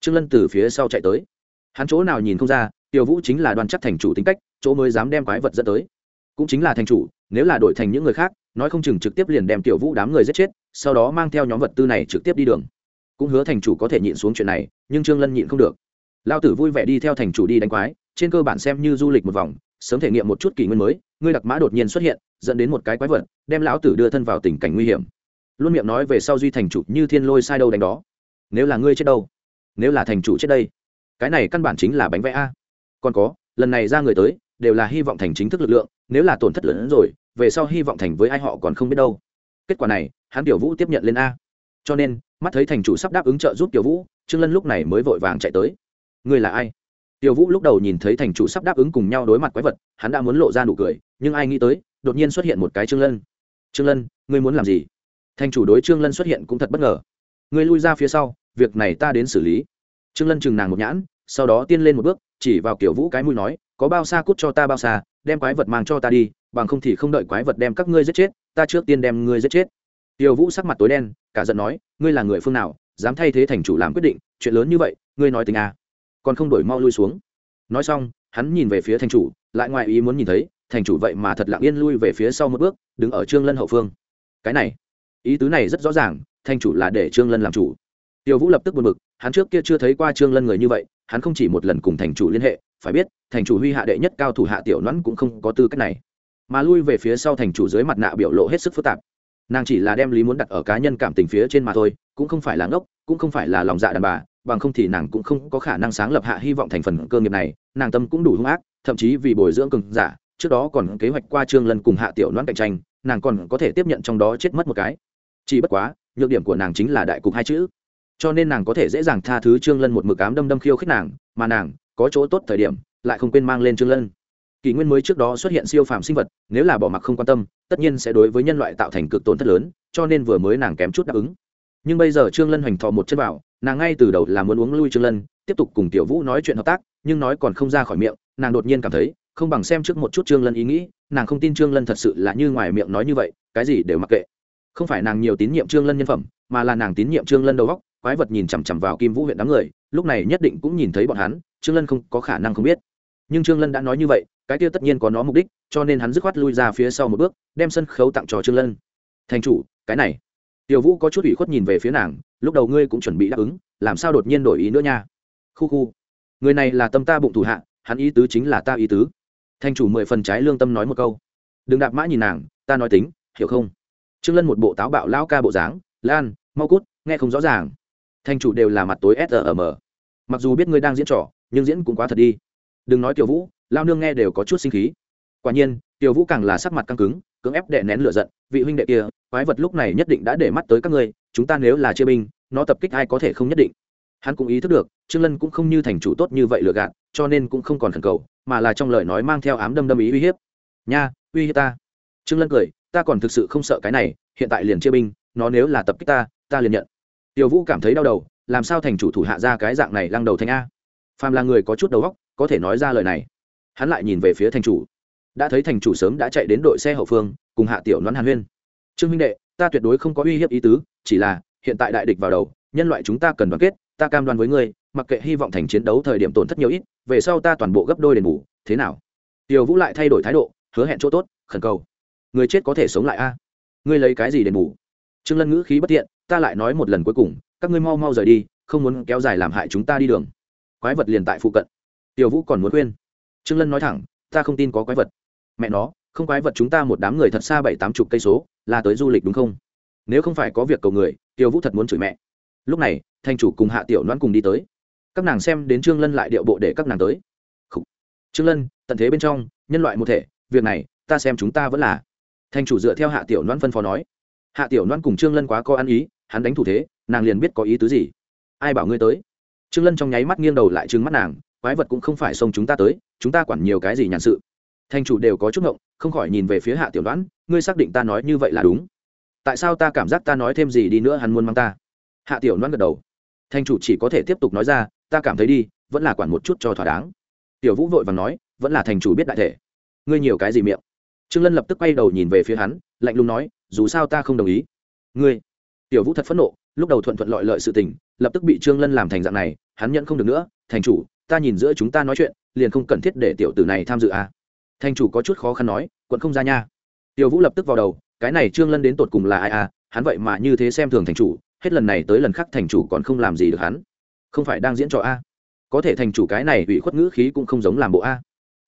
[SPEAKER 1] Trương lân từ phía sau chạy tới. Hắn chỗ nào nhìn không ra, tiểu vũ chính là đoàn chắc thành chủ tính cách, chỗ mới dám đem quái vật dẫn tới. Cũng chính là thành chủ, nếu là đổi thành những người khác, nói không chừng trực tiếp liền đem tiểu vũ đám người giết chết, sau đó mang theo nhóm vật tư này trực tiếp đi đường. Cũng hứa thành chủ có thể nhịn xuống chuyện này, nhưng trương lân nhịn không được. Lao tử vui vẻ đi theo thành chủ đi đánh quái, trên cơ bản xem như du lịch một vòng, sớm thể nghiệm một chút kỷ nguyên mới, ngươi đặc mã đột nhiên xuất hiện, dẫn đến một cái quái vật, đem lão tử đưa thân vào tình cảnh nguy hiểm luôn miệng nói về sau duy thành chủ như thiên lôi sai đâu đánh đó. Nếu là ngươi chết đâu? Nếu là thành chủ chết đây? Cái này căn bản chính là bánh vẽ a. Còn có, lần này ra người tới, đều là hy vọng thành chính thức lực lượng, nếu là tổn thất lớn hơn rồi, về sau hy vọng thành với ai họ còn không biết đâu. Kết quả này, hắn tiểu vũ tiếp nhận lên a. Cho nên, mắt thấy thành chủ sắp đáp ứng trợ giúp tiểu vũ, trương lân lúc này mới vội vàng chạy tới. Ngươi là ai? Tiểu vũ lúc đầu nhìn thấy thành chủ sắp đáp ứng cùng nhau đối mặt quái vật, hắn đã muốn lộ ra nụ cười, nhưng ai nghĩ tới, đột nhiên xuất hiện một cái trương lân. Trương lân, ngươi muốn làm gì? Thành chủ đối trương lân xuất hiện cũng thật bất ngờ. Ngươi lui ra phía sau, việc này ta đến xử lý. Trương lân chừng nàng một nhãn, sau đó tiên lên một bước, chỉ vào kiểu vũ cái mũi nói, có bao xa cút cho ta bao xa, đem quái vật mang cho ta đi, bằng không thì không đợi quái vật đem các ngươi giết chết, ta trước tiên đem ngươi giết chết. Tiểu vũ sắc mặt tối đen, cả giận nói, ngươi là người phương nào, dám thay thế thành chủ làm quyết định, chuyện lớn như vậy, ngươi nói tình à. Còn không đổi mau lui xuống. Nói xong, hắn nhìn về phía thành chủ, lại ngoài ý muốn nhìn thấy, thành chủ vậy mà thật lặng yên lui về phía sau một bước, đứng ở trương lân hậu phương. Cái này ý tứ này rất rõ ràng thành chủ là để trương lân làm chủ. Tiêu vũ lập tức buồn bực, hắn trước kia chưa thấy qua trương lân người như vậy, hắn không chỉ một lần cùng thành chủ liên hệ, phải biết, thành chủ huy hạ đệ nhất cao thủ hạ tiểu nhoãn cũng không có tư cách này. Mà lui về phía sau thành chủ dưới mặt nạ biểu lộ hết sức phức tạp. Nàng chỉ là đem lý muốn đặt ở cá nhân cảm tình phía trên mà thôi, cũng không phải là ngốc, cũng không phải là lòng dạ đàn bà, bằng không thì nàng cũng không có khả năng sáng lập hạ hy vọng thành phần cơ nghiệp này, nàng tâm cũng đủ hung ác, thậm chí vì bồi dưỡng cường giả, trước đó còn kế hoạch qua trương lân cùng hạ tiểu nhoãn cạnh tranh, nàng còn có thể tiếp nhận trong đó chết mất một cái chỉ bất quá, nhược điểm của nàng chính là đại cục hai chữ. Cho nên nàng có thể dễ dàng tha thứ trương lân một mực ám đâm đâm khiêu khích nàng, mà nàng có chỗ tốt thời điểm, lại không quên mang lên trương lân. Kỷ nguyên mới trước đó xuất hiện siêu phàm sinh vật, nếu là bỏ mặc không quan tâm, tất nhiên sẽ đối với nhân loại tạo thành cực tổn thất lớn, cho nên vừa mới nàng kém chút đáp ứng. Nhưng bây giờ trương lân hoành thọ một chân vào nàng ngay từ đầu là muốn uống lui trương lân, tiếp tục cùng tiểu vũ nói chuyện hợp tác, nhưng nói còn không ra khỏi miệng, nàng đột nhiên cảm thấy, không bằng xem trước một chút trương lân ý nghĩ, nàng không tin trương lân thật sự là như ngoài miệng nói như vậy, cái gì đều mặc kệ không phải nàng nhiều tín nhiệm trương lân nhân phẩm, mà là nàng tín nhiệm trương lân đầu góc quái vật nhìn chằm chằm vào kim vũ huyện đám người, lúc này nhất định cũng nhìn thấy bọn hắn, trương lân không có khả năng không biết. Nhưng trương lân đã nói như vậy, cái kia tất nhiên có nó mục đích, cho nên hắn dứt khoát lui ra phía sau một bước, đem sân khấu tặng cho trương lân. Thành chủ, cái này. Tiểu vũ có chút ủy khuất nhìn về phía nàng, lúc đầu ngươi cũng chuẩn bị đáp ứng, làm sao đột nhiên đổi ý nữa nha? Khu khu, người này là tâm ta bụng thủ hạ, hắn ý tứ chính là ta ý tứ. Thành chủ mười phần trái lương tâm nói một câu. Đừng đạp mã nhìn nàng, ta nói tính, hiểu không? Trương lân một bộ táo bạo lao ca bộ dáng, lan, mau cút, nghe không rõ ràng. Thành chủ đều là mặt tối srm mặc dù biết ngươi đang diễn trò, nhưng diễn cũng quá thật đi. Đừng nói tiểu vũ lao nương nghe đều có chút sinh khí. Quả nhiên, tiểu vũ càng là sắc mặt căng cứng, cưỡng ép đệ nén lửa giận, vị huynh đệ kia, quái vật lúc này nhất định đã để mắt tới các ngươi, chúng ta nếu là chia binh, nó tập kích ai có thể không nhất định. Hắn cũng ý thức được, trương lân cũng không như thành chủ tốt như vậy lừa gạt, cho nên cũng không còn khẩn cầu, mà là trong lời nói mang theo ám đâm đâm ý uy hiếp. Nha, uy hiếp ta. Trương lân cười ta còn thực sự không sợ cái này, hiện tại liền chia binh, nó nếu là tập kích ta ta liền nhận. Tiểu vũ cảm thấy đau đầu, làm sao thành chủ thủ hạ ra cái dạng này lăng đầu thành a? Phàm là người có chút đầu óc, có thể nói ra lời này. Hắn lại nhìn về phía thành chủ. Đã thấy thành chủ sớm đã chạy đến đội xe hậu phương, cùng hạ tiểu nón hàn huyên. Trương Minh đệ, ta tuyệt đối không có uy hiếp ý tứ, chỉ là, hiện tại đại địch vào đầu, nhân loại chúng ta cần đoàn kết, ta cam đoan với ngươi, mặc kệ hy vọng thành chiến đấu thời điểm tổn thất nhiều ít, về sau ta toàn bộ gấp đôi đền bù, thế nào? Tiểu vũ lại thay đổi thái độ, hứa hẹn chỗ tốt, khẩn cầu người chết có thể sống lại a. Ngươi lấy cái gì đền bù? Trương lân ngữ khí bất thiện, ta lại nói một lần cuối cùng, các ngươi mau mau rời đi, không muốn kéo dài làm hại chúng ta đi đường. Quái vật liền tại phụ cận. Tiểu vũ còn muốn khuyên. Trương lân nói thẳng, ta không tin có quái vật. Mẹ nó, không quái vật chúng ta một đám người thật xa bảy tám chục cây số, là tới du lịch đúng không? Nếu không phải có việc cầu người tiêu vũ thật muốn chửi mẹ. Lúc này thanh chủ cùng hạ tiểu nhoãn cùng đi tới. Các nàng xem đến trương lân lại điệu bộ để các nàng tới. Khủ. trương lân, tận thế bên trong, nhân loại một thể, việc này, ta xem chúng ta vẫn là. Thanh chủ dựa theo hạ tiểu loan phân phó nói. Hạ tiểu loan cùng trương lân quá có ăn ý, hắn đánh thủ thế, nàng liền biết có ý tứ gì. Ai bảo ngươi tới? Trương lân trong nháy mắt nghiêng đầu lại trừng mắt nàng, quái vật cũng không phải xông chúng ta tới, chúng ta quản nhiều cái gì nhàn sự. Thanh chủ đều có chút ngộng, không khỏi nhìn về phía hạ tiểu đoán ngươi xác định ta nói như vậy là đúng. Tại sao ta cảm giác ta nói thêm gì đi nữa hắn muốn mang ta? Hạ tiểu đoán gật đầu. Thanh chủ chỉ có thể tiếp tục nói ra, ta cảm thấy đi, vẫn là quản một chút cho thỏa đáng. Tiểu vũ vội và nói, vẫn là thành chủ biết đại thể. Ngươi nhiều cái gì miệng? Trương lân lập tức quay đầu nhìn về phía hắn, lạnh lùng nói, dù sao ta không đồng ý. Ngươi? Tiểu vũ thật phẫn nộ, lúc đầu thuận thuận lợi lợi sự tình, lập tức bị trương lân làm thành dạng này, hắn nhận không được nữa, thành chủ, ta nhìn giữa chúng ta nói chuyện, liền không cần thiết để tiểu tử này tham dự à. thành chủ có chút khó khăn nói, quận không ra nha. Tiểu vũ lập tức vào đầu, cái này trương lân đến tột cùng là ai à? Hắn vậy mà như thế xem thường thành chủ, hết lần này tới lần khác thành chủ còn không làm gì được hắn. Không phải đang diễn trò a có thể thành chủ cái này ủy khuất ngữ khí cũng không giống làm bộ a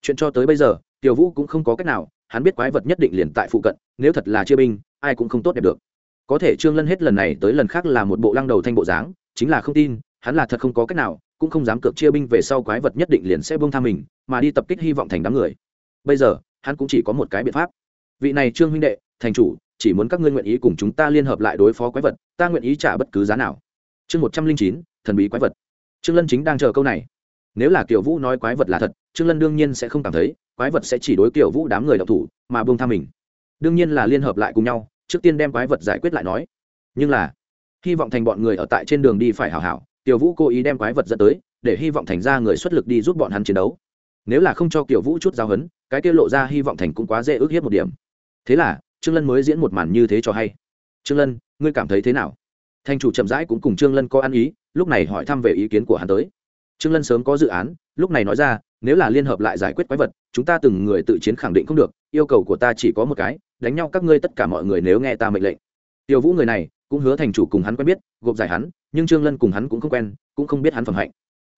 [SPEAKER 1] chuyện cho tới bây giờ, tiểu vũ cũng không có cách nào hắn biết quái vật nhất định liền tại phụ cận, nếu thật là chia binh, ai cũng không tốt đẹp được. Có thể trương lân hết lần này tới lần khác là một bộ lăng đầu thanh bộ dáng, chính là không tin, hắn là thật không có cách nào, cũng không dám cược chia binh về sau quái vật nhất định liền sẽ buông tha mình, mà đi tập kích hy vọng thành đám người. Bây giờ, hắn cũng chỉ có một cái biện pháp. Vị này trương huynh đệ, thành chủ, chỉ muốn các ngươi nguyện ý cùng chúng ta liên hợp lại đối phó quái vật, ta nguyện ý trả bất cứ giá nào. Chương một trăm linh chín, thần bí quái vật. Trương lân chính đang chờ câu này. Nếu là tiểu vũ nói quái vật là thật trương lân đương nhiên sẽ không cảm thấy, quái vật sẽ chỉ đối Tiểu vũ đám người đậu thủ, mà buông tha mình. Đương nhiên là liên hợp lại cùng nhau, trước tiên đem quái vật giải quyết lại nói. Nhưng là, hy vọng thành bọn người ở tại trên đường đi phải hảo hảo tiểu vũ cố ý đem quái vật dẫn tới, để hy vọng thành ra người xuất lực đi giúp bọn hắn chiến đấu. Nếu là không cho kiểu vũ chút giao hấn, cái kia lộ ra hy vọng thành cũng quá dễ ước hiếp một điểm. Thế là, trương lân mới diễn một màn như thế cho hay. Trương lân, ngươi cảm thấy thế nào? Thành chủ chậm rãi cũng cùng trương lân có ăn ý, lúc này hỏi thăm về ý kiến của hắn tới. Trương lân sớm có dự án, lúc này nói ra nếu là liên hợp lại giải quyết quái vật, chúng ta từng người tự chiến khẳng định không được, yêu cầu của ta chỉ có một cái, đánh nhau các ngươi tất cả mọi người nếu nghe ta mệnh lệnh. Tiểu vũ người này cũng hứa thành chủ cùng hắn quen biết, gộp giải hắn, nhưng trương lân cùng hắn cũng không quen, cũng không biết hắn phẩm hạnh.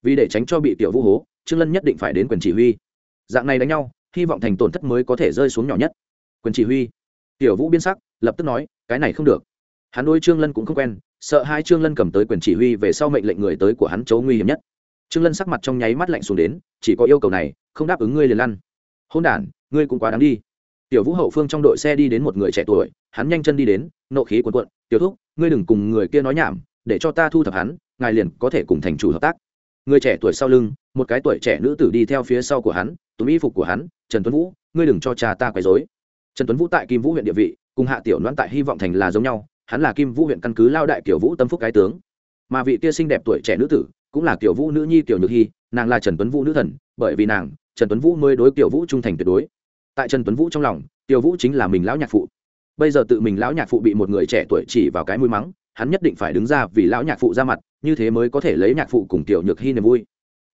[SPEAKER 1] Vì để tránh cho bị tiểu vũ hố, trương lân nhất định phải đến quyền chỉ huy. Dạng này đánh nhau, hy vọng thành tổn thất mới có thể rơi xuống nhỏ nhất. Quyền chỉ huy. Tiểu vũ biên sắc, lập tức nói, cái này không được. Hắn đôi trương lân cũng không quen, sợ hai trương lân cầm tới quyền chỉ huy về sau mệnh lệnh người tới của hắn chỗ nguy hiểm nhất trương lân sắc mặt trong nháy mắt lạnh xuống đến chỉ có yêu cầu này không đáp ứng ngươi liền lăn. Hôn đàn, ngươi cũng quá đáng đi. Tiểu vũ hậu phương trong đội xe đi đến một người trẻ tuổi hắn nhanh chân đi đến nộ khí cuồn cuộn tiểu thúc ngươi đừng cùng người kia nói nhảm để cho ta thu thập hắn ngài liền có thể cùng thành chủ hợp tác. Người trẻ tuổi sau lưng một cái tuổi trẻ nữ tử đi theo phía sau của hắn túm y phục của hắn trần tuấn vũ ngươi đừng cho cha ta quấy dối trần tuấn vũ tại kim vũ huyện địa vị cùng hạ tiểu đoán tại hy vọng thành là giống nhau hắn là kim vũ huyện căn cứ lao đại kiểu vũ tâm phúc cái tướng. Mà vị kia xinh đẹp tuổi trẻ nữ tử cũng là kiểu vũ nữ nhi, kiểu nhược hy, nàng là trần tuấn vũ nữ thần, bởi vì nàng, trần tuấn vũ mới đối kiểu vũ trung thành tuyệt đối. Tại trần tuấn vũ trong lòng tiểu vũ chính là mình lão nhạc phụ. Bây giờ tự mình lão nhạc phụ bị một người trẻ tuổi chỉ vào cái mũi mắng, hắn nhất định phải đứng ra vì lão nhạc phụ ra mặt, như thế mới có thể lấy nhạc phụ cùng tiểu nhược hy niềm vui.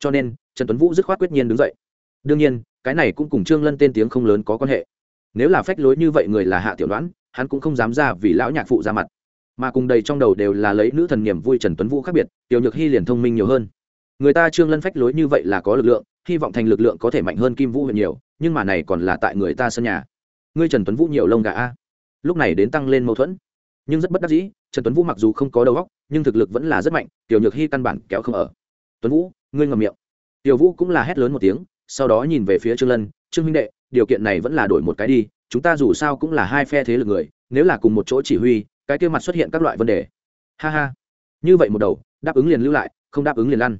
[SPEAKER 1] Cho nên, trần tuấn vũ dứt khoát quyết nhiên đứng dậy. Đương nhiên, cái này cũng cùng trương lân tên tiếng không lớn có quan hệ. Nếu là phách lối như vậy người là hạ tiểu đoán, hắn cũng không dám ra vì lão nhạc phụ ra mặt mà cùng đầy trong đầu đều là lấy nữ thần niềm vui trần tuấn vũ khác biệt, tiểu nhược hy liền thông minh nhiều hơn. Người ta trương lân phách lối như vậy là có lực lượng, hy vọng thành lực lượng có thể mạnh hơn kim vũ huyện nhiều, nhưng mà này còn là tại người ta sân nhà. Ngươi trần tuấn vũ nhiều lông gà a. Lúc này đến tăng lên mâu thuẫn. Nhưng rất bất đắc dĩ, trần tuấn vũ mặc dù không có đầu óc, nhưng thực lực vẫn là rất mạnh, tiểu nhược hy căn bản kéo không ở. Tuấn vũ, ngươi ngầm miệng. Tiểu vũ cũng là hét lớn một tiếng, sau đó nhìn về phía trương lân, trương huynh đệ, điều kiện này vẫn là đổi một cái đi, chúng ta dù sao cũng là hai phe thế lực người, nếu là cùng một chỗ chỉ huy cái kia mặt xuất hiện các loại vấn đề. Ha ha. Như vậy một đầu, đáp ứng liền lưu lại, không đáp ứng liền lăn.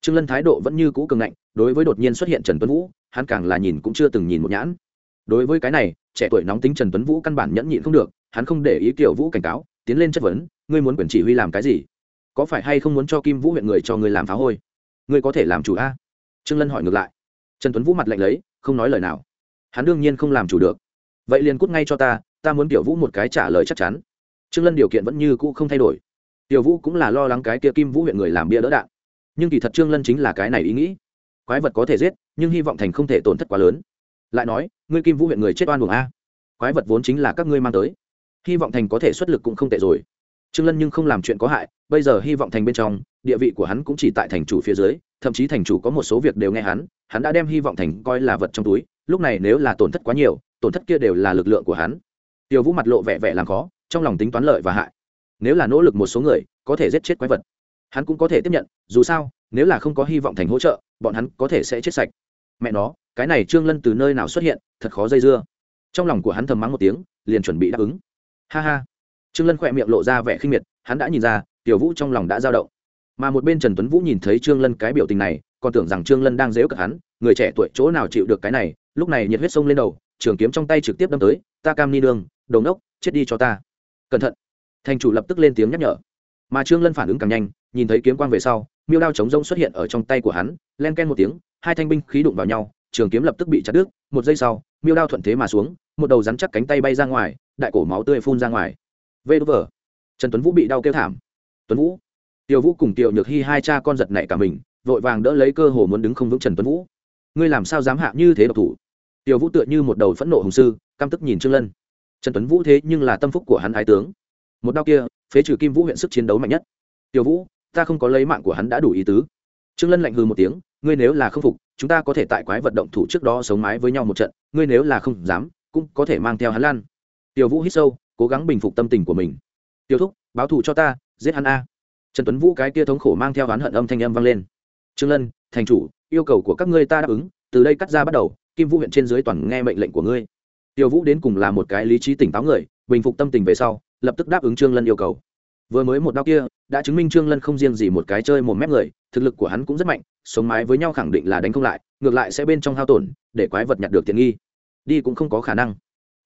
[SPEAKER 1] Trương lân thái độ vẫn như cũ cường ngạnh, đối với đột nhiên xuất hiện trần tuấn vũ, hắn càng là nhìn cũng chưa từng nhìn một nhãn. Đối với cái này, trẻ tuổi nóng tính trần tuấn vũ căn bản nhẫn nhịn không được, hắn không để ý kiểu vũ cảnh cáo, tiến lên chất vấn, ngươi muốn quyền chỉ huy làm cái gì? Có phải hay không muốn cho kim vũ huyện người cho ngươi làm phá hôi? Ngươi có thể làm chủ a? Trương lân hỏi ngược lại. Trần tuấn vũ mặt lạnh lấy, không nói lời nào. Hắn đương nhiên không làm chủ được. Vậy liền cút ngay cho ta ta muốn tiểu vũ một cái trả lời chắc chắn trương lân điều kiện vẫn như cũ không thay đổi. Tiểu vũ cũng là lo lắng cái kia kim vũ huyện người làm bia đỡ đạn. Nhưng kỳ thật trương lân chính là cái này ý nghĩ. Quái vật có thể giết, nhưng hy vọng thành không thể tổn thất quá lớn. Lại nói, ngươi kim vũ huyện người chết oan buồng a. Quái vật vốn chính là các ngươi mang tới. Hy vọng thành có thể xuất lực cũng không tệ rồi. Trương lân nhưng không làm chuyện có hại, bây giờ hy vọng thành bên trong, địa vị của hắn cũng chỉ tại thành chủ phía dưới, thậm chí thành chủ có một số việc đều nghe hắn hắn đã đem hy vọng thành coi là vật trong túi, lúc này nếu là tổn thất quá nhiều, tổn thất kia đều là lực lượng của hắn. Tiểu vũ mặt lộ vẻ vẻ làm khó trong lòng tính toán lợi và hại. Nếu là nỗ lực một số người, có thể giết chết quái vật. Hắn cũng có thể tiếp nhận, dù sao, nếu là không có hy vọng thành hỗ trợ, bọn hắn có thể sẽ chết sạch. Mẹ nó, cái này trương lân từ nơi nào xuất hiện, thật khó dây dưa. Trong lòng của hắn thầm mắng một tiếng, liền chuẩn bị đáp ứng. Ha ha. Trương lân khỏe miệng lộ ra vẻ khinh miệt, hắn đã nhìn ra, tiểu vũ trong lòng đã dao động. Mà một bên trần tuấn vũ nhìn thấy trương lân cái biểu tình này, còn tưởng rằng trương lân đang dếu cợt hắn, người trẻ tuổi chỗ nào chịu được cái này, lúc này nhiệt huyết sông lên đầu, trường kiếm trong tay trực tiếp đâm tới, ta cam ni đường, đồng đốc, chết đi cho ta cẩn thận. Thành chủ lập tức lên tiếng nhắc nhở. Mà trương lân phản ứng càng nhanh, nhìn thấy kiếm quang về sau, miêu đao chống rông xuất hiện ở trong tay của hắn, len ken một tiếng, hai thanh binh khí đụng vào nhau, trường kiếm lập tức bị chặt đứt, một giây sau, miêu đao thuận thế mà xuống, một đầu rắn chắc cánh tay bay ra ngoài, đại cổ máu tươi phun ra ngoài. Vê đ vờ. Trần tuấn vũ bị đau kêu thảm. Tuấn vũ. Tiểu vũ cùng tiểu nhược hy hai cha con giật nảy cả mình, vội vàng đỡ lấy cơ hồ muốn đứng không vững trần tuấn vũ. Ngươi làm sao dám hạ như thế độc thủ? Tiểu vũ tựa như một đầu phẫn nộ hùng sư, căm tức nhìn trương lân trần tuấn vũ thế nhưng là tâm phúc của hắn ái tướng. Một đao kia, phế trừ kim vũ huyện sức chiến đấu mạnh nhất. Tiểu vũ, ta không có lấy mạng của hắn đã đủ ý tứ. Trương lân lạnh hừ một tiếng, ngươi nếu là không phục, chúng ta có thể tại quái vật động thủ trước đó sống mái với nhau một trận, ngươi nếu là không dám, cũng có thể mang theo hắn lan tiểu vũ hít sâu, cố gắng bình phục tâm tình của mình. Tiểu thúc, báo thù cho ta, giết hắn a. Trần tuấn vũ cái kia thống khổ mang theo hắn hận âm thanh âm vang lên. Trương lân, thành chủ, yêu cầu của các ngươi ta đáp ứng, từ đây cắt ra bắt đầu, kim vũ huyện trên dưới toàn nghe mệnh lệnh của ngươi. Tiêu vũ đến cùng là một cái lý trí tỉnh táo người, bình phục tâm tình về sau, lập tức đáp ứng trương lân yêu cầu. Vừa mới một đau kia, đã chứng minh trương lân không riêng gì một cái chơi một mép người, thực lực của hắn cũng rất mạnh, sống mái với nhau khẳng định là đánh không lại, ngược lại sẽ bên trong hao tổn, để quái vật nhặt được tiện nghi. Đi cũng không có khả năng.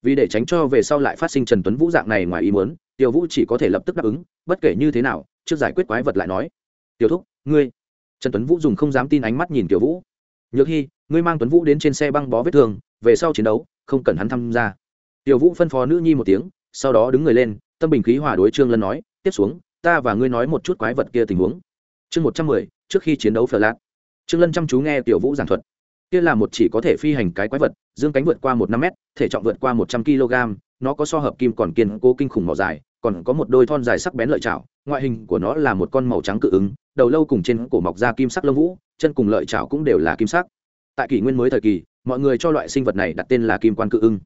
[SPEAKER 1] Vì để tránh cho về sau lại phát sinh trần tuấn vũ dạng này ngoài ý muốn tiểu vũ chỉ có thể lập tức đáp ứng, bất kể như thế nào, trước giải quyết quái vật lại nói. Tiểu thúc, ngươi. Trần tuấn vũ dùng không dám tin ánh mắt nhìn tiểu vũ. Nhược hy ngươi mang tuấn vũ đến trên xe băng bó vết thương, về sau chiến đấu không cần hắn tham gia. Tiểu vũ phân phó nữ nhi một tiếng, sau đó đứng người lên, tâm bình khí hòa đối trương lân nói, tiếp xuống, ta và ngươi nói một chút quái vật kia tình huống. Chương một trăm mười, trước khi chiến đấu phở lạc trương lân chăm chú nghe tiểu vũ giảng thuật. Kia là một chỉ có thể phi hành cái quái vật, dương cánh vượt qua một năm mét, thể trọng vượt qua một trăm kg nó có so hợp kim còn kiên cố kinh khủng màu dài, còn có một đôi thon dài sắc bén lợi chảo, ngoại hình của nó là một con màu trắng cự ứng, đầu lâu cùng trên cổ mọc da kim sắc lông vũ, chân cùng lợi chảo cũng đều là kim sắc tại kỷ nguyên mới thời kỳ, mọi người cho loại sinh vật này đặt tên là kim quan cự ưng.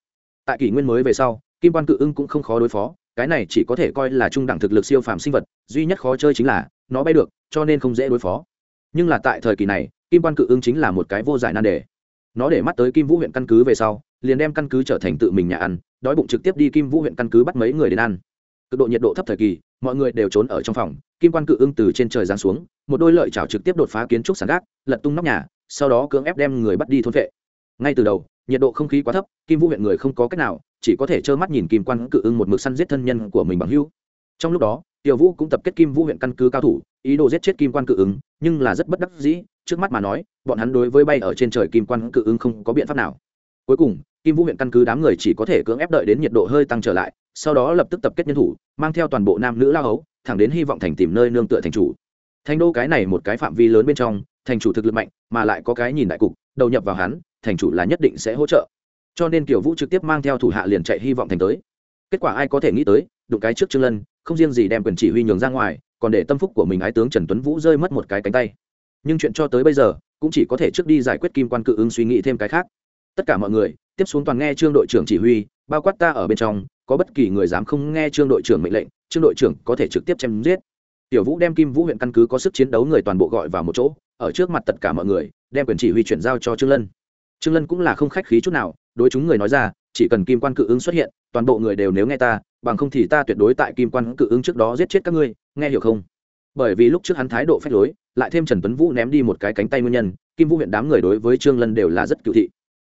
[SPEAKER 1] Tại kỷ nguyên mới về sau, kim quan cự ưng cũng không khó đối phó, cái này chỉ có thể coi là trung đẳng thực lực siêu phàm sinh vật, duy nhất khó chơi chính là, nó bay được, cho nên không dễ đối phó. Nhưng là tại thời kỳ này, kim quan cự ưng chính là một cái vô giải nan đề. Nó để mắt tới kim vũ huyện căn cứ về sau, liền đem căn cứ trở thành tự mình nhà ăn, đói bụng trực tiếp đi kim vũ huyện căn cứ bắt mấy người đến ăn. Cực độ nhiệt độ thấp thời kỳ, mọi người đều trốn ở trong phòng, kim quan cự ưng từ trên trời giáng xuống, một đôi lợi chảo trực tiếp đột phá kiến trúc sàn gác, lật tung nóc nhà sau đó cưỡng ép đem người bắt đi thôn vệ. Ngay từ đầu, nhiệt độ không khí quá thấp, kim vũ huyện người không có cách nào, chỉ có thể trơ mắt nhìn kim quan cự ưng một mực săn giết thân nhân của mình bằng hưu trong lúc đó, tiểu vũ cũng tập kết kim vũ huyện căn cứ cao thủ, ý đồ giết chết kim quan cự ứng nhưng là rất bất đắc dĩ, trước mắt mà nói, bọn hắn đối với bay ở trên trời kim quan cự ứng không có biện pháp nào. Cuối cùng, kim vũ huyện căn cứ đám người chỉ có thể cưỡng ép đợi đến nhiệt độ hơi tăng trở lại, sau đó lập tức tập kết nhân thủ, mang theo toàn bộ nam nữ lao hấu, thẳng đến hy vọng thành tìm nơi nương tựa thành chủ. Thành đô cái này một cái phạm vi lớn bên trong thành chủ thực lực mạnh, mà lại có cái nhìn đại cục, đầu nhập vào hắn, thành chủ là nhất định sẽ hỗ trợ. Cho nên kiểu vũ trực tiếp mang theo thủ hạ liền chạy hy vọng thành tới. Kết quả ai có thể nghĩ tới, đụng cái trước trương lân, không riêng gì đem quyền chỉ huy nhường ra ngoài, còn để tâm phúc của mình ái tướng trần tuấn vũ rơi mất một cái cánh tay. Nhưng chuyện cho tới bây giờ, cũng chỉ có thể trước đi giải quyết kim quan cự ứng suy nghĩ thêm cái khác. Tất cả mọi người, tiếp xuống toàn nghe trương đội trưởng chỉ huy, bao quát ta ở bên trong, có bất kỳ người dám không nghe trương đội trưởng mệnh lệnh, trương đội trưởng có thể trực tiếp chém giết tiểu vũ đem kim vũ huyện căn cứ có sức chiến đấu người toàn bộ gọi vào một chỗ, ở trước mặt tất cả mọi người, đem quyền chỉ huy chuyển giao cho trương lân. Trương lân cũng là không khách khí chút nào, đối chúng người nói ra, chỉ cần kim quan cự ứng xuất hiện, toàn bộ người đều nếu nghe ta, bằng không thì ta tuyệt đối tại kim quan cự ứng trước đó giết chết các ngươi, nghe hiểu không? Bởi vì lúc trước hắn thái độ phách lối, lại thêm trần tuấn vũ ném đi một cái cánh tay nguyên nhân, kim vũ huyện đám người đối với trương lân đều là rất cựu thị.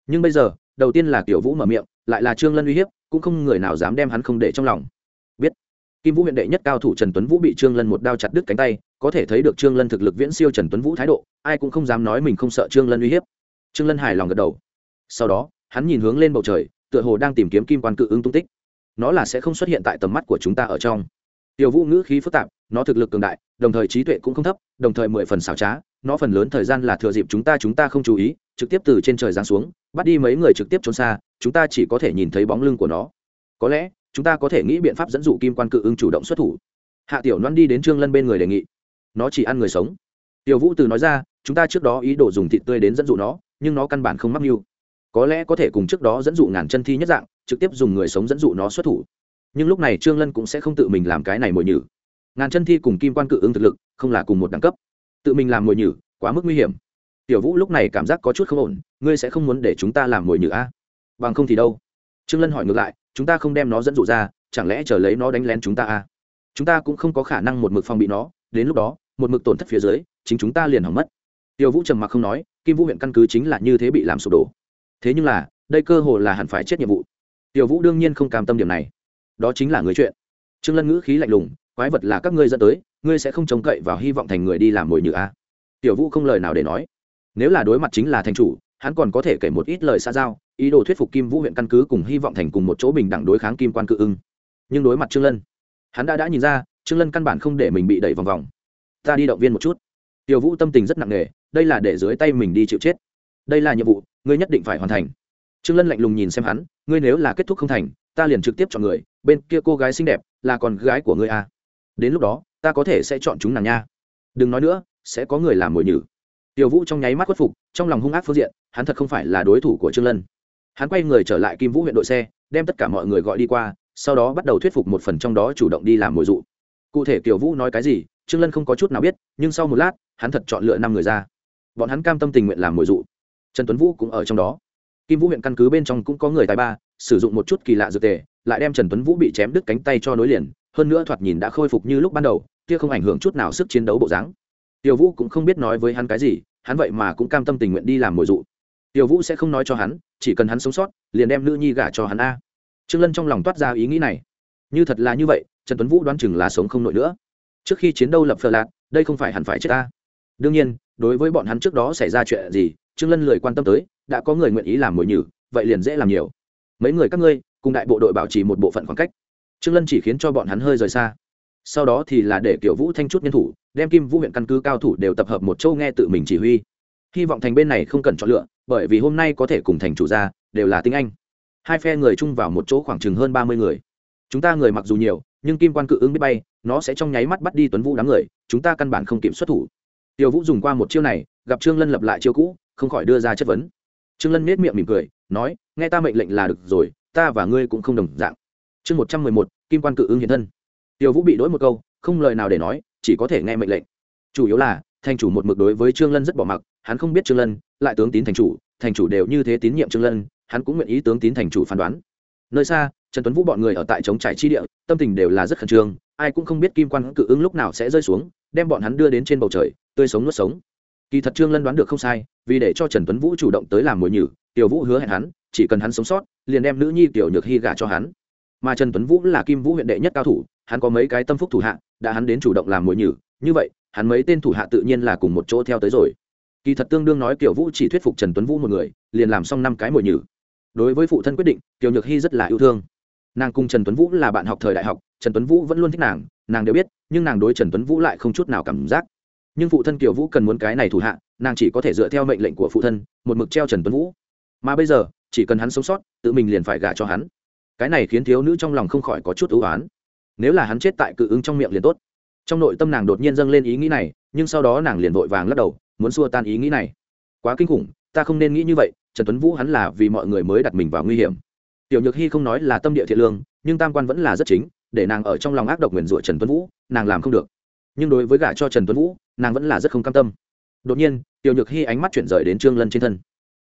[SPEAKER 1] Nhưng bây giờ, đầu tiên là Tiểu vũ mở miệng, lại là trương lân uy hiếp, cũng không người nào dám đem hắn không để trong lòng kim vũ huyện đệ nhất cao thủ trần tuấn vũ bị trương lân một đao chặt đứt cánh tay, có thể thấy được trương lân thực lực viễn siêu trần tuấn vũ thái độ, ai cũng không dám nói mình không sợ trương lân uy hiếp. Trương lân hài lòng gật đầu. Sau đó, hắn nhìn hướng lên bầu trời, tựa hồ đang tìm kiếm kim quan cự ứng tung tích. Nó là sẽ không xuất hiện tại tầm mắt của chúng ta ở trong. Tiểu vũ ngữ khí phức tạp, nó thực lực cường đại, đồng thời trí tuệ cũng không thấp, đồng thời mười phần xảo trá, nó phần lớn thời gian là thừa dịp chúng ta chúng ta không chú ý, trực tiếp từ trên trời giáng xuống, bắt đi mấy người trực tiếp trốn xa, chúng ta chỉ có thể nhìn thấy bóng lưng của nó. Có lẽ chúng ta có thể nghĩ biện pháp dẫn dụ kim quan cự ưng chủ động xuất thủ. Hạ tiểu loan đi đến trương lân bên người đề nghị. Nó chỉ ăn người sống. Tiểu vũ từ nói ra, chúng ta trước đó ý đồ dùng thịt tươi đến dẫn dụ nó, nhưng nó căn bản không mắc mưu. Có lẽ có thể cùng trước đó dẫn dụ ngàn chân thi nhất dạng, trực tiếp dùng người sống dẫn dụ nó xuất thủ. Nhưng lúc này trương lân cũng sẽ không tự mình làm cái này mồi nhử. Ngàn chân thi cùng kim quan cự ứng thực lực, không là cùng một đẳng cấp. Tự mình làm mồi nhử, quá mức nguy hiểm. Tiểu vũ lúc này cảm giác có chút không ổn, ngươi sẽ không muốn để chúng ta làm mồi nhử a? Bằng không thì đâu? Trương lân hỏi ngược lại chúng ta không đem nó dẫn dụ ra, chẳng lẽ chờ lấy nó đánh lén chúng ta à? chúng ta cũng không có khả năng một mực phòng bị nó, đến lúc đó, một mực tổn thất phía dưới, chính chúng ta liền hỏng mất. Tiểu vũ trầm mặc không nói, kim vũ huyện căn cứ chính là như thế bị làm sụp đổ. Thế nhưng là, đây cơ hồ là hẳn phải chết nhiệm vụ. Tiểu vũ đương nhiên không cam tâm điểm này. Đó chính là người chuyện. Trương lân ngữ khí lạnh lùng, quái vật là các ngươi dẫn tới, ngươi sẽ không trông cậy vào hy vọng thành người đi làm mồi nhử à? a tiểu vũ không lời nào để nói. Nếu là đối mặt chính là thành chủ hắn còn có thể kể một ít lời xa giao, ý đồ thuyết phục kim vũ huyện căn cứ cùng hy vọng thành cùng một chỗ bình đẳng đối kháng kim quan cự ưng. Nhưng đối mặt trương lân, hắn đã đã nhìn ra, trương lân căn bản không để mình bị đẩy vòng vòng. Ta đi động viên một chút. Tiểu vũ tâm tình rất nặng nề, đây là để dưới tay mình đi chịu chết. Đây là nhiệm vụ, ngươi nhất định phải hoàn thành. Trương lân lạnh lùng nhìn xem hắn, ngươi nếu là kết thúc không thành, ta liền trực tiếp chọn người, bên kia cô gái xinh đẹp, là còn gái của ngươi à. đến lúc đó, ta có thể sẽ chọn chúng nàng nha. Đừng nói nữa, sẽ có người làm mồi nhử tiểu vũ trong nháy mắt khuất phục, trong lòng hung ác phương diện, hắn thật không phải là đối thủ của trương lân. Hắn quay người trở lại kim vũ huyện đội xe, đem tất cả mọi người gọi đi qua, sau đó bắt đầu thuyết phục một phần trong đó chủ động đi làm mồi dụ. Cụ thể tiểu vũ nói cái gì, trương lân không có chút nào biết, nhưng sau một lát, hắn thật chọn lựa năm người ra. Bọn hắn cam tâm tình nguyện làm mồi dụ. Trần tuấn vũ cũng ở trong đó. Kim vũ huyện căn cứ bên trong cũng có người tài ba, sử dụng một chút kỳ lạ dược tề, lại đem trần tuấn vũ bị chém đứt cánh tay cho nối liền, hơn nữa thoạt nhìn đã khôi phục như lúc ban đầu, kia không ảnh hưởng chút nào sức chiến đấu bộ dáng tiểu vũ cũng không biết nói với hắn cái gì, hắn vậy mà cũng cam tâm tình nguyện đi làm mồi dụ. Tiểu vũ sẽ không nói cho hắn, chỉ cần hắn sống sót, liền đem nữ nhi gả cho hắn a. Trương lân trong lòng toát ra ý nghĩ này. Như thật là như vậy, trần tuấn vũ đoán chừng là sống không nổi nữa. Trước khi chiến đấu lập phờ lạc đây không phải hẳn phải chết ta đương nhiên, đối với bọn hắn trước đó xảy ra chuyện gì, trương lân lười quan tâm tới, đã có người nguyện ý làm mồi nhử, vậy liền dễ làm nhiều. Mấy người các ngươi, cùng đại bộ đội bảo trì một bộ phận khoảng cách. Trương lân chỉ khiến cho bọn hắn hơi rời xa sau đó thì là để kiểu vũ thanh chút nhân thủ, đem kim vũ huyện căn cứ cao thủ đều tập hợp một châu nghe tự mình chỉ huy. Hy vọng thành bên này không cần chọn lựa, bởi vì hôm nay có thể cùng thành chủ ra đều là tiếng anh. Hai phe người chung vào một chỗ khoảng chừng hơn ba mươi người. Chúng ta người mặc dù nhiều, nhưng kim quan cự ứng biết bay, nó sẽ trong nháy mắt bắt đi tuấn vũ đám người, chúng ta căn bản không kiểm soát thủ. Tiểu vũ dùng qua một chiêu này, gặp trương lân lập lại chiêu cũ, không khỏi đưa ra chất vấn. Trương lân nết miệng mỉm cười, nói, nghe ta mệnh lệnh là được rồi, ta và ngươi cũng không đồng dạng. Chương một trăm mười một, kim quan cự ứng hiện thân. Tiêu vũ bị đ một câu, không lời nào để nói, chỉ có thể nghe mệnh lệnh. Chủ yếu là, thành chủ một mực đối với trương lân rất bỏ mặc, hắn không biết trương lân, lại tướng tín thành chủ thành chủ đều như thế tín nhiệm trương lân, hắn cũng nguyện ý tướng tín thành chủ phán đoán. Nơi xa, trần tuấn vũ bọn người ở tại chống trải chi địa, tâm tình đều là rất khẩn trương, ai cũng không biết kim quan cự ứng lúc nào sẽ rơi xuống, đem bọn hắn đưa đến trên bầu trời, tươi sống nuốt sống. Kỳ thật trương lân đoán được không sai, vì để cho trần tuấn vũ chủ động tới làm mồi nhử tiểu vũ hứa hẹn hắn, chỉ cần hắn sống sót, liền đem nữ nhi tiểu nhược hy gả cho hắn. Mà trần tuấn vũ là kim vũ huyện đệ nhất cao thủ hắn có mấy cái tâm phúc thủ hạ, đã hắn đến chủ động làm mồi nhử. Như vậy, hắn mấy tên thủ hạ tự nhiên là cùng một chỗ theo tới rồi. Kỳ thật tương đương nói kiểu vũ chỉ thuyết phục trần tuấn vũ một người, liền làm xong năm cái mồi nhử. Đối với phụ thân quyết định, Kiều nhược hy rất là yêu thương. Nàng cùng trần tuấn vũ là bạn học thời đại học, trần tuấn vũ vẫn luôn thích nàng nàng đều biết, nhưng nàng đối trần tuấn vũ lại không chút nào cảm giác. Nhưng phụ thân kiều vũ cần muốn cái này thủ hạ, nàng chỉ có thể dựa theo mệnh lệnh của phụ thân, một mực treo trần tuấn vũ. Mà bây giờ, chỉ cần hắn sống sót, tự mình liền phải gả cho hắn. Cái này khiến thiếu nữ trong lòng không khỏi có chút ưu oán nếu là hắn chết tại cự ứng trong miệng liền tốt. Trong nội tâm nàng đột nhiên dâng lên ý nghĩ này, nhưng sau đó nàng liền vội vàng lắc đầu, muốn xua tan ý nghĩ này. Quá kinh khủng, ta không nên nghĩ như vậy, trần tuấn vũ hắn là vì mọi người mới đặt mình vào nguy hiểm. Tiểu nhược hy không nói là tâm địa thiện lương, nhưng tam quan vẫn là rất chính, để nàng ở trong lòng ác độc nguyền rủa trần tuấn vũ, nàng làm không được. Nhưng đối với gả cho trần tuấn vũ, nàng vẫn là rất không cam tâm. Đột nhiên, tiểu nhược hy ánh mắt chuyển rời đến trương lân trên thân.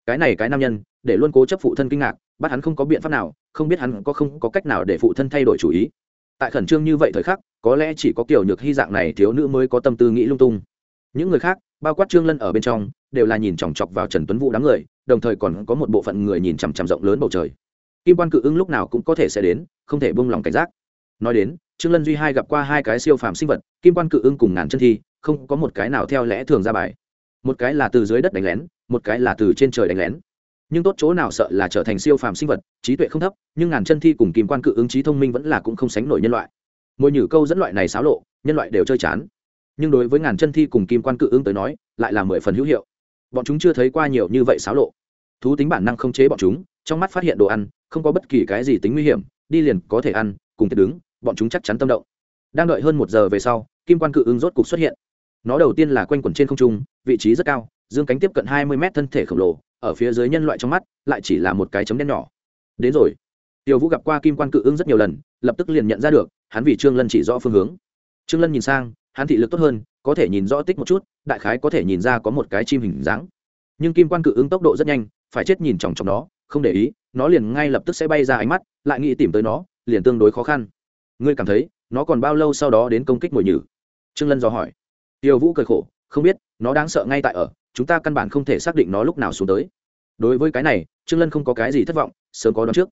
[SPEAKER 1] Cái này cái nam nhân, để luôn cố chấp phụ thân kinh ngạc, bắt hắn không có biện pháp nào, không biết hắn có không có cách nào để phụ thân thay đổi chủ ý tại khẩn trương như vậy thời khắc, có lẽ chỉ có kiểu nhược hy dạng này thiếu nữ mới có tâm tư nghĩ lung tung. Những người khác, bao quát trương lân ở bên trong, đều là nhìn chòng chọc vào trần tuấn vũ đám người, đồng thời còn có một bộ phận người nhìn chằm chằm rộng lớn bầu trời. Kim quan cự ứng lúc nào cũng có thể sẽ đến, không thể buông lòng cảnh giác. Nói đến, trương lân duy hai gặp qua hai cái siêu phàm sinh vật, kim quan cự ưng cùng ngàn chân thi, không có một cái nào theo lẽ thường ra bài. Một cái là từ dưới đất đánh lén, một cái là từ trên trời đánh lén nhưng tốt chỗ nào sợ là trở thành siêu phàm sinh vật, trí tuệ không thấp, nhưng ngàn chân thi cùng kim quan cự ứng trí thông minh vẫn là cũng không sánh nổi nhân loại. Mỗi nhử câu dẫn loại này xáo lộ, nhân loại đều chơi chán. Nhưng đối với ngàn chân thi cùng kim quan cự ứng tới nói, lại là mười phần hữu hiệu. Bọn chúng chưa thấy qua nhiều như vậy xáo lộ. Thú tính bản năng không chế bọn chúng, trong mắt phát hiện đồ ăn, không có bất kỳ cái gì tính nguy hiểm, đi liền có thể ăn, cùng tiệc đứng, bọn chúng chắc chắn tâm động. Đang đợi hơn một giờ về sau, kim quan cự ứng rốt cục xuất hiện. Nó đầu tiên là quanh quẩn trên không trung, vị trí rất cao, dương cánh tiếp cận hai mươi mét thân thể khổng lồ ở phía dưới nhân loại trong mắt, lại chỉ là một cái chấm đen nhỏ. Đến rồi. Tiểu vũ gặp qua kim quan cự ưng rất nhiều lần, lập tức liền nhận ra được, hắn vì trương lân chỉ rõ phương hướng. Trương lân nhìn sang, hắn thị lực tốt hơn, có thể nhìn rõ tích một chút, đại khái có thể nhìn ra có một cái chim hình dáng. Nhưng kim quan cự ứng tốc độ rất nhanh, phải chết nhìn chòng chòng nó, không để ý, nó liền ngay lập tức sẽ bay ra ánh mắt, lại nghĩ tìm tới nó, liền tương đối khó khăn. Ngươi cảm thấy, nó còn bao lâu sau đó đến công kích mồi nhử? Trương lân dò hỏi. Tiêu vũ cười khổ, không biết, nó đáng sợ ngay tại ở chúng ta căn bản không thể xác định nó lúc nào xuống tới. Đối với cái này, trương lân không có cái gì thất vọng, sớm có đón trước.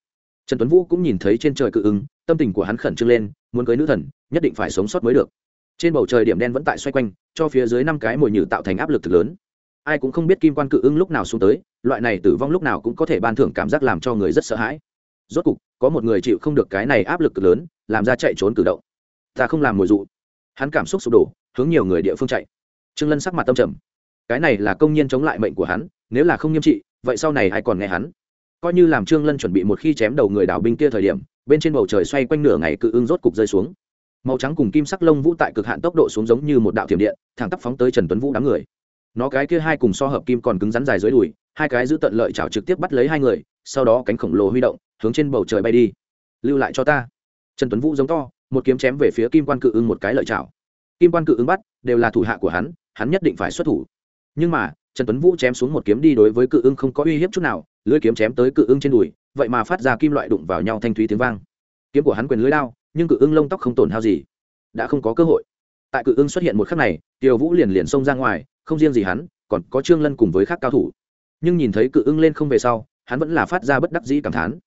[SPEAKER 1] Trần tuấn vũ cũng nhìn thấy trên trời cự ứng, tâm tình của hắn khẩn trương lên, muốn cưới nữ thần, nhất định phải sống sót mới được. Trên bầu trời điểm đen vẫn tại xoay quanh, cho phía dưới năm cái mồi nhử tạo thành áp lực thực lớn. Ai cũng không biết kim quan cự ưng lúc nào xuống tới, loại này tử vong lúc nào cũng có thể ban thưởng cảm giác làm cho người rất sợ hãi. Rốt cục, có một người chịu không được cái này áp lực cực lớn, làm ra chạy trốn cử động. Ta không làm mồi dụ. Hắn cảm xúc sụp đổ, hướng nhiều người địa phương chạy. Trương lân sắc mặt tâm trầm cái này là công nhân chống lại mệnh của hắn, nếu là không nghiêm trị, vậy sau này ai còn nghe hắn? Coi như làm trương lân chuẩn bị một khi chém đầu người đảo binh kia thời điểm, bên trên bầu trời xoay quanh nửa ngày cự ưng rốt cục rơi xuống. Màu trắng cùng kim sắc lông vũ tại cực hạn tốc độ xuống giống như một đạo thiểm điện, thẳng tắp phóng tới trần tuấn vũ đám người. Nó cái kia hai cùng so hợp kim còn cứng rắn dài dưới đùi, hai cái giữ tận lợi chảo trực tiếp bắt lấy hai người, sau đó cánh khổng lồ huy động, hướng trên bầu trời bay đi. Lưu lại cho ta. Trần tuấn vũ giống to, một kiếm chém về phía kim quan cự ưng một cái lợi chảo. Kim quan cự ưng bắt, đều là thủ hạ của hắn hắn nhất định phải xuất thủ nhưng mà, trần tuấn vũ chém xuống một kiếm đi đối với cự ưng không có uy hiếp chút nào lưỡi kiếm chém tới cự ưng trên đùi, vậy mà phát ra kim loại đụng vào nhau thanh thúy tiếng vang. Kiếm của hắn quyền lưới lao nhưng cự ưng lông tóc không tổn hao gì. Đã không có cơ hội. Tại cự ưng xuất hiện một khắc này tiêu vũ liền liền xông ra ngoài, không riêng gì hắn, còn có trương lân cùng với các cao thủ. Nhưng nhìn thấy cự ưng lên không về sau, hắn vẫn là phát ra bất đắc dĩ cảm thán.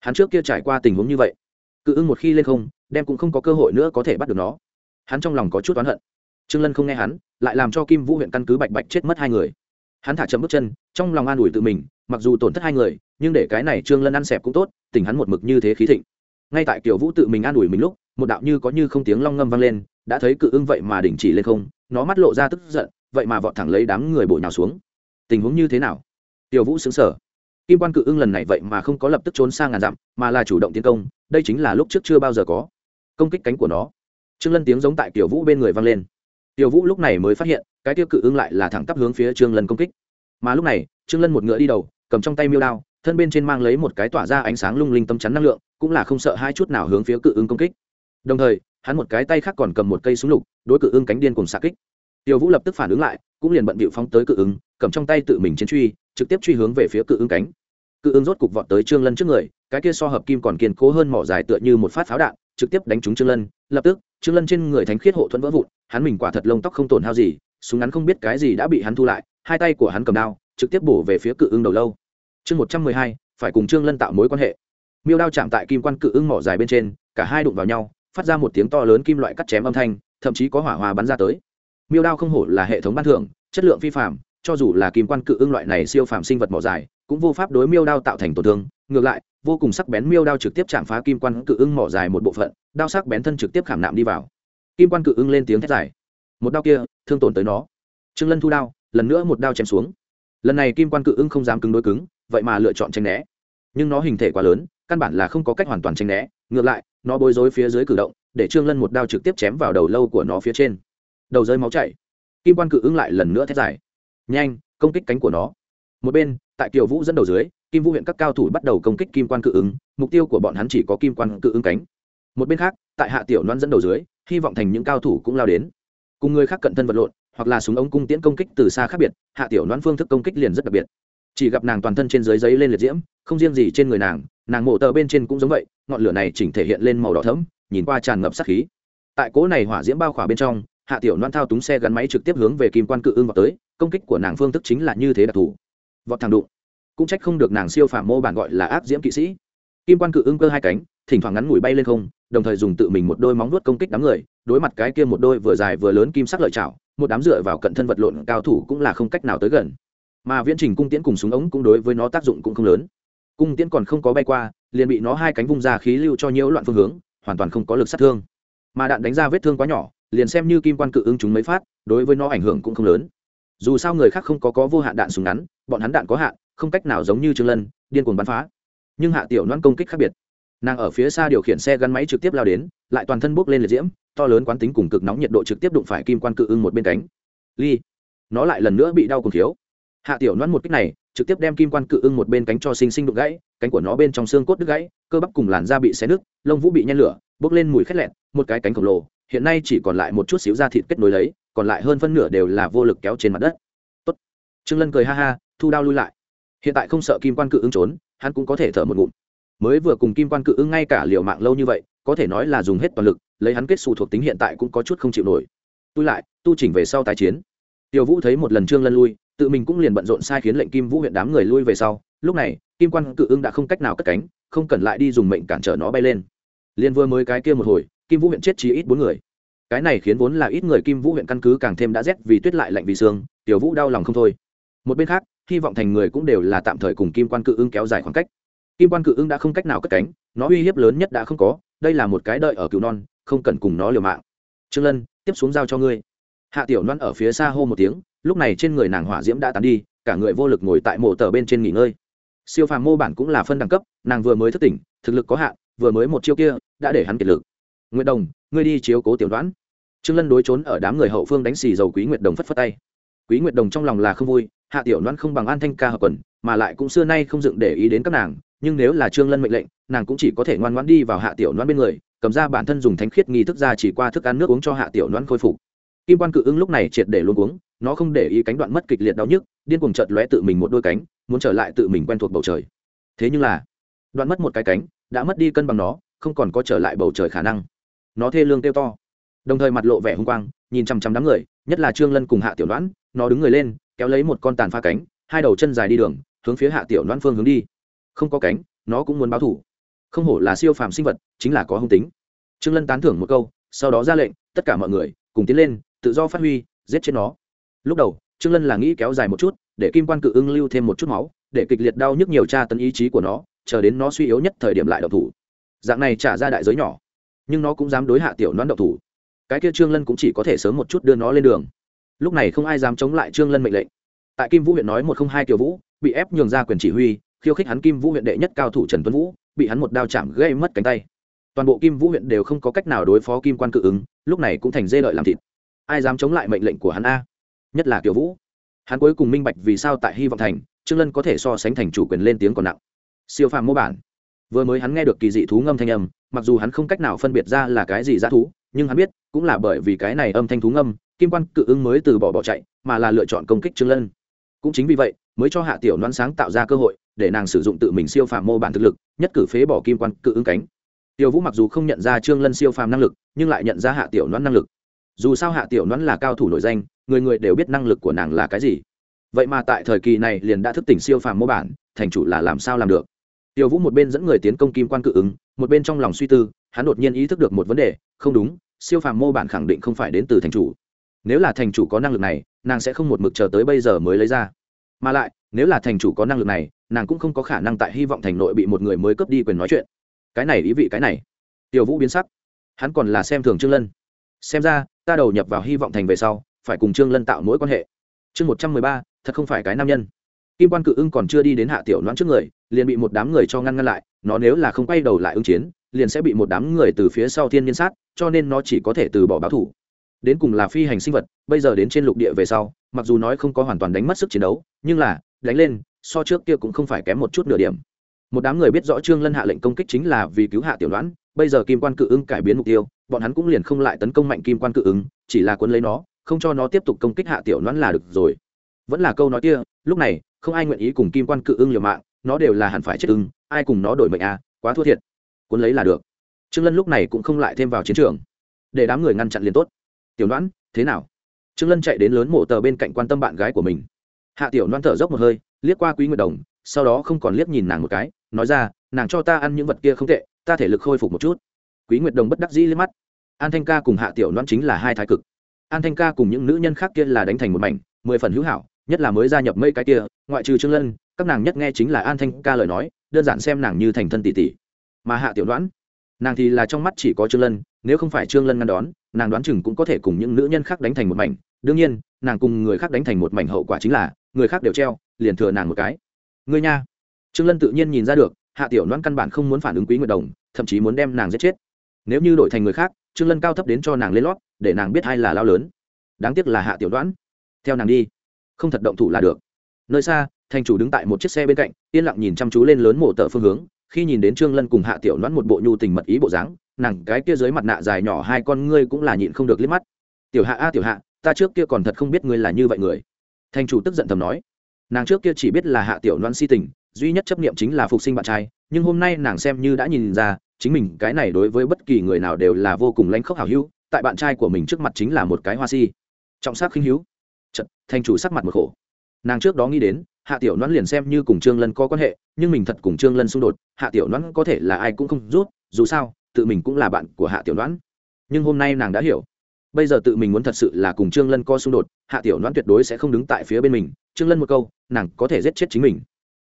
[SPEAKER 1] Hắn trước kia trải qua tình huống như vậy, cự ưng một khi lên không, đem cũng không có cơ hội nữa có thể bắt được nó. Hắn trong lòng có chút oán hận trương lân không nghe hắn, lại làm cho kim vũ huyện căn cứ bạch bạch chết mất hai người. Hắn thả chậm bước chân, trong lòng an ủi tự mình, mặc dù tổn thất hai người, nhưng để cái này trương lân ăn xẹp cũng tốt, tình hắn một mực như thế khí thịnh. Ngay tại kiểu vũ tự mình an ủi mình lúc, một đạo như có như không tiếng long ngâm vang lên, đã thấy cự ưng vậy mà đình chỉ lên không, nó mắt lộ ra tức giận, vậy mà vọt thẳng lấy đám người bổ nhào xuống. Tình huống như thế nào? Tiểu vũ xứng sở kim quan cự ưng lần này vậy mà không có lập tức trốn sang ngàn dặm, mà là chủ động tiến công, đây chính là lúc trước chưa bao giờ có. Công kích cánh của nó. Trương lân tiếng giống tại tiểu vũ bên người vang lên tiểu vũ lúc này mới phát hiện, cái tiêu cự ưng lại là thẳng tắp hướng phía trương lân công kích. Mà lúc này, trương lân một ngựa đi đầu, cầm trong tay miêu đao, thân bên trên mang lấy một cái tỏa ra ánh sáng lung linh tâm chắn năng lượng, cũng là không sợ hai chút nào hướng phía cự ưng công kích. Đồng thời, hắn một cái tay khác còn cầm một cây súng lục, đối cự ưng cánh điên cùng xạ kích. Tiêu vũ lập tức phản ứng lại, cũng liền bận bịu phóng tới cự ứng, cầm trong tay tự mình chiến truy, trực tiếp truy hướng về phía cự ứng cánh. Cự ứng rốt cục vọt tới trương lân trước người, cái kia so hợp kim còn kiên cố hơn mỏ dài tựa như một phát pháo đạn, trực tiếp đánh trúng trương lân. Lập tức, trương lân trên người thánh khiết hộ thuẫn vỡ vụn hắn mình quả thật lông tóc không tổn hao gì, súng ngắn không biết cái gì đã bị hắn thu lại, hai tay của hắn cầm đao, trực tiếp bổ về phía cự ưng đầu lâu. Chương một trăm mười hai, phải cùng trương lân tạo mối quan hệ. Miêu đao chạm tại kim quan cự ưng mỏ dài bên trên, cả hai đụng vào nhau, phát ra một tiếng to lớn kim loại cắt chém âm thanh, thậm chí có hỏa hoa bắn ra tới. Miêu đao không hổ là hệ thống ban thưởng, chất lượng phi phạm cho dù là kim quan cự ưng loại này siêu phàm sinh vật mỏ dài, cũng vô pháp đối miêu đao tạo thành tổn thương, ngược lại, vô cùng sắc bén miêu đao trực tiếp chạm phá kim quan cự ưng mỏ dài một bộ phận, đao sắc bén thân trực tiếp khảm nạm đi vào kim quan cự ưng lên tiếng thét dài. Một đao kia, thương tổn tới nó. Trương lân thu đao, lần nữa một đao chém xuống. Lần này kim quan cự ưng không dám cứng đối cứng, vậy mà lựa chọn tranh né. Nhưng nó hình thể quá lớn, căn bản là không có cách hoàn toàn tranh né. Ngược lại, nó bối rối phía dưới cử động, để trương lân một đao trực tiếp chém vào đầu lâu của nó phía trên. Đầu rơi máu chảy. Kim quan cự ưng lại lần nữa thét dài. Nhanh, công kích cánh của nó. Một bên, tại kiều vũ dẫn đầu dưới, kim vũ huyện các cao thủ bắt đầu công kích kim quan cự ứng mục tiêu của bọn hắn chỉ có kim quan cự ứng cánh. Một bên khác, tại hạ tiểu loan dẫn đầu dưới hy vọng thành những cao thủ cũng lao đến. Cùng người khác cận thân vật lộn, hoặc là súng ống cung tiễn công kích từ xa khác biệt, hạ tiểu đoán phương thức công kích liền rất đặc biệt. Chỉ gặp nàng toàn thân trên dưới giấy lên liệt diễm, không riêng gì trên người nàng nàng mổ tờ bên trên cũng giống vậy, ngọn lửa này chỉnh thể hiện lên màu đỏ thẫm, nhìn qua tràn ngập sát khí. Tại cố này hỏa diễm bao khỏa bên trong, hạ tiểu đoán thao túng xe gắn máy trực tiếp hướng về kim quan cự ưng vào tới, công kích của nàng phương thức chính là như thế đặc thù. Vọt thẳng đụng. Cũng trách không được nàng siêu phàm mô bản gọi là áp diễm kỵ sĩ. Kim quan cự ưng cơ hai cánh thỉnh thoảng ngắn ngủi bay lên không, đồng thời dùng tự mình một đôi móng vuốt công kích đám người, đối mặt cái kia một đôi vừa dài vừa lớn kim sắc lợi chảo, một đám dựa vào cận thân vật lộn cao thủ cũng là không cách nào tới gần. Mà viễn trình cung tiễn cùng súng ống cũng đối với nó tác dụng cũng không lớn. Cung tiễn còn không có bay qua, liền bị nó hai cánh vung ra khí lưu cho nhiễu loạn phương hướng, hoàn toàn không có lực sát thương. Mà đạn đánh ra vết thương quá nhỏ, liền xem như kim quan cự ứng chúng mấy phát, đối với nó ảnh hưởng cũng không lớn. Dù sao người khác không có có vô hạn đạn súng ngắn, bọn hắn đạn có hạn, không cách nào giống như trương lân, điên cuồng bắn phá. Nhưng hạ tiểu noan công kích khác biệt nàng ở phía xa điều khiển xe gắn máy trực tiếp lao đến, lại toàn thân bốc lên liệt diễm, to lớn quán tính cùng cực nóng nhiệt độ trực tiếp đụng phải kim quan cự ưng một bên cánh. Ly, nó lại lần nữa bị đau cùng thiếu. Hạ tiểu loan một kích này, trực tiếp đem kim quan cự ưng một bên cánh cho sinh sinh đụng gãy, cánh của nó bên trong xương cốt đứt gãy, cơ bắp cùng làn da bị xé nứt, lông vũ bị nhen lửa, bốc lên mùi khét lẹn một cái cánh khổng lồ, hiện nay chỉ còn lại một chút xíu da thịt kết nối lấy, còn lại hơn phân nửa đều là vô lực kéo trên mặt đất. Tốt. trương lân cười ha ha, thu đao lui lại. Hiện tại không sợ kim quan cự ưng trốn, hắn cũng có thể thở một ngụm mới vừa cùng kim quan cự ưng ngay cả liều mạng lâu như vậy, có thể nói là dùng hết toàn lực, lấy hắn kết xù thuộc tính hiện tại cũng có chút không chịu nổi. Tôi lại, tu chỉnh về sau tái chiến. Tiểu vũ thấy một lần trương lân lui, tự mình cũng liền bận rộn sai khiến lệnh kim vũ huyện đám người lui về sau. Lúc này, kim quan cự ưng đã không cách nào cất cánh, không cần lại đi dùng mệnh cản trở nó bay lên. Liên vừa mới cái kia một hồi, kim vũ huyện chết chỉ ít bốn người. Cái này khiến vốn là ít người kim vũ huyện căn cứ càng thêm đã rét vì tuyết lại lạnh vì sương. tiểu vũ đau lòng không thôi. Một bên khác, hy vọng thành người cũng đều là tạm thời cùng kim quan cự ưng kéo dài khoảng cách kim quan cự ưng đã không cách nào cất cánh, nó uy hiếp lớn nhất đã không có, đây là một cái đợi ở cựu non, không cần cùng nó liều mạng. Trương lân, tiếp xuống giao cho ngươi. Hạ tiểu loan ở phía xa hô một tiếng, lúc này trên người nàng hỏa diễm đã tán đi, cả người vô lực ngồi tại mộ tờ bên trên nghỉ ngơi. Siêu phàm mô bản cũng là phân đẳng cấp, nàng vừa mới thức tỉnh, thực lực có hạn, vừa mới một chiêu kia, đã để hắn kiệt lực. Nguyệt đồng, ngươi đi chiếu cố tiểu đoán trương lân đối trốn ở đám người hậu phương đánh xì dầu quý nguyệt đồng phất phất tay. Quý nguyệt đồng trong lòng là không vui, hạ tiểu đoán không bằng an thanh ca hợp quần, mà lại cũng xưa nay không dựng để ý đến các nàng nhưng nếu là trương lân mệnh lệnh, nàng cũng chỉ có thể ngoan ngoãn đi vào hạ tiểu đoán bên người, cầm ra bản thân dùng thánh khiết nghi thức ra chỉ qua thức ăn nước uống cho hạ tiểu đoán khôi phục. Kim quan cự ứng lúc này triệt để luôn uống nó không để ý cánh đoạn mất kịch liệt đau nhức, điên cuồng chợt lóe tự mình một đôi cánh, muốn trở lại tự mình quen thuộc bầu trời. Thế nhưng là, đoạn mất một cái cánh, đã mất đi cân bằng nó, không còn có trở lại bầu trời khả năng. Nó thê lương kêu to. Đồng thời mặt lộ vẻ hung quang, nhìn chăm chăm đám người, nhất là trương lân cùng hạ tiểu đoán nó đứng người lên, kéo lấy một con tàn pha cánh, hai đầu chân dài đi đường, hướng phía hạ tiểu đoán phương hướng đi không có cánh, nó cũng muốn báo thủ không hổ là siêu phàm sinh vật, chính là có hung tính. Trương lân tán thưởng một câu, sau đó ra lệnh, tất cả mọi người, cùng tiến lên, tự do phát huy, giết chết nó. Lúc đầu, trương lân là nghĩ kéo dài một chút, để kim quan cự ưng lưu thêm một chút máu, để kịch liệt đau nhức nhiều tra tấn ý chí của nó, chờ đến nó suy yếu nhất thời điểm lại độc thủ. Dạng này trả ra đại giới nhỏ, nhưng nó cũng dám đối hạ tiểu nón độc thủ. Cái kia trương lân cũng chỉ có thể sớm một chút đưa nó lên đường. Lúc này không ai dám chống lại trương lân mệnh lệnh. Tại kim vũ huyện nói một không hai kiều vũ, bị ép nhường ra quyền chỉ huy khiêu khích hắn kim vũ huyện đệ nhất cao thủ trần tuấn vũ, bị hắn một đao chạm gây mất cánh tay. Toàn bộ kim vũ huyện đều không có cách nào đối phó kim quan cự ứng, lúc này cũng thành dê lợi làm thịt. Ai dám chống lại mệnh lệnh của hắn a? Nhất là kiểu vũ. Hắn cuối cùng minh bạch vì sao tại hy vọng thành, trương lân có thể so sánh thành chủ quyền lên tiếng còn nặng. Siêu phàm mô bản. Vừa mới hắn nghe được kỳ dị thú ngâm thanh âm, mặc dù hắn không cách nào phân biệt ra là cái gì dã thú, nhưng hắn biết, cũng là bởi vì cái này âm thanh thú ngâm, kim quan cự ứng mới từ bỏ bỏ chạy, mà là lựa chọn công kích trương lân. Cũng chính vì vậy mới cho hạ tiểu đoán sáng tạo ra cơ hội để nàng sử dụng tự mình siêu phàm mô bản thực lực, nhất cử phế bỏ kim quan cự ứng cánh. Tiểu vũ mặc dù không nhận ra trương lân siêu phàm năng lực, nhưng lại nhận ra hạ tiểu đoán năng lực. Dù sao hạ tiểu đoán là cao thủ nổi danh, người người đều biết năng lực của nàng là cái gì. Vậy mà tại thời kỳ này liền đã thức tỉnh siêu phàm mô bản, thành chủ là làm sao làm được? Tiểu vũ một bên dẫn người tiến công kim quan cự ứng, một bên trong lòng suy tư, hắn đột nhiên ý thức được một vấn đề, không đúng, siêu phàm mô bản khẳng định không phải đến từ thành chủ. Nếu là thành chủ có năng lực này, nàng sẽ không một mực chờ tới bây giờ mới lấy ra mà lại, nếu là thành chủ có năng lực này, nàng cũng không có khả năng tại hy vọng thành nội bị một người mới cướp đi quyền nói chuyện. Cái này ý vị cái này. Tiểu vũ biến sắc. Hắn còn là xem thường trương lân. Xem ra, ta đầu nhập vào hy vọng thành về sau, phải cùng trương lân tạo mối quan hệ. Chương một trăm mười ba, thật không phải cái nam nhân. Kim quan cự ưng còn chưa đi đến hạ tiểu noãn trước người, liền bị một đám người cho ngăn ngăn lại, nó nếu là không quay đầu lại ứng chiến, liền sẽ bị một đám người từ phía sau thiên nhiên sát, cho nên nó chỉ có thể từ bỏ báo thủ. Đến cùng là phi hành sinh vật, bây giờ đến trên lục địa về sau mặc dù nói không có hoàn toàn đánh mất sức chiến đấu, nhưng là, đánh lên, so trước kia cũng không phải kém một chút nửa điểm. Một đám người biết rõ trương lân hạ lệnh công kích chính là vì cứu hạ tiểu đoán bây giờ kim quan cự ứng cải biến mục tiêu, bọn hắn cũng liền không lại tấn công mạnh kim quan cự ứng, chỉ là cuốn lấy nó, không cho nó tiếp tục công kích hạ tiểu đoán là được rồi. Vẫn là câu nói kia, lúc này, không ai nguyện ý cùng kim quan cự ưng liều mạng, nó đều là hẳn phải chết ưng, ai cùng nó đổi mệnh à quá thua thiệt. Cuốn lấy là được. Trương lân lúc này cũng không lại thêm vào chiến trường. Để đám người ngăn chặn liền tốt. Tiểu đoán thế nào? Trương lân chạy đến lớn mộ tờ bên cạnh quan tâm bạn gái của mình. Hạ tiểu Loan thở dốc một hơi, liếc qua quý nguyệt đồng, sau đó không còn liếc nhìn nàng một cái, nói ra, nàng cho ta ăn những vật kia không tệ, ta thể lực khôi phục một chút. Quý nguyệt đồng bất đắc dĩ liếc mắt. An thanh ca cùng hạ tiểu Loan chính là hai thái cực. An thanh ca cùng những nữ nhân khác kia là đánh thành một mảnh, mười phần hữu hảo, nhất là mới gia nhập mây cái kia, ngoại trừ trương lân, các nàng nhất nghe chính là an thanh ca lời nói, đơn giản xem nàng như thành thân tỷ tỷ. Mà hạ tiểu đoán nàng thì là trong mắt chỉ có trương lân, nếu không phải trương lân ngăn đón, nàng đoán chừng cũng có thể cùng những nữ nhân khác đánh thành một mảnh. Đương nhiên, nàng cùng người khác đánh thành một mảnh hậu quả chính là, người khác đều treo, liền thừa nàng một cái. Ngươi nha. Trương lân tự nhiên nhìn ra được, hạ tiểu đoán căn bản không muốn phản ứng quý nguyệt đồng, thậm chí muốn đem nàng giết chết. Nếu như đổi thành người khác, trương lân cao thấp đến cho nàng lên lót, để nàng biết ai là lao lớn. Đáng tiếc là hạ tiểu đoán theo nàng đi, không thật động thủ là được. Nơi xa, thành chủ đứng tại một chiếc xe bên cạnh, yên lặng nhìn chăm chú lên lớn mộ tờ phương hướng khi nhìn đến trương lân cùng hạ tiểu đoán một bộ nhu tình mật ý bộ dáng nàng cái kia dưới mặt nạ dài nhỏ hai con ngươi cũng là nhịn không được liếc mắt. Tiểu hạ a tiểu hạ ta trước kia còn thật không biết ngươi là như vậy người. Thành chủ tức giận thầm nói. Nàng trước kia chỉ biết là hạ tiểu đoán si tình duy nhất chấp niệm chính là phục sinh bạn trai nhưng hôm nay nàng xem như đã nhìn ra chính mình cái này đối với bất kỳ người nào đều là vô cùng lãnh khốc hảo hữu tại bạn trai của mình trước mặt chính là một cái hoa si. Trọng sắc khinh hữu. Chật, thành chủ sắc mặt một khổ. Nàng trước đó nghĩ đến hạ tiểu noãn liền xem như cùng trương lân có quan hệ, nhưng mình thật cùng trương lân xung đột, hạ tiểu noãn có thể là ai cũng không rút dù sao, tự mình cũng là bạn của hạ tiểu noãn. Nhưng hôm nay nàng đã hiểu. Bây giờ tự mình muốn thật sự là cùng trương lân có xung đột, hạ tiểu noãn tuyệt đối sẽ không đứng tại phía bên mình. Trương lân một câu, nàng có thể giết chết chính mình.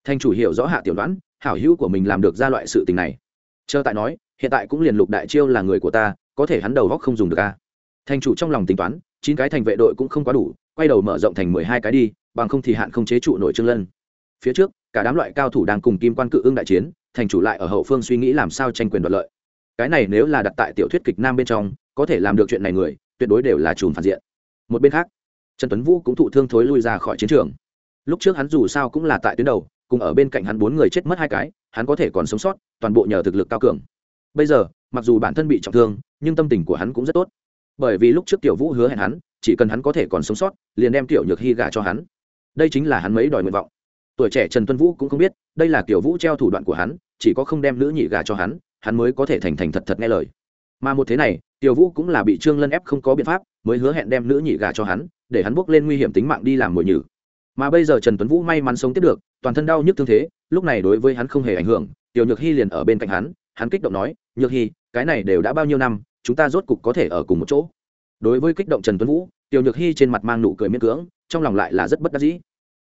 [SPEAKER 1] Thành chủ hiểu rõ hạ tiểu noãn, hảo hữu của mình làm được ra loại sự tình này. Chờ tại nói, hiện tại cũng liền lục đại chiêu là người của ta, có thể hắn đầu góc không dùng được à? a thành chủ trong lòng tính toán, chín cái thành vệ đội cũng không quá đủ, quay đầu mở rộng thành mười hai cái đi bằng không thì hạn không chế trụ nổi trương lân. Phía trước, cả đám loại cao thủ đang cùng kim quan cự ưng đại chiến, thành chủ lại ở hậu phương suy nghĩ làm sao tranh quyền đoạt lợi. Cái này nếu là đặt tại tiểu thuyết kịch nam bên trong, có thể làm được chuyện này người, tuyệt đối đều là chùm phản diện. Một bên khác, trần tuấn vũ cũng thụ thương thối lui ra khỏi chiến trường. Lúc trước hắn dù sao cũng là tại tuyến đầu, cùng ở bên cạnh hắn bốn người chết mất hai cái, hắn có thể còn sống sót, toàn bộ nhờ thực lực cao cường. Bây giờ, mặc dù bản thân bị trọng thương, nhưng tâm tình của hắn cũng rất tốt. Bởi vì lúc trước tiểu vũ hứa hẹn hắn, chỉ cần hắn có thể còn sống sót, liền đem tiểu nhược hy gả cho hắn đây chính là hắn mấy đòi nguyện vọng. Tuổi trẻ trần tuân vũ cũng không biết, đây là tiểu vũ treo thủ đoạn của hắn, chỉ có không đem nữ nhị gả cho hắn hắn mới có thể thành thành thật thật nghe lời. Mà một thế này, tiểu vũ cũng là bị trương lân ép không có biện pháp, mới hứa hẹn đem nữ nhị gả cho hắn, để hắn bước lên nguy hiểm tính mạng đi làm mồi nhử. Mà bây giờ trần tuấn vũ may mắn sống tiếp được, toàn thân đau nhức thương thế, lúc này đối với hắn không hề ảnh hưởng, tiểu nhược hy liền ở bên cạnh hắn hắn kích động nói, nhược hy cái này đều đã bao nhiêu năm, chúng ta rốt cục có thể ở cùng một chỗ đối với kích động trần tuấn vũ, tiểu nhược hy trên mặt mang nụ cười miễn cưỡng, trong lòng lại là rất bất đắc dĩ.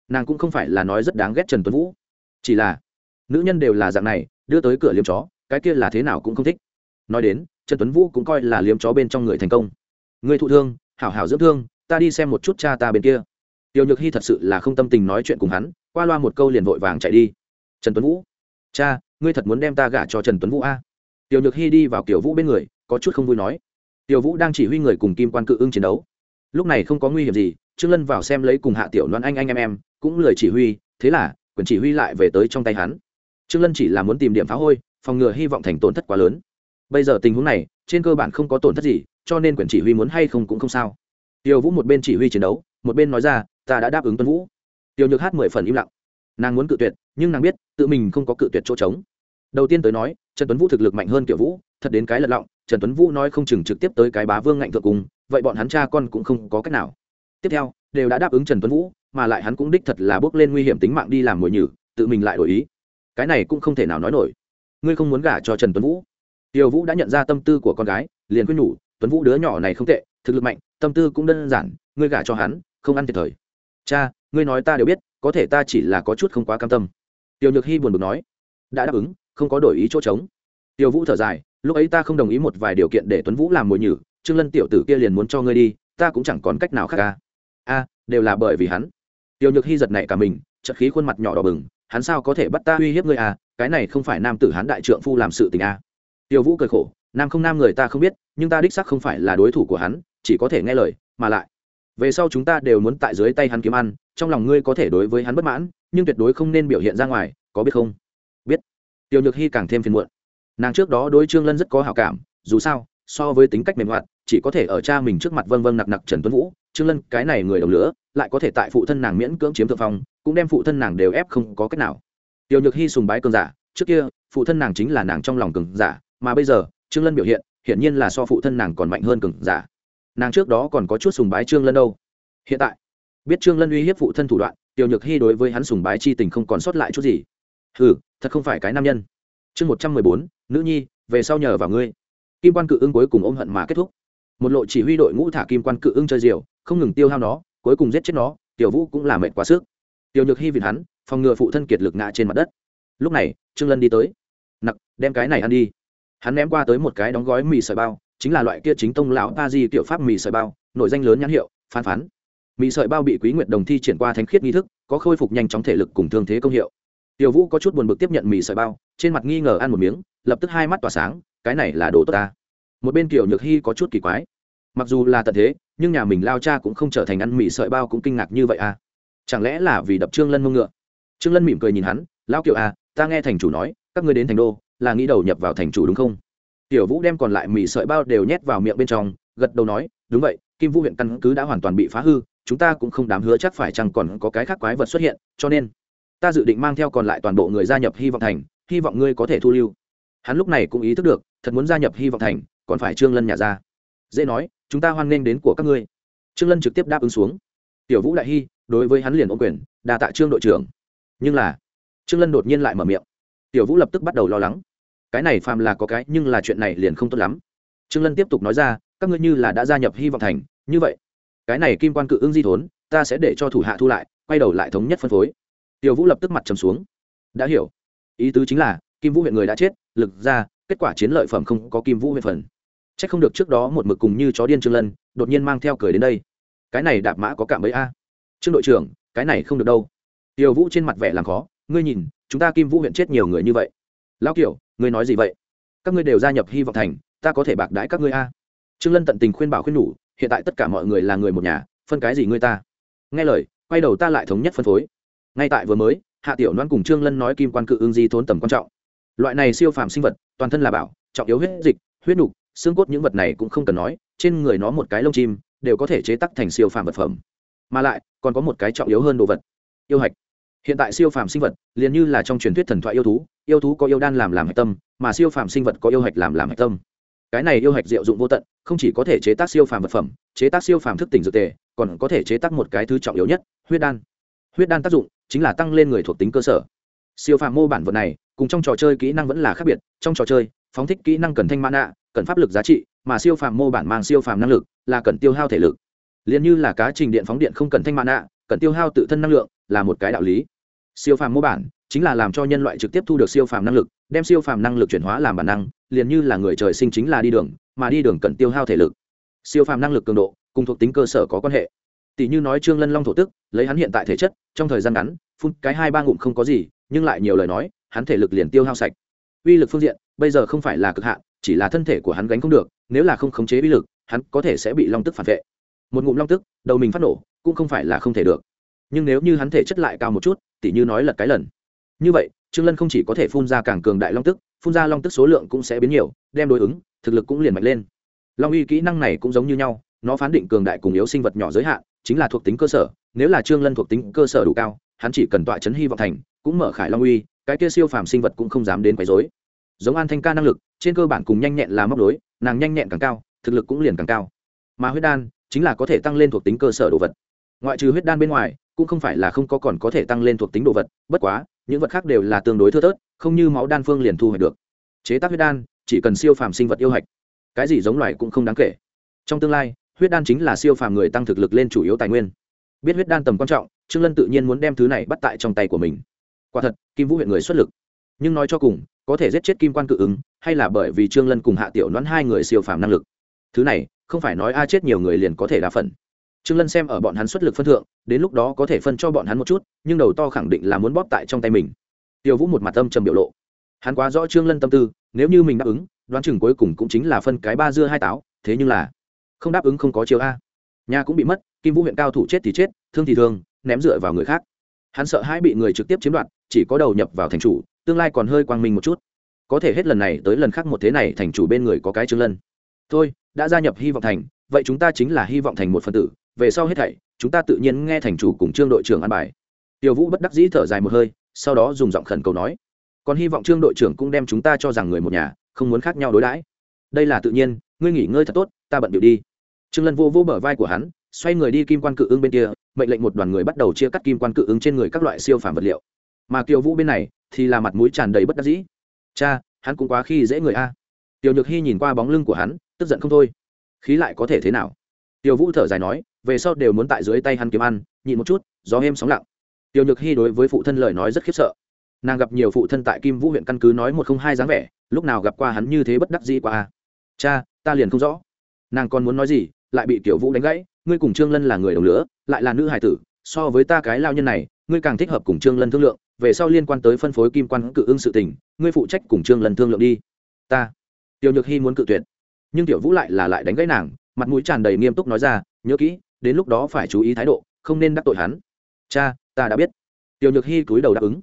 [SPEAKER 1] Nàng cũng không phải là nói rất đáng ghét trần tuấn vũ. Chỉ là, nữ nhân đều là dạng này, đưa tới cửa liếm chó, cái kia là thế nào cũng không thích. Nói đến, trần tuấn vũ cũng coi là liếm chó bên trong người thành công. Người thụ thương, hảo hảo dưỡng thương, ta đi xem một chút cha ta bên kia. Tiểu nhược hy thật sự là không tâm tình nói chuyện cùng hắn, qua loa một câu liền vội vàng chạy đi. Trần tuấn vũ, cha, ngươi thật muốn đem ta gả cho trần tuấn vũ a? Tiểu nhược hy đi vào kiểu vũ bên người, có chút không vui nói tiểu vũ đang chỉ huy người cùng kim quan cự ưng chiến đấu. Lúc này không có nguy hiểm gì, trương lân vào xem lấy cùng hạ tiểu loan anh anh em em, cũng lời chỉ huy, thế là quyền chỉ huy lại về tới trong tay hắn. Trương lân chỉ là muốn tìm điểm phá hôi, phòng ngừa hy vọng thành tổn thất quá lớn. Bây giờ tình huống này, trên cơ bản không có tổn thất gì, cho nên quyền chỉ huy muốn hay không cũng không sao. Tiểu vũ một bên chỉ huy chiến đấu, một bên nói ra, ta đã đáp ứng tuân vũ. Tiểu nhược hát mười phần im lặng. Nàng muốn cự tuyệt, nhưng nàng biết, tự mình không có cự tuyệt chỗ trống. Đầu tiên tới nói, trần tuấn vũ thực lực mạnh hơn tiểu vũ, thật đến cái lật lọng trần tuấn vũ nói không chừng trực tiếp tới cái bá vương ngạnh thượng cùng, vậy bọn hắn cha con cũng không có cách nào. Tiếp theo, đều đã đáp ứng trần tuấn vũ, mà lại hắn cũng đích thật là bước lên nguy hiểm tính mạng đi làm mồi nhử, tự mình lại đổi ý. Cái này cũng không thể nào nói nổi. Ngươi không muốn gả cho trần tuấn vũ. Tiều vũ đã nhận ra tâm tư của con gái, liền quyết nhủ, tuấn vũ đứa nhỏ này không tệ, thực lực mạnh, tâm tư cũng đơn giản, ngươi gả cho hắn, không ăn thiệt thời cha, ngươi nói ta đều biết, có thể ta chỉ là có chút không quá cam tâm. Tiểu nhược hy buồn bực nói. Đã đáp ứng, không có đổi ý chỗ trống. Tiểu vũ thở dài lúc ấy ta không đồng ý một vài điều kiện để tuấn vũ làm mồi nhử, trương lân tiểu tử kia liền muốn cho ngươi đi, ta cũng chẳng còn cách nào khác ca a, đều là bởi vì hắn. Tiểu nhược hy giật nảy cả mình, chợt khí khuôn mặt nhỏ đỏ bừng, hắn sao có thể bắt ta uy hiếp ngươi à cái này không phải nam tử hắn đại trượng phu làm sự tình à. Tiểu vũ cười khổ, nam không nam người ta không biết, nhưng ta đích xác không phải là đối thủ của hắn, chỉ có thể nghe lời, mà lại. Về sau chúng ta đều muốn tại dưới tay hắn kiếm ăn, trong lòng ngươi có thể đối với hắn bất mãn, nhưng tuyệt đối không nên biểu hiện ra ngoài, có biết không? Biết. Tiểu nhược hy càng thêm phiền muộn nàng trước đó đối trương lân rất có hảo cảm, dù sao, so với tính cách mềm hoạt, chỉ có thể ở cha mình trước mặt vâng vâng nặc nặc trần tuấn vũ. Trương lân, cái này người đồng lửa, lại có thể tại phụ thân nàng miễn cưỡng chiếm thượng phong, cũng đem phụ thân nàng đều ép không có cách nào. Tiểu nhược hy sùng bái cường giả, trước kia, phụ thân nàng chính là nàng trong lòng cường giả, mà bây giờ, trương lân biểu hiện, hiển nhiên là so phụ thân nàng còn mạnh hơn cường giả. Nàng trước đó còn có chút sùng bái trương lân đâu. Hiện tại, biết trương lân uy hiếp phụ thân thủ đoạn, tiểu nhược hy đối với hắn sùng bái chi tình không còn sót lại chút gì. Ừ thật không phải cái nam nhân chương một trăm mười bốn, nữ nhi, về sau nhờ vào ngươi. Kim quan cự ưng cuối cùng ôm hận mà kết thúc. Một lộ chỉ huy đội ngũ thả kim quan cự ưng chơi diều không ngừng tiêu hao nó, cuối cùng giết chết nó, tiểu vũ cũng là mệt quá sức. Tiểu nhược hy vì hắn, phòng ngừa phụ thân kiệt lực ngã trên mặt đất. Lúc này, trương lân đi tới. Nặc, đem cái này ăn đi. Hắn ném qua tới một cái đóng gói mì sợi bao, chính là loại kia chính tông lão pa di tiểu pháp mì sợi bao, nội danh lớn nhãn hiệu, phán phán. Mì sợi bao bị quý nguyệt đồng thi triển qua thánh khiết nghi thức, có khôi phục nhanh chóng thể lực cùng thương thế công hiệu tiểu vũ có chút buồn bực tiếp nhận mì sợi bao, trên mặt nghi ngờ ăn một miếng, lập tức hai mắt tỏa sáng, cái này là đồ tốt ta. Một bên kiểu nhược hy có chút kỳ quái. Mặc dù là tận thế, nhưng nhà mình lao cha cũng không trở thành ăn mì sợi bao cũng kinh ngạc như vậy à. Chẳng lẽ là vì đập trương lân mông ngựa? Trương lân mỉm cười nhìn hắn, lão kiều à ta nghe thành chủ nói, các ngươi đến thành đô, là nghĩ đầu nhập vào thành chủ đúng không? Tiểu vũ đem còn lại mì sợi bao đều nhét vào miệng bên trong, gật đầu nói, đúng vậy, kim vũ huyện căn cứ đã hoàn toàn bị phá hư, chúng ta cũng không dám hứa chắc phải chăng còn có cái khác quái vật xuất hiện, cho nên ta dự định mang theo còn lại toàn bộ người gia nhập hy vọng thành, hy vọng ngươi có thể thu lưu. Hắn lúc này cũng ý thức được, thật muốn gia nhập hy vọng thành, còn phải trương lân nhà ra. Dễ nói, chúng ta hoan nghênh đến của các ngươi. Trương lân trực tiếp đáp ứng xuống. Tiểu vũ đại hy, đối với hắn liền ôm quyền đà tạ trương đội trưởng. Nhưng là, trương lân đột nhiên lại mở miệng. Tiểu vũ lập tức bắt đầu lo lắng. Cái này phàm là có cái, nhưng là chuyện này liền không tốt lắm. Trương lân tiếp tục nói ra, các ngươi như là đã gia nhập hy vọng thành, như vậy, cái này kim quan cự ứng di thốn, ta sẽ để cho thủ hạ thu lại, quay đầu lại thống nhất phân phối tiểu vũ lập tức mặt trầm xuống. Đã hiểu. Ý tứ chính là, kim vũ huyện người đã chết, lực ra, kết quả chiến lợi phẩm không có kim vũ huyện phần. C h ắ c không được trước đó một mực cùng như chó điên trương lân, đột nhiên mang theo cười đến đây. Cái này đạp mã có cảm ấy a. Trương đội trưởng, cái này không được đâu. Tiểu vũ trên mặt vẻ làm khó, ngươi nhìn, chúng ta kim vũ huyện chết nhiều người như vậy. Lão kiểu ngươi nói gì vậy? Các ngươi đều gia nhập hy vọng thành, ta có thể bạc đãi các ngươi a. Trương lân tận tình khuyên bảo khuyên nhủ, hiện tại tất cả mọi người là người một nhà, phân cái gì ngươi ta? Nghe lời, quay đầu ta lại thống nhất phân phối ngay tại vừa mới, hạ tiểu loan cùng trương lân nói kim quan cự ương di thốn tầm quan trọng. Loại này siêu phàm sinh vật, toàn thân là bảo, trọng yếu huyết dịch, huyết nục, xương cốt những vật này cũng không cần nói, trên người nó một cái lông chim, đều có thể chế tắc thành siêu phàm vật phẩm. Mà lại, còn có một cái trọng yếu hơn đồ vật, yêu hạch. Hiện tại siêu phàm sinh vật, liền như là trong truyền thuyết thần thoại yêu thú yêu thú có yêu đan làm làm hạch tâm, mà siêu phàm sinh vật có yêu hạch làm làm hạch tâm. Cái này yêu hạch diệu dụng vô tận, không chỉ có thể chế tác siêu phàm vật phẩm, chế tác siêu phàm thức tỉnh dược tề, còn có thể chế tác một cái thứ trọng yếu nhất, huyết đan huyết đan tác dụng chính là tăng lên người thuộc tính cơ sở. Siêu phàm mô bản vật này, cùng trong trò chơi kỹ năng vẫn là khác biệt. Trong trò chơi, phóng thích kỹ năng cần thanh mã nạ, cần pháp lực giá trị, mà siêu phàm mô bản mang siêu phàm năng lực là cần tiêu hao thể lực. Liền như là cá trình điện phóng điện không cần thanh mã nạ, cần tiêu hao tự thân năng lượng là một cái đạo lý. Siêu phàm mô bản chính là làm cho nhân loại trực tiếp thu được siêu phàm năng lực, đem siêu phàm năng lực chuyển hóa làm bản năng, liền như là người trời sinh chính là đi đường, mà đi đường cần tiêu hao thể lực. Siêu phàm năng lực cường độ cùng thuộc tính cơ sở có quan hệ tỷ như nói trương lân long thổ tức, lấy hắn hiện tại thể chất, trong thời gian ngắn, phun cái hai ba ngụm không có gì, nhưng lại nhiều lời nói, hắn thể lực liền tiêu hao sạch. Uy lực phương diện, bây giờ không phải là cực hạn, chỉ là thân thể của hắn gánh không được, nếu là không khống chế uy lực, hắn có thể sẽ bị long tức phản vệ. Một ngụm long tức, đầu mình phát nổ, cũng không phải là không thể được. Nhưng nếu như hắn thể chất lại cao một chút tỉ như nói lật cái lần. Như vậy, trương lân không chỉ có thể phun ra càng cường đại long tức, phun ra long tức số lượng cũng sẽ biến nhiều, đem đối ứng, thực lực cũng liền mạnh lên. Long uy kỹ năng này cũng giống như nhau, nó phán định cường đại cùng yếu sinh vật nhỏ giới hạn chính là thuộc tính cơ sở, nếu là trương lân thuộc tính cơ sở đủ cao, hắn chỉ cần tọa chấn hy vọng thành, cũng mở khải long uy, cái kia siêu phàm sinh vật cũng không dám đến quấy rối. Giống an thanh ca năng lực, trên cơ bản cùng nhanh nhẹn là móc đối, nàng nhanh nhẹn càng cao, thực lực cũng liền càng cao. Mà huyết đan, chính là có thể tăng lên thuộc tính cơ sở đồ vật. Ngoại trừ huyết đan bên ngoài, cũng không phải là không có còn có thể tăng lên thuộc tính đồ vật, bất quá, những vật khác đều là tương đối thưa thớt, không như máu đan phương liền thu hoạch được. Chế tác huyết đan, chỉ cần siêu phàm sinh vật yêu hạch. Cái gì giống loài cũng không đáng kể. Trong tương lai huyết đan chính là siêu phàm người tăng thực lực lên chủ yếu tài nguyên. Biết huyết đan tầm quan trọng, trương lân tự nhiên muốn đem thứ này bắt tại trong tay của mình. Quả thật, kim vũ huyện người xuất lực. Nhưng nói cho cùng, có thể giết chết kim quan cự ứng, hay là bởi vì trương lân cùng hạ tiểu đoán hai người siêu phàm năng lực. Thứ này, không phải nói a chết nhiều người liền có thể đa phần. Trương lân xem ở bọn hắn xuất lực phân thượng, đến lúc đó có thể phân cho bọn hắn một chút, nhưng đầu to khẳng định là muốn bóp tại trong tay mình. Tiêu vũ một mặt âm trầm biểu lộ. Hắn quá rõ trương lân tâm tư, nếu như mình đáp ứng, đoán chừng cuối cùng cũng chính là phân cái ba dưa hai táo, thế nhưng là không đáp ứng không có chiều a. Nhà cũng bị mất, kim vũ huyện cao thủ chết thì chết, thương thì thương, ném dựa vào người khác. Hắn sợ hãi bị người trực tiếp chiếm đoạt, chỉ có đầu nhập vào thành chủ, tương lai còn hơi quang minh một chút. Có thể hết lần này tới lần khác một thế này thành chủ bên người có cái chứng lân. Thôi, đã gia nhập hy vọng thành, vậy chúng ta chính là hy vọng thành một phần tử, về sau hết thảy, chúng ta tự nhiên nghe thành chủ cùng trương đội trưởng an bài. Tiểu vũ bất đắc dĩ thở dài một hơi, sau đó dùng giọng khẩn cầu nói, còn hy vọng trương đội trưởng cũng đem chúng ta cho rằng người một nhà, không muốn khác nhau đối đãi. Đây là tự nhiên, ngươi nghỉ ngơi thật tốt, ta bận điệu đi trương lân vô vô bờ vai của hắn, xoay người đi kim quan cự ứng bên kia, mệnh lệnh một đoàn người bắt đầu chia cắt kim quan cự ứng trên người các loại siêu phàm vật liệu. Mà kiều vũ bên này thì là mặt mũi tràn đầy bất đắc dĩ. Cha, hắn cũng quá khi dễ người a. Tiểu nhược hy nhìn qua bóng lưng của hắn, tức giận không thôi. Khí lại có thể thế nào? Tiểu vũ thở dài nói, về sau đều muốn tại dưới tay hắn kiếm ăn, nhịn một chút, gió êm sóng lặng. Tiểu nhược hy đối với phụ thân lời nói rất khiếp sợ. Nàng gặp nhiều phụ thân tại kim vũ huyện căn cứ nói một không hai dáng vẻ, lúc nào gặp qua hắn như thế bất đắc dĩ qua cha, ta liền không rõ. Nàng còn muốn nói gì lại bị tiểu vũ đánh gãy, ngươi cùng trương lân là người đồng lửa lại là nữ hài tử, so với ta cái lao nhân này, ngươi càng thích hợp cùng trương lân thương lượng, về sau liên quan tới phân phối kim quan cự ưng sự tình, ngươi phụ trách cùng trương lân thương lượng đi. Ta. Tiểu nhược hy muốn cự tuyệt, nhưng tiểu vũ lại là lại đánh gãy nàng, mặt mũi tràn đầy nghiêm túc nói ra, nhớ kỹ, đến lúc đó phải chú ý thái độ, không nên đắc tội hắn. Cha, ta đã biết. Tiểu nhược hy cúi đầu đáp ứng.